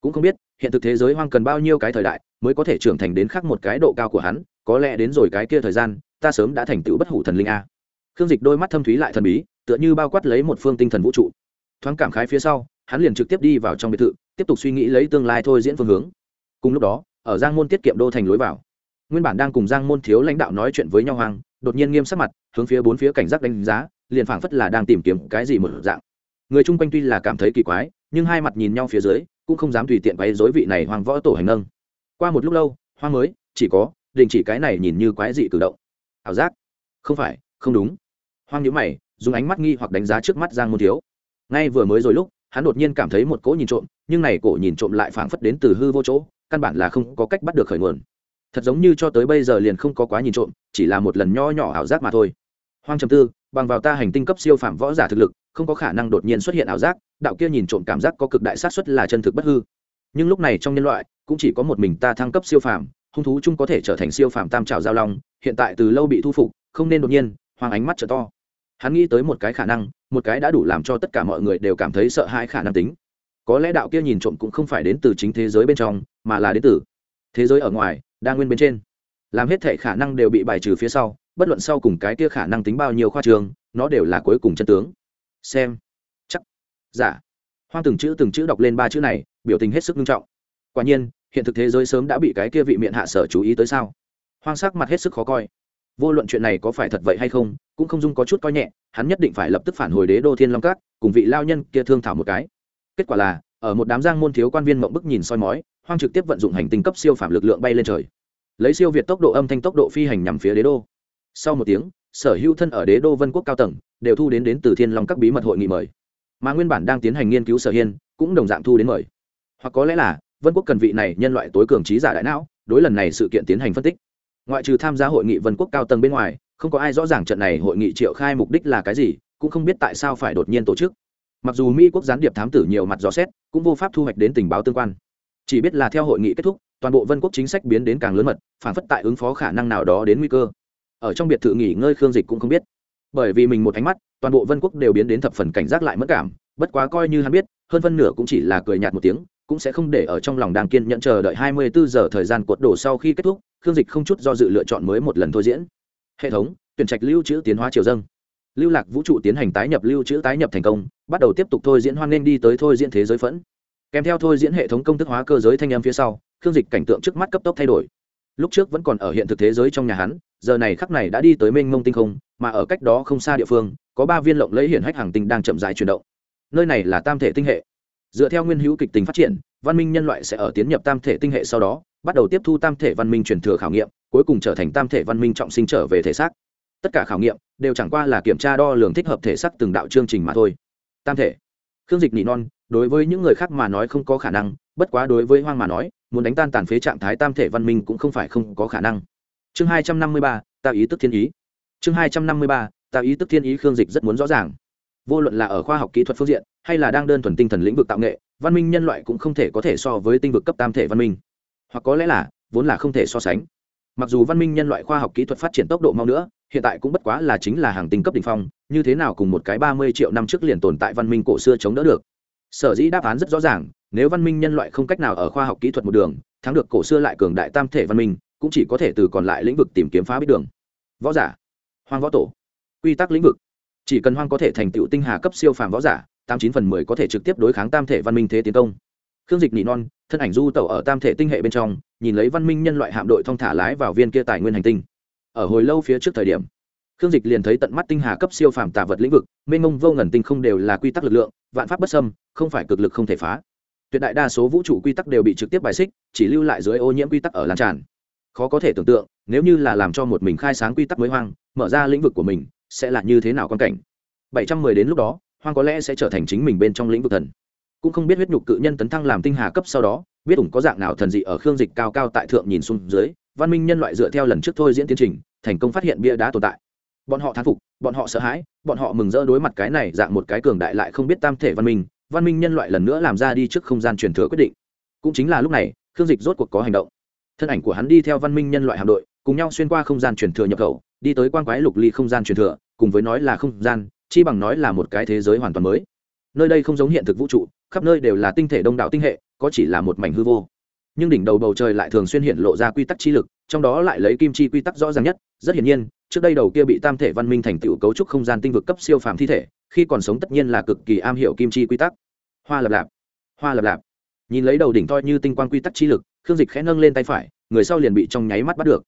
Cũng không biết, hiện thực thế giới hoang cần bao nhiêu cái thời đại, mới có thể trưởng thành đến khác một cái độ cao của hắn, có lẽ đến rồi cái kia thời gian, ta sớm đã thành tựu bất hủ thần linh a. Khương dịch đôi mắt thâm thúy lại thần bí tựa như bao quát lấy một phương tinh thần vũ trụ. Thoáng cảm khái phía sau, hắn liền trực tiếp đi vào trong biệt thự, tiếp tục suy nghĩ lấy tương lai thôi diễn phương hướng. Cùng lúc đó, ở giang môn tiết kiệm đô thành lối vào, nguyên bản đang cùng giang môn thiếu lãnh đạo nói chuyện với nhau hoàng đột nhiên nghiêm sắc mặt, hướng phía bốn phía cảnh giác đánh giá, liền phảng phất là đang tìm kiếm cái gì một dạng. Người chung quanh tuy là cảm thấy kỳ quái, nhưng hai mặt nhìn nhau phía dưới, cũng không dám tùy tiện quấy dối vị này hoàng võ tổ hành nâng. Qua một lúc lâu hoa mới, chỉ có, đình chỉ cái này nhìn như quái dị cử động. Ảo giác. Không phải, không đúng. Hoang nhữ mày dùng ánh mắt nghi hoặc đánh giá trước mắt giang môn thiếu. Ngay vừa mới rồi lúc, hắn đột nhiên cảm thấy một cỗ nhìn trộm, nhưng này cổ nhìn trộm lại phảng phất đến từ hư vô chỗ, căn bản là không có cách bắt được khởi nguồn. Thật giống như cho tới bây giờ liền không có quá nhìn trộm, chỉ là một lần nho nhỏ ảo giác mà thôi. Hoang trầm tư, bằng vào ta hành tinh cấp siêu phạm võ giả thực lực, không có khả năng đột nhiên xuất hiện ảo giác, đạo kia nhìn trộm cảm giác có cực đại sát xuất là chân thực bất hư. Nhưng lúc này trong nhân loại, cũng chỉ có một mình ta thăng cấp siêu phàm, hung thú chung có thể trở thành siêu phàm tam trào giao long, hiện tại từ lâu bị thu phục, không nên đột nhiên hoàng ánh mắt trở to hắn nghĩ tới một cái khả năng, một cái đã đủ làm cho tất cả mọi người đều cảm thấy sợ hãi khả năng tính. Có lẽ đạo kia nhìn trộm cũng không phải đến từ chính thế giới bên trong, mà là đến từ thế giới ở ngoài, đa nguyên bên trên. Làm hết thể khả năng đều bị bài trừ phía sau, bất luận sau cùng cái kia khả năng tính bao nhiêu khoa trường, nó đều là cuối cùng chân tướng. Xem. Chắc. Giả. Dạ. hoang từng chữ từng chữ đọc lên ba chữ này, biểu tình hết sức nghiêm trọng. Quả nhiên, hiện thực thế giới sớm đã bị cái kia vị miệng hạ sở chú ý tới sao? Hoang sắc mặt hết sức khó coi vô luận chuyện này có phải thật vậy hay không, cũng không dung có chút coi nhẹ, hắn nhất định phải lập tức phản hồi đế đô thiên long cát cùng vị lao nhân kia thương thảo một cái. Kết quả là, ở một đám giang môn thiếu quan viên mộng bức nhìn soi mói, hoang trực tiếp vận dụng hành tinh cấp siêu phạm lực lượng bay lên trời. Lấy siêu việt tốc độ âm thanh tốc độ phi hành nhằm phía đế đô. Sau một tiếng, sở hữu thân ở đế đô vân quốc cao tầng đều thu đến đến từ thiên long các bí mật hội nghị mời. Mà nguyên bản đang tiến hành nghiên cứu sở hiên, cũng đồng dạng thu đến mời. Hoặc có lẽ là, vân quốc cần vị này nhân loại tối cường trí giả đại não, đối lần này sự kiện tiến hành phân tích ngoại trừ tham gia hội nghị vân quốc cao tầng bên ngoài, không có ai rõ ràng trận này hội nghị triệu khai mục đích là cái gì, cũng không biết tại sao phải đột nhiên tổ chức. Mặc dù mỹ quốc gián điệp thám tử nhiều mặt rõ xét, cũng vô pháp thu hoạch đến tình báo tương quan. Chỉ biết là theo hội nghị kết thúc, toàn bộ vân quốc chính sách biến đến càng lớn mật, phản phất tại ứng phó khả năng nào đó đến nguy cơ. Ở trong biệt thự nghỉ ngơi khương dịch cũng không biết. Bởi vì mình một ánh mắt, toàn bộ vân quốc đều biến đến thập phần cảnh giác lại mất cảm, bất quá coi như hắn biết, hơn phân nửa cũng chỉ là cười nhạt một tiếng cũng sẽ không để ở trong lòng đang kiên nhẫn chờ đợi 24 giờ thời gian cuột đổ sau khi kết thúc, khương dịch không chút do dự lựa chọn mới một lần thôi diễn. Hệ thống, tuyển trạch lưu trữ tiến hóa chiều dâng. Lưu lạc vũ trụ tiến hành tái nhập lưu trữ tái nhập thành công, bắt đầu tiếp tục thôi diễn hoan nên đi tới thôi diễn thế giới phẫn. Kèm theo thôi diễn hệ thống công thức hóa cơ giới thanh âm phía sau, khương dịch cảnh tượng trước mắt cấp tốc thay đổi. Lúc trước vẫn còn ở hiện thực thế giới trong nhà hắn, giờ này khắc này đã đi tới mênh mông tinh không, mà ở cách đó không xa địa phương, có ba viên lộng lẫy hiển hách hàng tinh đang chậm rãi chuyển động. Nơi này là tam thể tinh hệ dựa theo nguyên hữu kịch tính phát triển, văn minh nhân loại sẽ ở tiến nhập tam thể tinh hệ sau đó, bắt đầu tiếp thu tam thể văn minh truyền thừa khảo nghiệm, cuối cùng trở thành tam thể văn minh trọng sinh trở về thể xác. Tất cả khảo nghiệm đều chẳng qua là kiểm tra đo lường thích hợp thể xác từng đạo chương trình mà thôi. Tam thể. Khương dịch nỉ non, đối với những người khác mà nói không có khả năng, bất quá đối với hoang mà nói, muốn đánh tan tàn phế trạng thái tam thể văn minh cũng không phải không có khả năng. Chương hai trăm năm mươi ba, ta ý tức thiên ý. Chương hai trăm năm mươi ba, ta ý tức thiên ý khương dịch rất muốn rõ ràng vô luận là ở khoa học kỹ thuật phương diện, hay là đang đơn thuần tinh thần lĩnh vực tạo nghệ, văn minh nhân loại cũng không thể có thể so với tinh vực cấp tam thể văn minh. Hoặc có lẽ là, vốn là không thể so sánh. Mặc dù văn minh nhân loại khoa học kỹ thuật phát triển tốc độ mau nữa, hiện tại cũng bất quá là chính là hàng tinh cấp đ ỉ n h phong, như thế nào cùng một cái ba mươi triệu năm trước liền tồn tại văn minh cổ xưa chống đỡ được? Sở dĩ đáp án rất rõ ràng, nếu văn minh nhân loại không cách nào ở khoa học kỹ thuật một đường, thắng được cổ xưa lại cường đại tam thể văn minh, cũng chỉ có thể từ còn lại lĩnh vực tìm kiếm phá bích đường. Võ giả. Hoang võ tổ. Quy tắc lĩnh vực chỉ cần hoang có thể thành tựu tinh hà cấp siêu phàm võ giả, tám chín phần mười có thể trực tiếp đối kháng tam thể văn minh thế tiến công. Khương dịch nỉ non, thân ảnh du tẩu ở tam thể tinh hệ bên trong, nhìn lấy văn minh nhân loại hạm đội thong thả lái vào viên kia tài nguyên hành tinh. Ở hồi lâu phía trước thời điểm, khương dịch liền thấy tận mắt tinh hà cấp siêu phàm tà vật lĩnh vực, mênh mông vô ngần tinh không đều là quy tắc lực lượng, vạn pháp bất xâm, không phải cực lực không thể phá. Tuyệt đại đa số vũ trụ quy tắc đều bị trực tiếp bài xích, chỉ lưu lại dưới ô nhiễm quy tắc ở lan tràn. Khó có thể tưởng tượng, nếu như là làm cho một mình khai sáng quy tắc mới hoang, mở ra lĩnh vực của mình sẽ là như thế nào quan cảnh? Bảy trăm mười đến lúc đó, hoang có lẽ sẽ trở thành chính mình bên trong lĩnh vực thần. Cũng không biết huyết nhục cự nhân tấn thăng làm tinh hà cấp sau đó, biết ủng có dạng nào thần dị ở khương dịch cao cao tại thượng nhìn xuống dưới, văn minh nhân loại dựa theo lần trước thôi diễn tiến trình, thành công phát hiện bia đá tồn tại. Bọn họ thán phục, bọn họ sợ hãi, bọn họ mừng rỡ đối mặt cái này dạng một cái cường đại lại không biết tam thể văn minh văn minh nhân loại lần nữa làm ra đi trước không gian truyền thừa quyết định. Cũng chính là lúc này, khương dịch rốt cuộc có hành động. Thân ảnh của hắn đi theo văn minh nhân loại hạm đội, cùng nhau xuyên qua không gian truyền thừa nhập khẩu đi tới quan quái lục ly không gian truyền thừa, cùng với nói là không gian, chi bằng nói là một cái thế giới hoàn toàn mới. Nơi đây không giống hiện thực vũ trụ, khắp nơi đều là tinh thể đông đảo tinh hệ, có chỉ là một mảnh hư vô. Nhưng đỉnh đầu bầu trời lại thường xuyên hiện lộ ra quy tắc chi lực, trong đó lại lấy kim chi quy tắc rõ ràng nhất, rất hiển nhiên, trước đây đầu kia bị tam thể văn minh thành tựu cấu trúc không gian tinh vực cấp siêu phàm thi thể, khi còn sống tất nhiên là cực kỳ am hiểu kim chi quy tắc. Hoa lập lạp, hoa lập lạp. Nhìn lấy đầu đỉnh toi như tinh quang quy tắc chi lực, khương dịch khẽ nâng lên tay phải, người sau liền bị trong nháy mắt bắt được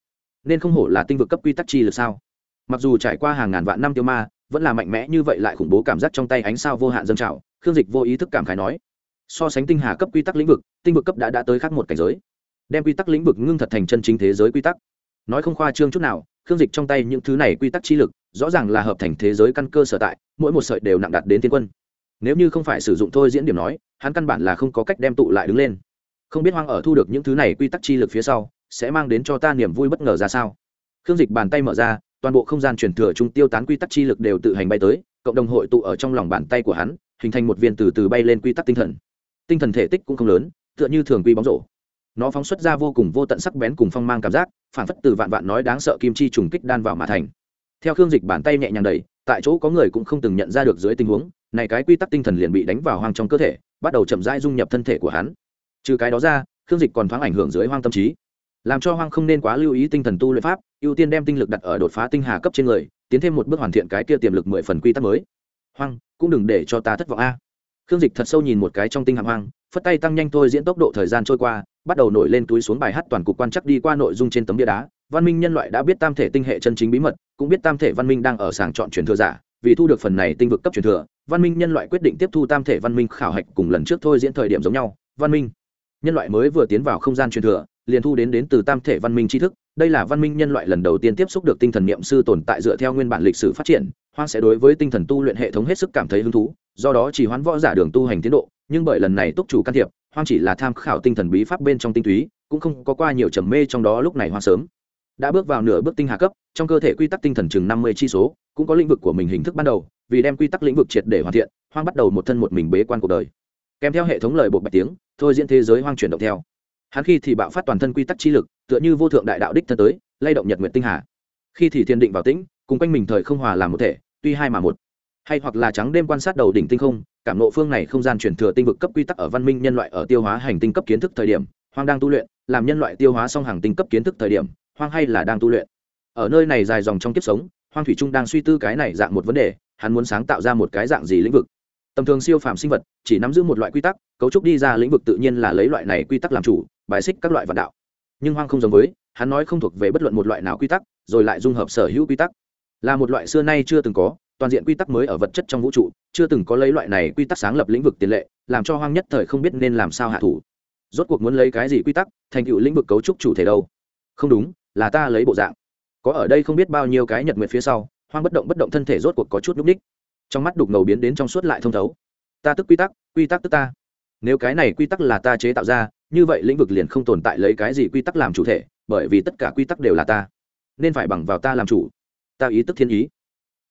nên không hổ là tinh vực cấp quy tắc chi lực sao? Mặc dù trải qua hàng ngàn vạn năm tiêu ma, vẫn là mạnh mẽ như vậy lại khủng bố cảm giác trong tay ánh sao vô hạn dâng trào, khương dịch vô ý thức cảm khái nói, so sánh tinh hà cấp quy tắc lĩnh vực, tinh vực cấp đã đã tới khác một cảnh giới, đem quy tắc lĩnh vực ngưng thật thành chân chính thế giới quy tắc. Nói không khoa trương chút nào, khương dịch trong tay những thứ này quy tắc chi lực, rõ ràng là hợp thành thế giới căn cơ sở tại, mỗi một sợi đều nặng đặt đến tiên quân. Nếu như không phải sử dụng thôi diễn điểm nói, hắn căn bản là không có cách đem tụ lại đứng lên. Không biết hoang ở thu được những thứ này quy tắc chi lực phía sau sẽ mang đến cho ta niềm vui bất ngờ ra sao? Khương dịch bàn tay mở ra, toàn bộ không gian chuyển thừa trung tiêu tán quy tắc chi lực đều tự hành bay tới, cộng đồng hội tụ ở trong lòng bàn tay của hắn, hình thành một viên từ từ bay lên quy tắc tinh thần. Tinh thần thể tích cũng không lớn, tựa như thường quy bóng rổ. Nó phóng xuất ra vô cùng vô tận sắc bén cùng phong mang cảm giác, phản phất từ vạn vạn nói đáng sợ kim chi trùng kích đan vào mà thành. Theo khương dịch bàn tay nhẹ nhàng đầy tại chỗ có người cũng không từng nhận ra được dưới tình huống, này cái quy tắc tinh thần liền bị đánh vào hoang trong cơ thể, bắt đầu chậm rãi dung nhập thân thể của hắn. Trừ cái đó ra, khương dịch còn thoáng ảnh hưởng dưới hoang tâm trí làm cho hoang không nên quá lưu ý tinh thần tu luyện pháp, ưu tiên đem tinh lực đặt ở đột phá tinh hà cấp trên người, tiến thêm một bước hoàn thiện cái kia tiềm lực mười phần quy tắc mới. Hoang, cũng đừng để cho ta thất vọng a. Khương dịch thật sâu nhìn một cái trong tinh hạng hoang, phất tay tăng nhanh thôi diễn tốc độ thời gian trôi qua, bắt đầu nổi lên túi xuống bài hát toàn cục quan chắc đi qua nội dung trên tấm bia đá. Văn minh nhân loại đã biết tam thể tinh hệ chân chính bí mật, cũng biết tam thể văn minh đang ở sàng chọn truyền thừa giả, vì thu được phần này tinh vực cấp truyền thừa, văn minh nhân loại quyết định tiếp thu tam thể văn minh khảo hạch cùng lần trước thôi diễn thời điểm giống nhau. Văn minh nhân loại mới vừa tiến vào không gian truyền thừa liền thu đến đến từ tam thể văn minh tri thức. Đây là văn minh nhân loại lần đầu tiên tiếp xúc được tinh thần niệm sư tồn tại dựa theo nguyên bản lịch sử phát triển. Hoang sẽ đối với tinh thần tu luyện hệ thống hết sức cảm thấy hứng thú, do đó chỉ hoán võ giả đường tu hành tiến độ. Nhưng bởi lần này túc chủ can thiệp, hoang chỉ là tham khảo tinh thần bí pháp bên trong tinh túy, cũng không có qua nhiều trầm mê trong đó lúc này hoang sớm. Đã bước vào nửa bước tinh hạ cấp, trong cơ thể quy tắc tinh thần chừng năm mươi chi số, cũng có lĩnh vực của mình hình thức ban đầu. Vì đem quy tắc lĩnh vực triệt để hoàn thiện, hoang bắt đầu một thân một mình bế quan cuộc đời. Kèm theo hệ thống lời bộ bạch tiếng, thôi diễn thế giới hoang chuyển động theo hắn khi thì bạo phát toàn thân quy tắc chi lực, tựa như vô thượng đại đạo đích thân tới, lay động nhật nguyện tinh hà. Khi thì thiên định vào tĩnh, cùng quanh mình thời không hòa làm một thể, tuy hai mà một. Hay hoặc là trắng đêm quan sát đầu đỉnh tinh không, cảm nộ phương này không gian chuyển thừa tinh vực cấp quy tắc ở văn minh nhân loại ở tiêu hóa hành tinh cấp kiến thức thời điểm, hoang đang tu luyện, làm nhân loại tiêu hóa xong hàng tinh cấp kiến thức thời điểm, hoang hay là đang tu luyện. Ở nơi này dài dòng trong kiếp sống, hoang thủy trung đang suy tư cái này dạng một vấn đề, hắn muốn sáng tạo ra một cái dạng gì lĩnh vực. Tầm thường siêu phàm sinh vật, chỉ nắm giữ một loại quy tắc, cấu trúc đi ra lĩnh vực tự nhiên là lấy loại này quy tắc làm chủ bài xích các loại vạn đạo. Nhưng hoang không giống với, hắn nói không thuộc về bất luận một loại nào quy tắc, rồi lại dung hợp sở hữu quy tắc. Là một loại xưa nay chưa từng có, toàn diện quy tắc mới ở vật chất trong vũ trụ, chưa từng có lấy loại này quy tắc sáng lập lĩnh vực tiền lệ, làm cho hoang nhất thời không biết nên làm sao hạ thủ. Rốt cuộc muốn lấy cái gì quy tắc, thành tựu lĩnh vực cấu trúc chủ thể đâu? Không đúng, là ta lấy bộ dạng. Có ở đây không biết bao nhiêu cái nhật nguyện phía sau, hoang bất động bất động thân thể rốt cuộc có chút núp ních trong mắt đục ngầu biến đến trong suốt lại thông thấu. Ta tức quy tắc quy tắc tức ta. Nếu cái này quy tắc là ta chế tạo ra như vậy lĩnh vực liền không tồn tại lấy cái gì quy tắc làm chủ thể, bởi vì tất cả quy tắc đều là ta. Nên phải bằng vào ta làm chủ. Ta ý tức thiên ý.